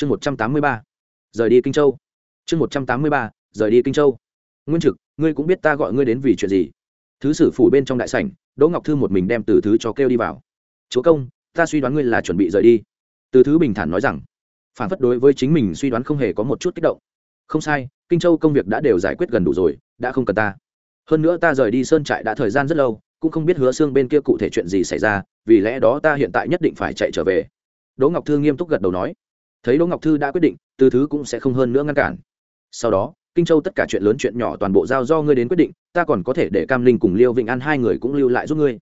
chương một trăm tám mươi ba, rời đi kinh châu. Chương một trăm tám mươi ba, rời đi kinh châu. Nguyên trực, ngươi cũng biết ta gọi ngươi đến vì chuyện gì? Thứ sử phủ bên trong đại sảnh, đỗ ngọc thư một mình đem từ thứ cho kêu đi vào. Chúa công, ta suy đoán ngươi là chuẩn bị rời đi. Từ thứ bình thản nói rằng, phản phất đối với chính mình suy đoán không hề có một chút kích động. Không sai, kinh châu công việc đã đều giải quyết gần đủ rồi, đã không cần ta. Hơn nữa ta rời đi sơn trại đã thời gian rất lâu, cũng không biết hứa xương bên kia cụ thể chuyện gì xảy ra, vì lẽ đó ta hiện tại nhất định phải chạy trở về. Đỗ ngọc thư nghiêm túc gật đầu nói thấy đỗ ngọc thư đã quyết định, từ thứ cũng sẽ không hơn nữa ngăn cản. Sau đó, kinh châu tất cả chuyện lớn chuyện nhỏ toàn bộ giao do ngươi đến quyết định, ta còn có thể để cam linh cùng liêu vịnh an hai người cũng lưu lại giúp ngươi.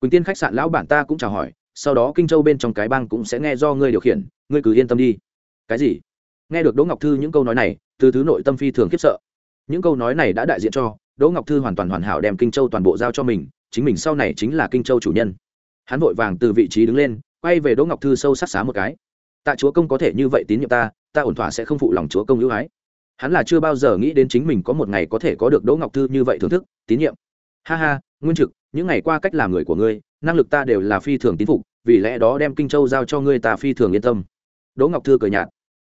Quỳnh tiên khách sạn lão bản ta cũng chào hỏi, sau đó kinh châu bên trong cái bang cũng sẽ nghe do ngươi điều khiển, ngươi cứ yên tâm đi. Cái gì? Nghe được đỗ ngọc thư những câu nói này, từ thứ nội tâm phi thường khiếp sợ. Những câu nói này đã đại diện cho, đỗ ngọc thư hoàn toàn hoàn hảo đem kinh châu toàn bộ giao cho mình, chính mình sau này chính là kinh châu chủ nhân. Hắn vội vàng từ vị trí đứng lên, quay về đỗ ngọc thư sâu sắc xá một cái tạ chúa công có thể như vậy tín nhiệm ta ta ổn thỏa sẽ không phụ lòng chúa công hữu hái hắn là chưa bao giờ nghĩ đến chính mình có một ngày có thể có được đỗ ngọc thư như vậy thưởng thức, tín nhiệm. Ha ha, nguyên trực, những ngày qua cách làm người của ngươi, năng lực ta đều là phi thường tín phục, vì lẽ đó đem kinh châu giao cho ngươi ta phi thường yên tâm. Đỗ ngọc thư cười nhạt.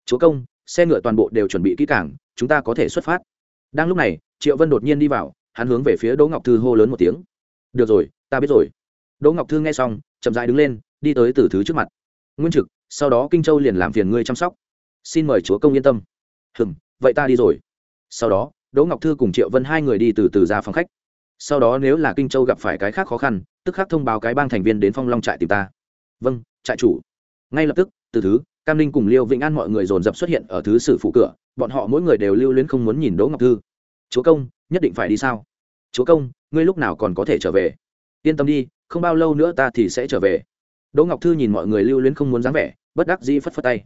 Chúa công, xe ngựa toàn bộ đều chuẩn bị kỹ cảng chúng ta có thể xuất phát. Đang lúc này, triệu vân đột nhiên đi vào, hắn hướng về phía đỗ ngọc thư hô lớn một tiếng. Được rồi, ta biết rồi. Đỗ ngọc thư nghe xong, chậm dại đứng lên, đi tới từ thứ trước mặt. Nguyên trực sau đó kinh châu liền làm phiền ngươi chăm sóc. Xin mời chúa công yên tâm. Hừm, vậy ta đi rồi. Sau đó, đỗ ngọc thư cùng triệu vân hai người đi từ từ ra phòng khách. Sau đó nếu là kinh châu gặp phải cái khác khó khăn, tức khắc thông báo cái bang thành viên đến phong long trại tìm ta. Vâng trại chủ. Ngay lập tức, từ thứ, cam ninh cùng liêu vĩnh an mọi người dồn dập xuất hiện ở thứ sử phụ cửa, bọn họ mỗi người đều lưu luyến không muốn nhìn đỗ ngọc thư. Chúa công, nhất định phải đi sao? Chúa công, ngươi lúc nào còn có thể trở về? Yên tâm đi, không bao lâu nữa ta thì sẽ trở về đỗ ngọc thư nhìn mọi người lưu luyến không muốn dáng vẻ, bất đắc dĩ phất phất tay.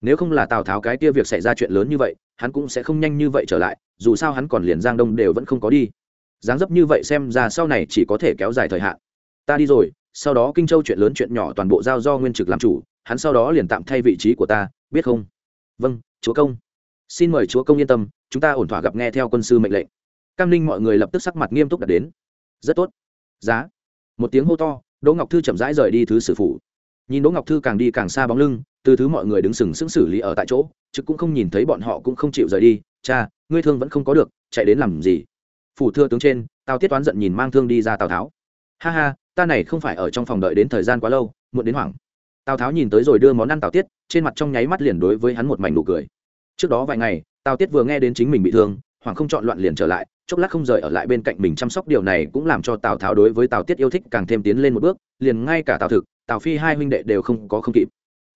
Nếu không là tào tháo cái kia việc xảy ra chuyện lớn như vậy, hắn cũng sẽ không nhanh như vậy trở lại, dù sao hắn còn liền giang đông đều vẫn không có đi. Dáng dấp như vậy xem ra sau này chỉ có thể kéo dài thời hạn. Ta đi rồi, sau đó kinh châu chuyện lớn chuyện nhỏ toàn bộ giao do nguyên trực làm chủ, hắn sau đó liền tạm thay vị trí của ta, biết không? Vâng chúa công. Xin mời chúa công yên tâm, chúng ta ổn thỏa gặp nghe theo quân sư mệnh lệnh. Cam ninh mọi người lập tức sắc mặt nghiêm túc đặt đến. Rất tốt. Giá. Một tiếng hô to đỗ ngọc thư chậm rãi rời đi thứ sử phủ. Nhìn đỗ ngọc thư càng đi càng xa bóng lưng, từ thứ mọi người đứng sừng sững xử lý ở tại chỗ, chứ cũng không nhìn thấy bọn họ cũng không chịu rời đi. Cha, ngươi thương vẫn không có được, chạy đến làm gì? Phủ thưa tướng trên, tào tiết toán giận nhìn mang thương đi ra tào tháo. Ha ha, ta này không phải ở trong phòng đợi đến thời gian quá lâu, muộn đến hoảng. Tào tháo nhìn tới rồi đưa món ăn tào tiết, trên mặt trong nháy mắt liền đối với hắn một mảnh nụ cười. Trước đó vài ngày, tào tiết vừa nghe đến chính mình bị thương hoàng không chọn loạn liền trở lại chốc lát không rời ở lại bên cạnh mình chăm sóc điều này cũng làm cho tào tháo đối với tào tiết yêu thích càng thêm tiến lên một bước, liền ngay cả tào thực, tào phi hai huynh đệ đều không có không kịp.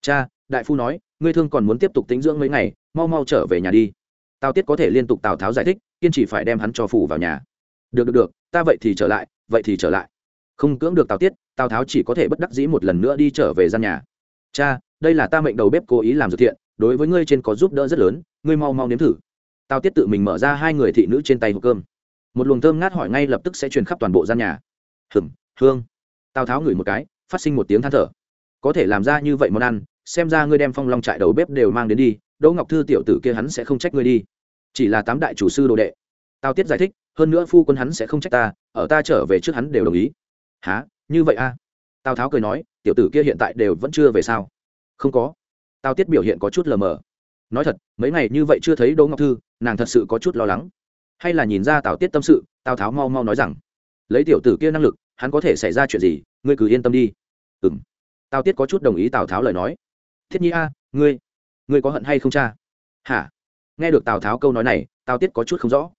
Cha, đại phu nói, ngươi thương còn muốn tiếp tục tính dưỡng mấy ngày, mau mau trở về nhà đi. Tào tiết có thể liên tục tào tháo giải thích, kiên trì phải đem hắn cho phủ vào nhà. Được được được, ta vậy thì trở lại, vậy thì trở lại. Không cưỡng được tào tiết, tào tháo chỉ có thể bất đắc dĩ một lần nữa đi trở về gian nhà. Cha, đây là ta mệnh đầu bếp cố ý làm dược thiện, đối với ngươi trên có giúp đỡ rất lớn, ngươi mau mau nếm thử. Tao tiết tự mình mở ra hai người thị nữ trên tay hộp cơm. Một luồng thơm ngát hỏi ngay lập tức sẽ truyền khắp toàn bộ gian nhà. Hừng hương. Tào tháo ngửi một cái, phát sinh một tiếng than thở. Có thể làm ra như vậy món ăn, xem ra ngươi đem phong long trại đầu bếp đều mang đến đi, đỗ ngọc thư tiểu tử kia hắn sẽ không trách ngươi đi. Chỉ là tám đại chủ sư đồ đệ. Tào tiết giải thích, hơn nữa phu quân hắn sẽ không trách ta, ở ta trở về trước hắn đều đồng ý. Há như vậy a à? tào tháo cười nói, tiểu tử kia hiện tại đều vẫn chưa về sao? Không có. Tào tiết biểu hiện có chút lờ mờ nói thật, mấy ngày như vậy chưa thấy đỗ ngọc thư, nàng thật sự có chút lo lắng. Hay là nhìn ra tào tiết tâm sự, tào tháo mau mau nói rằng, lấy tiểu tử kia năng lực, hắn có thể xảy ra chuyện gì, ngươi cứ yên tâm đi. Ừ m tào tiết có chút đồng ý tào tháo lời nói. Thiết nhi a, ngươi ngươi có hận hay không cha? Hả? Nghe được tào tháo câu nói này, tào tiết có chút không rõ.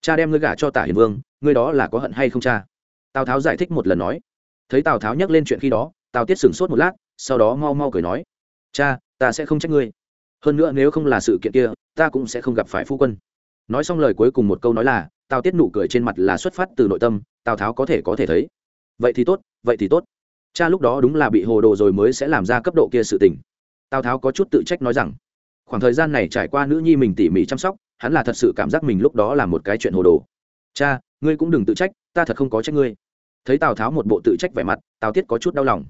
Cha đem ngươi gả cho tả hiền vương, ngươi đó là có hận hay không cha? Tào tháo giải thích một lần nói. Thấy tào tháo nhắc lên chuyện khi đó, tào tiết sửng sốt một lát, sau đó mau mau cười nói. Cha, ta sẽ không trách ngươi hơn nữa nếu không là sự kiện kia, ta cũng sẽ không gặp phải phu quân. Nói xong lời cuối cùng một câu nói là, tào tiết nụ cười trên mặt là xuất phát từ nội tâm, tào tháo có thể có thể thấy. Vậy thì tốt, vậy thì tốt. Cha lúc đó đúng là bị hồ đồ rồi mới sẽ làm ra cấp độ kia sự tình. Tào tháo có chút tự trách nói rằng, khoảng thời gian này trải qua nữ nhi mình tỉ mỉ chăm sóc, hắn là thật sự cảm giác mình lúc đó là một cái chuyện hồ đồ. Cha, ngươi cũng đừng tự trách, ta thật không có trách ngươi. Thấy tào tháo một bộ tự trách vẻ mặt, tào tiết có chút đau lòng.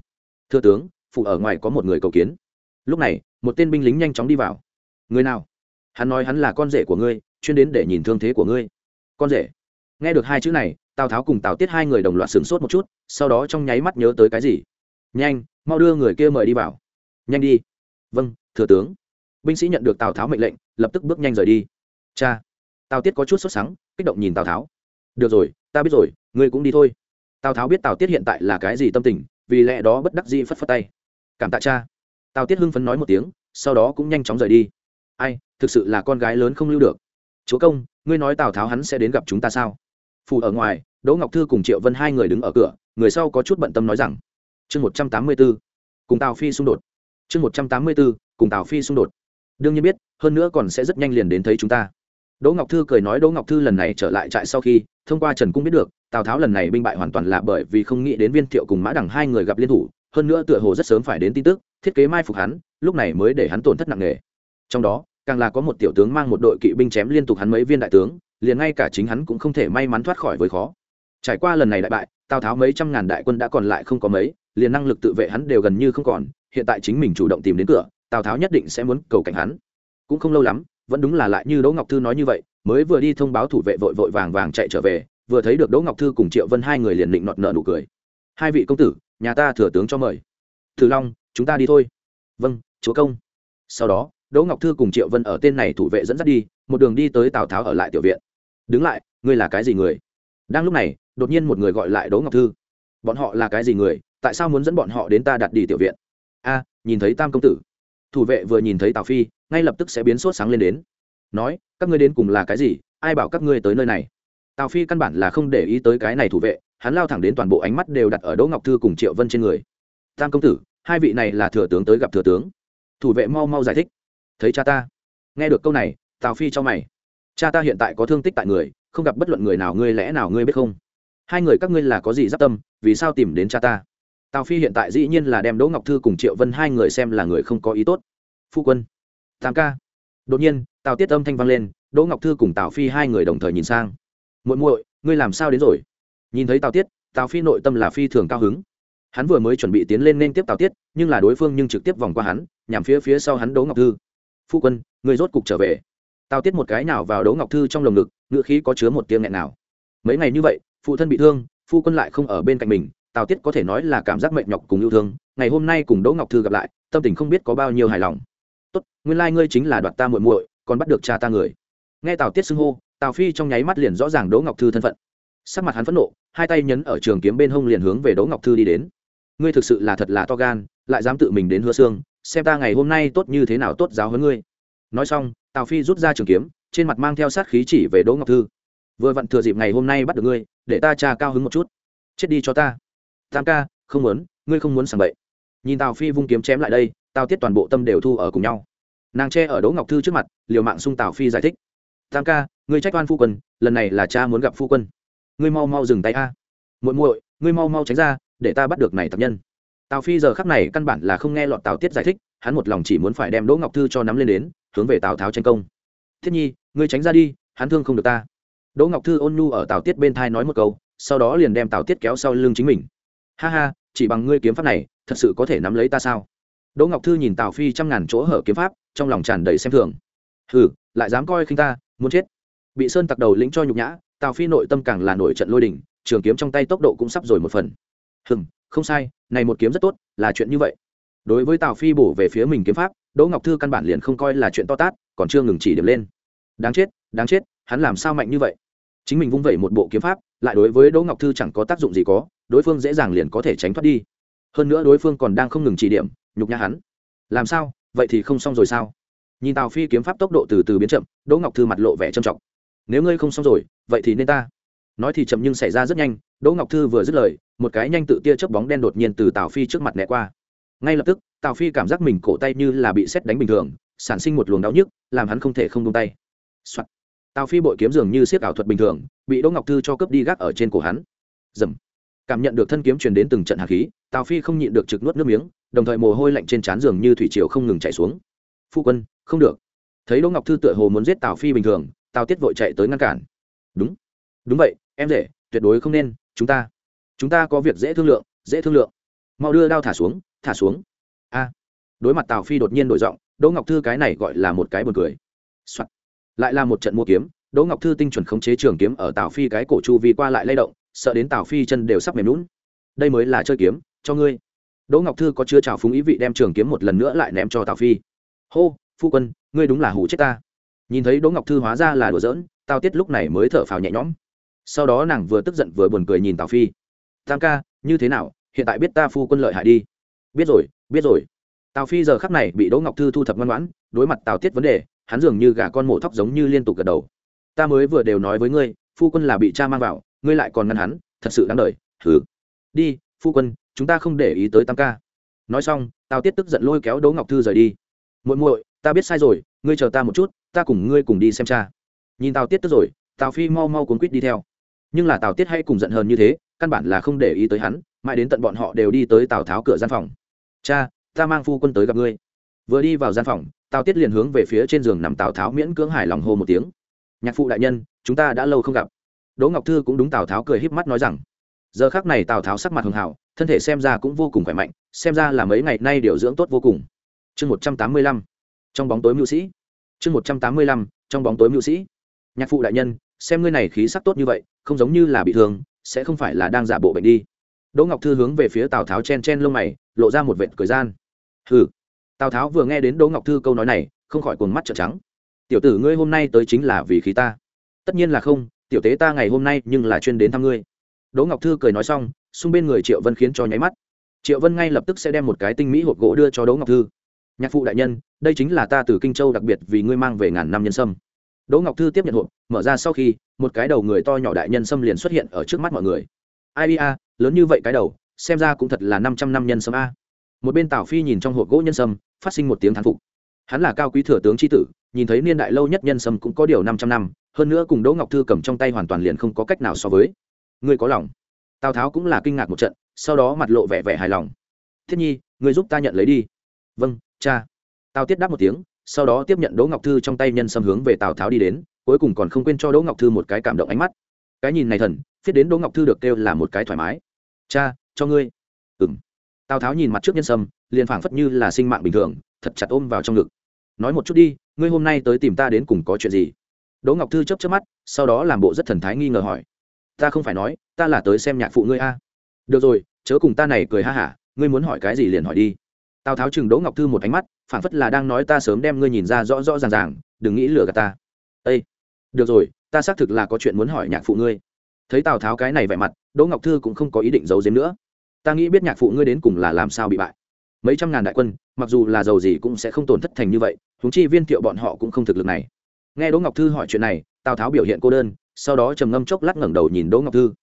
Thưa tướng phụ ở ngoài có một người cầu kiến. Lúc này một tên binh lính nhanh chóng đi vào. Người nào? Hắn nói hắn là con rể của ngươi, chuyên đến để nhìn thương thế của ngươi. Con rể. Nghe được hai chữ này, tào tháo cùng tào tiết hai người đồng loạt sửng sốt một chút, sau đó trong nháy mắt nhớ tới cái gì. Nhanh, mau đưa người kia mời đi vào. Nhanh đi. Vâng thừa tướng. Binh sĩ nhận được tào tháo mệnh lệnh, lập tức bước nhanh rời đi. Cha. Tào tiết có chút sốt sắng, kích động nhìn tào tháo. Được rồi, ta biết rồi, ngươi cũng đi thôi. Tào tháo biết tào tiết hiện tại là cái gì tâm tình, vì lẽ đó bất đắc dĩ phất phất tay. Cảm tạ cha tào tiết hưng phấn nói một tiếng, sau đó cũng nhanh chóng rời đi. Ai, thực sự là con gái lớn không lưu được. Chúa công, ngươi nói tào tháo hắn sẽ đến gặp chúng ta sao? Phù ở ngoài, đỗ ngọc thư cùng triệu vân hai người đứng ở cửa, người sau có chút bận tâm nói rằng, chương một trăm tám mươi b ố cùng tào phi xung đột. Chương một trăm tám mươi b ố cùng tào phi xung đột. Đương nhiên biết, hơn nữa còn sẽ rất nhanh liền đến thấy chúng ta. Đỗ ngọc thư cười nói, đỗ ngọc thư lần này trở lại trại sau khi, thông qua trần cung biết được, tào tháo lần này binh bại hoàn toàn là bởi vì không nghĩ đến viên thiệu cùng mã đằng hai người gặp liên thủ, hơn nữa tựa hồ rất sớm phải đến tin tức thiết kế mai phục hắn, lúc này mới để hắn tổn thất nặng nề. Trong đó, càng là có một tiểu tướng mang một đội kỵ binh chém liên tục hắn mấy viên đại tướng, liền ngay cả chính hắn cũng không thể may mắn thoát khỏi với khó. Trải qua lần này đại bại, tào tháo mấy trăm ngàn đại quân đã còn lại không có mấy, liền năng lực tự vệ hắn đều gần như không còn, hiện tại chính mình chủ động tìm đến cửa, tào tháo nhất định sẽ muốn cầu cảnh hắn. Cũng không lâu lắm, vẫn đúng là lại như đỗ ngọc thư nói như vậy, mới vừa đi thông báo thủ vệ vội vội vàng vàng chạy trở về, vừa thấy được đỗ ngọc thư cùng triệu vân hai người liền định nọt nợ nụ cười. Hai vị công tử, nhà ta thừa tướng cho mời thử long, chúng ta đi thôi. Vâng chúa công. Sau đó, đỗ ngọc thư cùng triệu vân ở tên này thủ vệ dẫn dắt đi, một đường đi tới tào tháo ở lại tiểu viện. Đứng lại, ngươi là cái gì người? Đang lúc này, đột nhiên một người gọi lại đỗ ngọc thư. Bọn họ là cái gì người? Tại sao muốn dẫn bọn họ đến ta đặt đi tiểu viện? A, nhìn thấy tam công tử. Thủ vệ vừa nhìn thấy tào phi, ngay lập tức sẽ biến sốt sáng lên đến. Nói, các ngươi đến cùng là cái gì? Ai bảo các ngươi tới nơi này? Tào phi căn bản là không để ý tới cái này thủ vệ, hắn lao thẳng đến toàn bộ ánh mắt đều đặt ở đỗ ngọc thư cùng triệu vân trên người tam công tử, hai vị này là thừa tướng tới gặp thừa tướng. Thủ vệ mau mau giải thích. Thấy cha ta. Nghe được câu này, tào phi cho mày. Cha ta hiện tại có thương tích tại người, không gặp bất luận người nào, ngươi lẽ nào ngươi biết không? Hai người các ngươi là có gì giáp tâm, vì sao tìm đến cha ta? Tào phi hiện tại dĩ nhiên là đem đỗ ngọc thư cùng triệu vân hai người xem là người không có ý tốt. Phu quân. Tam ca. Đột nhiên, tào tiết âm thanh vang lên, đỗ ngọc thư cùng tào phi hai người đồng thời nhìn sang. Muội muội, ngươi làm sao đến rồi? Nhìn thấy tào tiết, tào phi nội tâm là phi thường cao hứng hắn vừa mới chuẩn bị tiến lên nên tiếp tào tiết, nhưng là đối phương nhưng trực tiếp vòng qua hắn, nhằm phía phía sau hắn đỗ ngọc thư. Phu quân, người rốt cục trở về. Tào tiết một cái nào vào đỗ ngọc thư trong lồng ngực, ngựa khí có chứa một tiếng nghẹn nào. Mấy ngày như vậy, phụ thân bị thương, phu quân lại không ở bên cạnh mình, tào tiết có thể nói là cảm giác mệnh nhọc cùng yêu thương, ngày hôm nay cùng đỗ ngọc thư gặp lại, tâm tình không biết có bao nhiêu hài lòng. Tốt, nguyên lai、like、ngươi chính là đoạt ta muội muội, còn bắt được cha ta người. Nghe tào tiết xưng hô, tào phi trong nháy mắt liền rõ ràng đỗ ngọc thư thân phận. Sắc mặt hắn phẫn nộ, hai tay nhấn ở trường kiếm bên hông liền hướng về đỗ ngọc thư đi đến ngươi thực sự là thật là to gan, lại dám tự mình đến hứa xương, xem ta ngày hôm nay tốt như thế nào tốt giáo hơn ngươi. Nói xong, tào phi rút ra trường kiếm, trên mặt mang theo sát khí chỉ về đỗ ngọc thư. Vừa vặn thừa dịp ngày hôm nay bắt được ngươi, để ta trà cao hứng một chút. Chết đi cho ta. Tam ca, không muốn, ngươi không muốn sảng bậy. Nhìn tào phi vung kiếm chém lại đây, tào tiết toàn bộ tâm đều thu ở cùng nhau. Nàng che ở đỗ ngọc thư trước mặt, liều mạng xung tào phi giải thích. Tam ca, ngươi trách oan phu quân, lần này là cha muốn gặp phu quân. Ngươi mau mau dừng tay a. Muội muội, ngươi mau mau tránh ra để ta bắt được này tập nhân. Tào phi giờ khắc này căn bản là không nghe lọt tào tiết giải thích, hắn một lòng chỉ muốn phải đem đỗ ngọc thư cho nắm lên đến, hướng về tào tháo tranh công. Thiết nhi, ngươi tránh ra đi, hắn thương không được ta. Đỗ ngọc thư ôn nhu ở tào tiết bên thai nói một câu, sau đó liền đem tào tiết kéo sau lưng chính mình. Ha ha, chỉ bằng ngươi kiếm pháp này, thật sự có thể nắm lấy ta sao? Đỗ ngọc thư nhìn tào phi trăm ngàn chỗ hở kiếm pháp, trong lòng tràn đầy xem thường. Hừ, lại dám coi khinh ta, muốn chết. Bị sơn tặc đầu lĩnh cho nhục nhã, tào phi nội tâm càng là nổi trận lôi đình, trường kiếm trong tay tốc độ cũng sắp rồi một phần hừm, không sai, này một kiếm rất tốt, là chuyện như vậy. Đối với tào phi bổ về phía mình kiếm pháp, đỗ ngọc thư căn bản liền không coi là chuyện to tát, còn chưa ngừng chỉ điểm lên. Đáng chết đáng chết, hắn làm sao mạnh như vậy? Chính mình vung vẩy một bộ kiếm pháp, lại đối với đỗ ngọc thư chẳng có tác dụng gì có, đối phương dễ dàng liền có thể tránh thoát đi. Hơn nữa đối phương còn đang không ngừng chỉ điểm, nhục nhã hắn. Làm sao? Vậy thì không xong rồi sao? Nhìn tào phi kiếm pháp tốc độ từ từ biến chậm, đỗ ngọc thư mặt lộ vẻ trầm trọng. Nếu ngươi không xong rồi, vậy thì nên ta. Nói thì chậm nhưng xảy ra rất nhanh, đỗ ngọc thư vừa dứt lời một cái nhanh tự tia chớp bóng đen đột nhiên từ tào phi trước mặt né qua. Ngay lập tức, tào phi cảm giác mình cổ tay như là bị xét đánh bình thường, sản sinh một luồng đau nhức, làm hắn không thể không tung tay、Soạn. tào phi bội kiếm dường như siết ảo thuật bình thường, bị đỗ ngọc thư cho cướp đi gác ở trên cổ hắn. Dầm. Cảm nhận được thân kiếm truyền đến từng trận hạt khí, tào phi không nhịn được trực nuốt nước miếng, đồng thời mồ hôi lạnh trên trán giường như thủy triều không ngừng chảy xuống. Phu quân, không được. Thấy đỗ ngọc thư tựa hồ muốn giết tào phi bình thường, tào tiết vội chạy tới ngăn cản. Đúng. Đúng vậy, em rể, tuyệt đối không nên, chúng ta chúng ta có việc dễ thương lượng, dễ thương lượng. Mau đưa đao thả xuống thả xuống. A. Đối mặt tào phi đột nhiên đổi giọng, đỗ ngọc thư cái này gọi là một cái buồn cười、Soạn. lại là một trận mua kiếm, đỗ ngọc thư tinh chuẩn khống chế trường kiếm ở tào phi cái cổ chu vi qua lại lay động, sợ đến tào phi chân đều sắp mềm lún đây mới là chơi kiếm, cho ngươi. Đỗ ngọc thư có chưa trào phúng ý vị đem trường kiếm một lần nữa lại ném cho tào phi. Hô, phu quân, ngươi đúng là hủ chết ta. Nhìn thấy đỗ ngọc thư hóa ra là đùa giỡn tao tiết lúc này mới thở phào nhẹ nhõm. Sau đó nàng vừa tức giận vừa buồn cười nhìn tào phi tam ca, như thế nào? Hiện tại biết ta phu quân lợi hại đi. Biết rồi biết rồi. Tào phi giờ khắc này bị đỗ ngọc thư thu thập ngoan ngoãn, đối mặt tào tiết vấn đề, hắn dường như gà con mổ thóc giống như liên tục gật đầu. Ta mới vừa đều nói với ngươi, phu quân là bị cha mang vào, ngươi lại còn ngăn hắn, thật sự đáng đời. Thử đi, phu quân, chúng ta không để ý tới tam ca. Nói xong, tào tiết tức giận lôi kéo đỗ ngọc thư rời đi. Muội muội, ta biết sai rồi, ngươi chờ ta một chút, ta cùng ngươi cùng đi xem cha. Nhìn tào tiết tức rồi, tào phi mau mau cuốn quýt đi theo nhưng là tào tiết hay cùng giận hờn như thế căn bản là không để ý tới hắn mãi đến tận bọn họ đều đi tới tào tháo cửa gian phòng cha ta mang phu quân tới gặp ngươi vừa đi vào gian phòng tào tiết liền hướng về phía trên giường nằm tào tháo miễn cưỡng hài lòng hô một tiếng nhạc phụ đại nhân chúng ta đã lâu không gặp đỗ ngọc thư cũng đúng tào tháo cười híp mắt nói rằng giờ khác này tào tháo sắc mặt hường hảo thân thể xem ra cũng vô cùng khỏe mạnh xem ra là mấy ngày nay điều dưỡng tốt vô cùng chương một trăm tám mươi lăm trong bóng tối mưu sĩ chương một trăm tám mươi lăm trong bóng tối mưu sĩ nhạc phụ đại nhân xem ngươi này khí sắc tốt như vậy, không giống như là bị thương, sẽ không phải là đang giả bộ bệnh đi. Đỗ ngọc thư hướng về phía tào tháo chen chen lông mày, lộ ra một vệt cười gian. Hừ. Tào tháo vừa nghe đến đỗ ngọc thư câu nói này, không khỏi cuồng mắt trợn trắng. Tiểu tử ngươi hôm nay tới chính là vì khí ta. Tất nhiên là không, tiểu tế ta ngày hôm nay nhưng là chuyên đến thăm ngươi. Đỗ ngọc thư cười nói xong, xung bên người triệu vân khiến cho nháy mắt. Triệu vân ngay lập tức sẽ đem một cái tinh mỹ hộp gỗ đưa cho đỗ ngọc thư. Nhạc phụ đại nhân, đây chính là ta từ kinh châu đặc biệt vì ngươi mang về ngàn năm nhân sâm đỗ ngọc thư tiếp nhận hộp, mở ra sau khi, một cái đầu người to nhỏ đại nhân sâm liền xuất hiện ở trước mắt mọi người. Ai a, lớn như vậy cái đầu, xem ra cũng thật là năm trăm năm nhân sâm a. Một bên tào phi nhìn trong hộp gỗ nhân sâm, phát sinh một tiếng thán phục. Hắn là cao quý thừa tướng tri tử, nhìn thấy niên đại lâu nhất nhân sâm cũng có điều năm trăm năm, hơn nữa cùng đỗ ngọc thư cầm trong tay hoàn toàn liền không có cách nào so với. Ngươi có lòng. Tào tháo cũng là kinh ngạc một trận, sau đó mặt lộ vẻ vẻ hài lòng. Thiết nhi, ngươi giúp ta nhận lấy đi. Vâng cha. Tào tiết đáp một tiếng sau đó tiếp nhận đỗ ngọc thư trong tay nhân sâm hướng về tào tháo đi đến, cuối cùng còn không quên cho đỗ ngọc thư một cái cảm động ánh mắt. Cái nhìn này thần, viết đến đỗ ngọc thư được kêu là một cái thoải mái. Cha, cho ngươi. Ừng tào tháo nhìn mặt trước nhân sâm, liền phảng phất như là sinh mạng bình thường, thật chặt ôm vào trong ngực. Nói một chút đi, ngươi hôm nay tới tìm ta đến cùng có chuyện gì? Đỗ ngọc thư chấp chấp mắt, sau đó làm bộ rất thần thái nghi ngờ hỏi. Ta không phải nói, ta là tới xem nhạc phụ ngươi a. Được rồi, chớ cùng ta này cười ha hả, ngươi muốn hỏi cái gì liền hỏi đi tào tháo chừng đỗ ngọc thư một ánh mắt phản phất là đang nói ta sớm đem ngươi nhìn ra rõ rõ ràng ràng, đừng nghĩ lừa gạt ta. Ây được rồi, ta xác thực là có chuyện muốn hỏi nhạc phụ ngươi. Thấy tào tháo cái này vẻ mặt, đỗ ngọc thư cũng không có ý định giấu giếm nữa. Ta nghĩ biết nhạc phụ ngươi đến cùng là làm sao bị bại. Mấy trăm ngàn đại quân, mặc dù là giàu gì cũng sẽ không tổn thất thành như vậy húng chi viên thiệu bọn họ cũng không thực lực này. Nghe đỗ ngọc thư hỏi chuyện này, tào tháo biểu hiện cô đơn, sau đó trầm ngâm chốc lát ngẩng đầu nhìn đỗ ngọc thư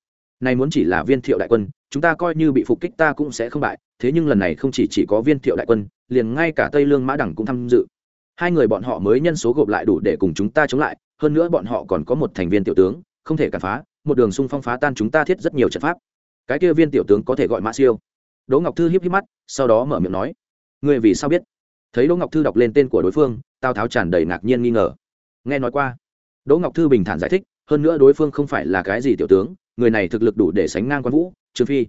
này muốn chỉ là viên thiệu đại quân, chúng ta coi như bị phục kích ta cũng sẽ không bại, thế nhưng lần này không chỉ chỉ có viên thiệu đại quân, liền ngay cả tây lương mã đẳng cũng tham dự. Hai người bọn họ mới nhân số gộp lại đủ để cùng chúng ta chống lại, hơn nữa bọn họ còn có một thành viên tiểu tướng, không thể cản phá, một đường xung phong phá tan chúng ta thiết rất nhiều trận pháp. Cái kia viên tiểu tướng có thể gọi mã siêu. Đỗ ngọc thư hiếp hiếp mắt, sau đó mở miệng nói người vì sao biết? Thấy đỗ ngọc thư đọc lên tên của đối phương, tào tháo tràn đầy ngạc nhiên nghi ngờ. Nghe nói qua, đỗ ngọc thư bình thản giải thích, hơn nữa đối phương không phải là cái gì tiểu tướng người này thực lực đủ để sánh ngang quan vũ, trương phi.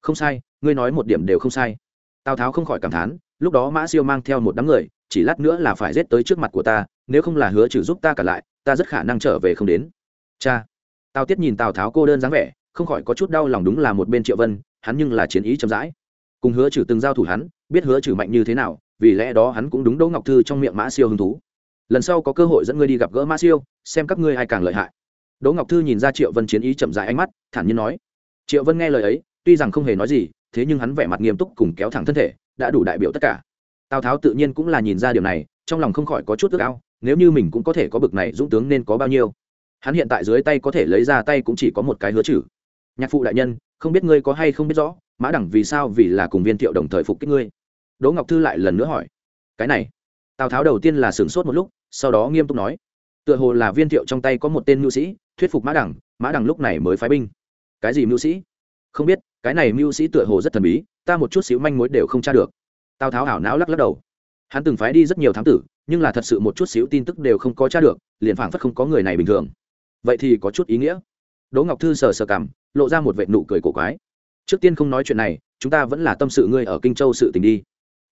Không sai, ngươi nói một điểm đều không sai. Tào tháo không khỏi cảm thán, lúc đó mã siêu mang theo một đám người, chỉ lát nữa là phải rết tới trước mặt của ta, nếu không là hứa trừ giúp ta cả lại, ta rất khả năng trở về không đến. Cha. Tào tiết nhìn tào tháo cô đơn dáng vẻ, không khỏi có chút đau lòng đúng là một bên triệu vân, hắn nhưng là chiến ý chậm rãi. Cùng hứa trừ từng giao thủ hắn, biết hứa trừ mạnh như thế nào, vì lẽ đó hắn cũng đúng đỗ ngọc thư trong miệng mã siêu hứng thú. Lần sau có cơ hội dẫn ngươi đi gặp gỡ mã siêu, xem các ngươi ai càng lợi hại đỗ ngọc thư nhìn ra triệu vân chiến ý chậm rãi ánh mắt, thản nhiên nói, triệu vân nghe lời ấy, tuy rằng không hề nói gì, thế nhưng hắn vẻ mặt nghiêm túc cùng kéo thẳng thân thể, đã đủ đại biểu tất cả. Tào tháo tự nhiên cũng là nhìn ra điều này, trong lòng không khỏi có chút ước ao, nếu như mình cũng có thể có bực này, dũng tướng nên có bao nhiêu? Hắn hiện tại dưới tay có thể lấy ra tay cũng chỉ có một cái hứa chử nhạc phụ đại nhân, không biết ngươi có hay không biết rõ, mã đẳng vì sao vì là cùng viên thiệu đồng thời phục kích ngươi? Đỗ ngọc thư lại lần nữa hỏi, cái này? Tào tháo đầu tiên là sửng sốt một lúc, sau đó nghiêm túc nói tựa hồ là viên thiệu trong tay có một tên mưu sĩ, thuyết phục mã đẳng mã đẳng lúc này mới phái binh. Cái gì mưu sĩ? Không biết, cái này mưu sĩ tựa hồ rất thần bí, ta một chút xíu manh mối đều không tra được. Tào tháo ảo não lắc lắc đầu. Hắn từng phái đi rất nhiều thám tử, nhưng là thật sự một chút xíu tin tức đều không có tra được, liền phảng phất không có người này bình thường. Vậy thì có chút ý nghĩa. Đỗ ngọc thư sờ sờ cảm lộ ra một vệ nụ cười cổ quái. Trước tiên không nói chuyện này, chúng ta vẫn là tâm sự ngươi ở kinh châu sự tình đi.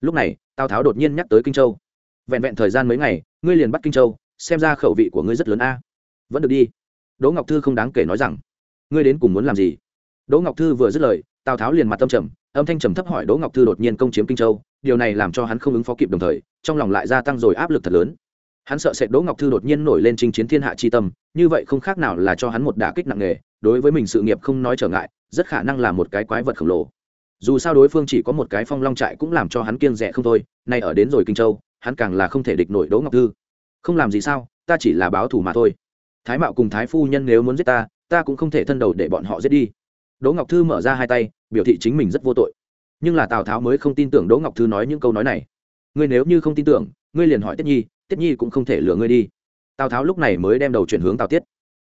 Lúc này, tào tháo đột nhiên nhắc tới kinh châu. Vẹn vẹn thời gian mấy ngày, ngươi liền bắt kinh châu xem ra khẩu vị của ngươi rất lớn a. Vẫn được đi. Đỗ ngọc thư không đáng kể nói rằng, ngươi đến cùng muốn làm gì? Đỗ ngọc thư vừa dứt lời, tào tháo liền mặt tâm trầm, âm thanh trầm thấp hỏi đỗ ngọc thư đột nhiên công chiếm kinh châu, điều này làm cho hắn không ứng phó kịp đồng thời, trong lòng lại gia tăng rồi áp lực thật lớn. Hắn sợ sệt đỗ ngọc thư đột nhiên nổi lên chinh chiến thiên hạ chi tâm, như vậy không khác nào là cho hắn một đả kích nặng nề, đối với mình sự nghiệp không nói trở ngại, rất khả năng là một cái quái vật khổng lồ. Dù sao đối phương chỉ có một cái phong long trại cũng làm cho hắn kiêng rẻ không thôi, nay ở đến rồi kinh châu, hắn càng là không thể địch nổi đỗ ngọc thư không làm gì sao, ta chỉ là báo thù mà thôi. Thái mạo cùng thái phu nhân nếu muốn giết ta ta cũng không thể thân đầu để bọn họ giết đi. Đỗ ngọc thư mở ra hai tay, biểu thị chính mình rất vô tội. Nhưng là tào tháo mới không tin tưởng đỗ ngọc thư nói những câu nói này. Ngươi nếu như không tin tưởng, ngươi liền hỏi tiết nhi tiết nhi cũng không thể lừa ngươi đi. Tào tháo lúc này mới đem đầu chuyển hướng tào tiết.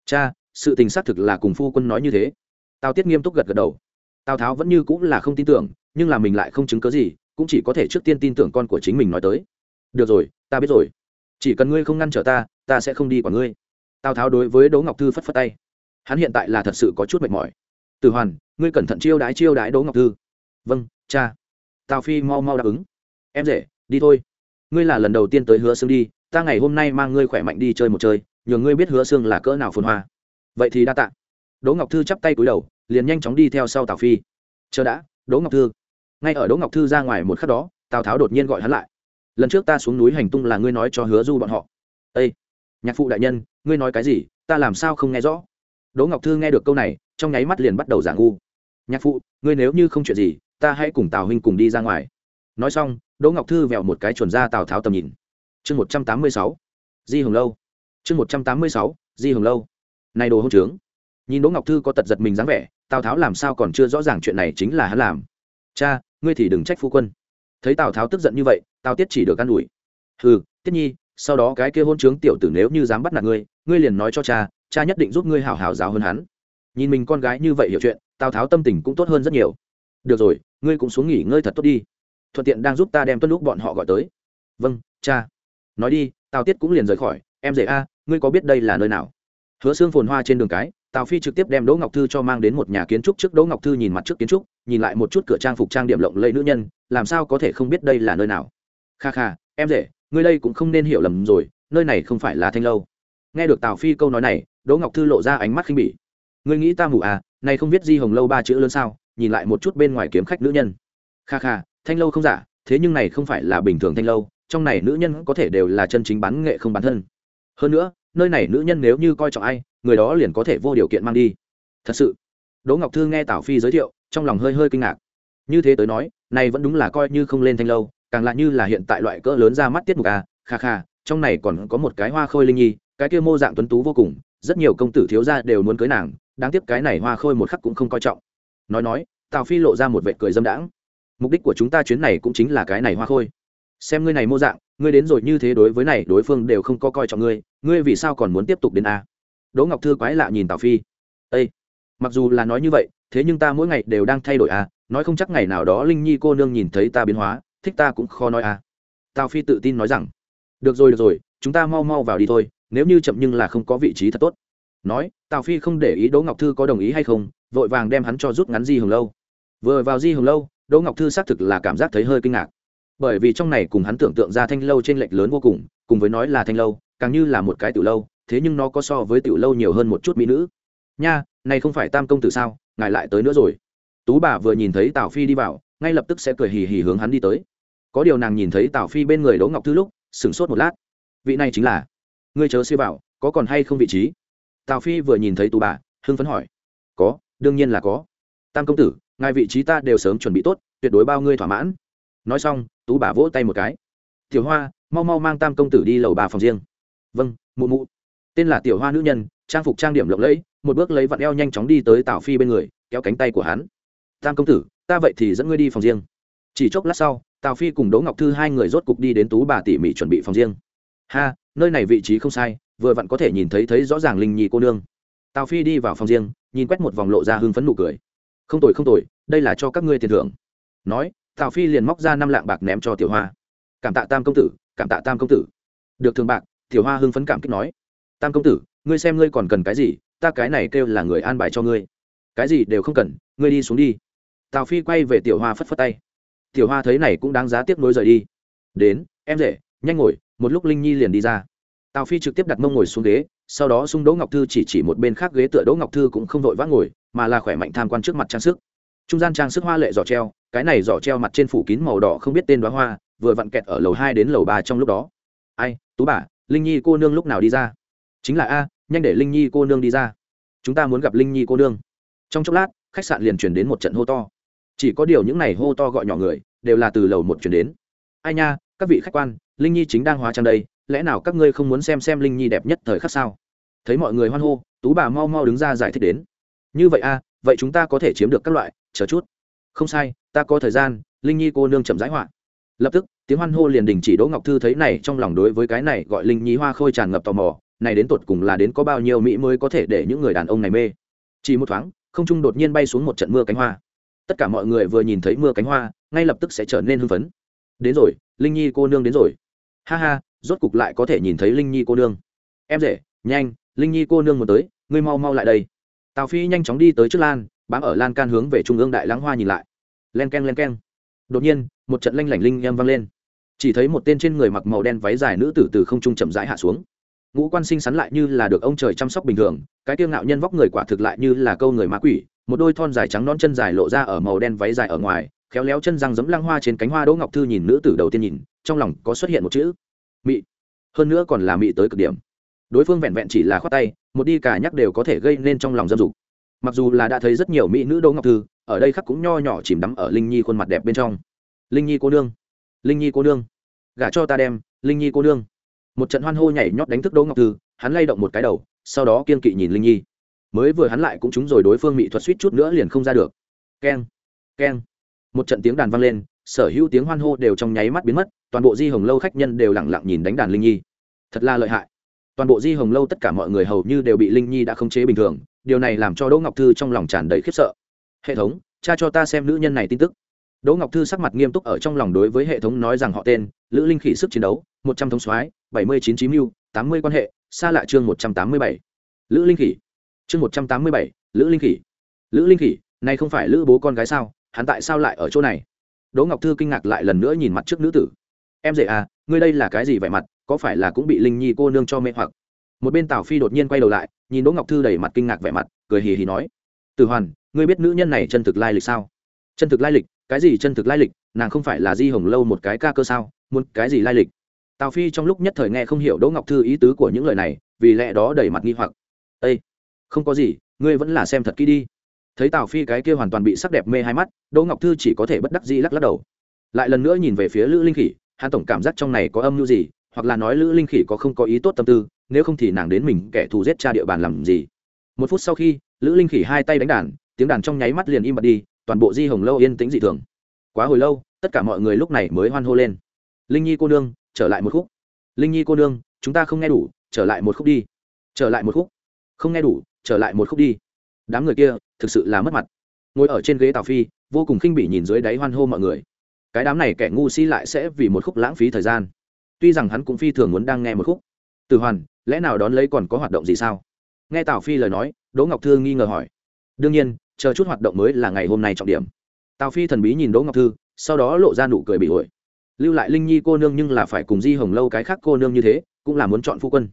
Cha, sự tình xác thực là cùng phu quân nói như thế. Tào tiết nghiêm túc gật gật đầu. Tào tháo vẫn như cũng là không tin tưởng, nhưng là mình lại không chứng cớ gì, cũng chỉ có thể trước tiên tin tưởng con của chính mình nói tới. Được rồi, ta biết rồi chỉ cần ngươi không ngăn trở ta ta sẽ không đi quả ngươi. Tào tháo đối với đỗ ngọc thư phất phất tay. Hắn hiện tại là thật sự có chút mệt mỏi. Tử hoàn, ngươi cẩn thận chiêu đái chiêu đái đỗ ngọc thư. Vâng cha. Tào phi mau mau đáp ứng. Em rể, đi thôi. Ngươi là lần đầu tiên tới hứa xương đi, ta ngày hôm nay mang ngươi khỏe mạnh đi chơi một chơi, nhờ ngươi biết hứa xương là cỡ nào phồn hoa. Vậy thì đa tạ. Đỗ ngọc thư chắp tay cúi đầu, liền nhanh chóng đi theo sau tào phi. Chờ đã, đỗ ngọc thư. Ngay ở đỗ ngọc thư ra ngoài một khắc đó, tào tháo đột nhiên gọi hắn lại lần trước ta xuống núi hành tung là ngươi nói cho hứa du bọn họ. Ây nhạc phụ đại nhân, ngươi nói cái gì? Ta làm sao không nghe rõ? Đỗ ngọc thư nghe được câu này, trong nháy mắt liền bắt đầu giả ngu. Nhạc phụ, ngươi nếu như không chuyện gì, ta hãy cùng tào huynh cùng đi ra ngoài. Nói xong, đỗ ngọc thư vẹo một cái chuẩn ra tào tháo tầm nhìn. Chương một trăm tám mươi sáu, di hồng lâu. Chương một trăm tám mươi sáu, di hồng lâu. Này đồ hông trướng. Nhìn đỗ ngọc thư có tật giật mình dáng vẻ, tào tháo làm sao còn chưa rõ ràng chuyện này chính là hắn làm. Cha, ngươi thì đừng trách phu quân thấy tào tháo tức giận như vậy tào tiết chỉ được ă n ủi ừ tiết nhi sau đó cái kia hôn trướng tiểu tử nếu như dám bắt nạt ngươi ngươi liền nói cho cha cha nhất định giúp ngươi hảo hảo giáo hơn hắn nhìn mình con gái như vậy hiểu chuyện tào tháo tâm tình cũng tốt hơn rất nhiều được rồi ngươi cũng xuống nghỉ ngơi thật tốt đi thuận tiện đang giúp ta đem tuân lúc bọn họ gọi tới vâng cha nói đi tào tiết cũng liền rời khỏi em dễ a ngươi có biết đây là nơi nào hứa xương phồn hoa trên đường cái tào phi trực tiếp đem đỗ ngọc thư cho mang đến một nhà kiến trúc trước đỗ ngọc thư nhìn mặt trước kiến trúc nhìn lại một chút cửa trang phục trang điểm lộng lẫy nữ nhân làm sao có thể không biết đây là nơi nào? Kha kha, em rể, ngươi đây cũng không nên hiểu lầm rồi, nơi này không phải là thanh lâu. Nghe được tào phi câu nói này, đỗ ngọc thư lộ ra ánh mắt khinh bỉ. Ngươi nghĩ ta mù à này không biết di hồng lâu ba chữ lớn sao, nhìn lại một chút bên ngoài kiếm khách nữ nhân. Kha kha, thanh lâu không giả, thế nhưng này không phải là bình thường thanh lâu, trong này nữ nhân có thể đều là chân chính bán nghệ không bán thân. Hơn nữa, nơi này nữ nhân nếu như coi trọng ai, người đó liền có thể vô điều kiện mang đi. Thật sự, đỗ ngọc thư nghe tào phi giới thiệu, trong lòng hơi hơi kinh ngạc. Như thế tới nói này vẫn đúng là coi như không lên thanh lâu, càng lạ như là hiện tại loại cỡ lớn ra mắt tiết mục à kha kha, trong này còn có một cái hoa khôi linh nhi, cái kia mô dạng tuấn tú vô cùng, rất nhiều công tử thiếu gia đều muốn cưới nàng, đáng tiếc cái này hoa khôi một khắc cũng không coi trọng. Nói nói, tào phi lộ ra một vệ cười dâm đãng. Mục đích của chúng ta chuyến này cũng chính là cái này hoa khôi. Xem ngươi này mô dạng, ngươi đến rồi như thế đối với này, đối phương đều không có coi trọng ngươi ngươi vì sao còn muốn tiếp tục đến a? Đỗ ngọc thư quái lạ nhìn tào phi. Ây mặc dù là nói như vậy, thế nhưng ta mỗi ngày đều đang thay đổi a nói không chắc ngày nào đó linh nhi cô nương nhìn thấy ta biến hóa, thích ta cũng khó nói à. Tào phi tự tin nói rằng, được rồi được rồi, chúng ta mau mau vào đi thôi, nếu như chậm nhưng là không có vị trí thật tốt. Nói, tào phi không để ý đỗ ngọc thư có đồng ý hay không, vội vàng đem hắn cho rút ngắn di hồng lâu. Vừa vào di hồng lâu, đỗ ngọc thư xác thực là cảm giác thấy hơi kinh ngạc. Bởi vì trong này cùng hắn tưởng tượng ra thanh lâu trên lệch lớn vô cùng cùng với nói là thanh lâu, càng như là một cái tiểu lâu, thế nhưng nó có so với tiểu lâu nhiều hơn một chút mỹ nữ. Nha, này không phải tam công tử sao, ngài lại tới nữa rồi tú bà vừa nhìn thấy tào phi đi vào, ngay lập tức sẽ cười hì hì hướng hắn đi tới. Có điều nàng nhìn thấy tào phi bên người đỗ ngọc thư lúc, sửng sốt một lát. Vị này chính là? Ngươi chớ suy bảo có còn hay không vị trí? Tào phi vừa nhìn thấy tú bà, hưng phấn hỏi. Có, đương nhiên là có. Tam công tử, ngài vị trí ta đều sớm chuẩn bị tốt, tuyệt đối bao ngươi thỏa mãn. Nói xong, tú bà vỗ tay một cái. Tiểu hoa, mau mau mang tam công tử đi lầu bà phòng riêng. Vâng mụ mụ. Tên là tiểu hoa nữ nhân, trang phục trang điểm lộng lẫy, một bước lấy vặn eo nhanh chóng đi tới tào phi bên người, kéo cánh tay của hắn tam công tử ta vậy thì dẫn ngươi đi phòng riêng. Chỉ chốc lát sau tào phi cùng đỗ ngọc thư hai người rốt cục đi đến tú bà tỉ mỉ chuẩn bị phòng riêng. Ha nơi này vị trí không sai vừa vặn có thể nhìn thấy thấy rõ ràng linh Nhi cô nương. Tào phi đi vào phòng riêng nhìn quét một vòng lộ ra hưng phấn nụ cười. Không tội không tội, đây là cho các ngươi tiền thưởng. Nói tào phi liền móc ra năm lạng bạc ném cho tiểu hoa. Cảm tạ tam công tử cảm tạ tam công tử. Được thường bạc tiểu hoa hưng phấn cảm kích nói. Tam công tử ngươi xem ngươi còn cần cái gì ta cái này kêu là người an bài cho ngươi. Cái gì đều không cần ngươi đi xuống đi tào phi quay về tiểu hoa phất phất tay. Tiểu hoa thấy này cũng đáng giá tiếp nối rời đi. Đến, em rể, nhanh ngồi, một lúc linh nhi liền đi ra. Tào phi trực tiếp đặt mông ngồi xuống ghế, sau đó xung đỗ ngọc thư chỉ chỉ một bên khác ghế tựa đỗ ngọc thư cũng không vội vã ngồi, mà là khỏe mạnh tham quan trước mặt trang sức. Trung gian trang sức hoa lệ giỏ treo, cái này giỏ treo mặt trên phủ kín màu đỏ không biết tên đoá hoa, vừa vặn kẹt ở lầu hai đến lầu ba trong lúc đó. Ai, tú bà, linh nhi cô nương lúc nào đi ra? Chính là a, nhanh để linh nhi cô nương đi ra. Chúng ta muốn gặp linh nhi cô nương. Trong chốc lát, khách sạn liền chuyển đến một trận hô to chỉ có điều những này hô to gọi nhỏ người, đều là từ lầu một chuyển đến. Ai nha, các vị khách quan, linh nhi chính đang hóa trang đây, lẽ nào các ngươi không muốn xem xem linh nhi đẹp nhất thời khắc sao? Thấy mọi người hoan hô, tú bà mau mau đứng ra giải thích đến. Như vậy a vậy chúng ta có thể chiếm được các loại, chờ chút. Không sai, ta có thời gian, linh nhi cô nương chậm rãi họa. Lập tức, tiếng hoan hô liền đình chỉ đỗ ngọc thư thấy này, trong lòng đối với cái này gọi linh nhi hoa khôi tràn ngập tò mò, này đến tột cùng là đến có bao nhiêu mỹ mới có thể để những người đàn ông này mê. Chỉ một thoáng, không trung đột nhiên bay xuống một trận mưa cánh hoa tất cả mọi người vừa nhìn thấy mưa cánh hoa, ngay lập tức sẽ trở nên hưng phấn. Đến rồi, linh nhi cô nương đến rồi. Ha ha, rốt cục lại có thể nhìn thấy linh nhi cô nương. Em rể, nhanh, linh nhi cô nương muốn tới, ngươi mau mau lại đây. Tào phi nhanh chóng đi tới trước lan, bám ở lan can hướng về trung ương đại lãng hoa nhìn lại. Len k e n len k e n đột nhiên, một trận lanh lảnh linh em vang lên. Chỉ thấy một tên trên người mặc màu đen váy dài nữ tử từ không trung chậm rãi hạ xuống. Ngũ quan sinh sắn lại như là được ông trời chăm sóc bình thường, cái tiêu ngạo nhân vóc người quả thực lại như là câu người ma quỷ một đôi thon dài trắng non chân dài lộ ra ở màu đen váy dài ở ngoài, khéo léo chân răng giấm lăng hoa trên cánh hoa đỗ ngọc thư nhìn nữ tử đầu tiên nhìn, trong lòng có xuất hiện một chữ, mị. Hơn nữa còn là mị tới cực điểm. Đối phương vẹn vẹn chỉ là khoát tay, một đi cả nhắc đều có thể gây nên trong lòng dâm dục. Mặc dù là đã thấy rất nhiều mỹ nữ đỗ ngọc thư, ở đây khắc cũng nho nhỏ chìm đắm ở linh nhi khuôn mặt đẹp bên trong. Linh nhi cô nương, linh nhi cô nương, gả cho ta đem, linh nhi cô nương. Một trận hoan hô nhảy nhót đánh thức đỗ ngọc thư, hắn lay động một cái đầu, sau đó kiên kỵ nhìn linh nhi mới vừa hắn lại cũng trúng rồi đối phương mỹ thuật suýt chút nữa liền không ra được. Keng keng. Một trận tiếng đàn vang lên, sở hữu tiếng hoan hô đều trong nháy mắt biến mất, toàn bộ di hồng lâu khách nhân đều lẳng lặng nhìn đánh đàn linh nhi. Thật là lợi hại. Toàn bộ di hồng lâu tất cả mọi người hầu như đều bị linh nhi đã khống chế bình thường, điều này làm cho đỗ ngọc thư trong lòng tràn đầy khiếp sợ. Hệ thống cha cho ta xem nữ nhân này tin tức. Đỗ ngọc thư sắc mặt nghiêm túc ở trong lòng đối với hệ thống nói rằng họ tên, lữ linh khỉ sức chiến đấu, một trăm thống soái, bảy mươi chín chín mưu, tám mươi quan hệ, xa lạ chương một trăm tám mươi bảy. Lữ linh khỉ chương một trăm tám mươi bảy, lữ linh khỉ. Lữ linh khỉ, này không phải lữ bố con gái sao? Hắn tại sao lại ở chỗ này? Đỗ ngọc thư kinh ngạc lại lần nữa nhìn mặt trước nữ tử. Em dễ à ngươi đây là cái gì vậy mặt? Có phải là cũng bị linh nhi cô nương cho mê hoặc? Một bên tào phi đột nhiên quay đầu lại, nhìn đỗ ngọc thư đầy mặt kinh ngạc vẻ mặt, cười hì hì nói. Từ hoàn, ngươi biết nữ nhân này chân thực lai lịch sao? Chân thực lai lịch? Cái gì chân thực lai lịch? Nàng không phải là di hồng lâu một cái ca cơ sao? Muốn cái gì lai lịch? Tào phi trong lúc nhất thời nghe không hiểu đỗ ngọc thư ý tứ của những lời này, vì lẽ đó đầy mặt nghi hoặc không có gì, ngươi vẫn là xem thật kỹ đi. Thấy tào phi cái kia hoàn toàn bị sắc đẹp mê hai mắt, đỗ ngọc thư chỉ có thể bất đắc dĩ lắc lắc đầu. Lại lần nữa nhìn về phía lữ linh khỉ, hắn tổng cảm giác trong này có âm mưu gì, hoặc là nói lữ linh khỉ có không có ý tốt tâm tư, nếu không thì nàng đến mình kẻ thù giết cha địa bàn làm gì. Một phút sau khi, lữ linh khỉ hai tay đánh đàn, tiếng đàn trong nháy mắt liền im bặt đi, toàn bộ di hồng lâu yên tĩnh dị thường. Quá hồi lâu, tất cả mọi người lúc này mới hoan hô lên. Linh nhi cô nương, trở lại một khúc. Linh nhi cô nương, chúng ta không nghe đủ, trở lại một khúc đi. Trở lại một khúc. Không nghe đủ trở lại một khúc đi. Đám người kia thực sự là mất mặt. Ngồi ở trên ghế tào phi, vô cùng khinh bỉ nhìn dưới đáy hoan hô mọi người. Cái đám này kẻ ngu si lại sẽ vì một khúc lãng phí thời gian. Tuy rằng hắn cũng phi thường muốn đang nghe một khúc. Từ hoàn, lẽ nào đón lấy còn có hoạt động gì sao? Nghe tào phi lời nói, đỗ ngọc thư nghi ngờ hỏi. Đương nhiên, chờ chút hoạt động mới là ngày hôm nay trọng điểm. Tào phi thần bí nhìn đỗ ngọc thư, sau đó lộ ra nụ cười bị ổi lưu lại linh nhi cô nương nhưng là phải cùng di hồng lâu cái khác cô nương như thế, cũng là muốn chọn phu quân.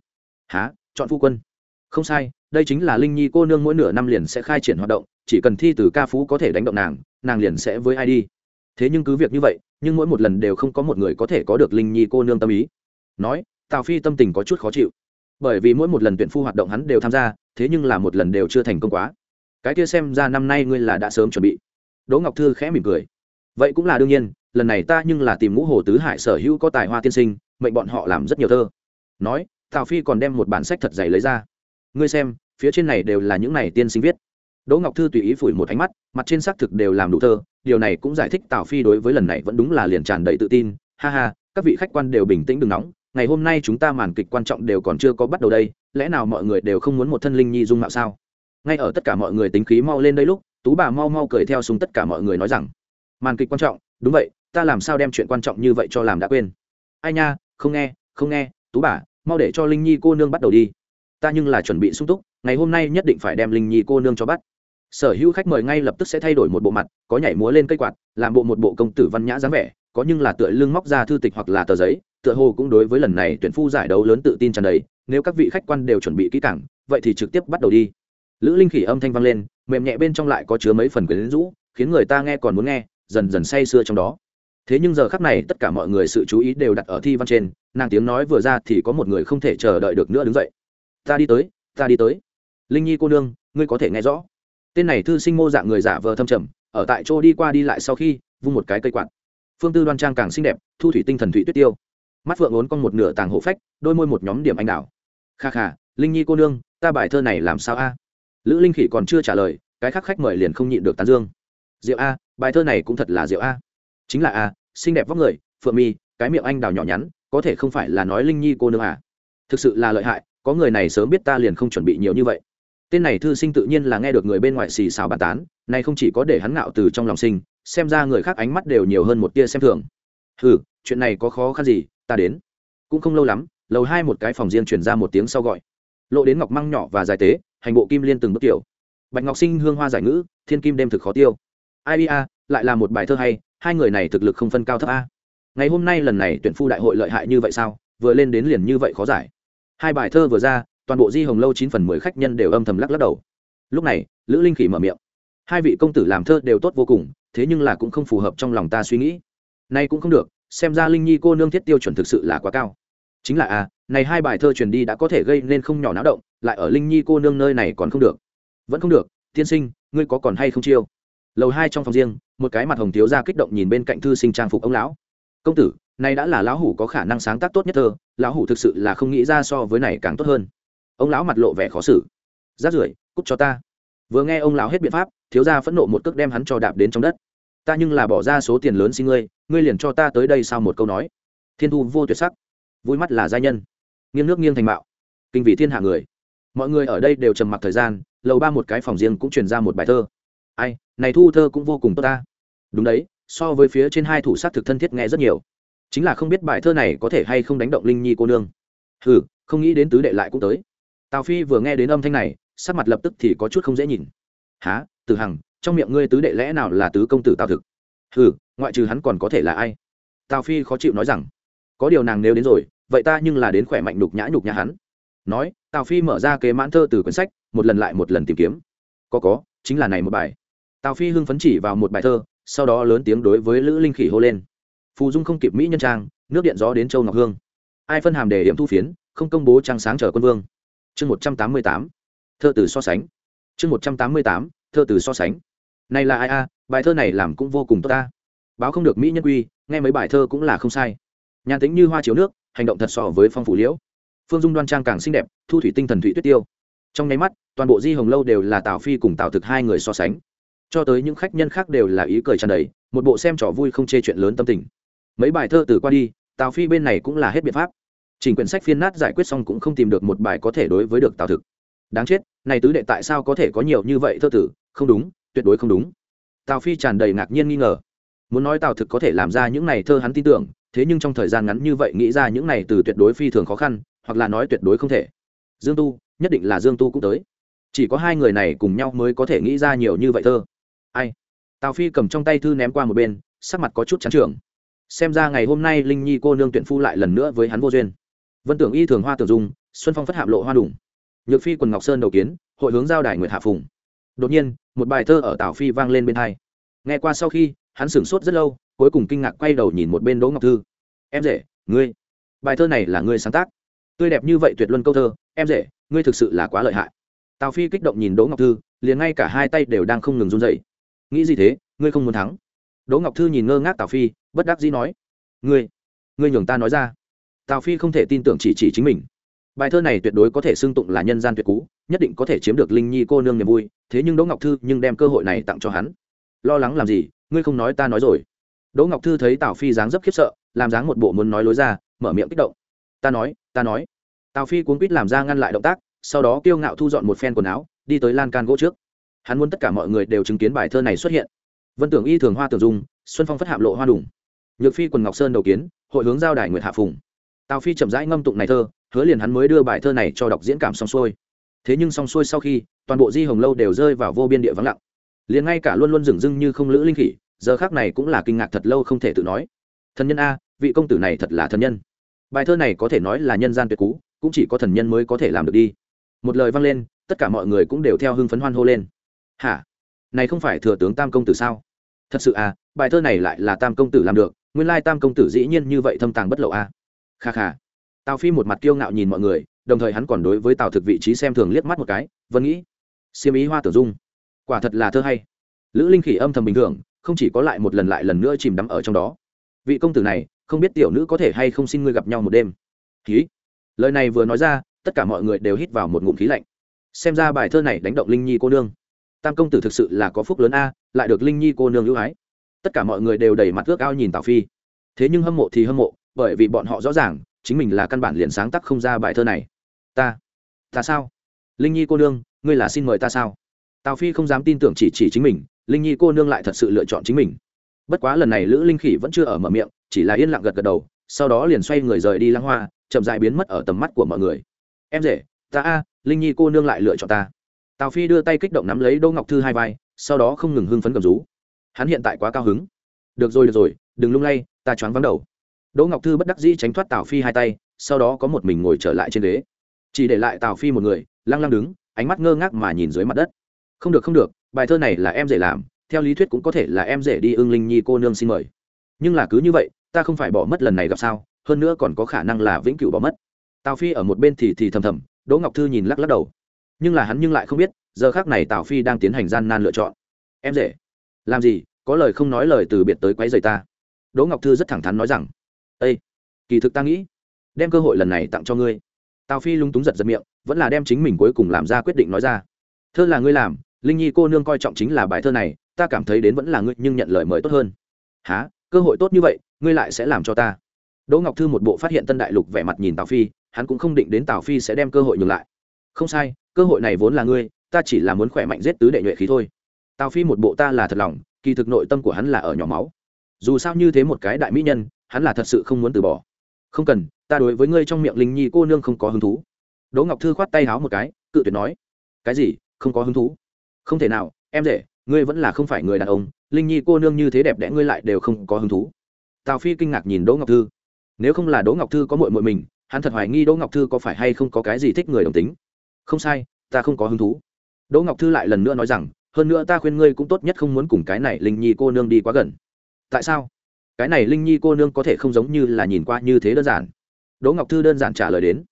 Há chọn phu quân? Không sai, đây chính là linh nhi cô nương mỗi nửa năm liền sẽ khai triển hoạt động, chỉ cần thi từ ca phú có thể đánh động nàng nàng liền sẽ với ai đi. Thế nhưng cứ việc như vậy, nhưng mỗi một lần đều không có một người có thể có được linh nhi cô nương tâm ý. Nói, tào phi tâm tình có chút khó chịu. Bởi vì mỗi một lần tuyển phu hoạt động hắn đều tham gia, thế nhưng là một lần đều chưa thành công quá. Cái kia xem ra năm nay ngươi là đã sớm chuẩn bị. Đỗ ngọc thư khẽ mỉm cười. Vậy cũng là đương nhiên, lần này ta nhưng là tìm ngũ hồ tứ hải sở hữu có tài hoa tiên sinh, mệnh bọn họ làm rất nhiều thơ. Nói, tào phi còn đem một bản sách thật dày lấy ra ngươi xem, phía trên này đều là những này tiên sinh viết. Đỗ ngọc thư tùy ý phủi một ánh mắt, mặt trên xác thực đều làm đủ thơ, điều này cũng giải thích tào phi đối với lần này vẫn đúng là liền tràn đầy tự tin. Ha ha, các vị khách quan đều bình tĩnh đừng nóng, ngày hôm nay chúng ta màn kịch quan trọng đều còn chưa có bắt đầu đây, lẽ nào mọi người đều không muốn một thân linh nhi dung mạo sao? Ngay ở tất cả mọi người tính khí mau lên đây lúc, tú bà mau mau cười theo xuống tất cả mọi người nói rằng, màn kịch quan trọng, đúng vậy, ta làm sao đem chuyện quan trọng như vậy cho làm đã quên? Ai nha, không nghe không nghe, tú bà, mau để cho linh nhi cô nương bắt đầu đi ta nhưng là chuẩn bị sung túc, ngày hôm nay nhất định phải đem linh nhi cô nương cho bắt. Sở hữu khách mời ngay lập tức sẽ thay đổi một bộ mặt, có nhảy múa lên cây quạt, làm bộ một bộ công tử văn nhã dáng vẻ, có nhưng là tựa lưng móc ra thư tịch hoặc là tờ giấy, tựa hồ cũng đối với lần này tuyển phu giải đấu lớn tự tin tràn đầy, nếu các vị khách quan đều chuẩn bị kỹ càng, vậy thì trực tiếp bắt đầu đi. Lữ linh khỉ âm thanh vang lên, mềm nhẹ bên trong lại có chứa mấy phần quyến rũ, khiến người ta nghe còn muốn nghe, dần dần say sưa trong đó. Thế nhưng giờ khắc này tất cả mọi người sự chú ý đều đặt ở thi văn trên, nàng tiếng nói vừa ra thì có một người không thể chờ đợi được nữa đứng dậy ta đi tới, ta đi tới. Linh nhi cô nương, ngươi có thể nghe rõ. Tên này thư sinh mô dạng người giả vờ thâm trầm, ở tại chỗ đi qua đi lại sau khi, vung một cái cây quạt. Phương tư đoan trang càng xinh đẹp, thu thủy tinh thần thủy tuyết tiêu. Mắt phượng ốn con một nửa tàng hộ phách, đôi môi một nhóm điểm anh đào. Kha kha, linh nhi cô nương, ta bài thơ này làm sao a? Lữ linh khỉ còn chưa trả lời, cái khác khách mời liền không nhịn được tán dương. Diệu a, bài thơ này cũng thật là diệu a. Chính là a, xinh đẹp vóc người, phượng mi, cái miệng anh đào nhỏ nhắn, có thể không phải là nói linh nhi cô nương à. Thực sự là lợi hại có người này sớm biết ta liền không chuẩn bị nhiều như vậy. Tên này thư sinh tự nhiên là nghe được người bên ngoài xì xào bàn tán này không chỉ có để hắn ngạo từ trong lòng sinh, xem ra người khác ánh mắt đều nhiều hơn một tia xem thường. Ừ chuyện này có khó khăn gì, ta đến. Cũng không lâu lắm, lầu hai một cái phòng riêng chuyển ra một tiếng sau gọi. Lộ đến ngọc măng nhỏ và dài tế, hành bộ kim liên từng bước tiểu. Bạch ngọc sinh hương hoa giải ngữ, thiên kim đêm thực khó tiêu. Ai a, lại là một bài thơ hay, hai người này thực lực không phân cao thấp a. Ngày hôm nay lần này tuyển phu đại hội lợi hại như vậy sao, vừa lên đến liền như vậy khó giải hai bài thơ vừa ra toàn bộ di hồng lâu chín phần mười khách nhân đều âm thầm lắc lắc đầu. Lúc này lữ linh khỉ mở miệng. Hai vị công tử làm thơ đều tốt vô cùng thế nhưng là cũng không phù hợp trong lòng ta suy nghĩ. Nay cũng không được xem ra linh nhi cô nương thiết tiêu chuẩn thực sự là quá cao. Chính là a à, này hai bài thơ truyền đi đã có thể gây nên không nhỏ náo động lại ở linh nhi cô nương nơi này còn không được. Vẫn không được tiên sinh ngươi có còn hay không chiêu? Lầu hai trong phòng riêng một cái mặt hồng thiếu ra kích động nhìn bên cạnh thư sinh trang phục ông lão. Công tử này đã là lão hủ có khả năng sáng tác tốt nhất thơ, lão hủ thực sự là không nghĩ ra so với này càng tốt hơn. Ông lão mặt lộ vẻ khó xử. Rát rưởi, cút cho ta. Vừa nghe ông lão hết biện pháp, thiếu gia phẫn nộ một cước đem hắn cho đạp đến trong đất. Ta nhưng là bỏ ra số tiền lớn xin ngươi ngươi liền cho ta tới đây sau một câu nói. Thiên thu vô tuyệt sắc. Vui mắt là gia nhân. Nghiêng nước nghiêng thành mạo. Kinh vị thiên hạ người. Mọi người ở đây đều trầm mặc thời gian, lầu ba một cái phòng riêng cũng truyền ra một bài thơ. Ai, này thu thơ cũng vô cùng tốt ta. Đúng đấy, so với phía trên hai thủ sát thực thân thiết nghe rất nhiều chính là không biết bài thơ này có thể hay không đánh động linh nhi cô nương. Ừ không nghĩ đến tứ đệ lại cũng tới. Tào phi vừa nghe đến âm thanh này, sắc mặt lập tức thì có chút không dễ nhìn. Há từ hằng, trong miệng ngươi tứ đệ lẽ nào là tứ công tử tào thực? Ừ ngoại trừ hắn còn có thể là ai? Tào phi khó chịu nói rằng, có điều nàng nếu đến rồi, vậy ta nhưng là đến khỏe mạnh nhục nhã nhục nhã hắn. Nói, tào phi mở ra kế mãn thơ từ quyển sách, một lần lại một lần tìm kiếm. Có có, chính là này một bài. Tào phi hưng phấn chỉ vào một bài thơ, sau đó lớn tiếng đối với lữ linh khỉ hô lên phù dung không kịp mỹ nhân trang, nước điện gió đến châu ngọc hương. Ai phân hàm để điểm thu phiến, không công bố trang sáng chờ quân vương. Chương một trăm tám mươi tám, thơ từ so sánh. Chương một trăm tám mươi tám, thơ từ so sánh. Này là ai a, bài thơ này làm cũng vô cùng tốt ta. Báo không được mỹ nhân quy, nghe mấy bài thơ cũng là không sai. Nhàn tính như hoa chiếu nước, hành động thật so với phong phủ liễu. Phương dung đoan trang càng xinh đẹp, thu thủy tinh thần thủy tuyết tiêu. Trong nháy mắt, toàn bộ di hồng lâu đều là tào phi cùng tào thực hai người so sánh. Cho tới những khách nhân khác đều là ý cười tràn đầy, một bộ xem trò vui không chê chuyện lớn tâm tình mấy bài thơ từ qua đi, tào phi bên này cũng là hết biện pháp. Chỉnh quyển sách phiên nát giải quyết xong cũng không tìm được một bài có thể đối với được tào thực. Đáng chết, này tứ đệ tại sao có thể có nhiều như vậy thơ tử? Không đúng, tuyệt đối không đúng. Tào phi tràn đầy ngạc nhiên nghi ngờ. Muốn nói tào thực có thể làm ra những này thơ hắn tin tưởng, thế nhưng trong thời gian ngắn như vậy nghĩ ra những này từ tuyệt đối phi thường khó khăn, hoặc là nói tuyệt đối không thể. Dương tu, nhất định là dương tu cũng tới. Chỉ có hai người này cùng nhau mới có thể nghĩ ra nhiều như vậy thơ. Ai? Tào phi cầm trong tay thư ném qua một bên, sắc mặt có chút chán trường xem ra ngày hôm nay linh nhi cô nương tuyển phu lại lần nữa với hắn vô duyên. Vân tưởng y thường hoa tưởng dung, xuân phong phất hạm lộ hoa đủng nhược phi quần ngọc sơn đầu kiến, hội hướng giao đài nguyệt hạ phùng. Đột nhiên, một bài thơ ở tào phi vang lên bên hai. Nghe qua sau khi, hắn sửng sốt rất lâu, cuối cùng kinh ngạc quay đầu nhìn một bên đỗ ngọc thư. Em rể, ngươi, bài thơ này là ngươi sáng tác. Tươi đẹp như vậy tuyệt luân câu thơ, em rể, ngươi thực sự là quá lợi hại. Tào phi kích động nhìn đỗ ngọc thư, liền ngay cả hai tay đều đang không ngừng run dậy nghĩ gì thế, ngươi không muốn thắng? Đỗ ngọc thư nhìn ngơ ngác tào phi, bất đắc dĩ nói, ngươi ngươi nhường ta nói ra. Tào phi không thể tin tưởng chỉ chỉ chính mình. Bài thơ này tuyệt đối có thể xưng tụng là nhân gian tuyệt cú, nhất định có thể chiếm được linh nhi cô nương niềm vui, thế nhưng đỗ ngọc thư nhưng đem cơ hội này tặng cho hắn. Lo lắng làm gì, ngươi không nói ta nói rồi. Đỗ ngọc thư thấy tào phi dáng dấp khiếp sợ, làm dáng một bộ muốn nói lối ra, mở miệng kích động. Ta nói ta nói. Tào phi cuốn quýt làm ra ngăn lại động tác, sau đó kiêu ngạo thu dọn một phen quần áo, đi tới lan can gỗ trước. Hắn muốn tất cả mọi người đều chứng kiến bài thơ này xuất hiện vân tưởng y thường hoa tưởng dung xuân phong phất hạm lộ hoa đủng nhược phi quần ngọc sơn đầu kiến hội hướng giao đài nguyệt hạ phùng tào phi chậm rãi ngâm tụng này thơ hứa liền hắn mới đưa bài thơ này cho đọc diễn cảm xong xuôi thế nhưng xong xuôi sau khi toàn bộ di hồng lâu đều rơi vào vô biên địa vắng lặng liền ngay cả luôn luôn dửng dưng như không lữ linh khỉ giờ khác này cũng là kinh ngạc thật lâu không thể tự nói thần nhân a vị công tử này thật là thần nhân bài thơ này có thể nói là nhân gian tuyệt cú cũng chỉ có thần nhân mới có thể làm được đi một lời vang lên tất cả mọi người cũng đều theo hưng phấn hoan hô lên hả này không phải thừa tướng tam công tử sao thật sự à bài thơ này lại là tam công tử làm được, nguyên lai tam công tử dĩ nhiên như vậy thâm tàng bất lộ à. kha kha. Tào phi một mặt kiêu ngạo nhìn mọi người, đồng thời hắn còn đối với tào thực vị trí xem thường liếc mắt một cái, vẫn nghĩ xiêm ý hoa tử dung, quả thật là thơ hay. Lữ linh khỉ âm thầm bình thường, không chỉ có lại một lần lại lần nữa chìm đắm ở trong đó. Vị công tử này, không biết tiểu nữ có thể hay không xin ngươi gặp nhau một đêm. Ký lời này vừa nói ra, tất cả mọi người đều hít vào một ngụm khí lạnh. Xem ra bài thơ này đánh động linh nhi cô nương tam công tử thực sự là có phúc lớn a, lại được linh nhi cô nương ưu ái. Tất cả mọi người đều đầy mặt ước ao nhìn tào phi. Thế nhưng hâm mộ thì hâm mộ, bởi vì bọn họ rõ ràng, chính mình là căn bản liền sáng tác không ra bài thơ này. Ta ta sao? Linh nhi cô nương, ngươi là xin mời ta sao? Tào phi không dám tin tưởng chỉ chỉ chính mình, linh nhi cô nương lại thật sự lựa chọn chính mình. Bất quá lần này lữ linh khỉ vẫn chưa ở mở miệng, chỉ là yên lặng gật gật đầu, sau đó liền xoay người rời đi lăng hoa, chậm dại biến mất ở tầm mắt của mọi người. Em rể, ta a, linh nhi cô nương lại lựa chọn ta tào phi đưa tay kích động nắm lấy đỗ ngọc thư hai vai, sau đó không ngừng hưng phấn cầm rú. Hắn hiện tại quá cao hứng. Được rồi được rồi, đừng lung lay, ta choáng vắng đầu. Đỗ ngọc thư bất đắc dĩ tránh thoát tào phi hai tay, sau đó có một mình ngồi trở lại trên ghế. Chỉ để lại tào phi một người, lăng lăng đứng, ánh mắt ngơ ngác mà nhìn dưới mặt đất. Không được không được, bài thơ này là em dễ làm, theo lý thuyết cũng có thể là em dễ đi ưng linh nhi cô nương xin mời. Nhưng là cứ như vậy, ta không phải bỏ mất lần này gặp sao, hơn nữa còn có khả năng là vĩnh cửu bỏ mất. Tào phi ở một bên thì thì thầm thầm, đỗ ngọc thư nhìn lắc lắc đầu nhưng là hắn nhưng lại không biết, giờ khác này tào phi đang tiến hành gian nan lựa chọn. Em dễ làm gì, có lời không nói lời từ biệt tới quấy rầy ta. Đỗ ngọc thư rất thẳng thắn nói rằng ây kỳ thực ta nghĩ, đem cơ hội lần này tặng cho ngươi. Tào phi lung túng giật giật miệng, vẫn là đem chính mình cuối cùng làm ra quyết định nói ra. Thơ là ngươi làm, linh nhi cô nương coi trọng chính là bài thơ này, ta cảm thấy đến vẫn là ngươi, nhưng nhận lời mời tốt hơn. Há cơ hội tốt như vậy, ngươi lại sẽ làm cho ta? Đỗ ngọc thư một bộ phát hiện tân đại lục vẻ mặt nhìn tào phi, hắn cũng không định đến tào phi sẽ đem cơ hội nhường lại. Không sai cơ hội này vốn là ngươi, ta chỉ là muốn khỏe mạnh giết tứ đệ nhuệ khí thôi. Tào phi một bộ ta là thật lòng, kỳ thực nội tâm của hắn là ở nhỏ máu. Dù sao như thế một cái đại mỹ nhân, hắn là thật sự không muốn từ bỏ. Không cần, ta đối với ngươi trong miệng linh nhi cô nương không có hứng thú. Đỗ ngọc thư khoát tay háo một cái, cự tuyệt nói, cái gì? Không có hứng thú? Không thể nào, em rể, ngươi vẫn là không phải người đàn ông, linh nhi cô nương như thế đẹp đẽ ngươi lại đều không có hứng thú. Tào phi kinh ngạc nhìn đỗ ngọc thư. Nếu không là đỗ ngọc thư có mội mội mình, hắn thật hoài nghi đỗ ngọc thư có phải hay không có cái gì thích người đồng tính không sai, ta không có hứng thú. Đỗ ngọc thư lại lần nữa nói rằng, hơn nữa ta khuyên ngươi cũng tốt nhất không muốn cùng cái này linh nhi cô nương đi quá gần. Tại sao? Cái này linh nhi cô nương có thể không giống như là nhìn qua như thế đơn giản. Đỗ ngọc thư đơn giản trả lời đến.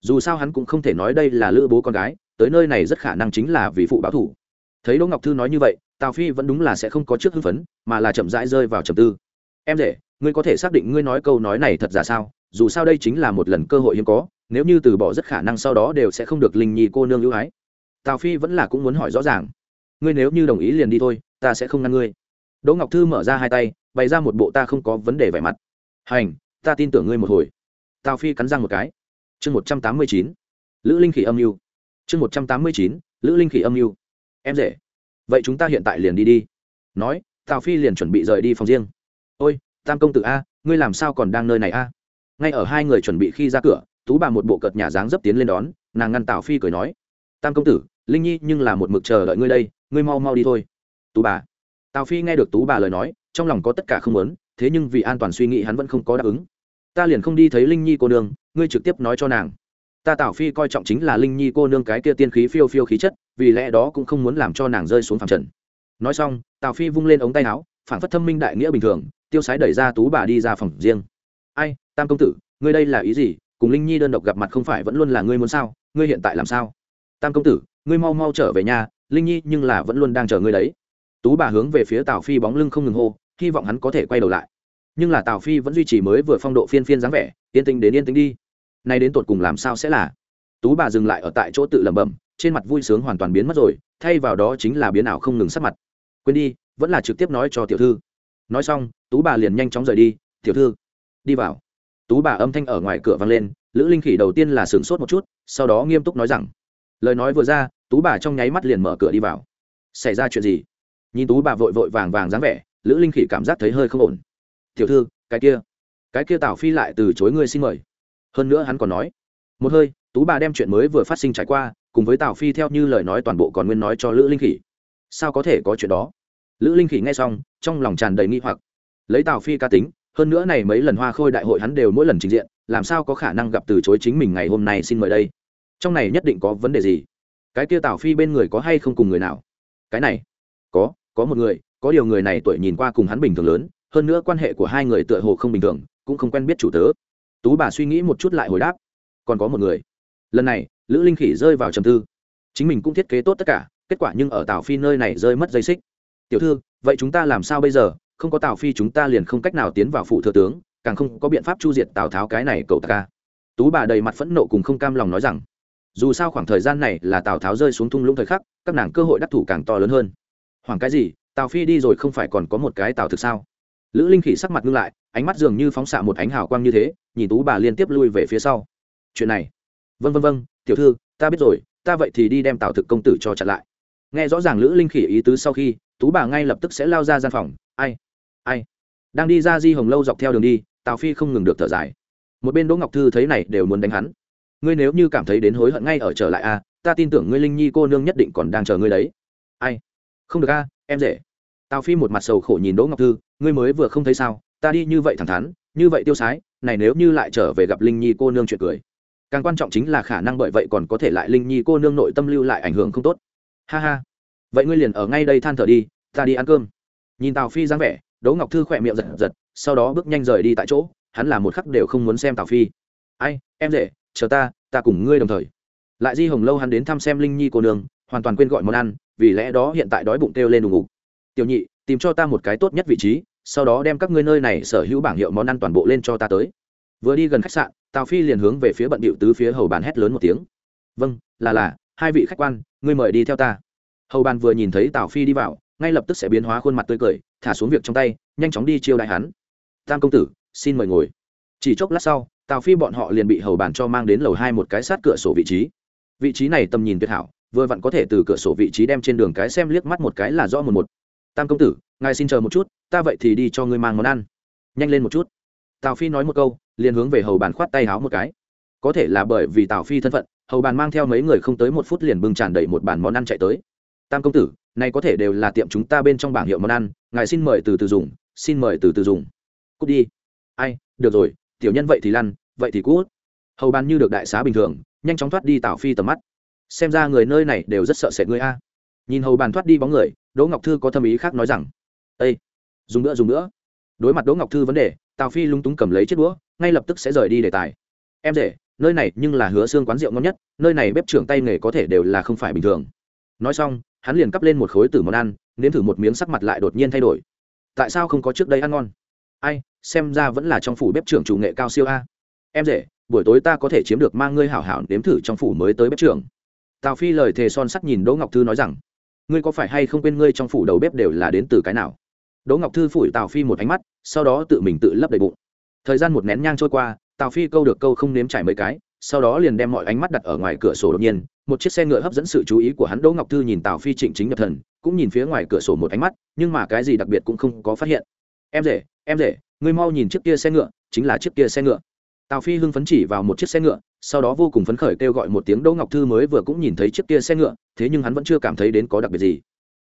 Dù sao hắn cũng không thể nói đây là lữ bố con gái, tới nơi này rất khả năng chính là vì phụ báo thủ. Thấy đỗ ngọc thư nói như vậy, tào phi vẫn đúng là sẽ không có trước hưng phấn, mà là chậm rãi rơi vào trầm tư. Em rể, ngươi có thể xác định ngươi nói câu nói này thật giả sao? Dù sao đây chính là một lần cơ hội hiếm có, nếu như từ bỏ rất khả năng sau đó đều sẽ không được linh nhi cô nương ưu ái. Tào phi vẫn là cũng muốn hỏi rõ ràng. Ngươi nếu như đồng ý liền đi thôi, ta sẽ không ngăn ngươi. Đỗ ngọc thư mở ra hai tay, bày ra một bộ ta không có vấn đề vẻ mặt. Hành, ta tin tưởng ngươi một hồi. Tào phi cắn răng một cái. Chương một trăm tám mươi chín, lữ linh khỉ âm mưu. Chương một trăm tám mươi chín, lữ linh khỉ âm mưu. Em rể, vậy chúng ta hiện tại liền đi đi. Nói, tào phi liền chuẩn bị rời đi phòng riêng. Ôi, tam công tử a, ngươi làm sao còn đang nơi này a? Ngay ở hai người chuẩn bị khi ra cửa, tú bà một bộ cợt nhà dáng dấp tiến lên đón, nàng ngăn tào phi cười nói, tam công tử, linh nhi nhưng là một mực chờ đợi ngươi đây, ngươi mau mau đi thôi. Tú bà. Tào phi nghe được tú bà lời nói, trong lòng có tất cả không muốn, thế nhưng vì an toàn suy nghĩ hắn vẫn không có đáp ứng. Ta liền không đi thấy linh nhi cô nương, ngươi trực tiếp nói cho nàng. Ta tào phi coi trọng chính là linh nhi cô nương cái kia tiên khí phiêu phiêu khí chất, vì lẽ đó cũng không muốn làm cho nàng rơi xuống phẳng trần. Nói xong, tào phi vung lên ống tay áo phản phất thâm minh đại nghĩa bình thường, tiêu sái đẩy ra tú bà đi ra phòng riêng. Ai tam công tử, ngươi đây là ý gì? Cùng linh nhi đơn độc gặp mặt không phải vẫn luôn là ngươi muốn sao? Ngươi hiện tại làm sao? Tam công tử, ngươi mau mau trở về nhà, linh nhi nhưng là vẫn luôn đang chờ ngươi đấy. Tú bà hướng về phía tào phi bóng lưng không ngừng hô, hy vọng hắn có thể quay đầu lại. Nhưng là tào phi vẫn duy trì mới vừa phong độ phiên phiên dáng vẻ, yên tĩnh đến yên tĩnh đi. Nay đến tột cùng làm sao sẽ là? Tú bà dừng lại ở tại chỗ tự lẩm bẩm, trên mặt vui sướng hoàn toàn biến mất rồi, thay vào đó chính là biến ảo không ngừng sắc mặt. Quên đi, vẫn là trực tiếp nói cho tiểu thư. Nói xong, tú bà liền nhanh chóng rời đi, tiểu thư, đi vào tú bà âm thanh ở ngoài cửa vang lên, lữ linh khỉ đầu tiên là sửng sốt một chút, sau đó nghiêm túc nói rằng, lời nói vừa ra, tú bà trong nháy mắt liền mở cửa đi vào. Xảy ra chuyện gì? Nhìn tú bà vội vội vàng vàng dáng vẻ, lữ linh khỉ cảm giác thấy hơi không ổn. Tiểu thư, cái kia cái kia tào phi lại từ chối ngươi xin mời. Hơn nữa hắn còn nói, một hơi, tú bà đem chuyện mới vừa phát sinh trải qua, cùng với tào phi theo như lời nói toàn bộ còn nguyên nói cho lữ linh khỉ. Sao có thể có chuyện đó? Lữ linh khỉ nghe xong, trong lòng tràn đầy nghi hoặc. Lấy tào phi ca tính hơn nữa này mấy lần hoa khôi đại hội hắn đều mỗi lần trình diện, làm sao có khả năng gặp từ chối chính mình ngày hôm nay xin mời đây? Trong này nhất định có vấn đề gì? Cái kia tào phi bên người có hay không cùng người nào? Cái này, có có một người, có điều người này tuổi nhìn qua cùng hắn bình thường lớn, hơn nữa quan hệ của hai người tựa hồ không bình thường, cũng không quen biết chủ tớ. Tú bà suy nghĩ một chút lại hồi đáp, còn có một người. Lần này, lữ linh khỉ rơi vào trầm tư. Chính mình cũng thiết kế tốt tất cả, kết quả nhưng ở tào phi nơi này rơi mất dây xích. Tiểu thư, vậy chúng ta làm sao bây giờ? Không có tào phi chúng ta liền không cách nào tiến vào phủ thừa tướng, càng không có biện pháp chu diệt tào tháo cái này cậu ta ca. Tú bà đầy mặt phẫn nộ cùng không cam lòng nói rằng, dù sao khoảng thời gian này là tào tháo rơi xuống thung lũng thời khắc, các nàng cơ hội đắc thủ càng to lớn hơn. Hoàng cái gì? Tào phi đi rồi không phải còn có một cái tào thực sao? Lữ linh khỉ sắc mặt ngưng lại, ánh mắt dường như phóng xạ một ánh hào quang như thế, nhìn tú bà liên tiếp lui về phía sau. Chuyện này? Vân vân vân tiểu thư, ta biết rồi, ta vậy thì đi đem tào thực công tử cho chặn lại. Nghe rõ ràng lữ linh khỉ ý tứ sau khi, tú bà ngay lập tức sẽ lao ra gian phòng. Ai ai? Đang đi ra di hồng lâu dọc theo đường đi, tào phi không ngừng được thở dài. Một bên đỗ ngọc thư thấy này đều muốn đánh hắn. Ngươi nếu như cảm thấy đến hối hận ngay ở trở lại a ta tin tưởng ngươi linh nhi cô nương nhất định còn đang chờ ngươi đấy. Ai? Không được a em dễ tào phi một mặt sầu khổ nhìn đỗ ngọc thư, ngươi mới vừa không thấy sao, ta đi như vậy thẳng thắn, như vậy tiêu sái, này nếu như lại trở về gặp linh nhi cô nương chuyện cười. Càng quan trọng chính là khả năng bởi vậy còn có thể lại linh nhi cô nương nội tâm lưu lại ảnh hưởng không tốt. Ha ha. Vậy ngươi liền ở ngay đây than thở đi, ta đi ăn cơm. Nhìn tào phi dáng vẻ đỗ ngọc thư khỏe miệng giật giật, sau đó bước nhanh rời đi tại chỗ, hắn là một khắc đều không muốn xem tào phi. Ai, em dễ chờ ta ta cùng ngươi đồng thời. Lại di hồng lâu hắn đến thăm xem linh nhi cô nương, hoàn toàn quên gọi món ăn, vì lẽ đó hiện tại đói bụng kêu lên đùng ngục. Tiểu nhị, tìm cho ta một cái tốt nhất vị trí, sau đó đem các ngươi nơi này sở hữu bảng hiệu món ăn toàn bộ lên cho ta tới. Vừa đi gần khách sạn, tào phi liền hướng về phía bận điệu tứ phía hầu bàn hét lớn một tiếng. Vâng là là, hai vị khách quan, ngươi mời đi theo ta. Hầu bàn vừa nhìn thấy tào phi đi vào ngay lập tức sẽ biến hóa khuôn mặt tươi cười, thả xuống việc trong tay, nhanh chóng đi chiêu đại hắn. Tam công tử, xin mời ngồi. Chỉ chốc lát sau, tào phi bọn họ liền bị hầu bàn cho mang đến lầu hai một cái sát cửa sổ vị trí. Vị trí này tầm nhìn tuyệt hảo, vừa vặn có thể từ cửa sổ vị trí đem trên đường cái xem liếc mắt một cái là rõ một một. Tam công tử, ngài xin chờ một chút, ta vậy thì đi cho ngươi mang món ăn. Nhanh lên một chút. Tào phi nói một câu, liền hướng về hầu bàn khoát tay háo một cái. Có thể là bởi vì tào phi thân phận, hầu bàn mang theo mấy người không tới một phút liền bưng tràn đầy một bàn món ăn chạy tới. Tam công tử này có thể đều là tiệm chúng ta bên trong bảng hiệu món ăn, ngài xin mời từ từ dùng, xin mời từ từ dùng. Cút đi. Ai, được rồi, tiểu nhân vậy thì lăn, vậy thì cút. Hầu bàn như được đại xá bình thường, nhanh chóng thoát đi tào phi tầm mắt. Xem ra người nơi này đều rất sợ sệt ngươi a. Nhìn hầu bàn thoát đi bóng người, đỗ ngọc thư có tâm ý khác nói rằng ây dùng nữa dùng nữa. Đối mặt đỗ ngọc thư vấn đề, tào phi lung túng cầm lấy chiếc đũa, ngay lập tức sẽ rời đi đề tài. Em rể, nơi này nhưng là hứa xương quán rượu ngon nhất, nơi này bếp trưởng tay nghề có thể đều là không phải bình thường. Nói xong hắn liền cắp lên một khối tử món ăn, nếm thử một miếng sắc mặt lại đột nhiên thay đổi. Tại sao không có trước đây ăn ngon? Ai, xem ra vẫn là trong phủ bếp trưởng chủ nghệ cao siêu a. Em rể, buổi tối ta có thể chiếm được mang ngươi hảo hảo nếm thử trong phủ mới tới bếp trưởng. Tào phi lời thề son sắt nhìn đỗ ngọc thư nói rằng, ngươi có phải hay không quên ngươi trong phủ đầu bếp đều là đến từ cái nào? Đỗ ngọc thư phủi tào phi một ánh mắt, sau đó tự mình tự lấp đầy bụng. Thời gian một nén nhang trôi qua, tào phi câu được câu không nếm trải mấy cái sau đó liền đem mọi ánh mắt đặt ở ngoài cửa sổ đột nhiên, một chiếc xe ngựa hấp dẫn sự chú ý của hắn. Đỗ ngọc thư nhìn tào phi trịnh chính nhập thần, cũng nhìn phía ngoài cửa sổ một ánh mắt, nhưng mà cái gì đặc biệt cũng không có phát hiện. Em rể em rể, ngươi mau nhìn chiếc kia xe ngựa, chính là chiếc kia xe ngựa. Tào phi hưng phấn chỉ vào một chiếc xe ngựa, sau đó vô cùng phấn khởi kêu gọi một tiếng. Đỗ ngọc thư mới vừa cũng nhìn thấy chiếc kia xe ngựa, thế nhưng hắn vẫn chưa cảm thấy đến có đặc biệt gì.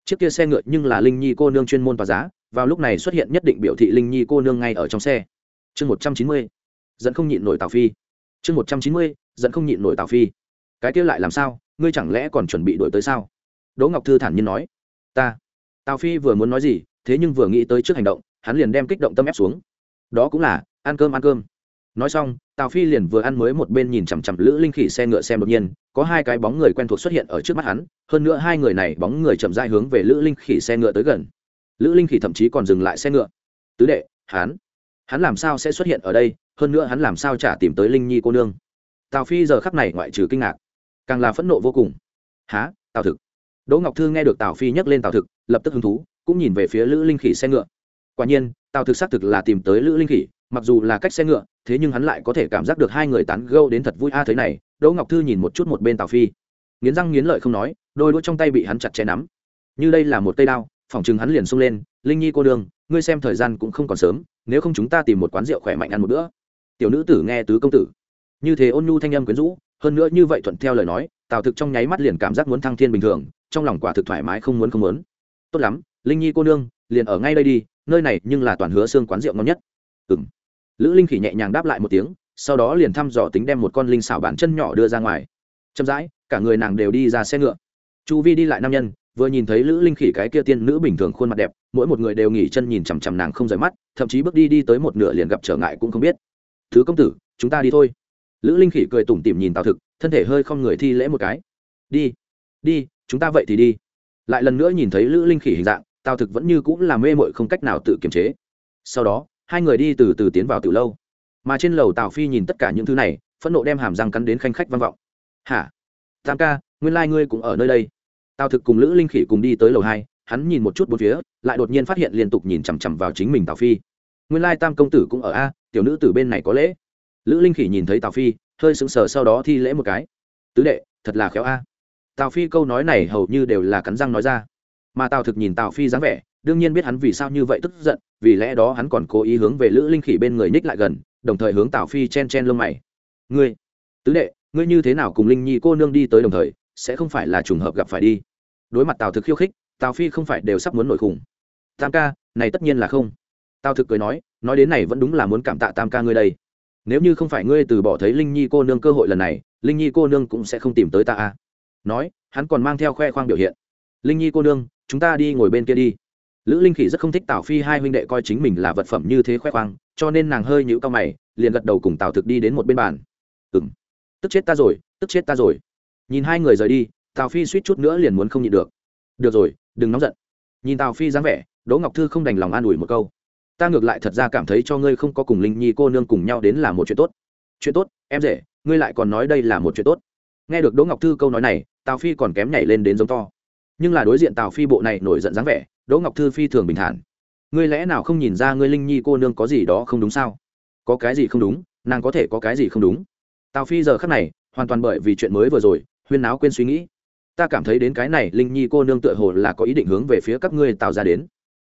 Chiếc kia xe ngựa nhưng là linh nhi cô nương chuyên môn và giá, vào lúc này xuất hiện nhất định biểu thị linh nhi cô nương ngay ở trong xe. Chương một trăm chín mươi dẫn không nhịn nổi tào phi chương một trăm chín mươi dẫn không nhịn nổi tào phi. Cái kia lại làm sao? Ngươi chẳng lẽ còn chuẩn bị đổi tới sao? Đỗ ngọc thư thản nhiên nói. Ta. Tào phi vừa muốn nói gì, thế nhưng vừa nghĩ tới trước hành động, hắn liền đem kích động tâm ép xuống. Đó cũng là, ăn cơm ăn cơm. Nói xong, tào phi liền vừa ăn mới một bên nhìn chằm chằm lữ linh khỉ xe ngựa xem đột nhiên, có hai cái bóng người quen thuộc xuất hiện ở trước mắt hắn, hơn nữa hai người này bóng người chậm dai hướng về lữ linh khỉ xe ngựa tới gần. Lữ linh khỉ thậm chí còn dừng lại xe ngựa. Tứ đệ, hắn hắn làm sao sẽ xuất hiện ở đây, hơn nữa hắn làm sao trả tìm tới linh nhi cô nương. Tào phi giờ khắp này ngoại trừ kinh ngạc, càng là phẫn nộ vô cùng. Há tào thực? Đỗ ngọc thư nghe được tào phi nhắc lên tào thực, lập tức hứng thú, cũng nhìn về phía lữ linh khỉ xe ngựa. Quả nhiên, tào thực xác thực là tìm tới lữ linh khỉ, mặc dù là cách xe ngựa, thế nhưng hắn lại có thể cảm giác được hai người tán gâu đến thật vui a à thế này, đỗ ngọc thư nhìn một chút một bên tào phi. Nghiến răng nghiến lợi không nói, đôi đũa trong tay bị hắn chặt chẽ nắm. Như đây là một cây đao phỏng chừng hắn liền xông lên, linh nhi cô đường ngươi xem thời gian cũng không còn sớm nếu không chúng ta tìm một quán rượu khỏe mạnh ăn một bữa. Tiểu nữ tử nghe tứ công tử. Như thế ôn nhu thanh âm quyến rũ, hơn nữa như vậy thuận theo lời nói, tào thực trong nháy mắt liền cảm giác muốn thăng thiên bình thường, trong lòng quả thực thoải mái không muốn không muốn. Tốt lắm, linh nhi cô nương, liền ở ngay đây đi, nơi này nhưng là toàn hứa xương quán rượu ngon nhất. Ừng lữ linh khỉ nhẹ nhàng đáp lại một tiếng, sau đó liền thăm dò tính đem một con linh xảo bản chân nhỏ đưa ra ngoài. Chậm rãi, cả người nàng đều đi ra xe ngựa. Chu vi đi lại nam nhân vừa nhìn thấy lữ linh khỉ cái kia tiên nữ bình thường khuôn mặt đẹp, mỗi một người đều nghỉ chân nhìn chằm chằm nàng không rời mắt, thậm chí bước đi đi tới một nửa liền gặp trở ngại cũng không biết. Thứ công tử, chúng ta đi thôi. Lữ linh khỉ cười tủm tỉm nhìn tào thực, thân thể hơi không người thi lễ một cái. Đi đi, chúng ta vậy thì đi. Lại lần nữa nhìn thấy lữ linh khỉ hình dạng, tào thực vẫn như cũng là mê mội không cách nào tự kiềm chế. Sau đó, hai người đi từ từ tiến vào từ lâu. Mà trên lầu tào phi nhìn tất cả những thứ này, phẫn nộ đem hàm răng cắn đến khanh khách vang vọng. Hả? Tam ca, nguyên lai、like、ngươi cũng ở nơi đây tào thực cùng lữ linh khỉ cùng đi tới lầu hai, hắn nhìn một chút bốn phía, lại đột nhiên phát hiện liên tục nhìn chằm chằm vào chính mình tào phi. Nguyên lai tam công tử cũng ở a, tiểu nữ từ bên này có lễ. Lữ linh khỉ nhìn thấy tào phi, hơi sững sờ sau đó thi lễ một cái. Tứ đệ, thật là khéo a. Tào phi câu nói này hầu như đều là cắn răng nói ra. Mà tào thực nhìn tào phi dáng vẻ, đương nhiên biết hắn vì sao như vậy tức giận, vì lẽ đó hắn còn cố ý hướng về lữ linh khỉ bên người nhích lại gần, đồng thời hướng tào phi chen chen lông mày. Ngươi, tứ đệ, ngươi như thế nào cùng linh nhi cô nương đi tới đồng thời, sẽ không phải là trùng hợp gặp phải đi đối mặt tào thực khiêu khích tào phi không phải đều sắp muốn nổi khủng tam ca này tất nhiên là không tào thực cười nói nói đến này vẫn đúng là muốn cảm tạ tam ca ngươi đây nếu như không phải ngươi từ bỏ thấy linh nhi cô nương cơ hội lần này linh nhi cô nương cũng sẽ không tìm tới ta a nói hắn còn mang theo khoe khoang biểu hiện linh nhi cô nương chúng ta đi ngồi bên kia đi lữ linh khỉ rất không thích tào phi hai huynh đệ coi chính mình là vật phẩm như thế khoe khoang cho nên nàng hơi nhũ cao mày liền gật đầu cùng tào thực đi đến một bên bàn ừ m tức chết ta rồi tức chết ta rồi nhìn hai người rời đi tào phi suýt chút nữa liền muốn không nhịn được. Được rồi, đừng nóng giận. Nhìn tào phi dáng vẻ, đỗ ngọc thư không đành lòng an ủi một câu. Ta ngược lại thật ra cảm thấy cho ngươi không có cùng linh nhi cô nương cùng nhau đến là một chuyện tốt. Chuyện tốt, em rể, ngươi lại còn nói đây là một chuyện tốt. Nghe được đỗ ngọc thư câu nói này, tào phi còn kém nhảy lên đến giống to. Nhưng là đối diện tào phi bộ này nổi giận dáng vẻ, đỗ ngọc thư phi thường bình thản. Ngươi lẽ nào không nhìn ra ngươi linh nhi cô nương có gì đó không đúng sao? Có cái gì không đúng, nàng có thể có cái gì không đúng. Tào phi giờ khắc này, hoàn toàn bởi vì chuyện mới vừa rồi, huyên náo quên suy nghĩ ta cảm thấy đến cái này linh nhi cô nương tựa hồ là có ý định hướng về phía các ngươi tạo ra đến.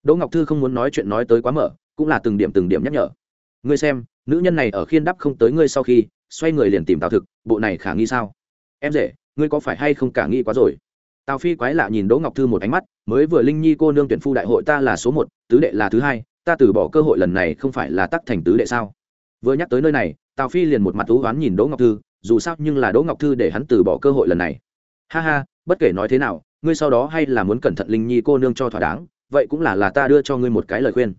Đỗ ngọc thư không muốn nói chuyện nói tới quá mở, cũng là từng điểm từng điểm nhắc nhở. Ngươi xem, nữ nhân này ở khiên đắp không tới ngươi sau khi, xoay người liền tìm tào thực, bộ này khả nghi sao? Em rể, ngươi có phải hay không cả nghi quá rồi? Tào phi quái lạ nhìn đỗ ngọc thư một ánh mắt, mới vừa linh nhi cô nương tuyển phu đại hội ta là số một, tứ đệ là thứ hai, ta từ bỏ cơ hội lần này không phải là tắc thành tứ đệ sao? Vừa nhắc tới nơi này, tào phi liền một mặt thú oán nhìn đỗ ngọc thư, dù sao nhưng là đỗ ngọc thư để hắn từ bỏ cơ hội lần này ha ha, bất kể nói thế nào, ngươi sau đó hay là muốn cẩn thận linh nhi cô nương cho thỏa đáng, vậy cũng là là ta đưa cho ngươi một cái lời khuyên.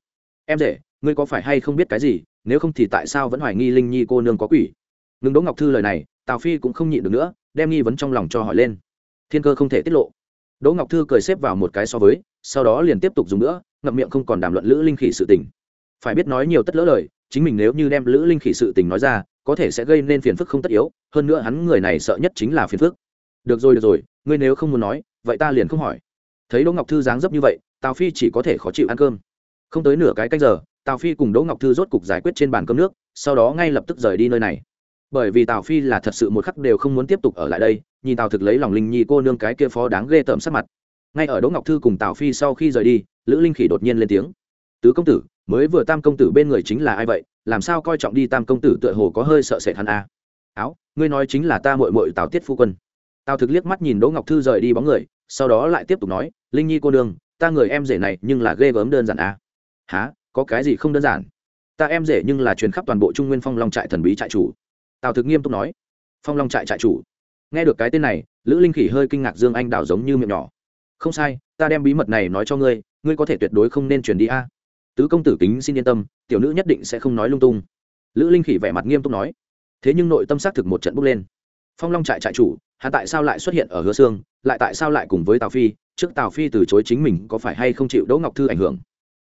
Em rể, ngươi có phải hay không biết cái gì, nếu không thì tại sao vẫn hoài nghi linh nhi cô nương có quỷ? Ngừng đỗ ngọc thư lời này, tào phi cũng không nhịn được nữa, đem nghi vấn trong lòng cho hỏi lên. Thiên cơ không thể tiết lộ. Đỗ ngọc thư cười xếp vào một cái so với, sau đó liền tiếp tục dùng nữa, ngậm miệng không còn đàm luận lữ linh khỉ sự tình. Phải biết nói nhiều tất lỡ lời, chính mình nếu như đem lữ linh khỉ sự tình nói ra, có thể sẽ gây nên phiền phức không tất yếu, hơn nữa hắn người này sợ nhất chính là phiền phức được rồi được rồi, ngươi nếu không muốn nói, vậy ta liền không hỏi. Thấy đỗ ngọc thư dáng dấp như vậy, tào phi chỉ có thể khó chịu ăn cơm. Không tới nửa cái canh giờ, tào phi cùng đỗ ngọc thư rốt cục giải quyết trên bàn cơm nước, sau đó ngay lập tức rời đi nơi này. Bởi vì tào phi là thật sự một khắc đều không muốn tiếp tục ở lại đây, nhìn tào thực lấy lòng linh nhi cô nương cái kia phó đáng ghê tởm sắc mặt. Ngay ở đỗ ngọc thư cùng tào phi sau khi rời đi, lữ linh khỉ đột nhiên lên tiếng. Tứ công tử, mới vừa tam công tử bên người chính là ai vậy? Làm sao coi trọng đi tam công tử tựa hồ có hơi sợ sệt hắn a à? áo, ngươi nói chính là ta mội mội tào tiết phu quân tào thực liếc mắt nhìn đỗ ngọc thư rời đi bóng người sau đó lại tiếp tục nói linh nhi cô Đường, ta người em rể này nhưng là ghê gớm đơn giản à? há có cái gì không đơn giản? Ta em rể nhưng là truyền khắp toàn bộ trung nguyên phong long trại thần bí trại chủ. Tào thực nghiêm túc nói. Phong long trại trại chủ? Nghe được cái tên này lữ linh khỉ hơi kinh ngạc dương anh đào giống như miệng nhỏ. Không sai ta đem bí mật này nói cho ngươi ngươi có thể tuyệt đối không nên truyền đi a. Tứ công tử kính xin yên tâm tiểu nữ nhất định sẽ không nói lung tung. Lữ linh khỉ vẻ mặt nghiêm túc nói. Thế nhưng nội tâm xác thực một trận bốc lên. Phong long trại trại chủ hắn tại sao lại xuất hiện ở hứa xương lại tại sao lại cùng với tào phi, trước tào phi từ chối chính mình có phải hay không chịu đỗ ngọc thư ảnh hưởng?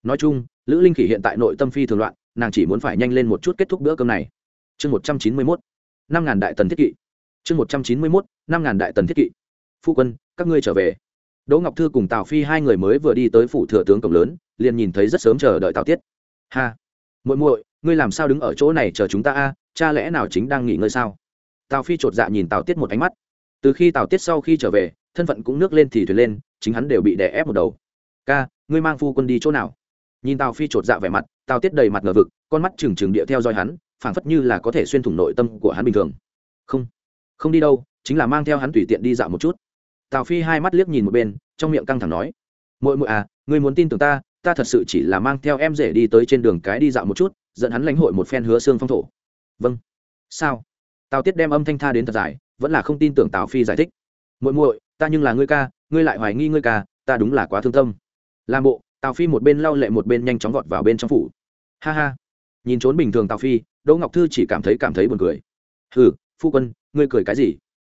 Nói chung, lữ linh khỉ hiện tại nội tâm phi thường loạn, nàng chỉ muốn phải nhanh lên một chút kết thúc bữa cơm này. Chương một trăm chín mươi mốt, năm ngàn đại tần thiết kỵ. Chương một trăm chín mươi mốt, năm ngàn đại tần thiết kỵ. Phu quân, các ngươi trở về. Đỗ ngọc thư cùng tào phi hai người mới vừa đi tới phủ thừa tướng cổng lớn, liền nhìn thấy rất sớm chờ đợi tào tiết. Ha! Muội muội, ngươi làm sao đứng ở chỗ này chờ chúng ta a? Cha lẽ nào chính đang nghỉ ngơi sao? Tào phi chột dạ nhìn tào tiết một ánh mắt từ khi tào tiết sau khi trở về, thân phận cũng nước lên thì thuyền lên, chính hắn đều bị đè ép một đầu. Ca, ngươi mang phu quân đi chỗ nào? Nhìn tào phi chột dạ vẻ mặt, tào tiết đầy mặt ngờ vực, con mắt trừng trừng địa theo dõi hắn, phảng phất như là có thể xuyên thủng nội tâm của hắn bình thường. Không không đi đâu, chính là mang theo hắn tùy tiện đi dạo một chút. Tào phi hai mắt liếc nhìn một bên, trong miệng căng thẳng nói mỗi mỗi à ngươi muốn tin tưởng ta ta thật sự chỉ là mang theo em rể đi tới trên đường cái đi dạo một chút, dẫn hắn lãnh hội một phen hứa xương phong thổ. Vâng. Sao? Tào tiết đem âm thanh tha đến thật dài vẫn là không tin tưởng tào phi giải thích. Muội muội, ta nhưng là ngươi ca, ngươi lại hoài nghi ngươi ca, ta đúng là quá thương tâm. Làm bộ, tào phi một bên lau lệ một bên nhanh chóng vọt vào bên trong phủ. Ha ha. Nhìn trốn bình thường tào phi, đỗ ngọc thư chỉ cảm thấy cảm thấy buồn cười. Hừ, phu quân, ngươi cười cái gì?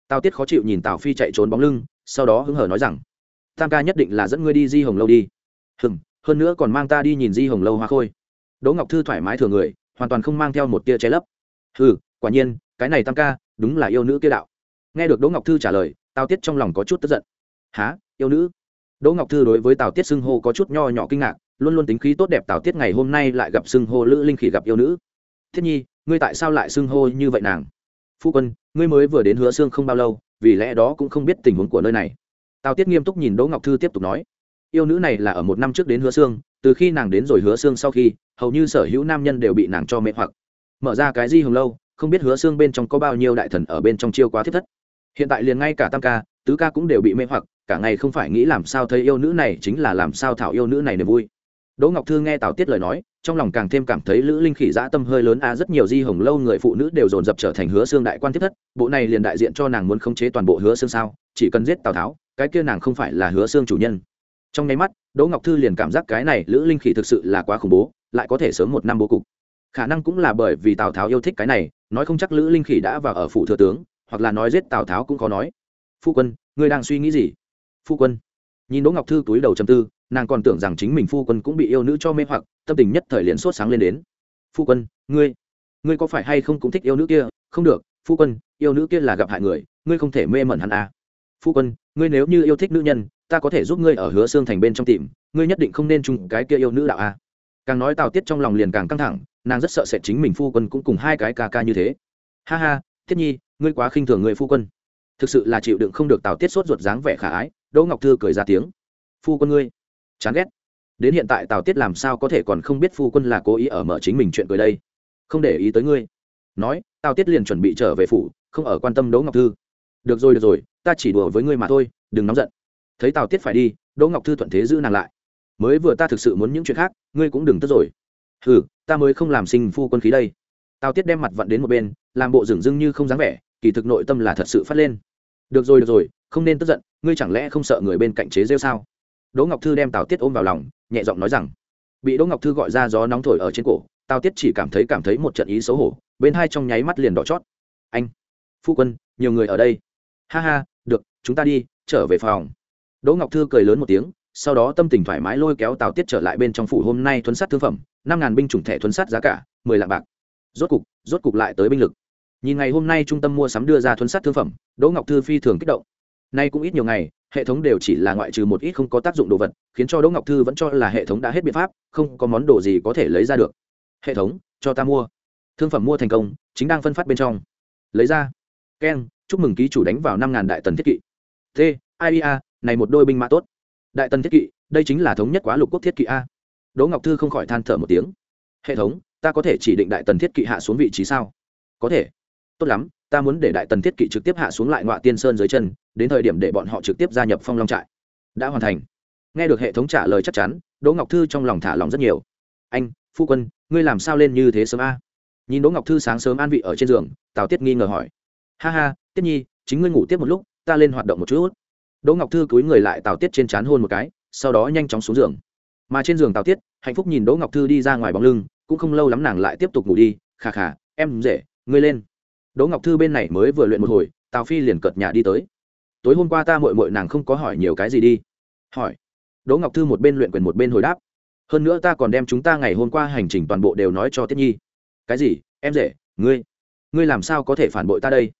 Tào tiết khó chịu nhìn tào phi chạy trốn bóng lưng, sau đó hứng hở nói rằng, tam ca nhất định là dẫn ngươi đi di hồng lâu đi. Hừng hơn nữa còn mang ta đi nhìn di hồng lâu hoa khôi. Đỗ ngọc thư thoải mái thừa người, hoàn toàn không mang theo một tia che lấp. Hừ, quả nhiên, cái này tam ca đúng là yêu nữ kia đạo. Nghe được đỗ ngọc thư trả lời, tào tiết trong lòng có chút tức giận. Há yêu nữ? Đỗ ngọc thư đối với tào tiết xưng hô có chút nho nhỏ kinh ngạc, luôn luôn tính khí tốt đẹp tào tiết ngày hôm nay lại gặp xưng hô lữ linh khỉ gặp yêu nữ. Thiết nhi, ngươi tại sao lại xưng hô như vậy nàng? Phu quân, ngươi mới vừa đến hứa xương không bao lâu, vì lẽ đó cũng không biết tình huống của nơi này. Tào tiết nghiêm túc nhìn đỗ ngọc thư tiếp tục nói, yêu nữ này là ở một năm trước đến hứa xương từ khi nàng đến rồi hứa xương sau khi, hầu như sở hữu nam nhân đều bị nàng cho mê hoặc. Mở ra cái di hồng lâu không biết hứa xương bên trong có bao nhiêu đại thần ở bên trong chiêu quá thiết thất. Hiện tại liền ngay cả tam ca, tứ ca cũng đều bị mê hoặc, cả ngày không phải nghĩ làm sao thấy yêu nữ này chính là làm sao thảo yêu nữ này niềm vui. Đỗ ngọc thư nghe tào tiết lời nói, trong lòng càng thêm cảm thấy lữ linh khỉ dã tâm hơi lớn, a, rất nhiều di hồng lâu người phụ nữ đều dồn dập trở thành hứa xương đại quan thiết thất, bộ này liền đại diện cho nàng muốn khống chế toàn bộ hứa xương sao, chỉ cần giết tào tháo, cái kia nàng không phải là hứa xương chủ nhân. Trong nháy mắt, đỗ ngọc thư liền cảm giác cái này lữ linh khỉ thực sự là quá khủng bố, lại có thể sớm một năm bố cục. Khả năng cũng là bởi vì tào tháo yêu thích cái này nói không chắc lữ linh khỉ đã vào ở phủ thừa tướng, hoặc là nói giết tào tháo cũng khó nói. Phu quân, ngươi đang suy nghĩ gì? Phu quân. Nhìn đỗ ngọc thư túi đầu chầm tư, nàng còn tưởng rằng chính mình phu quân cũng bị yêu nữ cho mê hoặc, tâm tình nhất thời liền sốt sáng lên đến. Phu quân, ngươi ngươi có phải hay không cũng thích yêu nữ kia? Không được, phu quân, yêu nữ kia là gặp hại người, ngươi không thể mê mẩn hắn à. phu quân, ngươi nếu như yêu thích nữ nhân, ta có thể giúp ngươi ở hứa xương thành bên trong tìm, ngươi nhất định không nên chung cái kia yêu nữ đạo à càng nói tào tiết trong lòng liền càng căng thẳng, nàng rất sợ sẽ chính mình phu quân cũng cùng hai cái ca ca như thế. Ha ha thiết nhi, ngươi quá khinh thường người phu quân. Thực sự là chịu đựng không được tào tiết sốt ruột dáng vẻ khả ái, đỗ ngọc thư cười ra tiếng. Phu quân ngươi, chán ghét. Đến hiện tại tào tiết làm sao có thể còn không biết phu quân là cố ý ở mở chính mình chuyện cười đây? Không để ý tới ngươi. Nói, tào tiết liền chuẩn bị trở về phủ, không ở quan tâm đỗ ngọc thư. Được rồi được rồi, ta chỉ đùa với ngươi mà thôi, đừng nóng giận. Thấy tào tiết phải đi, đỗ ngọc thư thuận thế giữ nàng lại mới vừa ta thực sự muốn những chuyện khác, ngươi cũng đừng tức rồi. Ừ ta mới không làm sinh phu quân khí đây. Tào tiết đem mặt vặn đến một bên, làm bộ dửng dưng như không dáng vẻ, kỳ thực nội tâm là thật sự phát lên. Được rồi được rồi, không nên tức giận, ngươi chẳng lẽ không sợ người bên cạnh chế rêu sao? Đỗ ngọc thư đem tào tiết ôm vào lòng, nhẹ giọng nói rằng, bị đỗ ngọc thư gọi ra gió nóng thổi ở trên cổ, tào tiết chỉ cảm thấy cảm thấy một trận ý xấu hổ, bên hai trong nháy mắt liền đỏ chót. Anh, phu quân, nhiều người ở đây. Ha ha, được, chúng ta đi, trở về phòng. Đỗ ngọc thư cười lớn một tiếng sau đó tâm tình thoải mái lôi kéo tào tiết trở lại bên trong phủ hôm nay thuấn sát thương phẩm, năm ngàn binh chủng thẻ thuấn sát giá cả, mười lạng bạc. Rốt cục rốt cục lại tới binh lực. Nhìn ngày hôm nay trung tâm mua sắm đưa ra thuấn sát thương phẩm, đỗ ngọc thư phi thường kích động. Nay cũng ít nhiều ngày, hệ thống đều chỉ là ngoại trừ một ít không có tác dụng đồ vật, khiến cho đỗ ngọc thư vẫn cho là hệ thống đã hết biện pháp, không có món đồ gì có thể lấy ra được. Hệ thống, cho ta mua. Thương phẩm mua thành công, chính đang phân phát bên trong. Lấy ra. Keng chúc mừng ký chủ đánh vào năm ngàn đại tần thiết kỵ. T ia này một đôi binh mã tốt đại tần thiết kỵ, đây chính là thống nhất quá lục quốc thiết kỵ a. Đỗ ngọc thư không khỏi than thở một tiếng. Hệ thống, ta có thể chỉ định đại tần thiết kỵ hạ xuống vị trí sao? Có thể. Tốt lắm, ta muốn để đại tần thiết kỵ trực tiếp hạ xuống lại ngoại tiên sơn dưới chân, đến thời điểm để bọn họ trực tiếp gia nhập phong long trại. Đã hoàn thành. Nghe được hệ thống trả lời chắc chắn, đỗ ngọc thư trong lòng thả lòng rất nhiều. Anh, phu quân, ngươi làm sao lên như thế sớm a? Nhìn đỗ ngọc thư sáng sớm an vị ở trên giường, tào tiết nghi ngờ hỏi. Ha ha, tiết nhi, chính ngươi ngủ tiếp một lúc, ta lên hoạt động một chút đỗ ngọc thư cúi người lại tào tiết trên c h á n hôn một cái, sau đó nhanh chóng xuống giường. Mà trên giường tào tiết, hạnh phúc nhìn đỗ ngọc thư đi ra ngoài bóng lưng, cũng không lâu lắm nàng lại tiếp tục ngủ đi, khà khà, em dễ ngươi lên. Đỗ ngọc thư bên này mới vừa luyện một hồi, tào phi liền cợt nhà đi tới. Tối hôm qua ta mội mội nàng không có hỏi nhiều cái gì đi. Hỏi? Đỗ ngọc thư một bên luyện quyền một bên hồi đáp. Hơn nữa ta còn đem chúng ta ngày hôm qua hành trình toàn bộ đều nói cho tiết nhi. Cái gì? Em rể, ngươi? Ngươi làm sao có thể phản bội ta đây?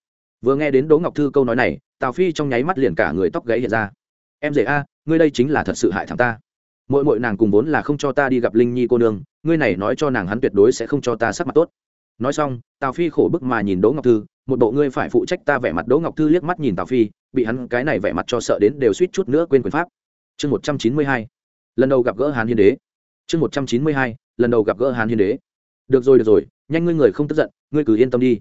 Vừa nghe đến đỗ ngọc thư câu nói này, tào phi trong nháy mắt liền cả người tóc gáy hiện ra. Em rể a, ngươi đây chính là thật sự hại thằng ta. Mỗi mỗi nàng cùng vốn là không cho ta đi gặp linh nhi cô nương, ngươi này nói cho nàng hắn tuyệt đối sẽ không cho ta sắc mặt tốt. Nói xong, tào phi khổ bức mà nhìn đỗ ngọc thư, một bộ ngươi phải phụ trách ta vẻ mặt. Đỗ ngọc thư liếc mắt nhìn tào phi, bị hắn cái này vẻ mặt cho sợ đến đều suýt chút nữa quên quyền pháp. Chương một trăm chín mươi hai, lần đầu gặp gỡ hàn hiên đế. Chương một trăm chín mươi hai, lần đầu gặp gỡ hàn hiên đế. Được rồi được rồi, nhanh ngươi người không tức giận, ngươi cứ yên tâm đi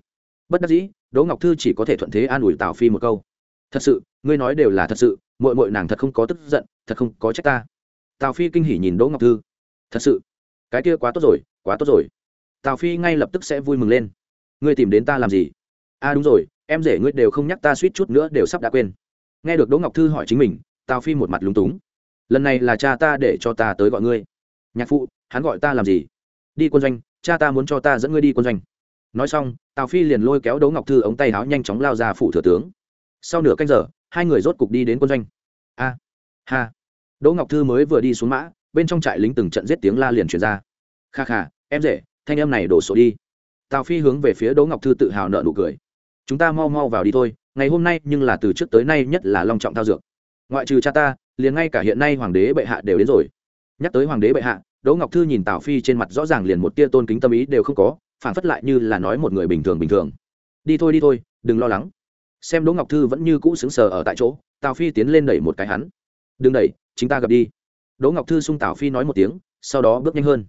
bất đắc dĩ, đỗ ngọc thư chỉ có thể thuận thế an ủi tào phi một câu. Thật sự, ngươi nói đều là thật sự mội mội nàng thật không có tức giận, thật không có trách ta. Tào phi kinh hỉ nhìn đỗ ngọc thư. Thật sự, cái kia quá tốt rồi, quá tốt rồi. Tào phi ngay lập tức sẽ vui mừng lên. Ngươi tìm đến ta làm gì? A à đúng rồi, em rể ngươi đều không nhắc ta suýt chút nữa đều sắp đã quên. Nghe được đỗ ngọc thư hỏi chính mình, tào phi một mặt lúng túng. Lần này là cha ta để cho ta tới gọi ngươi. Nhạc phụ, hắn gọi ta làm gì? Đi quân doanh, cha ta muốn cho ta dẫn ngươi đi quân doanh nói xong, tào phi liền lôi kéo đấu ngọc thư ống tay áo nhanh chóng lao ra phủ thừa tướng. Sau nửa canh giờ, hai người rốt cục đi đến quân doanh. A, ha. Đỗ ngọc thư mới vừa đi xuống mã, bên trong trại lính từng trận giết tiếng la liền truyền ra. Kha kha, em rể, thanh em này đổ sổ đi. Tào phi hướng về phía đỗ ngọc thư tự hào nợ nụ cười. Chúng ta mau mau vào đi thôi, ngày hôm nay nhưng là từ trước tới nay nhất là long trọng thao dược. Ngoại trừ cha ta, liền ngay cả hiện nay hoàng đế bệ hạ đều đến rồi. Nhắc tới hoàng đế bệ hạ, đỗ ngọc thư nhìn tào phi trên mặt rõ ràng liền một tia tôn kính tâm ý đều không có phản phất lại như là nói một người bình thường bình thường. Đi thôi đi thôi, đừng lo lắng. Xem đỗ ngọc thư vẫn như cũ xứng sờ ở tại chỗ, tào phi tiến lên đẩy một cái hắn. Đừng đẩy, chính ta gặp đi. Đỗ ngọc thư sung tào phi nói một tiếng, sau đó bước nhanh hơn.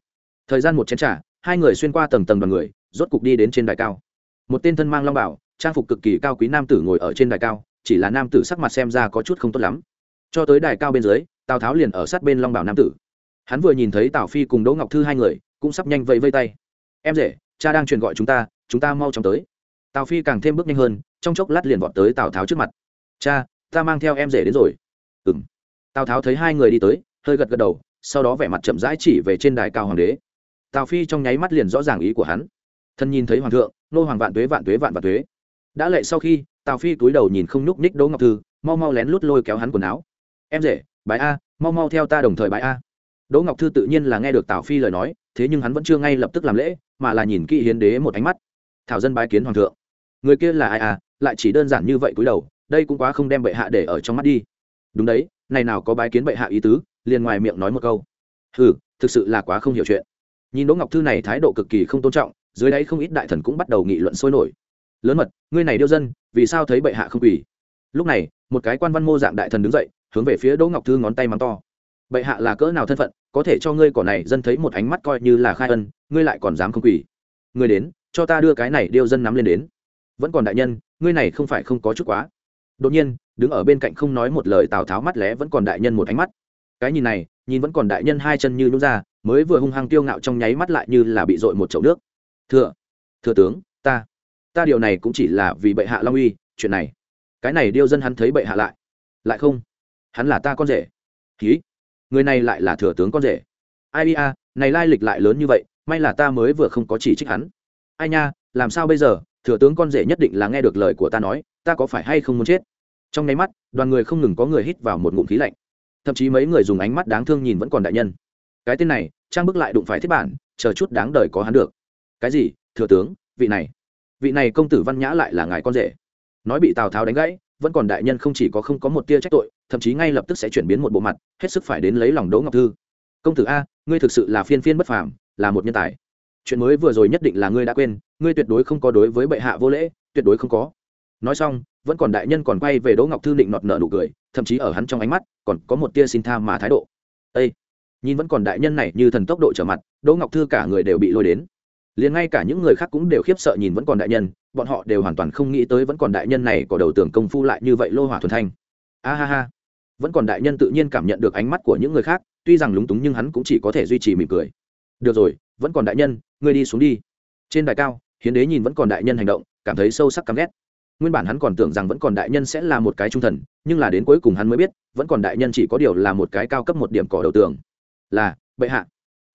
Thời gian một chén t r à hai người xuyên qua tầng tầng đoàn người, rốt cục đi đến trên đài cao. Một tên thân mang long bảo, trang phục cực kỳ cao quý nam tử ngồi ở trên đài cao, chỉ là nam tử sắc mặt xem ra có chút không tốt lắm. Cho tới đài cao bên dưới, tào tháo liền ở sát bên long bảo nam tử. Hắn vừa nhìn thấy tào phi cùng đỗ ngọc thư hai người, cũng sắp nhanh vẫy vây tay. Em rể cha đang truyền gọi chúng ta chúng ta mau chóng tới. Tào phi càng thêm bước nhanh hơn, trong chốc lát liền vọt tới tào tháo trước mặt. Cha, ta mang theo em rể đến rồi. Ừ m tào tháo thấy hai người đi tới, hơi gật gật đầu, sau đó vẻ mặt chậm rãi chỉ về trên đài cao hoàng đế. Tào phi trong nháy mắt liền rõ ràng ý của hắn. Thân nhìn thấy hoàng thượng, nô hoàng vạn tuế vạn tuế vạn vạn tuế. Đã lệ sau khi, tào phi cúi đầu nhìn không nhúc ních đỗ ngọc thư, mau mau lén lút lôi kéo hắn quần áo. Em rể bài a, mau mau theo ta đồng thời bài a. Đỗ ngọc thư tự nhiên là nghe được tào phi lời nói, thế nhưng hắn vẫn chưa ngay lập tức làm lễ mà là nhìn kỹ hiến đế một ánh mắt. Thảo dân bái kiến hoàng thượng. Người kia là ai à? Lại chỉ đơn giản như vậy cúi đầu, đây cũng quá không đem bệ hạ để ở trong mắt đi. Đúng đấy, này nào có bái kiến bệ hạ ý tứ, liền ngoài miệng nói một câu. Ừ thực sự là quá không hiểu chuyện. Nhìn đỗ ngọc thư này thái độ cực kỳ không tôn trọng, dưới đáy không ít đại thần cũng bắt đầu nghị luận sôi nổi. Lớn mật, ngươi này điêu dân, vì sao thấy bệ hạ không quỳ? Lúc này, một cái quan văn mô dạng đại thần đứng dậy, hướng về phía đỗ ngọc thư ngón tay mắng to bệ hạ là cỡ nào thân phận, có thể cho ngươi cỏ này dân thấy một ánh mắt coi như là khai ân, ngươi lại còn dám không quỳ. Ngươi đến, cho ta đưa cái này điêu dân nắm lên đến. Vẫn còn đại nhân, ngươi này không phải không có chút quá. Đột nhiên, đứng ở bên cạnh không nói một lời tào tháo mắt lé vẫn còn đại nhân một ánh mắt. Cái nhìn này, nhìn vẫn còn đại nhân hai chân như nhún ra, mới vừa hung hăng tiêu ngạo trong nháy mắt lại như là bị dội một chậu nước. Thừa thừa tướng, ta ta điều này cũng chỉ là vì bệ hạ long uy, chuyện này. Cái này điêu dân hắn thấy bệ hạ lại. Lại không? Hắn là ta con rể. Ký người này lại là thừa tướng con rể. Ai ia này lai lịch lại lớn như vậy, may là ta mới vừa không có chỉ trích hắn. Ai nha, làm sao bây giờ, thừa tướng con rể nhất định là nghe được lời của ta nói, ta có phải hay không muốn chết? Trong nháy mắt, đoàn người không ngừng có người hít vào một ngụm khí lạnh. Thậm chí mấy người dùng ánh mắt đáng thương nhìn vẫn còn đại nhân. Cái tên này, trang bức lại đụng phải thiết bản, chờ chút đáng đời có hắn được. Cái gì, thừa tướng, vị này? Vị này công tử văn nhã lại là ngài con rể. Nói bị tào tháo đánh gãy vẫn còn đại nhân không chỉ có không có một tia trách tội, thậm chí ngay lập tức sẽ chuyển biến một bộ mặt, hết sức phải đến lấy lòng đỗ ngọc thư. Công tử a, ngươi thực sự là phiên phiên bất phàm, là một nhân tài. Chuyện mới vừa rồi nhất định là ngươi đã quên, ngươi tuyệt đối không có đối với bệ hạ vô lễ, tuyệt đối không có. Nói xong, vẫn còn đại nhân còn quay về đỗ ngọc thư định nọt nợ nụ cười, thậm chí ở hắn trong ánh mắt còn có một tia xin tha mà thái độ. Ây nhìn vẫn còn đại nhân này như thần tốc độ trở mặt, đỗ ngọc thư cả người đều bị lôi đến liền ngay cả những người khác cũng đều khiếp sợ nhìn vẫn còn đại nhân, bọn họ đều hoàn toàn không nghĩ tới vẫn còn đại nhân này có đầu tưởng công phu lại như vậy lô hỏa thuần thanh. A ha ha. Vẫn còn đại nhân tự nhiên cảm nhận được ánh mắt của những người khác, tuy rằng lúng túng nhưng hắn cũng chỉ có thể duy trì mỉm cười. Được rồi, vẫn còn đại nhân, ngươi đi xuống đi. Trên đài cao, hiến đế nhìn vẫn còn đại nhân hành động, cảm thấy sâu sắc căm ghét. Nguyên bản hắn còn tưởng rằng vẫn còn đại nhân sẽ là một cái trung thần, nhưng là đến cuối cùng hắn mới biết, vẫn còn đại nhân chỉ có điều là một cái cao cấp một điểm cỏ đầu tường. Là, bệ hạ.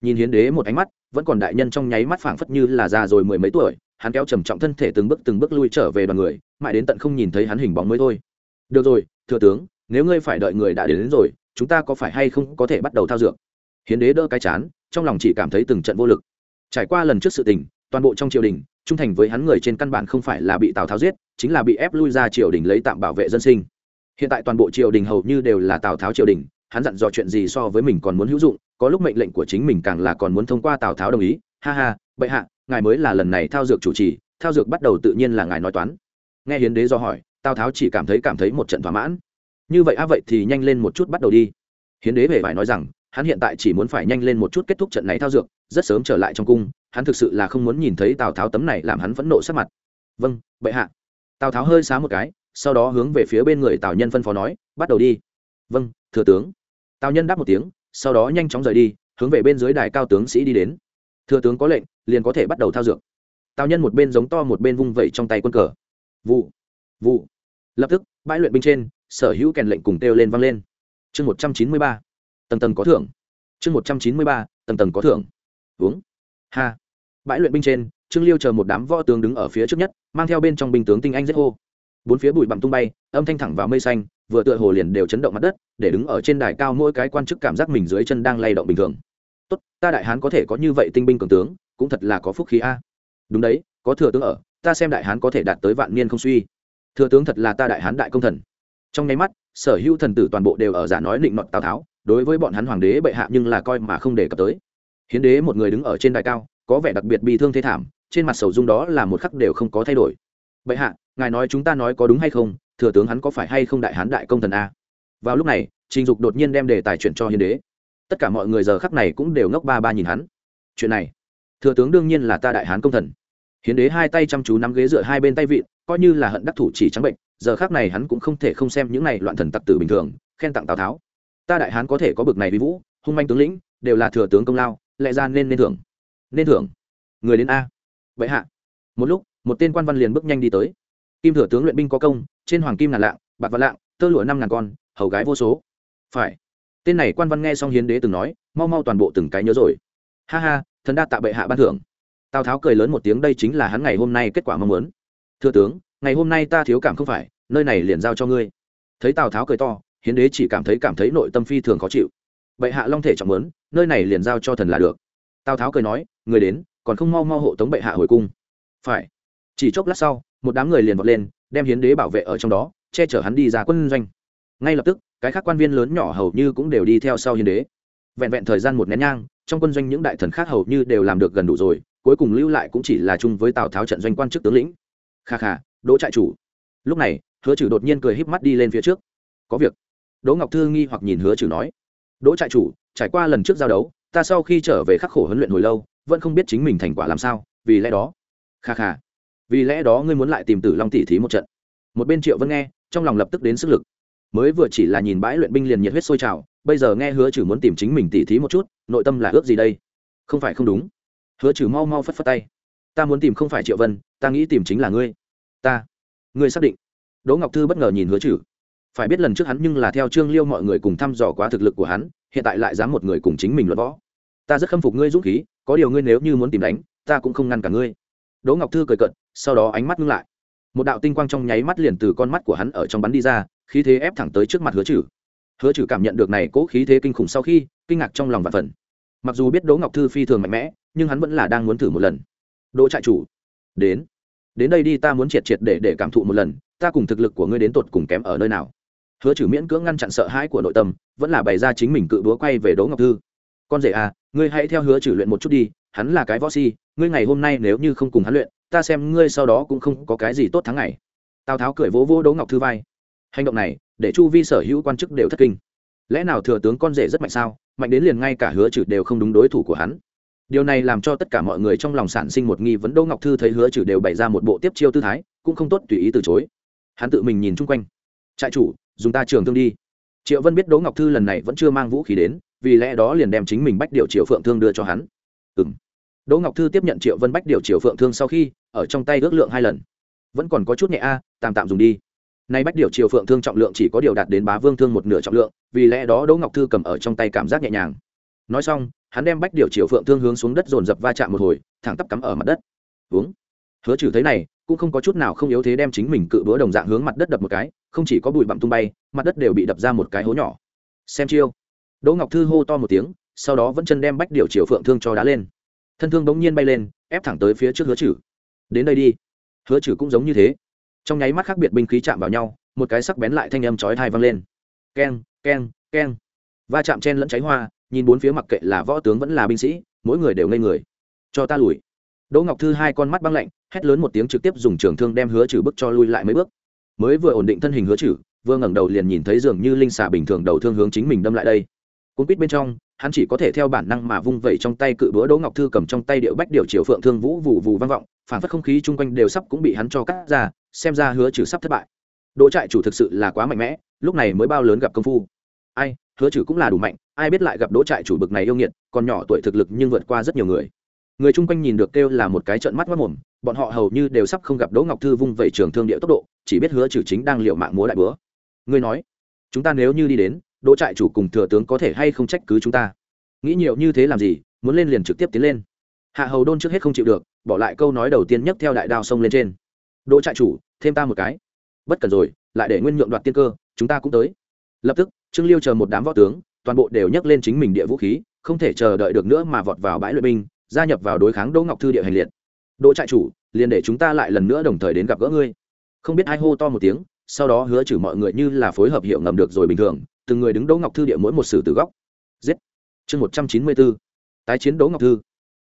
Nhìn hiến đế một ánh mắt vẫn còn đại nhân trong nháy mắt phảng phất như là già rồi mười mấy tuổi hắn kéo trầm trọng thân thể từng bước từng bước lui trở về đoàn người mãi đến tận không nhìn thấy hắn hình bóng mới thôi. Được rồi thừa tướng nếu ngươi phải đợi người đã đến, đến rồi chúng ta có phải hay không có thể bắt đầu thao dược? Hiến đế đỡ cái chán trong lòng chỉ cảm thấy từng trận vô lực. Trải qua lần trước sự tình toàn bộ trong triều đình trung thành với hắn người trên căn bản không phải là bị tào tháo giết chính là bị ép lui ra triều đình lấy tạm bảo vệ dân sinh. Hiện tại toàn bộ triều đình hầu như đều là tào tháo triều đình hắn dặn dò chuyện gì so với mình còn muốn hữu dụng có lúc mệnh lệnh của chính mình càng là còn muốn thông qua tào tháo đồng ý. Ha ha, bệ hạ, ngài mới là lần này thao dược chủ trì, thao dược bắt đầu tự nhiên là ngài nói toán. Nghe hiến đế do hỏi, tào tháo chỉ cảm thấy cảm thấy một trận thỏa mãn. Như vậy a vậy thì nhanh lên một chút bắt đầu đi. Hiến đế về phải nói rằng, hắn hiện tại chỉ muốn phải nhanh lên một chút kết thúc trận này thao dược, rất sớm trở lại trong cung, hắn thực sự là không muốn nhìn thấy tào tháo tấm này làm hắn phẫn nộ sắc mặt. Vâng bệ hạ. Tào tháo hơi xá một cái, sau đó hướng về phía bên người tào nhân phân phó nói, bắt đầu đi. Vâng thừa tướng. Tào nhân đáp một tiếng sau đó nhanh chóng rời đi, hướng về bên dưới đài cao tướng sĩ đi đến. Thừa tướng có lệnh, liền có thể bắt đầu thao dược. Tào nhân một bên giống to một bên vung vẩy trong tay quân cờ. Vụ vụ. Lập tức, bãi luyện binh trên, sở hữu kèn lệnh cùng kêu lên vang lên. Chương một trăm chín mươi ba, tầng tầng có thưởng. Chương một trăm chín mươi ba, tầng tầng có thưởng. Uống. Ha. Bãi luyện binh trên, trương liêu chờ một đám võ tướng đứng ở phía trước nhất, mang theo bên trong binh tướng tinh anh rất hô. Bốn phía bụi bặm tung bay, âm thanh thẳng vào mây xanh vừa tựa hồ liền đều chấn động mặt đất, để đứng ở trên đài cao mỗi cái quan chức cảm giác mình dưới chân đang lay động bình thường. Tốt, ta đại hán có thể có như vậy tinh binh cường tướng, cũng thật là có phúc khí a. Đúng đấy, có thừa tướng ở, ta xem đại hán có thể đạt tới vạn niên không suy. Thừa tướng thật là ta đại hán đại công thần. Trong nháy mắt, sở hữu thần tử toàn bộ đều ở giả nói định mọn tào tháo, đối với bọn hắn hoàng đế bệ hạ nhưng là coi mà không đề cập tới. Hiến đế một người đứng ở trên đài cao, có vẻ đặc biệt bị thương thế thảm, trên mặt sầu dung đó là một khắc đều không có thay đổi. Bệ hạ, ngài nói chúng ta nói có đúng hay không thừa tướng hắn có phải hay không đại hán đại công thần a? Vào lúc này, trình dục đột nhiên đem đề tài chuyển cho hiến đế. Tất cả mọi người giờ khắc này cũng đều ngốc ba ba nhìn hắn. Chuyện này, thừa tướng đương nhiên là ta đại hán công thần. Hiến đế hai tay chăm chú nắm ghế dựa hai bên tay vịn, coi như là hận đắc thủ chỉ trắng bệnh, giờ khác này hắn cũng không thể không xem những này loạn thần tặc tử bình thường, khen tặng tào tháo. Ta đại hán có thể có bực này vi vũ, hung manh tướng lĩnh, đều là thừa tướng công lao, lẽ ra nên nên thưởng. Nên thưởng. Người đến a. Vậy hạ. Một lúc, một tên quan văn liền bước nhanh đi tới kim thừa tướng luyện binh có công, trên hoàng kim ngàn lạng, bạc và lạng, tơ lụa năm ngàn con, hầu gái vô số. Phải. Tên này quan văn nghe xong hiến đế từng nói, mau mau toàn bộ từng cái nhớ rồi. Ha ha, thần đa tạ bệ hạ ban thưởng. Tào tháo cười lớn một tiếng, đây chính là hắn ngày hôm nay kết quả mong muốn. Thưa tướng, ngày hôm nay ta thiếu cảm không phải, nơi này liền giao cho ngươi. Thấy tào tháo cười to, hiến đế chỉ cảm thấy cảm thấy nội tâm phi thường khó chịu. Bệ hạ long thể trọng muốn, nơi này liền giao cho thần là được. Tào tháo cười nói, người đến, còn không mau mau hộ tống bệ hạ hồi cung. Phải. Chỉ chốc lát sau một đám người liền vọt lên, đem hiến đế bảo vệ ở trong đó, che chở hắn đi ra quân doanh. Ngay lập tức, cái khác quan viên lớn nhỏ hầu như cũng đều đi theo sau hiến đế. Vẹn vẹn thời gian một nén nhang, trong quân doanh những đại thần khác hầu như đều làm được gần đủ rồi, cuối cùng lưu lại cũng chỉ là chung với tào tháo trận doanh quan chức tướng lĩnh. Kha kha, đỗ trại chủ. Lúc này, hứa trừ đột nhiên cười híp mắt đi lên phía trước. Có việc. Đỗ ngọc thư nghi hoặc nhìn hứa trừ nói. Đỗ trại chủ, trải qua lần trước giao đấu, ta sau khi trở về khắc khổ huấn luyện hồi lâu, vẫn không biết chính mình thành quả làm sao, vì lẽ đó. Kha kha vì lẽ đó ngươi muốn lại tìm tử long tỷ thí một trận. Một bên triệu vân nghe, trong lòng lập tức đến sức lực. Mới vừa chỉ là nhìn bãi luyện binh liền nhiệt huyết sôi trào, bây giờ nghe hứa trừ muốn tìm chính mình tỉ thí một chút, nội tâm là ước gì đây? Không phải không đúng. Hứa trừ mau mau phất phất tay. Ta muốn tìm không phải triệu vân, ta nghĩ tìm chính là ngươi. Ta. Ngươi xác định. Đỗ ngọc thư bất ngờ nhìn hứa trừ. Phải biết lần trước hắn nhưng là theo trương liêu mọi người cùng thăm dò quá thực lực của hắn, hiện tại lại dám một người cùng chính mình luận võ. Ta rất khâm phục ngươi dũng khí, có điều ngươi nếu như muốn tìm đánh, ta cũng không ngăn cả ngươi đỗ ngọc thư cười cận sau đó ánh mắt ngưng lại. Một đạo tinh quang trong nháy mắt liền từ con mắt của hắn ở trong bắn đi ra, khí thế ép thẳng tới trước mặt hứa trừ. Hứa trừ cảm nhận được này cố khí thế kinh khủng sau khi, kinh ngạc trong lòng và phần. Mặc dù biết đỗ ngọc thư phi thường mạnh mẽ, nhưng hắn vẫn là đang muốn thử một lần. Đỗ trại chủ, đến. Đến đây đi, ta muốn triệt triệt để để cảm thụ một lần, ta cùng thực lực của ngươi đến tột cùng kém ở nơi nào. Hứa trừ miễn cưỡng ngăn chặn sợ hãi của nội tâm, vẫn là bày ra chính mình cự đúa quay về đỗ ngọc thư. Con rể à ngươi hãy theo hứa trừ luyện một chút đi hắn là cái võ si, ngươi ngày hôm nay nếu như không cùng hắn luyện, ta xem ngươi sau đó cũng không có cái gì tốt tháng ngày. Tào tháo cười vỗ vỗ đỗ ngọc thư vai. Hành động này, để chu vi sở hữu quan chức đều thất kinh. Lẽ nào thừa tướng con rể rất mạnh sao? Mạnh đến liền ngay cả hứa trừ đều không đúng đối thủ của hắn. Điều này làm cho tất cả mọi người trong lòng sản sinh một nghi vấn. Đỗ ngọc thư thấy hứa trừ đều bày ra một bộ tiếp chiêu tư thái, cũng không tốt tùy ý từ chối. Hắn tự mình nhìn chung quanh. Trại chủ, dùng ta trường thương đi. Triệu vân biết đỗ ngọc thư lần này vẫn chưa mang vũ khí đến, vì lẽ đó liền đem chính mình bách điệu triệu phượng thương đưa cho hắn. Ừ m đỗ ngọc thư tiếp nhận triệu vân bách điều triệu phượng thương sau khi, ở trong tay ước lượng hai lần. Vẫn còn có chút nhẹ a, tạm tạm dùng đi. Nay bách điều chiều phượng thương trọng lượng chỉ có điều đạt đến bá vương thương một nửa trọng lượng, vì lẽ đó đỗ ngọc thư cầm ở trong tay cảm giác nhẹ nhàng. Nói xong, hắn đem bách điều chiều phượng thương hướng xuống đất dồn dập va chạm một hồi, thẳng tắp cắm ở mặt đất. Uống. Hứa trừ thấy này, cũng không có chút nào không yếu thế đem chính mình cự bữa đồng dạng hướng mặt đất đập một cái, không chỉ có bụi bặm tung bay, mặt đất đều bị đập ra một cái hố nhỏ. Xem chiêu. Đỗ ngọc thư hô to một tiếng, sau đó vẫn chân đem bách điều chiều phượng thương cho đá lên thân thương bỗng nhiên bay lên, ép thẳng tới phía trước hứa trừ đến đây đi. Hứa trừ cũng giống như thế. Trong nháy mắt khác biệt binh khí chạm vào nhau, một cái sắc bén lại thanh âm chói thai vang lên. Keng keng keng. Va chạm chen lẫn cháy hoa, nhìn bốn phía mặc kệ là võ tướng vẫn là binh sĩ, mỗi người đều ngây người. Cho ta lùi. Đỗ ngọc thư hai con mắt băng lạnh, hét lớn một tiếng trực tiếp dùng trường thương đem hứa trừ bước cho lui lại mấy bước. Mới vừa ổn định thân hình hứa trừ vừa ngẩng đầu liền nhìn thấy dường như linh xà bình thường đầu thương hướng chính mình đâm lại đây. Cung quýt bên trong hắn chỉ có thể theo bản năng mà vung vẩy trong tay cự búa đỗ ngọc thư cầm trong tay điệu bách điệu triều phượng thương vũ vù vù vang vọng, phản phất không khí chung quanh đều sắp cũng bị hắn cho cắt ra, xem ra hứa trừ sắp thất bại. Đỗ trại chủ thực sự là quá mạnh mẽ, lúc này mới bao lớn gặp công phu. Ai, hứa trừ cũng là đủ mạnh, ai biết lại gặp đỗ trại chủ bực này yêu nghiệt, còn nhỏ tuổi thực lực nhưng vượt qua rất nhiều người. Người chung quanh nhìn được kêu là một cái trận mắt mất mồm, bọn họ hầu như đều sắp không gặp đỗ ngọc thư vung vẩy trường thương điệu tốc độ, chỉ biết hứa trừ chính đang liệu mạng múa đại bữa ngươi nói, chúng ta nếu như đi đến đỗ trại chủ cùng thừa tướng có thể hay không trách cứ chúng ta? Nghĩ nhiều như thế làm gì, muốn lên liền trực tiếp tiến lên. Hạ hầu đôn trước hết không chịu được, bỏ lại câu nói đầu tiên nhấc theo đại đao sông lên trên. Đỗ trại chủ, thêm ta một cái. Bất cần rồi, lại để nguyên nhượng đoạt tiên cơ, chúng ta cũng tới. Lập tức, trương liêu chờ một đám võ tướng, toàn bộ đều nhấc lên chính mình địa vũ khí, không thể chờ đợi được nữa mà vọt vào bãi luyện binh, gia nhập vào đối kháng đỗ ngọc thư địa hành liệt. Đỗ trại chủ, liền để chúng ta lại lần nữa đồng thời đến gặp gỡ ngươi. Không biết ai hô to một tiếng, sau đó hứa trừ mọi người như là phối hợp hiệu ngầm được rồi bình thường từng người đứng đỗ ngọc thư địa mỗi một sử từ góc. Giết. Chương một trăm chín mươi bốn tái chiến đỗ ngọc thư.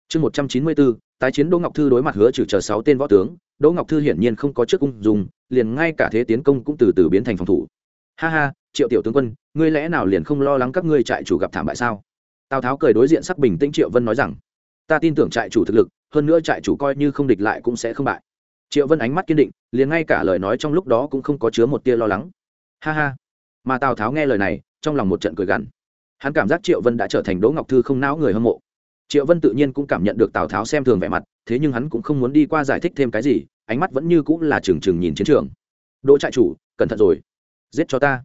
Chương một trăm chín mươi bốn tái chiến đỗ ngọc thư đối mặt hứa trừ chờ sáu tên võ tướng, đỗ ngọc thư hiển nhiên không có trước cung dùng, liền ngay cả thế tiến công cũng từ từ biến thành phòng thủ. Ha ha, triệu tiểu tướng quân, ngươi lẽ nào liền không lo lắng các ngươi trại chủ gặp thảm bại sao? Tào tháo cười đối diện sắc bình tĩnh triệu vân nói rằng, ta tin tưởng trại chủ thực lực, hơn nữa trại chủ coi như không địch lại cũng sẽ không bại. Triệu vân ánh mắt kiên định, liền ngay cả lời nói trong lúc đó cũng không có chứa một tia lo lắng. Ha ha mà tào tháo nghe lời này trong lòng một trận cười gằn hắn cảm giác triệu vân đã trở thành đỗ ngọc thư không não người hâm mộ triệu vân tự nhiên cũng cảm nhận được tào tháo xem thường vẻ mặt thế nhưng hắn cũng không muốn đi qua giải thích thêm cái gì ánh mắt vẫn như cũng là trừng trừng nhìn chiến trường đỗ trại chủ cẩn thận rồi giết cho ta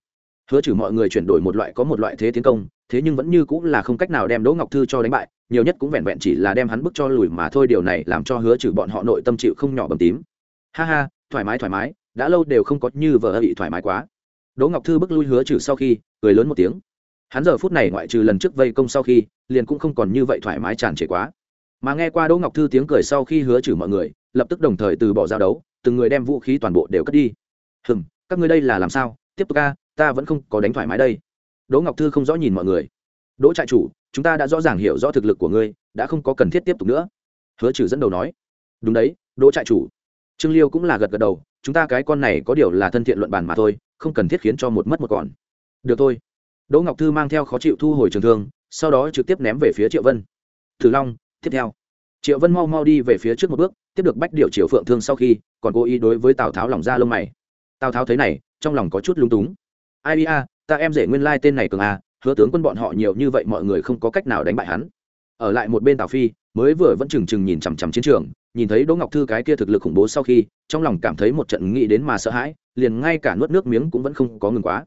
hứa trừ mọi người chuyển đổi một loại có một loại thế tiến công thế nhưng vẫn như cũng là không cách nào đem đỗ ngọc thư cho đánh bại nhiều nhất cũng vẹn vẹn chỉ là đem hắn bức cho lùi mà thôi điều này làm cho hứa trừ bọn họ nội tâm chịu không nhỏ bầm tím ha ha thoải mái thoải mái đã lâu đều không có như vợ bị thoải mái quá đỗ ngọc thư bước lui hứa trừ sau khi, cười lớn một tiếng. Hắn giờ phút này ngoại trừ lần trước vây công sau khi, liền cũng không còn như vậy thoải mái tràn trề quá. Mà nghe qua đỗ ngọc thư tiếng cười sau khi hứa trừ mọi người, lập tức đồng thời từ bỏ giao đấu, từng người đem vũ khí toàn bộ đều cất đi. Hừm, các ngươi đây là làm sao? Tiếp tục ca ta vẫn không có đánh thoải mái đây. Đỗ ngọc thư không rõ nhìn mọi người. Đỗ trại chủ, chúng ta đã rõ ràng hiểu rõ thực lực của ngươi, đã không có cần thiết tiếp tục nữa. Hứa trừ dẫn đầu nói. Đúng đấy, đỗ trại chủ. Trương liêu cũng là gật gật đầu. Chúng ta cái con này có điều là thân thiện luận bàn mà thôi không cần thiết khiến cho một mất một còn. Được thôi. Đỗ ngọc thư mang theo khó chịu thu hồi trường thương, sau đó trực tiếp ném về phía triệu vân. Thử long, tiếp theo. Triệu vân mau mau đi về phía trước một bước, tiếp được bách điệu triệu phượng thương sau khi, còn cố ý đối với tào tháo lòng ra lông mày. Tào tháo thấy này, trong lòng có chút lung túng. Ai ia ta em rể nguyên lai tên này cường à hứa tướng quân bọn họ nhiều như vậy mọi người không có cách nào đánh bại hắn. Ở lại một bên tào phi, mới vừa vẫn trừng trừng nhìn chằm chằm chiến trường nhìn thấy đỗ ngọc thư cái kia thực lực khủng bố sau khi, trong lòng cảm thấy một trận nghĩ đến mà sợ hãi, liền ngay cả nuốt nước miếng cũng vẫn không có ngừng quá.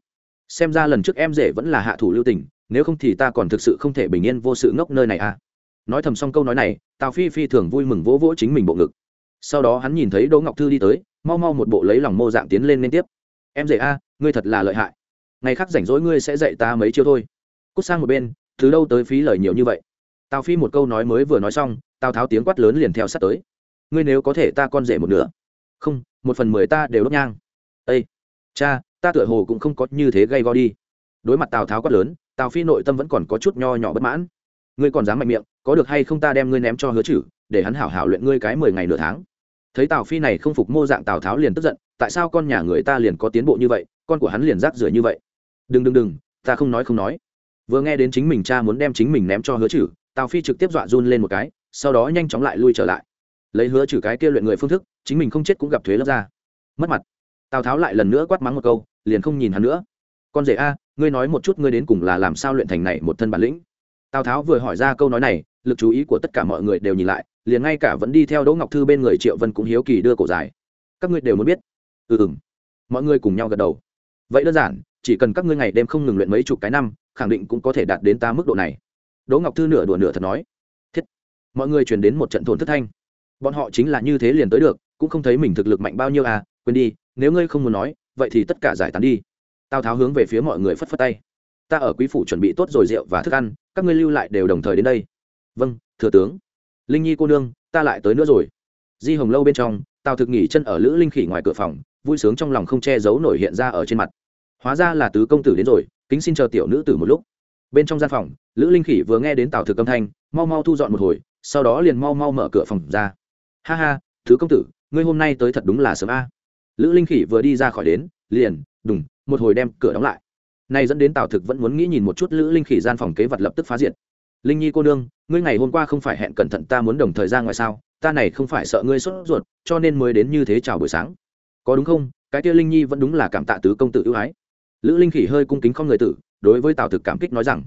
Xem ra lần trước em rể vẫn là hạ thủ lưu tình, nếu không thì ta còn thực sự không thể bình yên vô sự ngốc nơi này à. Nói thầm xong câu nói này, tào phi phi thường vui mừng vỗ vỗ chính mình bộ ngực. Sau đó hắn nhìn thấy đỗ ngọc thư đi tới, mau mau một bộ lấy lòng mô dạng tiến lên liên tiếp. Em rể a, ngươi thật là lợi hại. Ngày khác rảnh rỗi ngươi sẽ dạy ta mấy chiêu thôi. Cút sang một bên, từ đâu tới phí lời nhiều như vậy? Tào phi một câu nói mới vừa nói xong, tào tháo tiếng quát lớn liền theo sát tới ngươi nếu có thể ta con rể một nửa. Không, một phần mười ta đều đốt nhang. Ây cha, ta tựa hồ cũng không có như thế gây go đi. Đối mặt tào tháo quát lớn, tào phi nội tâm vẫn còn có chút nho nhỏ bất mãn. Ngươi còn dám mạnh miệng, có được hay không ta đem ngươi ném cho hứa chử, để hắn hảo hảo luyện ngươi cái mười ngày nửa tháng. Thấy tào phi này không phục mô dạng tào tháo liền tức giận, tại sao con nhà người ta liền có tiến bộ như vậy, con của hắn liền rác rưởi như vậy? Đừng đừng đừng, ta không nói không nói. Vừa nghe đến chính mình cha muốn đem chính mình ném cho hứa chử, tào phi trực tiếp dọa run lên một cái, sau đó nhanh chóng lại lui trở lại lấy hứa trừ cái kia luyện người phương thức, chính mình không chết cũng gặp thuế lớp ra. Mất mặt. Tào tháo lại lần nữa quát mắng một câu, liền không nhìn hắn nữa. Con rể a, ngươi nói một chút ngươi đến cùng là làm sao luyện thành này một thân bản lĩnh? Tào tháo vừa hỏi ra câu nói này, lực chú ý của tất cả mọi người đều nhìn lại, liền ngay cả vẫn đi theo đỗ ngọc thư bên người triệu vân cũng hiếu kỳ đưa cổ dài. Các ngươi đều muốn biết. Ừ ừ mọi người cùng nhau gật đầu. Vậy đơn giản, chỉ cần các ngươi ngày đêm không ngừng luyện mấy chục cái năm, khẳng định cũng có thể đạt đến ta mức độ này. Đỗ ngọc thư nửa đùa nửa thật nói. Thiết. Mọi người truyền đến một trận thổn thất thanh bọn họ chính là như thế liền tới được, cũng không thấy mình thực lực mạnh bao nhiêu à quên đi, nếu ngươi không muốn nói, vậy thì tất cả giải tán đi. Tào tháo hướng về phía mọi người phất phất tay. Ta ở quý phủ chuẩn bị tốt rồi rượu và thức ăn, các ngươi lưu lại đều đồng thời đến đây. Vâng thừa tướng. Linh nhi cô nương, ta lại tới nữa rồi. Di hồng lâu bên trong, tào thực nghỉ chân ở lữ linh khỉ ngoài cửa phòng, vui sướng trong lòng không che giấu nổi hiện ra ở trên mặt. Hóa ra là tứ công tử đến rồi, kính xin chờ tiểu nữ tử một lúc. Bên trong gian phòng, lữ linh khỉ vừa nghe đến tào thực âm thanh, mau mau thu dọn một hồi, sau đó liền mau mau mở cửa phòng ra ha ha, thứ công tử, ngươi hôm nay tới thật đúng là sớm a. Lữ linh khỉ vừa đi ra khỏi đến, liền, đùng, một hồi đem cửa đóng lại. Này dẫn đến tào thực vẫn muốn nghĩ nhìn một chút lữ linh khỉ gian phòng kế vật lập tức phá diệt. Linh nhi cô nương, ngươi ngày hôm qua không phải hẹn cẩn thận ta muốn đồng thời ra ngoài sao? Ta này không phải sợ ngươi sốt ruột, cho nên mới đến như thế chào buổi sáng. Có đúng không? Cái kia linh nhi vẫn đúng là cảm tạ tứ công tử ưu ái. Lữ linh khỉ hơi cung kính không người tử, đối với tào thực cảm kích nói rằng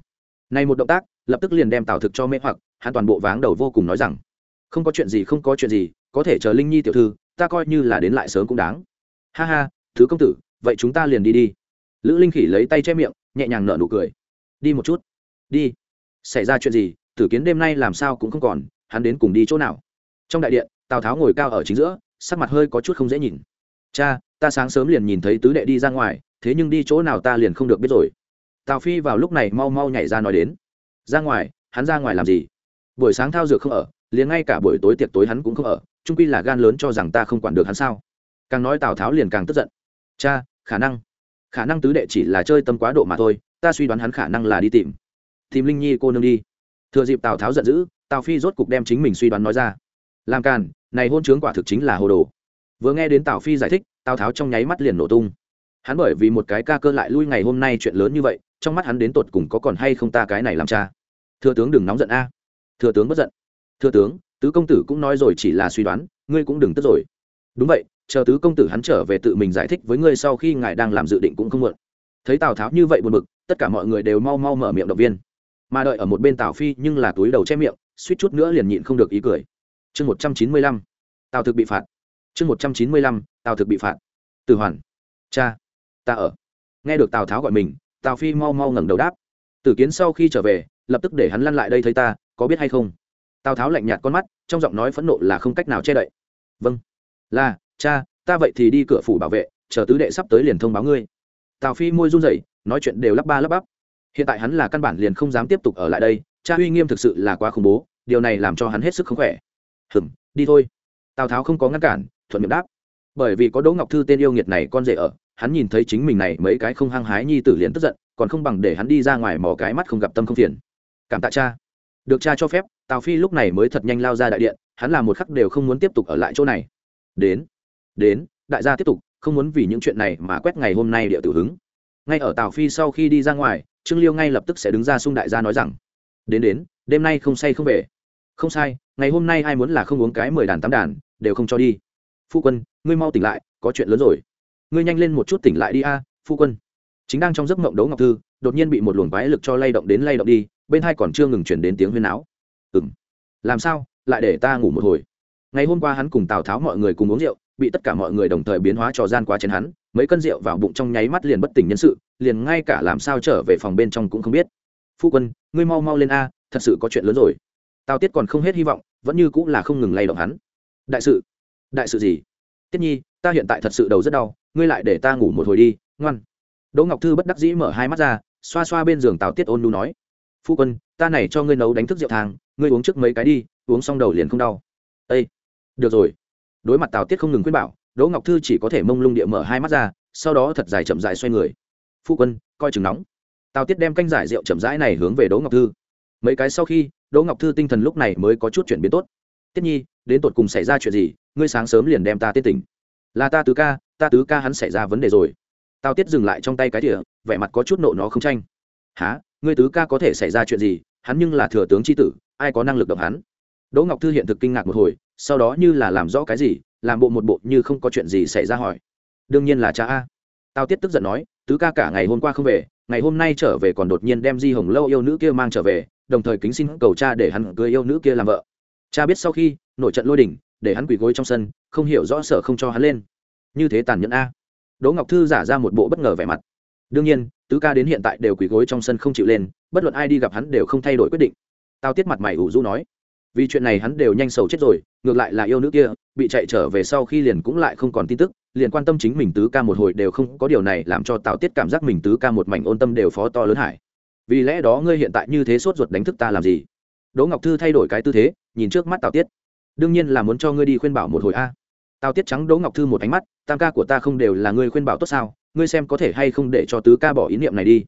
này một động tác, lập tức liền đem tào thực cho mê hoặc, hắn toàn bộ váng đầu vô cùng nói rằng không có chuyện gì, không có chuyện gì, có thể chờ linh nhi tiểu thư, ta coi như là đến lại sớm cũng đáng. Ha ha, thứ công tử, vậy chúng ta liền đi đi. Lữ linh khỉ lấy tay che miệng, nhẹ nhàng nở nụ cười. Đi một chút. Đi. Xảy ra chuyện gì, tử kiến đêm nay làm sao cũng không còn, hắn đến cùng đi chỗ nào? Trong đại điện, tào tháo ngồi cao ở chính giữa, sắc mặt hơi có chút không dễ nhìn. Cha, ta sáng sớm liền nhìn thấy tứ đệ đi ra ngoài, thế nhưng đi chỗ nào ta liền không được biết rồi. Tào phi vào lúc này mau mau nhảy ra nói đến. Ra ngoài, hắn ra ngoài làm gì? Buổi sáng thao dược không ở liền ngay cả buổi tối tiệc tối hắn cũng không ở trung quy là gan lớn cho rằng ta không quản được hắn sao. Càng nói tào tháo liền càng tức giận. Cha, khả năng khả năng tứ đệ chỉ là chơi tâm quá độ mà thôi, ta suy đoán hắn khả năng là đi tìm. Tìm linh nhi cô nương đi. Thừa dịp tào tháo giận dữ, tào phi rốt cục đem chính mình suy đoán nói ra. Làm càn, này hôn chướng quả thực chính là hồ đồ. Vừa nghe đến tào phi giải thích, tào tháo trong nháy mắt liền nổ tung. Hắn bởi vì một cái ca cơ lại lui ngày hôm nay chuyện lớn như vậy, trong mắt hắn đến tột cùng có còn hay không ta cái này làm cha? Thừa tướng đừng nóng giận a. Thừa tướng bất giận thừa tướng, tứ công tử cũng nói rồi chỉ là suy đoán, ngươi cũng đừng tức rồi. Đúng vậy, chờ tứ công tử hắn trở về tự mình giải thích với ngươi sau khi ngài đang làm dự định cũng không muộn. Thấy tào tháo như vậy buồn bực, tất cả mọi người đều mau mau mở miệng động viên. Mà đợi ở một bên tào phi nhưng là túi đầu che miệng, suýt chút nữa liền nhịn không được ý cười. Chương một trăm chín mươi lăm, tào thực bị phạt. Chương một trăm chín mươi lăm, tào thực bị phạt. Từ hoàn. Cha. Ta ở. Nghe được tào tháo gọi mình, tào phi mau mau ngẩng đầu đáp. Tử kiến sau khi trở về, lập tức để hắn lăn lại đây thấy ta, có biết hay không? Tào tháo lạnh nhạt con mắt, trong giọng nói phẫn nộ là không cách nào che đậy. Vâng. Là, cha, ta vậy thì đi cửa phủ bảo vệ, chờ tứ đệ sắp tới liền thông báo ngươi. Tào phi môi run rẩy, nói chuyện đều lắp ba lắp bắp. Hiện tại hắn là căn bản liền không dám tiếp tục ở lại đây, cha uy nghiêm thực sự là quá khủng bố, điều này làm cho hắn hết sức không khỏe. Hừm, đi thôi. Tào tháo không có ngăn cản, thuận miệng đáp. Bởi vì có đỗ ngọc thư tên yêu nghiệt này con rể ở, hắn nhìn thấy chính mình này mấy cái không hăng hái nhi tử liền tức giận, còn không bằng để hắn đi ra ngoài mò cái mắt không gặp tâm không phiền. Cảm tạ cha. Được cha cho phép tào phi lúc này mới thật nhanh lao ra đại điện, hắn là một khắc đều không muốn tiếp tục ở lại chỗ này. Đến đến, đại gia tiếp tục, không muốn vì những chuyện này mà quét ngày hôm nay địa tử hứng. Ngay ở tào phi sau khi đi ra ngoài, trương liêu ngay lập tức sẽ đứng ra xung đại gia nói rằng, đến đến, đêm nay không say không về. Không sai, ngày hôm nay ai muốn là không uống cái mười đàn tám đàn, đều không cho đi. Phu quân, ngươi mau tỉnh lại, có chuyện lớn rồi. Ngươi nhanh lên một chút tỉnh lại đi a, phu quân. Chính đang trong giấc mộng đấu ngọc thư, đột nhiên bị một luồng quái lực cho lay động đến lay động đi, bên hai còn chưa ngừng chuyển đến tiếng huyên áo ừng làm sao? Lại để ta ngủ một hồi. Ngày hôm qua hắn cùng tào tháo mọi người cùng uống rượu, bị tất cả mọi người đồng thời biến hóa trò gian quá chén hắn, mấy cân rượu vào bụng trong nháy mắt liền bất tỉnh nhân sự, liền ngay cả làm sao trở về phòng bên trong cũng không biết. Phu quân, ngươi mau mau lên a, thật sự có chuyện lớn rồi. Tào tiết còn không hết hy vọng, vẫn như cũng là không ngừng lay động hắn. Đại sự. Đại sự gì? Tiết nhi, ta hiện tại thật sự đầu rất đau, ngươi lại để ta ngủ một hồi đi, ngoan. Đỗ ngọc thư bất đắc dĩ mở hai mắt ra, xoa xoa bên giường tào tiết ôn nu nói. Phu quân ta này cho ngươi nấu đánh thức rượu thang, ngươi uống trước mấy cái đi, uống xong đầu liền không đau. Ây được rồi. Đối mặt tào tiết không ngừng khuyên bảo, đỗ ngọc thư chỉ có thể mông lung địa mở hai mắt ra, sau đó thật dài chậm dài xoay người. Phu quân, coi chừng nóng. Tào tiết đem canh giải rượu chậm rãi này hướng về đỗ ngọc thư. Mấy cái sau khi, đỗ ngọc thư tinh thần lúc này mới có chút chuyển biến tốt. Tiết nhi, đến tột cùng xảy ra chuyện gì, ngươi sáng sớm liền đem ta tiết tỉnh. Là ta tứ ca, ta tứ ca hắn xảy ra vấn đề rồi. Tào tiết dừng lại trong tay cái tỉa vẻ mặt có chút nộ nó không tranh. Há ngươi tứ ca có thể xảy ra chuyện gì, hắn nhưng là thừa tướng c tử, ai có năng lực động hắn? Đỗ ngọc thư hiện thực kinh ngạc một hồi, sau đó như là làm rõ cái gì, làm bộ một bộ như không có chuyện gì xảy ra hỏi. Đương nhiên là cha a. Tao tiết tức giận nói, tứ ca cả ngày hôm qua không về, ngày hôm nay trở về còn đột nhiên đem di hồng lâu yêu nữ kia mang trở về, đồng thời kính xin cầu cha để hắn cưới yêu nữ kia làm vợ. Cha biết sau khi, nổi trận lôi đỉnh, để hắn quỳ gối trong sân, không hiểu rõ sợ không cho hắn lên. Như thế tàn nhẫn a. Đỗ ngọc thư giả ra một bộ bất ngờ vẻ mặt. Đương nhiên tứ ca đến hiện tại đều quỳ gối trong sân không chịu lên, bất luận ai đi gặp hắn đều không thay đổi quyết định. Tao tiết mặt mày ủ rũ nói, vì chuyện này hắn đều nhanh sầu chết rồi, ngược lại là yêu nữ kia, bị chạy trở về sau khi liền cũng lại không còn tin tức, liền quan tâm chính mình tứ ca một hồi đều không có điều này làm cho tào tiết cảm giác mình tứ ca một mảnh ôn tâm đều phó to lớn hải. Vì lẽ đó ngươi hiện tại như thế sốt ruột đánh thức ta làm gì? Đỗ ngọc thư thay đổi cái tư thế, nhìn trước mắt tào tiết. Đương nhiên là muốn cho ngươi đi khuyên bảo một hồi a. Tào tiết trắng đỗ ngọc thư một ánh mắt, tam ca của ta không đều là ngươi khuyên bảo tốt sao? Ngươi xem có thể hay không để cho tứ ca bỏ ý niệm này đi.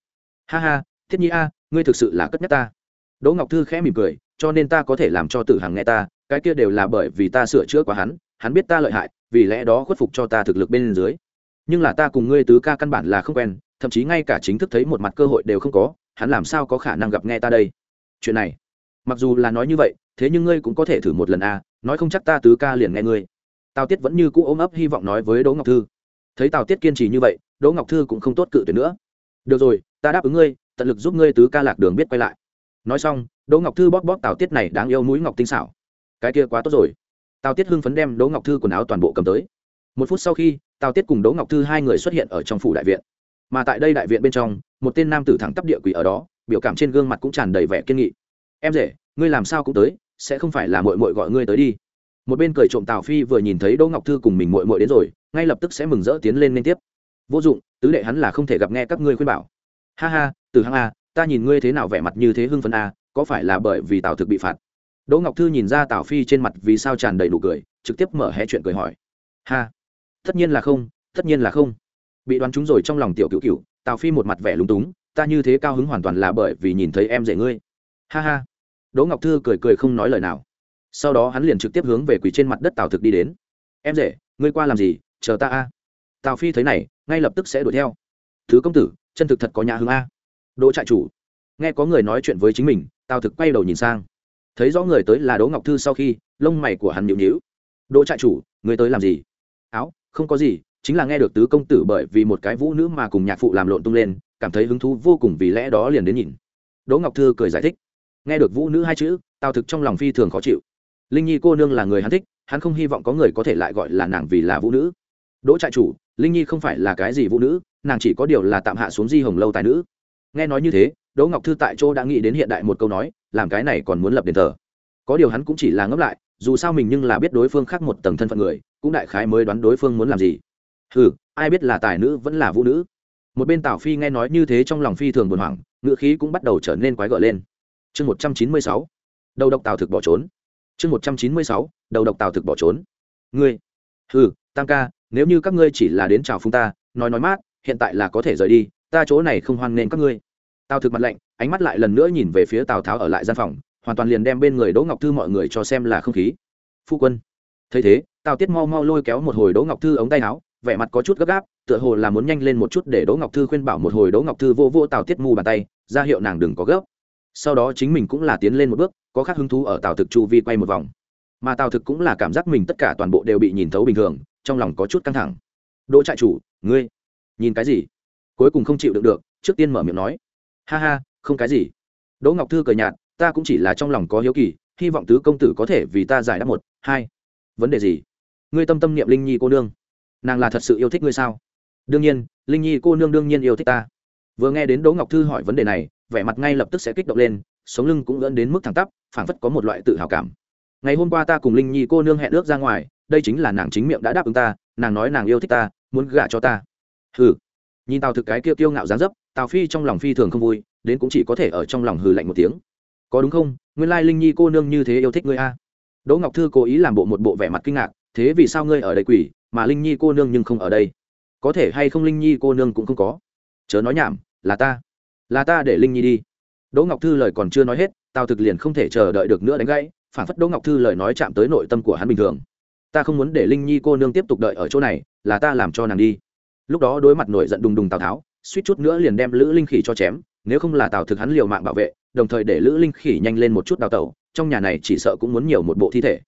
Ha ha thiết nhi a ngươi thực sự là cất nhắc ta. Đỗ ngọc thư khẽ mỉm cười cho nên ta có thể làm cho tử hằng nghe ta cái kia đều là bởi vì ta sửa chữa quá hắn hắn biết ta lợi hại vì lẽ đó khuất phục cho ta thực lực bên dưới. Nhưng là ta cùng ngươi tứ ca căn bản là không quen thậm chí ngay cả chính thức thấy một mặt cơ hội đều không có hắn làm sao có khả năng gặp nghe ta đây? Chuyện này mặc dù là nói như vậy thế nhưng ngươi cũng có thể thử một lần a à, nói không chắc ta tứ ca liền nghe ngươi. Tào tiết vẫn như cũ ôm ấp hy vọng nói với đỗ ngọc thư. Thấy tào tiết kiên trì như vậy đỗ ngọc thư cũng không tốt cự tuyệt nữa. Được rồi, ta đáp ứng ngươi, tận lực giúp ngươi tứ ca lạc đường biết quay lại. Nói xong, đỗ ngọc thư bóp bóp tào tiết này đáng yêu mũi ngọc tinh xảo. Cái kia quá tốt rồi. Tào tiết hưng phấn đem đỗ ngọc thư quần áo toàn bộ cầm tới. Một phút sau khi, tào tiết cùng đỗ ngọc thư hai người xuất hiện ở trong phủ đại viện. Mà tại đây đại viện bên trong, một tên nam tử thẳng tắp địa quỷ ở đó, biểu cảm trên gương mặt cũng tràn đầy vẻ kiên nghị. Em rể, ngươi làm sao cũng tới, sẽ không phải là mội mội gọi ngươi tới đi. Một bên cười trộm tào phi vừa nhìn thấy đỗ ngọc thư cùng mình mội mội đến rồi, ngay lập tức sẽ mừng rỡ tiến lên liên tiếp vô dụng, tứ đệ hắn là không thể gặp nghe các ngươi khuyên bảo. Ha ha từ hăng a à, ta nhìn ngươi thế nào vẻ mặt như thế hưng phấn a có phải là bởi vì tào thực bị phạt? Đỗ ngọc thư nhìn ra tào phi trên mặt vì sao tràn đầy đủ cười, trực tiếp mở hé chuyện cười hỏi. Ha, tất nhiên là không, tất nhiên là không. Bị đoán trúng rồi trong lòng tiểu cựu cựu tào phi một mặt vẻ lúng túng, ta như thế cao hứng hoàn toàn là bởi vì nhìn thấy em rể ngươi. Ha ha. Đỗ ngọc thư cười cười không nói lời nào. Sau đó hắn liền trực tiếp hướng về quỳ trên mặt đất tào thực đi đến. Em rể, ngươi qua làm gì, chờ ta a? Tào phi thấy này, ngay lập tức sẽ đuổi theo. Thứ công tử, chân thực thật có nhà hướng a. Đỗ trại chủ. Nghe có người nói chuyện với chính mình, tào thực quay đầu nhìn sang. Thấy rõ người tới là đỗ ngọc thư sau khi, lông mày của hắn nhịu nhịu đỗ trại chủ, người tới làm gì? Áo, không có gì, chính là nghe được tứ công tử bởi vì một cái vũ nữ mà cùng nhạc phụ làm lộn tung lên, cảm thấy hứng thú vô cùng vì lẽ đó liền đến nhìn. Đỗ ngọc thư cười giải thích. Nghe được vũ nữ hai chữ, tào thực trong lòng phi thường khó chịu. Linh nhi cô nương là người hắn thích, hắn không hy vọng có người có thể lại gọi là nàng vì là vũ nữ. Đỗ trại chủ linh nhi không phải là cái gì vũ nữ, nàng chỉ có điều là tạm hạ xuống di hồng lâu tài nữ. Nghe nói như thế, đỗ ngọc thư tại chỗ đã nghĩ đến hiện đại một câu nói, làm cái này còn muốn lập đền thờ. Có điều hắn cũng chỉ là ngẫm lại, dù sao mình nhưng là biết đối phương khác một tầng thân phận người, cũng đại khái mới đoán đối phương muốn làm gì. Ừ ai biết là tài nữ vẫn là vũ nữ. Một bên tào phi nghe nói như thế trong lòng phi thường buồn hoảng ngựa khí cũng bắt đầu trở nên quái gợ lên. Chương một trăm chín mươi sáu, đầu độc tào thực bỏ trốn. Chương một trăm chín mươi sáu, đầu độc tào thực bỏ trốn. Ngươi ừ tam ca nếu như các ngươi chỉ là đến chào phúng ta, nói nói mát, hiện tại là có thể rời đi, ta chỗ này không hoan nghênh các ngươi. Tào thực mặt lạnh, ánh mắt lại lần nữa nhìn về phía tào tháo ở lại gian phòng, hoàn toàn liền đem bên người đỗ ngọc thư mọi người cho xem là không khí. Phu quân. Thấy thế, tào tiết mau mau lôi kéo một hồi đỗ ngọc thư ống tay áo, vẻ mặt có chút gấp gáp, tựa hồ là muốn nhanh lên một chút để đỗ ngọc thư khuyên bảo một hồi đỗ ngọc thư vô vô tào tiết mu bàn tay, ra hiệu nàng đừng có gấp. Sau đó chính mình cũng là tiến lên một bước, có khác hứng thú ở tào thực chu vi quay một vòng. Mà tào thực cũng là cảm giác mình tất cả toàn bộ đều bị nhìn thấu bình thường trong lòng có chút căng thẳng. Đỗ trại chủ, ngươi nhìn cái gì? Cuối cùng không chịu đựng được, trước tiên mở miệng nói, ha ha, không cái gì. Đỗ ngọc thư cười nhạt, ta cũng chỉ là trong lòng có hiếu kỳ, hy vọng tứ công tử có thể vì ta giải đáp một, hai, vấn đề gì? Ngươi tâm tâm niệm linh nhi cô nương, nàng là thật sự yêu thích ngươi sao? Đương nhiên, linh nhi cô nương đương nhiên yêu thích ta. Vừa nghe đến đỗ ngọc thư hỏi vấn đề này, vẻ mặt ngay lập tức sẽ kích động lên, sống lưng cũng dẫn đến mức thẳng tắp, phảng phất có một loại tự hào cảm. Ngày hôm qua ta cùng linh nhi cô nương hẹn ước ra ngoài đây chính là nàng chính miệng đã đáp ứng ta, nàng nói nàng yêu thích ta, muốn gả cho ta. Hừ. Nhìn tào thực cái kia kiêu ngạo dáng dấp, tào phi trong lòng phi thường không vui, đến cũng chỉ có thể ở trong lòng hừ lạnh một tiếng. Có đúng không? Nguyên lai linh nhi cô nương như thế yêu thích ngươi a. Đỗ ngọc thư cố ý làm bộ một bộ vẻ mặt kinh ngạc, thế vì sao ngươi ở đây quỷ, mà linh nhi cô nương nhưng không ở đây? Có thể hay không linh nhi cô nương cũng không có? Chớ nói nhảm, là ta. Là ta để linh nhi đi. Đỗ ngọc thư lời còn chưa nói hết, tào thực liền không thể chờ đợi được nữa đánh gãy, phản phất đỗ ngọc thư lời nói chạm tới nội tâm của hắn bình thường ta không muốn để linh nhi cô nương tiếp tục đợi ở chỗ này, là ta làm cho nàng đi. Lúc đó đối mặt nổi giận đùng đùng tào tháo, suýt chút nữa liền đem lữ linh khỉ cho chém, nếu không là tào thực hắn liều mạng bảo vệ, đồng thời để lữ linh khỉ nhanh lên một chút đào tẩu, trong nhà này chỉ sợ cũng muốn nhiều một bộ thi thể.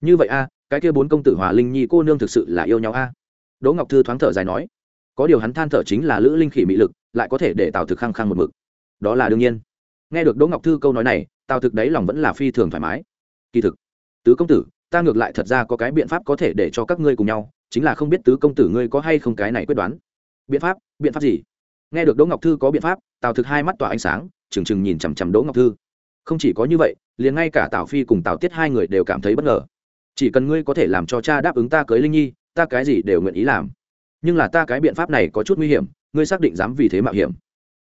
Như vậy a, cái kia bốn công tử hòa linh nhi cô nương thực sự là yêu nhau a. Đỗ ngọc thư thoáng thở dài nói, có điều hắn than thở chính là lữ linh khỉ mị lực, lại có thể để tào thực khăng khăng một mực. Đó là đương nhiên. Nghe được đỗ ngọc thư câu nói này, tào thực đấy lòng vẫn là phi thường thoải mái. Kỳ thực, tứ công tử ta ngược lại thật ra có cái biện pháp có thể để cho các ngươi cùng nhau, chính là không biết tứ công tử ngươi có hay không cái này quyết đoán. Biện pháp? Biện pháp gì? Nghe được đỗ ngọc thư có biện pháp, tào thực hai mắt tỏa ánh sáng, trừng trừng nhìn chằm chằm đỗ ngọc thư. Không chỉ có như vậy, liền ngay cả tào phi cùng tào tiết hai người đều cảm thấy bất ngờ. Chỉ cần ngươi có thể làm cho cha đáp ứng ta cưới linh nhi, ta cái gì đều nguyện ý làm. Nhưng là ta cái biện pháp này có chút nguy hiểm, ngươi xác định dám vì thế mạo hiểm.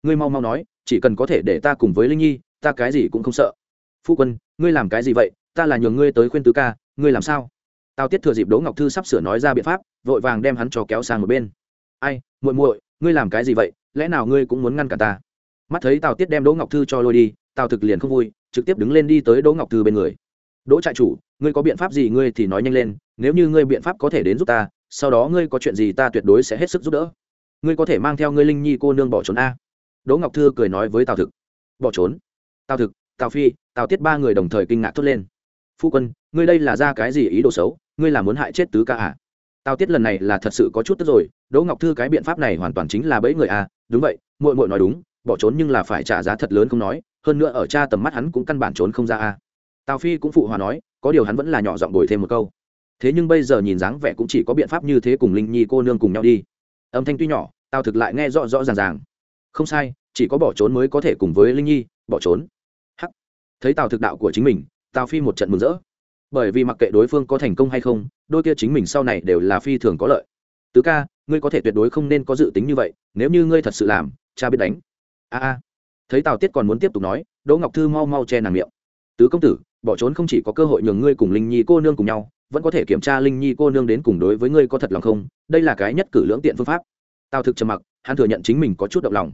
Ngươi mau mau nói, chỉ cần có thể để ta cùng với linh nhi, ta cái gì cũng không sợ. Phu quân, ngươi làm cái gì vậy? Ta là nhường ngươi tới khuyên tứ ca ngươi làm sao? Tào tiết thừa dịp đỗ ngọc thư sắp sửa nói ra biện pháp, vội vàng đem hắn cho kéo sang một bên. Ai, muội muội, ngươi làm cái gì vậy? Lẽ nào ngươi cũng muốn ngăn cả ta? Mắt thấy tào tiết đem đỗ ngọc thư cho lôi đi, tào thực liền không vui, trực tiếp đứng lên đi tới đỗ ngọc thư bên người. Đỗ trại chủ, ngươi có biện pháp gì ngươi thì nói nhanh lên, nếu như ngươi biện pháp có thể đến giúp ta, sau đó ngươi có chuyện gì ta tuyệt đối sẽ hết sức giúp đỡ. Ngươi có thể mang theo ngươi linh nhi cô nương bỏ trốn a. Đỗ ngọc thư cười nói với tào thực. Bỏ trốn? Tào thực, tào phi. Tào tiết ba người đồng thời kinh ngạc thốt lên phu quân, ngươi đây là ra cái gì ý đồ xấu? Ngươi là muốn hại chết tứ ca à? Tào tiết lần này là thật sự có chút tức rồi, đỗ ngọc thư cái biện pháp này hoàn toàn chính là bẫy người à? Đúng vậy, muội muội nói đúng, bỏ trốn nhưng là phải trả giá thật lớn không nói, hơn nữa ở cha tầm mắt hắn cũng căn bản trốn không ra à? Tào phi cũng phụ hòa nói, có điều hắn vẫn là nhỏ giọng đổi thêm một câu. Thế nhưng bây giờ nhìn dáng vẻ cũng chỉ có biện pháp như thế cùng linh nhi cô nương cùng nhau đi. Âm thanh tuy nhỏ, tào thực lại nghe rõ rõ ràng ràng. Không sai, chỉ có bỏ trốn mới có thể cùng với linh nhi, bỏ trốn. Hắc. Thấy tào thực đạo của chính mình tào phi một trận mừng rỡ. Bởi vì mặc kệ đối phương có thành công hay không, đôi kia chính mình sau này đều là phi thường có lợi. Tứ ca, ngươi có thể tuyệt đối không nên có dự tính như vậy, nếu như ngươi thật sự làm, cha biết đánh. A a. Thấy tào tiết còn muốn tiếp tục nói, đỗ ngọc thư mau mau che nàng miệng. Tứ công tử, bỏ trốn không chỉ có cơ hội nhường ngươi cùng linh nhi cô nương cùng nhau, vẫn có thể kiểm tra linh nhi cô nương đến cùng đối với ngươi có thật lòng không? Đây là cái nhất cử lưỡng tiện phương pháp. Tào thực trầm mặc, hắn thừa nhận chính mình có chút động lòng.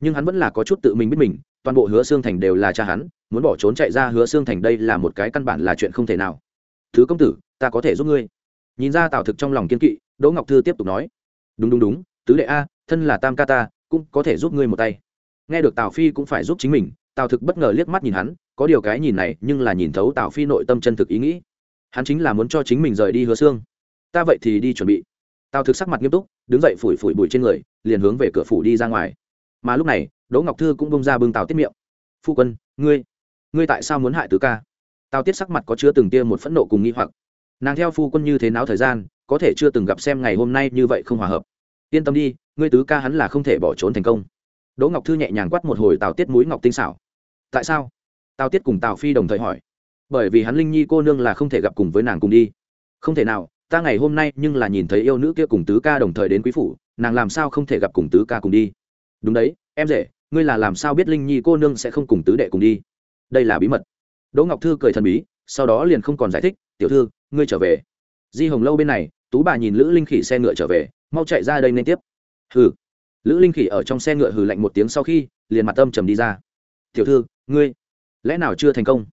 Nhưng hắn vẫn là có chút tự mình biết mình, toàn bộ hứa xương thành đều là cha hắn muốn bỏ trốn chạy ra hứa xương thành đây là một cái căn bản là chuyện không thể nào. Thứ công tử, ta có thể giúp ngươi. Nhìn ra tào thực trong lòng kiên kỵ, đỗ ngọc thư tiếp tục nói. Đúng đúng đúng, tứ đệ a, thân là tam ca ta, cũng có thể giúp ngươi một tay. Nghe được tào phi cũng phải giúp chính mình, tào thực bất ngờ liếc mắt nhìn hắn, có điều cái nhìn này, nhưng là nhìn thấu tào phi nội tâm chân thực ý nghĩ. Hắn chính là muốn cho chính mình rời đi hứa xương. Ta vậy thì đi chuẩn bị. Tào thực sắc mặt nghiêm túc, đứng dậy phủi phủi bụi trên người, liền hướng về cửa phủ đi ra ngoài. Mà lúc này, đỗ ngọc thư cũng bông ra bưng tào tiết miệng. Phu quân, ngươi ngươi tại sao muốn hại tứ ca? Tào tiết sắc mặt có chưa từng tia một phẫn nộ cùng nghi hoặc. Nàng theo phu quân như thế nào thời gian, có thể chưa từng gặp xem ngày hôm nay như vậy không hòa hợp. Yên tâm đi, ngươi tứ ca hắn là không thể bỏ trốn thành công. Đỗ ngọc thư nhẹ nhàng quát một hồi tào tiết mũi ngọc tinh xảo. Tại sao? Tào tiết cùng tào phi đồng thời hỏi. Bởi vì hắn linh nhi cô nương là không thể gặp cùng với nàng cùng đi. Không thể nào, ta ngày hôm nay nhưng là nhìn thấy yêu nữ kia cùng tứ ca đồng thời đến quý phủ, nàng làm sao không thể gặp cùng tứ ca cùng đi? Đúng đấy, em rể, ngươi là làm sao biết linh nhi cô nương sẽ không cùng tứ đệ cùng đi? Đây là bí mật. Đỗ ngọc thư cười thần bí, sau đó liền không còn giải thích, tiểu thư, ngươi trở về. Di hồng lâu bên này, tú bà nhìn lữ linh khỉ xe ngựa trở về, mau chạy ra đây nên tiếp. Hừ. Lữ linh khỉ ở trong xe ngựa hừ lạnh một tiếng sau khi, liền mặt âm trầm đi ra. Tiểu thư, ngươi lẽ nào chưa thành công?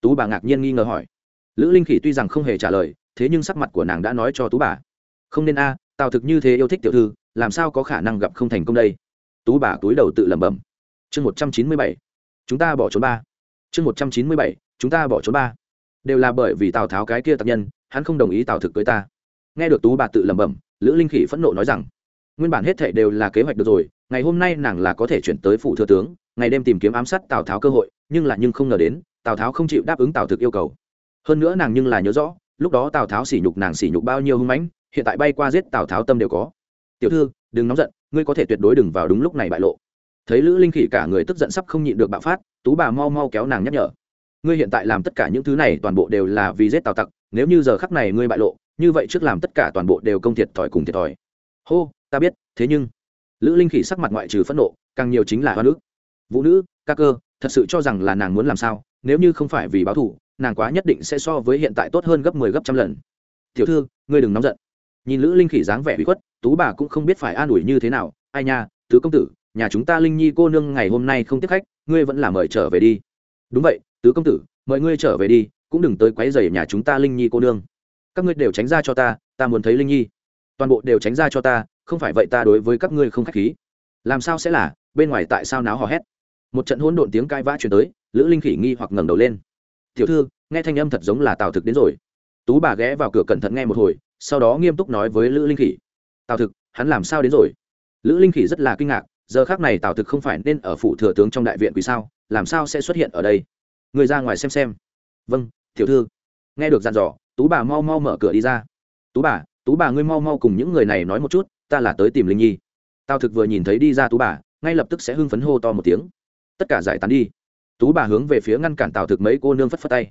Tú bà ngạc nhiên nghi ngờ hỏi. Lữ linh khỉ tuy rằng không hề trả lời, thế nhưng sắc mặt của nàng đã nói cho tú bà. Không nên a, tào thực như thế yêu thích tiểu thư, làm sao có khả năng gặp không thành công đây? Tú bà túi đầu tự lẩm bẩm. Chương một trăm chín mươi bảy. Chúng ta bỏ trốn ba chương một trăm chín mươi bảy, chúng ta bỏ trốn ba. Đều là bởi vì tào tháo cái kia tạp nhân, hắn không đồng ý tào thực cưới ta. Nghe được tú bà tự lẩm bẩm, lữ linh khỉ phẫn nộ nói rằng, nguyên bản hết thệ đều là kế hoạch được rồi, ngày hôm nay nàng là có thể chuyển tới phủ thừa tướng, ngày đêm tìm kiếm ám sát tào tháo cơ hội, nhưng là nhưng không ngờ đến, tào tháo không chịu đáp ứng tào thực yêu cầu. Hơn nữa nàng nhưng là nhớ rõ, lúc đó tào tháo sỉ nhục nàng sỉ nhục bao nhiêu hưng mãnh, hiện tại bay qua giết tào tháo tâm đều có. Tiểu thư, đừng nóng giận, ngươi có thể tuyệt đối đừng vào đúng lúc này bại lộ thấy lữ linh khỉ cả người tức giận sắp không nhịn được bạo phát, tú bà mau mau kéo nàng nhắc nhở. Ngươi hiện tại làm tất cả những thứ này toàn bộ đều là vì giết tào tặc, nếu như giờ khắc này ngươi bại lộ, như vậy trước làm tất cả toàn bộ đều công thiệt thòi cùng thiệt thòi. Hô, ta biết, thế nhưng, lữ linh khỉ sắc mặt ngoại trừ phẫn nộ, càng nhiều chính là hoa nữ vũ nữ, ca cơ, thật sự cho rằng là nàng muốn làm sao, nếu như không phải vì báo thù, nàng quá nhất định sẽ so với hiện tại tốt hơn gấp mười 10 gấp trăm lần. Tiểu thư, ngươi đừng nóng giận. Nhìn lữ linh khỉ dáng vẻ bị khuất, tú bà cũng không biết phải an ủi như thế nào. Ai nha, tứ công tử nhà chúng ta linh nhi cô nương ngày hôm nay không tiếp khách, ngươi vẫn là mời trở về đi. Đúng vậy, tứ công tử, mời ngươi trở về đi, cũng đừng tới quấy rầy nhà chúng ta linh nhi cô nương. Các ngươi đều tránh ra cho ta ta muốn thấy linh nhi. Toàn bộ đều tránh ra cho ta, không phải vậy ta đối với các ngươi không khách khí. Làm sao sẽ là, bên ngoài tại sao náo hò hét? Một trận hỗn độn tiếng cãi vã truyền tới, lữ linh khỉ nghi hoặc ngẩng đầu lên. Tiểu thư, nghe thanh âm thật giống là tào thực đến rồi. Tú bà ghé vào cửa cẩn thận nghe một hồi, sau đó nghiêm túc nói với lữ linh khỉ. Tào thực, hắn làm sao đến rồi? Lữ linh khỉ rất là kinh ngạc giờ khác này tào thực không phải nên ở phủ thừa tướng trong đại viện vì sao, làm sao sẽ xuất hiện ở đây? Người ra ngoài xem xem. Vâng tiểu thư. Nghe được dặn dò, tú bà mau mau mở cửa đi ra. Tú bà tú bà ngươi mau mau cùng những người này nói một chút, ta là tới tìm linh nhi. Tào thực vừa nhìn thấy đi ra tú bà, ngay lập tức sẽ hưng phấn hô to một tiếng. Tất cả giải tán đi. Tú bà hướng về phía ngăn cản tào thực mấy cô nương phất phất tay.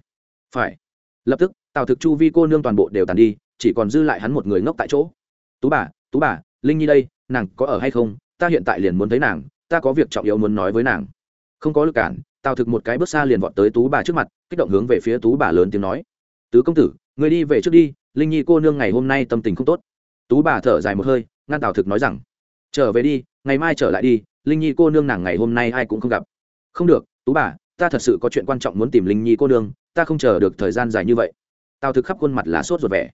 Phải. Lập tức, tào thực chu vi cô nương toàn bộ đều tàn đi, chỉ còn dư lại hắn một người ngốc tại chỗ. Tú bà tú bà, linh nhi đây, nàng có ở hay không? Ta hiện tại liền muốn thấy nàng, ta có việc trọng yếu muốn nói với nàng. Không có lực cản, tào thực một cái bước xa liền vọt tới tú bà trước mặt, kích động hướng về phía tú bà lớn tiếng nói. Tứ công tử người đi về trước đi, linh nhi cô nương ngày hôm nay tâm tình không tốt. Tú bà thở dài một hơi, ngăn tào thực nói rằng, trở về đi, ngày mai trở lại đi, linh nhi cô nương nàng ngày hôm nay ai cũng không gặp. Không được, tú bà, ta thật sự có chuyện quan trọng muốn tìm linh nhi cô nương, ta không chờ được thời gian dài như vậy. Tào thực khắp khuôn mặt là sốt ruột vẻ.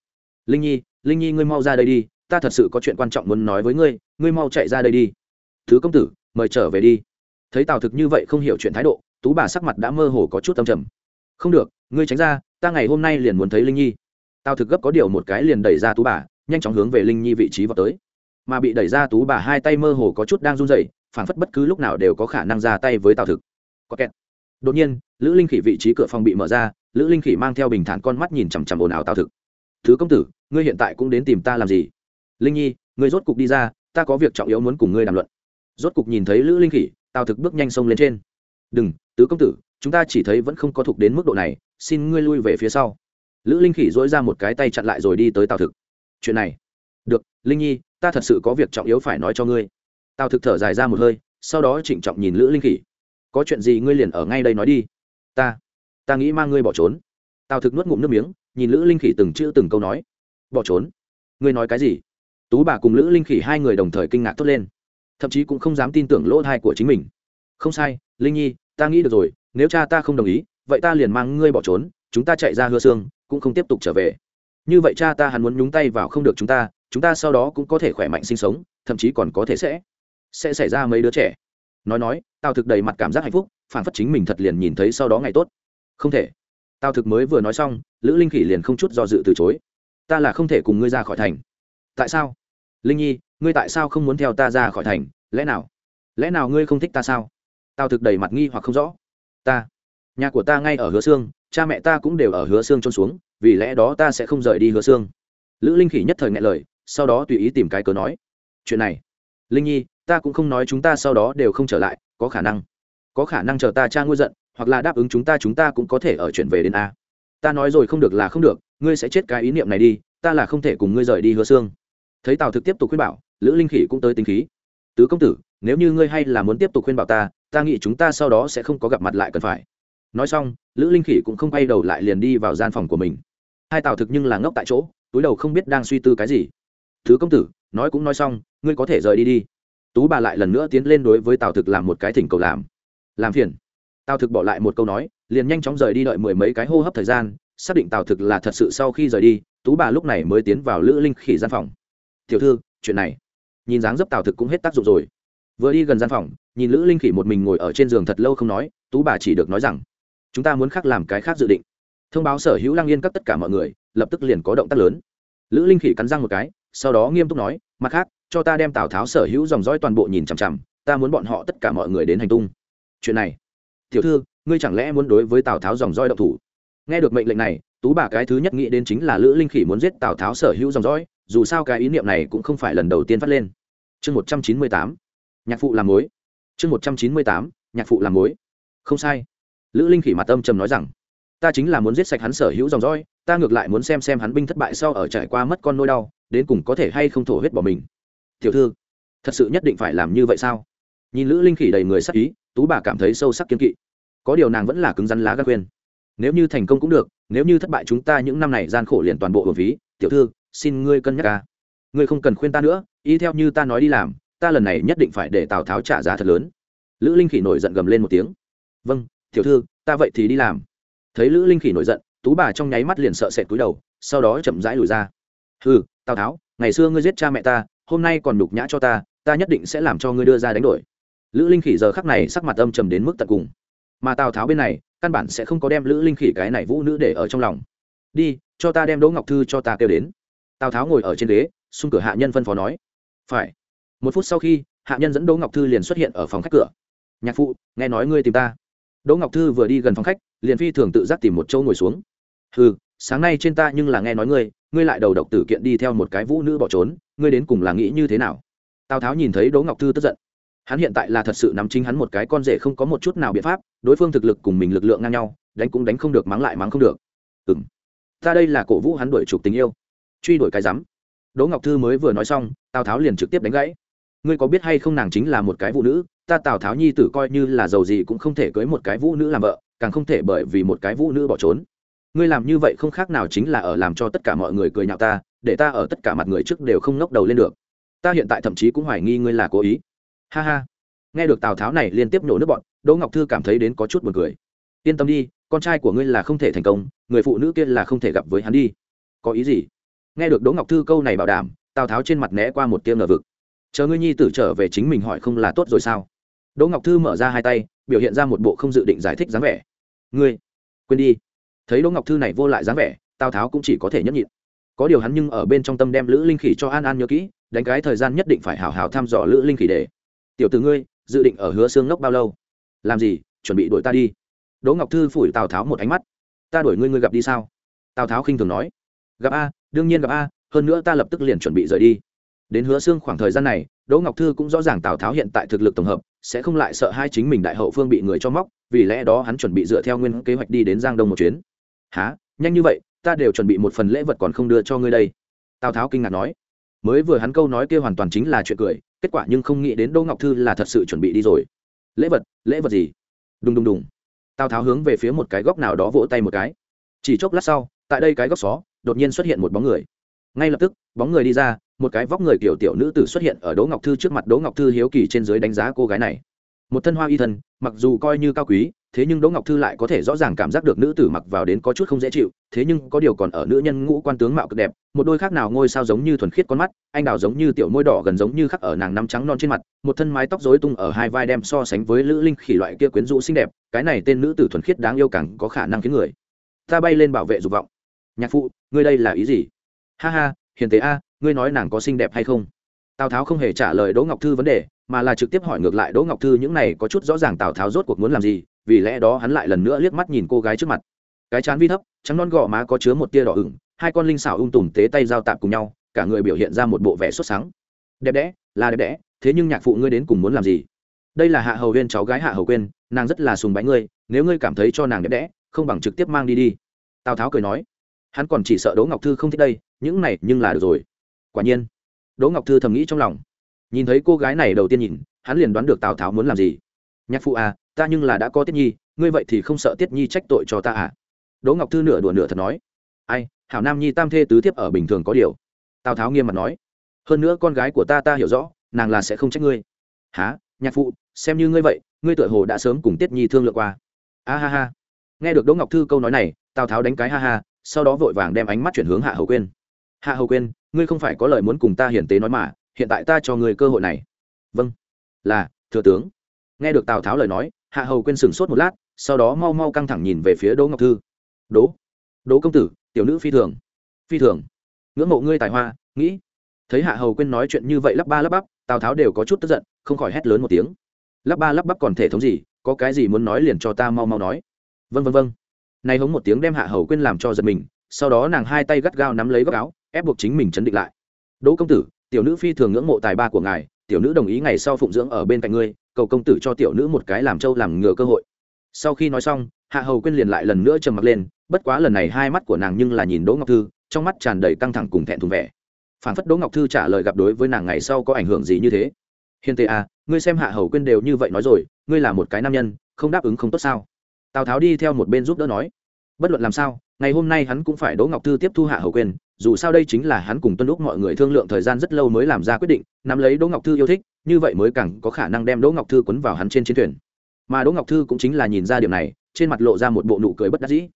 Linh nhi linh nhi ngươi mau ra đây đi, ta thật sự có chuyện quan trọng muốn nói với ngươi ngươi mau chạy ra đây đi. Thứ công tử, mời trở về đi. Thấy tào thực như vậy không hiểu chuyện thái độ, tú bà sắc mặt đã mơ hồ có chút tâm trầm. Không được, ngươi tránh ra, ta ngày hôm nay liền muốn thấy linh nhi. Tào thực gấp có điều một cái liền đẩy ra tú bà, nhanh chóng hướng về linh nhi vị trí vào tới. Mà bị đẩy ra tú bà hai tay mơ hồ có chút đang run rẩy phản phất bất cứ lúc nào đều có khả năng ra tay với tào thực. Có kẹt. Đột nhiên, lữ linh khỉ vị trí cửa phòng bị mở ra, lữ linh khỉ mang theo bình thản con mắt nhìn chằm chằm ồn ào tào thực. Thứ công tử, ngươi hiện tại cũng đến tìm ta làm gì? Linh nhi, ngươi rốt cục đi ra ta có việc trọng yếu muốn cùng ngươi đàm luận. Rốt cục nhìn thấy lữ linh khỉ, tào thực bước nhanh sông lên trên. Đừng, tứ công tử, chúng ta chỉ thấy vẫn không có thuộc đến mức độ này, xin ngươi lui về phía sau. Lữ linh khỉ dỗi ra một cái tay chặn lại rồi đi tới tào thực. Chuyện này. Được, linh nhi, ta thật sự có việc trọng yếu phải nói cho ngươi. Tào thực thở dài ra một hơi, sau đó trịnh trọng nhìn lữ linh khỉ. Có chuyện gì ngươi liền ở ngay đây nói đi. Ta ta nghĩ mang ngươi bỏ trốn. Tào thực nuốt ngụm nước miếng, nhìn lữ linh khỉ từng chữ từng câu nói. Bỏ trốn? Ngươi nói cái gì? Tú bà cùng lữ linh khỉ hai người đồng thời kinh ngạc thốt lên. Thậm chí cũng không dám tin tưởng lỗ thai của chính mình. Không sai, linh nhi, ta nghĩ được rồi, nếu cha ta không đồng ý, vậy ta liền mang ngươi bỏ trốn, chúng ta chạy ra hứa xương cũng không tiếp tục trở về. Như vậy cha ta hắn muốn nhúng tay vào không được chúng ta chúng ta sau đó cũng có thể khỏe mạnh sinh sống, thậm chí còn có thể sẽ sẽ xảy ra mấy đứa trẻ. Nói nói, tào thực đầy mặt cảm giác hạnh phúc phản phất chính mình thật liền nhìn thấy sau đó ngày tốt. Không thể. Tào thực mới vừa nói xong, lữ linh khỉ liền không chút do dự từ chối. Ta là không thể cùng ngươi ra khỏi thành. Tại sao? Linh nhi, ngươi tại sao không muốn theo ta ra khỏi thành? Lẽ nào? Lẽ nào ngươi không thích ta sao? Tao thực đầy mặt nghi hoặc không rõ. Ta, nhà của ta ngay ở hứa xương cha mẹ ta cũng đều ở hứa xương trôn xuống, vì lẽ đó ta sẽ không rời đi hứa xương lữ linh khỉ nhất thời ngại lời, sau đó tùy ý tìm cái cớ nói. Chuyện này, linh nhi, ta cũng không nói chúng ta sau đó đều không trở lại, có khả năng. Có khả năng chờ ta cha ngôi giận, hoặc là đáp ứng chúng ta chúng ta cũng có thể ở chuyển về đến a. Ta nói rồi không được là không được, ngươi sẽ chết cái ý niệm này đi, ta là không thể cùng ngươi rời đi hứa xương thấy tào thực tiếp tục khuyên bảo, lữ linh khỉ cũng tới tính khí. Tứ công tử, nếu như ngươi hay là muốn tiếp tục khuyên bảo ta ta nghĩ chúng ta sau đó sẽ không có gặp mặt lại cần phải. Nói xong, lữ linh khỉ cũng không quay đầu lại liền đi vào gian phòng của mình. Hai tào thực nhưng là ngốc tại chỗ, túi đầu không biết đang suy tư cái gì. Thứ công tử, nói cũng nói xong, ngươi có thể rời đi đi. Tú bà lại lần nữa tiến lên đối với tào thực làm một cái thỉnh cầu làm. Làm phiền. Tào thực bỏ lại một câu nói, liền nhanh chóng rời đi đợi mười mấy cái hô hấp thời gian, xác định tào thực là thật sự sau khi rời đi, tú bà lúc này mới tiến vào lữ linh khỉ gian phòng tiểu thư, chuyện này. Nhìn dáng dấp tào thực cũng hết tác dụng rồi. Vừa đi gần gian phòng, nhìn lữ linh khỉ một mình ngồi ở trên giường thật lâu không nói, tú bà chỉ được nói rằng, chúng ta muốn khác làm cái khác dự định. Thông báo sở hữu lang yên các tất cả mọi người, lập tức liền có động tác lớn. Lữ linh khỉ cắn răng một cái, sau đó nghiêm túc nói, mặt khác, cho ta đem tào tháo sở hữu dòng dõi toàn bộ nhìn chằm chằm, ta muốn bọn họ tất cả mọi người đến hành tung. Chuyện này? Tiểu thư, ngươi chẳng lẽ muốn đối với tào tháo dòng dõi độc thủ? Nghe được mệnh lệnh này, tú bà cái thứ nhất nghĩ đến chính là lữ linh khỉ muốn giết tào tháo sở hữu dòng dõi dù sao cái ý niệm này cũng không phải lần đầu tiên phát lên. Chương một trăm chín mươi tám, nhạc phụ làm mối. Chương một trăm chín mươi tám, nhạc phụ làm mối. Không sai. Lữ linh khỉ mặt âm trầm nói rằng, ta chính là muốn giết sạch hắn sở hữu dòng dõi, ta ngược lại muốn xem xem hắn binh thất bại sau ở trải qua mất con nỗi đau, đến cùng có thể hay không thổ huyết bỏ mình. Tiểu thư, thật sự nhất định phải làm như vậy sao? Nhìn lữ linh khỉ đầy người sắc ý, tú bà cảm thấy sâu sắc kiên kỵ. Có điều nàng vẫn là cứng rắn lá gác quyền. nếu như thành công cũng được, nếu như thất bại chúng ta những năm này gian khổ liền toàn bộ hưởng phí, tiểu thư xin ngươi cân nhắc ca. Ngươi không cần khuyên ta nữa, y theo như ta nói đi làm, ta lần này nhất định phải để tào tháo trả giá thật lớn. Lữ linh khỉ nổi giận gầm lên một tiếng. Vâng tiểu thư, ta vậy thì đi làm. Thấy lữ linh khỉ nổi giận, tú bà trong nháy mắt liền sợ sệt túi đầu, sau đó chậm rãi lùi ra. Ừ tào tháo, ngày xưa ngươi giết cha mẹ ta, hôm nay còn nhục nhã cho ta ta nhất định sẽ làm cho ngươi đưa ra đánh đổi. Lữ linh khỉ giờ khắc này sắc mặt âm trầm đến mức tận cùng. Mà tào tháo bên này, căn bản sẽ không có đem lữ linh khỉ cái này vũ nữ để ở trong lòng. Đi, cho ta đem đỗ ngọc thư cho ta kêu đến tào tháo ngồi ở trên ghế, xung cửa hạ nhân phân phó nói. Phải. Một phút sau khi, hạ nhân dẫn đỗ ngọc thư liền xuất hiện ở phòng khách cửa. Nhạc phụ, nghe nói ngươi tìm ta. Đỗ ngọc thư vừa đi gần phòng khách, liền phi thường tự giác tìm một chỗ ngồi xuống. Ừ sáng nay trên ta nhưng là nghe nói ngươi ngươi lại đầu độc tử kiện đi theo một cái vũ nữ bỏ trốn, ngươi đến cùng là nghĩ như thế nào? Tào tháo nhìn thấy đỗ ngọc thư tức giận. Hắn hiện tại là thật sự nắm chính hắn một cái con rể không có một chút nào biện pháp, đối phương thực lực cùng mình lực lượng ngang nhau, đánh cũng đánh không được, mắng lại mắng không được. Ừ m ta đây là cổ vũ hắn đuổi chụp tình yêu truy đuổi cái rắm. Đỗ ngọc thư mới vừa nói xong, tào tháo liền trực tiếp đánh gãy. Ngươi có biết hay không nàng chính là một cái vũ nữ, ta tào tháo nhi tử coi như là giàu gì cũng không thể cưới một cái vũ nữ làm vợ, càng không thể bởi vì một cái vũ nữ bỏ trốn. Ngươi làm như vậy không khác nào chính là ở làm cho tất cả mọi người cười nhạo ta, để ta ở tất cả mặt người trước đều không ngóc đầu lên được. Ta hiện tại thậm chí cũng hoài nghi ngươi là cố ý. Ha ha. Nghe được tào tháo này liên tiếp nổ nước bọn, đỗ ngọc thư cảm thấy đến có chút buồn cười. Yên tâm đi, con trai của ngươi là không thể thành công, người phụ nữ kia là không thể gặp với hắn đi. Có ý gì? Nghe được đỗ ngọc thư câu này bảo đảm, tào tháo trên mặt né qua một tiêm ngờ vực. Chờ ngươi nhi tử trở về chính mình hỏi không là tốt rồi sao? Đỗ ngọc thư mở ra hai tay, biểu hiện ra một bộ không dự định giải thích dáng vẻ. Ngươi, quên đi. Thấy đỗ ngọc thư này vô lại dáng vẻ, tào tháo cũng chỉ có thể nhấp nhịn. Có điều hắn nhưng ở bên trong tâm đem lữ linh khỉ cho an an nhớ kỹ, đánh cái thời gian nhất định phải hào hào thăm dò lữ linh khỉ để. Tiểu từ ngươi, dự định ở hứa xương ngốc bao lâu? Làm gì, chuẩn bị đuổi ta đi? Đỗ ngọc thư phủi tào tháo một ánh mắt. Ta đuổi ngươi ngươi gặp đi sao? Tào tháo khinh thường nói. Gặp a đương nhiên gặp a, hơn nữa ta lập tức liền chuẩn bị rời đi. Đến hứa xương khoảng thời gian này, đỗ ngọc thư cũng rõ ràng tào tháo hiện tại thực lực tổng hợp, sẽ không lại sợ hai chính mình đại hậu phương bị người cho móc, vì lẽ đó hắn chuẩn bị dựa theo nguyên kế hoạch đi đến giang đông một chuyến. Há nhanh như vậy, ta đều chuẩn bị một phần lễ vật còn không đưa cho ngươi đây. Tào tháo kinh ngạc nói. Mới vừa hắn câu nói kia hoàn toàn chính là chuyện cười, kết quả nhưng không nghĩ đến đỗ ngọc thư là thật sự chuẩn bị đi rồi. Lễ vật lễ vật gì? Đùng đùng đùng. Tào tháo hướng về phía một cái góc nào đó vỗ tay một cái. Chỉ chốc lát sau, tại đây cái góc xó đột nhiên xuất hiện một bóng người. Ngay lập tức, bóng người đi ra, một cái vóc người kiểu tiểu nữ tử xuất hiện ở đỗ ngọc thư trước mặt đỗ ngọc thư hiếu kỳ trên dưới đánh giá cô gái này. Một thân hoa y thân mặc dù coi như cao quý, thế nhưng đỗ ngọc thư lại có thể rõ ràng cảm giác được nữ tử mặc vào đến có chút không dễ chịu, thế nhưng có điều còn ở nữ nhân ngũ quan tướng mạo cực đẹp, một đôi khác nào ngôi sao giống như thuần khiết con mắt, anh đào giống như tiểu môi đỏ gần giống như khắc ở nàng năm trắng non trên mặt, một thân mái tóc rối tung ở hai vai đem so sánh với lữ linh khỉ loại kia quyến rũ xinh đẹp, cái này tên nữ tử thuần khiết đáng yêu càng có khả năng khiến người ta bay lên bảo vệ dục vọng nhạc phụ, ngươi đây là ý gì? Ha ha, hiền tế a, ngươi nói nàng có xinh đẹp hay không? Tào tháo không hề trả lời đỗ ngọc thư vấn đề, mà là trực tiếp hỏi ngược lại đỗ ngọc thư những này có chút rõ ràng tào tháo rốt cuộc muốn làm gì, vì lẽ đó hắn lại lần nữa liếc mắt nhìn cô gái trước mặt. Cái chán vi thấp, trắng non gò má có chứa một tia đỏ ửng, hai con linh xảo ung tùm tế tay giao tạp cùng nhau, cả người biểu hiện ra một bộ vẻ xuất sáng. Đẹp đẽ, là đẹp đẽ, thế nhưng nhạc phụ ngươi đến cùng muốn làm gì? Đây là hạ hầu huyên cháu gái hạ hầu quên nàng rất là sùng bái ngươi, nếu ngươi cảm thấy cho nàng đẹp đẽ, không bằng trực tiếp mang đi đi. Tào tháo cười nói hắn còn chỉ sợ đỗ ngọc thư không thích đây, những này nhưng là được rồi. Quả nhiên, đỗ ngọc thư thầm nghĩ trong lòng. Nhìn thấy cô gái này đầu tiên nhìn, hắn liền đoán được tào tháo muốn làm gì. Nhạc phụ à ta nhưng là đã có tiết nhi, ngươi vậy thì không sợ tiết nhi trách tội cho ta à? Đỗ ngọc thư nửa đùa nửa thật nói. Ai, hảo nam nhi tam thê tứ thiếp ở bình thường có điều. Tào tháo nghiêm mặt nói. Hơn nữa con gái của ta ta hiểu rõ, nàng là sẽ không trách ngươi. Há nhạc phụ, xem như ngươi vậy, ngươi tựa hồ đã sớm cùng tiết nhi thương lượng qua. A ha ha. Nghe được đỗ ngọc thư câu nói này, tào tháo đánh cái ha ha sau đó vội vàng đem ánh mắt chuyển hướng hạ hầu quên hạ hầu quên ngươi không phải có lời muốn cùng ta hiển tế nói mà, hiện tại ta cho ngươi cơ hội này. Vâng. Là, thừa tướng. Nghe được tào tháo lời nói, hạ hầu quên sửng sốt một lát, sau đó mau mau căng thẳng nhìn về phía đỗ ngọc thư. Đỗ đỗ công tử, tiểu nữ phi thường phi thường. Ngưỡng mộ ngươi tài hoa, nghĩ. Thấy hạ hầu quên nói chuyện như vậy lắp ba lắp bắp, tào tháo đều có chút tức giận, không khỏi hét lớn một tiếng. Lắp ba lắp bắp còn thể thống gì, có cái gì muốn nói liền cho ta mau mau nói. Vân vân vân nay hống một tiếng đem hạ hầu quên làm cho giật mình, sau đó nàng hai tay gắt gao nắm lấy góc áo, ép buộc chính mình chấn định lại. Đỗ công tử, tiểu nữ phi thường ngưỡng mộ tài ba của ngài, tiểu nữ đồng ý ngày sau phụng dưỡng ở bên cạnh ngươi, cầu công tử cho tiểu nữ một cái làm trâu làm ngừa cơ hội. Sau khi nói xong, hạ hầu quyên liền lại lần nữa trầm mặc lên, bất quá lần này hai mắt của nàng nhưng là nhìn đỗ ngọc thư, trong mắt tràn đầy căng thẳng cùng thẹn thùng vẻ. Phản phất đỗ ngọc thư trả lời gặp đối với nàng ngày sau có ảnh hưởng gì như thế. Hiền tề à ngươi xem hạ hầu quyên đều như vậy nói rồi, ngươi là một cái nam nhân, không đáp ứng không tốt sao? Tào tháo đi theo một bên giúp đỡ nói bất luận làm sao ngày hôm nay hắn cũng phải đỗ ngọc thư tiếp thu hạ hầu Quyền. dù sao đây chính là hắn cùng tuân lúc mọi người thương lượng thời gian rất lâu mới làm ra quyết định nắm lấy đỗ ngọc thư yêu thích như vậy mới càng có khả năng đem đỗ ngọc thư quấn vào hắn trên chiến thuyền mà đỗ ngọc thư cũng chính là nhìn ra điểm này trên mặt lộ ra một bộ nụ cười bất đắc dĩ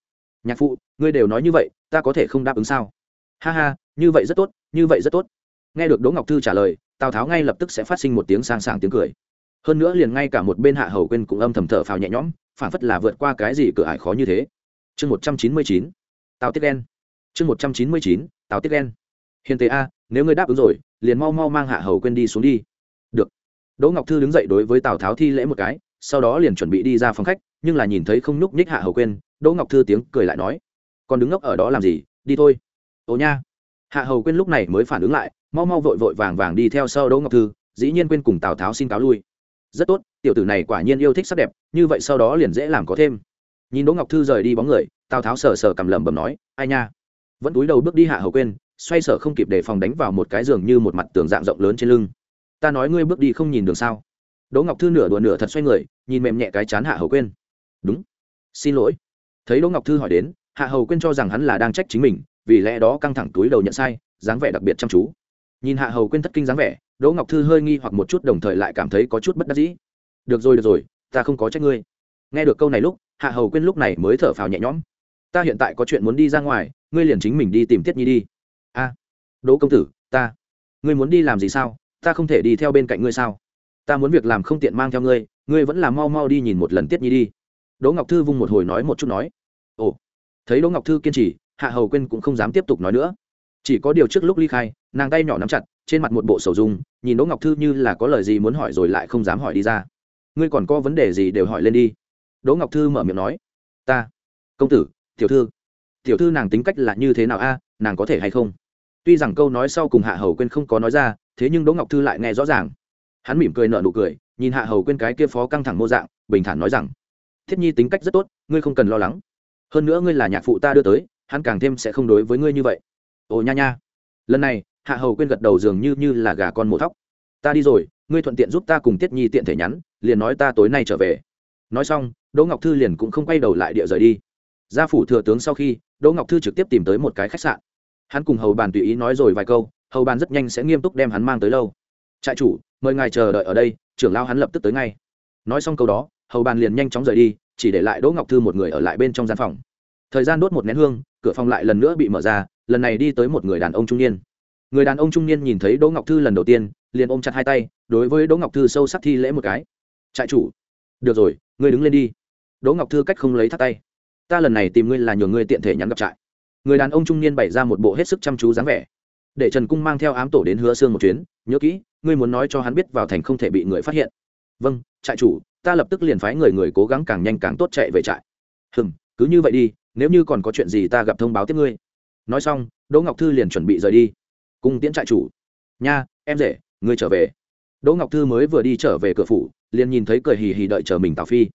nhạc phụ ngươi đều nói như vậy ta có thể không đáp ứng sao ha ha như vậy rất tốt như vậy rất tốt nghe được đỗ ngọc thư trả lời tào tháo ngay lập tức sẽ phát sinh một tiếng sang sảng tiếng cười hơn nữa liền ngay cả một bên hạ hầu quên cũng âm thầm thở phào nhẹ nhõm, phản phất là vượt qua cái gì cửa ải khó như thế. Chương một trăm chín mươi chín, tào tiết đen. Chương một trăm chín mươi chín, tào tiết đen. Hiền tế a, nếu ngươi đáp ứng rồi, liền mau mau mang hạ hầu quên đi xuống đi. Được. Đỗ ngọc thư đứng dậy đối với tào tháo thi lễ một cái, sau đó liền chuẩn bị đi ra phòng khách, nhưng là nhìn thấy không nhúc nhích hạ hầu quên đỗ ngọc thư tiếng cười lại nói, còn đứng ngốc ở đó làm gì? Đi thôi. Ồ nha. Hạ hầu quên lúc này mới phản ứng lại, mau mau vội vội vàng vàng đi theo sau đỗ ngọc thư, dĩ nhiên quên cùng tào tháo xin cáo lui rất tốt, tiểu tử này quả nhiên yêu thích sắc đẹp, như vậy sau đó liền dễ làm có thêm. Nhìn đỗ ngọc thư rời đi bóng người, tào tháo sờ sờ cầm lầm bầm nói, ai nha. Vẫn túi đầu bước đi hạ hầu quên xoay sở không kịp để phòng đánh vào một cái giường như một mặt tường dạng rộng lớn trên lưng. Ta nói ngươi bước đi không nhìn đường sao? Đỗ ngọc thư nửa đùa nửa thật xoay người, nhìn mềm nhẹ cái chán hạ hầu quên đúng. Xin lỗi. Thấy đỗ ngọc thư hỏi đến, hạ hầu quên cho rằng hắn là đang trách chính mình, vì lẽ đó căng thẳng túi đầu nhận sai, dáng vẻ đặc biệt chăm chú nhìn hạ hầu quên thất kinh dáng vẻ, đỗ ngọc thư hơi nghi hoặc một chút đồng thời lại cảm thấy có chút bất đắc dĩ. Được rồi được rồi, ta không có trách ngươi. Nghe được câu này lúc, hạ hầu quên lúc này mới thở phào nhẹ nhõm. Ta hiện tại có chuyện muốn đi ra ngoài, ngươi liền chính mình đi tìm tiết nhi đi. A, đỗ công tử, ta, ngươi muốn đi làm gì sao? Ta không thể đi theo bên cạnh ngươi sao? Ta muốn việc làm không tiện mang theo ngươi ngươi vẫn là mau mau đi nhìn một lần tiết nhi đi. Đỗ ngọc thư vung một hồi nói một chút nói. Ồ. Thấy đỗ ngọc thư kiên trì, hạ hầu quên cũng không dám tiếp tục nói nữa chỉ có điều trước lúc ly khai, nàng tay nhỏ nắm chặt, trên mặt một bộ sầu dung, nhìn đỗ ngọc thư như là có lời gì muốn hỏi rồi lại không dám hỏi đi ra. Ngươi còn có vấn đề gì đều hỏi lên đi. Đỗ ngọc thư mở miệng nói. Ta. Công tử, tiểu thư. Tiểu thư nàng tính cách là như thế nào a, nàng có thể hay không? Tuy rằng câu nói sau cùng hạ hầu quên không có nói ra, thế nhưng đỗ ngọc thư lại nghe rõ ràng. Hắn mỉm cười nợ nụ cười, nhìn hạ hầu quên cái kia phó căng thẳng mô dạng, bình thản nói rằng, thiết nhi tính cách rất tốt, ngươi không cần lo lắng. Hơn nữa ngươi là nhạc phụ ta đưa tới, hắn càng thêm sẽ không đối với ngươi như vậy ồ, nha nha. Lần này, hạ hầu quên gật đầu dường như như là gà con mổ thóc. Ta đi rồi, ngươi thuận tiện giúp ta cùng tiết nhi tiện thể nhắn, liền nói ta tối nay trở về. Nói xong, đỗ ngọc thư liền cũng không quay đầu lại địa rời đi. Gia phủ thừa tướng sau khi, đỗ ngọc thư trực tiếp tìm tới một cái khách sạn. Hắn cùng hầu bàn tùy ý nói rồi vài câu, hầu bàn rất nhanh sẽ nghiêm túc đem hắn mang tới lâu. Trại chủ, mời ngài chờ đợi ở đây, trưởng lao hắn lập tức tới ngay. Nói xong câu đó, hầu bàn liền nhanh chóng rời đi, chỉ để lại đỗ ngọc thư một người ở lại bên trong gian phòng. Thời gian đốt một nén hương, cửa phòng lại lần nữa bị mở ra lần này đi tới một người đàn ông trung niên. Người đàn ông trung niên nhìn thấy đỗ ngọc thư lần đầu tiên, liền ôm chặt hai tay, đối với đỗ ngọc thư sâu sắc thi lễ một cái. Trại chủ, được rồi, ngươi đứng lên đi. Đỗ ngọc thư cách không lấy thắt tay. Ta lần này tìm ngươi là nhường ngươi tiện thể nhắn gặp trại. Người đàn ông trung niên bày ra một bộ hết sức chăm chú dáng vẻ. Để trần cung mang theo ám tổ đến hứa Sương một chuyến, nhớ kỹ, ngươi muốn nói cho hắn biết vào thành không thể bị người phát hiện. Vâng trại chủ, ta lập tức liền phái người người cố gắng càng nhanh càng tốt chạy về trại. Hừng cứ như vậy đi, nếu như còn có chuyện gì ta gặp thông báo tiếp ngươi nói xong, đỗ ngọc thư liền chuẩn bị rời đi. Cùng tiễn trại chủ. Nha, em rể, ngươi trở về. Đỗ ngọc thư mới vừa đi trở về cửa phủ, liền nhìn thấy cười hì hì đợi chờ mình tào phi.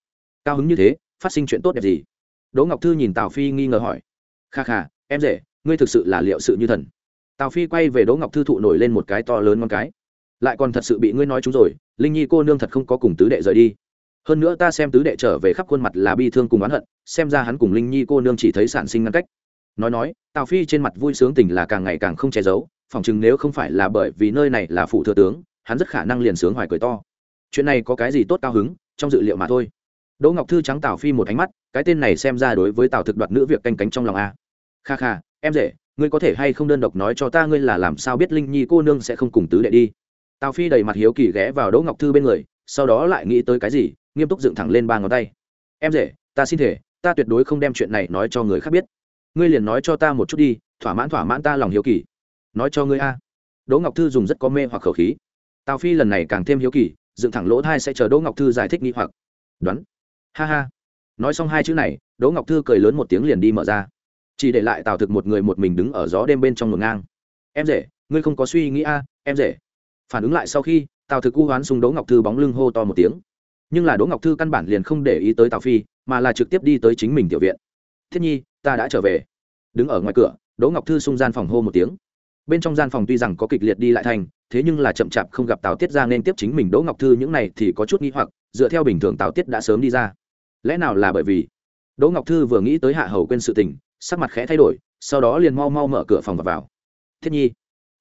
Cao hứng như thế, phát sinh chuyện tốt đẹp gì? Đỗ ngọc thư nhìn tào phi nghi ngờ hỏi. Kha kha, em rể, ngươi thực sự là liệu sự như thần. Tào phi quay về đỗ ngọc thư thụ nổi lên một cái to lớn con cái. Lại còn thật sự bị ngươi nói chúng rồi, linh nhi cô nương thật không có cùng tứ đệ rời đi. Hơn nữa ta xem tứ đệ trở về khắp khuôn mặt là bi thương cùng oán hận, xem ra hắn cùng linh nhi cô nương chỉ thấy sản sinh ngăn cách nói nói, tào phi trên mặt vui sướng tình là càng ngày càng không che giấu phỏng chừng nếu không phải là bởi vì nơi này là phụ thừa tướng, hắn rất khả năng liền sướng hoài cười to. Chuyện này có cái gì tốt cao hứng, trong dự liệu mà thôi. Đỗ ngọc thư trắng tào phi một ánh mắt, cái tên này xem ra đối với tào thực đoạt nữ việc canh cánh trong lòng a. Kha kha, em rể, ngươi có thể hay không đơn độc nói cho ta ngươi là làm sao biết linh nhi cô nương sẽ không cùng tứ đệ đi? Tào phi đầy mặt hiếu kỳ ghé vào đỗ ngọc thư bên người, sau đó lại nghĩ tới cái gì, nghiêm túc dựng thẳng lên ba ngón tay. Em rể, ta xin thể ta tuyệt đối không đem chuyện này nói cho người khác biết ngươi liền nói cho ta một chút đi, thỏa mãn thỏa mãn ta lòng hiếu kỳ. Nói cho ngươi a. Đỗ ngọc thư dùng rất có mê hoặc khẩu khí. Tào phi lần này càng thêm hiếu kỳ, dựng thẳng lỗ thai sẽ chờ đỗ ngọc thư giải thích nghi hoặc. Đoán. Ha ha. Nói xong hai chữ này, đỗ ngọc thư cười lớn một tiếng liền đi mở ra. Chỉ để lại tào thực một người một mình đứng ở gió đêm bên trong ngực ngang. Em rể, ngươi không có suy nghĩ a, em rể. Phản ứng lại sau khi, tào thực u hoán sung đỗ ngọc thư bóng lưng hô to một tiếng. Nhưng là đỗ ngọc thư căn bản liền không để ý tới tào phi, mà là trực tiếp đi tới chính mình tiểu viện. Thiết nhi ta đã trở về. Đứng ở ngoài cửa, đỗ ngọc thư xung gian phòng hô một tiếng. Bên trong gian phòng tuy rằng có kịch liệt đi lại thành, thế nhưng là chậm chạp không gặp tào tiết ra nên tiếp chính mình đỗ ngọc thư, những này thì có chút nghi hoặc, dựa theo bình thường tào tiết đã sớm đi ra. Lẽ nào là bởi vì đỗ ngọc thư vừa nghĩ tới hạ hầu quên sự tình, sắc mặt khẽ thay đổi, sau đó liền mau mau mở cửa phòng và vào. Thiết nhi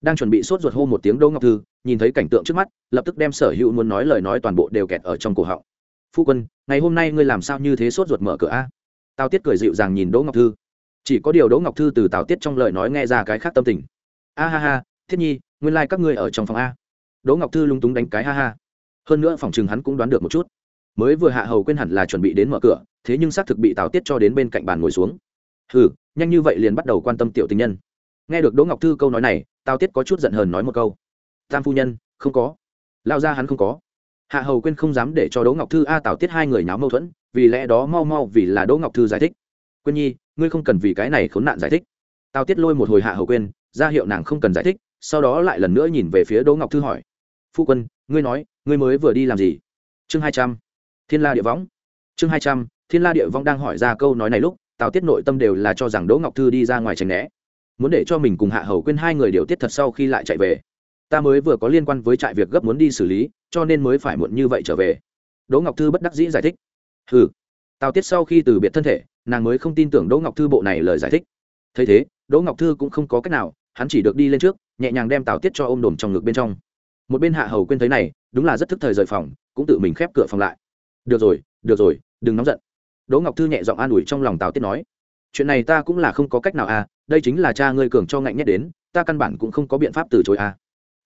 đang chuẩn bị sốt ruột hô một tiếng đỗ ngọc thư, nhìn thấy cảnh tượng trước mắt, lập tức đem sở hữu muốn nói lời nói toàn bộ đều kẹt ở trong cổ họng. Phu quân, ngày hôm nay ngươi làm sao như thế sốt ruột mở cửa a? Tào tiết cười dịu dàng nhìn đỗ ngọc thư. Chỉ có điều đỗ ngọc thư từ tào tiết trong lời nói nghe ra cái khác tâm tình. A ha ha, thiết nhi, nguyên lai、like、các ngươi ở trong phòng a. Đỗ ngọc thư lung túng đánh cái ha ha. Hơn nữa phòng chừng hắn cũng đoán được một chút. Mới vừa hạ hầu quên hẳn là chuẩn bị đến mở cửa, thế nhưng xác thực bị tào tiết cho đến bên cạnh bàn ngồi xuống. Hừ, nhanh như vậy liền bắt đầu quan tâm tiểu tình nhân. Nghe được đỗ ngọc thư câu nói này, tào tiết có chút giận hờn nói một câu. Tam phu nhân, không có. Lao ra hắn không có. Hạ hầu quên không dám để cho đỗ ngọc thư a tào tiết hai người nháo mâu thuẫn vì lẽ đó mau mau vì là đỗ ngọc thư giải thích. Quên nhi, ngươi không cần vì cái này khốn nạn giải thích. Tào tiết lôi một hồi hạ hầu quên, ra hiệu nàng không cần giải thích, sau đó lại lần nữa nhìn về phía đỗ ngọc thư hỏi. Phu quân, ngươi nói, ngươi mới vừa đi làm gì? Chương hai trăm. Thiên la địa võng. Chương hai trăm, thiên la địa võng đang hỏi ra câu nói này lúc, tào tiết nội tâm đều là cho rằng đỗ ngọc thư đi ra ngoài tránh né. Muốn để cho mình cùng hạ hầu quên hai người điều tiết thật sau khi lại chạy về. Ta mới vừa có liên quan với trại việc gấp muốn đi xử lý, cho nên mới phải muộn như vậy trở về. Đỗ ngọc thư bất đắc dĩ giải thích ừ tào tiết sau khi từ biệt thân thể, nàng mới không tin tưởng đỗ ngọc thư bộ này lời giải thích. Thấy thế, đỗ ngọc thư cũng không có cách nào, hắn chỉ được đi lên trước, nhẹ nhàng đem tào tiết cho ôm đồm trong ngực bên trong. Một bên hạ hầu quên thấy này, đúng là rất thức thời rời phòng, cũng tự mình khép cửa phòng lại. Được rồi được rồi, đừng nóng giận. Đỗ ngọc thư nhẹ giọng an ủi trong lòng tào tiết nói. Chuyện này ta cũng là không có cách nào à đây chính là cha ngươi cường cho ngạnh nhất đến, ta căn bản cũng không có biện pháp từ chối à.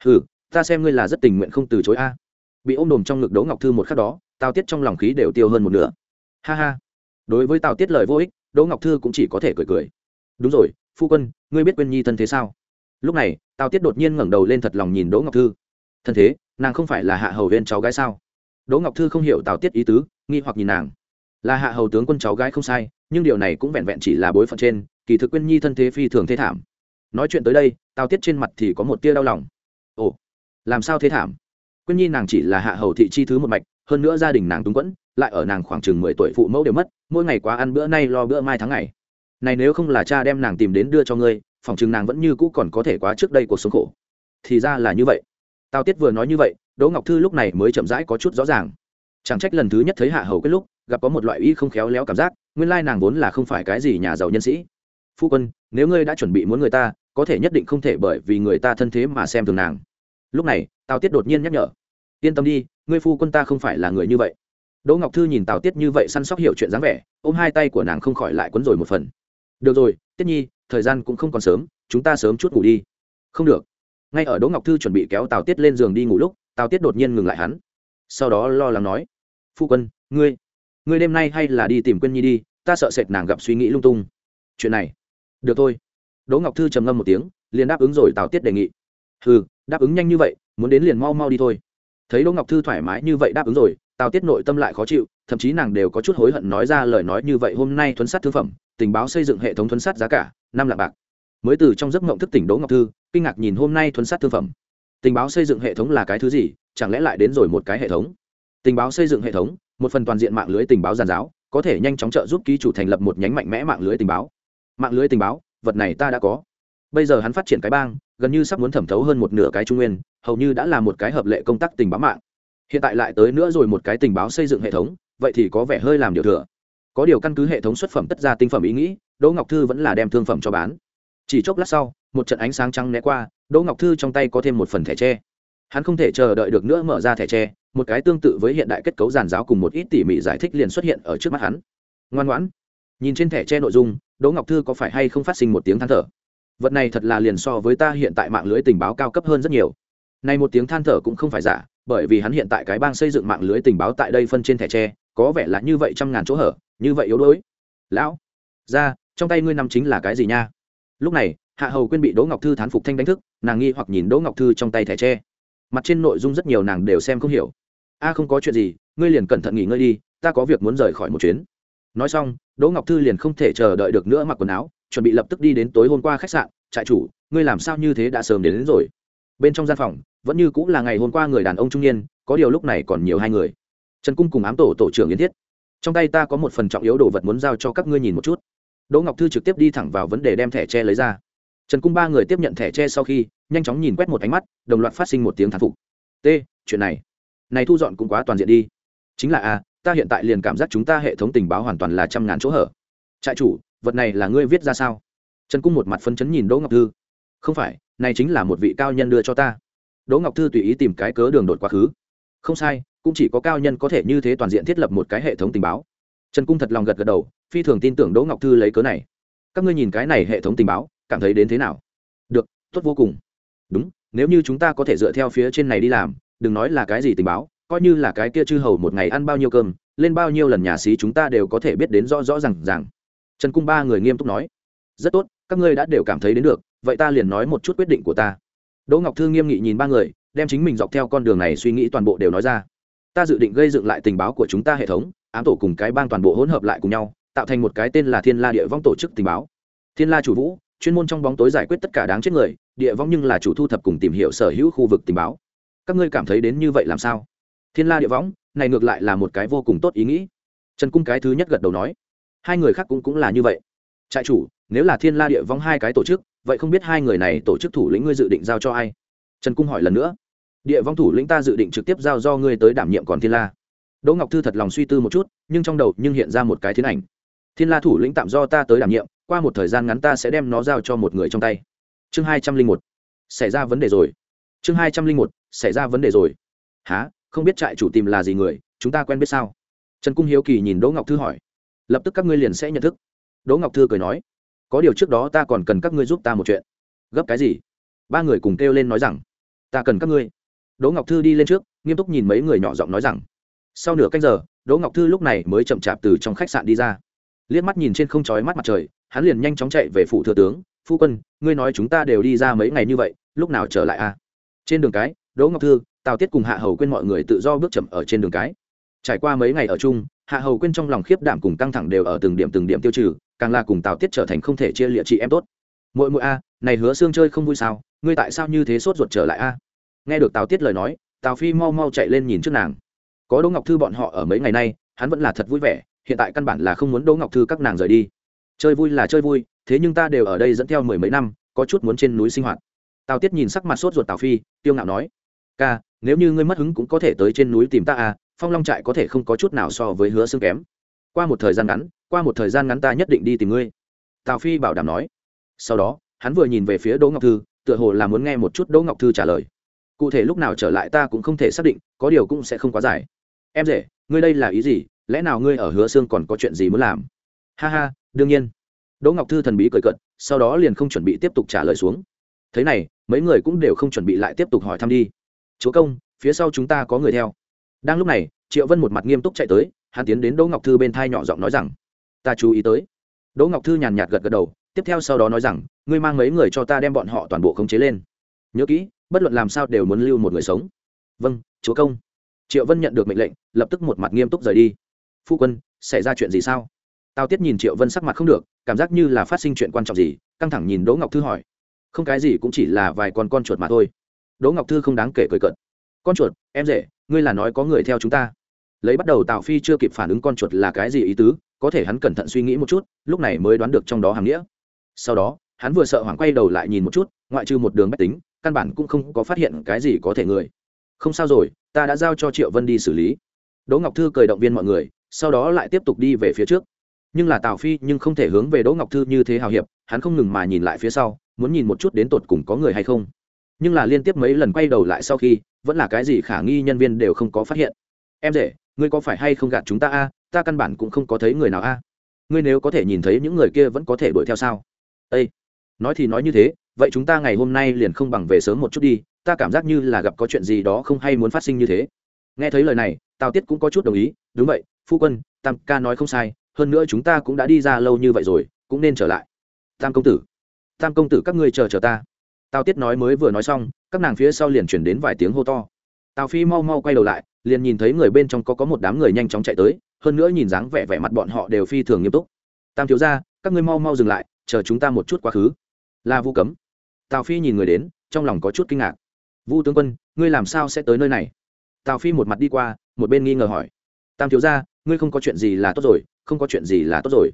Ừ ta xem ngươi là rất tình nguyện không từ chối à bị ôm đồm trong ngực đỗ ngọc thư một khắc đó, tào tiết trong lòng khí đều tiêu hơn một nửa. Ha ha. Đối với tào tiết lời vô ích, đỗ ngọc thư cũng chỉ có thể cười cười. Đúng rồi, phu quân, ngươi biết quên nhi thân thế sao? Lúc này, tào tiết đột nhiên ngẩng đầu lên thật lòng nhìn đỗ ngọc thư. Thân thế, nàng không phải là hạ hầu viên cháu gái sao? Đỗ ngọc thư không hiểu tào tiết ý tứ, nghi hoặc nhìn nàng. Là hạ hầu tướng quân cháu gái không sai, nhưng điều này cũng vẹn vẹn chỉ là bối phận trên, kỳ thực quyên nhi thân thế phi thường thế thảm. Nói chuyện tới đây, tào tiết trên mặt thì có một tia đau lòng. Ồ, làm sao thế thảm? Quyên nhi nàng chỉ là hạ hầu thị chi thứ một mạch, hơn nữa gia đình nàng túng quẫn, lại ở nàng khoảng chừng mười tuổi phụ mẫu đều mất, mỗi ngày quá ăn bữa nay lo bữa mai tháng ngày. Này nếu không là cha đem nàng tìm đến đưa cho ngươi, phòng chừng nàng vẫn như cũ còn có thể quá trước đây cuộc sống khổ. Thì ra là như vậy. Tào tiết vừa nói như vậy, đỗ ngọc thư lúc này mới chậm rãi có chút rõ ràng. Chẳng trách lần thứ nhất thấy hạ hầu kết lúc, gặp có một loại y không khéo léo cảm giác, nguyên lai nàng vốn là không phải cái gì nhà giàu nhân sĩ. Phu quân, nếu ngươi đã chuẩn bị muốn người ta, có thể nhất định không thể bởi vì người ta thân thế mà xem thường nàng. Lúc này tào tiết đột nhiên nhắc nhở. Yên tâm đi, ngươi phu quân ta không phải là người như vậy. Đỗ ngọc thư nhìn tào tiết như vậy săn sóc hiểu chuyện dáng vẻ, ôm hai tay của nàng không khỏi lại quấn rồi một phần. Được rồi, tiết nhi, thời gian cũng không còn sớm, chúng ta sớm chút ngủ đi. Không được. Ngay ở đỗ ngọc thư chuẩn bị kéo tào tiết lên giường đi ngủ lúc, tào tiết đột nhiên ngừng lại hắn. Sau đó lo lắng nói, phu quân, ngươi ngươi đêm nay hay là đi tìm quân nhi đi, ta sợ sệt nàng gặp suy nghĩ lung tung. Chuyện này, được thôi. Đỗ ngọc thư trầm ngâm một tiếng, liền đáp ứng rồi tào tiết đề nghị ừ đáp ứng nhanh như vậy, muốn đến liền mau mau đi thôi. Thấy đỗ ngọc thư thoải mái như vậy đáp ứng rồi, tào tiết nội tâm lại khó chịu, thậm chí nàng đều có chút hối hận nói ra lời nói như vậy hôm nay thuấn sát thương phẩm, tình báo xây dựng hệ thống thuấn sát giá cả, năm lạng bạc. Mới từ trong giấc mộng thức tỉnh đỗ ngọc thư, kinh ngạc nhìn hôm nay thuấn sát thương phẩm. Tình báo xây dựng hệ thống là cái thứ gì, chẳng lẽ lại đến rồi một cái hệ thống? Tình báo xây dựng hệ thống, một phần toàn diện mạng lưới tình báo giàn giáo, có thể nhanh chóng trợ giúp ký chủ thành lập một nhánh mạnh mẽ mạng lưới tình báo. Mạng lưới tình báo, vật này ta đã có bây giờ hắn phát triển cái bang, gần như sắp muốn thẩm thấu hơn một nửa cái trung nguyên, hầu như đã là một cái hợp lệ công tác tình báo mạng. Hiện tại lại tới nữa rồi một cái tình báo xây dựng hệ thống, vậy thì có vẻ hơi làm điều thừa. Có điều căn cứ hệ thống xuất phẩm tất ra tinh phẩm ý nghĩ, đỗ ngọc thư vẫn là đem thương phẩm cho bán. Chỉ chốc lát sau, một trận ánh sáng trắng né qua, đỗ ngọc thư trong tay có thêm một phần thẻ tre. Hắn không thể chờ đợi được nữa mở ra thẻ tre, một cái tương tự với hiện đại kết cấu giàn giáo cùng một ít tỉ mỉ giải thích liền xuất hiện ở trước mắt hắn. Ngoan ngoãn. Nhìn trên thẻ tre nội dung, đỗ ngọc thư có phải hay không phát sinh một tiếng than thở? Vật này thật là liền so với ta hiện tại mạng lưới tình báo cao cấp hơn rất nhiều. Này một tiếng than thở cũng không phải giả, bởi vì hắn hiện tại cái bang xây dựng mạng lưới tình báo tại đây phân trên thẻ tre, có vẻ là như vậy trăm ngàn chỗ hở, như vậy yếu đuối. Lão, ra, trong tay ngươi nằm chính là cái gì nha? Lúc này, hạ hầu quyên bị đỗ ngọc thư thán phục thanh đánh thức, nàng nghi hoặc nhìn đỗ ngọc thư trong tay thẻ tre. Mặt trên nội dung rất nhiều nàng đều xem không hiểu. A, không có chuyện gì, ngươi liền cẩn thận nghỉ ngơi đi, ta có việc muốn rời khỏi một chuyến. Nói xong, đỗ ngọc thư liền không thể chờ đợi được nữa mặc quần áo chuẩn bị lập tức đi đến tối hôm qua khách sạn trại chủ ngươi làm sao như thế đã sớm đến, đến rồi? Bên trong gian phòng vẫn như cũng là ngày hôm qua người đàn ông trung niên có điều lúc này còn nhiều hai người. Trần cung cùng ám tổ tổ trưởng yến thiết. Trong tay ta có một phần trọng yếu đồ vật muốn giao cho các ngươi nhìn một chút. Đỗ ngọc thư trực tiếp đi thẳng vào vấn đề đem thẻ tre lấy ra. Trần cung ba người tiếp nhận thẻ tre sau khi nhanh chóng nhìn quét một ánh mắt đồng loạt phát sinh một tiếng thán phục. T chuyện này này thu dọn cũng quá toàn diện đi. Chính là a ta hiện tại liền cảm giác chúng ta hệ thống tình báo hoàn toàn là trăm ngàn chỗ hở. Trại chủ vật này là ngươi viết ra sao? Trần cung một mặt phấn chấn nhìn đỗ ngọc thư. Không phải, này chính là một vị cao nhân đưa cho ta. Đỗ ngọc thư tùy ý tìm cái cớ đường đột quá khứ. Không sai, cũng chỉ có cao nhân có thể như thế toàn diện thiết lập một cái hệ thống tình báo. Trần cung thật lòng gật gật đầu, phi thường tin tưởng đỗ ngọc thư lấy cớ này. Các ngươi nhìn cái này hệ thống tình báo, cảm thấy đến thế nào? Được, tốt vô cùng. Đúng, nếu như chúng ta có thể dựa theo phía trên này đi làm, đừng nói là cái gì tình báo, coi như là cái kia chư hầu một ngày ăn bao nhiêu cơm, lên bao nhiêu lần nhà xí chúng ta đều có thể biết đến rõ rõ r à n g rằng trần cung ba người nghiêm túc nói, rất tốt, các ngươi đã đều cảm thấy đến được, vậy ta liền nói một chút quyết định của ta. Đỗ ngọc thư nghiêm nghị nhìn ba người, đem chính mình dọc theo con đường này suy nghĩ toàn bộ đều nói ra. Ta dự định gây dựng lại tình báo của chúng ta hệ thống, ám tổ cùng cái bang toàn bộ hỗn hợp lại cùng nhau, tạo thành một cái tên là thiên la địa vong tổ chức tình báo. Thiên la chủ vũ, chuyên môn trong bóng tối giải quyết tất cả đáng chết người, địa vong nhưng là chủ thu thập cùng tìm hiểu sở hữu khu vực tình báo. Các ngươi cảm thấy đến như vậy làm sao? Thiên la địa võng này ngược lại là một cái vô cùng tốt ý nghĩ. Trần cung cái thứ nhất gật đầu nói hai người khác cũng cũng là như vậy. Trại chủ, nếu là thiên la địa vong hai cái tổ chức, vậy không biết hai người này tổ chức thủ lĩnh ngươi dự định giao cho ai? Trần cung hỏi lần nữa. Địa vong thủ lĩnh ta dự định trực tiếp giao do ngươi tới đảm nhiệm còn thiên la. Đỗ ngọc thư thật lòng suy tư một chút, nhưng trong đầu nhưng hiện ra một cái thiên ảnh. Thiên la thủ lĩnh tạm do ta tới đảm nhiệm, qua một thời gian ngắn ta sẽ đem nó giao cho một người trong tay. Chương hai trăm linh một. Xảy ra vấn đề rồi. Chương hai trăm linh một. Xảy ra vấn đề rồi. Há không biết trại chủ tìm là gì người? Chúng ta quen biết sao? Trần cung hiếu kỳ nhìn đỗ ngọc thư hỏi lập tức các ngươi liền sẽ nhận thức. Đỗ ngọc thư cười nói, có điều trước đó ta còn cần các ngươi giúp ta một chuyện. Gấp cái gì? Ba người cùng kêu lên nói rằng, ta cần các ngươi. Đỗ ngọc thư đi lên trước, nghiêm túc nhìn mấy người nhỏ giọng nói rằng, sau nửa canh giờ, đỗ ngọc thư lúc này mới chậm chạp từ trong khách sạn đi ra. Liếc mắt nhìn trên không trói mắt mặt trời, hắn liền nhanh chóng chạy về phủ thừa tướng, phu quân, ngươi nói chúng ta đều đi ra mấy ngày như vậy, lúc nào trở lại à? Trên đường cái, đỗ ngọc thư, tào tiết cùng hạ hầu quên mọi người tự do bước chậm ở trên đường cái. Trải qua mấy ngày ở chung hạ hầu quên trong lòng khiếp đảm cùng căng thẳng đều ở từng điểm từng điểm tiêu trừ, càng là cùng tào tiết trở thành không thể chia lịa chị em tốt. Mỗi mỗi a, này hứa xương chơi không vui sao? Ngươi tại sao như thế sốt ruột trở lại a? Nghe được tào tiết lời nói, tào phi mau mau chạy lên nhìn trước nàng. Có đỗ ngọc thư bọn họ ở mấy ngày nay, hắn vẫn là thật vui vẻ, hiện tại căn bản là không muốn đỗ ngọc thư các nàng rời đi. Chơi vui là chơi vui, thế nhưng ta đều ở đây dẫn theo mười mấy năm, có chút muốn trên núi sinh hoạt. Tào tiết nhìn sắc mặt sốt ruột tào phi tiêu ngạo nói, ca, nếu như ngươi mất hứng cũng có thể tới trên núi tìm ta à phong long trại có thể không có chút nào so với hứa xương kém. Qua một thời gian ngắn, qua một thời gian ngắn ta nhất định đi tìm ngươi. Tào phi bảo đảm nói. Sau đó, hắn vừa nhìn về phía đỗ ngọc thư, tựa hồ là muốn nghe một chút đỗ ngọc thư trả lời. Cụ thể lúc nào trở lại ta cũng không thể xác định, có điều cũng sẽ không quá dài. Em rể, ngươi đây là ý gì? Lẽ nào ngươi ở hứa xương còn có chuyện gì muốn làm? Ha ha, đương nhiên. Đỗ ngọc thư thần bí cười cận sau đó liền không chuẩn bị tiếp tục trả lời xuống. Thế này, mấy người cũng đều không chuẩn bị lại tiếp tục hỏi thăm đi. Chúa công, phía sau chúng ta có người theo đang lúc này, triệu vân một mặt nghiêm túc chạy tới, hắn tiến đến đỗ ngọc thư bên thai nhỏ giọng nói rằng, ta chú ý tới. Đỗ ngọc thư nhàn nhạt gật gật đầu, tiếp theo sau đó nói rằng, ngươi mang mấy người cho ta đem bọn họ toàn bộ khống chế lên. Nhớ kỹ, bất luận làm sao đều muốn lưu một người sống. Vâng chúa công. Triệu vân nhận được mệnh lệnh, lập tức một mặt nghiêm túc rời đi. Phu quân, xảy ra chuyện gì sao? Tao tiết nhìn triệu vân sắc mặt không được, cảm giác như là phát sinh chuyện quan trọng gì, căng thẳng nhìn đỗ ngọc thư hỏi. Không cái gì cũng chỉ là vài con con chuột mà thôi. Đỗ ngọc thư không đáng kể cười cợt. Con chuột, em rể ngươi là nói có người theo chúng ta. Lấy bắt đầu tào phi chưa kịp phản ứng con chuột là cái gì ý tứ, có thể hắn cẩn thận suy nghĩ một chút, lúc này mới đoán được trong đó hàm nghĩa. Sau đó, hắn vừa sợ hoảng quay đầu lại nhìn một chút, ngoại trừ một đường bách tính, căn bản cũng không có phát hiện cái gì có thể người. Không sao rồi, ta đã giao cho triệu vân đi xử lý. Đỗ ngọc thư cười động viên mọi người, sau đó lại tiếp tục đi về phía trước. Nhưng là tào phi nhưng không thể hướng về đỗ ngọc thư như thế hào hiệp, hắn không ngừng mà nhìn lại phía sau, muốn nhìn một chút đến tột cùng có người hay không nhưng là liên tiếp mấy lần quay đầu lại sau khi, vẫn là cái gì khả nghi nhân viên đều không có phát hiện. Em rể, ngươi có phải hay không gạt chúng ta a? Ta căn bản cũng không có thấy người nào a. Ngươi nếu có thể nhìn thấy những người kia vẫn có thể đuổi theo sao? Ây nói thì nói như thế, vậy chúng ta ngày hôm nay liền không bằng về sớm một chút đi, ta cảm giác như là gặp có chuyện gì đó không hay muốn phát sinh như thế. Nghe thấy lời này, tào tiết cũng có chút đồng ý, đúng vậy, phu quân, tam ca nói không sai, hơn nữa chúng ta cũng đã đi ra lâu như vậy rồi, cũng nên trở lại. Tam công tử, tam công tử các ngươi chờ chờ ta tào tiết nói mới vừa nói xong, các nàng phía sau liền chuyển đến vài tiếng hô to. Tào phi mau mau quay đầu lại, liền nhìn thấy người bên trong có có một đám người nhanh chóng chạy tới, hơn nữa nhìn dáng vẻ vẻ mặt bọn họ đều phi thường nghiêm túc. Tam thiếu ra các ngươi mau mau dừng lại, chờ chúng ta một chút quá khứ. Là vu cấm. Tào phi nhìn người đến, trong lòng có chút kinh ngạc. Vu tướng quân, ngươi làm sao sẽ tới nơi này? Tào phi một mặt đi qua, một bên nghi ngờ hỏi. Tam thiếu ra ngươi không có chuyện gì là tốt rồi, không có chuyện gì là tốt rồi.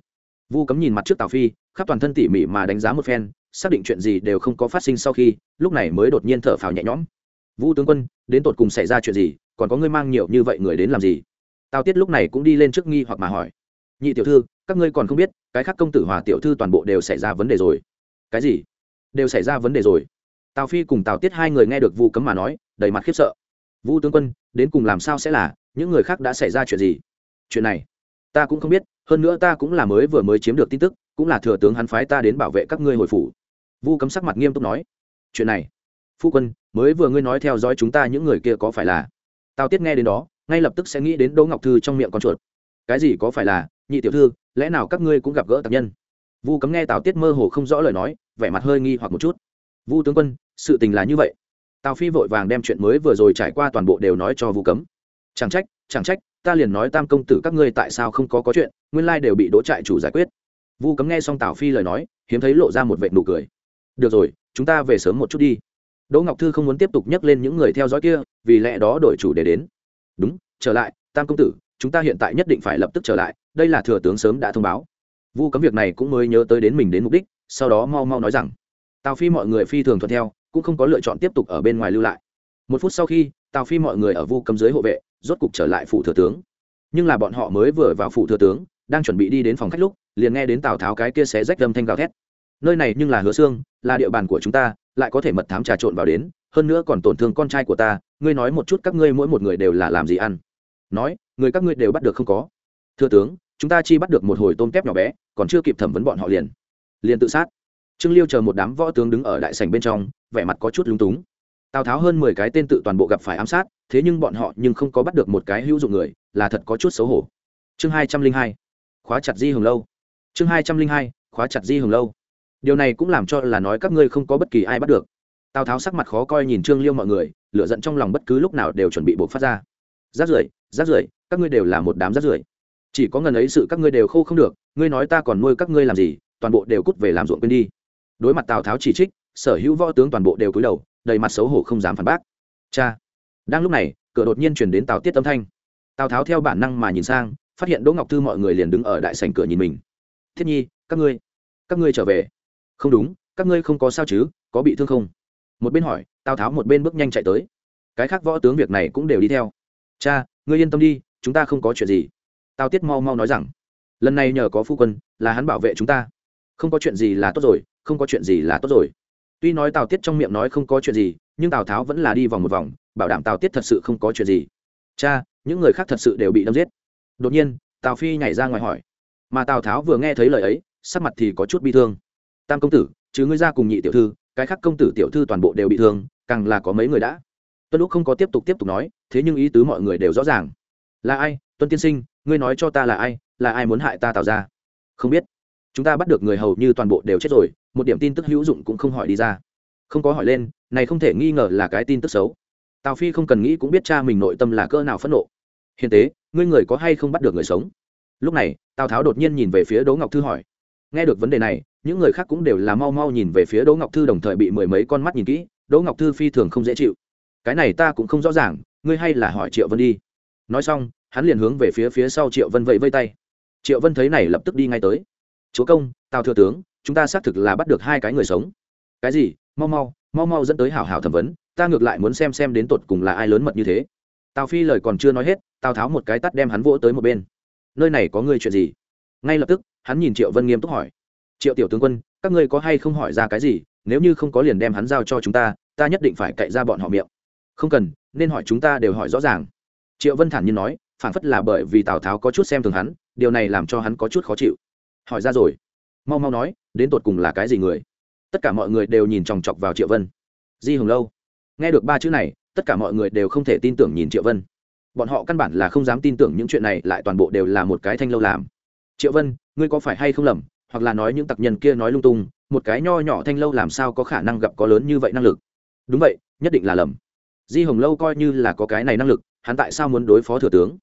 Vu cấm nhìn mặt trước tào phi, khắp toàn thân tỉ mỉ mà đánh giá một phen xác định chuyện gì đều không có phát sinh sau khi, lúc này mới đột nhiên thở phào nhẹ nhõm. Vũ tướng quân, đến tột cùng xảy ra chuyện gì? Còn có ngươi mang nhiều như vậy người đến làm gì? Tào tiết lúc này cũng đi lên trước nghi hoặc mà hỏi. Nhị tiểu thư, các ngươi còn không biết, cái khác công tử hòa tiểu thư toàn bộ đều xảy ra vấn đề rồi. Cái gì? Đều xảy ra vấn đề rồi. Tào phi cùng tào tiết hai người nghe được vu cấm mà nói, đầy mặt khiếp sợ. Vũ tướng quân, đến cùng làm sao sẽ là? Những người khác đã xảy ra chuyện gì? Chuyện này, ta cũng không biết, hơn nữa ta cũng là mới vừa mới chiếm được tin tức, cũng là thừa tướng hắn phái ta đến bảo vệ các ngươi hồi phủ vu cấm sắc mặt nghiêm túc nói, chuyện này, phu quân, mới vừa ngươi nói theo dõi chúng ta những người kia có phải là? Tào tiết nghe đến đó, ngay lập tức sẽ nghĩ đến đỗ ngọc thư trong miệng con chuột. Cái gì có phải là, nhị tiểu thư, lẽ nào các ngươi cũng gặp gỡ tạp nhân? Vu cấm nghe tào tiết mơ hồ không rõ lời nói, vẻ mặt hơi nghi hoặc một chút. Vu tướng quân, sự tình là như vậy. Tào phi vội vàng đem chuyện mới vừa rồi trải qua toàn bộ đều nói cho vu cấm. Chẳng trách chẳng trách, ta liền nói tam công tử các ngươi tại sao không có có chuyện, nguyên lai đều bị đỗ trại chủ giải quyết. Vu cấm nghe xong tào phi lời nói, hiếm thấy lộ ra một vệ nụ cười được rồi, chúng ta về sớm một chút đi. Đỗ ngọc thư không muốn tiếp tục nhắc lên những người theo dõi kia, vì lẽ đó đổi chủ đề đến. Đúng, trở lại, tam công tử, chúng ta hiện tại nhất định phải lập tức trở lại, đây là thừa tướng sớm đã thông báo. Vu cấm việc này cũng mới nhớ tới đến mình đến mục đích, sau đó mau mau nói rằng, tào phi mọi người phi thường thuận theo, cũng không có lựa chọn tiếp tục ở bên ngoài lưu lại. Một phút sau khi, tào phi mọi người ở vu cấm dưới hộ vệ, rốt cục trở lại phủ thừa tướng. Nhưng là bọn họ mới vừa vào phủ thừa tướng, đang chuẩn bị đi đến phòng khách lúc, liền nghe đến tào tháo cái kia xé rách lâm thanh gào thét. Nơi này nhưng là hứa xương là địa bàn của chúng ta, lại có thể mật thám trà trộn vào đến, hơn nữa còn tổn thương con trai của ta, ngươi nói một chút các ngươi mỗi một người đều là làm gì ăn? Nói, người các ngươi đều bắt được không có. Thưa tướng, chúng ta chi bắt được một hồi tôm tép nhỏ bé, còn chưa kịp thẩm vấn bọn họ liền. Liền tự sát. Trương liêu chờ một đám võ tướng đứng ở đại sảnh bên trong, vẻ mặt có chút lúng túng. Tào tháo hơn mười cái tên tự toàn bộ gặp phải ám sát, thế nhưng bọn họ nhưng không có bắt được một cái hữu dụng người, là thật có chút xấu hổ. Chương hai trăm linh hai. Khóa chặt di hồng lâu. Chương hai trăm linh hai. Khóa chặt di hồng lâu điều này cũng làm cho là nói các ngươi không có bất kỳ ai bắt được. Tào tháo sắc mặt khó coi nhìn trương liêu mọi người lựa giận trong lòng bất cứ lúc nào đều chuẩn bị buộc phát ra. Rát rưởi rát rưởi, các ngươi đều là một đám rát rưởi. Chỉ có ngần ấy sự các ngươi đều khô không được, ngươi nói ta còn nuôi các ngươi làm gì, toàn bộ đều cút về làm ruộng quên đi. Đối mặt tào tháo chỉ trích, sở hữu võ tướng toàn bộ đều cúi đầu, đầy mặt xấu hổ không dám phản bác. Cha! Đang lúc này, cửa đột nhiên chuyển đến tào tiết âm thanh. Tào tháo theo bản năng mà nhìn sang, phát hiện đỗ ngọc thư mọi người liền đứng ở đại sảnh cửa nhìn mình. Thiết nhi, các ngươi các ngươi trở về không đúng, các ngươi không có sao chứ, có bị thương không? Một bên hỏi, tào tháo một bên bước nhanh chạy tới. Cái khác võ tướng việc này cũng đều đi theo. Cha, ngươi yên tâm đi, chúng ta không có chuyện gì. Tào tiết mau mau nói rằng, lần này nhờ có phu quân, là hắn bảo vệ chúng ta. Không có chuyện gì là tốt rồi, không có chuyện gì là tốt rồi. Tuy nói tào tiết trong miệng nói không có chuyện gì, nhưng tào tháo vẫn là đi vòng một vòng, bảo đảm tào tiết thật sự không có chuyện gì. Cha, những người khác thật sự đều bị đâm giết. Đột nhiên, tào phi nhảy ra ngoài hỏi. Mà tào tháo vừa nghe thấy lời ấy, sắc mặt thì có chút bi thương tam công tử, chứ ngươi ra cùng nhị tiểu thư, cái khác công tử tiểu thư toàn bộ đều bị thương, càng là có mấy người đã. Tuân lúc không có tiếp tục tiếp tục nói, thế nhưng ý tứ mọi người đều rõ ràng. Là ai? Tuân tiên sinh, ngươi nói cho ta là ai? Là ai muốn hại ta tạo ra? Không biết. Chúng ta bắt được người hầu như toàn bộ đều chết rồi, một điểm tin tức hữu dụng cũng không hỏi đi ra. Không có hỏi lên, này không thể nghi ngờ là cái tin tức xấu. Tào phi không cần nghĩ cũng biết cha mình nội tâm là cỡ nào phẫn nộ. Hiền tế, ngươi người có hay không bắt được người sống? Lúc này, tào tháo đột nhiên nhìn về phía đỗ ngọc thư hỏi nghe được vấn đề này, những người khác cũng đều là mau mau nhìn về phía đỗ ngọc thư đồng thời bị mười mấy con mắt nhìn kỹ, đỗ ngọc thư phi thường không dễ chịu. Cái này ta cũng không rõ ràng, ngươi hay là hỏi triệu vân đi. Nói xong, hắn liền hướng về phía phía sau triệu vân vẫy vây tay. Triệu vân thấy này lập tức đi ngay tới. Chúa công, tào thừa tướng, chúng ta xác thực là bắt được hai cái người sống. Cái gì? Mau mau mau mau dẫn tới hảo hảo thẩm vấn, ta ngược lại muốn xem xem đến tột cùng là ai lớn mật như thế. Tào phi lời còn chưa nói hết, tào tháo một cái tắt đem hắn vỗ tới một bên. Nơi này có người chuyện gì? Ngay lập tức hắn nhìn triệu vân nghiêm túc hỏi. Triệu tiểu tướng quân, các ngươi có hay không hỏi ra cái gì? Nếu như không có liền đem hắn giao cho chúng ta ta nhất định phải cậy ra bọn họ miệng. Không cần, nên hỏi chúng ta đều hỏi rõ ràng. Triệu vân thản nhiên nói, phản phất là bởi vì tào tháo có chút xem thường hắn, điều này làm cho hắn có chút khó chịu. Hỏi ra rồi. Mau mau nói, đến tột cùng là cái gì người? Tất cả mọi người đều nhìn chòng chọc vào triệu vân. Di hồng lâu. Nghe được ba chữ này, tất cả mọi người đều không thể tin tưởng nhìn triệu vân. Bọn họ căn bản là không dám tin tưởng những chuyện này, lại toàn bộ đều là một cái thanh lâu làm triệu vân, ngươi có phải hay không lầm, hoặc là nói những tặc nhân kia nói lung tung, một cái nho nhỏ thanh lâu làm sao có khả năng gặp có lớn như vậy năng lực? Đúng vậy, nhất định là lầm. Di hồng lâu coi như là có cái này năng lực, hắn tại sao muốn đối phó thừa tướng?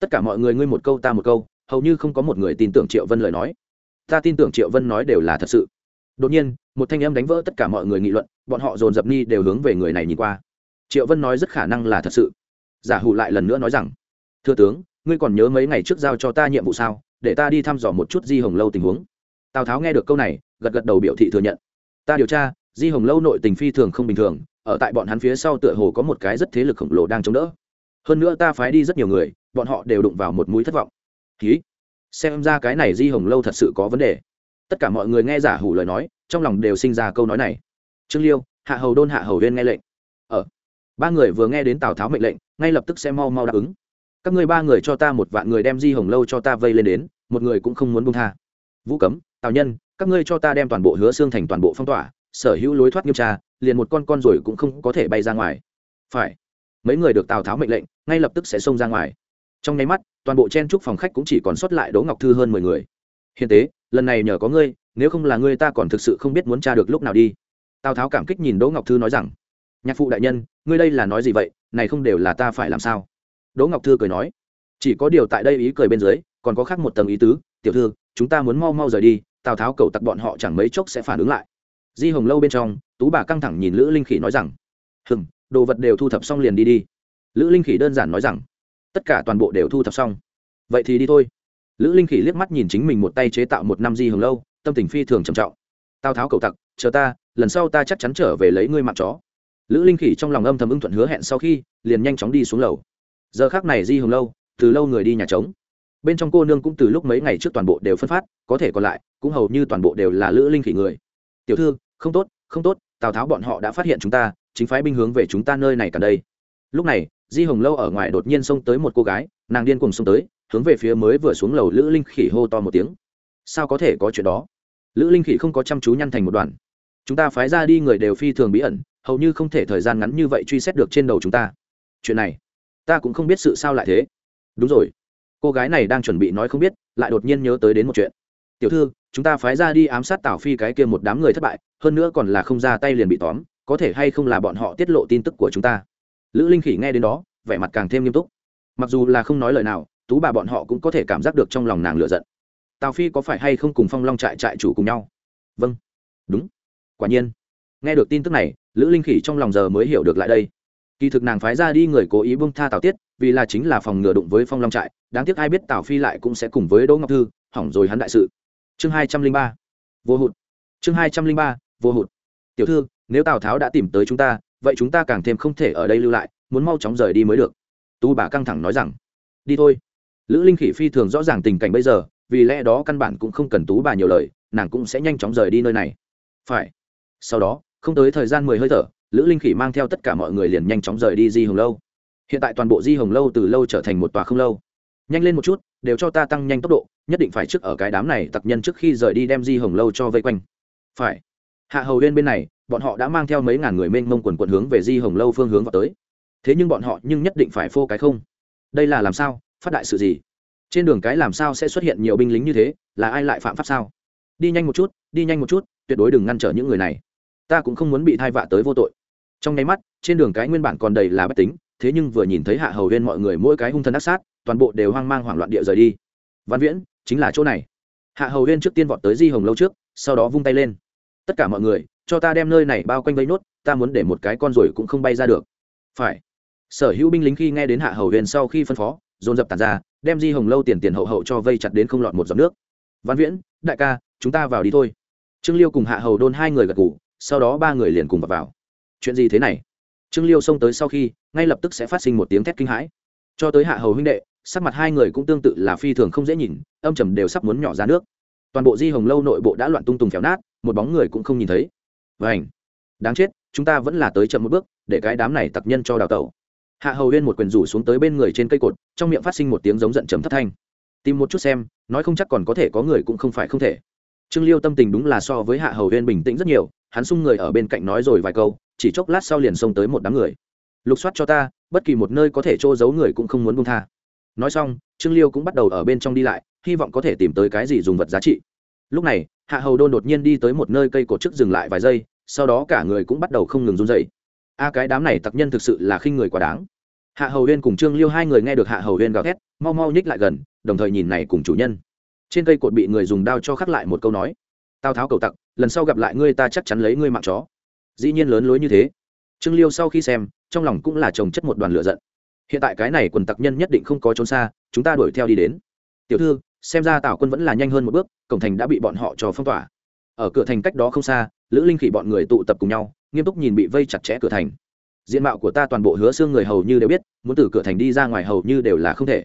Tất cả mọi người ngươi một câu ta một câu, hầu như không có một người tin tưởng triệu vân lời nói. Ta tin tưởng triệu vân nói đều là thật sự. Đột nhiên, một thanh âm đánh vỡ tất cả mọi người nghị luận, bọn họ dồn dập ni đều hướng về người này nhìn qua. Triệu vân nói rất khả năng là thật sự. Giả hủ lại lần nữa nói rằng thưa tướng, ngươi còn nhớ mấy ngày trước giao cho ta nhiệm vụ sao? Để ta đi thăm dò một chút di hồng lâu tình huống. Tào tháo nghe được câu này, gật gật đầu biểu thị thừa nhận. Ta điều tra, di hồng lâu nội tình phi thường không bình thường, ở tại bọn hắn phía sau tựa hồ có một cái rất thế lực khổng lồ đang chống đỡ. Hơn nữa ta phái đi rất nhiều người, bọn họ đều đụng vào một mũi thất vọng. Ký xem ra cái này di hồng lâu thật sự có vấn đề. Tất cả mọi người nghe giả hủ lời nói, trong lòng đều sinh ra câu nói này. Trương liêu, hạ hầu đôn, hạ hầu huyên nghe lệnh. Ở ba người vừa nghe đến tào tháo mệnh lệnh, ngay lập tức sẽ mau mau đáp ứng. Các ngươi ba người cho ta một vạn người đem di hồng lâu cho ta vây lên đến một người cũng không muốn buông tha. Vũ cấm, tào nhân, các ngươi cho ta đem toàn bộ hứa xương thành toàn bộ phong tỏa, sở hữu lối thoát nghiêm tra, liền một con con rồi cũng không có thể bay ra ngoài. Phải. Mấy người được tào tháo mệnh lệnh, ngay lập tức sẽ xông ra ngoài. Trong nháy mắt, toàn bộ chen trúc phòng khách cũng chỉ còn sót lại đỗ ngọc thư hơn mười người. Hiền tế, lần này nhờ có ngươi, nếu không là ngươi ta còn thực sự không biết muốn tra được lúc nào đi. Tào tháo cảm kích nhìn đỗ ngọc thư nói rằng, nhạc phụ đại nhân, ngươi đây là nói gì vậy? Này không đều là ta phải làm sao? Đỗ ngọc thư cười nói, chỉ có điều tại đây ý cười bên dưới còn có khác một tầng ý tứ, tiểu thư, chúng ta muốn mau mau rời đi, tào tháo cầu tặc bọn họ chẳng mấy chốc sẽ phản ứng lại. Di hồng lâu bên trong, tú bà căng thẳng nhìn lữ linh khỉ nói rằng, hừm, đồ vật đều thu thập xong liền đi đi. Lữ linh khỉ đơn giản nói rằng, tất cả toàn bộ đều thu thập xong. Vậy thì đi thôi. Lữ linh khỉ liếc mắt nhìn chính mình một tay chế tạo một năm di hồng lâu, tâm tình phi thường trầm trọng. Tào tháo cầu tặc, chờ ta, lần sau ta chắc chắn trở về lấy ngươi mạng chó. Lữ linh khỉ trong lòng âm thầm ưng thuận hứa hẹn sau khi, liền nhanh chóng đi xuống lầu. Giờ khác này di hồng lâu, từ lâu người đi nhà trống bên trong cô nương cũng từ lúc mấy ngày trước toàn bộ đều phân phát, có thể còn lại, cũng hầu như toàn bộ đều là lữ linh khỉ người. Tiểu thư, không tốt không tốt, tào tháo bọn họ đã phát hiện chúng ta, chính phái binh hướng về chúng ta nơi này cả đây. Lúc này, di hồng lâu ở ngoài đột nhiên xông tới một cô gái, nàng điên cùng xông tới, hướng về phía mới vừa xuống lầu lữ linh khỉ hô to một tiếng. Sao có thể có chuyện đó? Lữ linh khỉ không có chăm chú nhăn thành một đoàn chúng ta phái ra đi người đều phi thường bí ẩn, hầu như không thể thời gian ngắn như vậy truy xét được trên đầu chúng ta. Chuyện này, ta cũng không biết sự sao lại thế. Đúng rồi cô gái này đang chuẩn bị nói không biết, lại đột nhiên nhớ tới đến một chuyện. Tiểu thư, chúng ta phái ra đi ám sát tào phi cái kia một đám người thất bại, hơn nữa còn là không ra tay liền bị tóm, có thể hay không là bọn họ tiết lộ tin tức của chúng ta? Lữ linh khỉ nghe đến đó, vẻ mặt càng thêm nghiêm túc. Mặc dù là không nói lời nào, tú bà bọn họ cũng có thể cảm giác được trong lòng nàng lựa giận. Tào phi có phải hay không cùng phong long trại trại chủ cùng nhau? Vâng. Đúng. Quả nhiên. Nghe được tin tức này, lữ linh khỉ trong lòng giờ mới hiểu được lại đây. Kỳ thực nàng phái ra đi người cố ý bông tha tào tiết vì là chính là phòng ngừa đụng với phong long trại, đáng tiếc ai biết tào phi lại cũng sẽ cùng với đỗ ngọc thư hỏng rồi hắn đại sự. Chương hai trăm linh ba, vô hụt. Chương hai trăm linh ba, vô hụt. Tiểu thư, nếu tào tháo đã tìm tới chúng ta, vậy chúng ta càng thêm không thể ở đây lưu lại, muốn mau chóng rời đi mới được. Tu bà căng thẳng nói rằng. Đi thôi. Lữ linh khỉ phi thường rõ ràng tình cảnh bây giờ, vì lẽ đó căn bản cũng không cần tú bà nhiều lời, nàng cũng sẽ nhanh chóng rời đi nơi này. Phải. Sau đó, không tới thời gian mười hơi thở, lữ linh khỉ mang theo tất cả mọi người liền nhanh chóng rời đi di hồng lâu hiện tại toàn bộ di hồng lâu từ lâu trở thành một tòa không lâu. Nhanh lên một chút, đều cho ta tăng nhanh tốc độ, nhất định phải trước ở cái đám này tặc nhân trước khi rời đi đem di hồng lâu cho vây quanh. Phải. Hạ hầu lên bên này, bọn họ đã mang theo mấy ngàn người mênh mông quần quần hướng về di hồng lâu phương hướng vào tới. Thế nhưng bọn họ nhưng nhất định phải phô cái không. Đây là làm sao? Phát đại sự gì? Trên đường cái làm sao sẽ xuất hiện nhiều binh lính như thế? Là ai lại phạm pháp sao? Đi nhanh một chút, đi nhanh một chút, tuyệt đối đừng ngăn trở những người này. Ta cũng không muốn bị thai vạ tới vô tội. Trong nháy mắt, trên đường cái nguyên bản còn đầy là bất tính thế nhưng vừa nhìn thấy hạ hầu huyên mọi người mỗi cái hung thân ác sát toàn bộ đều hoang mang hoảng loạn địa rời đi. Văn viễn chính là chỗ này. Hạ hầu huyên trước tiên vọt tới di hồng lâu trước sau đó vung tay lên. Tất cả mọi người cho ta đem nơi này bao quanh vây nốt ta muốn để một cái con ruồi cũng không bay ra được. Phải. Sở hữu binh lính khi nghe đến hạ hầu huyền sau khi phân phó dồn dập tàn ra đem di hồng lâu tiền tiền hậu hậu cho vây chặt đến không lọt một giọt nước. Văn viễn đại ca chúng ta vào đi thôi. Trương liêu cùng hạ hầu đôn hai người gật ngủ sau đó ba người liền cùng vào, vào. chuyện gì thế này? Trương liêu xông tới sau khi, ngay lập tức sẽ phát sinh một tiếng thét kinh hãi. Cho tới hạ hầu huynh đệ, sắc mặt hai người cũng tương tự là phi thường không dễ nhìn, âm trầm đều sắp muốn nhỏ ra nước. Toàn bộ di hồng lâu nội bộ đã loạn tung tùng khéo nát, một bóng người cũng không nhìn thấy. Vảnh đáng chết, chúng ta vẫn là tới chậm một bước, để cái đám này tặc nhân cho đào tẩu. Hạ hầu huyên một quyền rủ xuống tới bên người trên cây cột, trong miệng phát sinh một tiếng giống giận chấm thất thanh. Tìm một chút xem, nói không chắc còn có thể có người cũng không phải không thể. Trương liêu tâm tình đúng là so với hạ hầu huyên bình tĩnh rất nhiều, hắn sung người ở bên cạnh nói rồi vài câu chỉ chốc lát sau liền xông tới một đám người. Lục soát cho ta, bất kỳ một nơi có thể trô giấu người cũng không muốn buông tha. Nói xong, trương liêu cũng bắt đầu ở bên trong đi lại, hy vọng có thể tìm tới cái gì dùng vật giá trị. Lúc này, hạ hầu đôn đột nhiên đi tới một nơi cây cột trước dừng lại vài giây, sau đó cả người cũng bắt đầu không ngừng run dậy a, cái đám này tặc nhân thực sự là khinh người quá đáng. Hạ hầu huyên cùng trương liêu hai người nghe được hạ hầu huyên gào thét, mau mau nhích lại gần, đồng thời nhìn này cùng chủ nhân. Trên cây cột bị người dùng đao cho khắc lại một câu nói. Tao tháo cầu tặc, lần sau gặp lại ngươi ta chắc chắn lấy ngươi mạng chó dĩ nhiên lớn lối như thế. Trương liêu sau khi xem, trong lòng cũng là trồng chất một đoàn lửa giận. Hiện tại cái này quần tặc nhân nhất định không có trốn xa, chúng ta đuổi theo đi đến. Tiểu thư, xem ra tào quân vẫn là nhanh hơn một bước, cổng thành đã bị bọn họ cho phong tỏa. Ở cửa thành cách đó không xa, lữ linh khỉ bọn người tụ tập cùng nhau, nghiêm túc nhìn bị vây chặt chẽ cửa thành. Diện mạo của ta toàn bộ hứa xương người hầu như đều biết, muốn từ cửa thành đi ra ngoài hầu như đều là không thể.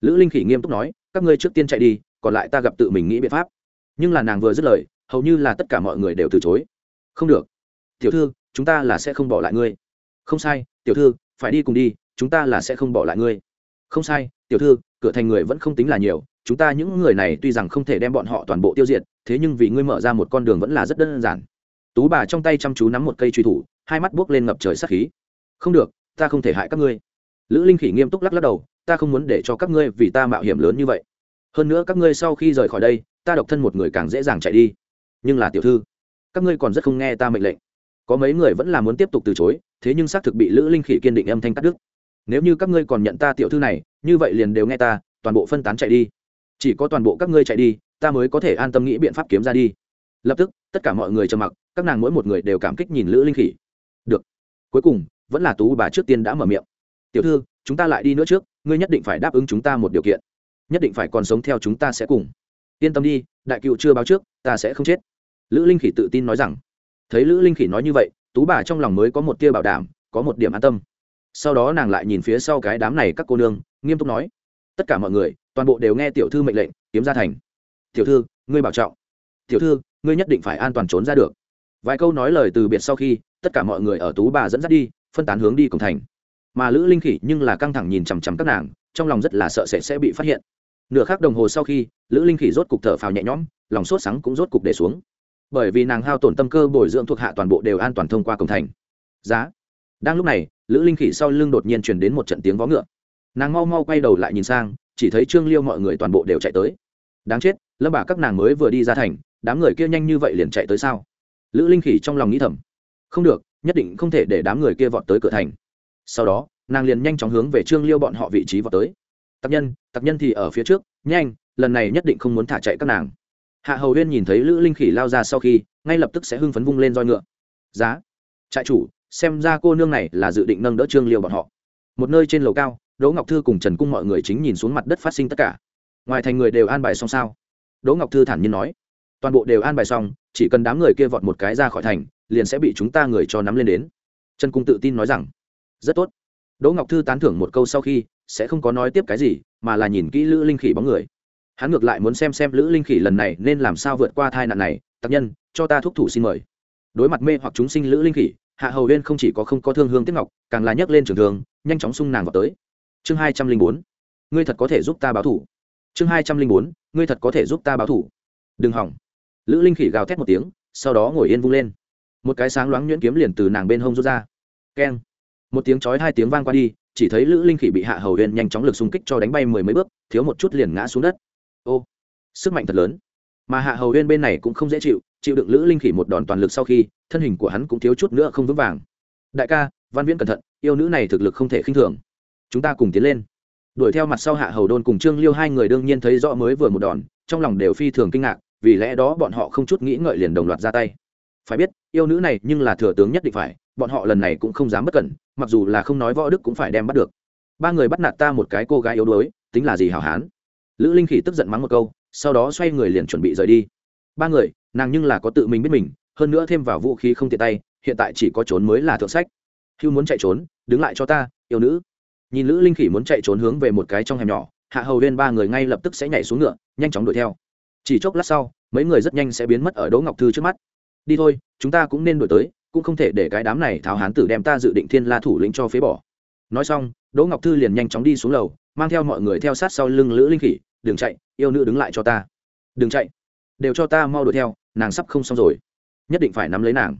Lữ linh khỉ nghiêm túc nói, các ngươi trước tiên chạy đi, còn lại ta gặp tự mình nghĩ biện pháp. Nhưng là nàng vừa dứt lời, hầu như là tất cả mọi người đều từ chối. Không được tiểu thư, chúng ta là sẽ không bỏ lại ngươi. Không sai, tiểu thư, phải đi cùng đi, chúng ta là sẽ không bỏ lại ngươi. Không sai, tiểu thư, cửa thành người vẫn không tính là nhiều, chúng ta những người này tuy rằng không thể đem bọn họ toàn bộ tiêu diệt, thế nhưng vì ngươi mở ra một con đường vẫn là rất đơn giản. Tú bà trong tay chăm chú nắm một cây truy thủ, hai mắt buốc lên ngập trời sắc khí. Không được, ta không thể hại các ngươi. Lữ linh khỉ nghiêm túc lắc lắc đầu, ta không muốn để cho các ngươi vì ta mạo hiểm lớn như vậy. Hơn nữa các ngươi sau khi rời khỏi đây, ta độc thân một người càng dễ dàng chạy đi. Nhưng là tiểu thư, các ngươi còn rất không nghe ta mệnh lệnh có mấy người vẫn là muốn tiếp tục từ chối, thế nhưng xác thực bị lữ linh khỉ kiên định âm thanh cắt đứt. Nếu như các ngươi còn nhận ta tiểu thư này, như vậy liền đều nghe ta, toàn bộ phân tán chạy đi. Chỉ có toàn bộ các ngươi chạy đi, ta mới có thể an tâm nghĩ biện pháp kiếm ra đi. Lập tức, tất cả mọi người trầm mặc, các nàng mỗi một người đều cảm kích nhìn lữ linh khỉ. Được. Cuối cùng, vẫn là tú bà trước tiên đã mở miệng. Tiểu thư, chúng ta lại đi nữa trước, ngươi nhất định phải đáp ứng chúng ta một điều kiện. Nhất định phải còn sống theo chúng ta sẽ cùng. Yên tâm đi, đại cựu chưa báo trước, ta sẽ không chết. Lữ linh khỉ tự tin nói rằng thấy lữ linh khỉ nói như vậy, tú bà trong lòng mới có một tia bảo đảm, có một điểm an tâm. Sau đó nàng lại nhìn phía sau cái đám này các cô nương, nghiêm túc nói, tất cả mọi người, toàn bộ đều nghe tiểu thư mệnh lệnh, kiếm ra thành. Tiểu thư, ngươi bảo trọng. Tiểu thư, ngươi nhất định phải an toàn trốn ra được. Vài câu nói lời từ biệt sau khi, tất cả mọi người ở tú bà dẫn dắt đi, phân tán hướng đi cổng thành. Mà lữ linh khỉ nhưng là căng thẳng nhìn chằm chằm các nàng, trong lòng rất là sợ sẽ sẽ bị phát hiện. Nửa khắc đồng hồ sau khi, lữ linh khỉ rốt cục thở phào nhẹ nhõm, lòng sốt sắng cũng rốt cục để xuống bởi vì nàng hao tổn tâm cơ bồi dưỡng thuộc hạ toàn bộ đều an toàn thông qua cổng thành. Giá. Đang lúc này, lữ linh khỉ sau lưng đột nhiên truyền đến một trận tiếng vó ngựa. Nàng mau mau quay đầu lại nhìn sang, chỉ thấy trương liêu mọi người toàn bộ đều chạy tới. Đáng chết, lâm bà các nàng mới vừa đi ra thành, đám người kia nhanh như vậy liền chạy tới sao? Lữ linh khỉ trong lòng nghĩ thầm. Không được, nhất định không thể để đám người kia vọt tới cửa thành. Sau đó, nàng liền nhanh chóng hướng về trương liêu bọn họ vị trí vọt tới. Tặc nhân tặc nhân thì ở phía trước, nhanh, lần này nhất định không muốn thả chạy các nàng hạ hầu huyên nhìn thấy lữ linh khỉ lao ra sau khi, ngay lập tức sẽ hưng phấn vung lên roi ngựa. Giá, trại chủ, xem ra cô nương này là dự định nâng đỡ trương liêu bọn họ. Một nơi trên lầu cao, đỗ ngọc thư cùng trần cung mọi người chính nhìn xuống mặt đất phát sinh tất cả. Ngoài thành người đều an bài xong sao? Đỗ ngọc thư thản nhiên nói. Toàn bộ đều an bài xong, chỉ cần đám người kia vọt một cái ra khỏi thành, liền sẽ bị chúng ta người cho nắm lên đến. Trần cung tự tin nói rằng. Rất tốt. Đỗ ngọc thư tán thưởng một câu sau khi, sẽ không có nói tiếp cái gì, mà là nhìn kỹ lữ linh khỉ bóng người hắn ngược lại muốn xem xem lữ linh khỉ lần này nên làm sao vượt qua thai nạn này tác nhân, cho ta thúc thủ xin mời. Đối mặt mê hoặc chúng sinh lữ linh khỉ, hạ hầu huyên không chỉ có không có thương hương tiếp ngọc, càng là nhấc lên trường thường nhanh chóng sung nàng vào tới. Chương hai trăm linh bốn, ngươi thật có thể giúp ta báo thủ. Chương hai trăm linh bốn, ngươi thật có thể giúp ta báo thủ. Đừng hỏng. Lữ linh khỉ gào thét một tiếng, sau đó ngồi yên vung lên. Một cái sáng loáng nhuyễn kiếm liền từ nàng bên hông rút ra. Keng. Một tiếng chói hai tiếng vang qua đi, chỉ thấy lữ linh khỉ bị hạ hầu huyên nhanh chóng lực xung kích cho đánh bay mười mấy bước, thiếu một chút liền ngã xuống đất ô, sức mạnh thật lớn. Mà hạ hầu huyên bên này cũng không dễ chịu chịu đựng lữ linh khỉ một đòn toàn lực sau khi, thân hình của hắn cũng thiếu chút nữa không vững vàng. Đại ca, văn viễn cẩn thận, yêu nữ này thực lực không thể khinh thường. Chúng ta cùng tiến lên. Đuổi theo mặt sau hạ hầu đôn cùng trương liêu hai người đương nhiên thấy rõ mới vừa một đòn, trong lòng đều phi thường kinh ngạc, vì lẽ đó bọn họ không chút nghĩ ngợi liền đồng loạt ra tay. Phải biết, yêu nữ này nhưng là thừa tướng nhất định phải, bọn họ lần này cũng không dám bất cẩn, mặc dù là không nói võ đức cũng phải đem bắt được. Ba người bắt nạt ta một cái cô gái yếu đuối, tính là gì hảo hán? Lữ linh khỉ tức giận mắng một câu, sau đó xoay người liền chuẩn bị rời đi. Ba người, nàng nhưng là có tự mình biết mình, hơn nữa thêm vào vũ khí không tiện tay, hiện tại chỉ có trốn mới là thượng sách. Hưu muốn chạy trốn, đứng lại cho ta, yêu nữ. Nhìn lữ linh khỉ muốn chạy trốn hướng về một cái trong hẻm nhỏ, hạ hầu huyên ba người ngay lập tức sẽ nhảy xuống ngựa, nhanh chóng đuổi theo. Chỉ chốc lát sau, mấy người rất nhanh sẽ biến mất ở đỗ ngọc thư trước mắt. Đi thôi, chúng ta cũng nên đuổi tới, cũng không thể để cái đám này tháo hán tử đem ta dự định thiên la thủ lĩnh cho phế bỏ. Nói xong, đỗ ngọc thư liền nhanh chóng đi xuống lầu, mang theo mọi người theo sát sau lưng lữ linh khỉ đừng chạy, yêu nữ đứng lại cho ta. Đừng chạy, đều cho ta mau đuổi theo, nàng sắp không xong rồi. Nhất định phải nắm lấy nàng.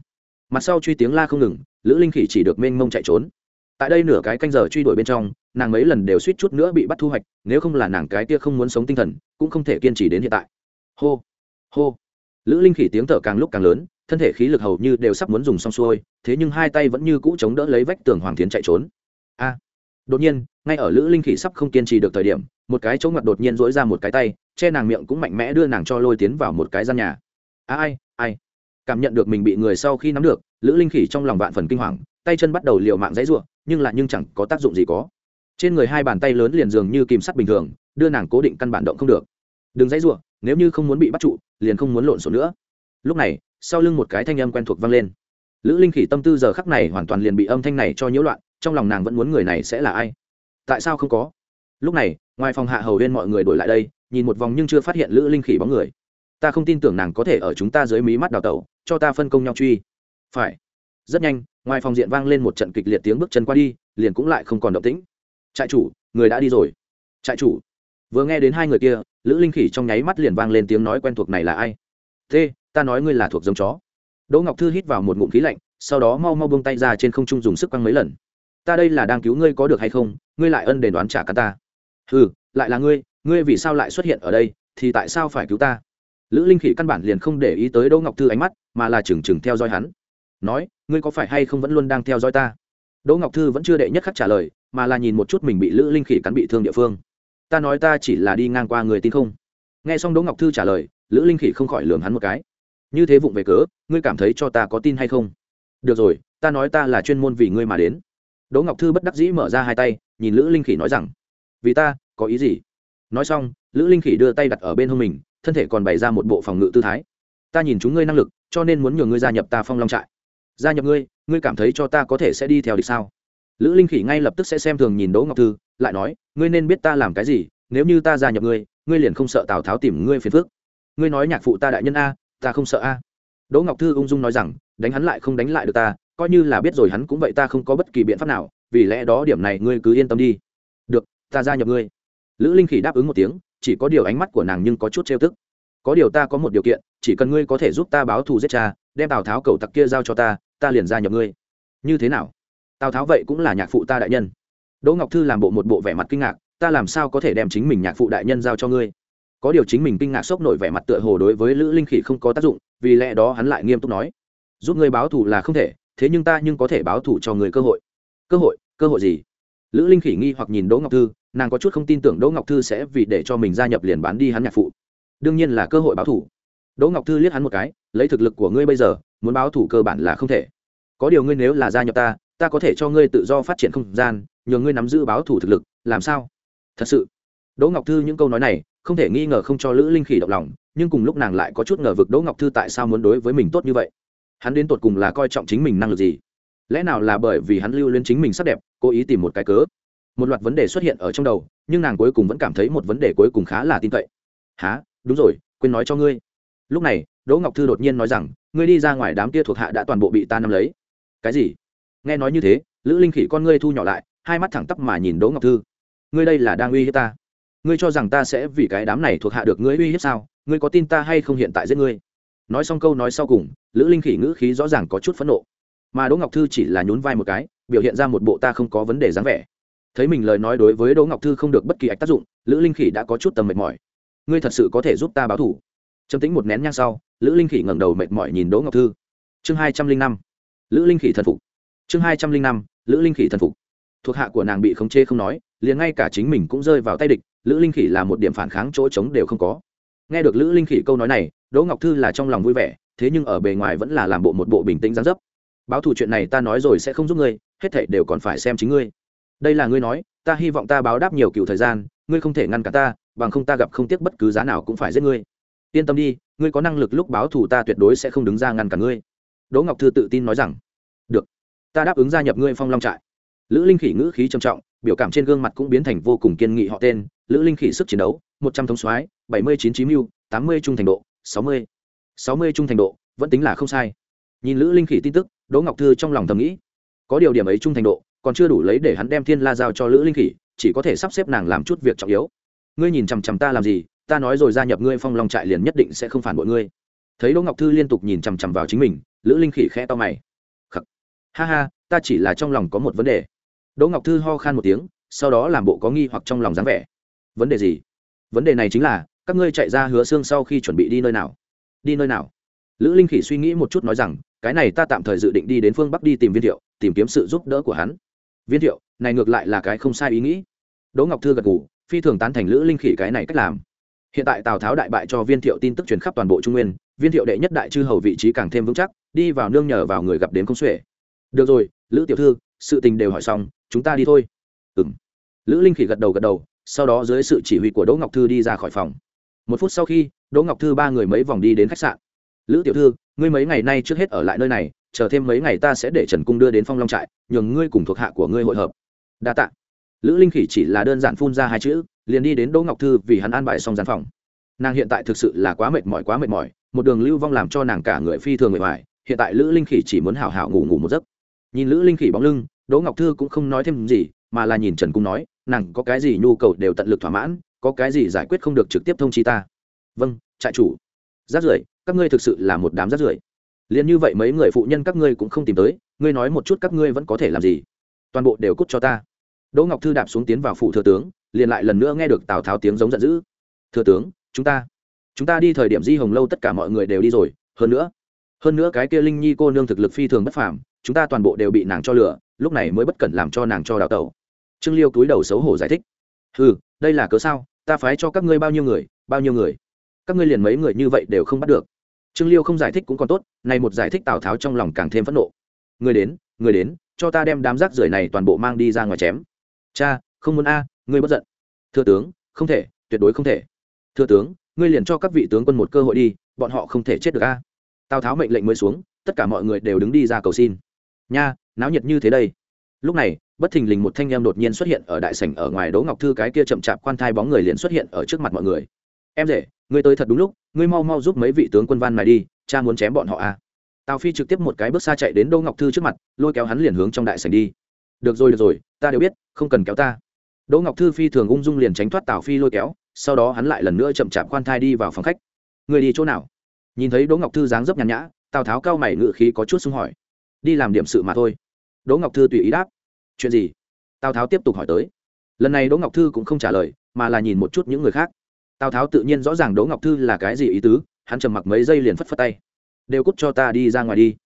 Mặt sau truy tiếng la không ngừng, lữ linh khỉ chỉ được mênh mông chạy trốn. Tại đây nửa cái canh giờ truy đuổi bên trong, nàng mấy lần đều suýt chút nữa bị bắt thu hoạch, nếu không là nàng cái kia không muốn sống tinh thần, cũng không thể kiên trì đến hiện tại. Hô hô. Lữ linh khỉ tiếng thở càng lúc càng lớn, thân thể khí lực hầu như đều sắp muốn dùng xong xuôi, thế nhưng hai tay vẫn như cũ chống đỡ lấy vách tường hoàng tiến chạy trốn. A. Đột nhiên, ngay ở lữ linh khỉ sắp không kiên trì được thời điểm một cái chỗ ngặt đột nhiên dỗi ra một cái tay, che nàng miệng cũng mạnh mẽ đưa nàng cho lôi tiến vào một cái gian nhà. À, ai ai? Cảm nhận được mình bị người sau khi nắm được, lữ linh khỉ trong lòng vạn phần kinh hoàng, tay chân bắt đầu liều mạng dãy ruộng nhưng lại nhưng chẳng có tác dụng gì có. Trên người hai bàn tay lớn liền dường như kìm sắt bình thường, đưa nàng cố định căn bản động không được. Đừng dãy ruộng nếu như không muốn bị bắt trụ, liền không muốn lộn xộn nữa. Lúc này, sau lưng một cái thanh âm quen thuộc vang lên. Lữ linh khỉ tâm tư giờ khắc này hoàn toàn liền bị âm thanh này cho nhiễu loạn, trong lòng nàng vẫn muốn người này sẽ là ai? Tại sao không có? Lúc này ngoài phòng hạ hầu huyên mọi người đổi lại đây, nhìn một vòng nhưng chưa phát hiện lữ linh khỉ bóng người. Ta không tin tưởng nàng có thể ở chúng ta dưới mí mắt đào tẩu, cho ta phân công nhau truy. Phải. Rất nhanh, ngoài phòng diện vang lên một trận kịch liệt tiếng bước chân qua đi, liền cũng lại không còn động tĩnh. Trại chủ, người đã đi rồi. Trại chủ. Vừa nghe đến hai người kia, lữ linh khỉ trong nháy mắt liền vang lên tiếng nói quen thuộc này là ai? Thế, ta nói ngươi là thuộc giống chó. Đỗ ngọc thư hít vào một ngụm khí lạnh, sau đó mau mau buông tay ra trên không trung dùng sức quăng mấy lần. Ta đây là đang cứu ngươi có được hay không? Ngươi lại ân đền đoán trả cả ta ừ lại là ngươi ngươi vì sao lại xuất hiện ở đây, thì tại sao phải cứu ta? Lữ linh khỉ căn bản liền không để ý tới đỗ ngọc thư ánh mắt, mà là chừng chừng theo dõi hắn. Nói, ngươi có phải hay không vẫn luôn đang theo dõi ta? Đỗ ngọc thư vẫn chưa đệ nhất khắc trả lời, mà là nhìn một chút mình bị lữ linh khỉ cắn bị thương địa phương. Ta nói ta chỉ là đi ngang qua người tin không? Nghe xong đỗ ngọc thư trả lời, lữ linh khỉ không khỏi lường hắn một cái. Như thế vụng về cớ, ngươi cảm thấy cho ta có tin hay không? Được rồi, ta nói ta là chuyên môn vì ngươi mà đến. Đỗ ngọc thư bất đắc dĩ mở ra hai tay, nhìn lữ linh khỉ nói rằng vì ta, có ý gì? Nói xong, lữ linh khỉ đưa tay đặt ở bên hông mình, thân thể còn bày ra một bộ phòng ngự tư thái. Ta nhìn chúng ngươi năng lực, cho nên muốn nhường ngươi gia nhập ta phong long trại. Gia nhập ngươi ngươi cảm thấy cho ta có thể sẽ đi theo địch sao? Lữ linh khỉ ngay lập tức sẽ xem thường nhìn đỗ ngọc thư, lại nói, ngươi nên biết ta làm cái gì, nếu như ta gia nhập ngươi ngươi liền không sợ tào tháo tìm ngươi phiền phước ngươi nói nhạc phụ ta đại nhân a, ta không sợ a. Đỗ ngọc thư ung dung nói rằng, đánh hắn lại không đánh lại được ta, coi như là biết rồi hắn cũng vậy ta không có bất kỳ biện pháp nào, vì lẽ đó điểm này ngươi cứ yên tâm đi ta gia nhập ngươi. Lữ linh khỉ đáp ứng một tiếng, chỉ có điều ánh mắt của nàng nhưng có chút trêu tức. Có điều ta có một điều kiện, chỉ cần ngươi có thể giúp ta báo thù giết cha, đem tào tháo cầu tặc kia giao cho ta ta liền gia nhập ngươi. Như thế nào? Tào tháo vậy cũng là nhạc phụ ta đại nhân. Đỗ ngọc thư làm bộ một bộ vẻ mặt kinh ngạc, ta làm sao có thể đem chính mình nhạc phụ đại nhân giao cho ngươi? Có điều chính mình kinh ngạc sốc nổi vẻ mặt tựa hồ đối với lữ linh khỉ không có tác dụng, vì lẽ đó hắn lại nghiêm túc nói. Giúp ngươi báo thù là không thể, thế nhưng ta nhưng có thể báo thù cho người cơ hội. Cơ hội? Cơ hội gì? Lữ linh khỉ nghi hoặc nhìn đỗ ngọc thư nàng có chút không tin tưởng đỗ ngọc thư sẽ vì để cho mình gia nhập liền bán đi hắn nhạc phụ. Đương nhiên là cơ hội báo thù đỗ ngọc thư liếc hắn một cái, lấy thực lực của ngươi bây giờ, muốn báo thù cơ bản là không thể. Có điều ngươi nếu là gia nhập ta ta có thể cho ngươi tự do phát triển không gian, nhờ ngươi nắm giữ báo thủ thực lực, làm sao? Thật sự. Đỗ ngọc thư những câu nói này, không thể nghi ngờ không cho lữ linh khỉ động lòng, nhưng cùng lúc nàng lại có chút ngờ vực đỗ ngọc thư tại sao muốn đối với mình tốt như vậy? Hắn đến tột cùng là coi trọng chính mình năng lực gì? Lẽ nào là bởi vì hắn lưu lên chính mình sắc đẹp, cố ý tìm một cái cớ? Một loạt vấn đề xuất hiện ở trong đầu, nhưng nàng cuối cùng vẫn cảm thấy một vấn đề cuối cùng khá là tin cậy. Há đúng rồi, quên nói cho ngươi. Lúc này, đỗ ngọc thư đột nhiên nói rằng, ngươi đi ra ngoài đám kia thuộc hạ đã toàn bộ bị ta nắm lấy. Cái gì? Nghe nói như thế, lữ linh khỉ con ngươi thu nhỏ lại, hai mắt thẳng tắp mà nhìn đỗ ngọc thư. Ngươi đây là đang uy hiếp ta? Ngươi cho rằng ta sẽ vì cái đám này thuộc hạ được ngươi uy hiếp sao? Ngươi có tin ta hay không hiện tại giết ngươi? Nói xong câu nói sau cùng, lữ linh khỉ ngữ khí rõ ràng có chút phẫn nộ. Mà đỗ ngọc thư chỉ là nhún vai một cái, biểu hiện ra một bộ ta không có vấn đề dáng vẻ thấy mình lời nói đối với đỗ ngọc thư không được bất kỳ ạch tác dụng, lữ linh khỉ đã có chút tầm mệt mỏi. Ngươi thật sự có thể giúp ta báo thủ. Trầm tính một nén nhang sau, lữ linh khỉ ngẩng đầu mệt mỏi nhìn đỗ ngọc thư. Chương hai trăm linh năm. Lữ linh khỉ thần phục. Chương hai trăm linh năm, lữ linh khỉ thần phục. Thuộc hạ của nàng bị khống chế không nói, liền ngay cả chính mình cũng rơi vào tay địch, lữ linh khỉ là một điểm phản kháng chỗ trống đều không có. Nghe được lữ linh khỉ câu nói này, đỗ ngọc thư là trong lòng vui vẻ, thế nhưng ở bề ngoài vẫn là làm bộ một bộ bình tĩnh gián dấp. Báo thù chuyện này ta nói rồi sẽ không giúp ngươi, hết thảy đều còn phải xem chính ngươi đây là ngươi nói, ta hy vọng ta báo đáp nhiều cựu thời gian, ngươi không thể ngăn cả ta, bằng không ta gặp không tiếc bất cứ giá nào cũng phải giết ngươi. Yên tâm đi, ngươi có năng lực lúc báo thù ta tuyệt đối sẽ không đứng ra ngăn cả ngươi. Đỗ ngọc thư tự tin nói rằng. Được, ta đáp ứng gia nhập ngươi phong long trại. Lữ linh khỉ ngữ khí trầm trọng, biểu cảm trên gương mặt cũng biến thành vô cùng kiên nghị họ tên. Lữ linh khỉ sức chiến đấu, một trăm thống soái, bảy mươi chín chín mưu, tám mươi trung thành độ, sáu mươi sáu mươi trung thành độ, vẫn tính là không sai. Nhìn lữ linh khỉ tin tức, đỗ ngọc thư trong lòng thầm nghĩ, có điều điểm ấy trung thành độ còn chưa đủ lấy để hắn đem thiên la giao cho lữ linh khỉ, chỉ có thể sắp xếp nàng làm chút việc trọng yếu. Ngươi nhìn chằm chằm ta làm gì, ta nói rồi gia nhập ngươi phong long trại liền nhất định sẽ không phản bội ngươi. Thấy đỗ ngọc thư liên tục nhìn chằm chằm vào chính mình, lữ linh khỉ khẽ to mày. Khắc. ha ha, ta chỉ là trong lòng có một vấn đề. Đỗ ngọc thư ho khan một tiếng, sau đó làm bộ có nghi hoặc trong lòng dáng vẻ. Vấn đề gì? Vấn đề này chính là, các ngươi chạy ra hứa xương sau khi chuẩn bị đi nơi nào? Đi nơi nào? Lữ linh khỉ suy nghĩ một chút nói rằng, cái này ta tạm thời dự định đi đến phương bắc đi tìm viên thiệu, tìm kiếm sự giúp đỡ của hắn viên thiệu, này ngược lại là cái không sai ý nghĩ. Đỗ ngọc thư gật ngủ phi thường tán thành lữ linh khỉ cái này cách làm. Hiện tại tào tháo đại bại cho viên thiệu tin tức truyền khắp toàn bộ trung nguyên, viên thiệu đệ nhất đại chư hầu vị trí càng thêm vững chắc, đi vào nương nhờ vào người gặp đến công xuể. Được rồi, lữ tiểu thư, sự tình đều hỏi xong, chúng ta đi thôi. Ừng lữ linh khỉ gật đầu gật đầu, sau đó dưới sự chỉ huy của đỗ ngọc thư đi ra khỏi phòng. Một phút sau khi, đỗ ngọc thư ba người mấy vòng đi đến khách sạn. Lữ tiểu thư, ngươi mấy ngày nay trước hết ở lại nơi này chờ thêm mấy ngày ta sẽ để trần cung đưa đến phong long trại, nhường ngươi cùng thuộc hạ của ngươi hội hợp. Đa t ạ lữ linh khỉ chỉ là đơn giản phun ra hai chữ, liền đi đến đỗ ngọc thư vì hắn an bài xong gian phòng. Nàng hiện tại thực sự là quá mệt mỏi, quá mệt mỏi, một đường lưu vong làm cho nàng cả người phi thường mệt mỏi, hiện tại lữ linh khỉ chỉ muốn hào hào ngủ ngủ một giấc. Nhìn lữ linh khỉ bóng lưng, đỗ ngọc thư cũng không nói thêm gì, mà là nhìn trần cung nói, nàng có cái gì nhu cầu đều tận lực thỏa mãn, có cái gì giải quyết không được trực tiếp thông chi ta. Vâng trại chủ. Rát rưởi, các ngươi thực sự là một đám rát rưởi liền như vậy mấy người phụ nhân các ngươi cũng không tìm tới, ngươi nói một chút các ngươi vẫn có thể làm gì? Toàn bộ đều cút cho ta. Đỗ ngọc thư đạp xuống tiến vào phủ thừa tướng, liền lại lần nữa nghe được tào tháo tiếng giống giận dữ. Thừa tướng, chúng ta chúng ta đi thời điểm di hồng lâu tất cả mọi người đều đi rồi, hơn nữa hơn nữa cái kia linh nhi cô nương thực lực phi thường bất phàm, chúng ta toàn bộ đều bị nàng cho lửa, lúc này mới bất cẩn làm cho nàng cho đào tẩu. Trương liêu cúi đầu xấu hổ giải thích. Ừ đây là cớ sao? Ta phái cho các ngươi bao nhiêu người, bao nhiêu người? Các ngươi liền mấy người như vậy đều không bắt được trương liêu không giải thích cũng còn tốt, này một giải thích tào tháo trong lòng càng thêm phẫn nộ. Người đến người đến, cho ta đem đám rác rưởi này toàn bộ mang đi ra ngoài chém. Cha, không muốn a, ngươi bất giận. Thưa tướng, không thể, tuyệt đối không thể. Thưa tướng, ngươi liền cho các vị tướng quân một cơ hội đi, bọn họ không thể chết được a. Tào tháo mệnh lệnh mới xuống, tất cả mọi người đều đứng đi ra cầu xin. Nha, náo nhiệt như thế đây. Lúc này, bất thình lình một thanh em đột nhiên xuất hiện ở đại sảnh ở ngoài đỗ ngọc thư cái kia chậm chạp khoan thai bóng người liền xuất hiện ở trước mặt mọi người. Em rể ngươi tới thật đúng lúc, ngươi mau mau giúp mấy vị tướng quân văn này đi, cha muốn chém bọn họ à. Tào phi trực tiếp một cái bước xa chạy đến đỗ ngọc thư trước mặt, lôi kéo hắn liền hướng trong đại sảnh đi. Được rồi được rồi, ta đều biết, không cần kéo ta. Đỗ ngọc thư phi thường ung dung liền tránh thoát tào phi lôi kéo, sau đó hắn lại lần nữa chậm chạp khoan thai đi vào phòng khách. Người đi chỗ nào? Nhìn thấy đỗ ngọc thư dáng dấp nhàn nhã, tào tháo cao mày ngự khí có chút xung hỏi. Đi làm điểm sự mà thôi. Đỗ ngọc thư tùy ý đáp. Chuyện gì? Tào tháo tiếp tục hỏi tới. Lần này đỗ ngọc thư cũng không trả lời, mà là nhìn một chút những người khác tào tháo tự nhiên rõ ràng đỗ ngọc thư là cái gì ý tứ, hắn trầm mặc mấy giây liền phất phất tay. Đều cút cho ta đi ra ngoài đi.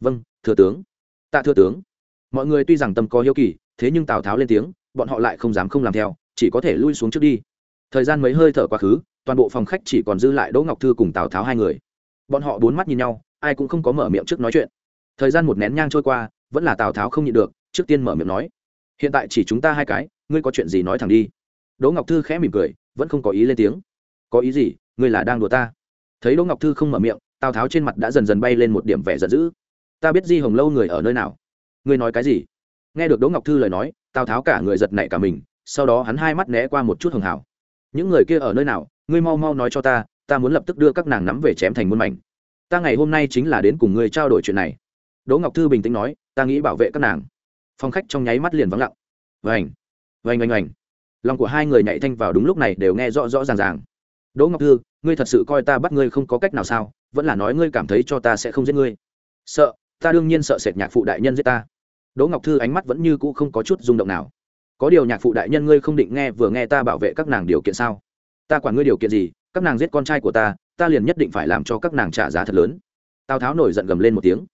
Vâng thừa tướng. Tạ thừa tướng. Mọi người tuy rằng tâm có hiếu kỳ, thế nhưng tào tháo lên tiếng, bọn họ lại không dám không làm theo, chỉ có thể lui xuống trước đi. Thời gian mấy hơi thở quá khứ, toàn bộ phòng khách chỉ còn dư lại đỗ ngọc thư cùng tào tháo hai người. Bọn họ bốn mắt nhìn nhau, ai cũng không có mở miệng trước nói chuyện. Thời gian một nén nhang trôi qua, vẫn là tào tháo không nhịn được, trước tiên mở miệng nói, hiện tại chỉ chúng ta hai cái, ngươi có chuyện gì nói thẳng đi. Đỗ ngọc thư khẽ mỉm cười vẫn không có ý lên tiếng. Có ý gì? Ngươi là đang đùa ta. Thấy đỗ ngọc thư không mở miệng, tào tháo trên mặt đã dần dần bay lên một điểm vẻ giận dữ. Ta biết di hồng lâu người ở nơi nào. Ngươi nói cái gì? Nghe được đỗ ngọc thư lời nói, tào tháo cả người giật nảy cả mình, sau đó hắn hai mắt né qua một chút hường hào. những người kia ở nơi nào? Ngươi mau mau nói cho ta ta muốn lập tức đưa các nàng nắm về chém thành muôn mảnh. Ta ngày hôm nay chính là đến cùng ngươi trao đổi chuyện này. Đỗ ngọc thư bình tĩnh nói, ta nghĩ bảo vệ các nàng. Phong khách trong nháy mắt liền vắng lặng. Vành vành vành vành lòng của hai người nhảy thanh vào đúng lúc này đều nghe rõ rõ ràng ràng. Đỗ ngọc thư, ngươi thật sự coi ta bắt ngươi không có cách nào sao? Vẫn là nói ngươi cảm thấy cho ta sẽ không giết ngươi. Sợ, ta đương nhiên sợ sệt nhạc phụ đại nhân giết ta. Đỗ ngọc thư ánh mắt vẫn như cũ không có chút rung động nào. Có điều nhạc phụ đại nhân ngươi không định nghe vừa nghe ta bảo vệ các nàng điều kiện sao? Ta quản ngươi điều kiện gì? Các nàng giết con trai của ta ta liền nhất định phải làm cho các nàng trả giá thật lớn. Tào tháo nổi giận gầm lên một tiếng.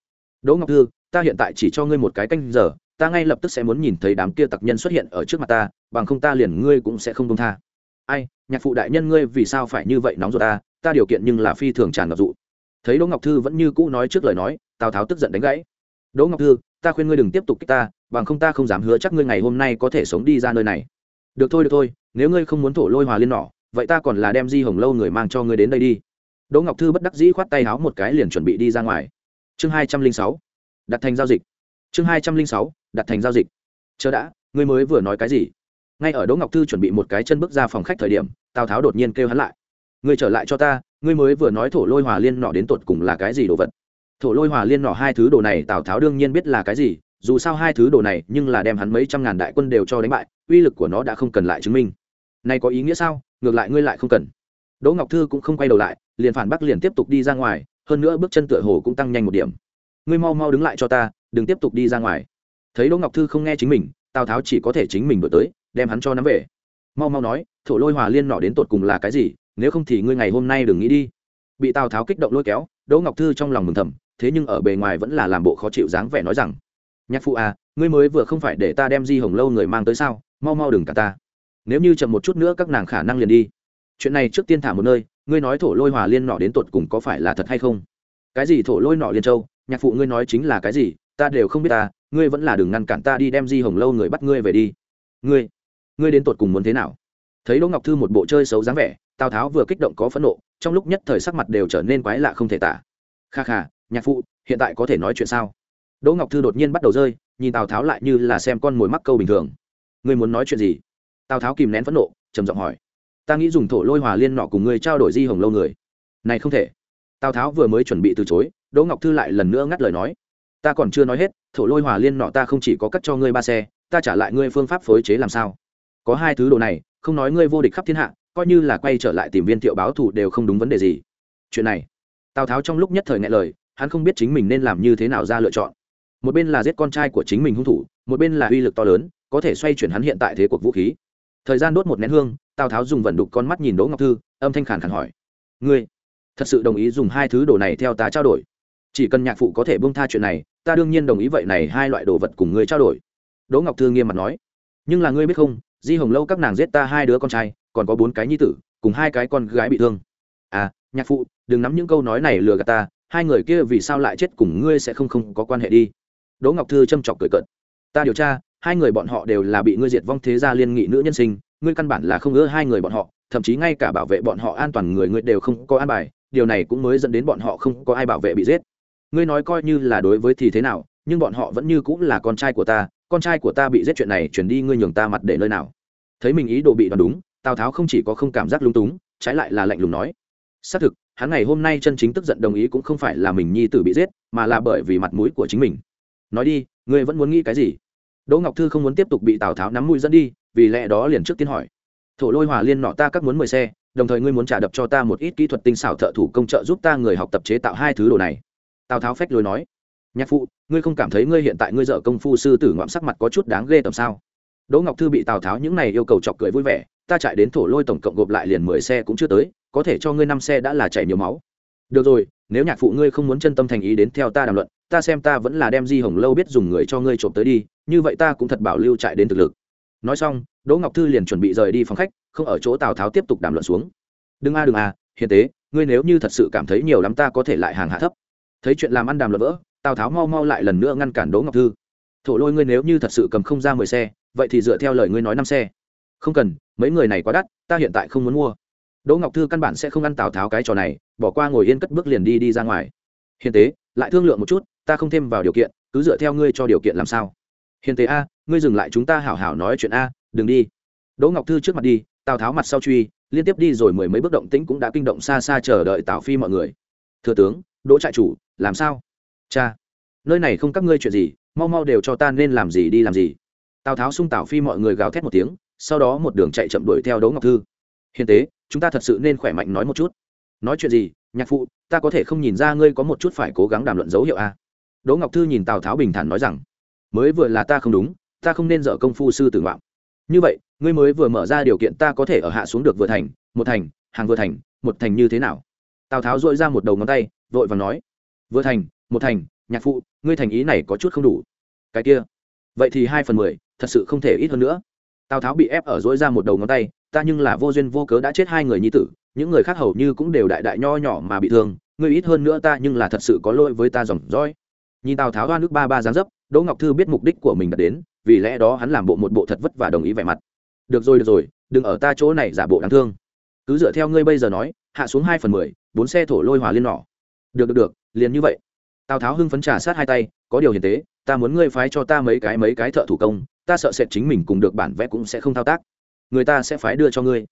Đỗ ngọc thư, ta hiện tại chỉ cho ngươi một cái canh giờ, ta ngay lập tức sẽ muốn nhìn thấy đám kia tặc nhân xuất hiện ở trước mặt ta bằng không ta liền ngươi cũng sẽ không công tha. Ai, nhạc phụ đại nhân ngươi vì sao phải như vậy nóng ruột ta? Ta điều kiện nhưng là phi thường tràn ngập dụ. Thấy đỗ ngọc thư vẫn như cũ nói trước lời nói, tào tháo tức giận đánh gãy. Đỗ ngọc thư, ta khuyên ngươi đừng tiếp tục kích ta, bằng không ta không dám hứa chắc ngươi ngày hôm nay có thể sống đi ra nơi này. Được thôi được thôi, nếu ngươi không muốn thổ lôi hòa liên nỏ vậy ta còn là đem di hồng lâu người mang cho ngươi đến đây đi. Đỗ ngọc thư bất đắc dĩ khoát tay háo một cái liền chuẩn bị đi ra ngoài. Chương hai trăm linh sáu, đặt thành giao dịch. Chương hai trăm linh sáu, đặt thành giao dịch. Chờ đã, ngươi mới vừa nói cái gì? Ngay ở đỗ ngọc thư chuẩn bị một cái chân bước ra phòng khách thời điểm, tào tháo đột nhiên kêu hắn lại. Người trở lại cho ta, ngươi mới vừa nói thổ lôi hòa liên nọ đến tột cùng là cái gì đồ vật? Thổ lôi hòa liên nọ hai thứ đồ này tào tháo đương nhiên biết là cái gì, dù sao hai thứ đồ này nhưng là đem hắn mấy trăm ngàn đại quân đều cho đánh bại, uy lực của nó đã không cần lại chứng minh. Này có ý nghĩa sao? Ngược lại ngươi lại không cần. Đỗ ngọc thư cũng không quay đầu lại, liền phản bác liền tiếp tục đi ra ngoài, hơn nữa bước chân tựa hồ cũng tăng nhanh một điểm. Ngươi mau mau đứng lại cho ta, đừng tiếp tục đi ra ngoài. Thấy đỗ ngọc thư không nghe chính mình, tào tháo chỉ có thể chính mình đổi tới đem hắn cho nắm về. Mau mau nói, thổ lôi hòa liên nọ đến tột cùng là cái gì, nếu không thì ngươi ngày hôm nay đừng nghĩ đi. Bị tào tháo kích động lôi kéo, đỗ ngọc thư trong lòng mừng thầm, thế nhưng ở bề ngoài vẫn là làm bộ khó chịu dáng vẻ nói rằng, nhạc phụ à ngươi mới vừa không phải để ta đem di hồng lâu người mang tới sao, mau mau đừng cả ta. Nếu như chậm một chút nữa các nàng khả năng liền đi. Chuyện này trước tiên thả một nơi, ngươi nói thổ lôi hòa liên nọ đến tột cùng có phải là thật hay không? Cái gì thổ lôi nọ liên châu? Nhạc phụ ngươi nói chính là cái gì? Ta đều không biết ta, ngươi vẫn là đừng ngăn cản ta đi đem di hồng lâu người bắt ngươi về đi. Ngươi ngươi đến tột cùng muốn thế nào? Thấy đỗ ngọc thư một bộ chơi xấu dáng vẻ, tào tháo vừa kích động có phẫn nộ, trong lúc nhất thời sắc mặt đều trở nên quái lạ không thể tả. Kha kha, nhạc phụ, hiện tại có thể nói chuyện sao? Đỗ ngọc thư đột nhiên bắt đầu rơi, nhìn tào tháo lại như là xem con mồi mắc câu bình thường. Ngươi muốn nói chuyện gì? Tào tháo kìm nén phẫn nộ, trầm giọng hỏi. Ta nghĩ dùng thổ lôi hòa liên nọ cùng ngươi trao đổi di hồng lâu người. Này không thể. Tào tháo vừa mới chuẩn bị từ chối, đỗ ngọc thư lại lần nữa ngắt lời nói. Ta còn chưa nói hết, thổ lôi hòa liên nọ ta không chỉ có cắt cho ngươi ba xe, ta trả lại ngươi phương pháp phối chế làm sao? Có hai thứ đồ này, không nói ngươi vô địch khắp thiên hạ, coi như là quay trở lại tìm viên thiệu báo thù đều không đúng vấn đề gì. Chuyện này, tào tháo trong lúc nhất thời ngại lời, hắn không biết chính mình nên làm như thế nào ra lựa chọn. Một bên là giết con trai của chính mình hung thủ, một bên là uy lực to lớn, có thể xoay chuyển hắn hiện tại thế cuộc vũ khí. Thời gian đốt một nén hương, tào tháo dùng vận đục con mắt nhìn đỗ ngọc thư, âm thanh khàn khàn hỏi, ngươi, thật sự đồng ý dùng hai thứ đồ này theo ta trao đổi? Chỉ cần nhạc phụ có thể bông tha chuyện này, ta đương nhiên đồng ý vậy này hai loại đồ vật cùng ngươi trao đổi. Đỗ ngọc thư nghiêm mặt nói, nhưng là ngươi biết không di hồng lâu các nàng giết ta hai đứa con trai, còn có bốn cái nhi tử, cùng hai cái con gái bị thương. À nhạc phụ, đừng nắm những câu nói này lừa gạt ta, hai người kia vì sao lại chết cùng ngươi sẽ không không có quan hệ đi. Đỗ ngọc thư châm chọc cười cợt. Ta điều tra, hai người bọn họ đều là bị ngươi diệt vong thế gia liên nghị nữ nhân sinh, ngươi căn bản là không ngỡ hai người bọn họ, thậm chí ngay cả bảo vệ bọn họ an toàn người ngươi đều không có an bài, điều này cũng mới dẫn đến bọn họ không có ai bảo vệ bị giết. Ngươi nói coi như là đối với thì thế nào, nhưng bọn họ vẫn như cũng là con trai của ta con trai của ta bị giết chuyện này chuyển đi, ngươi nhường ta mặt để nơi nào? Thấy mình ý đồ bị đoán đúng, tào tháo không chỉ có không cảm giác lung túng, trái lại là lạnh lùng nói. Xác thực, hắn ngày hôm nay chân chính tức giận đồng ý cũng không phải là mình nhi tử bị giết, mà là bởi vì mặt mũi của chính mình. Nói đi, ngươi vẫn muốn nghĩ cái gì? Đỗ ngọc thư không muốn tiếp tục bị tào tháo nắm mũi dẫn đi, vì lẽ đó liền trước tiên hỏi. Thổ lôi hòa liên nọ ta các muốn mười xe, đồng thời ngươi muốn trả đập cho ta một ít kỹ thuật tinh xảo thợ thủ công trợ giúp ta người học tập chế tạo hai thứ đồ này. Tào tháo phách lối nói nhạc phụ, ngươi không cảm thấy ngươi hiện tại ngươi dở công phu sư tử ngoạm sắc mặt có chút đáng ghê tầm sao? Đỗ ngọc thư bị tào tháo những này yêu cầu chọc cười vui vẻ, ta chạy đến thổ lôi tổng cộng gộp lại liền mười xe cũng chưa tới, có thể cho ngươi năm xe đã là chảy nhiều máu. Được rồi, nếu nhạc phụ ngươi không muốn chân tâm thành ý đến theo ta đàm luận, ta xem ta vẫn là đem di hồng lâu biết dùng người cho ngươi trộm tới đi, như vậy ta cũng thật bảo lưu chạy đến thực lực. Nói xong, đỗ ngọc thư liền chuẩn bị rời đi phòng khách, không ở chỗ tào tháo tiếp tục đàm luận xuống. Đừng a đừng a, hiền tế, ngươi nếu như thật sự cảm thấy nhiều lắm ta có thể lại hàng hạ thấp. Thấy chuyện làm ăn đàm luận vỡ tào tháo mau mau lại lần nữa ngăn cản đỗ ngọc thư thổ lôi ngươi nếu như thật sự cầm không ra mười xe vậy thì dựa theo lời ngươi nói năm xe không cần mấy người này quá đắt ta hiện tại không muốn mua đỗ ngọc thư căn bản sẽ không ăn tào tháo cái trò này bỏ qua ngồi yên cất bước liền đi đi ra ngoài hiền tế lại thương lượng một chút ta không thêm vào điều kiện cứ dựa theo ngươi cho điều kiện làm sao hiền tế a ngươi dừng lại chúng ta hảo hảo nói chuyện a đừng đi đỗ ngọc thư trước mặt đi tào tháo mặt sau truy liên tiếp đi rồi mười mấy bước động tĩnh cũng đã kinh động xa xa chờ đợi tào phi mọi người thừa tướng đỗ trại chủ làm sao cha, nơi này không các ngươi chuyện gì, mau mau đều cho ta nên làm gì đi làm gì. Tào tháo sung tào phi mọi người gào thét một tiếng, sau đó một đường chạy chậm đuổi theo đỗ ngọc thư. Hiền tế, chúng ta thật sự nên khỏe mạnh nói một chút. Nói chuyện gì, nhạc phụ, ta có thể không nhìn ra ngươi có một chút phải cố gắng đàm luận dấu hiệu a đỗ ngọc thư nhìn tào tháo bình thản nói rằng, mới vừa là ta không đúng, ta không nên dở công phu sư tử ngoạm. Như vậy, ngươi mới vừa mở ra điều kiện ta có thể ở hạ xuống được vừa thành, một thành, hàng vừa thành, một thành như thế nào? Tào tháo dội ra một đầu ngón tay, vội và nói, vừa thành một thành, nhạc phụ, ngươi thành ý này có chút không đủ. Cái kia. Vậy thì hai phần mười, thật sự không thể ít hơn nữa. Tào tháo bị ép ở dối ra một đầu ngón tay, ta nhưng là vô duyên vô cớ đã chết hai người nhi tử, những người khác hầu như cũng đều đại đại nho nhỏ mà bị thương, ngươi ít hơn nữa ta nhưng là thật sự có lỗi với ta dòng dõi. Nhìn tào tháo đoan nước ba ba giáng dấp, đỗ ngọc thư biết mục đích của mình đã đến, vì lẽ đó hắn làm bộ một bộ thật vất và đồng ý vẻ mặt. Được rồi được rồi, đừng ở ta chỗ này giả bộ đáng thương. Cứ dựa theo ngươi bây giờ nói, hạ xuống hai phần mười, bốn xe thổ lôi hòa liên nỏ. Được được được, liền như vậy tào tháo hưng phấn trà sát hai tay, có điều hiền tế, ta muốn ngươi phái cho ta mấy cái mấy cái thợ thủ công, ta sợ sệt chính mình cùng được bản vẽ cũng sẽ không thao tác. Người ta sẽ phái đưa cho ngươi.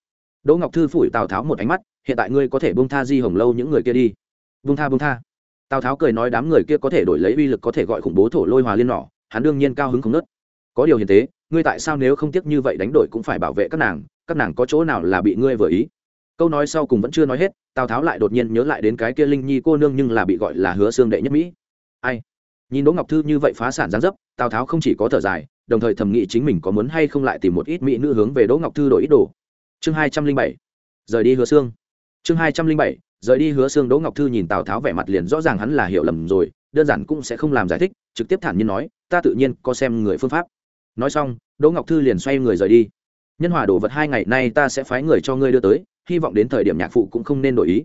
Đỗ ngọc thư phủi tào tháo một ánh mắt, hiện tại ngươi có thể bông tha di hồng lâu những người kia đi. Bông tha bông tha. Tào tháo cười nói, đám người kia có thể đổi lấy uy lực có thể gọi khủng bố thổ lôi hòa liên nỏ hắn đương nhiên cao hứng không nớt. Có điều hiền tế, ngươi tại sao nếu không tiếc như vậy đánh đổi cũng phải bảo vệ các nàng các nàng có chỗ nào là bị ngươi vừa ý? Câu nói sau cùng vẫn chưa nói hết, tào tháo lại đột nhiên nhớ lại đến cái kia linh nhi cô nương nhưng là bị gọi là hứa xương đệ nhất mỹ. Ai? Nhìn đỗ ngọc thư như vậy phá sản gián dấp, tào tháo không chỉ có thở dài, đồng thời thầm nghĩ chính mình có muốn hay không lại tìm một ít mỹ nữ hướng về đỗ ngọc thư đổi ít đồ. Chương hai trăm linh bảy. Rời đi hứa xương chương hai trăm linh bảy. Rời đi hứa xương đỗ ngọc thư nhìn tào tháo vẻ mặt liền rõ ràng hắn là hiểu lầm rồi, đơn giản cũng sẽ không làm giải thích, trực tiếp thản nhiên nói, ta tự nhiên có xem người phương pháp. Nói xong, đỗ ngọc thư liền xoay người rời đi. Nhân hòa đồ vật hai ngày nay ta sẽ phái người cho ngươi đưa tới hy vọng đến thời điểm nhạc phụ cũng không nên đổi ý.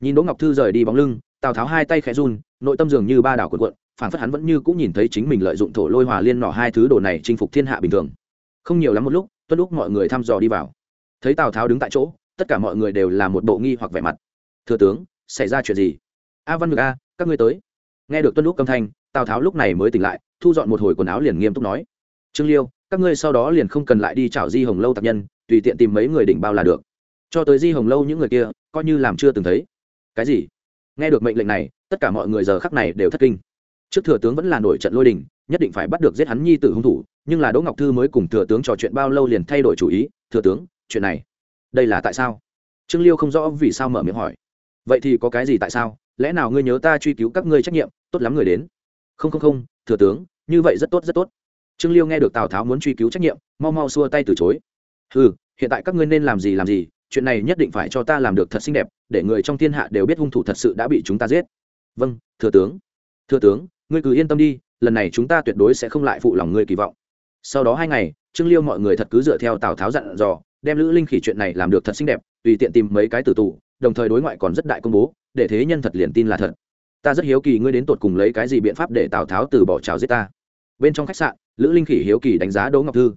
Nhìn đỗ ngọc thư rời đi bóng lưng, tào tháo hai tay khẽ run, nội tâm dường như ba đảo cuộn cuộn phản phất hắn vẫn như cũng nhìn thấy chính mình lợi dụng thổ lôi hòa liên nọ hai thứ đồ này chinh phục thiên hạ bình thường. Không nhiều lắm một lúc, tuân lúc mọi người thăm dò đi vào. Thấy tào tháo đứng tại chỗ, tất cả mọi người đều là một bộ nghi hoặc vẻ mặt. Thừa tướng, xảy ra chuyện gì? A văn ngược a, các ngươi tới. Nghe được tuân lúc âm thanh, tào tháo lúc này mới tỉnh lại, thu dọn một hồi quần áo liền nghiêm túc nói, trương liêu, các ngươi sau đó liền không cần lại đi chảo di hồng lâu tạp nhân, tùy tiện tìm mấy người đỉnh bao là được cho tới di hồng lâu những người kia, coi như làm chưa từng thấy. Cái gì? Nghe được mệnh lệnh này, tất cả mọi người giờ khắc này đều thất kinh. Trước thừa tướng vẫn là nổi trận lôi đình, nhất định phải bắt được giết hắn nhi tử hung thủ, nhưng là đỗ ngọc thư mới cùng thừa tướng trò chuyện bao lâu liền thay đổi chủ ý, thừa tướng, chuyện này, đây là tại sao? Trương liêu không rõ vì sao mở miệng hỏi. Vậy thì có cái gì tại sao? Lẽ nào ngươi nhớ ta truy cứu các ngươi trách nhiệm, tốt lắm người đến. Không không không, thừa tướng, như vậy rất tốt rất tốt. Trương liêu nghe được tào tháo muốn truy cứu trách nhiệm, mau mau xua tay từ chối. Ừ hiện tại các ngươi nên làm gì làm gì? Chuyện này nhất định phải cho ta làm được thật xinh đẹp, để người trong thiên hạ đều biết hung thủ thật sự đã bị chúng ta giết. Vâng thừa tướng. Thừa tướng, ngươi cứ yên tâm đi, lần này chúng ta tuyệt đối sẽ không lại phụ lòng ngươi kỳ vọng. Sau đó hai ngày, trương liêu mọi người thật cứ dựa theo tào tháo dặn dò, đem lữ linh khỉ chuyện này làm được thật xinh đẹp, tùy tiện tìm mấy cái tử tù, đồng thời đối ngoại còn rất đại công bố, để thế nhân thật liền tin là thật. Ta rất hiếu kỳ ngươi đến tột cùng lấy cái gì biện pháp để tào tháo từ bỏ trào giết ta. Bên trong khách sạn, lữ linh khỉ hiếu kỳ đánh giá đỗ ngọc thư.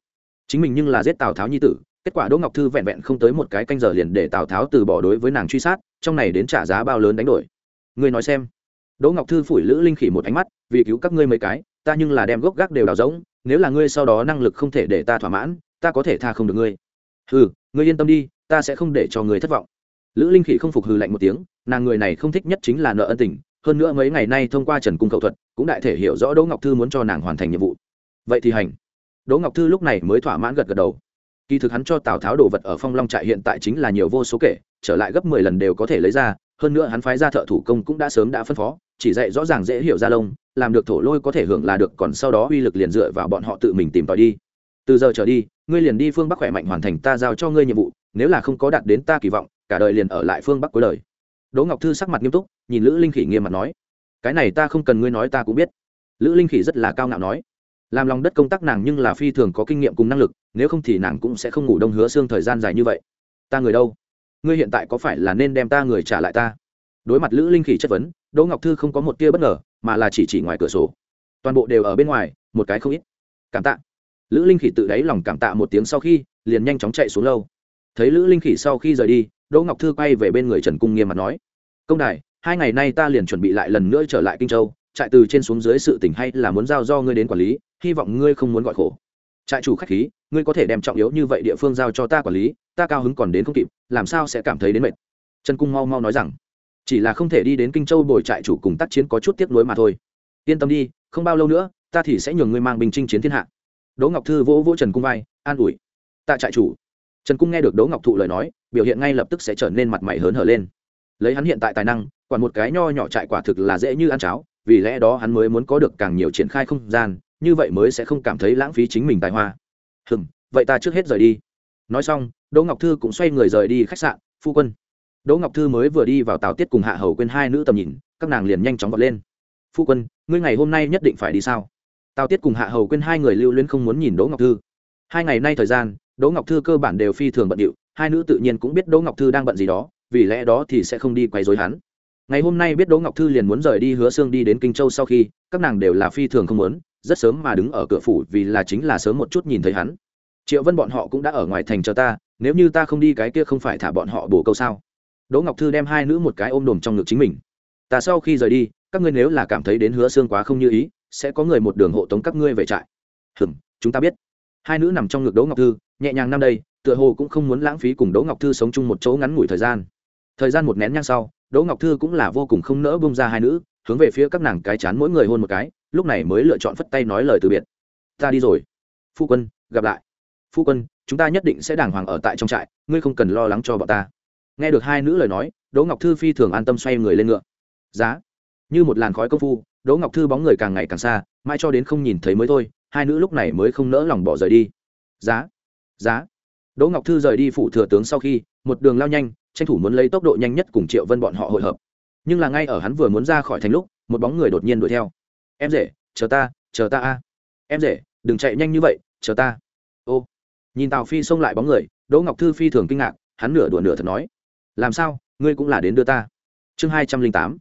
Chính mình nhưng là giết tào tháo nhi tử kết quả đỗ ngọc thư vẹn vẹn không tới một cái canh giờ liền để tào tháo từ bỏ đối với nàng truy sát, trong này đến trả giá bao lớn đánh đổi. Ngươi nói xem. Đỗ ngọc thư phủi lữ linh khỉ một ánh mắt, vì cứu các ngươi mấy cái, ta nhưng là đem gốc gác đều đào rỗng, nếu là ngươi sau đó năng lực không thể để ta thỏa mãn, ta có thể tha không được ngươi. Hừ, ngươi yên tâm đi, ta sẽ không để cho ngươi thất vọng. Lữ linh khỉ không phục hừ lạnh một tiếng, nàng người này không thích nhất chính là nợ ân tình, hơn nữa mấy ngày nay thông qua trần cung cầu thuật, cũng đại thể hiểu rõ đỗ ngọc thư muốn cho nàng hoàn thành nhiệm vụ. Vậy thì hành. Đỗ ngọc thư lúc này mới thỏa mãn gật gật đầu kỳ thực hắn cho tào tháo đồ vật ở phong long trại hiện tại chính là nhiều vô số kể, trở lại gấp mười lần đều có thể lấy ra, hơn nữa hắn phái ra thợ thủ công cũng đã sớm đã phân phó, chỉ dạy rõ ràng dễ hiểu ra lông, làm được thổ lôi có thể hưởng là được, còn sau đó uy lực liền dựa vào bọn họ tự mình tìm tòi đi. Từ giờ trở đi, ngươi liền đi phương bắc khỏe mạnh hoàn thành ta giao cho ngươi nhiệm vụ, nếu là không có đạt đến ta kỳ vọng, cả đời liền ở lại phương bắc cuối đời. Đỗ ngọc thư sắc mặt nghiêm túc, nhìn lữ linh khỉ nghiêm mặt nói, cái này ta không cần ngươi nói ta cũng biết. Lữ linh khỉ rất là cao ngạo nói làm lòng đất công tác nàng nhưng là phi thường có kinh nghiệm cùng năng lực, nếu không thì nàng cũng sẽ không ngủ đông hứa xương thời gian dài như vậy. Ta người đâu? Ngươi hiện tại có phải là nên đem ta người trả lại ta? Đối mặt lữ linh khỉ chất vấn, đỗ ngọc thư không có một tia bất ngờ, mà là chỉ chỉ ngoài cửa sổ. Toàn bộ đều ở bên ngoài, một cái không ít. Cảm tạ. Lữ linh khỉ tự đáy lòng cảm tạ một tiếng sau khi, liền nhanh chóng chạy xuống lâu. Thấy lữ linh khỉ sau khi rời đi, đỗ ngọc thư quay về bên người trần cung nghiêm mặt nói, công đài, hai ngày nay ta liền chuẩn bị lại lần nữa trở lại kinh châu trại từ trên xuống dưới sự tỉnh hay là muốn giao do ngươi đến quản lý, hy vọng ngươi không muốn gọi khổ. Trại chủ khách khí, ngươi có thể đem trọng yếu như vậy địa phương giao cho ta quản lý, ta cao hứng còn đến không kịp, làm sao sẽ cảm thấy đến mệt? Trần cung mau mau nói rằng, chỉ là không thể đi đến kinh châu bồi trại chủ cùng tác chiến có chút tiếc nuối mà thôi. Yên tâm đi, không bao lâu nữa, ta thì sẽ nhường ngươi mang bình chinh chiến thiên hạ. Đỗ ngọc thư vỗ vỗ trần cung vai, an ủi. Tạ trại chủ. Trần cung nghe được đỗ ngọc thụ lời nói, biểu hiện ngay lập tức sẽ trở nên mặt mày hớn hở lên. Lấy hắn hiện tại tài năng, quản một cái nho nhỏ trại quả thực là dễ như ăn cháo vì lẽ đó hắn mới muốn có được càng nhiều triển khai không gian, như vậy mới sẽ không cảm thấy lãng phí chính mình tài hoa. Hừm, vậy ta trước hết rời đi. Nói xong, đỗ ngọc thư cũng xoay người rời đi khách sạn, phu quân. Đỗ ngọc thư mới vừa đi vào tào tiết cùng hạ hầu quên hai nữ tầm nhìn, các nàng liền nhanh chóng vọt lên. Phu quân, ngươi ngày hôm nay nhất định phải đi sao? Tào tiết cùng hạ hầu quên hai người lưu luyến không muốn nhìn đỗ ngọc thư. Hai ngày nay thời gian, đỗ ngọc thư cơ bản đều phi thường bận điệu, hai nữ tự nhiên cũng biết đỗ ngọc thư đang bận gì đó, vì lẽ đó thì sẽ không đi quấy rối hắn ngày hôm nay biết đỗ ngọc thư liền muốn rời đi hứa xương đi đến kinh châu sau khi, các nàng đều là phi thường không muốn, rất sớm mà đứng ở cửa phủ vì là chính là sớm một chút nhìn thấy hắn. Triệu vân bọn họ cũng đã ở ngoài thành chờ ta, nếu như ta không đi cái kia không phải thả bọn họ bổ câu sao? Đỗ ngọc thư đem hai nữ một cái ôm đồm trong ngực chính mình. Ta sau khi rời đi, các ngươi nếu là cảm thấy đến hứa xương quá không như ý, sẽ có người một đường hộ tống các ngươi về trại. Hừm, chúng ta biết. Hai nữ nằm trong ngực đỗ ngọc thư, nhẹ nhàng năm đây, tựa hồ cũng không muốn lãng phí cùng đỗ ngọc thư sống chung một chỗ ngắn ngủi thời gian. Thời gian một nén nhang sau đỗ ngọc thư cũng là vô cùng không nỡ bông ra hai nữ, hướng về phía các nàng cái chán mỗi người hôn một cái, lúc này mới lựa chọn phất tay nói lời từ biệt. Ta đi rồi. Phu quân, gặp lại. Phu quân, chúng ta nhất định sẽ đàng hoàng ở tại trong trại, ngươi không cần lo lắng cho bọn ta. Nghe được hai nữ lời nói, đỗ ngọc thư phi thường an tâm xoay người lên ngựa. Giá. Như một làn khói công phu, đỗ ngọc thư bóng người càng ngày càng xa, mãi cho đến không nhìn thấy mới thôi, hai nữ lúc này mới không nỡ lòng bỏ rời đi. Giá. Giá. Đỗ ngọc thư rời đi phủ thừa tướng sau khi, một đường lao nhanh tranh thủ muốn lấy tốc độ nhanh nhất cùng triệu vân bọn họ hội hợp. Nhưng là ngay ở hắn vừa muốn ra khỏi thành lúc, một bóng người đột nhiên đuổi theo. Em rể, chờ ta chờ ta a. Em rể, đừng chạy nhanh như vậy, chờ ta. Ô. Nhìn tào phi xông lại bóng người, đỗ ngọc thư phi thường kinh ngạc, hắn nửa đùa nửa thật nói, làm sao, ngươi cũng là đến đưa ta? Chương hai trăm linh tám,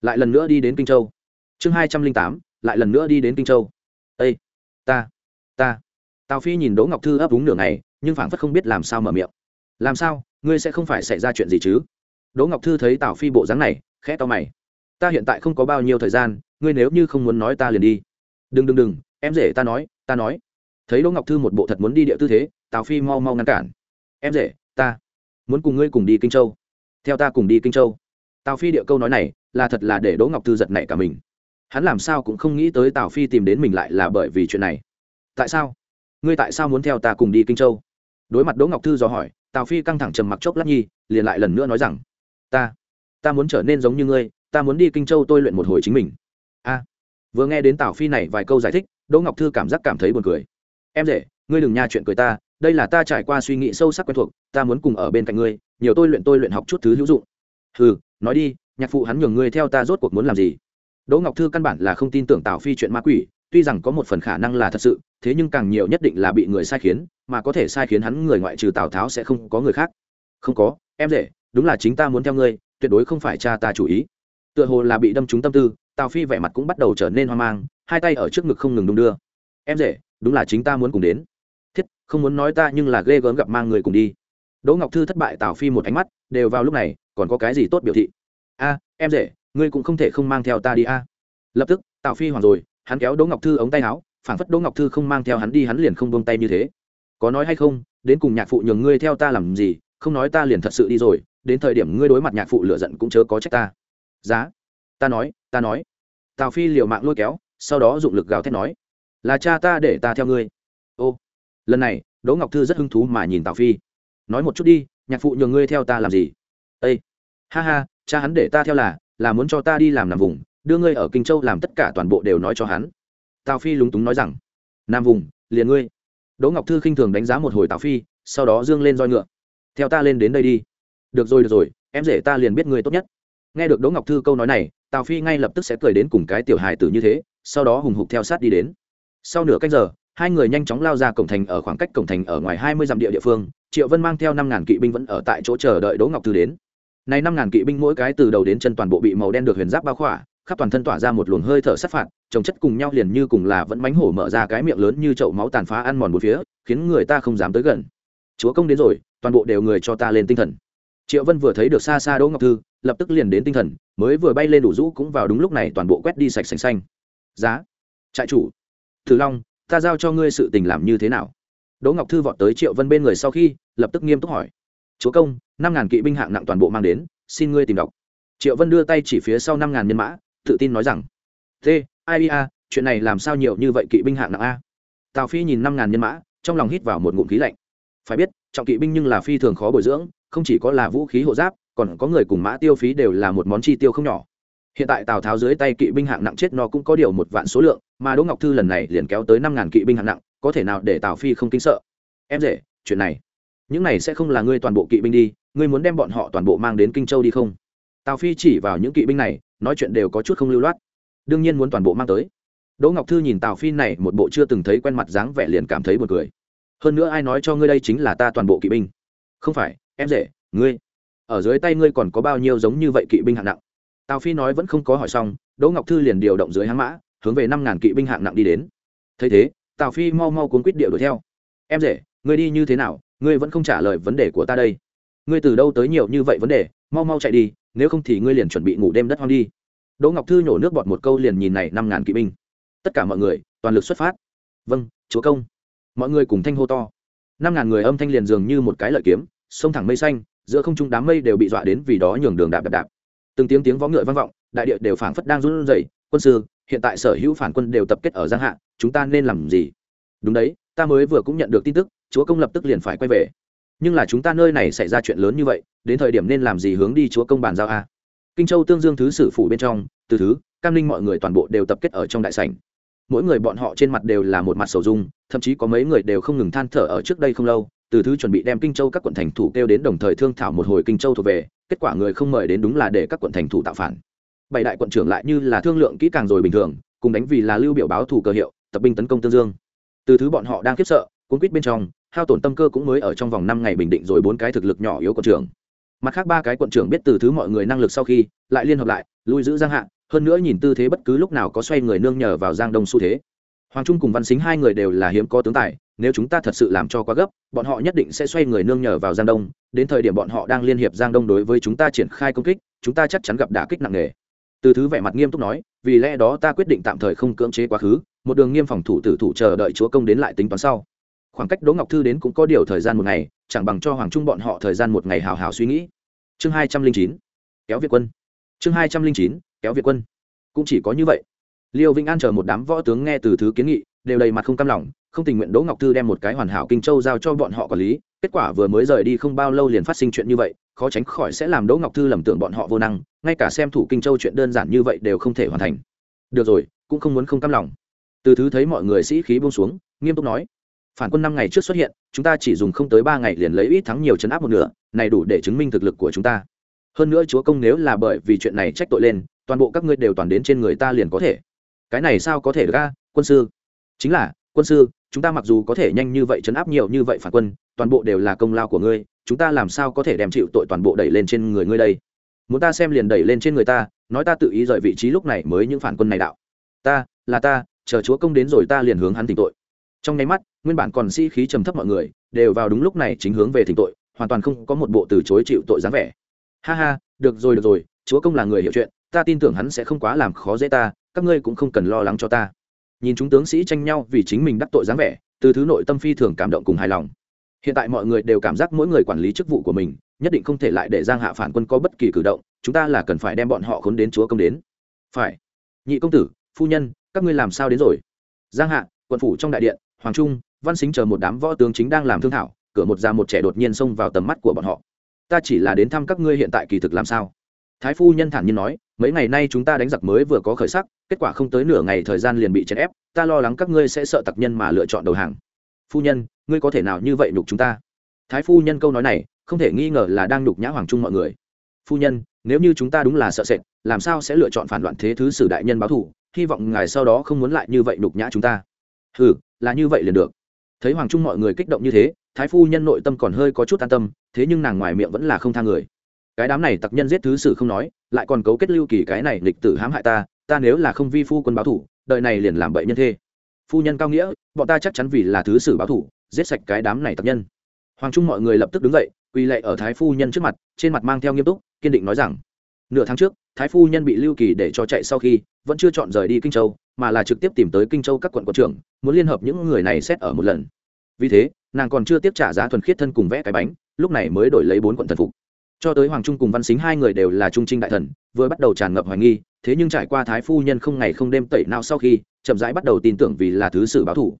lại lần nữa đi đến kinh châu. Chương hai trăm linh tám, lại lần nữa đi đến kinh châu. Ây ta ta. Tào phi nhìn đỗ ngọc thư ấp úng nửa ngày, nhưng phảng phất không biết làm sao mở miệng. Làm sao ngươi sẽ không phải xảy ra chuyện gì chứ? Đỗ ngọc thư thấy tào phi bộ dáng này, khẽ to mày. Ta hiện tại không có bao nhiêu thời gian, ngươi nếu như không muốn nói ta liền đi. Đừng đừng đừng, em rể ta nói ta nói. Thấy đỗ ngọc thư một bộ thật muốn đi địa tư thế, tào phi mau mau ngăn cản. Em rể, ta muốn cùng ngươi cùng đi kinh châu. Theo ta cùng đi kinh châu. Tào phi địa câu nói này là thật là để đỗ ngọc thư giật nảy cả mình. Hắn làm sao cũng không nghĩ tới tào phi tìm đến mình lại là bởi vì chuyện này. Tại sao? Ngươi tại sao muốn theo ta cùng đi kinh châu? Đối mặt đỗ ngọc thư dò hỏi tào phi căng thẳng trầm mặc chốc lát nhi, liền lại lần nữa nói rằng, ta ta muốn trở nên giống như ngươi, ta muốn đi kinh châu tôi luyện một hồi chính mình. A. Vừa nghe đến tào phi này vài câu giải thích, đỗ ngọc thư cảm giác cảm thấy buồn cười. Em rể, ngươi đừng nha chuyện cười ta, đây là ta trải qua suy nghĩ sâu sắc quen thuộc, ta muốn cùng ở bên cạnh ngươi, nhiều tôi luyện tôi luyện học chút thứ hữu dụng. Ừ nói đi, nhạc phụ hắn nhường ngươi theo ta rốt cuộc muốn làm gì? Đỗ ngọc thư căn bản là không tin tưởng tào phi chuyện ma quỷ, tuy rằng có một phần khả năng là thật sự thế nhưng càng nhiều nhất định là bị người sai khiến, mà có thể sai khiến hắn người ngoại trừ tào tháo sẽ không có người khác. Không có, em rể, đúng là chính ta muốn theo ngươi, tuyệt đối không phải cha ta chủ ý. Tựa hồ là bị đâm trúng tâm tư, tào phi vẻ mặt cũng bắt đầu trở nên hoang mang, hai tay ở trước ngực không ngừng đung đưa. Em rể, đúng là chính ta muốn cùng đến. Thiết, không muốn nói ta nhưng là ghê gớm gặp mang người cùng đi. Đỗ ngọc thư thất bại tào phi một ánh mắt, đều vào lúc này, còn có cái gì tốt biểu thị? A, em rể, ngươi cũng không thể không mang theo ta đi a. Lập tức, tào phi hoàng rồi, hắn kéo đỗ ngọc thư ống tay áo phản phất đỗ ngọc thư không mang theo hắn đi, hắn liền không buông tay như thế. Có nói hay không, đến cùng nhạc phụ nhường ngươi theo ta làm gì, không nói ta liền thật sự đi rồi, đến thời điểm ngươi đối mặt nhạc phụ lựa giận cũng chớ có trách ta. Giá, ta nói ta nói. Tào phi liều mạng lôi kéo, sau đó dụng lực gào thét nói. Là cha ta để ta theo ngươi. Ô, lần này, đỗ ngọc thư rất hứng thú mà nhìn tào phi. Nói một chút đi, nhạc phụ nhường ngươi theo ta làm gì? Ây ha ha, cha hắn để ta theo là là muốn cho ta đi làm làm vùng, đưa ngươi ở kinh châu làm tất cả toàn bộ đều nói cho hắn tào phi lúng túng nói rằng, nam vùng, liền ngươi. Đỗ ngọc thư khinh thường đánh giá một hồi tào phi, sau đó dương lên roi ngựa. Theo ta lên đến đây đi. Được rồi được rồi, em rể ta liền biết ngươi tốt nhất. Nghe được đỗ ngọc thư câu nói này, tào phi ngay lập tức sẽ cười đến cùng cái tiểu hài tử như thế, sau đó hùng hục theo sát đi đến. Sau nửa cách giờ, hai người nhanh chóng lao ra cổng thành ở khoảng cách cổng thành ở ngoài hai mươi dặm địa địa phương, triệu vân mang theo năm ngàn kỵ binh vẫn ở tại chỗ chờ đợi đỗ ngọc thư đến. Nay năm ngàn kỵ binh mỗi cái từ đầu đến chân toàn bộ bị màu đen được huyền giáp bao khỏa khắp toàn thân tỏa ra một luồng hơi thở sát phạt trồng chất cùng nhau liền như cùng là vẫn bánh hổ mở ra cái miệng lớn như chậu máu tàn phá ăn mòn một phía, khiến người ta không dám tới gần. Chúa công đến rồi, toàn bộ đều người cho ta lên tinh thần. Triệu vân vừa thấy được xa xa đỗ ngọc thư, lập tức liền đến tinh thần, mới vừa bay lên đủ rũ cũng vào đúng lúc này toàn bộ quét đi sạch sành xanh. Giá. Trại chủ. Thử long, ta giao cho ngươi sự tình làm như thế nào? Đỗ ngọc thư vọt tới triệu vân bên người sau khi, lập tức nghiêm túc hỏi. Chúa công, năm ngàn kỵ binh hạng nặng toàn bộ mang đến, xin ngươi tìm đọc. Triệu vân đưa tay chỉ phía sau năm ngàn nhân mã tự tin nói rằng, t, ai a, chuyện này làm sao nhiều như vậy kỵ binh hạng nặng a? Tào phi nhìn năm ngàn nhân mã, trong lòng hít vào một ngụm khí lạnh. Phải biết, trọng kỵ binh nhưng là phi thường khó bồi dưỡng, không chỉ có là vũ khí hộ giáp, còn có người cùng mã tiêu phí đều là một món chi tiêu không nhỏ. Hiện tại tào tháo dưới tay kỵ binh hạng nặng chết nó cũng có điều một vạn số lượng, mà đỗ ngọc thư lần này liền kéo tới năm ngàn kỵ binh hạng nặng, có thể nào để tào phi không kinh sợ? Em rể, chuyện này, những này sẽ không là ngươi toàn bộ kỵ binh đi, ngươi muốn đem bọn họ toàn bộ mang đến kinh châu đi không? Tào phi chỉ vào những kỵ binh này nói chuyện đều có chút không lưu loát. Đương nhiên muốn toàn bộ mang tới. Đỗ ngọc thư nhìn tào phi này, một bộ chưa từng thấy quen mặt dáng vẻ liền cảm thấy buồn cười. Hơn nữa ai nói cho ngươi đây chính là ta toàn bộ kỵ binh? Không phải, em rể, ngươi. Ở dưới tay ngươi còn có bao nhiêu giống như vậy kỵ binh hạng nặng? Tào phi nói vẫn không có hỏi xong, đỗ ngọc thư liền điều động dưới háng mã, hướng về năm ngàn kỵ binh hạng nặng đi đến. Thấy thế, tào phi mau mau cuốn quýt điệu đuổi theo. Em rể, ngươi đi như thế nào? Ngươi vẫn không trả lời vấn đề của ta đây ngươi từ đâu tới nhiều như vậy vấn đề, mau mau chạy đi, nếu không thì ngươi liền chuẩn bị ngủ đêm đất hoang đi. Đỗ ngọc thư nhổ nước bọt một câu liền nhìn này năm ngàn kỵ binh. Tất cả mọi người, toàn lực xuất phát. Vâng chúa công. Mọi người cùng thanh hô to. Năm ngàn người âm thanh liền dường như một cái lợi kiếm, sông thẳng mây xanh, giữa không trung đám mây đều bị dọa đến vì đó nhường đường đạp đạp đạp. Từng tiếng tiếng võ ngựa vang vọng, đại địa đều phảng phất đang run rẩy. Quân sư, hiện tại sở hữu phản quân đều tập kết ở giang hạ, chúng ta nên làm gì? Đúng đấy, ta mới vừa cũng nhận được tin tức, chúa công lập tức liền phải quay về nhưng là chúng ta nơi này xảy ra chuyện lớn như vậy, đến thời điểm nên làm gì hướng đi chúa công bàn giao a? Kinh châu tương dương thứ sử phủ bên trong, từ thứ, cam ninh mọi người toàn bộ đều tập kết ở trong đại sảnh. Mỗi người bọn họ trên mặt đều là một mặt sầu dung, thậm chí có mấy người đều không ngừng than thở ở trước đây không lâu, từ thứ chuẩn bị đem kinh châu các quận thành thủ kêu đến đồng thời thương thảo một hồi kinh châu thuộc về, kết quả người không mời đến đúng là để các quận thành thủ tạo phản. Bảy đại quận trưởng lại như là thương lượng kỹ càng rồi bình thường, cùng đánh vì là lưu biểu báo thủ cơ hiệu, tập binh tấn công tương dương. Từ thứ bọn họ đang khiếp sợ, cuốn quýt bên trong hao tổn tâm cơ cũng mới ở trong vòng năm ngày bình định rồi bốn cái thực lực nhỏ yếu quận trưởng. Mặt khác ba cái quận trưởng biết từ thứ mọi người năng lực sau khi lại liên hợp lại, lui giữ giang hạ, hơn nữa nhìn tư thế bất cứ lúc nào có xoay người nương nhờ vào giang đông xu thế. Hoàng trung cùng văn xính hai người đều là hiếm có tướng tài, nếu chúng ta thật sự làm cho quá gấp, bọn họ nhất định sẽ xoay người nương nhờ vào giang đông, đến thời điểm bọn họ đang liên hiệp giang đông đối với chúng ta triển khai công kích, chúng ta chắc chắn gặp đả kích nặng nề. Từ thứ vẻ mặt nghiêm túc nói, vì lẽ đó ta quyết định tạm thời không cưỡng chế quá khứ, một đường nghiêm phòng thủ tử thủ chờ đợi chúa công đến lại tính toán sau khoảng cách đỗ ngọc thư đến cũng có điều thời gian một ngày, chẳng bằng cho hoàng trung bọn họ thời gian một ngày hào hào suy nghĩ. Chương hai trăm linh chín, kéo việt quân. Chương hai trăm linh chín, kéo việt quân. Cũng chỉ có như vậy. Liêu vĩnh an chờ một đám võ tướng nghe từ thứ kiến nghị, đều đầy mặt không cam lòng, không tình nguyện đỗ ngọc thư đem một cái hoàn hảo kinh châu giao cho bọn họ quản lý, kết quả vừa mới rời đi không bao lâu liền phát sinh chuyện như vậy, khó tránh khỏi sẽ làm đỗ ngọc thư lầm tưởng bọn họ vô năng, ngay cả xem thủ kinh châu chuyện đơn giản như vậy đều không thể hoàn thành. Được rồi, cũng không muốn không cam lòng. Từ thứ thấy mọi người sĩ khí buông xuống, nghiêm túc nói phản quân năm ngày trước xuất hiện, chúng ta chỉ dùng không tới ba ngày liền lấy ít thắng nhiều chấn áp một nửa, này đủ để chứng minh thực lực của chúng ta. Hơn nữa chúa công nếu là bởi vì chuyện này trách tội lên, toàn bộ các ngươi đều toàn đến trên người ta liền có thể. Cái này sao có thể được a, quân sư? Chính là, quân sư, chúng ta mặc dù có thể nhanh như vậy chấn áp nhiều như vậy phản quân, toàn bộ đều là công lao của ngươi, chúng ta làm sao có thể đem chịu tội toàn bộ đẩy lên trên người ngươi đây? Muốn ta xem liền đẩy lên trên người ta, nói ta tự ý rời vị trí lúc này mới những phản quân này đạo. Ta, là ta, chờ chúa công đến rồi ta liền hướng hắn tỉnh tội. Trong nháy mắt nguyên bản còn sĩ khí trầm thấp mọi người, đều vào đúng lúc này chính hướng về thỉnh tội, hoàn toàn không có một bộ từ chối chịu tội dáng vẻ. Ha ha, được rồi được rồi, chúa công là người hiểu chuyện, ta tin tưởng hắn sẽ không quá làm khó dễ ta, các ngươi cũng không cần lo lắng cho ta. Nhìn chúng tướng sĩ tranh nhau vì chính mình đắc tội dáng vẻ, từ thứ nội tâm phi thường cảm động cùng hài lòng. Hiện tại mọi người đều cảm giác mỗi người quản lý chức vụ của mình, nhất định không thể lại để giang hạ phản quân có bất kỳ cử động, chúng ta là cần phải đem bọn họ khốn đến chúa công đến. Phải. Nhị công tử, phu nhân, các ngươi làm sao đến rồi? Giang hạ, quận phủ trong đại điện, hoàng trung văn xính chờ một đám võ tướng chính đang làm thương thảo, cửa một già một trẻ đột nhiên xông vào tầm mắt của bọn họ. Ta chỉ là đến thăm các ngươi hiện tại kỳ thực làm sao? Thái phu nhân thản nhiên nói, mấy ngày nay chúng ta đánh giặc mới vừa có khởi sắc, kết quả không tới nửa ngày thời gian liền bị chèn ép, ta lo lắng các ngươi sẽ sợ tặc nhân mà lựa chọn đầu hàng. Phu nhân, ngươi có thể nào như vậy nhục chúng ta? Thái phu nhân câu nói này, không thể nghi ngờ là đang nhục nhã hoàng trung mọi người. Phu nhân, nếu như chúng ta đúng là sợ sệt, làm sao sẽ lựa chọn phản loạn thế thứ sử đại nhân báo thù hy vọng ngài sau đó không muốn lại như vậy nhục nhã chúng ta. Ừ là như vậy liền được thấy hoàng trung mọi người kích động như thế, thái phu nhân nội tâm còn hơi có chút an tâm, thế nhưng nàng ngoài miệng vẫn là không tha người. Cái đám này tặc nhân giết thứ sử không nói, lại còn cấu kết lưu kỳ cái này lịch tử hãm hại ta ta nếu là không vi phu quân báo thủ đợi này liền làm bậy nhân thê. Phu nhân cao nghĩa, bọn ta chắc chắn vì là thứ sử báo thủ, giết sạch cái đám này tập nhân. Hoàng trung mọi người lập tức đứng dậy, quỳ lệ ở thái phu nhân trước mặt, trên mặt mang theo nghiêm túc, kiên định nói rằng, nửa tháng trước, thái phu nhân bị lưu kỳ để cho chạy sau khi, vẫn chưa chọn rời đi kinh châu mà là trực tiếp tìm tới kinh châu các quận quận trưởng, muốn liên hợp những người này xét ở một lần. Vì thế, nàng còn chưa tiếp trả giá thuần khiết thân cùng vẽ cái bánh, lúc này mới đổi lấy bốn quận thần phục. Cho tới hoàng trung cùng văn xính hai người đều là trung trinh đại thần, vừa bắt đầu tràn ngập hoài nghi, thế nhưng trải qua thái phu nhân không ngày không đêm tẩy nào sau khi, chậm rãi bắt đầu tin tưởng vì là thứ sử báo thủ.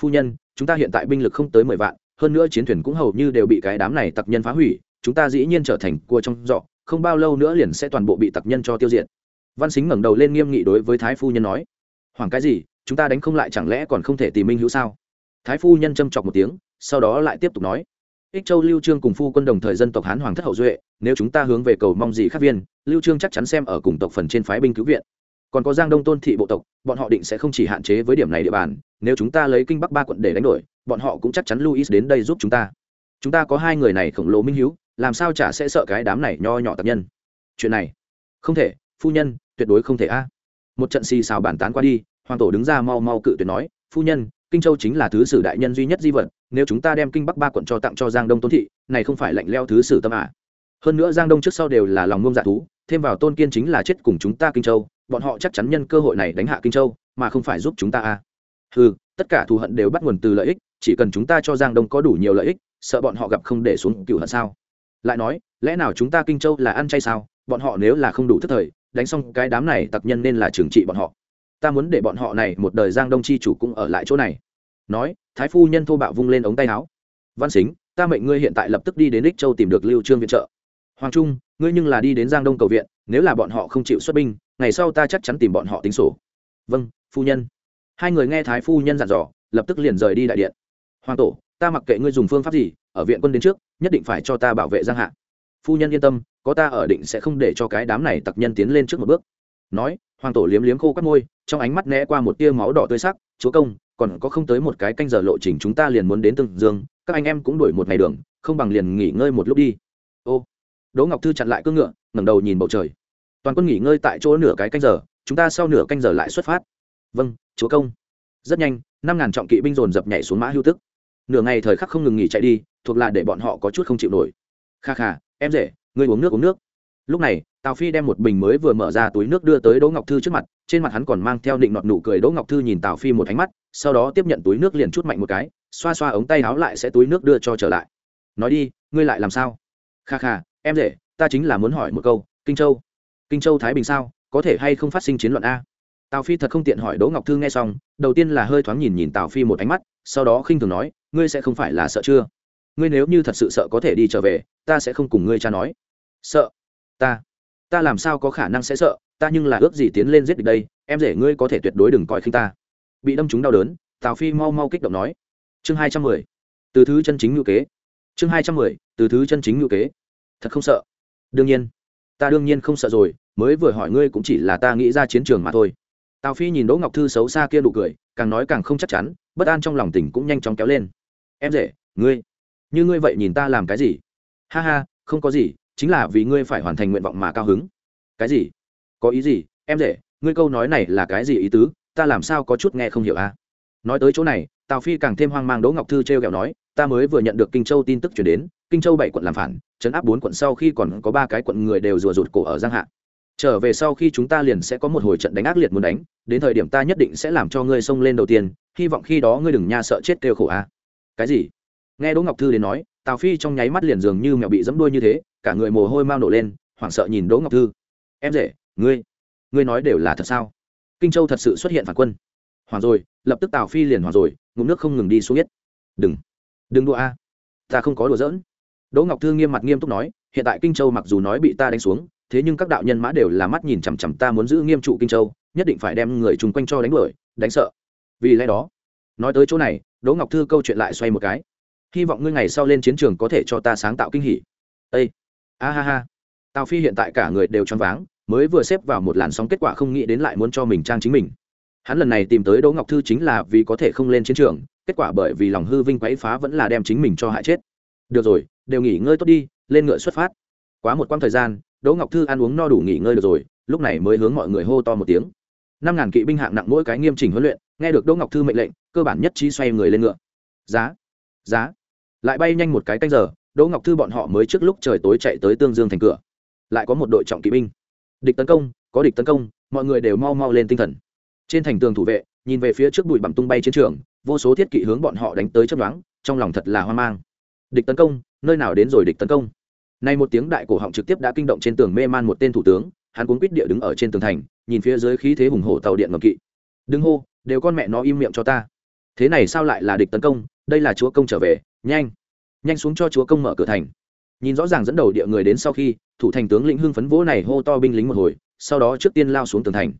Phu nhân, chúng ta hiện tại binh lực không tới mười vạn, hơn nữa chiến thuyền cũng hầu như đều bị cái đám này tặc nhân phá hủy, chúng ta dĩ nhiên trở thành cua trong dọ không bao lâu nữa liền sẽ toàn bộ bị tặc nhân cho tiêu diệt. Văn xính ngẩng đầu lên nghiêm nghị đối với thái phu nhân nói hoàng cái gì? Chúng ta đánh không lại chẳng lẽ còn không thể tìm minh hữu sao? Thái phu nhân châm chọc một tiếng, sau đó lại tiếp tục nói, ích châu lưu trương cùng phu quân đồng thời dân tộc hán hoàng thất hậu duệ, nếu chúng ta hướng về cầu mong gì khác viên, lưu trương chắc chắn xem ở cùng tộc phần trên phái binh cứu viện. Còn có giang đông tôn thị bộ tộc, bọn họ định sẽ không chỉ hạn chế với điểm này địa bàn, nếu chúng ta lấy kinh bắc ba quận để đánh đổi, bọn họ cũng chắc chắn luis đến đây giúp chúng ta. Chúng ta có hai người này khổng lồ minh hiếu làm sao chả sẽ sợ cái đám này nho nhỏ tập nhân? Chuyện này, không thể, phu nhân, tuyệt đối không thể a. Một trận xì xào bàn tán qua đi hoàng tổ đứng ra mau mau cự tuyệt nói, phu nhân, kinh châu chính là thứ sử đại nhân duy nhất di vật, nếu chúng ta đem kinh bắc ba quận cho tặng cho giang đông tôn thị, này không phải lạnh leo thứ sử tâm à. hơn nữa giang đông trước sau đều là lòng ngông dạ thú, thêm vào tôn kiên chính là chết cùng chúng ta kinh châu, bọn họ chắc chắn nhân cơ hội này đánh hạ kinh châu, mà không phải giúp chúng ta à. ừ tất cả thù hận đều bắt nguồn từ lợi ích, chỉ cần chúng ta cho giang đông có đủ nhiều lợi ích, sợ bọn họ gặp không để xuống cựu hận sao lại nói, lẽ nào chúng ta kinh châu là ăn chay sao bọn họ nếu là không đủ thức thời, đánh xong cái đám này tặc nhân nên là trừng trị bọn họ ta muốn để bọn họ này một đời giang đông chi chủ cũng ở lại chỗ này. Nói, thái phu nhân thô bạo vung lên ống tay áo. Văn xính, ta mệnh ngươi hiện tại lập tức đi đến đích châu tìm được lưu trương viện trợ. Hoàng trung, ngươi nhưng là đi đến giang đông cầu viện, nếu là bọn họ không chịu xuất binh, ngày sau ta chắc chắn tìm bọn họ tính sổ. Vâng phu nhân. Hai người nghe thái phu nhân dặn dò, lập tức liền rời đi đại điện. Hoàng tổ, ta mặc kệ ngươi dùng phương pháp gì, ở viện quân đến trước, nhất định phải cho ta bảo vệ giang hạ. Phu nhân yên tâm, có ta ở định sẽ không để cho cái đám này tặc nhân tiến lên trước một bước. Nói, hoàng tổ liếm liếm khô các môi trong ánh mắt né qua một tia máu đỏ tươi sắc, chúa công, còn có không tới một cái canh giờ lộ trình chúng ta liền muốn đến tương dương, các anh em cũng đuổi một ngày đường, không bằng liền nghỉ ngơi một lúc đi. Ô, đỗ ngọc thư chặn lại cưỡng ngựa, ngẩng đầu nhìn bầu trời. Toàn quân nghỉ ngơi tại chỗ nửa cái canh giờ, chúng ta sau nửa canh giờ lại xuất phát. Vâng chúa công. Rất nhanh, năm ngàn trọng kỵ binh dồn dập nhảy xuống mã hưu tức. Nửa ngày thời khắc không ngừng nghỉ chạy đi, thuộc là để bọn họ có chút không chịu nổi. Kha kha, em rể, ngươi uống nước uống nước lúc này, tào phi đem một bình mới vừa mở ra túi nước đưa tới đỗ ngọc thư trước mặt, trên mặt hắn còn mang theo định nọt nụ cười. Đỗ ngọc thư nhìn tào phi một ánh mắt, sau đó tiếp nhận túi nước liền chút mạnh một cái, xoa xoa ống tay áo lại sẽ túi nước đưa cho trở lại. Nói đi, ngươi lại làm sao? Kha kha, em rể, ta chính là muốn hỏi một câu, kinh châu kinh châu thái bình sao, có thể hay không phát sinh chiến luận a? Tào phi thật không tiện hỏi đỗ ngọc thư nghe xong, đầu tiên là hơi thoáng nhìn nhìn tào phi một ánh mắt, sau đó khinh thường nói, ngươi sẽ không phải là sợ chưa? Ngươi nếu như thật sự sợ có thể đi trở về, ta sẽ không cùng ngươi cha nói. Sợ? Ta ta làm sao có khả năng sẽ sợ, ta nhưng là ước gì tiến lên giết địch đây, em rể ngươi có thể tuyệt đối đừng coi khinh ta. Bị đâm chúng đau đớn, tào phi mau mau kích động nói. Chương hai trăm mười. Từ thứ chân chính ngữ kế. Chương hai trăm mười, từ thứ chân chính ngữ kế. Thật không sợ. Đương nhiên. Ta đương nhiên không sợ rồi, mới vừa hỏi ngươi cũng chỉ là ta nghĩ ra chiến trường mà thôi. Tào phi nhìn đỗ ngọc thư xấu xa kia đủ cười, càng nói càng không chắc chắn, bất an trong lòng tỉnh cũng nhanh chóng kéo lên. Em rể, ngươi, như ngươi vậy nhìn ta làm cái gì? Ha ha, không có gì chính là vì ngươi phải hoàn thành nguyện vọng mà cao hứng. Cái gì? Có ý gì? Em rể, ngươi câu nói này là cái gì ý tứ? Ta làm sao có chút nghe không hiểu a à? nói tới chỗ này, tào phi càng thêm hoang mang đỗ ngọc thư t r e o kẹo nói, ta mới vừa nhận được kinh châu tin tức chuyển đến, kinh châu bảy quận làm phản chấn áp bốn quận sau khi còn có ba cái quận người đều rùa rụt cổ ở giang hạ. Trở về sau khi chúng ta liền sẽ có một hồi trận đánh ác liệt muốn đánh, đến thời điểm ta nhất định sẽ làm cho ngươi xông lên đầu tiên, hy vọng khi đó ngươi đừng nha sợ chết kêu khổ a cái gì? Nghe đỗ ngọc thư đến nói tào phi trong nháy mắt liền dường như mèo bị dẫm đuôi như thế, cả người mồ hôi mau nổ lên, hoảng sợ nhìn đỗ ngọc thư. Em rể, ngươi ngươi nói đều là thật sao? Kinh châu thật sự xuất hiện phản quân. Hoàng rồi, lập tức tào phi liền hoàng rồi, ngụm nước không ngừng đi xuống nhất đừng đừng đùa a, ta không có đùa giỡn. Đỗ ngọc thư nghiêm mặt nghiêm túc nói, hiện tại kinh châu mặc dù nói bị ta đánh xuống, thế nhưng các đạo nhân mã đều là mắt nhìn chằm chằm ta muốn giữ nghiêm trụ kinh châu, nhất định phải đem người chung quanh cho đánh đuổi, đánh sợ. Vì lẽ đó, nói tới chỗ này, đỗ ngọc thư câu chuyện lại xoay một cái hy vọng ngươi ngày sau lên chiến trường có thể cho ta sáng tạo kinh hỉ. Ây a ha ha. Tào phi hiện tại cả người đều choáng váng, mới vừa xếp vào một làn sóng kết quả không nghĩ đến lại muốn cho mình trang chính mình. Hắn lần này tìm tới đỗ ngọc thư chính là vì có thể không lên chiến trường, kết quả bởi vì lòng hư vinh quấy phá vẫn là đem chính mình cho hại chết. Được rồi, đều nghỉ ngơi tốt đi, lên ngựa xuất phát. Quá một quãng thời gian, đỗ ngọc thư ăn uống no đủ nghỉ ngơi được rồi, lúc này mới hướng mọi người hô to một tiếng. Năm ngàn kỵ binh hạng nặng mỗi cái nghiêm chỉnh huấn luyện, nghe được đỗ ngọc thư mệnh lệnh, cơ bản nhất trí xoay người lên ngựa. Giá! Giá! Lại bay nhanh một cái canh giờ, đỗ ngọc thư bọn họ mới trước lúc trời tối chạy tới tương dương thành cửa. Lại có một đội trọng kỵ binh. Địch tấn công, có địch tấn công, mọi người đều mau mau lên tinh thần. Trên thành tường thủ vệ, nhìn về phía trước bụi bặm tung bay chiến trường, vô số thiết kỵ hướng bọn họ đánh tới chấp đoán trong lòng thật là hoang mang. Địch tấn công, nơi nào đến rồi địch tấn công? Nay một tiếng đại cổ họng trực tiếp đã kinh động trên tường mê man một tên thủ tướng, hắn cuốn quýt địa đứng ở trên tường thành, nhìn phía dưới khí thế hùng hổ tàu điện ngầm kỵ. Đứng hô, đều con mẹ nó im miệng cho ta. Thế này sao lại là địch tấn công? Đây là chúa công trở về nhanh nhanh xuống cho chúa công mở cửa thành. Nhìn rõ ràng dẫn đầu địa người đến sau khi, thủ thành tướng lĩnh hưng phấn vỗ này hô to binh lính một hồi, sau đó trước tiên lao xuống tường thành.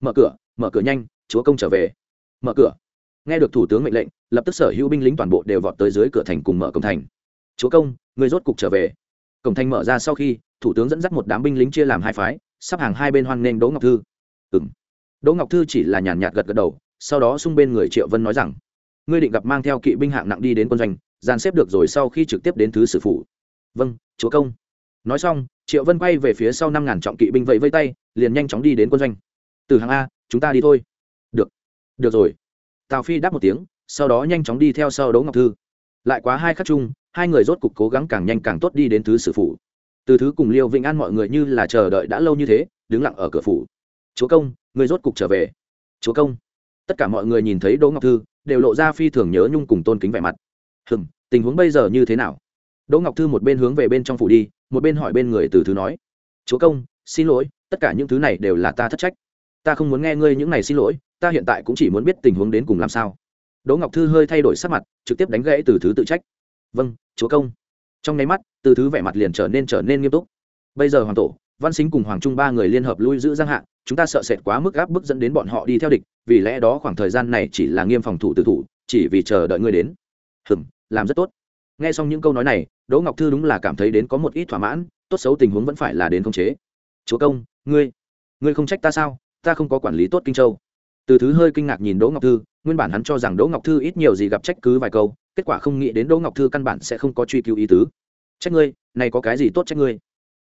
Mở cửa mở cửa nhanh, chúa công trở về. Mở cửa. Nghe được thủ tướng mệnh lệnh, lập tức sở hữu binh lính toàn bộ đều vọt tới dưới cửa thành cùng mở cổng thành. Chúa công, người rốt cục trở về. Cổng thành mở ra sau khi, thủ tướng dẫn dắt một đám binh lính chia làm hai phái, sắp hàng hai bên hoan nghênh đỗ ngọc thư. Ừ m đỗ ngọc thư chỉ là nhàn nhạt gật gật đầu, sau đó xung bên người triệu vân nói rằng, ngươi định gặp mang theo kỵ binh hạng nặng đi đến quân doanh dàn xếp được rồi sau khi trực tiếp đến thứ sử phủ. Vâng chúa công. Nói xong, triệu vân quay về phía sau năm ngàn trọng kỵ binh vẫy vây tay, liền nhanh chóng đi đến quân doanh. Từ hàng a, chúng ta đi thôi. Được. Được rồi. Tào phi đáp một tiếng, sau đó nhanh chóng đi theo sau đỗ ngọc thư. Lại quá hai khắc chung, hai người rốt cục cố gắng càng nhanh càng tốt đi đến thứ sử phủ. Từ thứ cùng liêu vĩnh an mọi người như là chờ đợi đã lâu như thế, đứng lặng ở cửa phủ. Chúa công, người rốt cục trở về. Chúa công. Tất cả mọi người nhìn thấy đỗ ngọc thư, đều lộ ra phi thường nhớ nhung cùng tôn kính vẻ mặt hừng tình huống bây giờ như thế nào? Đỗ ngọc thư một bên hướng về bên trong phủ đi, một bên hỏi bên người từ thứ nói. Chúa công, xin lỗi, tất cả những thứ này đều là ta thất trách. Ta không muốn nghe ngươi những này xin lỗi, ta hiện tại cũng chỉ muốn biết tình huống đến cùng làm sao. Đỗ ngọc thư hơi thay đổi sắc mặt, trực tiếp đánh gãy từ thứ tự trách. Vâng chúa công. Trong nháy mắt, từ thứ vẻ mặt liền trở nên trở nên nghiêm túc. Bây giờ hoàng tổ, văn xính cùng hoàng trung ba người liên hợp lui giữ giang hạ, chúng ta sợ sệt quá mức gáp bức dẫn đến bọn họ đi theo địch, vì lẽ đó khoảng thời gian này chỉ là nghiêm phòng thủ tự thủ, chỉ vì chờ đợi ngươi đến hừm, làm rất tốt. Nghe xong những câu nói này, đỗ ngọc thư đúng là cảm thấy đến có một ít thỏa mãn, tốt xấu tình huống vẫn phải là đến khống chế. Chúa công, ngươi ngươi không trách ta sao? Ta không có quản lý tốt kinh châu. Từ thứ hơi kinh ngạc nhìn đỗ ngọc thư, nguyên bản hắn cho rằng đỗ ngọc thư ít nhiều gì gặp trách cứ vài câu, kết quả không nghĩ đến đỗ ngọc thư căn bản sẽ không có truy cứu ý tứ. Trách ngươi, này có cái gì tốt trách ngươi?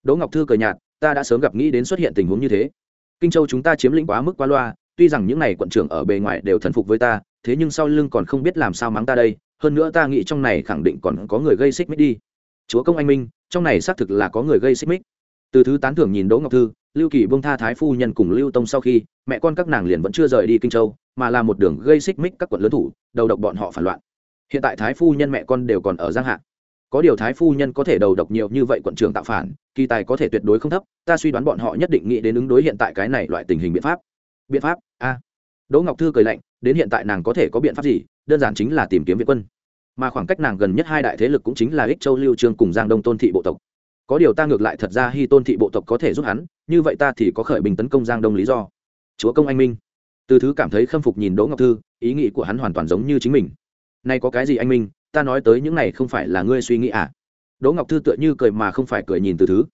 Đỗ ngọc thư cười nhạt, ta đã sớm gặp nghĩ đến xuất hiện tình huống như thế. Kinh châu chúng ta chiếm lĩnh quá mức quá loa, tuy rằng những n à y quận trưởng ở bề ngoài đều thần phục với ta, thế nhưng sau lưng còn không biết làm sao mắng ta đây hơn nữa ta nghĩ trong này khẳng định còn có người gây xích mích đi. Chúa công anh minh, trong này xác thực là có người gây xích mích. Từ thứ tán thưởng nhìn đỗ ngọc thư, lưu kỳ bông tha thái phu nhân cùng lưu tông sau khi, mẹ con các nàng liền vẫn chưa rời đi kinh châu, mà là một đường gây xích mích các quận lớn thủ, đầu độc bọn họ phản loạn. Hiện tại thái phu nhân mẹ con đều còn ở giang hạ. Có điều thái phu nhân có thể đầu độc nhiều như vậy quận trường tạo phản, kỳ tài có thể tuyệt đối không thấp, ta suy đoán bọn họ nhất định nghĩ đến ứng đối hiện tại cái này loại tình hình biện pháp. Biện pháp? A. Đỗ ngọc thư cười lạnh, đến hiện tại nàng có thể có biện pháp gì? Đơn giản chính là tìm kiếm viện quân. Mà khoảng cách nàng gần nhất hai đại thế lực cũng chính là ích châu, lưu trương cùng giang đông tôn thị bộ tộc. Có điều ta ngược lại thật ra hy tôn thị bộ tộc có thể giúp hắn, như vậy ta thì có khởi bình tấn công giang đông lý do. Chúa công anh minh. Từ thứ cảm thấy khâm phục nhìn đỗ ngọc thư, ý nghĩ của hắn hoàn toàn giống như chính mình. Nay có cái gì anh minh, ta nói tới những này không phải là ngươi suy nghĩ à? Đỗ ngọc thư tựa như cười mà không phải cười nhìn từ thứ.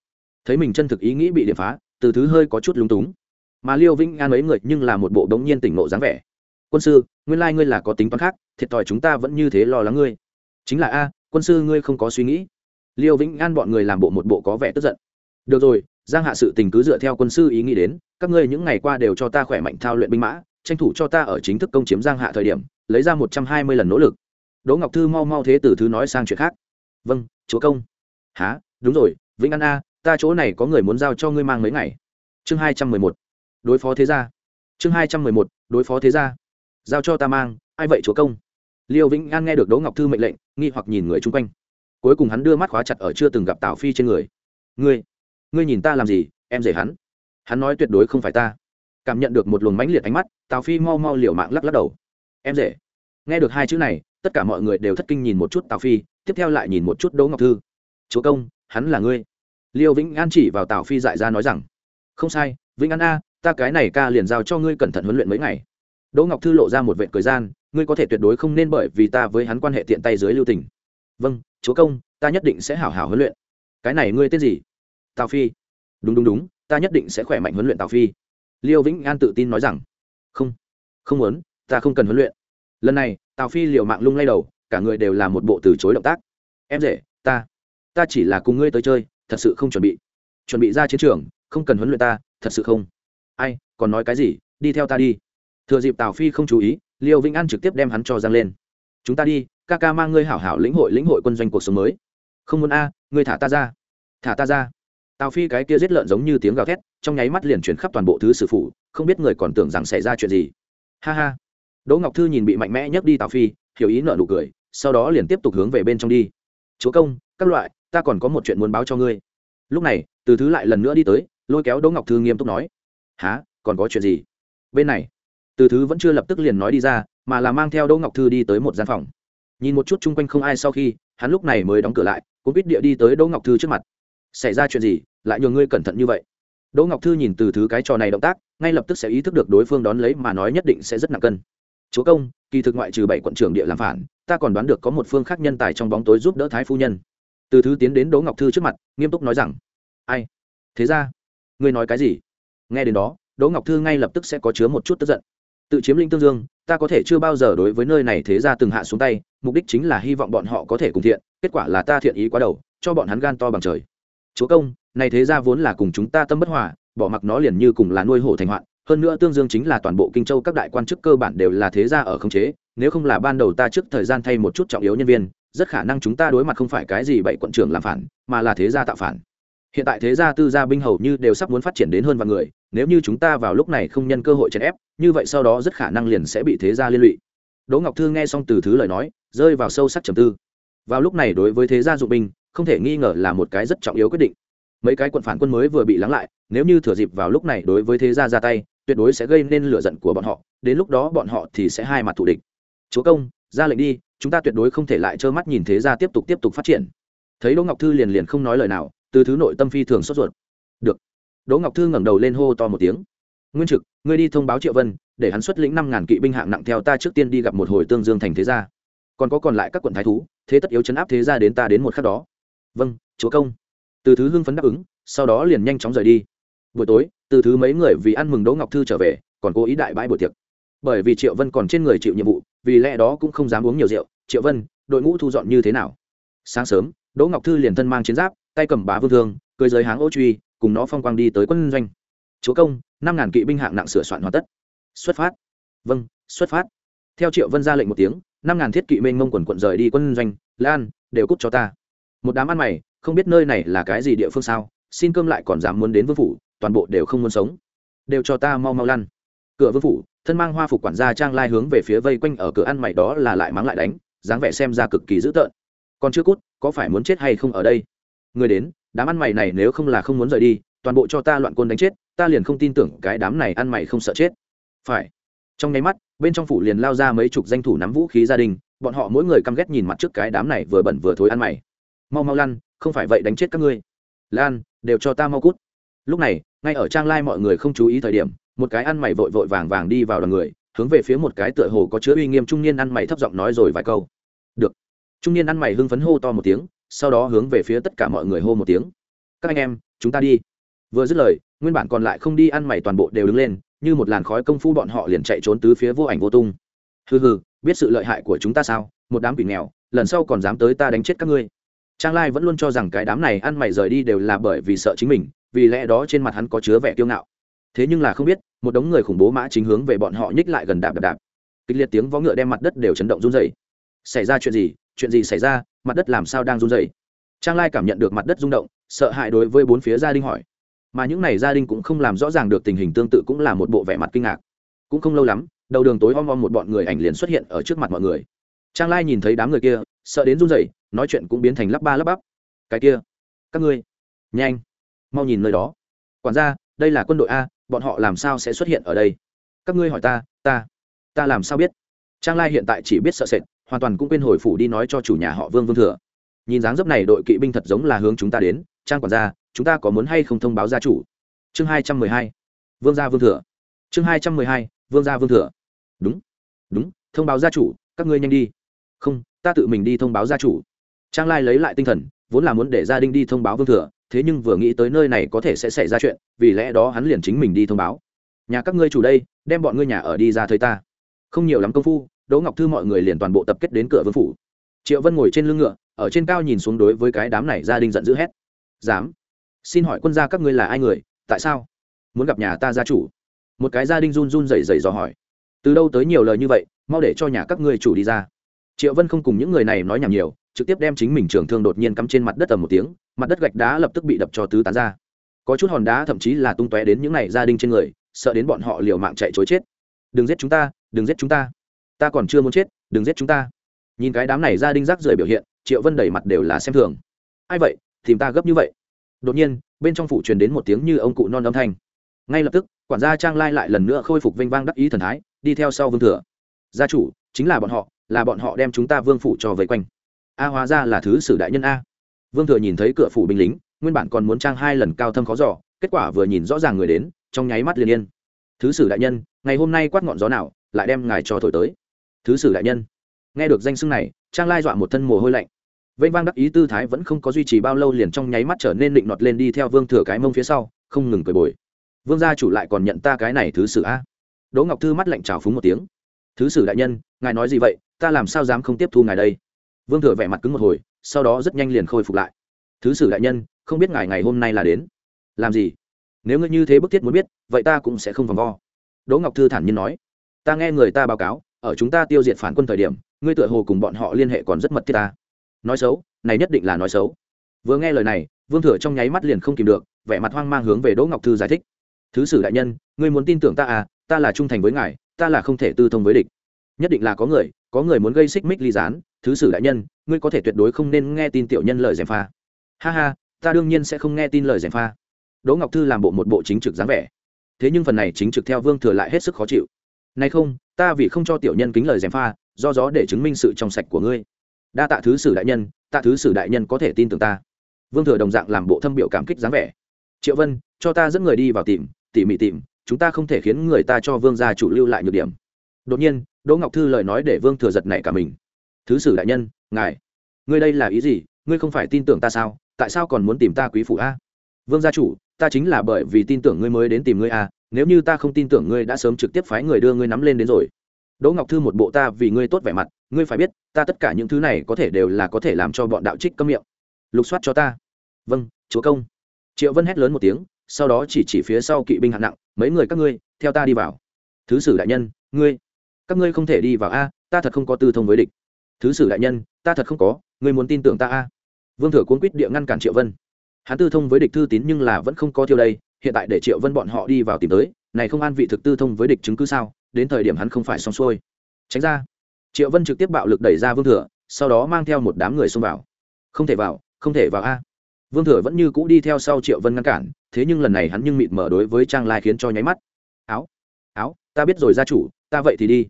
Thấy mình chân thực ý nghĩ bị điểm phá, từ thứ hơi có chút lúng túng. Mà liêu vĩnh an mấy người nhưng là một bộ đống nhiên tỉnh ngộ dáng vẻ quân sư, nguyên lai ngươi là có tính toán khác, thiệt thòi chúng ta vẫn như thế lo lắng ngươi. Chính là a, quân sư ngươi không có suy nghĩ. Liêu vĩnh an bọn người làm bộ một bộ có vẻ tức giận. Được rồi, giang hạ sự tình cứ dựa theo quân sư ý nghĩ đến, các ngươi những ngày qua đều cho ta khỏe mạnh thao luyện binh mã, tranh thủ cho ta ở chính thức công chiếm giang hạ thời điểm, lấy ra một trăm hai mươi lần nỗ lực. Đỗ ngọc thư mau mau thế tử thứ nói sang chuyện khác. Vâng chúa công. Há đúng rồi, vĩnh an a, ta chỗ này có người muốn giao cho ngươi mang mấy ngày? Chương hai trăm mười một. Đối phó thế gia. Chương hai trăm mười một, đối phó thế gia giao cho ta mang, ai vậy chúa công? Liêu vĩnh an nghe được đỗ ngọc thư mệnh lệnh, nghi hoặc nhìn người chung quanh. Cuối cùng hắn đưa mắt khóa chặt ở chưa từng gặp tào phi trên người. Ngươi ngươi nhìn ta làm gì, em rể hắn? Hắn nói tuyệt đối không phải ta. Cảm nhận được một luồng mãnh liệt ánh mắt, tào phi mau mau liều mạng lắc lắc đầu. Em rể. Nghe được hai chữ này, tất cả mọi người đều thất kinh nhìn một chút tào phi, tiếp theo lại nhìn một chút đỗ ngọc thư. Chúa công, hắn là ngươi. Liêu vĩnh an chỉ vào tào phi dại ra nói rằng, không sai, vĩnh an a, ta cái này ca liền giao cho ngươi cẩn thận huấn luyện mấy ngày đỗ ngọc thư lộ ra một vệ cười gian, ngươi có thể tuyệt đối không nên bởi vì ta với hắn quan hệ tiện tay dưới lưu tình. Vâng chúa công, ta nhất định sẽ hảo hảo huấn luyện. Cái này ngươi tên gì? Tào phi. Đúng đúng đúng, ta nhất định sẽ khỏe mạnh huấn luyện tào phi. Liêu vĩnh an tự tin nói rằng, không không muốn, ta không cần huấn luyện. Lần này, tào phi liều mạng lung lay đầu, cả người đều là một bộ từ chối động tác. Em rể, ta ta chỉ là cùng ngươi tới chơi, thật sự không chuẩn bị. Chuẩn bị ra chiến trường, không cần huấn luyện ta, thật sự không. Ai, còn nói cái gì? Đi theo ta đi thừa dịp tào phi không chú ý, liêu vĩnh an trực tiếp đem hắn cho giang lên. Chúng ta đi, ca ca mang ngươi hảo hảo lĩnh hội lĩnh hội quân doanh cuộc sống mới. Không muốn a, ngươi thả ta ra. Thả ta ra. Tào phi cái kia giết lợn giống như tiếng gào thét, trong nháy mắt liền chuyển khắp toàn bộ thứ sử phủ, không biết người còn tưởng rằng xảy ra chuyện gì. Ha ha. Đỗ ngọc thư nhìn bị mạnh mẽ nhấc đi tào phi, hiểu ý nợ nụ cười, sau đó liền tiếp tục hướng về bên trong đi. Chúa công, các loại, ta còn có một chuyện muốn báo cho ngươi. Lúc này, từ thứ lại lần nữa đi tới, lôi kéo đỗ ngọc thư nghiêm túc nói. Há còn có chuyện gì? Bên này từ thứ vẫn chưa lập tức liền nói đi ra, mà là mang theo đỗ ngọc thư đi tới một gian phòng. Nhìn một chút chung quanh không ai sau khi, hắn lúc này mới đóng cửa lại cũng biết địa đi tới đỗ ngọc thư trước mặt. Xảy ra chuyện gì? Lại nhường ngươi cẩn thận như vậy. Đỗ ngọc thư nhìn từ thứ cái trò này động tác, ngay lập tức sẽ ý thức được đối phương đón lấy mà nói nhất định sẽ rất nặng cân. Chúa công, kỳ thực ngoại trừ bảy quận trưởng địa làm phản, ta còn đoán được có một phương khác nhân tài trong bóng tối giúp đỡ thái phu nhân. Từ thứ tiến đến đỗ ngọc thư trước mặt, nghiêm túc nói rằng, ai? Thế ra, ngươi nói cái gì? Nghe đến đó, đỗ ngọc thư ngay lập tức sẽ có chứa một chút tức giận tự chiếm linh tương dương, ta có thể chưa bao giờ đối với nơi này thế ra từng hạ xuống tay, mục đích chính là hy vọng bọn họ có thể cùng thiện, kết quả là ta thiện ý quá đầu, cho bọn hắn gan to bằng trời. Chúa công, này thế ra vốn là cùng chúng ta tâm bất hòa, bỏ mặc nó liền như cùng là nuôi hổ thành hoạn, hơn nữa tương dương chính là toàn bộ kinh châu các đại quan chức cơ bản đều là thế gia ở khống chế, nếu không là ban đầu ta trước thời gian thay một chút trọng yếu nhân viên, rất khả năng chúng ta đối mặt không phải cái gì bậy quận trưởng làm phản, mà là thế gia tạo phản hiện tại thế gia tư gia binh hầu như đều sắp muốn phát triển đến hơn vạn người, nếu như chúng ta vào lúc này không nhân cơ hội chèn ép, như vậy sau đó rất khả năng liền sẽ bị thế gia liên lụy. Đỗ ngọc thư nghe xong từ thứ lời nói, rơi vào sâu sắc trầm tư. Vào lúc này đối với thế gia dụng binh, không thể nghi ngờ là một cái rất trọng yếu quyết định. Mấy cái quận phản quân mới vừa bị lắng lại, nếu như thừa dịp vào lúc này đối với thế gia ra tay, tuyệt đối sẽ gây nên lửa giận của bọn họ, đến lúc đó bọn họ thì sẽ hai mặt thù địch. Chúa công, ra lệnh đi, chúng ta tuyệt đối không thể lại trơ mắt nhìn thế gia tiếp tục tiếp tục phát triển. Thấy đỗ ngọc thư liền liền không nói lời nào từ thứ nội tâm phi thường sốt ruột. Được. Đỗ ngọc thư ngẩng đầu lên hô to một tiếng. Nguyên trực, ngươi đi thông báo triệu vân, để hắn xuất lĩnh năm ngàn kỵ binh hạng nặng theo ta trước tiên đi gặp một hồi tương dương thành thế gia. Còn có còn lại các quận thái thú, thế tất yếu chấn áp thế gia đến ta đến một khắc đó. Vâng chúa công. Từ thứ hưng phấn đáp ứng, sau đó liền nhanh chóng rời đi. Buổi tối, từ thứ mấy người vì ăn mừng đỗ ngọc thư trở về, còn cố ý đại bãi buổi tiệc. Bởi vì triệu vân còn trên người chịu nhiệm vụ, vì lẽ đó cũng không dám uống nhiều rượu. Triệu vân, đội ngũ thu dọn như thế nào? Sáng sớm, đỗ ngọc thư liền thân mang chiến giáp tay cầm bá vương thương, cưới giới háng ô truy, cùng nó phong quang đi tới quân doanh. Chúa công, năm ngàn kỵ binh hạng nặng sửa soạn hoàn tất. Xuất phát. Vâng xuất phát. Theo triệu vân ra lệnh một tiếng, năm ngàn thiết kỵ mênh mông quần quận rời đi quân doanh, lan, đều cút cho ta. Một đám ăn mày, không biết nơi này là cái gì địa phương sao, xin cơm lại còn dám muốn đến vương phủ, toàn bộ đều không muốn sống. Đều cho ta mau mau lăn. Cửa vương phủ, thân mang hoa phục quản gia trang lai hướng về phía vây quanh ở cửa ăn mày đó là lại mắng lại đánh, dáng vẻ xem ra cực kỳ dữ tợn. Còn chưa cút, có phải muốn chết hay không ở đây? Người đến, đám ăn mày này nếu không là không muốn rời đi, toàn bộ cho ta loạn côn đánh chết, ta liền không tin tưởng cái đám này ăn mày không sợ chết. Phải. Trong nháy mắt, bên trong phủ liền lao ra mấy chục danh thủ nắm vũ khí gia đình, bọn họ mỗi người căm ghét nhìn mặt trước cái đám này vừa bẩn vừa thối ăn mày. Mau mau lăn không phải vậy đánh chết các ngươi. Lan, đều cho ta mau cút. Lúc này, ngay ở trang lai mọi người không chú ý thời điểm, một cái ăn mày vội vội vàng vàng đi vào đoàn người, hướng về phía một cái tựa hồ có chứa uy nghiêm trung niên ăn mày thấp giọng nói rồi vài câu. Được. Trung niên ăn mày hưng phấn hô to một tiếng sau đó hướng về phía tất cả mọi người hô một tiếng. Các anh em, chúng ta đi. Vừa dứt lời, nguyên bản còn lại không đi ăn mày toàn bộ đều đứng lên, như một làn khói công phu bọn họ liền chạy trốn tứ phía vô ảnh vô tung. Hừ hừ, biết sự lợi hại của chúng ta sao? Một đám quỷ nghèo, lần sau còn dám tới ta đánh chết các ngươi. Trang lai vẫn luôn cho rằng cái đám này ăn mày rời đi đều là bởi vì sợ chính mình, vì lẽ đó trên mặt hắn có chứa vẻ kiêu ngạo. Thế nhưng là không biết, một đống người khủng bố mã chính hướng về bọn họ nhích lại gần đạp đạp đạp. Kịch liệt tiếng vó ngựa đem mặt đất đều chấn động run dày xảy ra chuyện gì? Chuyện gì xảy ra? Mặt đất làm sao đang run dày trang lai cảm nhận được mặt đất rung động sợ hãi đối với bốn phía gia đình hỏi. Mà những n à y gia đình cũng không làm rõ ràng được tình hình tương tự cũng là một bộ vẻ mặt kinh ngạc. Cũng không lâu lắm đầu đường tối om om một bọn người ảnh liền xuất hiện ở trước mặt mọi người. Trang lai nhìn thấy đám người kia sợ đến run rẩy nói chuyện cũng biến thành lắp ba lắp bắp. Cái kia các ngươi nhanh mau nhìn nơi đó. Quản ra, đây là quân đội a bọn họ làm sao sẽ xuất hiện ở đây? Các ngươi hỏi ta ta ta làm sao biết? Trang lai hiện tại chỉ biết sợ sệt hoàn toàn cũng quên hồi phủ đi nói cho chủ nhà họ vương vương thừa. Nhìn dáng dấp này đội kỵ binh thật giống là hướng chúng ta đến, trang quản gia, chúng ta có muốn hay không thông báo gia chủ? Chương hai trăm mười hai, vương gia vương thừa. Chương hai trăm mười hai, vương gia vương thừa. Đúng đúng, thông báo gia chủ, các ngươi nhanh đi. Không, ta tự mình đi thông báo gia chủ. Trang lai lấy lại tinh thần, vốn là muốn để gia đình đi thông báo vương thừa, thế nhưng vừa nghĩ tới nơi này có thể sẽ xảy ra chuyện, vì lẽ đó hắn liền chính mình đi thông báo. Nhà các ngươi chủ đây, đem bọn ngươi nhà ở đi ra thấy ta. Không nhiều lắm công phu đỗ ngọc thư mọi người liền toàn bộ tập kết đến cửa vương phủ. Triệu vân ngồi trên lưng ngựa, ở trên cao nhìn xuống đối với cái đám này gia đình giận dữ hét. Dám? Xin hỏi quân gia các ngươi là ai người? Tại sao? Muốn gặp nhà ta gia chủ? Một cái gia đình run run rẩy rẩy dò hỏi. Từ đâu tới nhiều lời như vậy, mau để cho nhà các ngươi chủ đi ra. Triệu vân không cùng những người này nói nhảm nhiều, trực tiếp đem chính mình trường thương đột nhiên cắm trên mặt đất tầm một tiếng, mặt đất gạch đá lập tức bị đập cho tứ tán ra. Có chút hòn đá thậm chí là tung tóe đến những này gia đình trên người, sợ đến bọn họ liều mạng chạy chối chết. Đừng giết chúng ta, đừng giết chúng ta ta còn chưa muốn chết, đừng giết chúng ta. Nhìn cái đám này gia đình rác rưởi biểu hiện, triệu vân đẩy mặt đều là xem thường. Ai vậy? Tìm ta gấp như vậy. Đột nhiên, bên trong phủ truyền đến một tiếng như ông cụ non âm thanh. Ngay lập tức, quản gia trang lai lại lần nữa khôi phục vinh vang đắc ý thần thái, đi theo sau vương thừa. Gia chủ, chính là bọn họ, là bọn họ đem chúng ta vương phủ cho vây quanh. A hóa ra là thứ sử đại nhân a. Vương thừa nhìn thấy cửa phủ binh lính, nguyên bản còn muốn trang hai lần cao thâm khó giỏ kết quả vừa nhìn rõ ràng người đến, trong nháy mắt liền yên. Thứ sử đại nhân, ngày hôm nay quát ngọn gió nào, lại đem ngài cho thổi tới thứ sử đại nhân. Nghe được danh xưng này, trang lai dọa một thân mồ hôi lạnh. Vênh vang đắc ý tư thái vẫn không có duy trì bao lâu liền trong nháy mắt trở nên định nọt lên đi theo vương thừa cái mông phía sau, không ngừng cười bồi. Vương gia chủ lại còn nhận ta cái này thứ sử a. Đỗ ngọc thư mắt lạnh trào phúng một tiếng. Thứ sử đại nhân, ngài nói gì vậy? Ta làm sao dám không tiếp thu ngài đây? Vương thừa vẻ mặt cứng một hồi, sau đó rất nhanh liền khôi phục lại. Thứ sử đại nhân, không biết ngài ngày hôm nay là đến. Làm gì? Nếu ngươi như thế bức thiết muốn biết, vậy ta cũng sẽ không vòng vo. Đỗ ngọc thư thản nhiên nói. Ta nghe người ta báo cáo ở chúng ta tiêu diệt phản quân thời điểm, ngươi tựa hồ cùng bọn họ liên hệ còn rất mật thiết ta. Nói xấu, này nhất định là nói xấu. Vừa nghe lời này, vương thừa trong nháy mắt liền không kìm được, vẻ mặt hoang mang hướng về đỗ ngọc thư giải thích. Thứ sử đại nhân, ngươi muốn tin tưởng ta à ta là trung thành với ngài, ta là không thể tư thông với địch. Nhất định là có người có người muốn gây xích mích ly gián, thứ sử đại nhân, ngươi có thể tuyệt đối không nên nghe tin tiểu nhân lời gièm pha. Ha ha, ta đương nhiên sẽ không nghe tin lời gièm pha. Đỗ ngọc thư làm bộ một bộ chính trực dáng vẻ. Thế nhưng phần này chính trực theo vương thừa lại hết sức khó chịu. Nay không ta vì không cho tiểu nhân kính lời gièm pha, do gió để chứng minh sự trong sạch của ngươi. Đa tạ thứ sử đại nhân, tạ thứ sử đại nhân có thể tin tưởng ta. Vương thừa đồng dạng làm bộ thâm biểu cảm kích dáng vẻ. Triệu vân, cho ta dẫn người đi vào tìm, tỉ mỉ tìm, chúng ta không thể khiến người ta cho vương gia chủ lưu lại nhược điểm. Đột nhiên, đỗ ngọc thư lời nói để vương thừa giật nảy cả mình. Thứ sử đại nhân, ngài, ngươi đây là ý gì? Ngươi không phải tin tưởng ta sao? Tại sao còn muốn tìm ta quý phủ a? Vương gia chủ ta chính là bởi vì tin tưởng ngươi mới đến tìm ngươi à? nếu như ta không tin tưởng ngươi đã sớm trực tiếp phái người đưa ngươi nắm lên đến rồi. Đỗ ngọc thư một bộ ta vì ngươi tốt vẻ mặt, ngươi phải biết, ta tất cả những thứ này có thể đều là có thể làm cho bọn đạo trích câm miệng. Lục soát cho ta. Vâng chúa công. Triệu vân hét lớn một tiếng, sau đó chỉ chỉ phía sau kỵ binh hạng nặng, mấy người các ngươi, theo ta đi vào. Thứ sử đại nhân, ngươi, các ngươi không thể đi vào a, ta thật không có tư thông với địch. Thứ sử đại nhân, ta thật không có, ngươi muốn tin tưởng ta a. Vương thừa cuốn quýt địa ngăn cản triệu vân hắn tư thông với địch thư tín nhưng là vẫn không có thiêu đây, hiện tại để triệu vân bọn họ đi vào tìm tới, này không an vị thực tư thông với địch chứng cứ sao, đến thời điểm hắn không phải xong xuôi. Tránh ra. Triệu vân trực tiếp bạo lực đẩy ra vương thừa, sau đó mang theo một đám người xông vào. Không thể vào, không thể vào a. Vương thừa vẫn như cũ đi theo sau triệu vân ngăn cản, thế nhưng lần này hắn nhưng mịt mở đối với trang lai khiến cho nháy mắt. Áo áo, ta biết rồi gia chủ, ta vậy thì đi.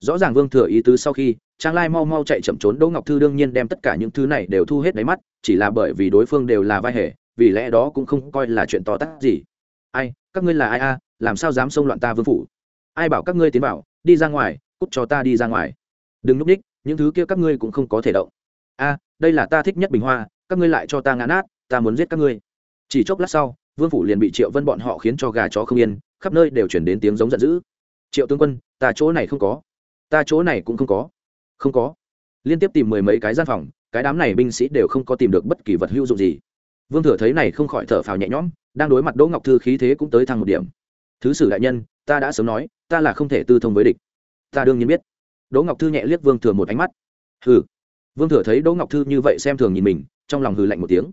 Rõ ràng vương thừa ý tứ sau khi trang lai mau mau chạy chậm trốn, đỗ ngọc thư đương nhiên đem tất cả những thứ này đều thu hết đáy mắt, chỉ là bởi vì đối phương đều là vai hề, vì lẽ đó cũng không coi là chuyện to tát gì. Ai, các ngươi là ai a? Làm sao dám xông loạn ta vương phủ? Ai bảo các ngươi tiến vào, đi ra ngoài, cút cho ta đi ra ngoài. Đừng núp ních những thứ kia các ngươi cũng không có thể động. A, đây là ta thích nhất bình hoa, các ngươi lại cho ta ngã nát, ta muốn giết các ngươi. Chỉ chốc lát sau, vương phủ liền bị triệu vân bọn họ khiến cho gà chó không yên, khắp nơi đều chuyển đến tiếng giống giận dữ. Triệu tướng quân, ta chỗ này không có. Ta chỗ này cũng không có không có. Liên tiếp tìm mười mấy cái gian phòng, cái đám này binh sĩ đều không có tìm được bất kỳ vật hữu dụng gì. Vương thừa thấy này không khỏi thở phào nhẹ nhõm, đang đối mặt đỗ ngọc thư khí thế cũng tới thăng một điểm. Thứ sử đại nhân, ta đã sớm nói, ta là không thể tư thông với địch. Ta đương nhiên biết. Đỗ ngọc thư nhẹ liếc vương thừa một ánh mắt. Hừ. Vương thừa thấy đỗ ngọc thư như vậy xem thường nhìn mình, trong lòng hừ lạnh một tiếng.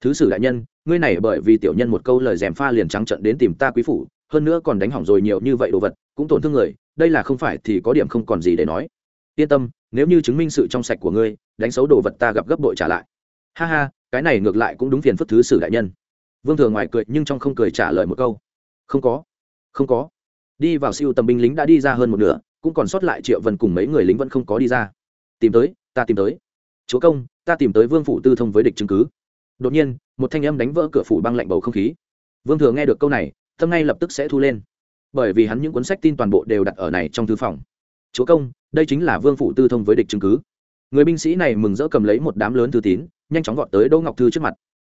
Thứ sử đại nhân, ngươi này bởi vì tiểu nhân một câu lời dèm pha liền trắng trận đến tìm ta quý phủ, hơn nữa còn đánh hỏng rồi nhiều như vậy đồ vật, cũng tổn thương người, đây là không phải thì có điểm không còn gì để nói yên tâm, nếu như chứng minh sự trong sạch của ngươi, đánh xấu đồ vật ta gặp gấp bội trả lại. Ha ha, cái này ngược lại cũng đúng phiền phức thứ sử đại nhân. Vương thừa ngoài cười nhưng trong không cười trả lời một câu. Không có không có. Đi vào siêu tầm binh lính đã đi ra hơn một nửa, cũng còn sót lại triệu vân cùng mấy người lính vẫn không có đi ra. Tìm tới, ta tìm tới. Chúa công, ta tìm tới vương phủ tư thông với địch chứng cứ. Đột nhiên, một thanh âm đánh vỡ cửa phủ băng lạnh bầu không khí. Vương thừa nghe được câu này, tâm ngay lập tức sẽ thu lên. Bởi vì hắn những cuốn sách tin toàn bộ đều đặt ở này trong thư phòng chúa công, đây chính là vương phủ tư thông với địch chứng cứ. Người binh sĩ này mừng rỡ cầm lấy một đám lớn thư tín, nhanh chóng gọn tới đỗ ngọc thư trước mặt.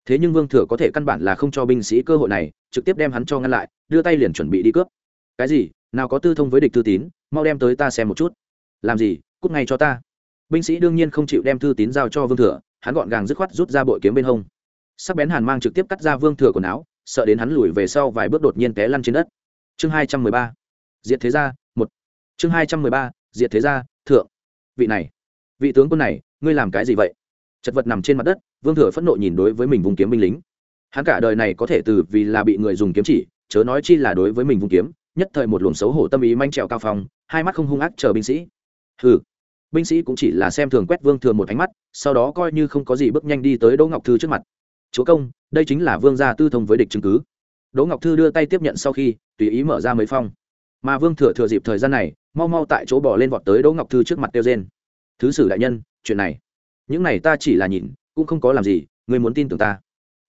Thế nhưng vương thừa có thể căn bản là không cho binh sĩ cơ hội này, trực tiếp đem hắn cho ngăn lại, đưa tay liền chuẩn bị đi cướp. Cái gì? Nào có tư thông với địch thư tín, mau đem tới ta xem một chút. Làm gì? Cút ngay cho ta. Binh sĩ đương nhiên không chịu đem thư tín giao cho vương thừa, hắn gọn gàng dứt khoát rút ra bội kiếm bên hông. Sắc bén hàn mang trực tiếp cắt ra vương thừa quần áo, sợ đến hắn lùi về sau vài bước đột nhiên té lăn trên đất. Chương hai trăm mười ba. Diệt thế gia chương hai trăm mười ba, diệt thế gia, thượng. Vị này, vị tướng quân này, ngươi làm cái gì vậy? Chật vật nằm trên mặt đất, vương thừa phẫn nộ nhìn đối với mình vùng kiếm binh lính. Hắn cả đời này có thể từ vì là bị người dùng kiếm chỉ, chớ nói chi là đối với mình vùng kiếm, nhất thời một luồng xấu hổ tâm ý manh trèo cao phòng hai mắt không hung ác chờ binh sĩ. Hừ. Binh sĩ cũng chỉ là xem thường quét vương thừa một ánh mắt, sau đó coi như không có gì bước nhanh đi tới đỗ ngọc thư trước mặt. Chúa công, đây chính là vương gia tư thông với địch chứng cứ. Đỗ ngọc thư đưa tay tiếp nhận sau khi, tùy ý mở ra mấy phong. Mà vương thừa thừa dịp thời gian này mau mau tại chỗ bỏ lên vọt tới đỗ ngọc thư trước mặt tiêu rên. Thứ sử đại nhân, chuyện này, những này ta chỉ là nhìn, cũng không có làm gì, ngươi muốn tin tưởng ta.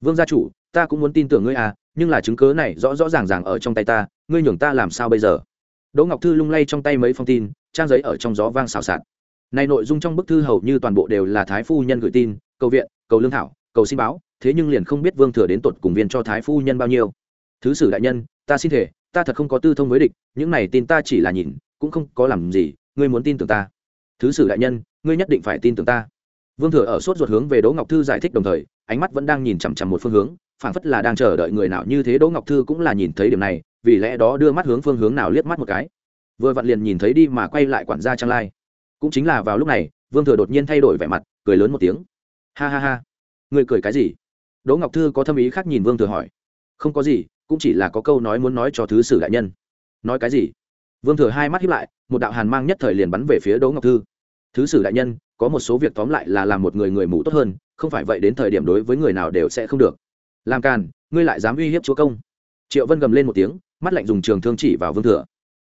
Vương gia chủ, ta cũng muốn tin tưởng ngươi à nhưng là chứng cớ này rõ rõ ràng ràng ở trong tay ta, ngươi nhường ta làm sao bây giờ? Đỗ ngọc thư lung lay trong tay mấy phong tin, trang giấy ở trong gió vang xào xạc. Này nội dung trong bức thư hầu như toàn bộ đều là thái phu nhân gửi tin, cầu viện, cầu lương thảo, cầu xin báo, thế nhưng liền không biết vương thừa đến tột cùng viên cho thái phu nhân bao nhiêu. Thứ sử đại nhân, ta xin thể, ta thật không có tư thông với địch, những này tin ta chỉ là nhìn cũng không có làm gì, ngươi muốn tin tưởng ta. Thứ sử đại nhân, ngươi nhất định phải tin tưởng ta. Vương thừa ở sốt ruột hướng về đỗ ngọc thư giải thích đồng thời, ánh mắt vẫn đang nhìn chằm chằm một phương hướng, phảng phất là đang chờ đợi người nào như thế đỗ ngọc thư cũng là nhìn thấy điểm này, vì lẽ đó đưa mắt hướng phương hướng nào liếc mắt một cái. Vừa vặn liền nhìn thấy đi mà quay lại quản gia trang lai. Cũng chính là vào lúc này, vương thừa đột nhiên thay đổi vẻ mặt, cười lớn một tiếng. Ha ha ha. Người cười cái gì? Đỗ ngọc thư có thâm ý khác nhìn vương thừa hỏi. Không có gì, cũng chỉ là có câu nói muốn nói cho thứ sử đại nhân. Nói cái gì? Vương thừa hai mắt hiếp lại, một đạo hàn mang nhất thời liền bắn về phía đỗ ngọc thư. Thứ sử đại nhân, có một số việc tóm lại là làm một người người mù tốt hơn, không phải vậy đến thời điểm đối với người nào đều sẽ không được. Làm càn, ngươi lại dám uy hiếp chúa công. Triệu vân gầm lên một tiếng, mắt lạnh dùng trường thương chỉ vào vương thừa.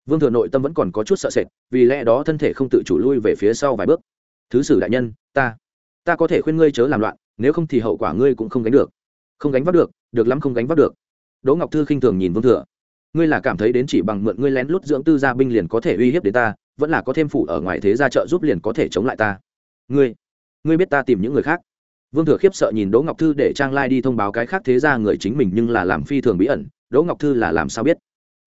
Vương thừa nội tâm vẫn còn có chút sợ sệt, vì lẽ đó thân thể không tự chủ lui về phía sau vài bước. Thứ sử đại nhân, ta ta có thể khuyên ngươi chớ làm loạn, nếu không thì hậu quả ngươi cũng không gánh được. Không gánh vác được được lắm không gánh vác được. Đỗ ngọc thư khinh thường nhìn vương thừa ngươi là cảm thấy đến chỉ bằng mượn ngươi lén lút dưỡng tư gia binh liền có thể uy hiếp đến ta, vẫn là có thêm phụ ở ngoài thế gia trợ giúp liền có thể chống lại ta. Ngươi ngươi biết ta tìm những người khác. Vương thừa khiếp sợ nhìn đỗ ngọc thư để trang lai đi thông báo cái khác thế gia người chính mình nhưng là làm phi thường bí ẩn. Đỗ ngọc thư là làm sao biết?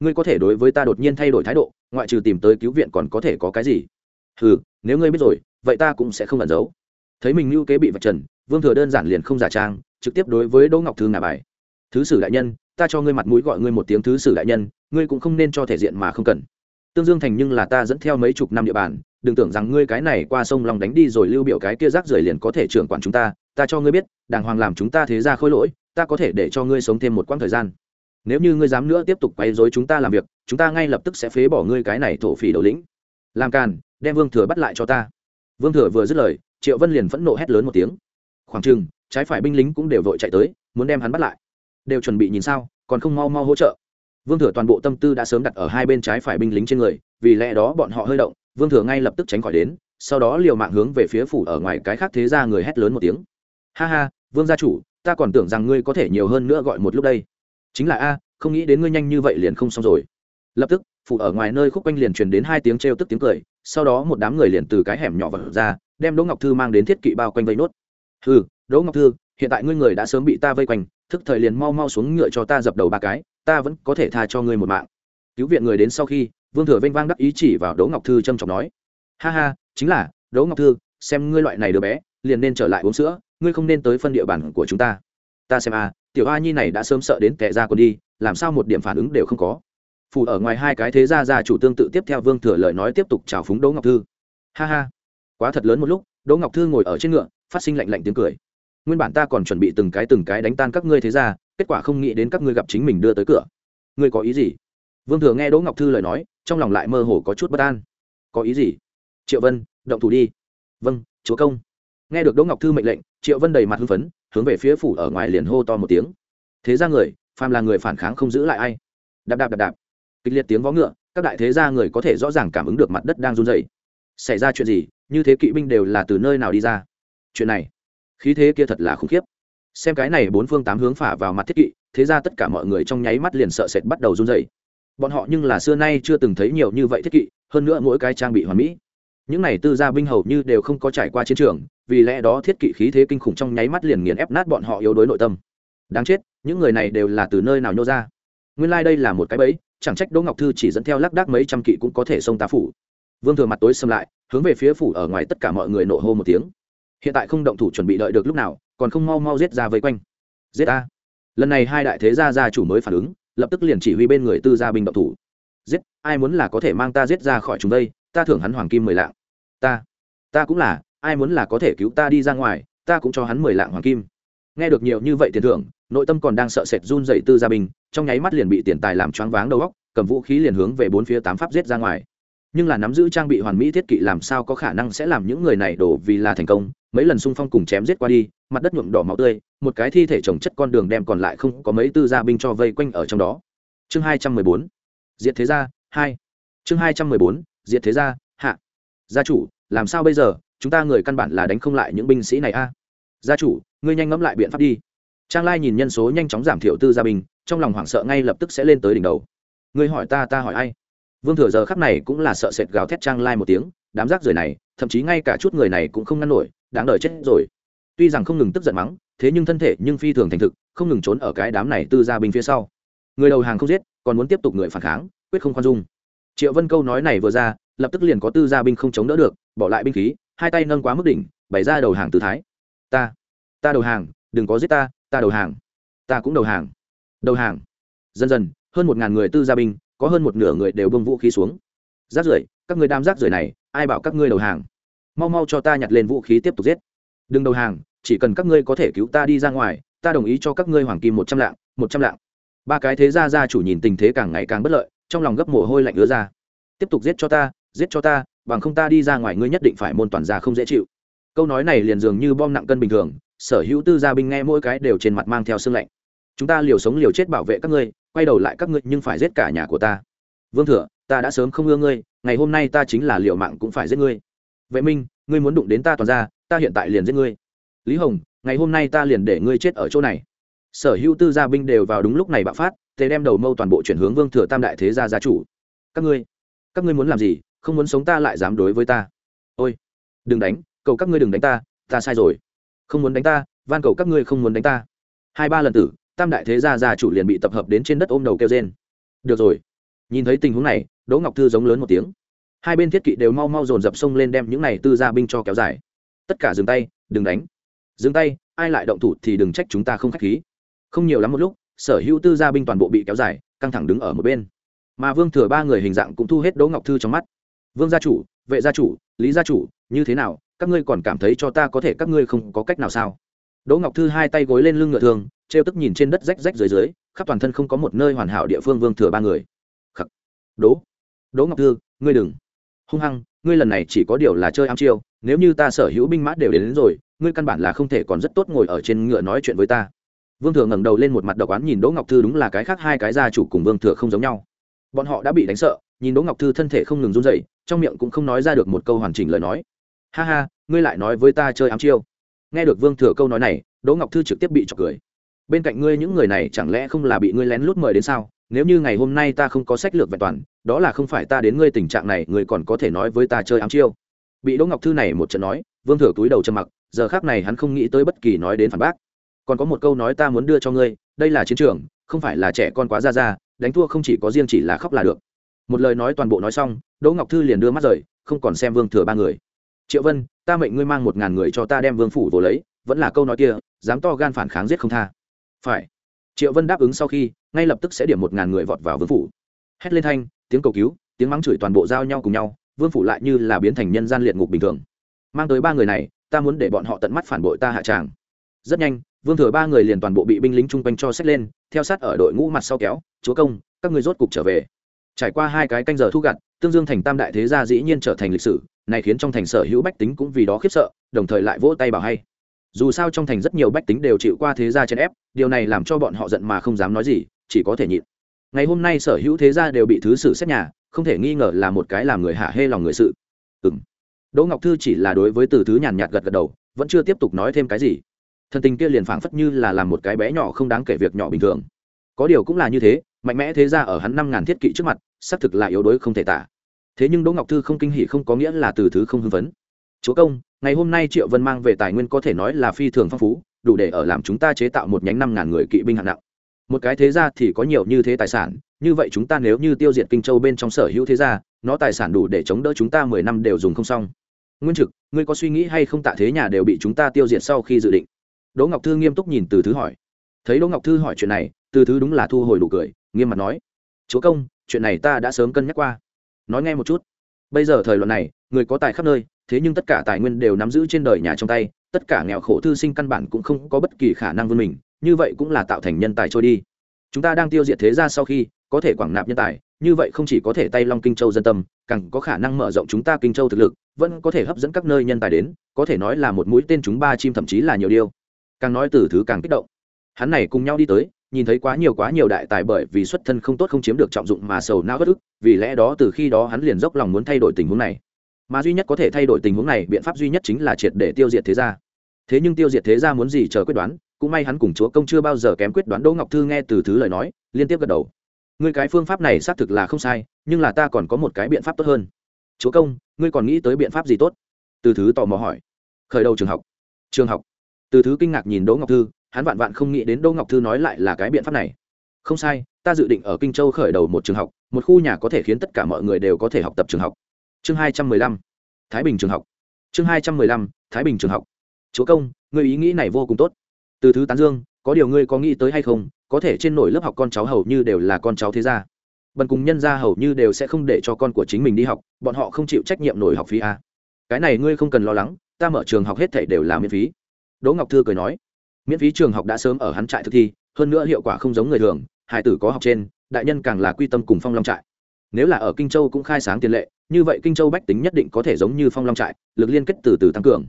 Ngươi có thể đối với ta đột nhiên thay đổi thái độ, ngoại trừ tìm tới cứu viện còn có thể có cái gì? Ừ nếu ngươi biết rồi, vậy ta cũng sẽ không ẩn giấu. Thấy mình lưu kế bị vạch trần, vương thừa đơn giản liền không giả trang, trực tiếp đối với đỗ ngọc thư ngà bài. Thứ sử đại nhân ta cho ngươi mặt mũi gọi ngươi một tiếng thứ sử đại nhân, ngươi cũng không nên cho thể diện mà không cần. Tương dương thành nhưng là ta dẫn theo mấy chục năm địa bàn, đừng tưởng rằng ngươi cái này qua sông lòng đánh đi rồi lưu biểu cái kia rác rưởi liền có thể trưởng quản chúng ta ta cho ngươi biết, đàng hoàng làm chúng ta thế ra khôi lỗi, ta có thể để cho ngươi sống thêm một quãng thời gian. Nếu như ngươi dám nữa tiếp tục quấy rối chúng ta làm việc, chúng ta ngay lập tức sẽ phế bỏ ngươi cái này thổ phỉ đầu lĩnh. Làm càn, đem vương thừa bắt lại cho ta. Vương thừa vừa dứt lời, triệu vân liền phẫn nộ hét lớn một tiếng. Khoảng chừng, trái phải binh lính cũng đều vội chạy tới, muốn đem hắn bắt lại đều chuẩn bị nhìn sao, còn không mau mau hỗ trợ. Vương thừa toàn bộ tâm tư đã sớm đặt ở hai bên trái phải binh lính trên người, vì lẽ đó bọn họ hơi động, vương thừa ngay lập tức tránh khỏi đến, sau đó liều mạng hướng về phía phủ ở ngoài cái khác thế ra người hét lớn một tiếng. Ha ha, vương gia chủ, ta còn tưởng rằng ngươi có thể nhiều hơn nữa gọi một lúc đây. Chính là a, không nghĩ đến ngươi nhanh như vậy liền không xong rồi. Lập tức, phủ ở ngoài nơi khúc quanh liền truyền đến hai tiếng trêu tức tiếng cười, sau đó một đám người liền từ cái hẻm nhỏ vật ra, đem đỗ ngọc thư mang đến thiết kỵ bao quanh vây nốt. Ừ đỗ ngọc thư hiện tại ngươi người đã sớm bị ta vây quanh, thức thời liền mau mau xuống ngựa cho ta dập đầu ba cái, ta vẫn có thể tha cho ngươi một mạng. Cứu viện người đến sau khi, vương thừa vênh vang đắc ý chỉ vào đỗ ngọc thư trâm trọng nói, ha ha, chính là, đỗ ngọc thư, xem ngươi loại này đứa bé, liền nên trở lại uống sữa, ngươi không nên tới phân địa bàn của chúng ta. Ta xem a tiểu a nhi này đã sớm sợ đến tệ ra còn đi, làm sao một điểm phản ứng đều không có. Phủ ở ngoài hai cái thế gia gia chủ tương tự tiếp theo vương thừa lời nói tiếp tục chào phúng đỗ ngọc thư. Ha ha. Quá thật lớn một lúc, đỗ ngọc thư ngồi ở trên ngựa, phát sinh lạnh lạnh tiếng cười nguyên bản ta còn chuẩn bị từng cái từng cái đánh tan các ngươi thế gia kết quả không nghĩ đến các ngươi gặp chính mình đưa tới cửa. Ngươi có ý gì? Vương thừa nghe đỗ ngọc thư lời nói, trong lòng lại mơ hồ có chút bất an. Có ý gì? Triệu vân, động thủ đi. Vâng chúa công. Nghe được đỗ ngọc thư mệnh lệnh, triệu vân đầy mặt hưng phấn, hướng về phía phủ ở ngoài liền hô to một tiếng. Thế ra người, phàm là người phản kháng không giữ lại ai. Đạp đạp đạp đạp. Kịch liệt tiếng vó ngựa, các đại thế gia người có thể rõ ràng cảm ứng được mặt đất đang run dày xảy ra chuyện gì? Như thế kỵ binh đều là từ nơi nào đi ra? Chuyện này khí thế kia thật là khủng khiếp. Xem cái này bốn phương tám hướng phả vào mặt thiết kỵ, thế ra tất cả mọi người trong nháy mắt liền sợ sệt bắt đầu run dày bọn họ nhưng là xưa nay chưa từng thấy nhiều như vậy thiết kỵ, hơn nữa mỗi cái trang bị hoàn mỹ. Những này tư gia binh hầu như đều không có trải qua chiến trường, vì lẽ đó thiết kỵ khí thế kinh khủng trong nháy mắt liền nghiền ép nát bọn họ yếu đuối nội tâm. Đáng chết, những người này đều là từ nơi nào nhô ra? Nguyên lai、like、đây là một cái bẫy, chẳng trách đỗ ngọc thư chỉ dẫn theo lác đác mấy trăm kỵ cũng có thể xông tá phủ. Vương thừa mặt tối xâm lại, hướng về phía phủ ở ngoài tất cả mọi người nộ hô một tiếng hiện tại không động thủ chuẩn bị đợi được lúc nào, còn không mau mau giết ra vây quanh. Giết ta. Lần này hai đại thế gia gia chủ mới phản ứng, lập tức liền chỉ huy bên người tư gia binh động thủ. Giết, ai muốn là có thể mang ta giết ra khỏi chúng đây, ta thưởng hắn hoàng kim mười lạng. Ta ta cũng là, ai muốn là có thể cứu ta đi ra ngoài, ta cũng cho hắn mười lạng hoàng kim. Nghe được nhiều như vậy tiền thưởng, nội tâm còn đang sợ sệt run dậy tư gia binh, trong nháy mắt liền bị tiền tài làm choáng váng đầu óc, cầm vũ khí liền hướng về bốn phía tám pháp giết ra ngoài nhưng là nắm giữ trang bị hoàn mỹ thiết kỵ làm sao có khả năng sẽ làm những người này đổ vì là thành công? Mấy lần xung phong cùng chém giết qua đi, mặt đất nhuộm đỏ máu tươi, một cái thi thể trồng chất con đường đem còn lại không có mấy tư gia binh cho vây quanh ở trong đó. Chương hai trăm mười bốn. Diệt thế gia, hai. Chương hai trăm mười bốn. Diệt thế gia, hạ. Gia chủ, làm sao bây giờ? Chúng ta người căn bản là đánh không lại những binh sĩ này a. Gia chủ, ngươi nhanh ngẫm lại biện pháp đi. Trang lai nhìn nhân số nhanh chóng giảm thiểu tư gia binh, trong lòng hoảng sợ ngay lập tức sẽ lên tới đỉnh đầu. Ngươi hỏi ta ta hỏi ai? Vương thừa giờ khắc này cũng là sợ sệt gào thét trang lai một tiếng, đám rác rưởi này, thậm chí ngay cả chút người này cũng không ngăn nổi, đáng đời chết rồi. Tuy rằng không ngừng tức giận mắng, thế nhưng thân thể nhưng phi thường thành thực, không ngừng trốn ở cái đám này tư gia binh phía sau. Người đầu hàng không giết, còn muốn tiếp tục người phản kháng, quyết không khoan dung. Triệu vân câu nói này vừa ra, lập tức liền có tư gia binh không chống đỡ được, bỏ lại binh khí, hai tay nâng quá mức đỉnh, bày ra đầu hàng tư thái. Ta ta đầu hàng, đừng có giết ta ta đầu hàng, ta cũng đầu hàng đầu hàng. Dần dần, hơn một ngàn người tư gia binh có hơn một nửa người đều bông vũ khí xuống. Rác rưởi, các người đam rác rưởi này, ai bảo các ngươi đầu hàng? Mau mau cho ta nhặt lên vũ khí tiếp tục giết. Đừng đầu hàng, chỉ cần các ngươi có thể cứu ta đi ra ngoài, ta đồng ý cho các ngươi hoàng kim một trăm lạng, một trăm lạng. Ba cái thế gia gia chủ nhìn tình thế càng ngày càng bất lợi, trong lòng gấp mồ hôi lạnh ứa ra. Tiếp tục giết cho ta, giết cho ta, bằng không ta đi ra ngoài ngươi nhất định phải môn toàn ra không dễ chịu. Câu nói này liền dường như bom nặng cân bình thường, sở hữu tư gia binh nghe mỗi cái đều trên mặt mang theo sương lạnh. Chúng ta liều sống liều chết bảo vệ các ngươi quay đầu lại các ngươi nhưng phải giết cả nhà của ta. Vương thừa, ta đã sớm không ưa ngươi, ngày hôm nay ta chính là liều mạng cũng phải giết ngươi. Vệ minh, ngươi muốn đụng đến ta toàn ra, ta hiện tại liền giết ngươi. Lý hồng, ngày hôm nay ta liền để ngươi chết ở chỗ này. Sở hữu tư gia binh đều vào đúng lúc này bạo phát, thế đem đầu mâu toàn bộ chuyển hướng vương thừa tam đại thế gia gia chủ. Các ngươi các ngươi muốn làm gì, không muốn sống ta lại dám đối với ta. Ôi, đừng đánh, cầu các ngươi đừng đánh ta ta sai rồi. Không muốn đánh ta, van cầu các ngươi không muốn đánh ta. Hai ba lần tử tam đại thế gia gia chủ liền bị tập hợp đến trên đất ôm đầu kêu rên. Được rồi. Nhìn thấy tình huống này, đỗ ngọc thư giống lớn một tiếng. Hai bên thiết kỵ đều mau mau dồn dập sông lên đem những này tư gia binh cho kéo dài. Tất cả dừng tay, đừng đánh. Dừng tay, ai lại động thủ thì đừng trách chúng ta không k h á c h khí. Không nhiều lắm một lúc, sở hữu tư gia binh toàn bộ bị kéo dài, căng thẳng đứng ở một bên. Mà vương thừa ba người hình dạng cũng thu hết đỗ ngọc thư trong mắt. Vương gia chủ, vệ gia chủ, lý gia chủ, như thế nào, các ngươi còn cảm thấy cho ta có thể, các ngươi không có cách nào sao? Đỗ ngọc thư hai tay gối lên lưng ngựa thường t r e o tức nhìn trên đất rách rách dưới dưới khắp toàn thân không có một nơi hoàn hảo địa phương vương thừa ba người. Khắc. Đỗ. Đỗ ngọc thư ngươi đừng. Hung hăng ngươi lần này chỉ có điều là chơi ám chiêu nếu như ta sở hữu binh mã đều đến, đến rồi ngươi căn bản là không thể còn rất tốt ngồi ở trên ngựa nói chuyện với ta. Vương thừa ngẩng đầu lên một mặt độc oán nhìn đỗ ngọc thư đúng là cái khác hai cái gia chủ cùng vương thừa không giống nhau. Bọn họ đã bị đánh sợ nhìn đỗ ngọc thư thân thể không ngừng run dậy trong miệng cũng không nói ra được một câu hoàn chỉnh lời nói. Ha ha ngươi lại nói với ta chơi ám chiêu. Nghe được vương thừa câu nói này đỗ ngọc thư trực tiếp bị trọc cười bên cạnh ngươi những người này chẳng lẽ không là bị ngươi lén lút mời đến sao? Nếu như ngày hôm nay ta không có sách lược vẹn toàn, đó là không phải ta đến ngươi tình trạng này, ngươi còn có thể nói với ta chơi ám chiêu. Bị đỗ ngọc thư này một trận nói, vương thừa túi đầu trầm mặc, giờ khác này hắn không nghĩ tới bất kỳ nói đến phản bác. Còn có một câu nói ta muốn đưa cho ngươi, đây là chiến trường, không phải là trẻ con quá ra ra, đánh thua không chỉ có riêng chỉ là khóc là được. Một lời nói toàn bộ nói xong, đỗ ngọc thư liền đưa mắt rời, không còn xem vương thừa ba người. Triệu vân, ta mệnh ngươi mang một ngàn người cho ta đem vương phủ vô lấy, vẫn là câu nói kia, dám to gan phản kháng giết không tha phải. Triệu vân đáp ứng sau khi, ngay lập tức sẽ điểm một ngàn người vọt vào vương phủ. Hét lên thanh, tiếng cầu cứu, tiếng mắng chửi toàn bộ giao nhau cùng nhau, vương phủ lại như là biến thành nhân gian liệt ngục bình thường. Mang tới ba người này, ta muốn để bọn họ tận mắt phản bội ta hạ tràng. Rất nhanh, vương thừa ba người liền toàn bộ bị binh lính chung quanh cho xét lên, theo sát ở đội ngũ mặt sau kéo, chúa công, các người rốt cục trở về. Trải qua hai cái canh giờ thu gặt, tương dương thành tam đại thế gia dĩ nhiên trở thành lịch sử, này khiến trong thành sở hữu bách tính cũng vì đó khiếp sợ, đồng thời lại vỗ tay bảo hay dù sao trong thành rất nhiều bách tính đều chịu qua thế gia chèn ép, điều này làm cho bọn họ giận mà không dám nói gì, chỉ có thể nhịn. Ngày hôm nay sở hữu thế gia đều bị thứ sử xét nhà, không thể nghi ngờ là một cái làm người hạ hê lòng người sự. Ừ đỗ ngọc thư chỉ là đối với từ thứ nhàn nhạt gật gật đầu, vẫn chưa tiếp tục nói thêm cái gì. Thần tình kia liền phảng phất như là làm một cái bé nhỏ không đáng kể việc nhỏ bình thường. Có điều cũng là như thế, mạnh mẽ thế ra ở hắn năm ngàn thiết kỵ trước mặt, xác thực là yếu đuối không thể tả. Thế nhưng đỗ ngọc thư không kinh hỉ không có nghĩa là từ thứ không hưng phấn. Chúa công ngày hôm nay triệu vân mang về tài nguyên có thể nói là phi thường phong phú, đủ để ở làm chúng ta chế tạo một nhánh năm ngàn người kỵ binh hạng nặng. Một cái thế gia thì có nhiều như thế tài sản, như vậy chúng ta nếu như tiêu diệt kinh châu bên trong sở hữu thế gia, nó tài sản đủ để chống đỡ chúng ta mười năm đều dùng không xong. Nguyên trực, ngươi có suy nghĩ hay không tạ thế nhà đều bị chúng ta tiêu diệt sau khi dự định? Đỗ ngọc thư nghiêm túc nhìn từ thứ hỏi. Thấy đỗ ngọc thư hỏi chuyện này, từ thứ đúng là thu hồi đủ cười, nghiêm mặt nói. Chúa công, chuyện này ta đã sớm cân nhắc qua. Nói nghe một chút. Bây giờ thời loạn này, người có tài khắp nơi thế nhưng tất cả tài nguyên đều nắm giữ trên đời nhà trong tay, tất cả nghèo khổ thư sinh căn bản cũng không có bất kỳ khả năng vươn mình, như vậy cũng là tạo thành nhân tài trôi đi. Chúng ta đang tiêu diệt thế ra sau khi có thể quảng nạp nhân tài, như vậy không chỉ có thể tay long kinh châu dân tâm, càng có khả năng mở rộng chúng ta kinh châu thực lực, vẫn có thể hấp dẫn các nơi nhân tài đến, có thể nói là một mũi tên chúng ba chim thậm chí là nhiều điều càng nói từ thứ càng kích động. Hắn này cùng nhau đi tới, nhìn thấy quá nhiều quá nhiều đại tài bởi vì xuất thân không tốt không chiếm được trọng dụng mà sầu não bất ức, vì lẽ đó từ khi đó hắn liền dốc lòng muốn thay đổi tình huống này mà duy nhất có thể thay đổi tình huống này, biện pháp duy nhất chính là triệt để tiêu diệt thế gia. Thế nhưng tiêu diệt thế gia muốn gì chờ quyết đoán, cũng may hắn cùng chúa công chưa bao giờ kém quyết đoán đỗ ngọc thư nghe từ thứ lời nói, liên tiếp gật đầu. Ngươi cái phương pháp này xác thực là không sai, nhưng là ta còn có một cái biện pháp tốt hơn. Chúa công, ngươi còn nghĩ tới biện pháp gì tốt? Từ thứ tò mò hỏi. Khởi đầu trường học. Trường học. Từ thứ kinh ngạc nhìn đỗ ngọc thư, hắn vạn vạn không nghĩ đến đỗ ngọc thư nói lại là cái biện pháp này. Không sai, ta dự định ở kinh châu khởi đầu một trường học, một khu nhà có thể khiến tất cả mọi người đều có thể học tập trường học chương hai trăm mười lăm, thái bình trường học. Chương hai trăm mười lăm, thái bình trường học. Chúa công người ý nghĩ này vô cùng tốt. Từ thứ tán dương, có điều ngươi có nghĩ tới hay không? Có thể trên nổi lớp học con cháu hầu như đều là con cháu thế gia. Bần cùng nhân gia hầu như đều sẽ không để cho con của chính mình đi học, bọn họ không chịu trách nhiệm nổi học phí a. À. cái này ngươi không cần lo lắng, ta mở trường học hết thảy đều là miễn phí. Đỗ ngọc thư cười nói, miễn phí trường học đã sớm ở hắn trại thực thi, hơn nữa hiệu quả không giống người thường, hải tử có học trên, đại nhân càng là quy tâm cùng phong long trại. Nếu là ở kinh châu cũng khai sáng tiền lệ như vậy kinh châu bách tính nhất định có thể giống như phong long trại, lực liên kết từ từ tăng cường.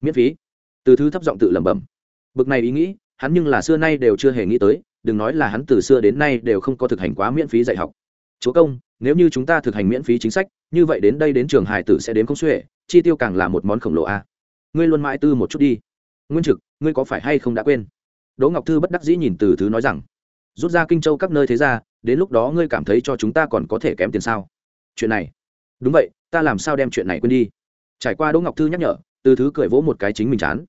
Miễn phí. Từ thứ thấp giọng tự lẩm bẩm. Bực này ý nghĩ, hắn nhưng là xưa nay đều chưa hề nghĩ tới, đừng nói là hắn từ xưa đến nay đều không có thực hành quá miễn phí dạy học. Chúa công, nếu như chúng ta thực hành miễn phí chính sách, như vậy đến đây đến trường hải tử sẽ đến không xuể, chi tiêu càng là một món khổng lồ a. Ngươi luôn mãi tư một chút đi. Nguyên trực, ngươi có phải hay không đã quên? Đỗ ngọc thư bất đắc dĩ nhìn từ thứ nói rằng, rút ra kinh châu các nơi thế ra đến lúc đó ngươi cảm thấy cho chúng ta còn có thể kém tiền sao? Chuyện này đúng vậy, ta làm sao đem chuyện này quên đi? Trải qua đỗ ngọc thư nhắc nhở, từ thứ cười vỗ một cái chính mình chán.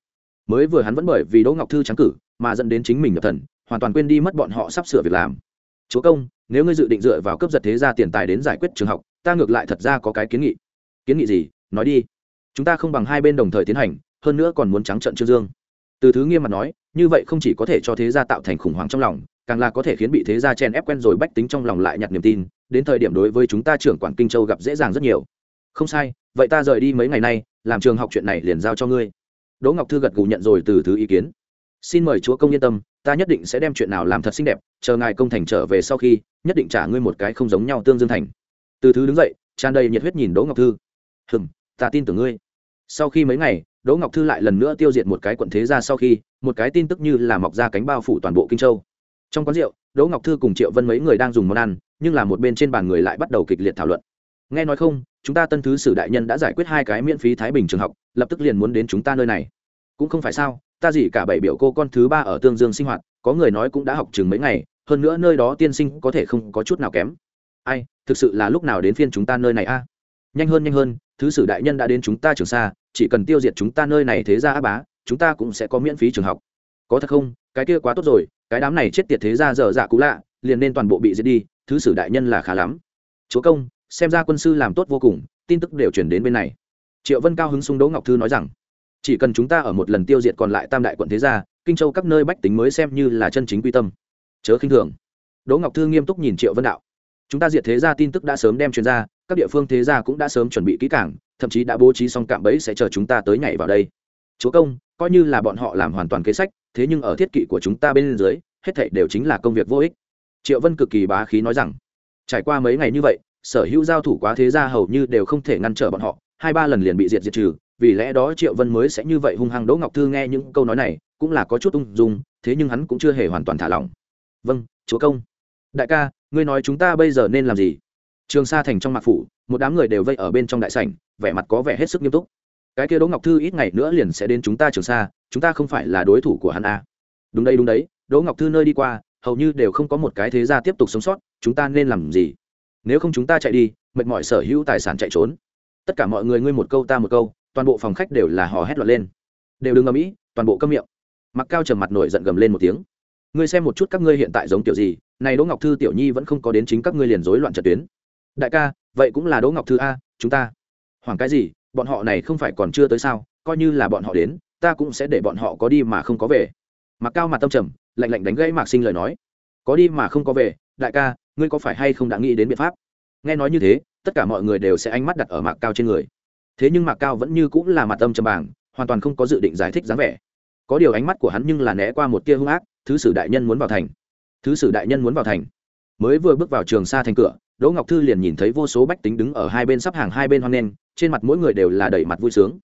Mới vừa hắn vẫn bởi vì đỗ ngọc thư trắng cử, mà dẫn đến chính mình nhập thần, hoàn toàn quên đi mất bọn họ sắp sửa việc làm. Chúa công, nếu ngươi dự định dựa vào cấp giật thế gia tiền tài đến giải quyết trường học, ta ngược lại thật ra có cái kiến nghị. Kiến nghị gì? Nói đi. Chúng ta không bằng hai bên đồng thời tiến hành, hơn nữa còn muốn trắng trận trương dương. Từ thứ nghiêm mặt nói, như vậy không chỉ có thể cho thế gia tạo thành khủng hoảng trong lòng, càng là có thể khiến bị thế gia chen ép quen rồi bách tính trong lòng lại nhặt niềm tin đến thời điểm đối với chúng ta trưởng quản kinh châu gặp dễ dàng rất nhiều. Không sai, vậy ta rời đi mấy ngày nay, làm trường học chuyện này liền giao cho ngươi. Đỗ ngọc thư gật gù nhận rồi từ thứ ý kiến. Xin mời chúa công yên tâm, ta nhất định sẽ đem chuyện nào làm thật xinh đẹp, chờ ngài công thành trở về sau khi, nhất định trả ngươi một cái không giống nhau tương dương thành. Từ thứ đứng dậy, tràn đầy nhiệt huyết nhìn đỗ ngọc thư. Hừng ta tin tưởng ngươi. Sau khi mấy ngày, đỗ ngọc thư lại lần nữa tiêu diệt một cái quận thế ra sau khi, một cái tin tức như là mọc ra cánh bao phủ toàn bộ kinh châu. Trong quán rượu, đỗ ngọc thư cùng triệu vân mấy người đang dùng món ăn nhưng là một bên trên bàn người lại bắt đầu kịch liệt thảo luận. Nghe nói không, chúng ta tân thứ sử đại nhân đã giải quyết hai cái miễn phí thái bình trường học, lập tức liền muốn đến chúng ta nơi này. Cũng không phải sao, ta gì cả bảy biểu cô con thứ ba ở tương dương sinh hoạt, có người nói cũng đã học chừng mấy ngày, hơn nữa nơi đó tiên sinh có thể không có chút nào kém. Ai, thực sự là lúc nào đến phiên chúng ta nơi này a? Nhanh hơn nhanh hơn, thứ sử đại nhân đã đến chúng ta trường xa, chỉ cần tiêu diệt chúng ta nơi này thế ra á bá, chúng ta cũng sẽ có miễn phí trường học. Có thật không? Cái kia quá tốt rồi, cái đám này chết tiệt thế ra dở dạ cũ lạ, liền nên toàn bộ bị diệt đi thứ sử đại nhân là khá lắm. Chúa công, xem ra quân sư làm tốt vô cùng, tin tức đều chuyển đến bên này. Triệu vân cao hứng sung đỗ ngọc thư nói rằng, chỉ cần chúng ta ở một lần tiêu diệt còn lại tam đại quận thế gia, kinh châu các nơi bách tính mới xem như là chân chính quy tâm. Chớ khinh thường. Đỗ ngọc thư nghiêm túc nhìn triệu vân đạo. Chúng ta diệt thế gia tin tức đã sớm đem chuyên gia các địa phương thế gia cũng đã sớm chuẩn bị kỹ cảng thậm chí đã bố trí xong cạm bẫy sẽ chờ chúng ta tới nhảy vào đây. Chúa công, coi như là bọn họ làm hoàn toàn kế sách, thế nhưng ở thiết kỵ của chúng ta bên dưới, hết thảy đều chính là công việc vô ích triệu vân cực kỳ bá khí nói rằng, trải qua mấy ngày như vậy, sở hữu giao thủ quá thế gia hầu như đều không thể ngăn trở bọn họ, hai ba lần liền bị diệt diệt trừ, vì lẽ đó triệu vân mới sẽ như vậy hung hăng đỗ ngọc thư nghe những câu nói này, cũng là có chút ung dung, thế nhưng hắn cũng chưa hề hoàn toàn thả lỏng. Vâng chúa công. Đại ca, ngươi nói chúng ta bây giờ nên làm gì? Trường sa thành trong mạc phủ, một đám người đều vây ở bên trong đại sảnh, vẻ mặt có vẻ hết sức nghiêm túc. Cái kia đỗ ngọc thư ít ngày nữa liền sẽ đến chúng ta trường sa, chúng ta không phải là đối thủ của hắn à. đúng đây đúng đấy, đỗ ngọc thư nơi đi qua hầu như đều không có một cái thế gia tiếp tục sống sót, chúng ta nên làm gì? Nếu không chúng ta chạy đi, mệt mỏi sở hữu tài sản chạy trốn. Tất cả mọi người ngươi một câu ta một câu, toàn bộ phòng khách đều là hò hét loạn lên. Đều đừng ngầm ĩ toàn bộ câm miệng. Mặc cao trầm mặt nổi giận gầm lên một tiếng. Ngươi xem một chút các ngươi hiện tại giống tiểu gì, này đỗ ngọc thư tiểu nhi vẫn không có đến chính các ngươi liền rối loạn trận tuyến. Đại ca, vậy cũng là đỗ ngọc thư a, chúng ta. Hoảng cái gì, bọn họ này không phải còn chưa tới sao, coi như là bọn họ đến, ta cũng sẽ để bọn họ có đi mà không có về. Mặc cao mặt tâm trầm lạnh lạnh đánh gãy mạc sinh lời nói. Có đi mà không có về, đại ca, ngươi có phải hay không đã nghĩ đến biện pháp? Nghe nói như thế, tất cả mọi người đều sẽ ánh mắt đặt ở mạc cao trên người. Thế nhưng mạc cao vẫn như cũng là mặt tâm trầm bảng hoàn toàn không có dự định giải thích dáng vẻ. Có điều ánh mắt của hắn nhưng là né qua một tia hung ác, thứ sử đại nhân muốn vào thành. Thứ sử đại nhân muốn vào thành. Mới vừa bước vào trường xa thành cửa, đỗ ngọc thư liền nhìn thấy vô số bách tính đứng ở hai bên sắp hàng hai bên hoan nen trên mặt mỗi người đều là đầy mặt vui sướng.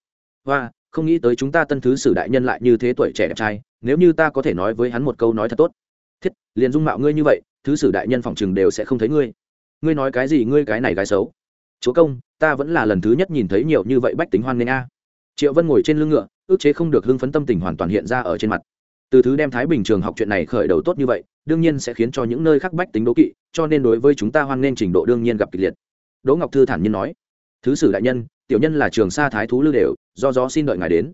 Hoa, không nghĩ tới chúng ta tân thứ sử đại nhân lại như thế tuổi trẻ đẹp trai nếu như ta có thể nói với hắn một câu nói thật tốt. Thiết, liền dung mạo ngươi như vậy, thứ sử đại nhân phòng chừng đều sẽ không thấy ngươi. Ngươi nói cái gì, ngươi cái này gái xấu. Chúa công, ta vẫn là lần thứ nhất nhìn thấy nhiều như vậy bách tính hoan nghênh a. Triệu vân ngồi trên lưng ngựa, ước chế không được hưng phấn tâm tình hoàn toàn hiện ra ở trên mặt. Từ thứ đem thái bình trường học chuyện này khởi đầu tốt như vậy, đương nhiên sẽ khiến cho những nơi khác bách tính đố kỵ, cho nên đối với chúng ta hoan nghênh trình độ đương nhiên gặp kịch liệt. Đỗ ngọc thư thản nhiên nói, thứ sử đại nhân, tiểu nhân là trường sa thái thú lưu đều, do gió xin đợi ngài đến.